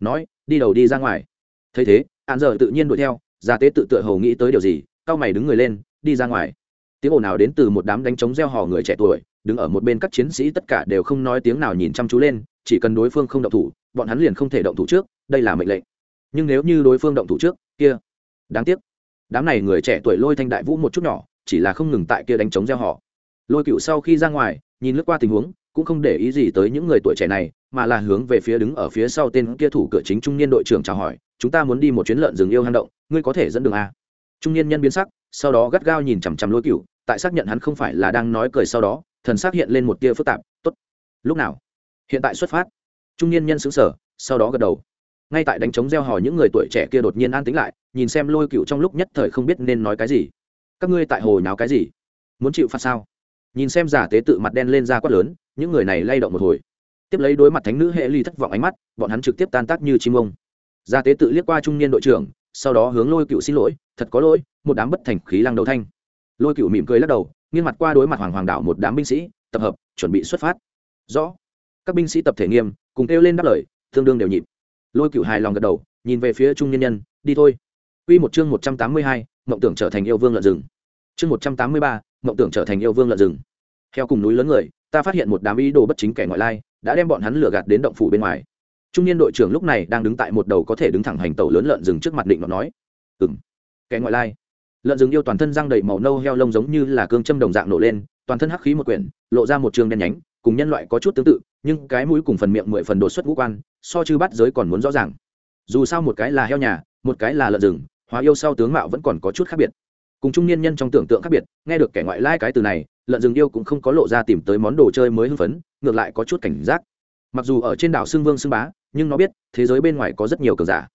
Speaker 1: Nói, đi đầu đi ra ngoài thấy thế hạn giờ tự nhiên đuổi theo gia tế tự tựa hầu nghĩ tới điều gì cao mày đứng người lên, đi ra ngoài. Tiếng ồn nào đến từ một đám đánh trống gieo hò người trẻ tuổi, đứng ở một bên các chiến sĩ tất cả đều không nói tiếng nào nhìn chăm chú lên, chỉ cần đối phương không động thủ, bọn hắn liền không thể động thủ trước, đây là mệnh lệnh. Nhưng nếu như đối phương động thủ trước, kia, đáng tiếc. Đám này người trẻ tuổi lôi thanh đại vũ một chút nhỏ, chỉ là không ngừng tại kia đánh trống gieo họ lôi cựu sau khi ra ngoài, nhìn lướt qua tình huống cũng không để ý gì tới những người tuổi trẻ này, mà là hướng về phía đứng ở phía sau tên kia thủ cửa chính trung niên đội trưởng chào hỏi, chúng ta muốn đi một chuyến lợn rừng yêu hang động, ngươi có thể dẫn đường a. Trung niên nhân biến sắc, sau đó gắt gao nhìn chằm chằm lôi cựu tại xác nhận hắn không phải là đang nói cười sau đó, thần xác hiện lên một tia phức tạp, tốt, lúc nào? Hiện tại xuất phát. Trung niên nhân xứng sở sau đó gật đầu. Ngay tại đánh trống gieo hỏi những người tuổi trẻ kia đột nhiên an tính lại, nhìn xem lôi cựu trong lúc nhất thời không biết nên nói cái gì. Các ngươi tại hồ nháo cái gì? Muốn chịu phạt sao? Nhìn xem giả tế tự mặt đen lên ra quát lớn những người này lay động một hồi. Tiếp lấy đối mặt thánh nữ hệ ly thất vọng ánh mắt bọn hắn trực tiếp tan tác như chim ông. Gia tế tự liếc qua trung niên đội trưởng sau đó hướng lôi cựu xin lỗi thật có lỗi một đám bất thành khí lăng đầu thanh. Lôi cựu mỉm cười lắc đầu nghiêng mặt qua đối mặt hoàng hoàng đảo một đám binh sĩ tập hợp chuẩn bị xuất phát. Rõ. Các binh sĩ tập thể nghiêm cùng kêu lên đáp lời tương đương đều nhịp. Lôi cựu hài lòng gật đầu nhìn về phía trung nhân nhân đi thôi. Quy một chương một trăm tám mươi hai, mộng tưởng trở thành yêu vương lợn rừng. Chương một trăm tám mươi ba, mộng tưởng trở thành yêu vương lợn rừng. Theo cùng núi lớn người, ta phát hiện một đám ý đồ bất chính kẻ ngoại lai, đã đem bọn hắn lừa gạt đến động phủ bên ngoài. Trung niên đội trưởng lúc này đang đứng tại một đầu có thể đứng thẳng hành tàu lớn lợn rừng trước mặt định nó nói ừ m kẻ ngoại lai. Lợn rừng yêu toàn thân răng đầy màu nâu heo lông giống như là cương châm đồng dạng nổ lên toàn thân hắc khí một quyển lộ ra một trường đen nhánh cùng nhân loại có chút tương tự nhưng cái mũi cùng phần miệng mười phần đột xuất vũ quan so chư bắt giới còn muốn rõ ràng. Dù sao một cái là heo nhà một cái là lợn rừng hóa yêu sau tướng mạo vẫn còn có chút khác biệt cùng trung niên nhân trong tưởng tượng khác biệt, nghe được kẻ ngoại lai cái từ này lợn rừng yêu cũng không có lộ ra tìm tới món đồ chơi mới hưng phấn, ngược lại có chút cảnh giác. Mặc dù ở trên đảo xưng vương xưng bá, nhưng nó biết, thế giới bên ngoài có rất nhiều cường giả.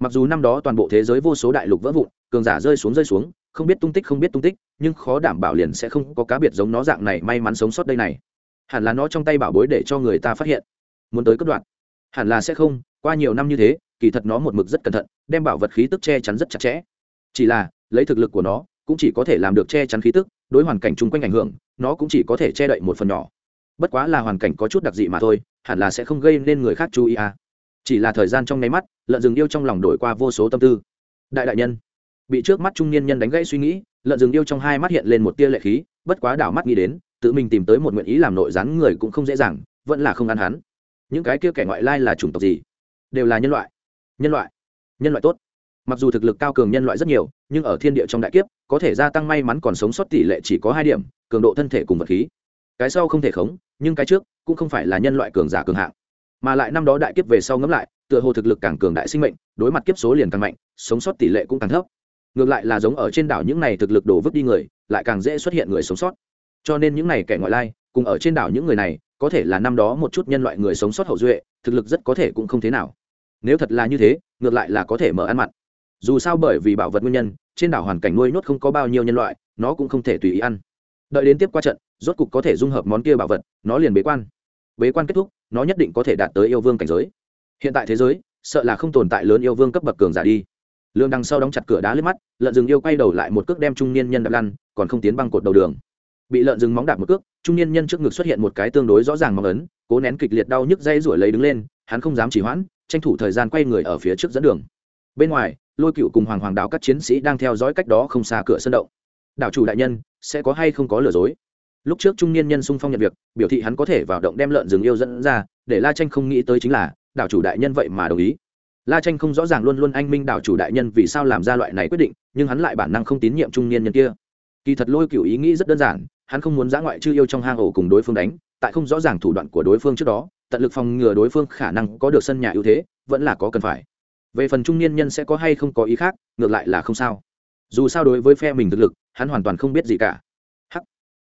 Speaker 1: Mặc dù năm đó toàn bộ thế giới vô số đại lục vỡ vụn, cường giả rơi xuống rơi xuống, không biết tung tích không biết tung tích, nhưng khó đảm bảo liền sẽ không có cá biệt giống nó dạng này may mắn sống sót đây này. Hẳn là nó trong tay bảo bối để cho người ta phát hiện. Muốn tới cất đoạn. Hẳn là sẽ không, qua nhiều năm như thế, kỳ thật nó một mực rất cẩn thận, đem bảo vật khí tức che chắn rất chặt chẽ. Chỉ là lấy thực lực của nó, cũng chỉ có thể làm được che chắn khí tức, đối hoàn cảnh chung quanh ảnh hưởng, nó cũng chỉ có thể che đậy một phần nhỏ. Bất quá là hoàn cảnh có chút đặc dị mà thôi, hẳn là sẽ không gây nên người khác chú ý à. Chỉ là thời gian trong nháy mắt, lợn rừng yêu trong lòng đổi qua vô số tâm tư. Đại đại nhân, bị trước mắt trung niên nhân đánh gãy suy nghĩ, lợn rừng yêu trong hai mắt hiện lên một tia lệ khí, bất quá đảo mắt nghĩ đến, tự mình tìm tới một nguyện ý làm nội gián người cũng không dễ dàng, vẫn là không ăn hắn. Những cái kia kẻ ngoại lai là chủng tộc gì? Đều là nhân loại. Nhân loại. Nhân loại tốt mặc dù thực lực cao cường nhân loại rất nhiều, nhưng ở thiên địa trong đại kiếp, có thể gia tăng may mắn còn sống sót tỷ lệ chỉ có hai điểm, cường độ thân thể cùng vật khí. Cái sau không thể khống, nhưng cái trước cũng không phải là nhân loại cường giả cường hạng. Mà lại năm đó đại kiếp về sau ngẫm lại, tựa hồ thực lực càng cường đại sinh mệnh, đối mặt kiếp số liền càng mạnh, sống sót tỷ lệ cũng càng thấp. Ngược lại là giống ở trên đảo những này thực lực đổ vứt đi người, lại càng dễ xuất hiện người sống sót. Cho nên những này kẻ ngoại lai, cùng ở trên đảo những người này, có thể là năm đó một chút nhân loại người sống sót hậu duệ, thực lực rất có thể cũng không thế nào. Nếu thật là như thế, ngược lại là có thể mở ăn mặn dù sao bởi vì bảo vật nguyên nhân, trên đảo hoàn cảnh nuôi nhốt không có bao nhiêu nhân loại, nó cũng không thể tùy ý ăn. Đợi đến tiếp qua trận, rốt cục có thể dung hợp món kia bảo vật, nó liền bế quan. Bế quan kết thúc, nó nhất định có thể đạt tới yêu vương cảnh giới. Hiện tại thế giới, sợ là không tồn tại lớn yêu vương cấp bậc cường giả đi. Lương đằng sau đóng chặt cửa đá lên mắt, lợn rừng yêu quay đầu lại một cước đem trung niên nhân đạp lăn, còn không tiến băng cột đầu đường. Bị lợn rừng móng đạp một cước, trung niên nhân trước ngực xuất hiện một cái tương đối rõ ràng mong ấn, cố nén kịch liệt đau nhức dây ruổi lấy đứng lên, hắn không dám chỉ hoãn, tranh thủ thời gian quay người ở phía trước dẫn đường bên ngoài, lôi cựu cùng hoàng hoàng đạo các chiến sĩ đang theo dõi cách đó không xa cửa sân động. Đảo chủ đại nhân, sẽ có hay không có lừa dối? Lúc trước trung niên nhân sung phong nhận việc, biểu thị hắn có thể vào động đem lợn rừng yêu dẫn ra, để la tranh không nghĩ tới chính là, đảo chủ đại nhân vậy mà đồng ý. La tranh không rõ ràng luôn luôn anh minh đảo chủ đại nhân vì sao làm ra loại này quyết định, nhưng hắn lại bản năng không tín nhiệm trung niên nhân kia. Kỳ thật lôi cựu ý nghĩ rất đơn giản, hắn không muốn giã ngoại chư yêu trong hang ổ cùng đối phương đánh, tại không rõ ràng thủ đoạn của đối phương trước đó, tận lực phòng ngừa đối phương khả năng có được sân nhà ưu thế, vẫn là có cần phải về phần trung niên nhân sẽ có hay không có ý khác, ngược lại là không sao. Dù sao đối với phe mình thực lực, hắn hoàn toàn không biết gì cả. Hắc.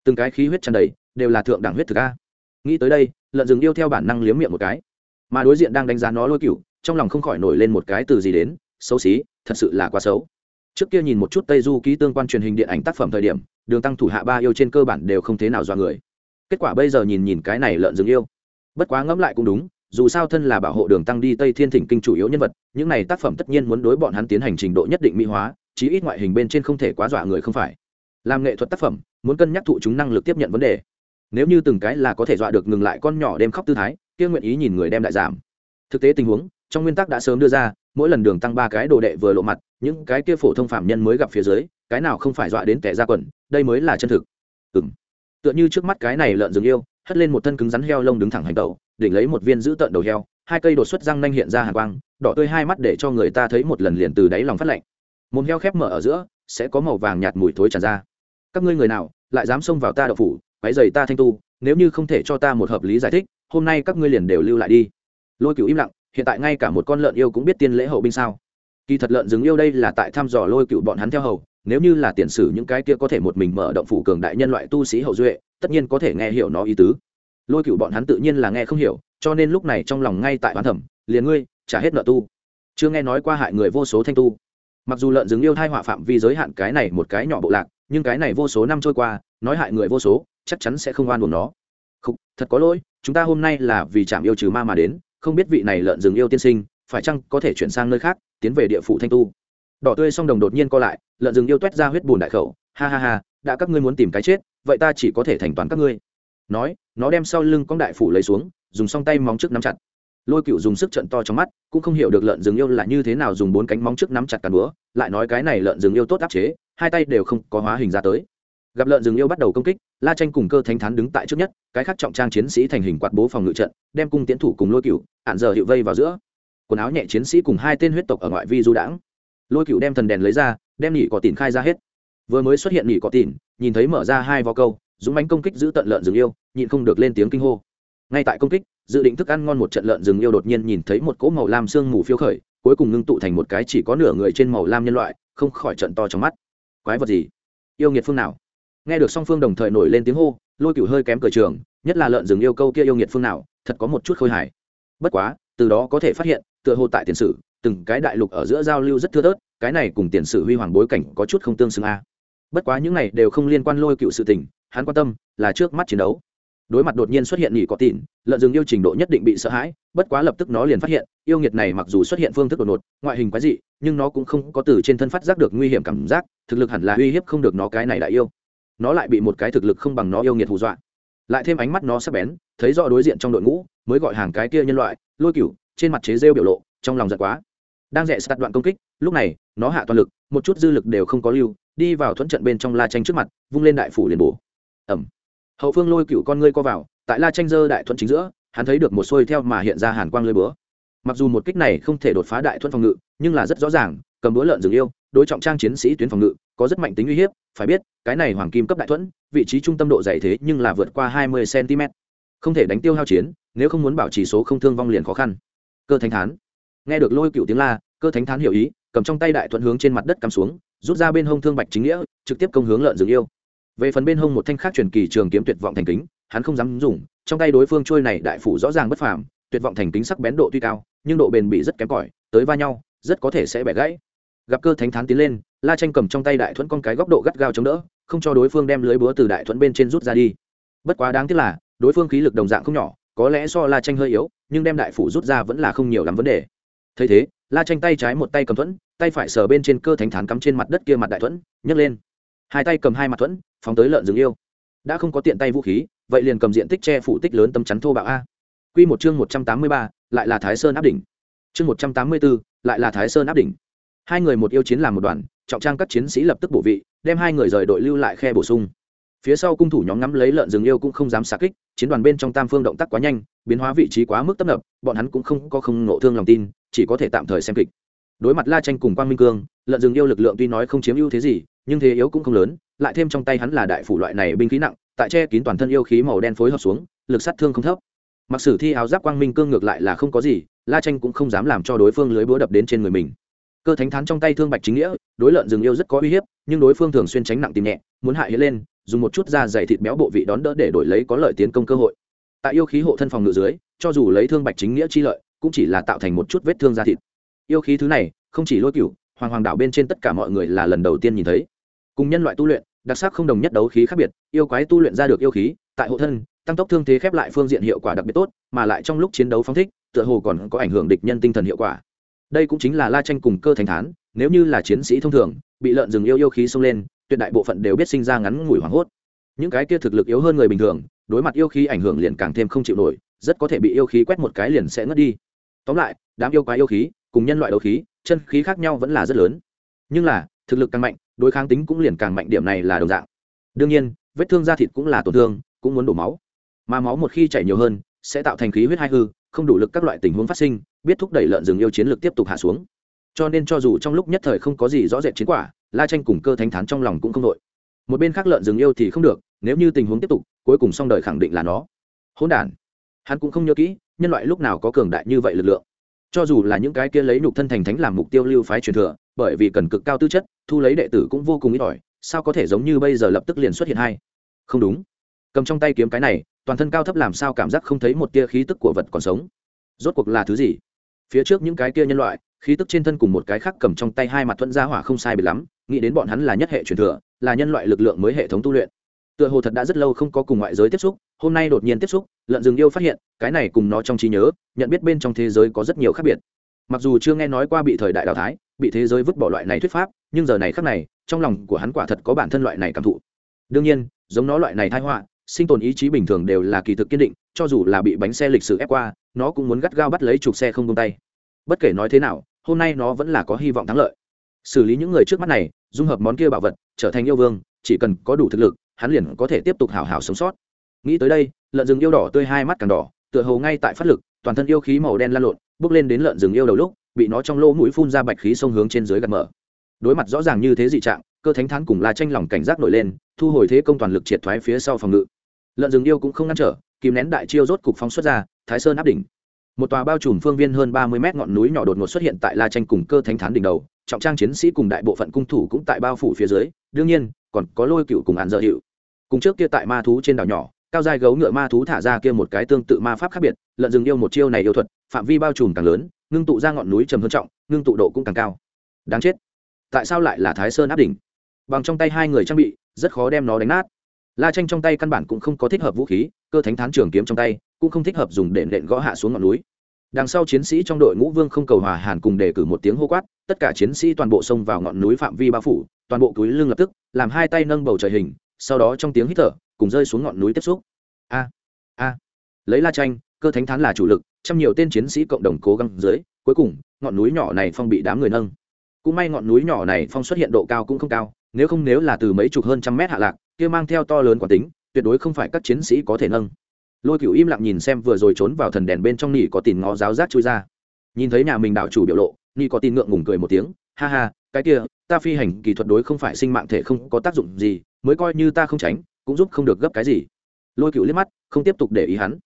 Speaker 1: Từng cái khí huyết tràn đầy, đều là thượng đẳng huyết thực a. Nghĩ tới đây, lợn rừng yêu theo bản năng liếm miệng một cái. Mà đối diện đang đánh giá nó lôi cựu trong lòng không khỏi nổi lên một cái từ gì đến, xấu xí, thật sự là quá xấu. Trước kia nhìn một chút tây du ký tương quan truyền hình điện ảnh tác phẩm thời điểm, đường tăng thủ hạ ba yêu trên cơ bản đều không thế nào do người. Kết quả bây giờ nhìn nhìn cái này lợn rừng yêu. Bất quá ngẫm lại cũng đúng dù sao thân là bảo hộ đường tăng đi tây thiên thỉnh kinh chủ yếu nhân vật, những này tác phẩm tất nhiên muốn đối bọn hắn tiến hành trình độ nhất định mỹ hóa, chí ít ngoại hình bên trên không thể quá dọa người không phải. Làm nghệ thuật tác phẩm, muốn cân nhắc thụ chúng năng lực tiếp nhận vấn đề. Nếu như từng cái là có thể dọa được ngừng lại con nhỏ đêm khóc tư thái, kia nguyện ý nhìn người đem đại giảm. Thực tế tình huống, trong nguyên tắc đã sớm đưa ra, mỗi lần đường tăng ba cái đồ đệ vừa lộ mặt, những cái kia phổ thông phạm nhân mới gặp phía dưới, cái nào không phải dọa đến kẻ ra quần, đây mới là chân thực. Ừ tựa như trước mắt cái này lợn rừng yêu, hất lên một thân cứng rắn heo lông đứng thẳng hành tẩu đỉnh lấy một viên giữ tợn đầu heo, hai cây đột xuất răng nanh hiện ra hàng quang, đỏ tươi hai mắt để cho người ta thấy một lần liền từ đáy lòng phát lạnh. Mồm heo khép mở ở giữa, sẽ có màu vàng nhạt mùi thối tràn ra. Các ngươi người nào, lại dám xông vào ta đậu phủ váy dày ta thanh tu, nếu như không thể cho ta một hợp lý giải thích, hôm nay các ngươi liền đều lưu lại đi. Lôi cửu im lặng, hiện tại ngay cả một con lợn yêu cũng biết tiên lễ hậu binh sao. Kỳ thật lợn rừng yêu đây là tại thăm dò lôi cựu bọn hắn theo hầu, nếu như là tiền sử những cái kia có thể một mình mở động phủ cường đại nhân loại tu sĩ hậu duệ, tất nhiên có thể nghe hiểu nó ý tứ lôi cựu bọn hắn tự nhiên là nghe không hiểu cho nên lúc này trong lòng ngay tại bán thẩm liền ngươi trả hết nợ tu. Chưa nghe nói qua hại người vô số thanh tu. Mặc dù lợn rừng yêu thai họa phạm vi giới hạn cái này một cái nhỏ bộ lạc nhưng cái này vô số năm trôi qua nói hại người vô số chắc chắn sẽ không oan buồn nó. Khúc, thật có lỗi chúng ta hôm nay là vì chạm yêu trừ ma mà đến không biết vị này lợn rừng yêu tiên sinh phải chăng có thể chuyển sang nơi khác tiến về địa phủ thanh tu. Đỏ tươi song đồng đột nhiên co lại lợn rừng yêu t u é t ra huyết bùn đại khẩu ha ha ha đã các ngươi muốn tìm cái chết vậy ta chỉ có thể thành toán các ngươi. Nói nó đem sau lưng con đại phủ lấy xuống, dùng song tay móng trước nắm chặt. Lôi cựu dùng sức trận to trong mắt, cũng không hiểu được lợn rừng yêu là như thế nào dùng bốn cánh móng trước nắm chặt càn búa, lại nói cái này lợn rừng yêu tốt áp chế, hai tay đều không có hóa hình ra tới. Gặp lợn rừng yêu bắt đầu công kích, la tranh cùng cơ thánh thắn đứng tại trước nhất, cái khác trọng trang chiến sĩ thành hình quạt bố phòng ngự trận, đem cung tiến thủ cùng lôi cựu ạn giờ hiệu vây vào giữa. Quần áo nhẹ chiến sĩ cùng hai tên huyết tộc ở ngoại vi du đãng. Lôi cựu đem thần đèn lấy ra, đem nhị cỏ tỉn khai ra hết. Vừa mới xuất hiện nhị cỏ tỉn, nhìn thấy mở ra hai vò câu dũng mánh công kích giữ tận lợn rừng yêu, nhịn không được lên tiếng kinh hô. Ngay tại công kích, dự định thức ăn ngon một trận lợn rừng yêu đột nhiên nhìn thấy một cỗ màu lam sương mù phiêu khởi, cuối cùng ngưng tụ thành một cái chỉ có nửa người trên màu lam nhân loại, không khỏi trận to trong mắt. Quái vật gì? Yêu nghiệt phương nào? Nghe được song phương đồng thời nổi lên tiếng hô, lôi cửu hơi kém cờ trường, nhất là lợn rừng yêu câu kia yêu nghiệt phương nào, thật có một chút khôi hài. Bất quá, từ đó có thể phát hiện, tựa hồ tại tiền sử, từng cái đại lục ở giữa giao lưu rất thưa thớt, cái này cùng tiền sử huy hoàng bối cảnh có chút không tương xứng a bất quá những này đều không liên quan lôi cựu sự tình, hắn quan tâm là trước mắt chiến đấu. Đối mặt đột nhiên xuất hiện nghỉ có tỉn lợn rừng yêu trình độ nhất định bị sợ hãi, bất quá lập tức nó liền phát hiện, yêu nghiệt này mặc dù xuất hiện phương thức đột ngột, ngoại hình quái dị, nhưng nó cũng không có từ trên thân phát giác được nguy hiểm cảm giác, thực lực hẳn là uy hiếp không được nó cái này đại yêu. Nó lại bị một cái thực lực không bằng nó yêu nghiệt hù dọa. Lại thêm ánh mắt nó sắc bén, thấy rõ đối diện trong đội ngũ, mới gọi hàng cái kia nhân loại, lôi cửu trên mặt chế rêu biểu lộ, trong lòng giận quá. Đang rẽ sát đoạn công kích, lúc này, nó hạ toàn lực, một chút dư lực đều không có lưu đi vào thuẫn trận bên trong la tranh trước mặt, vung lên đại phủ liền bổ. Ẩm hậu phương lôi cửu con ngươi co vào, tại la tranh dơ đại thuẫn chính giữa, hắn thấy được một xuôi theo mà hiện ra hàn quang lơi búa. Mặc dù một kích này không thể đột phá đại thuẫn phòng ngự, nhưng là rất rõ ràng, cầm búa lợn rừng yêu, đối trọng trang chiến sĩ tuyến phòng ngự, có rất mạnh tính uy hiếp, phải biết, cái này hoàng kim cấp đại thuẫn, vị trí trung tâm độ dày thế nhưng là vượt qua hai mươi cm không thể đánh tiêu hao chiến, nếu không muốn bảo trì số không thương vong liền khó khăn. Cơ thánh thán. Nghe được lôi cựu tiếng la, cơ thánh thán hiểu ý cầm trong tay đại thuận hướng trên mặt đất cắm xuống, rút ra bên hông thương bạch chính nghĩa, trực tiếp công hướng lợn rừng yêu. Về phần bên hông một thanh khác truyền kỳ trường kiếm tuyệt vọng thành kính, hắn không dám dùng, trong tay đối phương trôi này đại phủ rõ ràng bất phàm, tuyệt vọng thành kính sắc bén độ tuy cao, nhưng độ bền bị rất kém cỏi, tới va nhau, rất có thể sẽ bẻ gãy. Gặp cơ thánh thán tiến lên, la tranh cầm trong tay đại thuẫn con cái góc độ gắt gao chống đỡ, không cho đối phương đem lưới búa từ đại thuẫn bên trên rút ra đi. Bất quá đáng tiếc là, đối phương khí lực đồng dạng không nhỏ, có lẽ so la tranh hơi yếu, nhưng đem đại phủ rút ra vẫn là không nhiều lắm vấn đề. Thấy thế la tranh tay trái một tay cầm thuẫn, tay phải sờ bên trên cơ thánh thán cắm trên mặt đất kia mặt đại thuẫn, nhấc lên. Hai tay cầm hai mặt thuẫn, phóng tới lợn rừng yêu. Đã không có tiện tay vũ khí, vậy liền cầm diện tích che phủ tích lớn tâm chắn thô bạo a. Quy một chương một trăm tám mươi ba, lại là thái sơn áp đỉnh. Chương một trăm tám mươi bốn, lại là thái sơn áp đỉnh. Hai người một yêu chiến làm một đoàn, trọng trang các chiến sĩ lập tức bổ vị, đem hai người rời đội lưu lại khe bổ sung. Phía sau cung thủ nhóm ngắm lấy lợn rừng yêu cũng không dám xạ kích, chiến đoàn bên trong tam phương động tác quá nhanh, biến hóa vị trí quá mức tấp nập, bọn hắn cũng không có không nộ thương lòng tin chỉ có thể tạm thời xem kịch. Đối mặt la tranh cùng quang minh cương lợn rừng yêu lực lượng tuy nói không chiếm ưu thế gì, nhưng thế yếu cũng không lớn, lại thêm trong tay hắn là đại phủ loại này binh khí nặng, tại che kín toàn thân yêu khí màu đen phối hợp xuống, lực sát thương không thấp. Mặc sử thi áo giáp quang minh cương ngược lại là không có gì, la tranh cũng không dám làm cho đối phương lưới búa đập đến trên người mình. Cơ thánh thắn trong tay thương bạch chính nghĩa, đối lợn rừng yêu rất có uy hiếp, nhưng đối phương thường xuyên tránh nặng tìm nhẹ, muốn hại hiện lên, dùng một chút da dày thịt béo bộ vị đón đỡ để đổi lấy có lợi tiến công cơ hội. Tại yêu khí hộ thân phòng ngự dưới, cho dù lấy thương bạch chính nghĩa chi lợi cũng chỉ là tạo thành một chút vết thương da thịt. Yêu khí thứ này, không chỉ lôi cửu, hoàng hoàng đảo bên trên tất cả mọi người là lần đầu tiên nhìn thấy. Cùng nhân loại tu luyện, đặc sắc không đồng nhất đấu khí khác biệt, yêu quái tu luyện ra được yêu khí, tại hộ thân, tăng tốc thương thế khép lại phương diện hiệu quả đặc biệt tốt, mà lại trong lúc chiến đấu phóng thích, tựa hồ còn có ảnh hưởng địch nhân tinh thần hiệu quả. Đây cũng chính là la tranh cùng cơ thành thán, nếu như là chiến sĩ thông thường, bị lợn rừng yêu yêu khí xông lên, tuyệt đại bộ phận đều biết sinh ra ngắn ngủi hoảng hốt. Những cái kia thực lực yếu hơn người bình thường, đối mặt yêu khí ảnh hưởng liền càng thêm không chịu nổi, rất có thể bị yêu khí quét một cái liền sẽ ngất đi tóm lại, đám yêu quái yêu khí cùng nhân loại đấu khí, chân khí khác nhau vẫn là rất lớn. Nhưng là, thực lực càng mạnh, đối kháng tính cũng liền càng mạnh, điểm này là đồng dạng. Đương nhiên, vết thương da thịt cũng là tổn thương, cũng muốn đổ máu. Mà máu một khi chảy nhiều hơn, sẽ tạo thành khí huyết hai hư, không đủ lực các loại tình huống phát sinh, biết thúc đẩy lợn rừng yêu chiến lược tiếp tục hạ xuống. Cho nên cho dù trong lúc nhất thời không có gì rõ rệt chiến quả, la tranh cùng cơ thánh thán trong lòng cũng không đội. Một bên khác lợn rừng yêu thì không được, nếu như tình huống tiếp tục, cuối cùng xong đời khẳng định là nó. Hỗn đản. Hắn cũng không nhớ kỹ nhân loại lúc nào có cường đại như vậy lực lượng? Cho dù là những cái kia lấy nhục thân thành thánh làm mục tiêu lưu phái truyền thừa, bởi vì cần cực cao tư chất, thu lấy đệ tử cũng vô cùng ít ỏi, sao có thể giống như bây giờ lập tức liền xuất hiện hay không đúng. Cầm trong tay kiếm cái này, toàn thân cao thấp làm sao cảm giác không thấy một tia khí tức của vật còn sống? Rốt cuộc là thứ gì? Phía trước những cái kia nhân loại, khí tức trên thân cùng một cái khác cầm trong tay hai mặt thuận gia hỏa không sai biệt lắm, nghĩ đến bọn hắn là nhất hệ truyền thừa, là nhân loại lực lượng mới hệ thống tu luyện tựa hồ thật đã rất lâu không có cùng ngoại giới tiếp xúc, hôm nay đột nhiên tiếp xúc, lợn rừng yêu phát hiện, cái này cùng nó trong trí nhớ, nhận biết bên trong thế giới có rất nhiều khác biệt. Mặc dù chưa nghe nói qua bị thời đại đào thái bị thế giới vứt bỏ loại này thuyết pháp, nhưng giờ này khác này, trong lòng của hắn quả thật có bản thân loại này cảm thụ. Đương nhiên, giống nó loại này thai họa, sinh tồn ý chí bình thường đều là kỳ thực kiên định, cho dù là bị bánh xe lịch sử ép qua, nó cũng muốn gắt gao bắt lấy trục xe không tung tay. Bất kể nói thế nào, hôm nay nó vẫn là có hy vọng thắng lợi. Xử lý những người trước mắt này, dung hợp món kia bảo vật, trở thành yêu vương, chỉ cần có đủ thực lực hắn liền có thể tiếp tục hào hào sống sót. Nghĩ tới đây, lợn rừng yêu đỏ tươi hai mắt càng đỏ, tựa hồ ngay tại phát lực, toàn thân yêu khí màu đen lan lộn, bước lên đến lợn rừng yêu đầu lúc, bị nó trong lỗ mũi phun ra bạch khí sông hướng trên dưới gạt mở. Đối mặt rõ ràng như thế dị trạng, cơ thánh thán cùng la tranh lòng cảnh giác nổi lên, thu hồi thế công toàn lực triệt thoái phía sau phòng ngự. Lợn rừng yêu cũng không ngăn trở, kìm nén đại chiêu rốt cục phóng xuất ra, thái sơn áp đỉnh. Một tòa bao trùm phương viên hơn ba mươi mét ngọn núi nhỏ đột ngột xuất hiện tại la tranh cùng cơ thánh thán đỉnh đầu, trọng trang chiến sĩ cùng đại bộ phận cung thủ cũng tại bao phủ phía dưới, đương nhiên, còn có lôi cựu cùng hạn dợ hiệu cùng trước kia tại ma thú trên đảo nhỏ, cao dài gấu ngựa ma thú thả ra kia một cái tương tự ma pháp khác biệt, lợn rừng yêu một chiêu này yêu thuật, phạm vi bao trùm càng lớn, ngưng tụ ra ngọn núi trầm hơn trọng, ngưng tụ độ cũng càng cao. Đáng chết. Tại sao lại là thái sơn áp đỉnh? Bằng trong tay hai người trang bị, rất khó đem nó đánh nát. La tranh trong tay căn bản cũng không có thích hợp vũ khí, cơ thánh thán trường kiếm trong tay, cũng không thích hợp dùng đệm đệm gõ hạ xuống ngọn núi. Đằng sau chiến sĩ trong đội ngũ vương không cầu hòa hàn cùng đề cử một tiếng hô quát, tất cả chiến sĩ toàn bộ xông vào ngọn núi phạm vi bao phủ, toàn bộ túi lưng lập tức, làm hai tay nâng bầu trời hình sau đó trong tiếng hít thở, cùng rơi xuống ngọn núi tiếp xúc. A a, lấy la tranh cơ thánh thán là chủ lực, trăm nhiều tên chiến sĩ cộng đồng cố gắng dưới, cuối cùng, ngọn núi nhỏ này phong bị đám người nâng. Cũng may ngọn núi nhỏ này phong xuất hiện độ cao cũng không cao, nếu không nếu là từ mấy chục hơn trăm mét hạ lạc, kia mang theo to lớn quả tính, tuyệt đối không phải các chiến sĩ có thể nâng. Lôi cựu im lặng nhìn xem vừa rồi trốn vào thần đèn bên trong nỉ có tìm ngó giáo giác chui ra. Nhìn thấy nhà mình đạo chủ biểu lộ, nỉ có tin ngượng ngùng cười một tiếng, ha ha, cái kia, ta phi hành kỳ thuật đối không phải sinh mạng thể không có tác dụng gì mới coi như ta không tránh, cũng giúp không được gấp cái gì. Lôi cựu liếc mắt, không tiếp tục để ý hắn.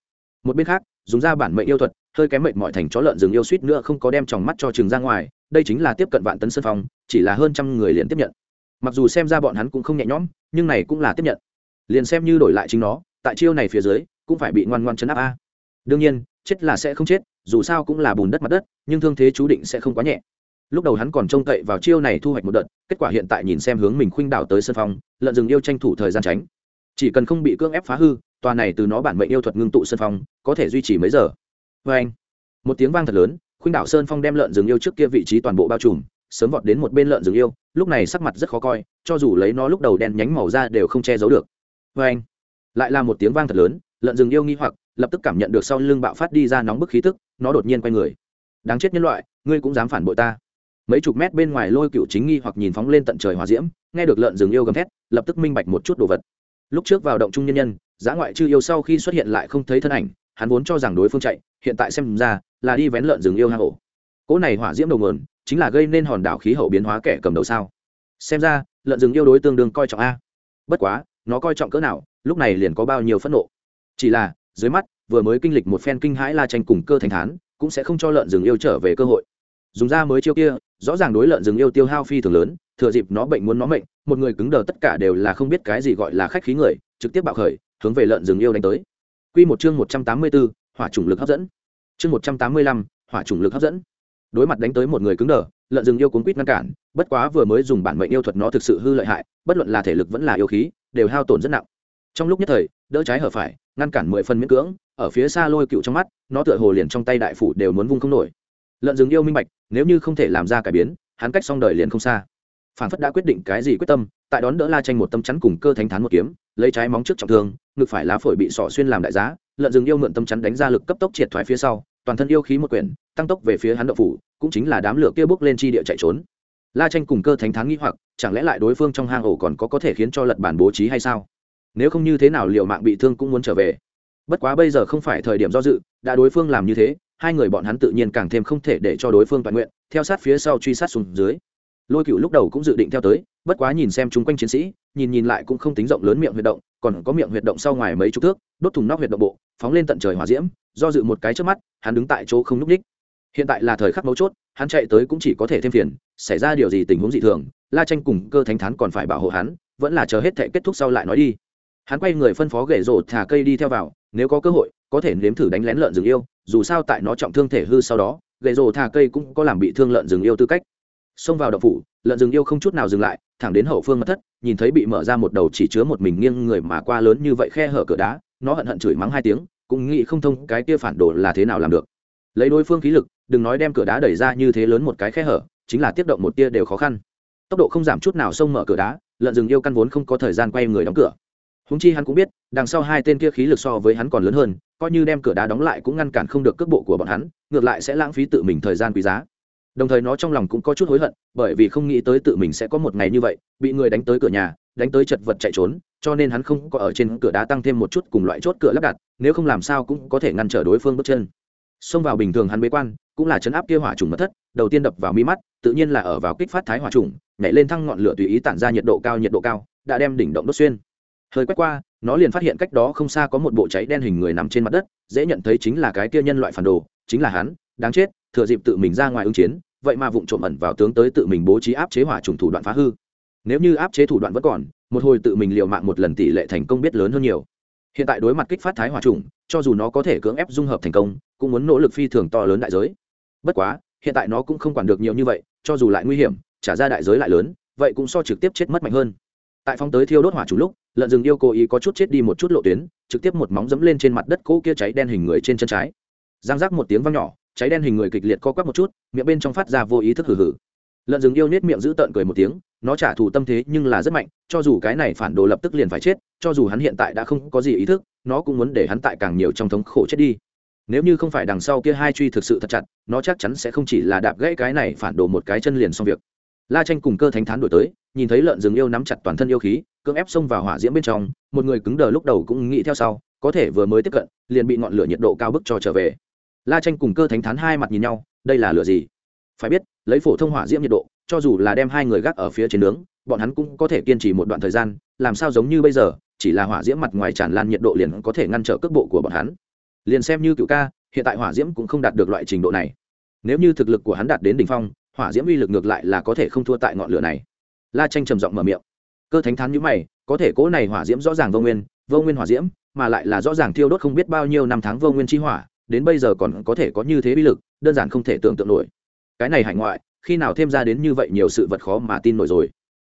Speaker 1: Một bên khác, dùng ra bản mệnh yêu thuật, hơi kém mệnh mọi thành chó lợn rừng yêu suýt nữa không có đem tròng mắt cho trường ra ngoài, đây chính là tiếp cận vạn tấn sân phong, chỉ là hơn trăm người liền tiếp nhận. Mặc dù xem ra bọn hắn cũng không nhẹ nhõm, nhưng này cũng là tiếp nhận. Liền xem như đổi lại chính nó, tại chiêu này phía dưới, cũng phải bị ngoan ngoan chấn áp a. Đương nhiên, chết là sẽ không chết, dù sao cũng là bùn đất mặt đất, nhưng thương thế chú định sẽ không quá nhẹ lúc đầu hắn còn trông cậy vào chiêu này thu hoạch một đợt, kết quả hiện tại nhìn xem hướng mình khuynh đảo tới sân phong lợn rừng yêu tranh thủ thời gian tránh. Chỉ cần không bị cưỡng ép phá hư, tòa này từ nó bản mệnh yêu thuật ngưng tụ sân phong, có thể duy trì mấy giờ? Vê anh, một tiếng vang thật lớn, khuynh đảo sơn phong đem lợn rừng yêu trước kia vị trí toàn bộ bao trùm, sớm vọt đến một bên lợn rừng yêu, lúc này sắc mặt rất khó coi, cho dù lấy nó lúc đầu đen nhánh màu ra đều không che giấu được. Vê anh, lại là một tiếng vang thật lớn, lợn rừng yêu nghi hoặc, lập tức cảm nhận được sau lưng bạo phát đi ra nóng bức khí tức, nó đột nhiên quay người. Đáng chết nhân loại, ngươi cũng dám phản bội ta mấy chục mét bên ngoài lôi cựu chính nghi hoặc nhìn phóng lên tận trời hòa diễm, nghe được lợn rừng yêu gầm thét, lập tức minh bạch một chút đồ vật. Lúc trước vào động trung nhân nhân Giá ngoại chư yêu sau khi xuất hiện lại không thấy thân ảnh, hắn vốn cho rằng đối phương chạy, hiện tại xem ra là đi vén lợn rừng yêu hang ổ cỗ này hỏa diễm đầu nguồn, chính là gây nên hòn đảo khí hậu biến hóa kẻ cầm đầu sao? Xem ra, lợn rừng yêu đối tương đương coi trọng a. Bất quá, nó coi trọng cỡ nào, lúc này liền có bao nhiêu phẫn nộ. Chỉ là, dưới mắt, vừa mới kinh lịch một phen kinh hãi la tranh cùng cơ thành thán, cũng sẽ không cho lợn rừng yêu trở về cơ hội dùng ra mới chiêu kia rõ ràng đối lợn rừng yêu tiêu hao phi thường lớn thừa dịp nó bệnh muốn nó mệnh một người cứng đờ tất cả đều là không biết cái gì gọi là khách khí người trực tiếp bạo khởi hướng về lợn rừng yêu đánh tới Quy một chương một trăm tám mươi 184, hỏa chủng lực hấp dẫn. Chương một trăm tám mươi lăm, hỏa chủng lực hấp dẫn. Đối mặt đánh tới một người cứng đờ, lợn rừng yêu cuốn quýt ngăn cản, bất quá vừa mới dùng bản mệnh yêu thuật nó thực sự hư lợi hại, bất luận là thể lực vẫn là yêu khí, đều hao tổn rất nặng. Trong lúc nhất thời, đỡ trái hở phải, ngăn cản mười phần miễn cưỡng, ở phía xa lôi cựu trong mắt, nó tựa hồ liền trong tay đại phủ đều muốn vung không nổi. Lợn rừng yêu minh bạch, nếu như không thể làm ra cải biến, hắn cách xong đời liền không xa. Phản phất đã quyết định cái gì quyết tâm, tại đón đỡ La Tranh một tâm chắn cùng cơ thánh thán một kiếm, lấy trái móng trước trọng thương, ngực phải lá phổi bị sỏ xuyên làm đại giá, lợn rừng yêu mượn tâm chắn đánh ra lực cấp tốc triệt thoái phía sau toàn thân yêu khí một quyển tăng tốc về phía hắn đậu phủ cũng chính là đám lửa kia bước lên chi địa chạy trốn. La tranh cùng cơ thánh thắng nghĩ hoặc chẳng lẽ lại đối phương trong hang ổ còn có có thể khiến cho lật bản bố trí hay sao? Nếu không như thế nào liệu mạng bị thương cũng muốn trở về. Bất quá bây giờ không phải thời điểm do dự đã đối phương làm như thế hai người bọn hắn tự nhiên càng thêm không thể để cho đối phương toàn nguyện, theo sát phía sau truy sát xuống dưới. Lôi cựu lúc đầu cũng dự định theo tới, bất quá nhìn xem chung quanh chiến sĩ, nhìn nhìn lại cũng không tính rộng lớn miệng huyệt động, còn có miệng huyệt động sau ngoài mấy chục thước, đốt thùng nóc huyệt động bộ, phóng lên tận trời hỏa diễm, do dự một cái trước mắt, hắn đứng tại chỗ không n ú c ních hiện tại là thời khắc mấu chốt, hắn chạy tới cũng chỉ có thể thêm phiền, xảy ra điều gì tình huống dị thường, la tranh cùng cơ thánh thán còn phải bảo hộ hắn, vẫn là chờ hết thể kết thúc sau lại nói đi. Hắn quay người phân phó gậy rổ thả cây đi theo vào, nếu có cơ hội có thể nếm thử đánh lén lợn rừng yêu, dù sao tại nó trọng thương thể hư sau đó, gậy rồ thà cây cũng có làm bị thương lợn rừng yêu tư cách. Xông vào đậu phủ, lợn rừng yêu không chút nào dừng lại, thẳng đến hậu phương mất thất, nhìn thấy bị mở ra một đầu chỉ chứa một mình nghiêng người mà qua lớn như vậy khe hở cửa đá, nó hận hận chửi mắng hai tiếng, cũng nghĩ không thông cái kia phản đồ là thế nào làm được. Lấy đối phương khí lực, đừng nói đem cửa đá đẩy ra như thế lớn một cái khe hở, chính là tiếp động một tia đều khó khăn. Tốc độ không giảm chút nào xông mở cửa đá, lợn rừng yêu căn vốn không có thời gian quay người đóng cửa húng chi hắn cũng biết, đằng sau hai tên kia khí lực so với hắn còn lớn hơn, coi như đem cửa đá đóng lại cũng ngăn cản không được cước bộ của bọn hắn, ngược lại sẽ lãng phí tự mình thời gian quý giá. Đồng thời nó trong lòng cũng có chút hối hận, bởi vì không nghĩ tới tự mình sẽ có một ngày như vậy, bị người đánh tới cửa nhà, đánh tới chật vật chạy trốn, cho nên hắn không có ở trên cửa đá tăng thêm một chút cùng loại chốt cửa lắp đặt, nếu không làm sao cũng có thể ngăn trở đối phương bước chân. Xông vào bình thường hắn bế quan, cũng là chấn áp kia hỏa trùng mất thất, đầu tiên đập vào mi mắt, tự nhiên là ở vào kích phát thái hỏa trùng, nhảy lên thăng ngọn lửa tùy ý tản ra nhiệt độ cao, nhiệt độ cao, đã đem đỉnh động đốt xuyên hơi quét qua, nó liền phát hiện cách đó không xa có một bộ cháy đen hình người nằm trên mặt đất, dễ nhận thấy chính là cái kia nhân loại phản đồ, chính là hắn, đáng chết, thừa dịp tự mình ra ngoài ứng chiến, vậy mà vụng trộm ẩn vào tướng tới tự mình bố trí áp chế hỏa trùng thủ đoạn phá hư. Nếu như áp chế thủ đoạn vẫn còn, một hồi tự mình liều mạng một lần tỷ lệ thành công biết lớn hơn nhiều. Hiện tại đối mặt kích phát thái hỏa trùng, cho dù nó có thể cưỡng ép dung hợp thành công, cũng muốn nỗ lực phi thường to lớn đại giới. Bất quá, hiện tại nó cũng không quản được nhiều như vậy, cho dù lại nguy hiểm, trả ra đại giới lại lớn, vậy cũng so trực tiếp chết mất mạnh hơn tại phong tới thiêu đốt hỏa chủ lúc, lợn rừng yêu cố ý có chút chết đi một chút lộ tuyến, trực tiếp một móng dẫm lên trên mặt đất cỗ kia cháy đen hình người trên chân trái. Giang rác một tiếng vang nhỏ, cháy đen hình người kịch liệt co quắp một chút, miệng bên trong phát ra vô ý thức hử hử lợn rừng yêu nết miệng giữ tợn cười một tiếng, nó trả thù tâm thế nhưng là rất mạnh, cho dù cái này phản đồ lập tức liền phải chết, cho dù hắn hiện tại đã không có gì ý thức, nó cũng muốn để hắn tại càng nhiều trong thống khổ chết đi. Nếu như không phải đằng sau kia hai truy thực sự thật chặt, nó chắc chắn sẽ không chỉ là đạp gãy cái này phản đồ một cái chân liền xong việc la tranh cùng cơ thánh thán đổi tới, nhìn thấy lợn rừng yêu nắm chặt toàn thân yêu khí, cưỡng ép xông vào hỏa diễm bên trong, một người cứng đờ lúc đầu cũng nghĩ theo sau, có thể vừa mới tiếp cận, liền bị ngọn lửa nhiệt độ cao bức cho trở về. La tranh cùng cơ thánh thán hai mặt nhìn nhau, đây là lửa gì? Phải biết, lấy phổ thông hỏa diễm nhiệt độ, cho dù là đem hai người gác ở phía trên nướng, bọn hắn cũng có thể kiên trì một đoạn thời gian, làm sao giống như bây giờ, chỉ là hỏa diễm mặt ngoài tràn lan nhiệt độ liền có thể ngăn trở cước bộ của bọn hắn. Liền xem như cựu ca, hiện tại hỏa diễm cũng không đạt được loại trình độ này. Nếu như thực lực của hắn đạt đến đ ỉ n h phong hỏa diễm uy lực ngược lại là có thể không thua tại ngọn lửa này. La tranh trầm giọng mở miệng. Cơ thánh thán nhữ mày, có thể cỗ này hỏa diễm rõ ràng vô nguyên vô nguyên hỏa diễm, mà lại là rõ ràng thiêu đốt không biết bao nhiêu năm tháng vô nguyên chi hỏa, đến bây giờ còn có thể có như thế uy lực, đơn giản không thể tưởng tượng nổi. Cái này hải ngoại, khi nào thêm ra đến như vậy nhiều sự vật khó mà tin nổi rồi.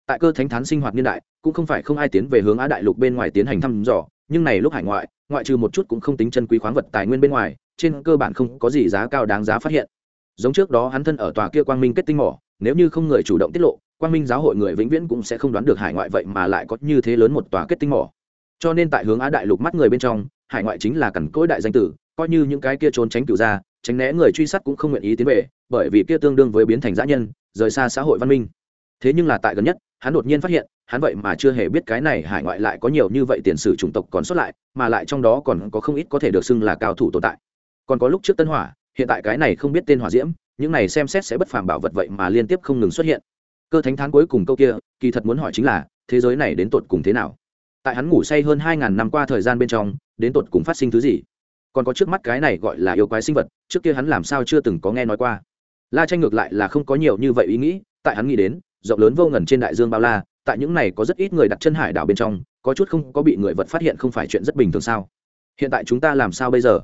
Speaker 1: Tại cơ thánh thán sinh hoạt niên đại, cũng không phải không ai tiến về hướng á đại lục bên ngoài tiến hành thăm dò, nhưng này lúc hải ngoại ngoại trừ một chút cũng không tính chân quý khoáng vật tài nguyên bên ngoài, trên cơ bản không có gì giá cao đáng giá phát hiện giống trước đó hắn thân ở tòa kia quang minh kết tinh mỏ, nếu như không người chủ động tiết lộ, quang minh giáo hội người vĩnh viễn cũng sẽ không đoán được hải ngoại vậy mà lại có như thế lớn một tòa kết tinh mỏ. Cho nên tại hướng á đại lục mắt người bên trong, hải ngoại chính là cằn cỗi đại danh tử, coi như những cái kia trốn tránh cựu ra tránh né người truy sát cũng không nguyện ý tiến về, bởi vì kia tương đương với biến thành dã nhân, rời xa xã hội văn minh. Thế nhưng là tại gần nhất, hắn đột nhiên phát hiện, hắn vậy mà chưa hề biết cái này hải ngoại lại có nhiều như vậy tiền sử chủng tộc còn xuất lại, mà lại trong đó còn có không ít có thể được xưng là cao thủ tồn tại. Còn có lúc trước tân hỏa hiện tại cái này không biết tên hỏa diễm, những này xem xét sẽ bất phàm bảo vật vậy mà liên tiếp không ngừng xuất hiện. Cơ thánh thán cuối cùng câu kia, kỳ thật muốn hỏi chính là, thế giới này đến tột cùng thế nào? Tại hắn ngủ say hơn hai ngàn năm qua thời gian bên trong, đến tột cùng phát sinh thứ gì? Còn có trước mắt cái này gọi là yêu quái sinh vật, trước kia hắn làm sao chưa từng có nghe nói qua? La tranh ngược lại là không có nhiều như vậy ý nghĩ, tại hắn nghĩ đến, rộng lớn vô ngần trên đại dương bao la, tại những này có rất ít người đặt chân hải đảo bên trong, có chút không có bị người vật phát hiện không phải chuyện rất bình thường sao? Hiện tại chúng ta làm sao bây giờ?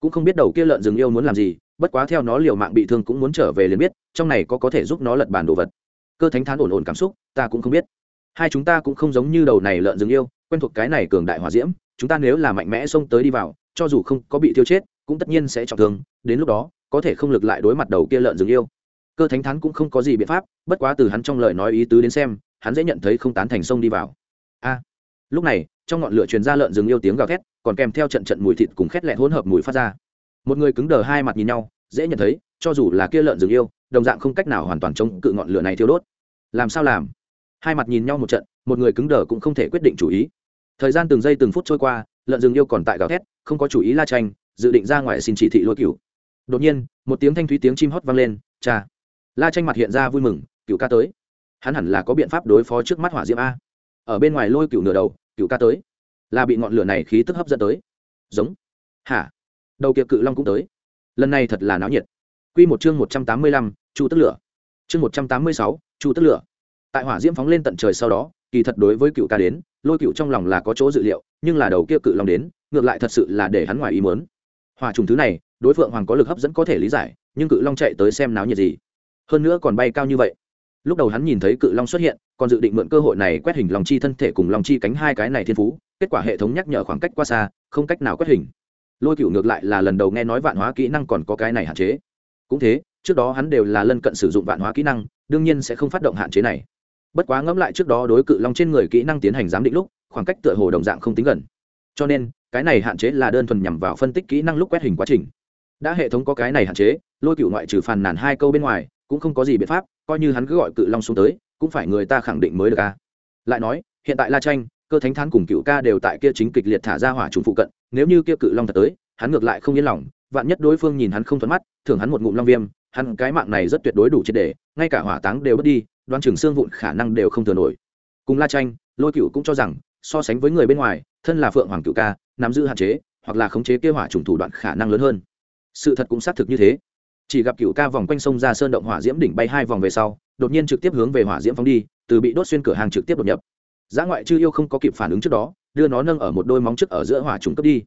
Speaker 1: Cũng không biết đầu kia lợn rừng yêu muốn làm gì, bất quá theo nó liều mạng bị thương cũng muốn trở về liền biết, trong này có có thể giúp nó lật bàn đồ vật. Cơ thánh thán ổn ổn cảm xúc, ta cũng không biết. Hai chúng ta cũng không giống như đầu này lợn rừng yêu, quen thuộc cái này cường đại hòa diễm, chúng ta nếu là mạnh mẽ xông tới đi vào, cho dù không có bị tiêu chết, cũng tất nhiên sẽ trọng thương, đến lúc đó, có thể không lực lại đối mặt đầu kia lợn rừng yêu. Cơ thánh thán cũng không có gì biện pháp, bất quá từ hắn trong lời nói ý tứ đến xem, hắn dễ nhận thấy không tán thành sông đi vào. A, lúc này trong ngọn lửa truyền ra lợn rừng yêu tiếng gào thét, còn kèm theo trận trận mùi thịt cùng khét lẹt hỗn hợp mùi phát ra. Một người cứng đờ hai mặt nhìn nhau, dễ nhận thấy, cho dù là kia lợn rừng yêu, đồng dạng không cách nào hoàn toàn chống cự ngọn lửa này thiêu đốt. Làm sao làm? Hai mặt nhìn nhau một trận, một người cứng đờ cũng không thể quyết định chủ ý. Thời gian từng giây từng phút trôi qua, lợn rừng yêu còn tại gào thét, không có chủ ý la tranh dự định ra ngoài xin chỉ thị lôi cửu. Đột nhiên, một tiếng thanh thúy tiếng chim hót vang lên, cha! La tranh mặt hiện ra vui mừng cựu ca tới. Hắn hẳn là có biện pháp đối phó trước mắt hỏa diễm a ở bên ngoài lôi cựu nửa đầu, cựu ca tới. Là bị ngọn lửa này khí tức hấp dẫn tới. Giống. Hả? Đầu kia cự long cũng tới. Lần này thật là náo nhiệt. Q một chương một trăm tám mươi lăm, chu tức lửa. Chương một trăm tám mươi sáu, chu tức lửa. Tại hỏa diễm phóng lên tận trời sau đó, kỳ thật đối với cựu ca đến, lôi cựu trong lòng là có chỗ dự liệu, nhưng là đầu kia cự long đến, ngược lại thật sự là để hắn ngoài ý mớn hỏa trùng thứ này, đối phượng hoàng có lực hấp dẫn có thể lý giải, nhưng cự long chạy tới xem náo nhiệt gì. Hơn nữa còn bay cao như vậy. Lúc đầu hắn nhìn thấy cự long xuất hiện còn dự định mượn cơ hội này quét hình lòng chi thân thể cùng lòng chi cánh hai cái này thiên phú, kết quả hệ thống nhắc nhở khoảng cách qua xa, không cách nào quét hình. Lôi cựu ngược lại là lần đầu nghe nói vạn hóa kỹ năng còn có cái này hạn chế. Cũng thế, trước đó hắn đều là lân cận sử dụng vạn hóa kỹ năng, đương nhiên sẽ không phát động hạn chế này. Bất quá ngẫm lại trước đó đối cự long trên người kỹ năng tiến hành giám định lúc, khoảng cách tựa hồ đồng dạng không tính gần. Cho nên, cái này hạn chế là đơn thuần nhằm vào phân tích kỹ năng lúc quét hình quá trình. Đã hệ thống có cái này hạn chế, lôi cựu ngoại trừ phàn nàn hai câu bên ngoài, cũng không có gì biện pháp, coi như hắn cứ gọi cự long xuống tới cũng phải người ta khẳng định mới được a lại nói, hiện tại la tranh cơ thánh thán cùng cựu ca đều tại kia chính kịch liệt thả ra hỏa trùng phụ cận, nếu như kia cự long thật tới, hắn ngược lại không yên lòng, vạn nhất đối phương nhìn hắn không thuận mắt thường hắn một ngụm long viêm, hắn cái mạng này rất tuyệt đối đủ triệt đề ngay cả hỏa táng đều mất đi, đoan trường xương vụn khả năng đều không thừa nổi. Cùng la tranh lôi cựu cũng cho rằng, so sánh với người bên ngoài, thân là phượng hoàng cựu ca, nắm giữ hạn chế, hoặc là khống chế kia hỏa trùng thủ đoạn khả năng lớn hơn. Sự thật cũng xác thực như thế. Chỉ gặp cựu ca vòng quanh sông ra sơn động hỏa diễm đỉnh bay hai vòng về sau đột nhiên trực tiếp hướng về hỏa diễm phóng đi, từ bị đốt xuyên cửa hàng trực tiếp đột nhập. Giá ngoại chư yêu không có kịp phản ứng trước đó, đưa nó nâng ở một đôi móng trước ở giữa hỏa trùng cấp đi.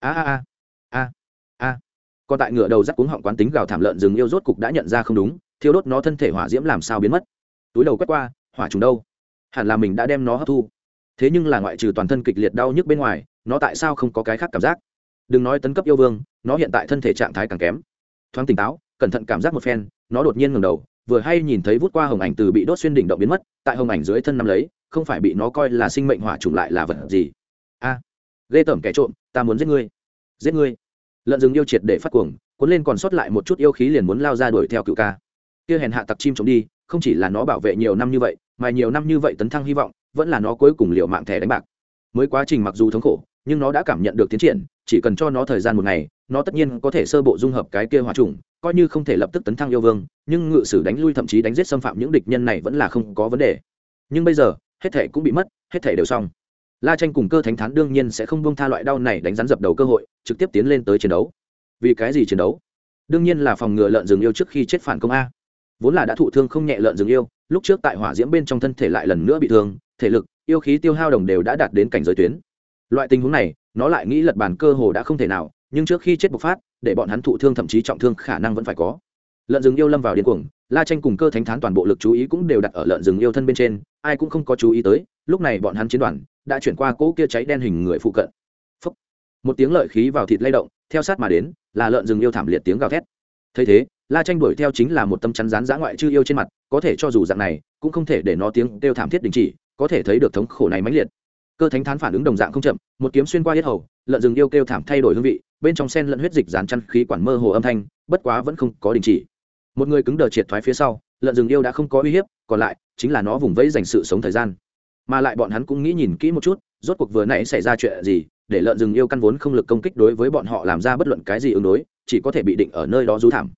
Speaker 1: A a a a a. Còn tại ngựa đầu rắc cuống họng quán tính gào thảm lợn rừng yêu rốt cục đã nhận ra không đúng, thiêu đốt nó thân thể hỏa diễm làm sao biến mất. Túi đầu quét qua, hỏa trùng đâu? Hẳn là mình đã đem nó hấp thu. Thế nhưng là ngoại trừ toàn thân kịch liệt đau nhức bên ngoài, nó tại sao không có cái khác cảm giác? Đừng nói tấn cấp yêu vương, nó hiện tại thân thể trạng thái càng kém. Thoáng tỉnh táo, cẩn thận cảm giác một phen, nó đột nhiên ngầm đầu vừa hay nhìn thấy vút qua hồng ảnh từ bị đốt xuyên đỉnh động biến mất tại hồng ảnh dưới thân nằm lấy không phải bị nó coi là sinh mệnh hỏa trùng lại là vật gì? A à, ghê tởm kẻ trộm ta muốn giết ngươi giết ngươi. Lợn rừng yêu triệt để phát cuồng cuốn lên còn sót lại một chút yêu khí liền muốn lao ra đuổi theo cựu ca. Kia hèn hạ tặc chim trộm đi không chỉ là nó bảo vệ nhiều năm như vậy mà nhiều năm như vậy tấn thăng hy vọng vẫn là nó cuối cùng liệu mạng thẻ đánh bạc. Mới quá trình mặc dù thống khổ nhưng nó đã cảm nhận được tiến triển chỉ cần cho nó thời gian một ngày nó tất nhiên có thể sơ bộ dung hợp cái kia hòa trùng, coi như không thể lập tức tấn thăng yêu vương, nhưng ngự sử đánh lui thậm chí đánh giết xâm phạm những địch nhân này vẫn là không có vấn đề. Nhưng bây giờ, hết thể cũng bị mất, hết thể đều xong. La tranh cùng cơ thánh thán đương nhiên sẽ không buông tha loại đau này đánh rắn dập đầu cơ hội, trực tiếp tiến lên tới chiến đấu. Vì cái gì chiến đấu? Đương nhiên là phòng ngừa lợn rừng yêu trước khi chết phản công a. Vốn là đã thụ thương không nhẹ lợn rừng yêu, lúc trước tại hỏa diễm bên trong thân thể lại lần nữa bị thương, thể lực, yêu khí tiêu hao đồng đều đã đạt đến cảnh giới tuyến. Loại tình huống này, nó lại nghĩ lật bàn cơ hồ đã không thể nào nhưng trước khi chết bộc phát, để bọn hắn thụ thương thậm chí trọng thương khả năng vẫn phải có. Lợn rừng yêu lâm vào điên cuồng, la tranh cùng cơ thánh thán toàn bộ lực chú ý cũng đều đặt ở lợn rừng yêu thân bên trên, ai cũng không có chú ý tới, lúc này bọn hắn chiến đoàn đã chuyển qua cỗ kia cháy đen hình người phụ cận. Phúc. một tiếng lợi khí vào thịt lay động, theo sát mà đến, là lợn rừng yêu thảm liệt tiếng gào thét. Thấy thế, la tranh đuổi theo chính là một tâm chắn rán giã ngoại chư yêu trên mặt, có thể cho dù dạng này, cũng không thể để nó tiếng kêu thảm thiết đình chỉ, có thể thấy được thống khổ này mãnh liệt cơ thánh thán phản ứng đồng dạng không chậm, một kiếm xuyên qua yết hầu, lợn rừng yêu kêu thảm thay đổi hương vị, bên trong sen lẫn huyết dịch dán chăn khí quản mơ hồ âm thanh, bất quá vẫn không có đình chỉ. Một người cứng đờ triệt thoái phía sau, lợn rừng yêu đã không có uy hiếp, còn lại chính là nó vùng vẫy dành sự sống thời gian. Mà lại bọn hắn cũng nghĩ nhìn kỹ một chút, rốt cuộc vừa nãy xảy ra chuyện gì, để lợn rừng yêu căn vốn không lực công kích đối với bọn họ làm ra bất luận cái gì ứng đối, chỉ có thể bị định ở nơi đó rú thảm.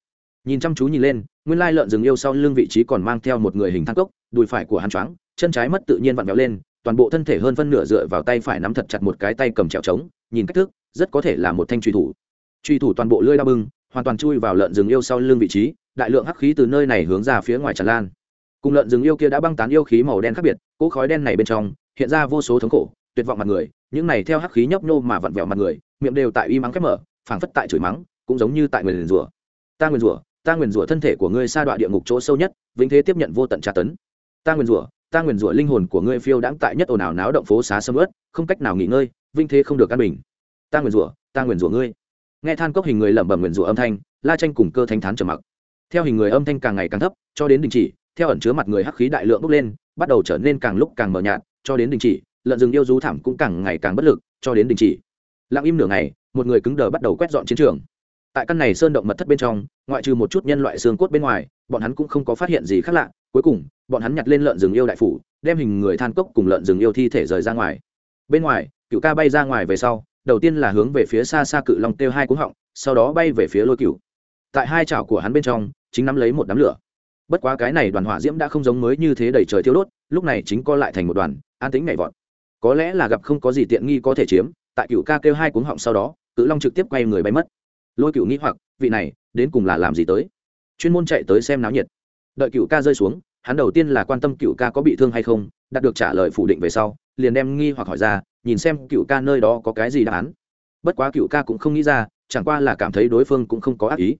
Speaker 1: Nhìn chăm chú nhìn lên, nguyên lai lợn rừng yêu sau lưng vị trí còn mang theo một người hình thang cốc, đùi phải của hắn choáng, chân trái mất tự nhiên vặn vẹo lên toàn bộ thân thể hơn phân nửa dựa vào tay phải nắm thật chặt một cái tay cầm trèo trống, nhìn cách thức, rất có thể là một thanh truy thủ. Truy thủ toàn bộ lưỡi đao bưng, hoàn toàn chui vào lợn rừng yêu sau lưng vị trí, đại lượng hắc khí từ nơi này hướng ra phía ngoài tràn lan. Cùng lợn rừng yêu kia đã băng tán yêu khí màu đen khác biệt, cỗ khói đen này bên trong, hiện ra vô số thống khổ, tuyệt vọng mặt người, những này theo hắc khí nhấp nhô mà vặn vẹo mặt người, miệng đều tại y mắng khép mở, phảng phất tại chửi mắng, cũng giống như tại người liền rủa. Ta nguyền rủa, ta nguyền rủa thân thể của ngươi sa đoạn địa ngục chỗ sâu nhất, vĩnh thế tiếp nhận vô tận tra tấn. Ta nguyền rủa ta nguyền rủa linh hồn của ngươi phiêu đãng tại nhất ồn ào náo động phố xá sâm ớt không cách nào nghỉ ngơi, vinh thế không được căn bình. Ta nguyền rủa, ta nguyền rủa ngươi. Nghe than cốc hình người lẩm bẩm nguyền rủa âm thanh, la tranh cùng cơ thanh thán trầm mặc. Theo hình người âm thanh càng ngày càng thấp, cho đến đình chỉ, theo ẩn chứa mặt người hắc khí đại lượng bốc lên, bắt đầu trở nên càng lúc càng mờ nhạt, cho đến đình chỉ, lợn rừng yêu rú thảm cũng càng ngày càng bất lực, cho đến đình chỉ. Lặng im nửa ngày, một người cứng đờ bắt đầu quét dọn chiến trường. Tại căn này sơn động mật thất bên trong, ngoại trừ một chút nhân loại xương cốt bên ngoài, bọn hắn cũng không có phát hiện gì khác lạ cuối cùng, bọn hắn nhặt lên lợn rừng yêu đại phủ, đem hình người than cốc cùng lợn rừng yêu thi thể rời ra ngoài. Bên ngoài, cựu ca bay ra ngoài về sau, đầu tiên là hướng về phía xa xa cự long kêu hai cuống họng, sau đó bay về phía lôi cựu tại hai chảo của hắn bên trong, chính nắm lấy một đám lửa. Bất quá cái này đoàn hỏa diễm đã không giống mới như thế đầy trời thiêu đốt, lúc này chính co lại thành một đoàn, an tính nhảy vọt. Có lẽ là gặp không có gì tiện nghi có thể chiếm, tại cựu ca kêu hai cuống họng sau đó, cự long trực tiếp quay người bay mất. Lôi cựu nghĩ hoặc, vị này, đến cùng là làm gì tới? Chuyên môn chạy tới xem náo nhiệt đợi cựu ca rơi xuống, hắn đầu tiên là quan tâm cựu ca có bị thương hay không, đạt được trả lời phủ định về sau, liền đem nghi hoặc hỏi ra, nhìn xem cựu ca nơi đó có cái gì đáp án. Bất quá cựu ca cũng không nghĩ ra, chẳng qua là cảm thấy đối phương cũng không có ác ý.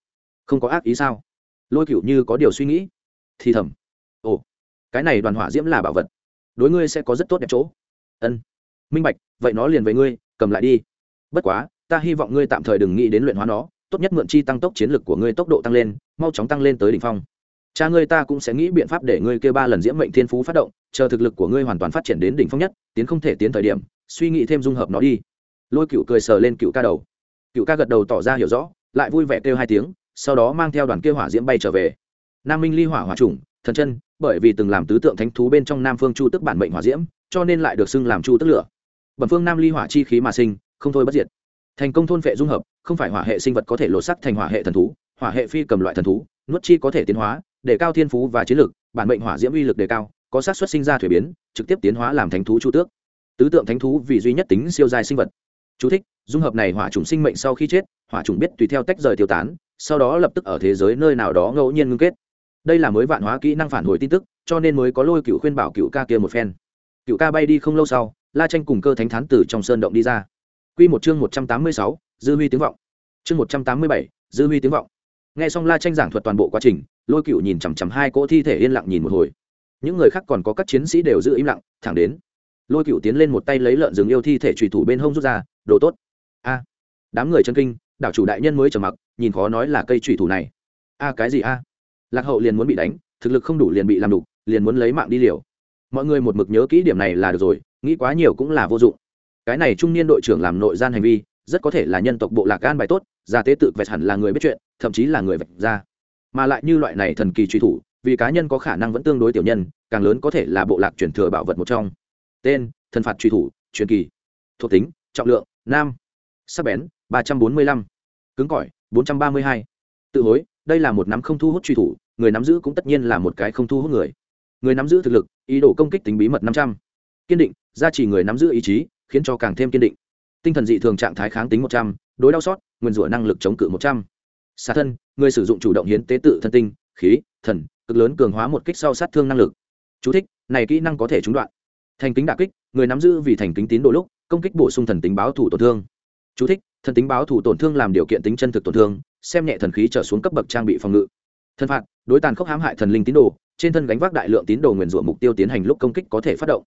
Speaker 1: Không có ác ý sao? Lôi cựu như có điều suy nghĩ. Thì thầm, ồ, cái này đoàn hỏa diễm là bảo vật. Đối ngươi sẽ có rất tốt đẹp chỗ. Ân, minh bạch, vậy nó liền với ngươi, cầm lại đi. Bất quá, ta hy vọng ngươi tạm thời đừng nghĩ đến luyện hóa nó, tốt nhất mượn chi tăng tốc chiến lực của ngươi tốc độ tăng lên, mau chóng tăng lên tới đỉnh phong cha ngươi ta cũng sẽ nghĩ biện pháp để ngươi kêu ba lần diễm mệnh thiên phú phát động, chờ thực lực của ngươi hoàn toàn phát triển đến đỉnh phong nhất, tiến không thể tiến thời điểm, suy nghĩ thêm dung hợp nó đi. Lôi cựu cười sờ lên cựu ca đầu. Cựu ca gật đầu tỏ ra hiểu rõ, lại vui vẻ kêu hai tiếng, sau đó mang theo đoàn kêu hỏa diễm bay trở về. Nam minh ly hỏa hỏa trùng, thần chân, bởi vì từng làm tứ tượng thánh thú bên trong nam phương chu tức bản mệnh hỏa diễm, cho nên lại được xưng làm chu tức lửa. Bẩm phương nam ly hỏa chi khí mà sinh, không thôi bất diệt. Thành công thôn phệ dung hợp, không phải hỏa hệ sinh vật có thể lột sắc thành hỏa hệ thần thú, hỏa hệ phi cầm loại thần thú, nuốt chi có thể tiến hóa để cao thiên phú và chiến lược bản mệnh hỏa diễm uy lực đề cao có sát xuất sinh ra thuế biến trực tiếp tiến hóa làm thánh thú chu tước. Tứ tượng thánh thú vì duy nhất tính siêu dài sinh vật. Chú thích, dung hợp này hỏa trùng sinh mệnh sau khi chết hỏa trùng biết tùy theo tách rời tiêu tán sau đó lập tức ở thế giới nơi nào đó ngẫu nhiên ngưng kết. Đây là mới vạn hóa kỹ năng phản hồi tin tức cho nên mới có lôi cựu khuyên bảo cựu ca kia một phen. Cựu ca bay đi không lâu sau la tranh cùng cơ thánh thán tử trong sơn động đi ra. Q một chương một trăm tám mươi sáu dư huy tiếng vọng. Chương một trăm tám mươi bảy dư huy tiếng vọng. Nghe xong la tranh giảng thuật toàn bộ quá trình lôi cựu nhìn chằm chằm hai cỗ thi thể yên lặng nhìn một hồi. Những người khác còn có các chiến sĩ đều giữ im lặng, thẳng đến, lôi cựu tiến lên một tay lấy lợn rừng yêu thi thể trùy thủ bên hông rút ra, đồ tốt. A, đám người chân kinh, đảo chủ đại nhân mới trầm mặc, nhìn khó nói là cây trùy thủ này. A, cái gì a? Lạc hậu liền muốn bị đánh, thực lực không đủ liền bị làm đủ liền muốn lấy mạng đi liều. Mọi người một mực nhớ kỹ điểm này là được rồi, nghĩ quá nhiều cũng là vô dụng. Cái này trung niên đội trưởng làm nội gian hành vi, rất có thể là nhân tộc bộ lạc gan bài tốt, gia tế tự vẹt hẳn là người biết chuyện, thậm chí là người vạch ra mà lại như loại này thần kỳ truy thủ, vì cá nhân có khả năng vẫn tương đối tiểu nhân, càng lớn có thể là bộ lạc truyền thừa bảo vật một trong. Tên, thần phạt truy thủ, truyền kỳ. Thuộc tính, trọng lượng, nam. Sắc bén, ba trăm bốn mươi lăm. Cứng cỏi, bốn trăm ba mươi hai. Tự hối, đây là một nắm không thu hút truy thủ, người nắm giữ cũng tất nhiên là một cái không thu hút người. Người nắm giữ thực lực, ý đồ công kích tính bí mật năm trăm. Kiên định, gia trì người nắm giữ ý chí, khiến cho càng thêm kiên định. Tinh thần dị thường trạng thái kháng tính một trăm, đối đau xót, nguyên rủa năng lực chống cự một trăm xả thân người sử dụng chủ động hiến tế tự thân tinh khí thần cực lớn cường hóa một kích sau sát thương năng lực. Chú thích, này kỹ năng có thể trúng đoạn. Thành kính đả kích người nắm giữ vì thành kính tín đồ lúc công kích bổ sung thần tính báo thủ tổn thương. Chú thích, thần tính báo thủ tổn thương làm điều kiện tính chân thực tổn thương xem nhẹ thần khí trở xuống cấp bậc trang bị phòng ngự. Thân phạt đối tàn khốc hãm hại thần linh tín đồ trên thân gánh vác đại lượng tín đồ nguyền rủa mục tiêu tiến hành lúc công kích có thể phát động.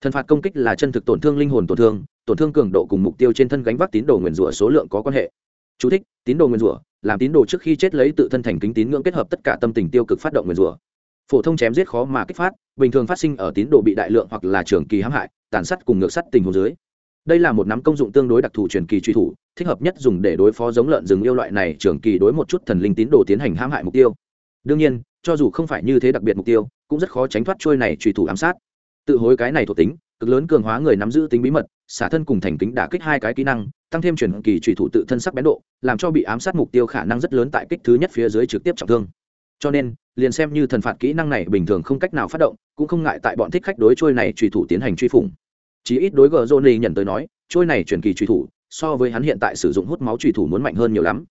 Speaker 1: Thần phạt công kích là chân thực tổn thương linh hồn tổn thương tổn thương cường độ cùng mục tiêu trên thân gánh vác tín đồ nguyền rủa số lượng có quan hệ. Chú thích, tín đồ nguyền rủa làm tín đồ trước khi chết lấy tự thân thành kính tín ngưỡng kết hợp tất cả tâm tình tiêu cực phát động nguyền rủa. Phổ thông chém giết khó mà kích phát, bình thường phát sinh ở tín đồ bị đại lượng hoặc là trường kỳ hãm hại, tàn sát cùng ngược sắt tình hồ dưới. Đây là một nắm công dụng tương đối đặc thù truyền kỳ truy thủ, thích hợp nhất dùng để đối phó giống lợn rừng yêu loại này trường kỳ đối một chút thần linh tín đồ tiến hành hãm hại mục tiêu. Đương nhiên, cho dù không phải như thế đặc biệt mục tiêu, cũng rất khó tránh thoát trôi này truy thủ ám sát. Tự hối cái này thuộc tính cực lớn cường hóa người nắm giữ tính bí mật, xả thân cùng thành kính đả kích hai cái kỹ năng, tăng thêm truyền kỳ trùy thủ tự thân sắc bén độ, làm cho bị ám sát mục tiêu khả năng rất lớn tại kích thứ nhất phía dưới trực tiếp trọng thương. Cho nên, liền xem như thần phạt kỹ năng này bình thường không cách nào phát động, cũng không ngại tại bọn thích khách đối trôi này trùy thủ tiến hành truy phủng. Chí ít đối gờ johnny nhận tới nói, trôi này truyền kỳ trùy thủ, so với hắn hiện tại sử dụng hút máu trùy thủ muốn mạnh hơn nhiều lắm.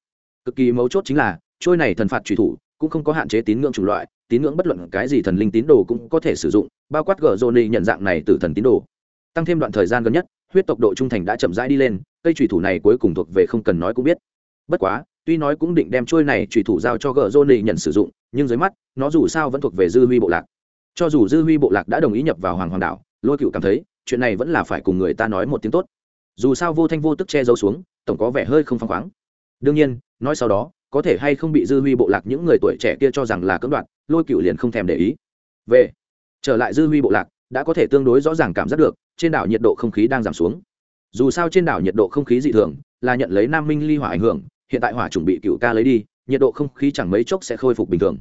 Speaker 1: Cực kỳ mấu chốt chính là, trôi này thần phạt trùy thủ cũng không có hạn chế tín ngưỡng chủng loại, tín ngưỡng bất luận cái gì thần linh tín đồ cũng có thể sử dụng, bao quát gờ johnny nhận dạng này từ thần tín đồ. Tăng thêm đoạn thời gian gần nhất, huyết tộc độ trung thành đã chậm rãi đi lên, cây trùy thủ này cuối cùng thuộc về không cần nói cũng biết. Bất quá, tuy nói cũng định đem trôi này trùy thủ giao cho gờ johnny nhận sử dụng, nhưng dưới mắt, nó dù sao vẫn thuộc về dư huy bộ lạc. Cho dù dư huy bộ lạc đã đồng ý nhập vào hoàng hoàng đảo, lôi cựu cảm thấy, chuyện này vẫn là phải cùng người ta nói một tiếng tốt. Dù sao vô thanh vô tức che giấu xuống, tổng có vẻ hơi không phăng khoáng. Đương nhiên, nói sau đó có thể hay không bị dư huy bộ lạc những người tuổi trẻ kia cho rằng là cưỡng đoạt, lôi cựu liền không thèm để ý. Về, trở lại dư huy bộ lạc, đã có thể tương đối rõ ràng cảm giác được, trên đảo nhiệt độ không khí đang giảm xuống. Dù sao trên đảo nhiệt độ không khí dị thường, là nhận lấy nam minh ly hỏa ảnh hưởng, hiện tại hỏa chuẩn bị cựu ca lấy đi, nhiệt độ không khí chẳng mấy chốc sẽ khôi phục bình thường.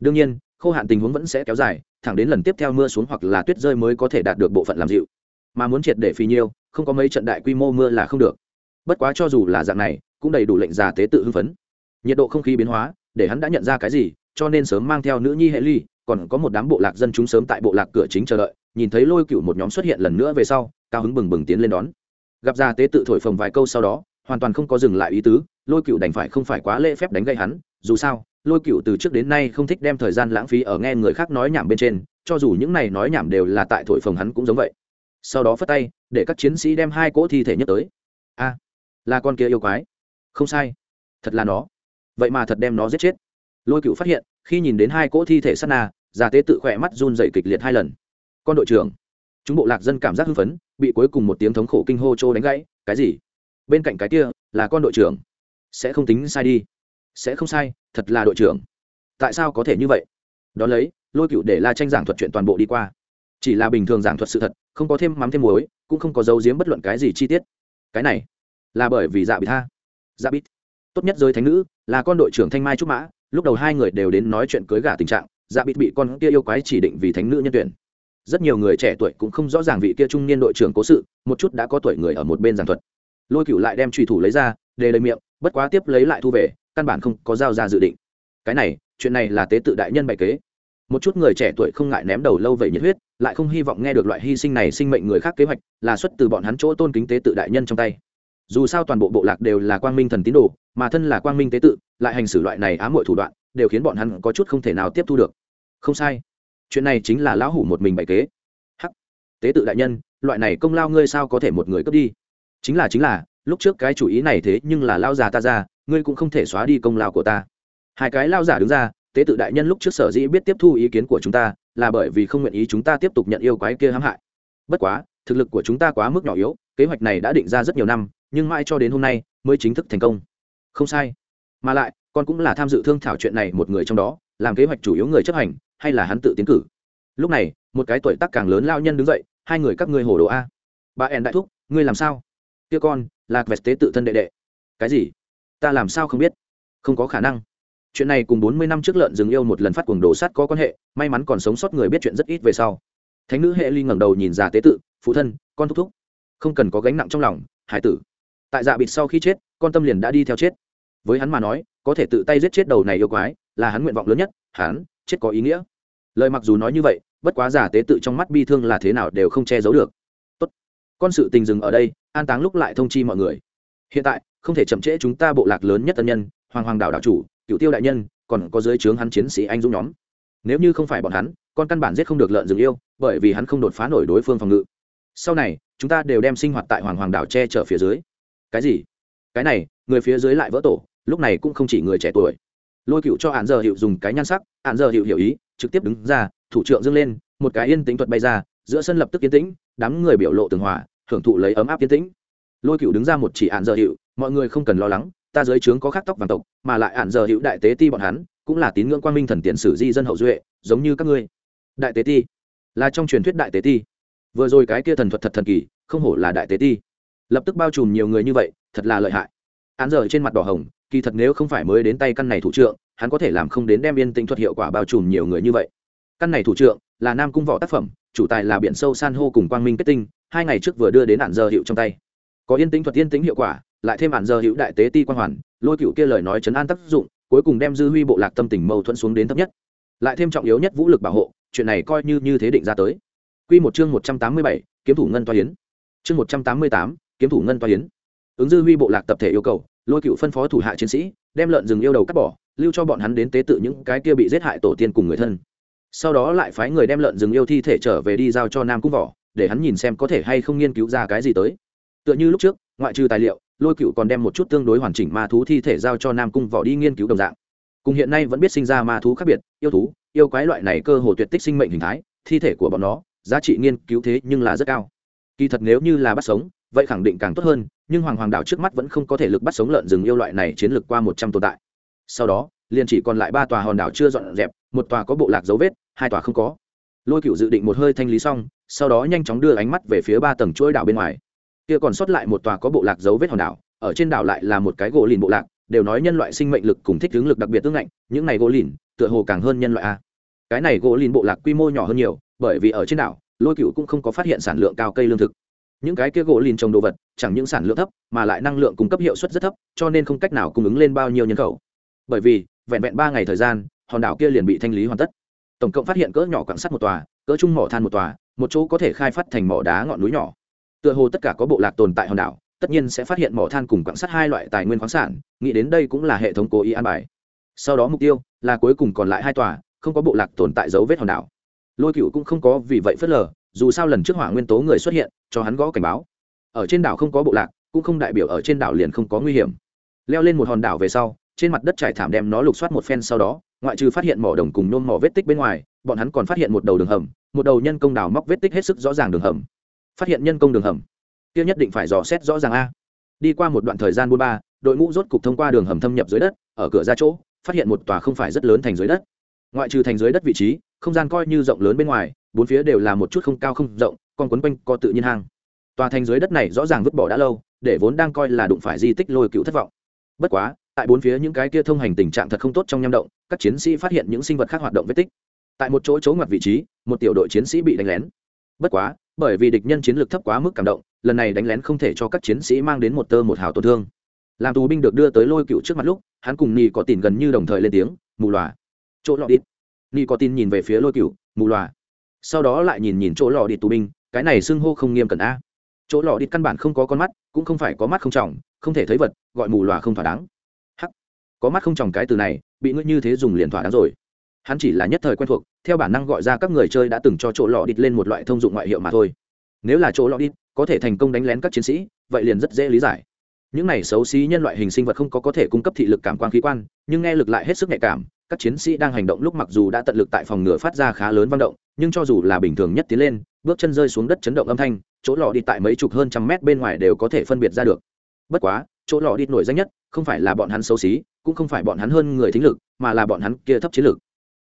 Speaker 1: Đương nhiên, khô hạn tình huống vẫn sẽ kéo dài, thẳng đến lần tiếp theo mưa xuống hoặc là tuyết rơi mới có thể đạt được bộ phận làm dịu. Mà muốn triệt để phi nhiêu, không có mấy trận đại quy mô mưa là không được. Bất quá cho dù là dạng này, cũng đầy đủ lệnh già tế tự hưng phấn nhiệt độ không khí biến hóa, để hắn đã nhận ra cái gì, cho nên sớm mang theo nữ nhi hệ ly, còn có một đám bộ lạc dân chúng sớm tại bộ lạc cửa chính chờ đợi, nhìn thấy lôi cựu một nhóm xuất hiện lần nữa về sau, cao hứng bừng bừng tiến lên đón. Gặp già tế tự thổi phồng vài câu sau đó, hoàn toàn không có dừng lại ý tứ, lôi cựu đành phải không phải quá lễ phép đánh gây hắn, dù sao, lôi cựu từ trước đến nay không thích đem thời gian lãng phí ở nghe người khác nói nhảm bên trên, cho dù những này nói nhảm đều là tại thổi phồng hắn cũng giống vậy. Sau đó phất tay, để các chiến sĩ đem hai cỗ thi thể nhất tới. A, là con kia yêu quái. Không sai. Thật là nó vậy mà thật đem nó giết chết. Lôi cựu phát hiện, khi nhìn đến hai cỗ thi thể sát na, già tế tự khỏe mắt run dậy kịch liệt hai lần. Con đội trưởng. Chúng bộ lạc dân cảm giác hưng phấn, bị cuối cùng một tiếng thống khổ kinh hô trô đánh gãy. Cái gì? Bên cạnh cái kia là con đội trưởng. Sẽ không tính sai đi. Sẽ không sai, thật là đội trưởng. Tại sao có thể như vậy? Đ ó lấy, lôi cựu để la tranh giảng thuật chuyện toàn bộ đi qua. Chỉ là bình thường giảng thuật sự thật, không có thêm mắm thêm muối, cũng không có dấu giếm bất luận cái gì chi tiết. Cái này là bởi vì dạ bị tha. Dạ bít tốt nhất giới thánh nữ là con đội trưởng thanh mai trúc mã, lúc đầu hai người đều đến nói chuyện cưới gả tình trạng dạ bị bị con kia yêu quái chỉ định vì thánh nữ nhân tuyển. Rất nhiều người trẻ tuổi cũng không rõ ràng vị kia trung niên đội trưởng cố sự, một chút đã có tuổi người ở một bên giảng thuật. Lôi cựu lại đem trùy thủ lấy ra, để lấy miệng, bất quá tiếp lấy lại thu về, căn bản không có giao ra dự định. Cái này, chuyện này là tế tự đại nhân bày kế. Một chút người trẻ tuổi không ngại ném đầu lâu vậy nhiệt huyết, lại không hy vọng nghe được loại hy sinh này sinh mệnh người khác kế hoạch, là xuất từ bọn hắn chỗ tôn kính tế tự đại nhân trong tay dù sao toàn bộ bộ lạc đều là quang minh thần tín đồ, mà thân là quang minh tế tự, lại hành xử loại này ám mọi thủ đoạn, đều khiến bọn hắn có chút không thể nào tiếp thu được. Không sai. Chuyện này chính là lão hủ một mình bày kế. Hắc. Tế tự đại nhân, loại này công lao ngươi sao có thể một người cướp đi? Chính là chính là, lúc trước cái chủ ý này thế nhưng là lao già ta ra, ngươi cũng không thể xóa đi công lao của ta. Hai cái lao giả đứng ra, tế tự đại nhân lúc trước sở dĩ biết tiếp thu ý kiến của chúng ta, là bởi vì không nguyện ý chúng ta tiếp tục nhận yêu quái kia hãm hại. Bất quá, thực lực của chúng ta quá mức nhỏ yếu, kế hoạch này đã định ra rất nhiều năm nhưng mãi cho đến hôm nay mới chính thức thành công. Không sai. Mà lại, con cũng là tham dự thương thảo chuyện này một người trong đó, làm kế hoạch chủ yếu người chấp hành, hay là hắn tự tiến cử. Lúc này, một cái tuổi tác càng lớn lao nhân đứng dậy, hai người các ngươi hồ đồ a. Bà ẻn đại thúc, ngươi làm sao? Kia con, là vẹt tế tự thân đệ đệ. Cái gì? Ta làm sao không biết? Không có khả năng. Chuyện này cùng bốn mươi năm trước lợn rừng yêu một lần phát cuồng đồ sắt có quan hệ, may mắn còn sống sót người biết chuyện rất ít về sau. Thánh nữ hệ ly ngẩng đầu nhìn già tế tự, phụ thân, con thúc thúc, không cần có gánh nặng trong lòng, hải tử tại dạ bịt sau khi chết, con tâm liền đã đi theo chết. Với hắn mà nói, có thể tự tay giết chết đầu này yêu quái, là hắn nguyện vọng lớn nhất, hắn, chết có ý nghĩa. Lời mặc dù nói như vậy, bất quá giả tế tự trong mắt bi thương là thế nào đều không che giấu được. Tốt. Con sự tình dừng ở đây, an táng lúc lại thông chi mọi người. Hiện tại, không thể chậm trễ chúng ta bộ lạc lớn nhất tân nhân, hoàng hoàng đảo đảo chủ cựu tiêu đại nhân, còn có dưới trướng hắn chiến sĩ anh dũng nhóm. Nếu như không phải bọn hắn, con căn bản giết không được lợn rừng yêu, bởi vì hắn không đột phá nổi đối phương phòng ngự. Sau này, chúng ta đều đem sinh hoạt tại hoàng hoàng đảo che chở phía dưới cái gì? Cái này, người phía dưới lại vỡ tổ, lúc này cũng không chỉ người trẻ tuổi. Lôi cựu cho hạn giờ hiệu dùng cái nhan sắc hạn giờ hiệu hiểu ý, trực tiếp đứng ra, thủ trưởng dâng lên, một cái yên tĩnh thuật bay ra, giữa sân lập tức yên tĩnh, đám người biểu lộ tường hòa, hưởng thụ lấy ấm áp yên tĩnh. Lôi cựu đứng ra một chỉ hạn giờ hiệu, mọi người không cần lo lắng, ta dưới trướng có khắc tóc vàng tộc, mà lại hạn giờ hiệu đại tế ti bọn hắn, cũng là tín ngưỡng quan minh thần tiền sử di dân hậu duệ, giống như các ngươi. Đại tế ti, là trong truyền thuyết đại tế ti. Vừa rồi cái kia thần thuật thật thần kỳ, không hổ là đại tế ti lập tức bao trùm nhiều người như vậy thật là lợi hại. Án giờ trên mặt đỏ hồng kỳ thật nếu không phải mới đến tay căn này thủ trượng hắn có thể làm không đến đem yên tĩnh thuật hiệu quả bao trùm nhiều người như vậy. Căn này thủ trượng là nam cung võ tác phẩm chủ tài là biển sâu san hô cùng quang minh kết tinh hai ngày trước vừa đưa đến hạn giờ hiệu trong tay. Có yên tĩnh thuật yên tĩnh hiệu quả lại thêm hạn giờ hữu đại tế ti quan hoàn lôi cựu kia lời nói chấn an tác dụng cuối cùng đem dư huy bộ lạc tâm tình mâu thuẫn xuống đến thấp nhất. Lại thêm trọng yếu nhất vũ lực bảo hộ chuyện này coi như như thế định ra tới. Quy một chương một trăm tám mươi bảy, kiếm thủ ngân toa hiến. Chương một trăm tám mươi tám, kiếm thủ ngân toa hiến. Ứng dư huy bộ lạc tập thể yêu cầu, lôi cựu phân phó thủ hạ chiến sĩ, đem lợn rừng yêu đầu cắt bỏ, lưu cho bọn hắn đến tế tự những cái kia bị giết hại tổ tiên cùng người thân. Sau đó lại phái người đem lợn rừng yêu thi thể trở về đi giao cho Nam Cung Võ, để hắn nhìn xem có thể hay không nghiên cứu ra cái gì tới. Tựa như lúc trước, ngoại trừ tài liệu, lôi cựu còn đem một chút tương đối hoàn chỉnh ma thú thi thể giao cho Nam Cung Võ đi nghiên cứu đồng dạng. Cùng hiện nay vẫn biết sinh ra ma thú khác biệt, yêu thú, yêu quái loại này cơ hồ tuyệt tích sinh mệnh hình thái, thi thể của bọn nó giá trị nghiên cứu thế nhưng là rất cao kỳ thật nếu như là bắt sống vậy khẳng định càng tốt hơn, nhưng hoàng hoàng đảo trước mắt vẫn không có thể lực bắt sống lợn rừng yêu loại này chiến lược qua một trăm tồn tại. Sau đó, liền chỉ còn lại ba tòa hòn đảo chưa dọn dẹp, một tòa có bộ lạc dấu vết, hai tòa không có. Lôi cựu dự định một hơi thanh lý xong, sau đó nhanh chóng đưa ánh mắt về phía ba tầng chuỗi đảo bên ngoài. Kia còn sót lại một tòa có bộ lạc dấu vết hòn đảo, ở trên đảo lại là một cái gỗ lìn bộ lạc, đều nói nhân loại sinh mệnh lực cùng thích hướng lực đặc biệt tương ngạnh, những này gỗ lìn, tựa hồ càng hơn nhân loại a. Cái này gỗ lìn bộ lạc quy mô nhỏ hơn nhiều, bởi vì ở trên đảo, lôi cựu cũng không có phát hiện sản lượng cao cây lương thực những cái kia gỗ lìn trồng đồ vật, chẳng những sản lượng thấp, mà lại năng lượng cung cấp hiệu suất rất thấp, cho nên không cách nào cung ứng lên bao nhiêu nhân khẩu. Bởi vì, vẹn vẹn ba ngày thời gian, hòn đảo kia liền bị thanh lý hoàn tất. Tổng cộng phát hiện cỡ nhỏ quảng sắt một tòa, cỡ trung mỏ than một tòa, một chỗ có thể khai phát thành mỏ đá ngọn núi nhỏ. Tựa hồ tất cả có bộ lạc tồn tại hòn đảo, tất nhiên sẽ phát hiện mỏ than cùng quảng sắt hai loại tài nguyên khoáng sản, nghĩ đến đây cũng là hệ thống cố ý an bài. Sau đó mục tiêu là cuối cùng còn lại hai tòa, không có bộ lạc tồn tại dấu vết hòn đảo. Lôi cựu cũng không có vì vậy phớt lờ dù sao lần trước hỏa nguyên tố người xuất hiện, cho hắn gõ cảnh báo. Ở trên đảo không có bộ lạc, cũng không đại biểu ở trên đảo liền không có nguy hiểm. Leo lên một hòn đảo về sau, trên mặt đất trải thảm đem nó lục soát một phen sau đó, ngoại trừ phát hiện mỏ đồng cùng nôm mỏ vết tích bên ngoài, bọn hắn còn phát hiện một đầu đường hầm, một đầu nhân công đào móc vết tích hết sức rõ ràng đường hầm. Phát hiện nhân công đường hầm. Kia nhất định phải dò xét rõ ràng a. Đi qua một đoạn thời gian buôn ba, đội ngũ rốt cục thông qua đường hầm thâm nhập dưới đất, ở cửa ra chỗ, phát hiện một tòa không phải rất lớn thành dưới đất. Ngoại trừ thành dưới đất vị trí, không gian coi như rộng lớn bên ngoài bốn phía đều là một chút không cao không rộng còn quấn quanh co tự nhiên hang. Tòa thành dưới đất này rõ ràng vứt bỏ đã lâu, để vốn đang coi là đụng phải di tích lôi cựu thất vọng. Bất quá, tại bốn phía những cái kia thông hành tình trạng thật không tốt trong nham động, các chiến sĩ phát hiện những sinh vật khác hoạt động vết tích. Tại một chỗ chỗ ngoặt vị trí, một tiểu đội chiến sĩ bị đánh lén. Bất quá, bởi vì địch nhân chiến lược thấp quá mức cảm động, lần này đánh lén không thể cho các chiến sĩ mang đến một tơ một hào tổn thương. Làm tù binh được đưa tới lôi cựu trước mặt lúc, hắn cùng nhì có tin gần như đồng thời lên tiếng, mù loà. Chỗ lọ ít nhì có tin nhìn về phía lôi cựu, mù loà sau đó lại nhìn nhìn chỗ lò đi tù binh, cái này xưng hô không nghiêm cẩn a. Chỗ lò đi căn bản không có con mắt, cũng không phải có mắt không trọng, không thể thấy vật, gọi mù lòa không thỏa đáng. Hắc, có mắt không trọng cái từ này, bị ngươi như thế dùng liền thỏa đáng rồi. Hắn chỉ là nhất thời quen thuộc, theo bản năng gọi ra các người chơi đã từng cho chỗ lò đi lên một loại thông dụng ngoại hiệu mà thôi. Nếu là chỗ lò đi có thể thành công đánh lén các chiến sĩ, vậy liền rất dễ lý giải. Những này xấu xí nhân loại hình sinh vật không có có thể cung cấp thị lực cảm quan khí quan, nhưng nghe lực lại hết sức nhạy cảm các chiến sĩ đang hành động lúc mặc dù đã tận lực tại phòng ngựa phát ra khá lớn vang động, nhưng cho dù là bình thường nhất tiến lên, bước chân rơi xuống đất chấn động âm thanh, chỗ lò đi tại mấy chục hơn trăm mét bên ngoài đều có thể phân biệt ra được. Bất quá, chỗ lò đi nổi danh nhất không phải là bọn hắn xấu xí, cũng không phải bọn hắn hơn người thính lực, mà là bọn hắn kia thấp chiến lực.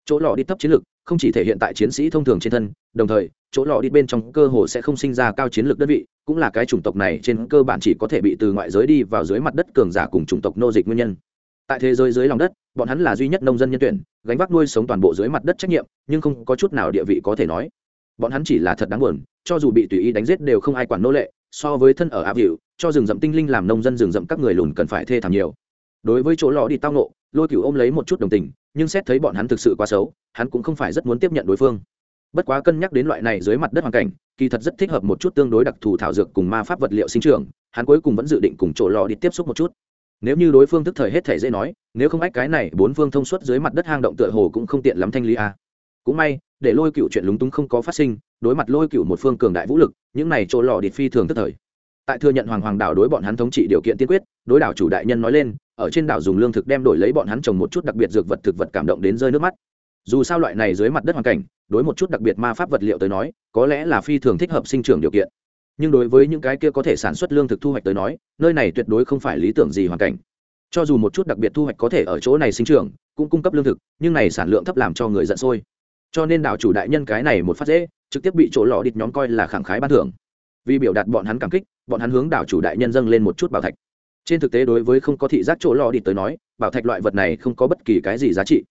Speaker 1: Chỗ lò đi thấp chiến lực không chỉ thể hiện tại chiến sĩ thông thường trên thân, đồng thời, chỗ lò đi bên trong cơ hồ sẽ không sinh ra cao chiến lược đơn vị, cũng là cái chủng tộc này trên cơ bản chỉ có thể bị từ ngoại giới đi vào dưới mặt đất cường giả cùng chủng tộc nô dịch nguyên nhân tại thế giới dưới lòng đất, bọn hắn là duy nhất nông dân nhân tuyển, gánh vác nuôi sống toàn bộ dưới mặt đất trách nhiệm, nhưng không có chút nào địa vị có thể nói. Bọn hắn chỉ là thật đáng buồn, cho dù bị tùy ý đánh giết đều không ai quản nô lệ, so với thân ở áp hiệu, cho rừng rậm tinh linh làm nông dân rừng rậm các người lùn cần phải thê thảm nhiều. Đối với chỗ lò đi tao nộ lôi cửu ôm lấy một chút đồng tình, nhưng xét thấy bọn hắn thực sự quá xấu, hắn cũng không phải rất muốn tiếp nhận đối phương. Bất quá cân nhắc đến loại này dưới mặt đất hoàn cảnh, kỳ thật rất thích hợp một chút tương đối đặc thù thảo dược cùng ma pháp vật liệu sinh trưởng, hắn cuối cùng vẫn dự định cùng chỗ lò đi tiếp xúc một chút nếu như đối phương tức thời hết thể dễ nói, nếu không ách cái này, bốn phương thông suốt dưới mặt đất hang động tựa hồ cũng không tiện lắm thanh lý a. Cũng may, để lôi cựu chuyện lúng túng không có phát sinh, đối mặt lôi cựu một phương cường đại vũ lực, những này chỗ lò địt phi thường tức thời. Tại thừa nhận hoàng hoàng đảo đối bọn hắn thống trị điều kiện tiên quyết, đối đảo chủ đại nhân nói lên, ở trên đảo dùng lương thực đem đổi lấy bọn hắn trồng một chút đặc biệt dược vật thực vật cảm động đến rơi nước mắt. Dù sao loại này dưới mặt đất hoàn cảnh, đối một chút đặc biệt ma pháp vật liệu tới nói, có lẽ là phi thường thích hợp sinh trưởng điều kiện nhưng đối với những cái kia có thể sản xuất lương thực thu hoạch tới nói, nơi này tuyệt đối không phải lý tưởng gì hoàn cảnh. Cho dù một chút đặc biệt thu hoạch có thể ở chỗ này sinh trưởng, cũng cung cấp lương thực, nhưng này sản lượng thấp làm cho người giận sôi. Cho nên đảo chủ đại nhân cái này một phát dễ, trực tiếp bị chỗ lọ địt nhóm coi là khẳng khái ban thưởng. Vì biểu đạt bọn hắn cảm kích, bọn hắn hướng đảo chủ đại nhân dâng lên một chút bảo thạch. Trên thực tế đối với không có thị giác chỗ lọ địt tới nói, bảo thạch loại vật này không có bất kỳ cái gì giá trị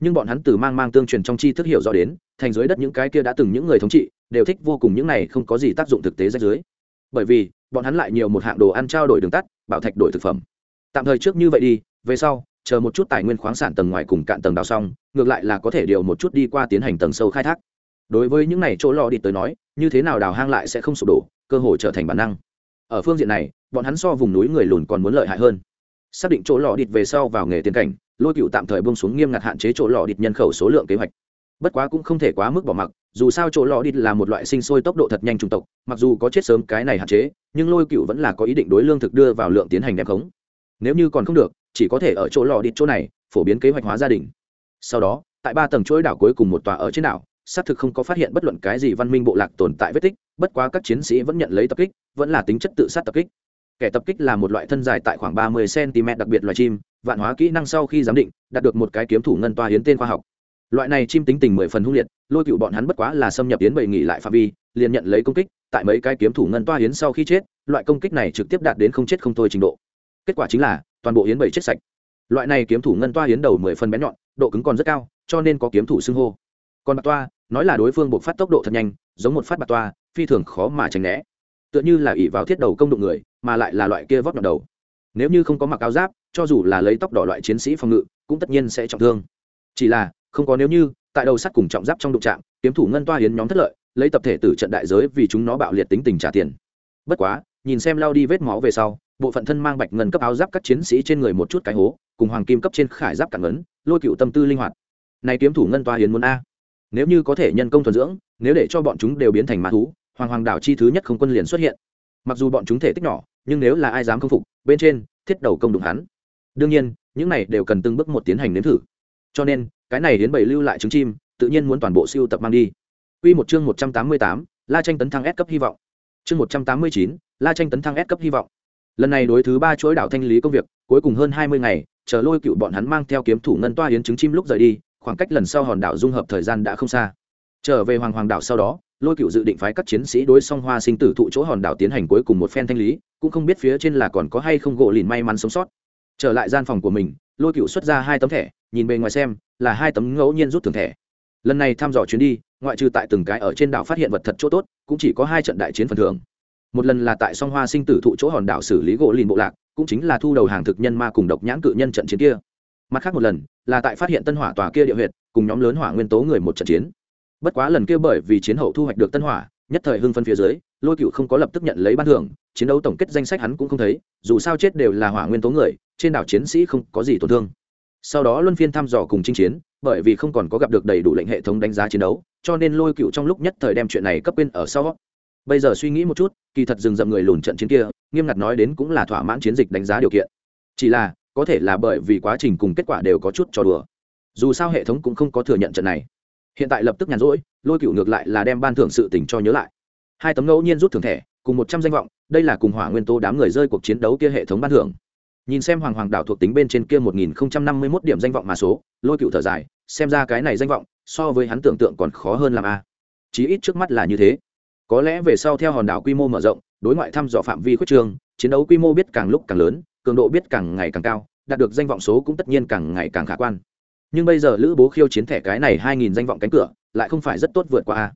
Speaker 1: nhưng bọn hắn từ mang mang tương truyền trong chi thức hiểu rõ đến, thành dưới đất những cái kia đã từng những người thống trị, đều thích vô cùng những này không có gì tác dụng thực tế rách dưới. Bởi vì, bọn hắn lại nhiều một hạng đồ ăn trao đổi đường tắt, bảo thạch đổi thực phẩm. Tạm thời trước như vậy đi, về sau, chờ một chút tài nguyên khoáng sản tầng ngoài cùng cạn tầng đào xong, ngược lại là có thể điều một chút đi qua tiến hành tầng sâu khai thác. Đối với những này chỗ lò đi tới nói, như thế nào đào hang lại sẽ không sụp đổ, cơ hội trở thành bản năng. Ở phương diện này, bọn hắn so vùng núi người lùn còn muốn lợi hại hơn. Xác định chỗ lò địt về sau vào nghề tiến cảnh lôi cựu tạm thời bông xuống nghiêm ngặt hạn chế chỗ lò địch nhân khẩu số lượng kế hoạch. Bất quá cũng không thể quá mức bỏ mặc, dù sao chỗ lò địch là một loại sinh sôi tốc độ thật nhanh chủng tộc, mặc dù có chết sớm cái này hạn chế, nhưng lôi cựu vẫn là có ý định đối lương thực đưa vào lượng tiến hành đem khống. Nếu như còn không được, chỉ có thể ở chỗ lò địch chỗ này, phổ biến kế hoạch hóa gia đình. Sau đó, tại ba tầng chuỗi đảo cuối cùng một tòa ở trên đảo, xác thực không có phát hiện bất luận cái gì văn minh bộ lạc tồn tại vết tích, bất quá các chiến sĩ vẫn nhận lấy tập kích, vẫn là tính chất tự sát tập kích. Kẻ tập kích là một loại thân dài tại khoảng ba mươi cm đặc biệt loài chim vạn hóa kỹ năng sau khi giám định, đạt được một cái kiếm thủ ngân toa hiến tên khoa học. Loại này chim tính tình mười phần hung liệt, lôi cựu bọn hắn bất quá là xâm nhập hiến bầy nghỉ lại phạm vi, liền nhận lấy công kích, tại mấy cái kiếm thủ ngân toa hiến sau khi chết, loại công kích này trực tiếp đạt đến không chết không thôi trình độ. Kết quả chính là, toàn bộ hiến bầy chết sạch. Loại này kiếm thủ ngân toa hiến đầu mười phần bén nhọn, độ cứng còn rất cao, cho nên có kiếm thủ xưng hô. Còn bạc toa, nói là đối phương buộc phát tốc độ thật nhanh, giống một phát bạc toa, phi thường khó mà tránh né. Tựa như là ỉ vào thiết đầu công đụng người, mà lại là loại kia vót nhọn đầu. Nếu như không có mặc áo giáp cho dù là lấy tóc đỏ loại chiến sĩ phòng ngự, cũng tất nhiên sẽ trọng thương. Chỉ là, không có nếu như, tại đầu sắt cùng trọng giáp trong đụng trạm kiếm thủ ngân toa hiến nhóm thất lợi, lấy tập thể tử trận đại giới vì chúng nó bạo liệt tính tình trả tiền. Bất quá, nhìn xem lao đi vết máu về sau, bộ phận thân mang bạch ngân cấp áo giáp các chiến sĩ trên người một chút cái hố, cùng hoàng kim cấp trên khải giáp cản ấn, lôi cựu tâm tư linh hoạt. Này kiếm thủ ngân toa hiến muốn a. Nếu như có thể nhân công thuần dưỡng, nếu để cho bọn chúng đều biến thành ma thú, hoàng hoàng đảo chi thứ nhất không quân liền xuất hiện. Mặc dù bọn chúng thể tích nhỏ, nhưng nếu là ai dám không phục, bên trên, thiết đầu công đụng hắn đương nhiên những này đều cần từng bước một tiến hành nếm thử cho nên cái này đến bảy lưu lại trứng chim tự nhiên muốn toàn bộ siêu tập mang đi Quy một chương một trăm tám mươi tám, La tranh tấn thăng S cấp hy vọng. Chương một trăm tám mươi chín, La tranh tấn thăng S cấp hy vọng. Lần này đối thứ ba chuỗi đảo thanh lý công việc, cuối cùng hơn hai mươi ngày, chờ lôi cựu bọn hắn mang theo kiếm thủ ngân toa hiến trứng chim lúc rời đi, khoảng cách lần sau hòn đảo dung hợp thời gian đã không xa. Trở về Hoàng Hoàng đảo sau đó, lôi cựu dự định phái các chiến sĩ đối song hoa sinh tử thụ chỗ hòn đảo tiến hành cuối cùng một phen thanh lý cũng không biết phía trên là còn có hay không gỗ lìn may mắn sống sót trở lại gian phòng của mình, lôi cựu xuất ra hai tấm thẻ, nhìn bề ngoài xem, là hai tấm ngẫu nhiên rút thường thẻ. Lần này thăm dò chuyến đi, ngoại trừ tại từng cái ở trên đảo phát hiện vật thật chỗ tốt, cũng chỉ có hai trận đại chiến phần thưởng. Một lần là tại song hoa sinh tử thụ chỗ hòn đảo xử lý gỗ lìn bộ lạc, cũng chính là thu đầu hàng thực nhân ma cùng độc nhãn cự nhân trận chiến kia. Mặt khác một lần, là tại phát hiện tân hỏa tòa kia địa huyệt, cùng nhóm lớn hỏa nguyên tố người một trận chiến. Bất quá lần kia bởi vì chiến hậu thu hoạch được tân hỏa, nhất thời hưng phân phía dưới lôi cựu không có lập tức nhận lấy ban thưởng, chiến đấu tổng kết danh sách hắn cũng không thấy, dù sao chết đều là hỏa nguyên tố người, trên đảo chiến sĩ không có gì tổn thương. Sau đó luân phiên thăm dò cùng chinh chiến, bởi vì không còn có gặp được đầy đủ lệnh hệ thống đánh giá chiến đấu, cho nên lôi cựu trong lúc nhất thời đem chuyện này cấp quên ở sau. Bây giờ suy nghĩ một chút, kỳ thật dừng dậm người lùn trận chiến kia, nghiêm ngặt nói đến cũng là thỏa mãn chiến dịch đánh giá điều kiện. Chỉ là, có thể là bởi vì quá trình cùng kết quả đều có chút trò đùa. Dù sao hệ thống cũng không có thừa nhận trận này. Hiện tại lập tức nhàn rỗi, lôi cựu ngược lại là đem ban thưởng sự tình cho nhớ lại hai tấm ngẫu nhiên rút thưởng thẻ, cùng một trăm danh vọng, đây là cùng hỏa nguyên tố đám người rơi cuộc chiến đấu kia hệ thống ban thưởng. Nhìn xem hoàng hoàng đảo thuộc tính bên trên kia một nghìn năm mươi mốt điểm danh vọng mà số, lôi cựu thở dài, xem ra cái này danh vọng, so với hắn tưởng tượng còn khó hơn làm a. Chí ít trước mắt là như thế. Có lẽ về sau theo hòn đảo quy mô mở rộng, đối ngoại thăm dò phạm vi khuyết trường, chiến đấu quy mô biết càng lúc càng lớn, cường độ biết càng ngày càng cao, đạt được danh vọng số cũng tất nhiên càng ngày càng khả quan. Nhưng bây giờ lữ bố khiêu chiến thẻ cái này hai nghìn danh vọng cánh cửa, lại không phải rất tốt vượt qua a.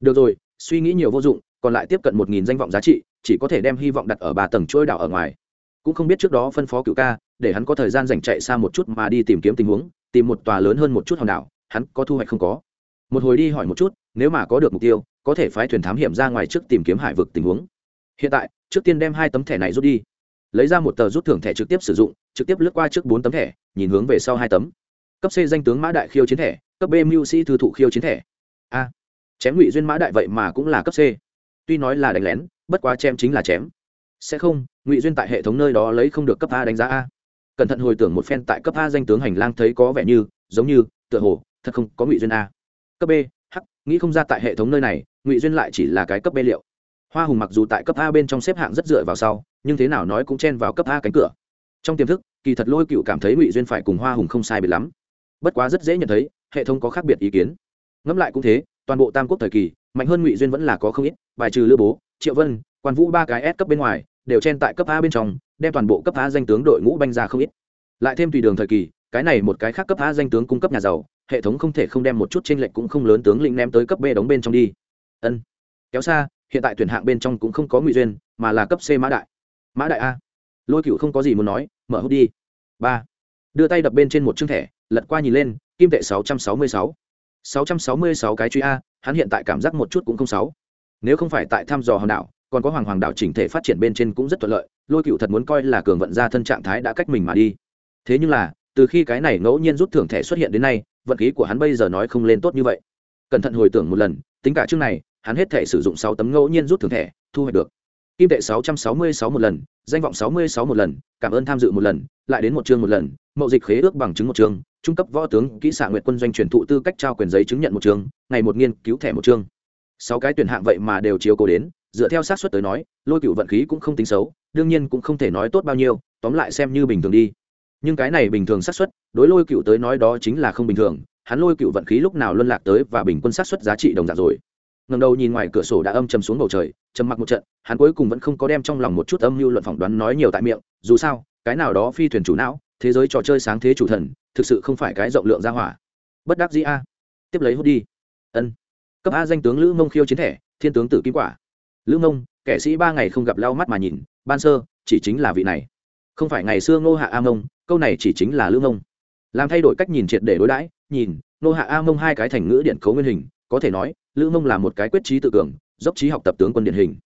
Speaker 1: Được rồi suy nghĩ nhiều vô dụng, còn lại tiếp cận một nghìn danh vọng giá trị, chỉ có thể đem hy vọng đặt ở ba tầng trôi đảo ở ngoài. Cũng không biết trước đó phân phó cựu ca, để hắn có thời gian dành chạy xa một chút mà đi tìm kiếm tình huống, tìm một tòa lớn hơn một chút hòn đảo, hắn có thu hoạch không có. Một hồi đi hỏi một chút, nếu mà có được mục tiêu, có thể phái thuyền thám hiểm ra ngoài trước tìm kiếm hải vực tình huống. Hiện tại, trước tiên đem hai tấm thẻ này rút đi. Lấy ra một tờ rút thưởng thẻ trực tiếp sử dụng, trực tiếp lướt qua trước bốn tấm thẻ, nhìn hướng về sau hai tấm. Cấp c danh tướng mã đại khiêu chiến thẻ, cấp b mưu sĩ thư thụ khiêu chiến thẻ. A chém ngụy duyên mã đại vậy mà cũng là cấp c. Tuy nói là đánh lén, bất quá chém chính là chém. Sẽ không, ngụy duyên tại hệ thống nơi đó lấy không được cấp a đánh giá a. Cẩn thận hồi tưởng một phen tại cấp a danh tướng hành lang thấy có vẻ như, giống như, tựa hồ, thật không có ngụy duyên a. Cấp b, h, nghĩ không ra tại hệ thống nơi này, ngụy duyên lại chỉ là cái cấp b liệu. Hoa hùng mặc dù tại cấp a bên trong xếp hạng rất dựa vào sau, nhưng thế nào nói cũng chen vào cấp a cánh cửa. Trong tiềm thức, kỳ thật lôi cựu cảm thấy ngụy duyên phải cùng hoa hùng không sai biệt lắm. Bất quá rất dễ nhận thấy, hệ thống có khác biệt ý kiến. Ngẫm lại cũng thế toàn bộ tam quốc thời kỳ, mạnh hơn ngụy duyên vẫn là có không ít, bài trừ lữ bố, triệu vân, quan vũ ba cái s cấp bên ngoài, đều chen tại cấp a bên trong, đem toàn bộ cấp a danh tướng đội ngũ banh ra không ít. Lại thêm tùy đường thời kỳ, cái này một cái khác cấp a danh tướng cung cấp nhà giàu, hệ thống không thể không đem một chút t r ê n lệch cũng không lớn tướng lĩnh ném tới cấp b đóng bên trong đi. Ân. Kéo xa, hiện tại tuyển hạng bên trong cũng không có ngụy duyên, mà là cấp c mã đại. Mã đại a. Lôi cựu không có gì muốn nói, mở hút đi. Ba. Đưa tay đập bên trên một chương thẻ, lật qua nhìn lên, kim tệ sáu trăm sáu mươi sáu sáu trăm sáu mươi sáu cái truy a, hắn hiện tại cảm giác một chút cũng không sáu. Nếu không phải tại thăm dò hòn đảo, còn có hoàng hoàng đảo chỉnh thể phát triển bên trên cũng rất thuận lợi, lôi cựu thật muốn coi là cường vận ra thân trạng thái đã cách mình mà đi. Thế nhưng là, từ khi cái này ngẫu nhiên rút thưởng thẻ xuất hiện đến nay, vận khí của hắn bây giờ nói không lên tốt như vậy. Cẩn thận hồi tưởng một lần, tính cả chương này, hắn hết thể sử dụng sáu tấm ngẫu nhiên rút thưởng thẻ, thu hoạch được. Kim tệ sáu trăm sáu mươi sáu một lần, danh vọng sáu mươi sáu một lần, cảm ơn tham dự một lần, lại đến một chương một lần, mậu dịch khế ước bằng chứng một chương trung cấp võ tướng kỹ xạ nguyện quân doanh truyền thụ tư cách trao quyền giấy chứng nhận một trường, ngày một nghiên cứu thẻ một chương sáu cái tuyển hạng vậy mà đều chiếu cố đến, dựa theo xác suất tới nói, lôi cựu vận khí cũng không tính xấu, đương nhiên cũng không thể nói tốt bao nhiêu, tóm lại xem như bình thường đi. Nhưng cái này bình thường xác suất, đối lôi cựu tới nói đó chính là không bình thường, hắn lôi cựu vận khí lúc nào luân lạc tới và bình quân xác suất giá trị đồng dạng rồi. Ngầm đầu nhìn ngoài cửa sổ đã âm chầm xuống bầu trời chầm mặc một trận, hắn cuối cùng vẫn không có đem trong lòng một chút âm mưu luận phỏng đoán nói nhiều tại miệng, dù sao, cái nào đó phi thuyền chủ não thế giới trò chơi sáng thế chủ thần, thực sự không phải cái rộng lượng ra hỏa. Bất đắc dĩ a. Tiếp lấy hút đi. Ân. Cấp a danh tướng lữ mông khiêu chiến thẻ, thiên tướng tử kim quả. Lữ mông, kẻ sĩ ba ngày không gặp lau mắt mà nhìn, ban sơ, chỉ chính là vị này. Không phải ngày xưa ngô hạ a mông, câu này chỉ chính là lữ mông. Làm thay đổi cách nhìn triệt để đối đãi, nhìn, ngô hạ a mông hai cái thành ngữ điện cấu nguyên hình, có thể nói, lữ mông là một cái quyết trí tự cường, dốc trí học tập tướng quân điển hình.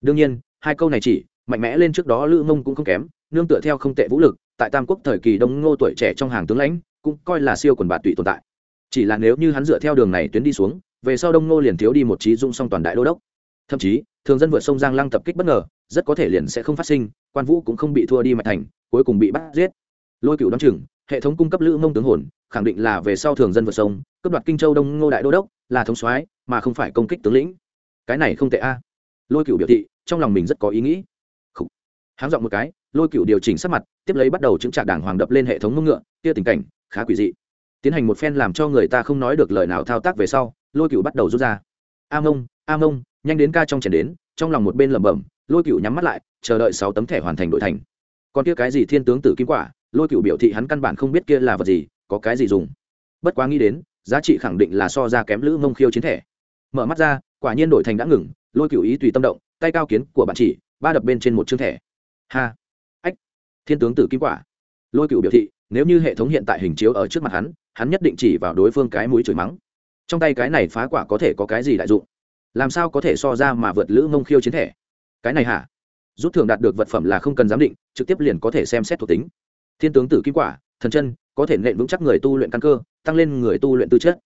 Speaker 1: Đương nhiên, hai câu này chỉ, mạnh mẽ lên trước đó lữ mông cũng không kém, nương tựa theo không tệ vũ lực tại tam quốc thời kỳ đông ngô tuổi trẻ trong hàng tướng lãnh, cũng coi là siêu quần bạt tụy tồn tại. Chỉ là nếu như hắn dựa theo đường này tuyến đi xuống, về sau đông ngô liền thiếu đi một trí dung song toàn đại đô đốc. Thậm chí, thường dân vượt sông giang lăng tập kích bất ngờ, rất có thể liền sẽ không phát sinh, quan vũ cũng không bị thua đi mạch thành, cuối cùng bị bắt giết. Lôi cựu đ o á n chừng, hệ thống cung cấp lữ mông tướng hồn, khẳng định là về sau thường dân vượt sông cấp đoạt kinh châu đông ngô đại đô đốc, là thống soái, mà không phải công kích tướng lĩnh. Cái này không tệ a. Lôi cựu biểu thị, trong lòng mình rất có ý nghĩ. Háng dọn một cái lôi cựu điều chỉnh sắc mặt, tiếp lấy bắt đầu chứng trạc đảng hoàng đập lên hệ thống mông ngựa, kia tình cảnh, khá quỷ dị. Tiến hành một phen làm cho người ta không nói được lời nào thao tác về sau, lôi cựu bắt đầu rút ra. A mông a mông, nhanh đến ca trong chèn đến, trong lòng một bên lẩm bẩm, lôi cựu nhắm mắt lại, chờ đợi sáu tấm thẻ hoàn thành đội thành. Còn kia cái gì thiên tướng tử kim quả, lôi cựu biểu thị hắn căn bản không biết kia là vật gì, có cái gì dùng. Bất quá nghĩ đến, giá trị khẳng định là so ra kém lữ mông khiêu chiến thẻ. Mở mắt ra, quả nhiên đổi thành đã ngừng, lôi cựu ý tùy tâm động, tay cao kiến của bạn chỉ, ba đập bên trên một chương thẻ. Ha! Thiên tướng tử kim quả. Lôi cựu biểu thị, nếu như hệ thống hiện tại hình chiếu ở trước mặt hắn hắn nhất định chỉ vào đối phương cái mũi chửi mắng. Trong tay cái này phá quả có thể có cái gì đại dụng? Làm sao có thể so ra mà vượt lữ mông khiêu chiến thể? cái này hả? Rút thưởng đạt được vật phẩm là không cần giám định, trực tiếp liền có thể xem xét thuộc tính. Thiên tướng tử kim quả, thần chân, có thể nện vững chắc người tu luyện căn cơ, tăng lên người tu luyện tư chất.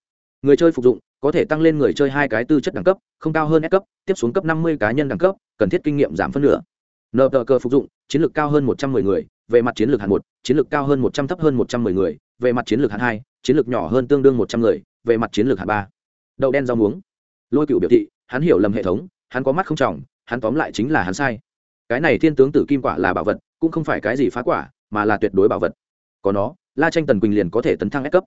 Speaker 1: Người chơi phục dụng, có thể tăng lên người chơi hai cái tư chất đẳng cấp, không cao hơn S cấp, tiếp xuống cấp năm mươi cá nhân đẳng cấp, cần thiết kinh nghiệm giảm phân nửa nợ tờ cơ phục dụng, chiến lược cao hơn một trăm 110 người, về mặt chiến lược hạng một, chiến lược cao hơn một trăm thấp hơn một trăm 110 người, về mặt chiến lược hạng hai, chiến lược nhỏ hơn tương đương một trăm người, về mặt chiến lược hạng ba. Đậu đen rau muống. Lôi cựu biểu thị, hắn hiểu lầm hệ thống, hắn có mắt không trỏng hắn tóm lại chính là hắn sai. Cái này thiên tướng tử kim quả là bảo vật, cũng không phải cái gì phá quả, mà là tuyệt đối bảo vật. Có nó, la tranh tần quỳnh liền có thể tấn thăng ép cấp.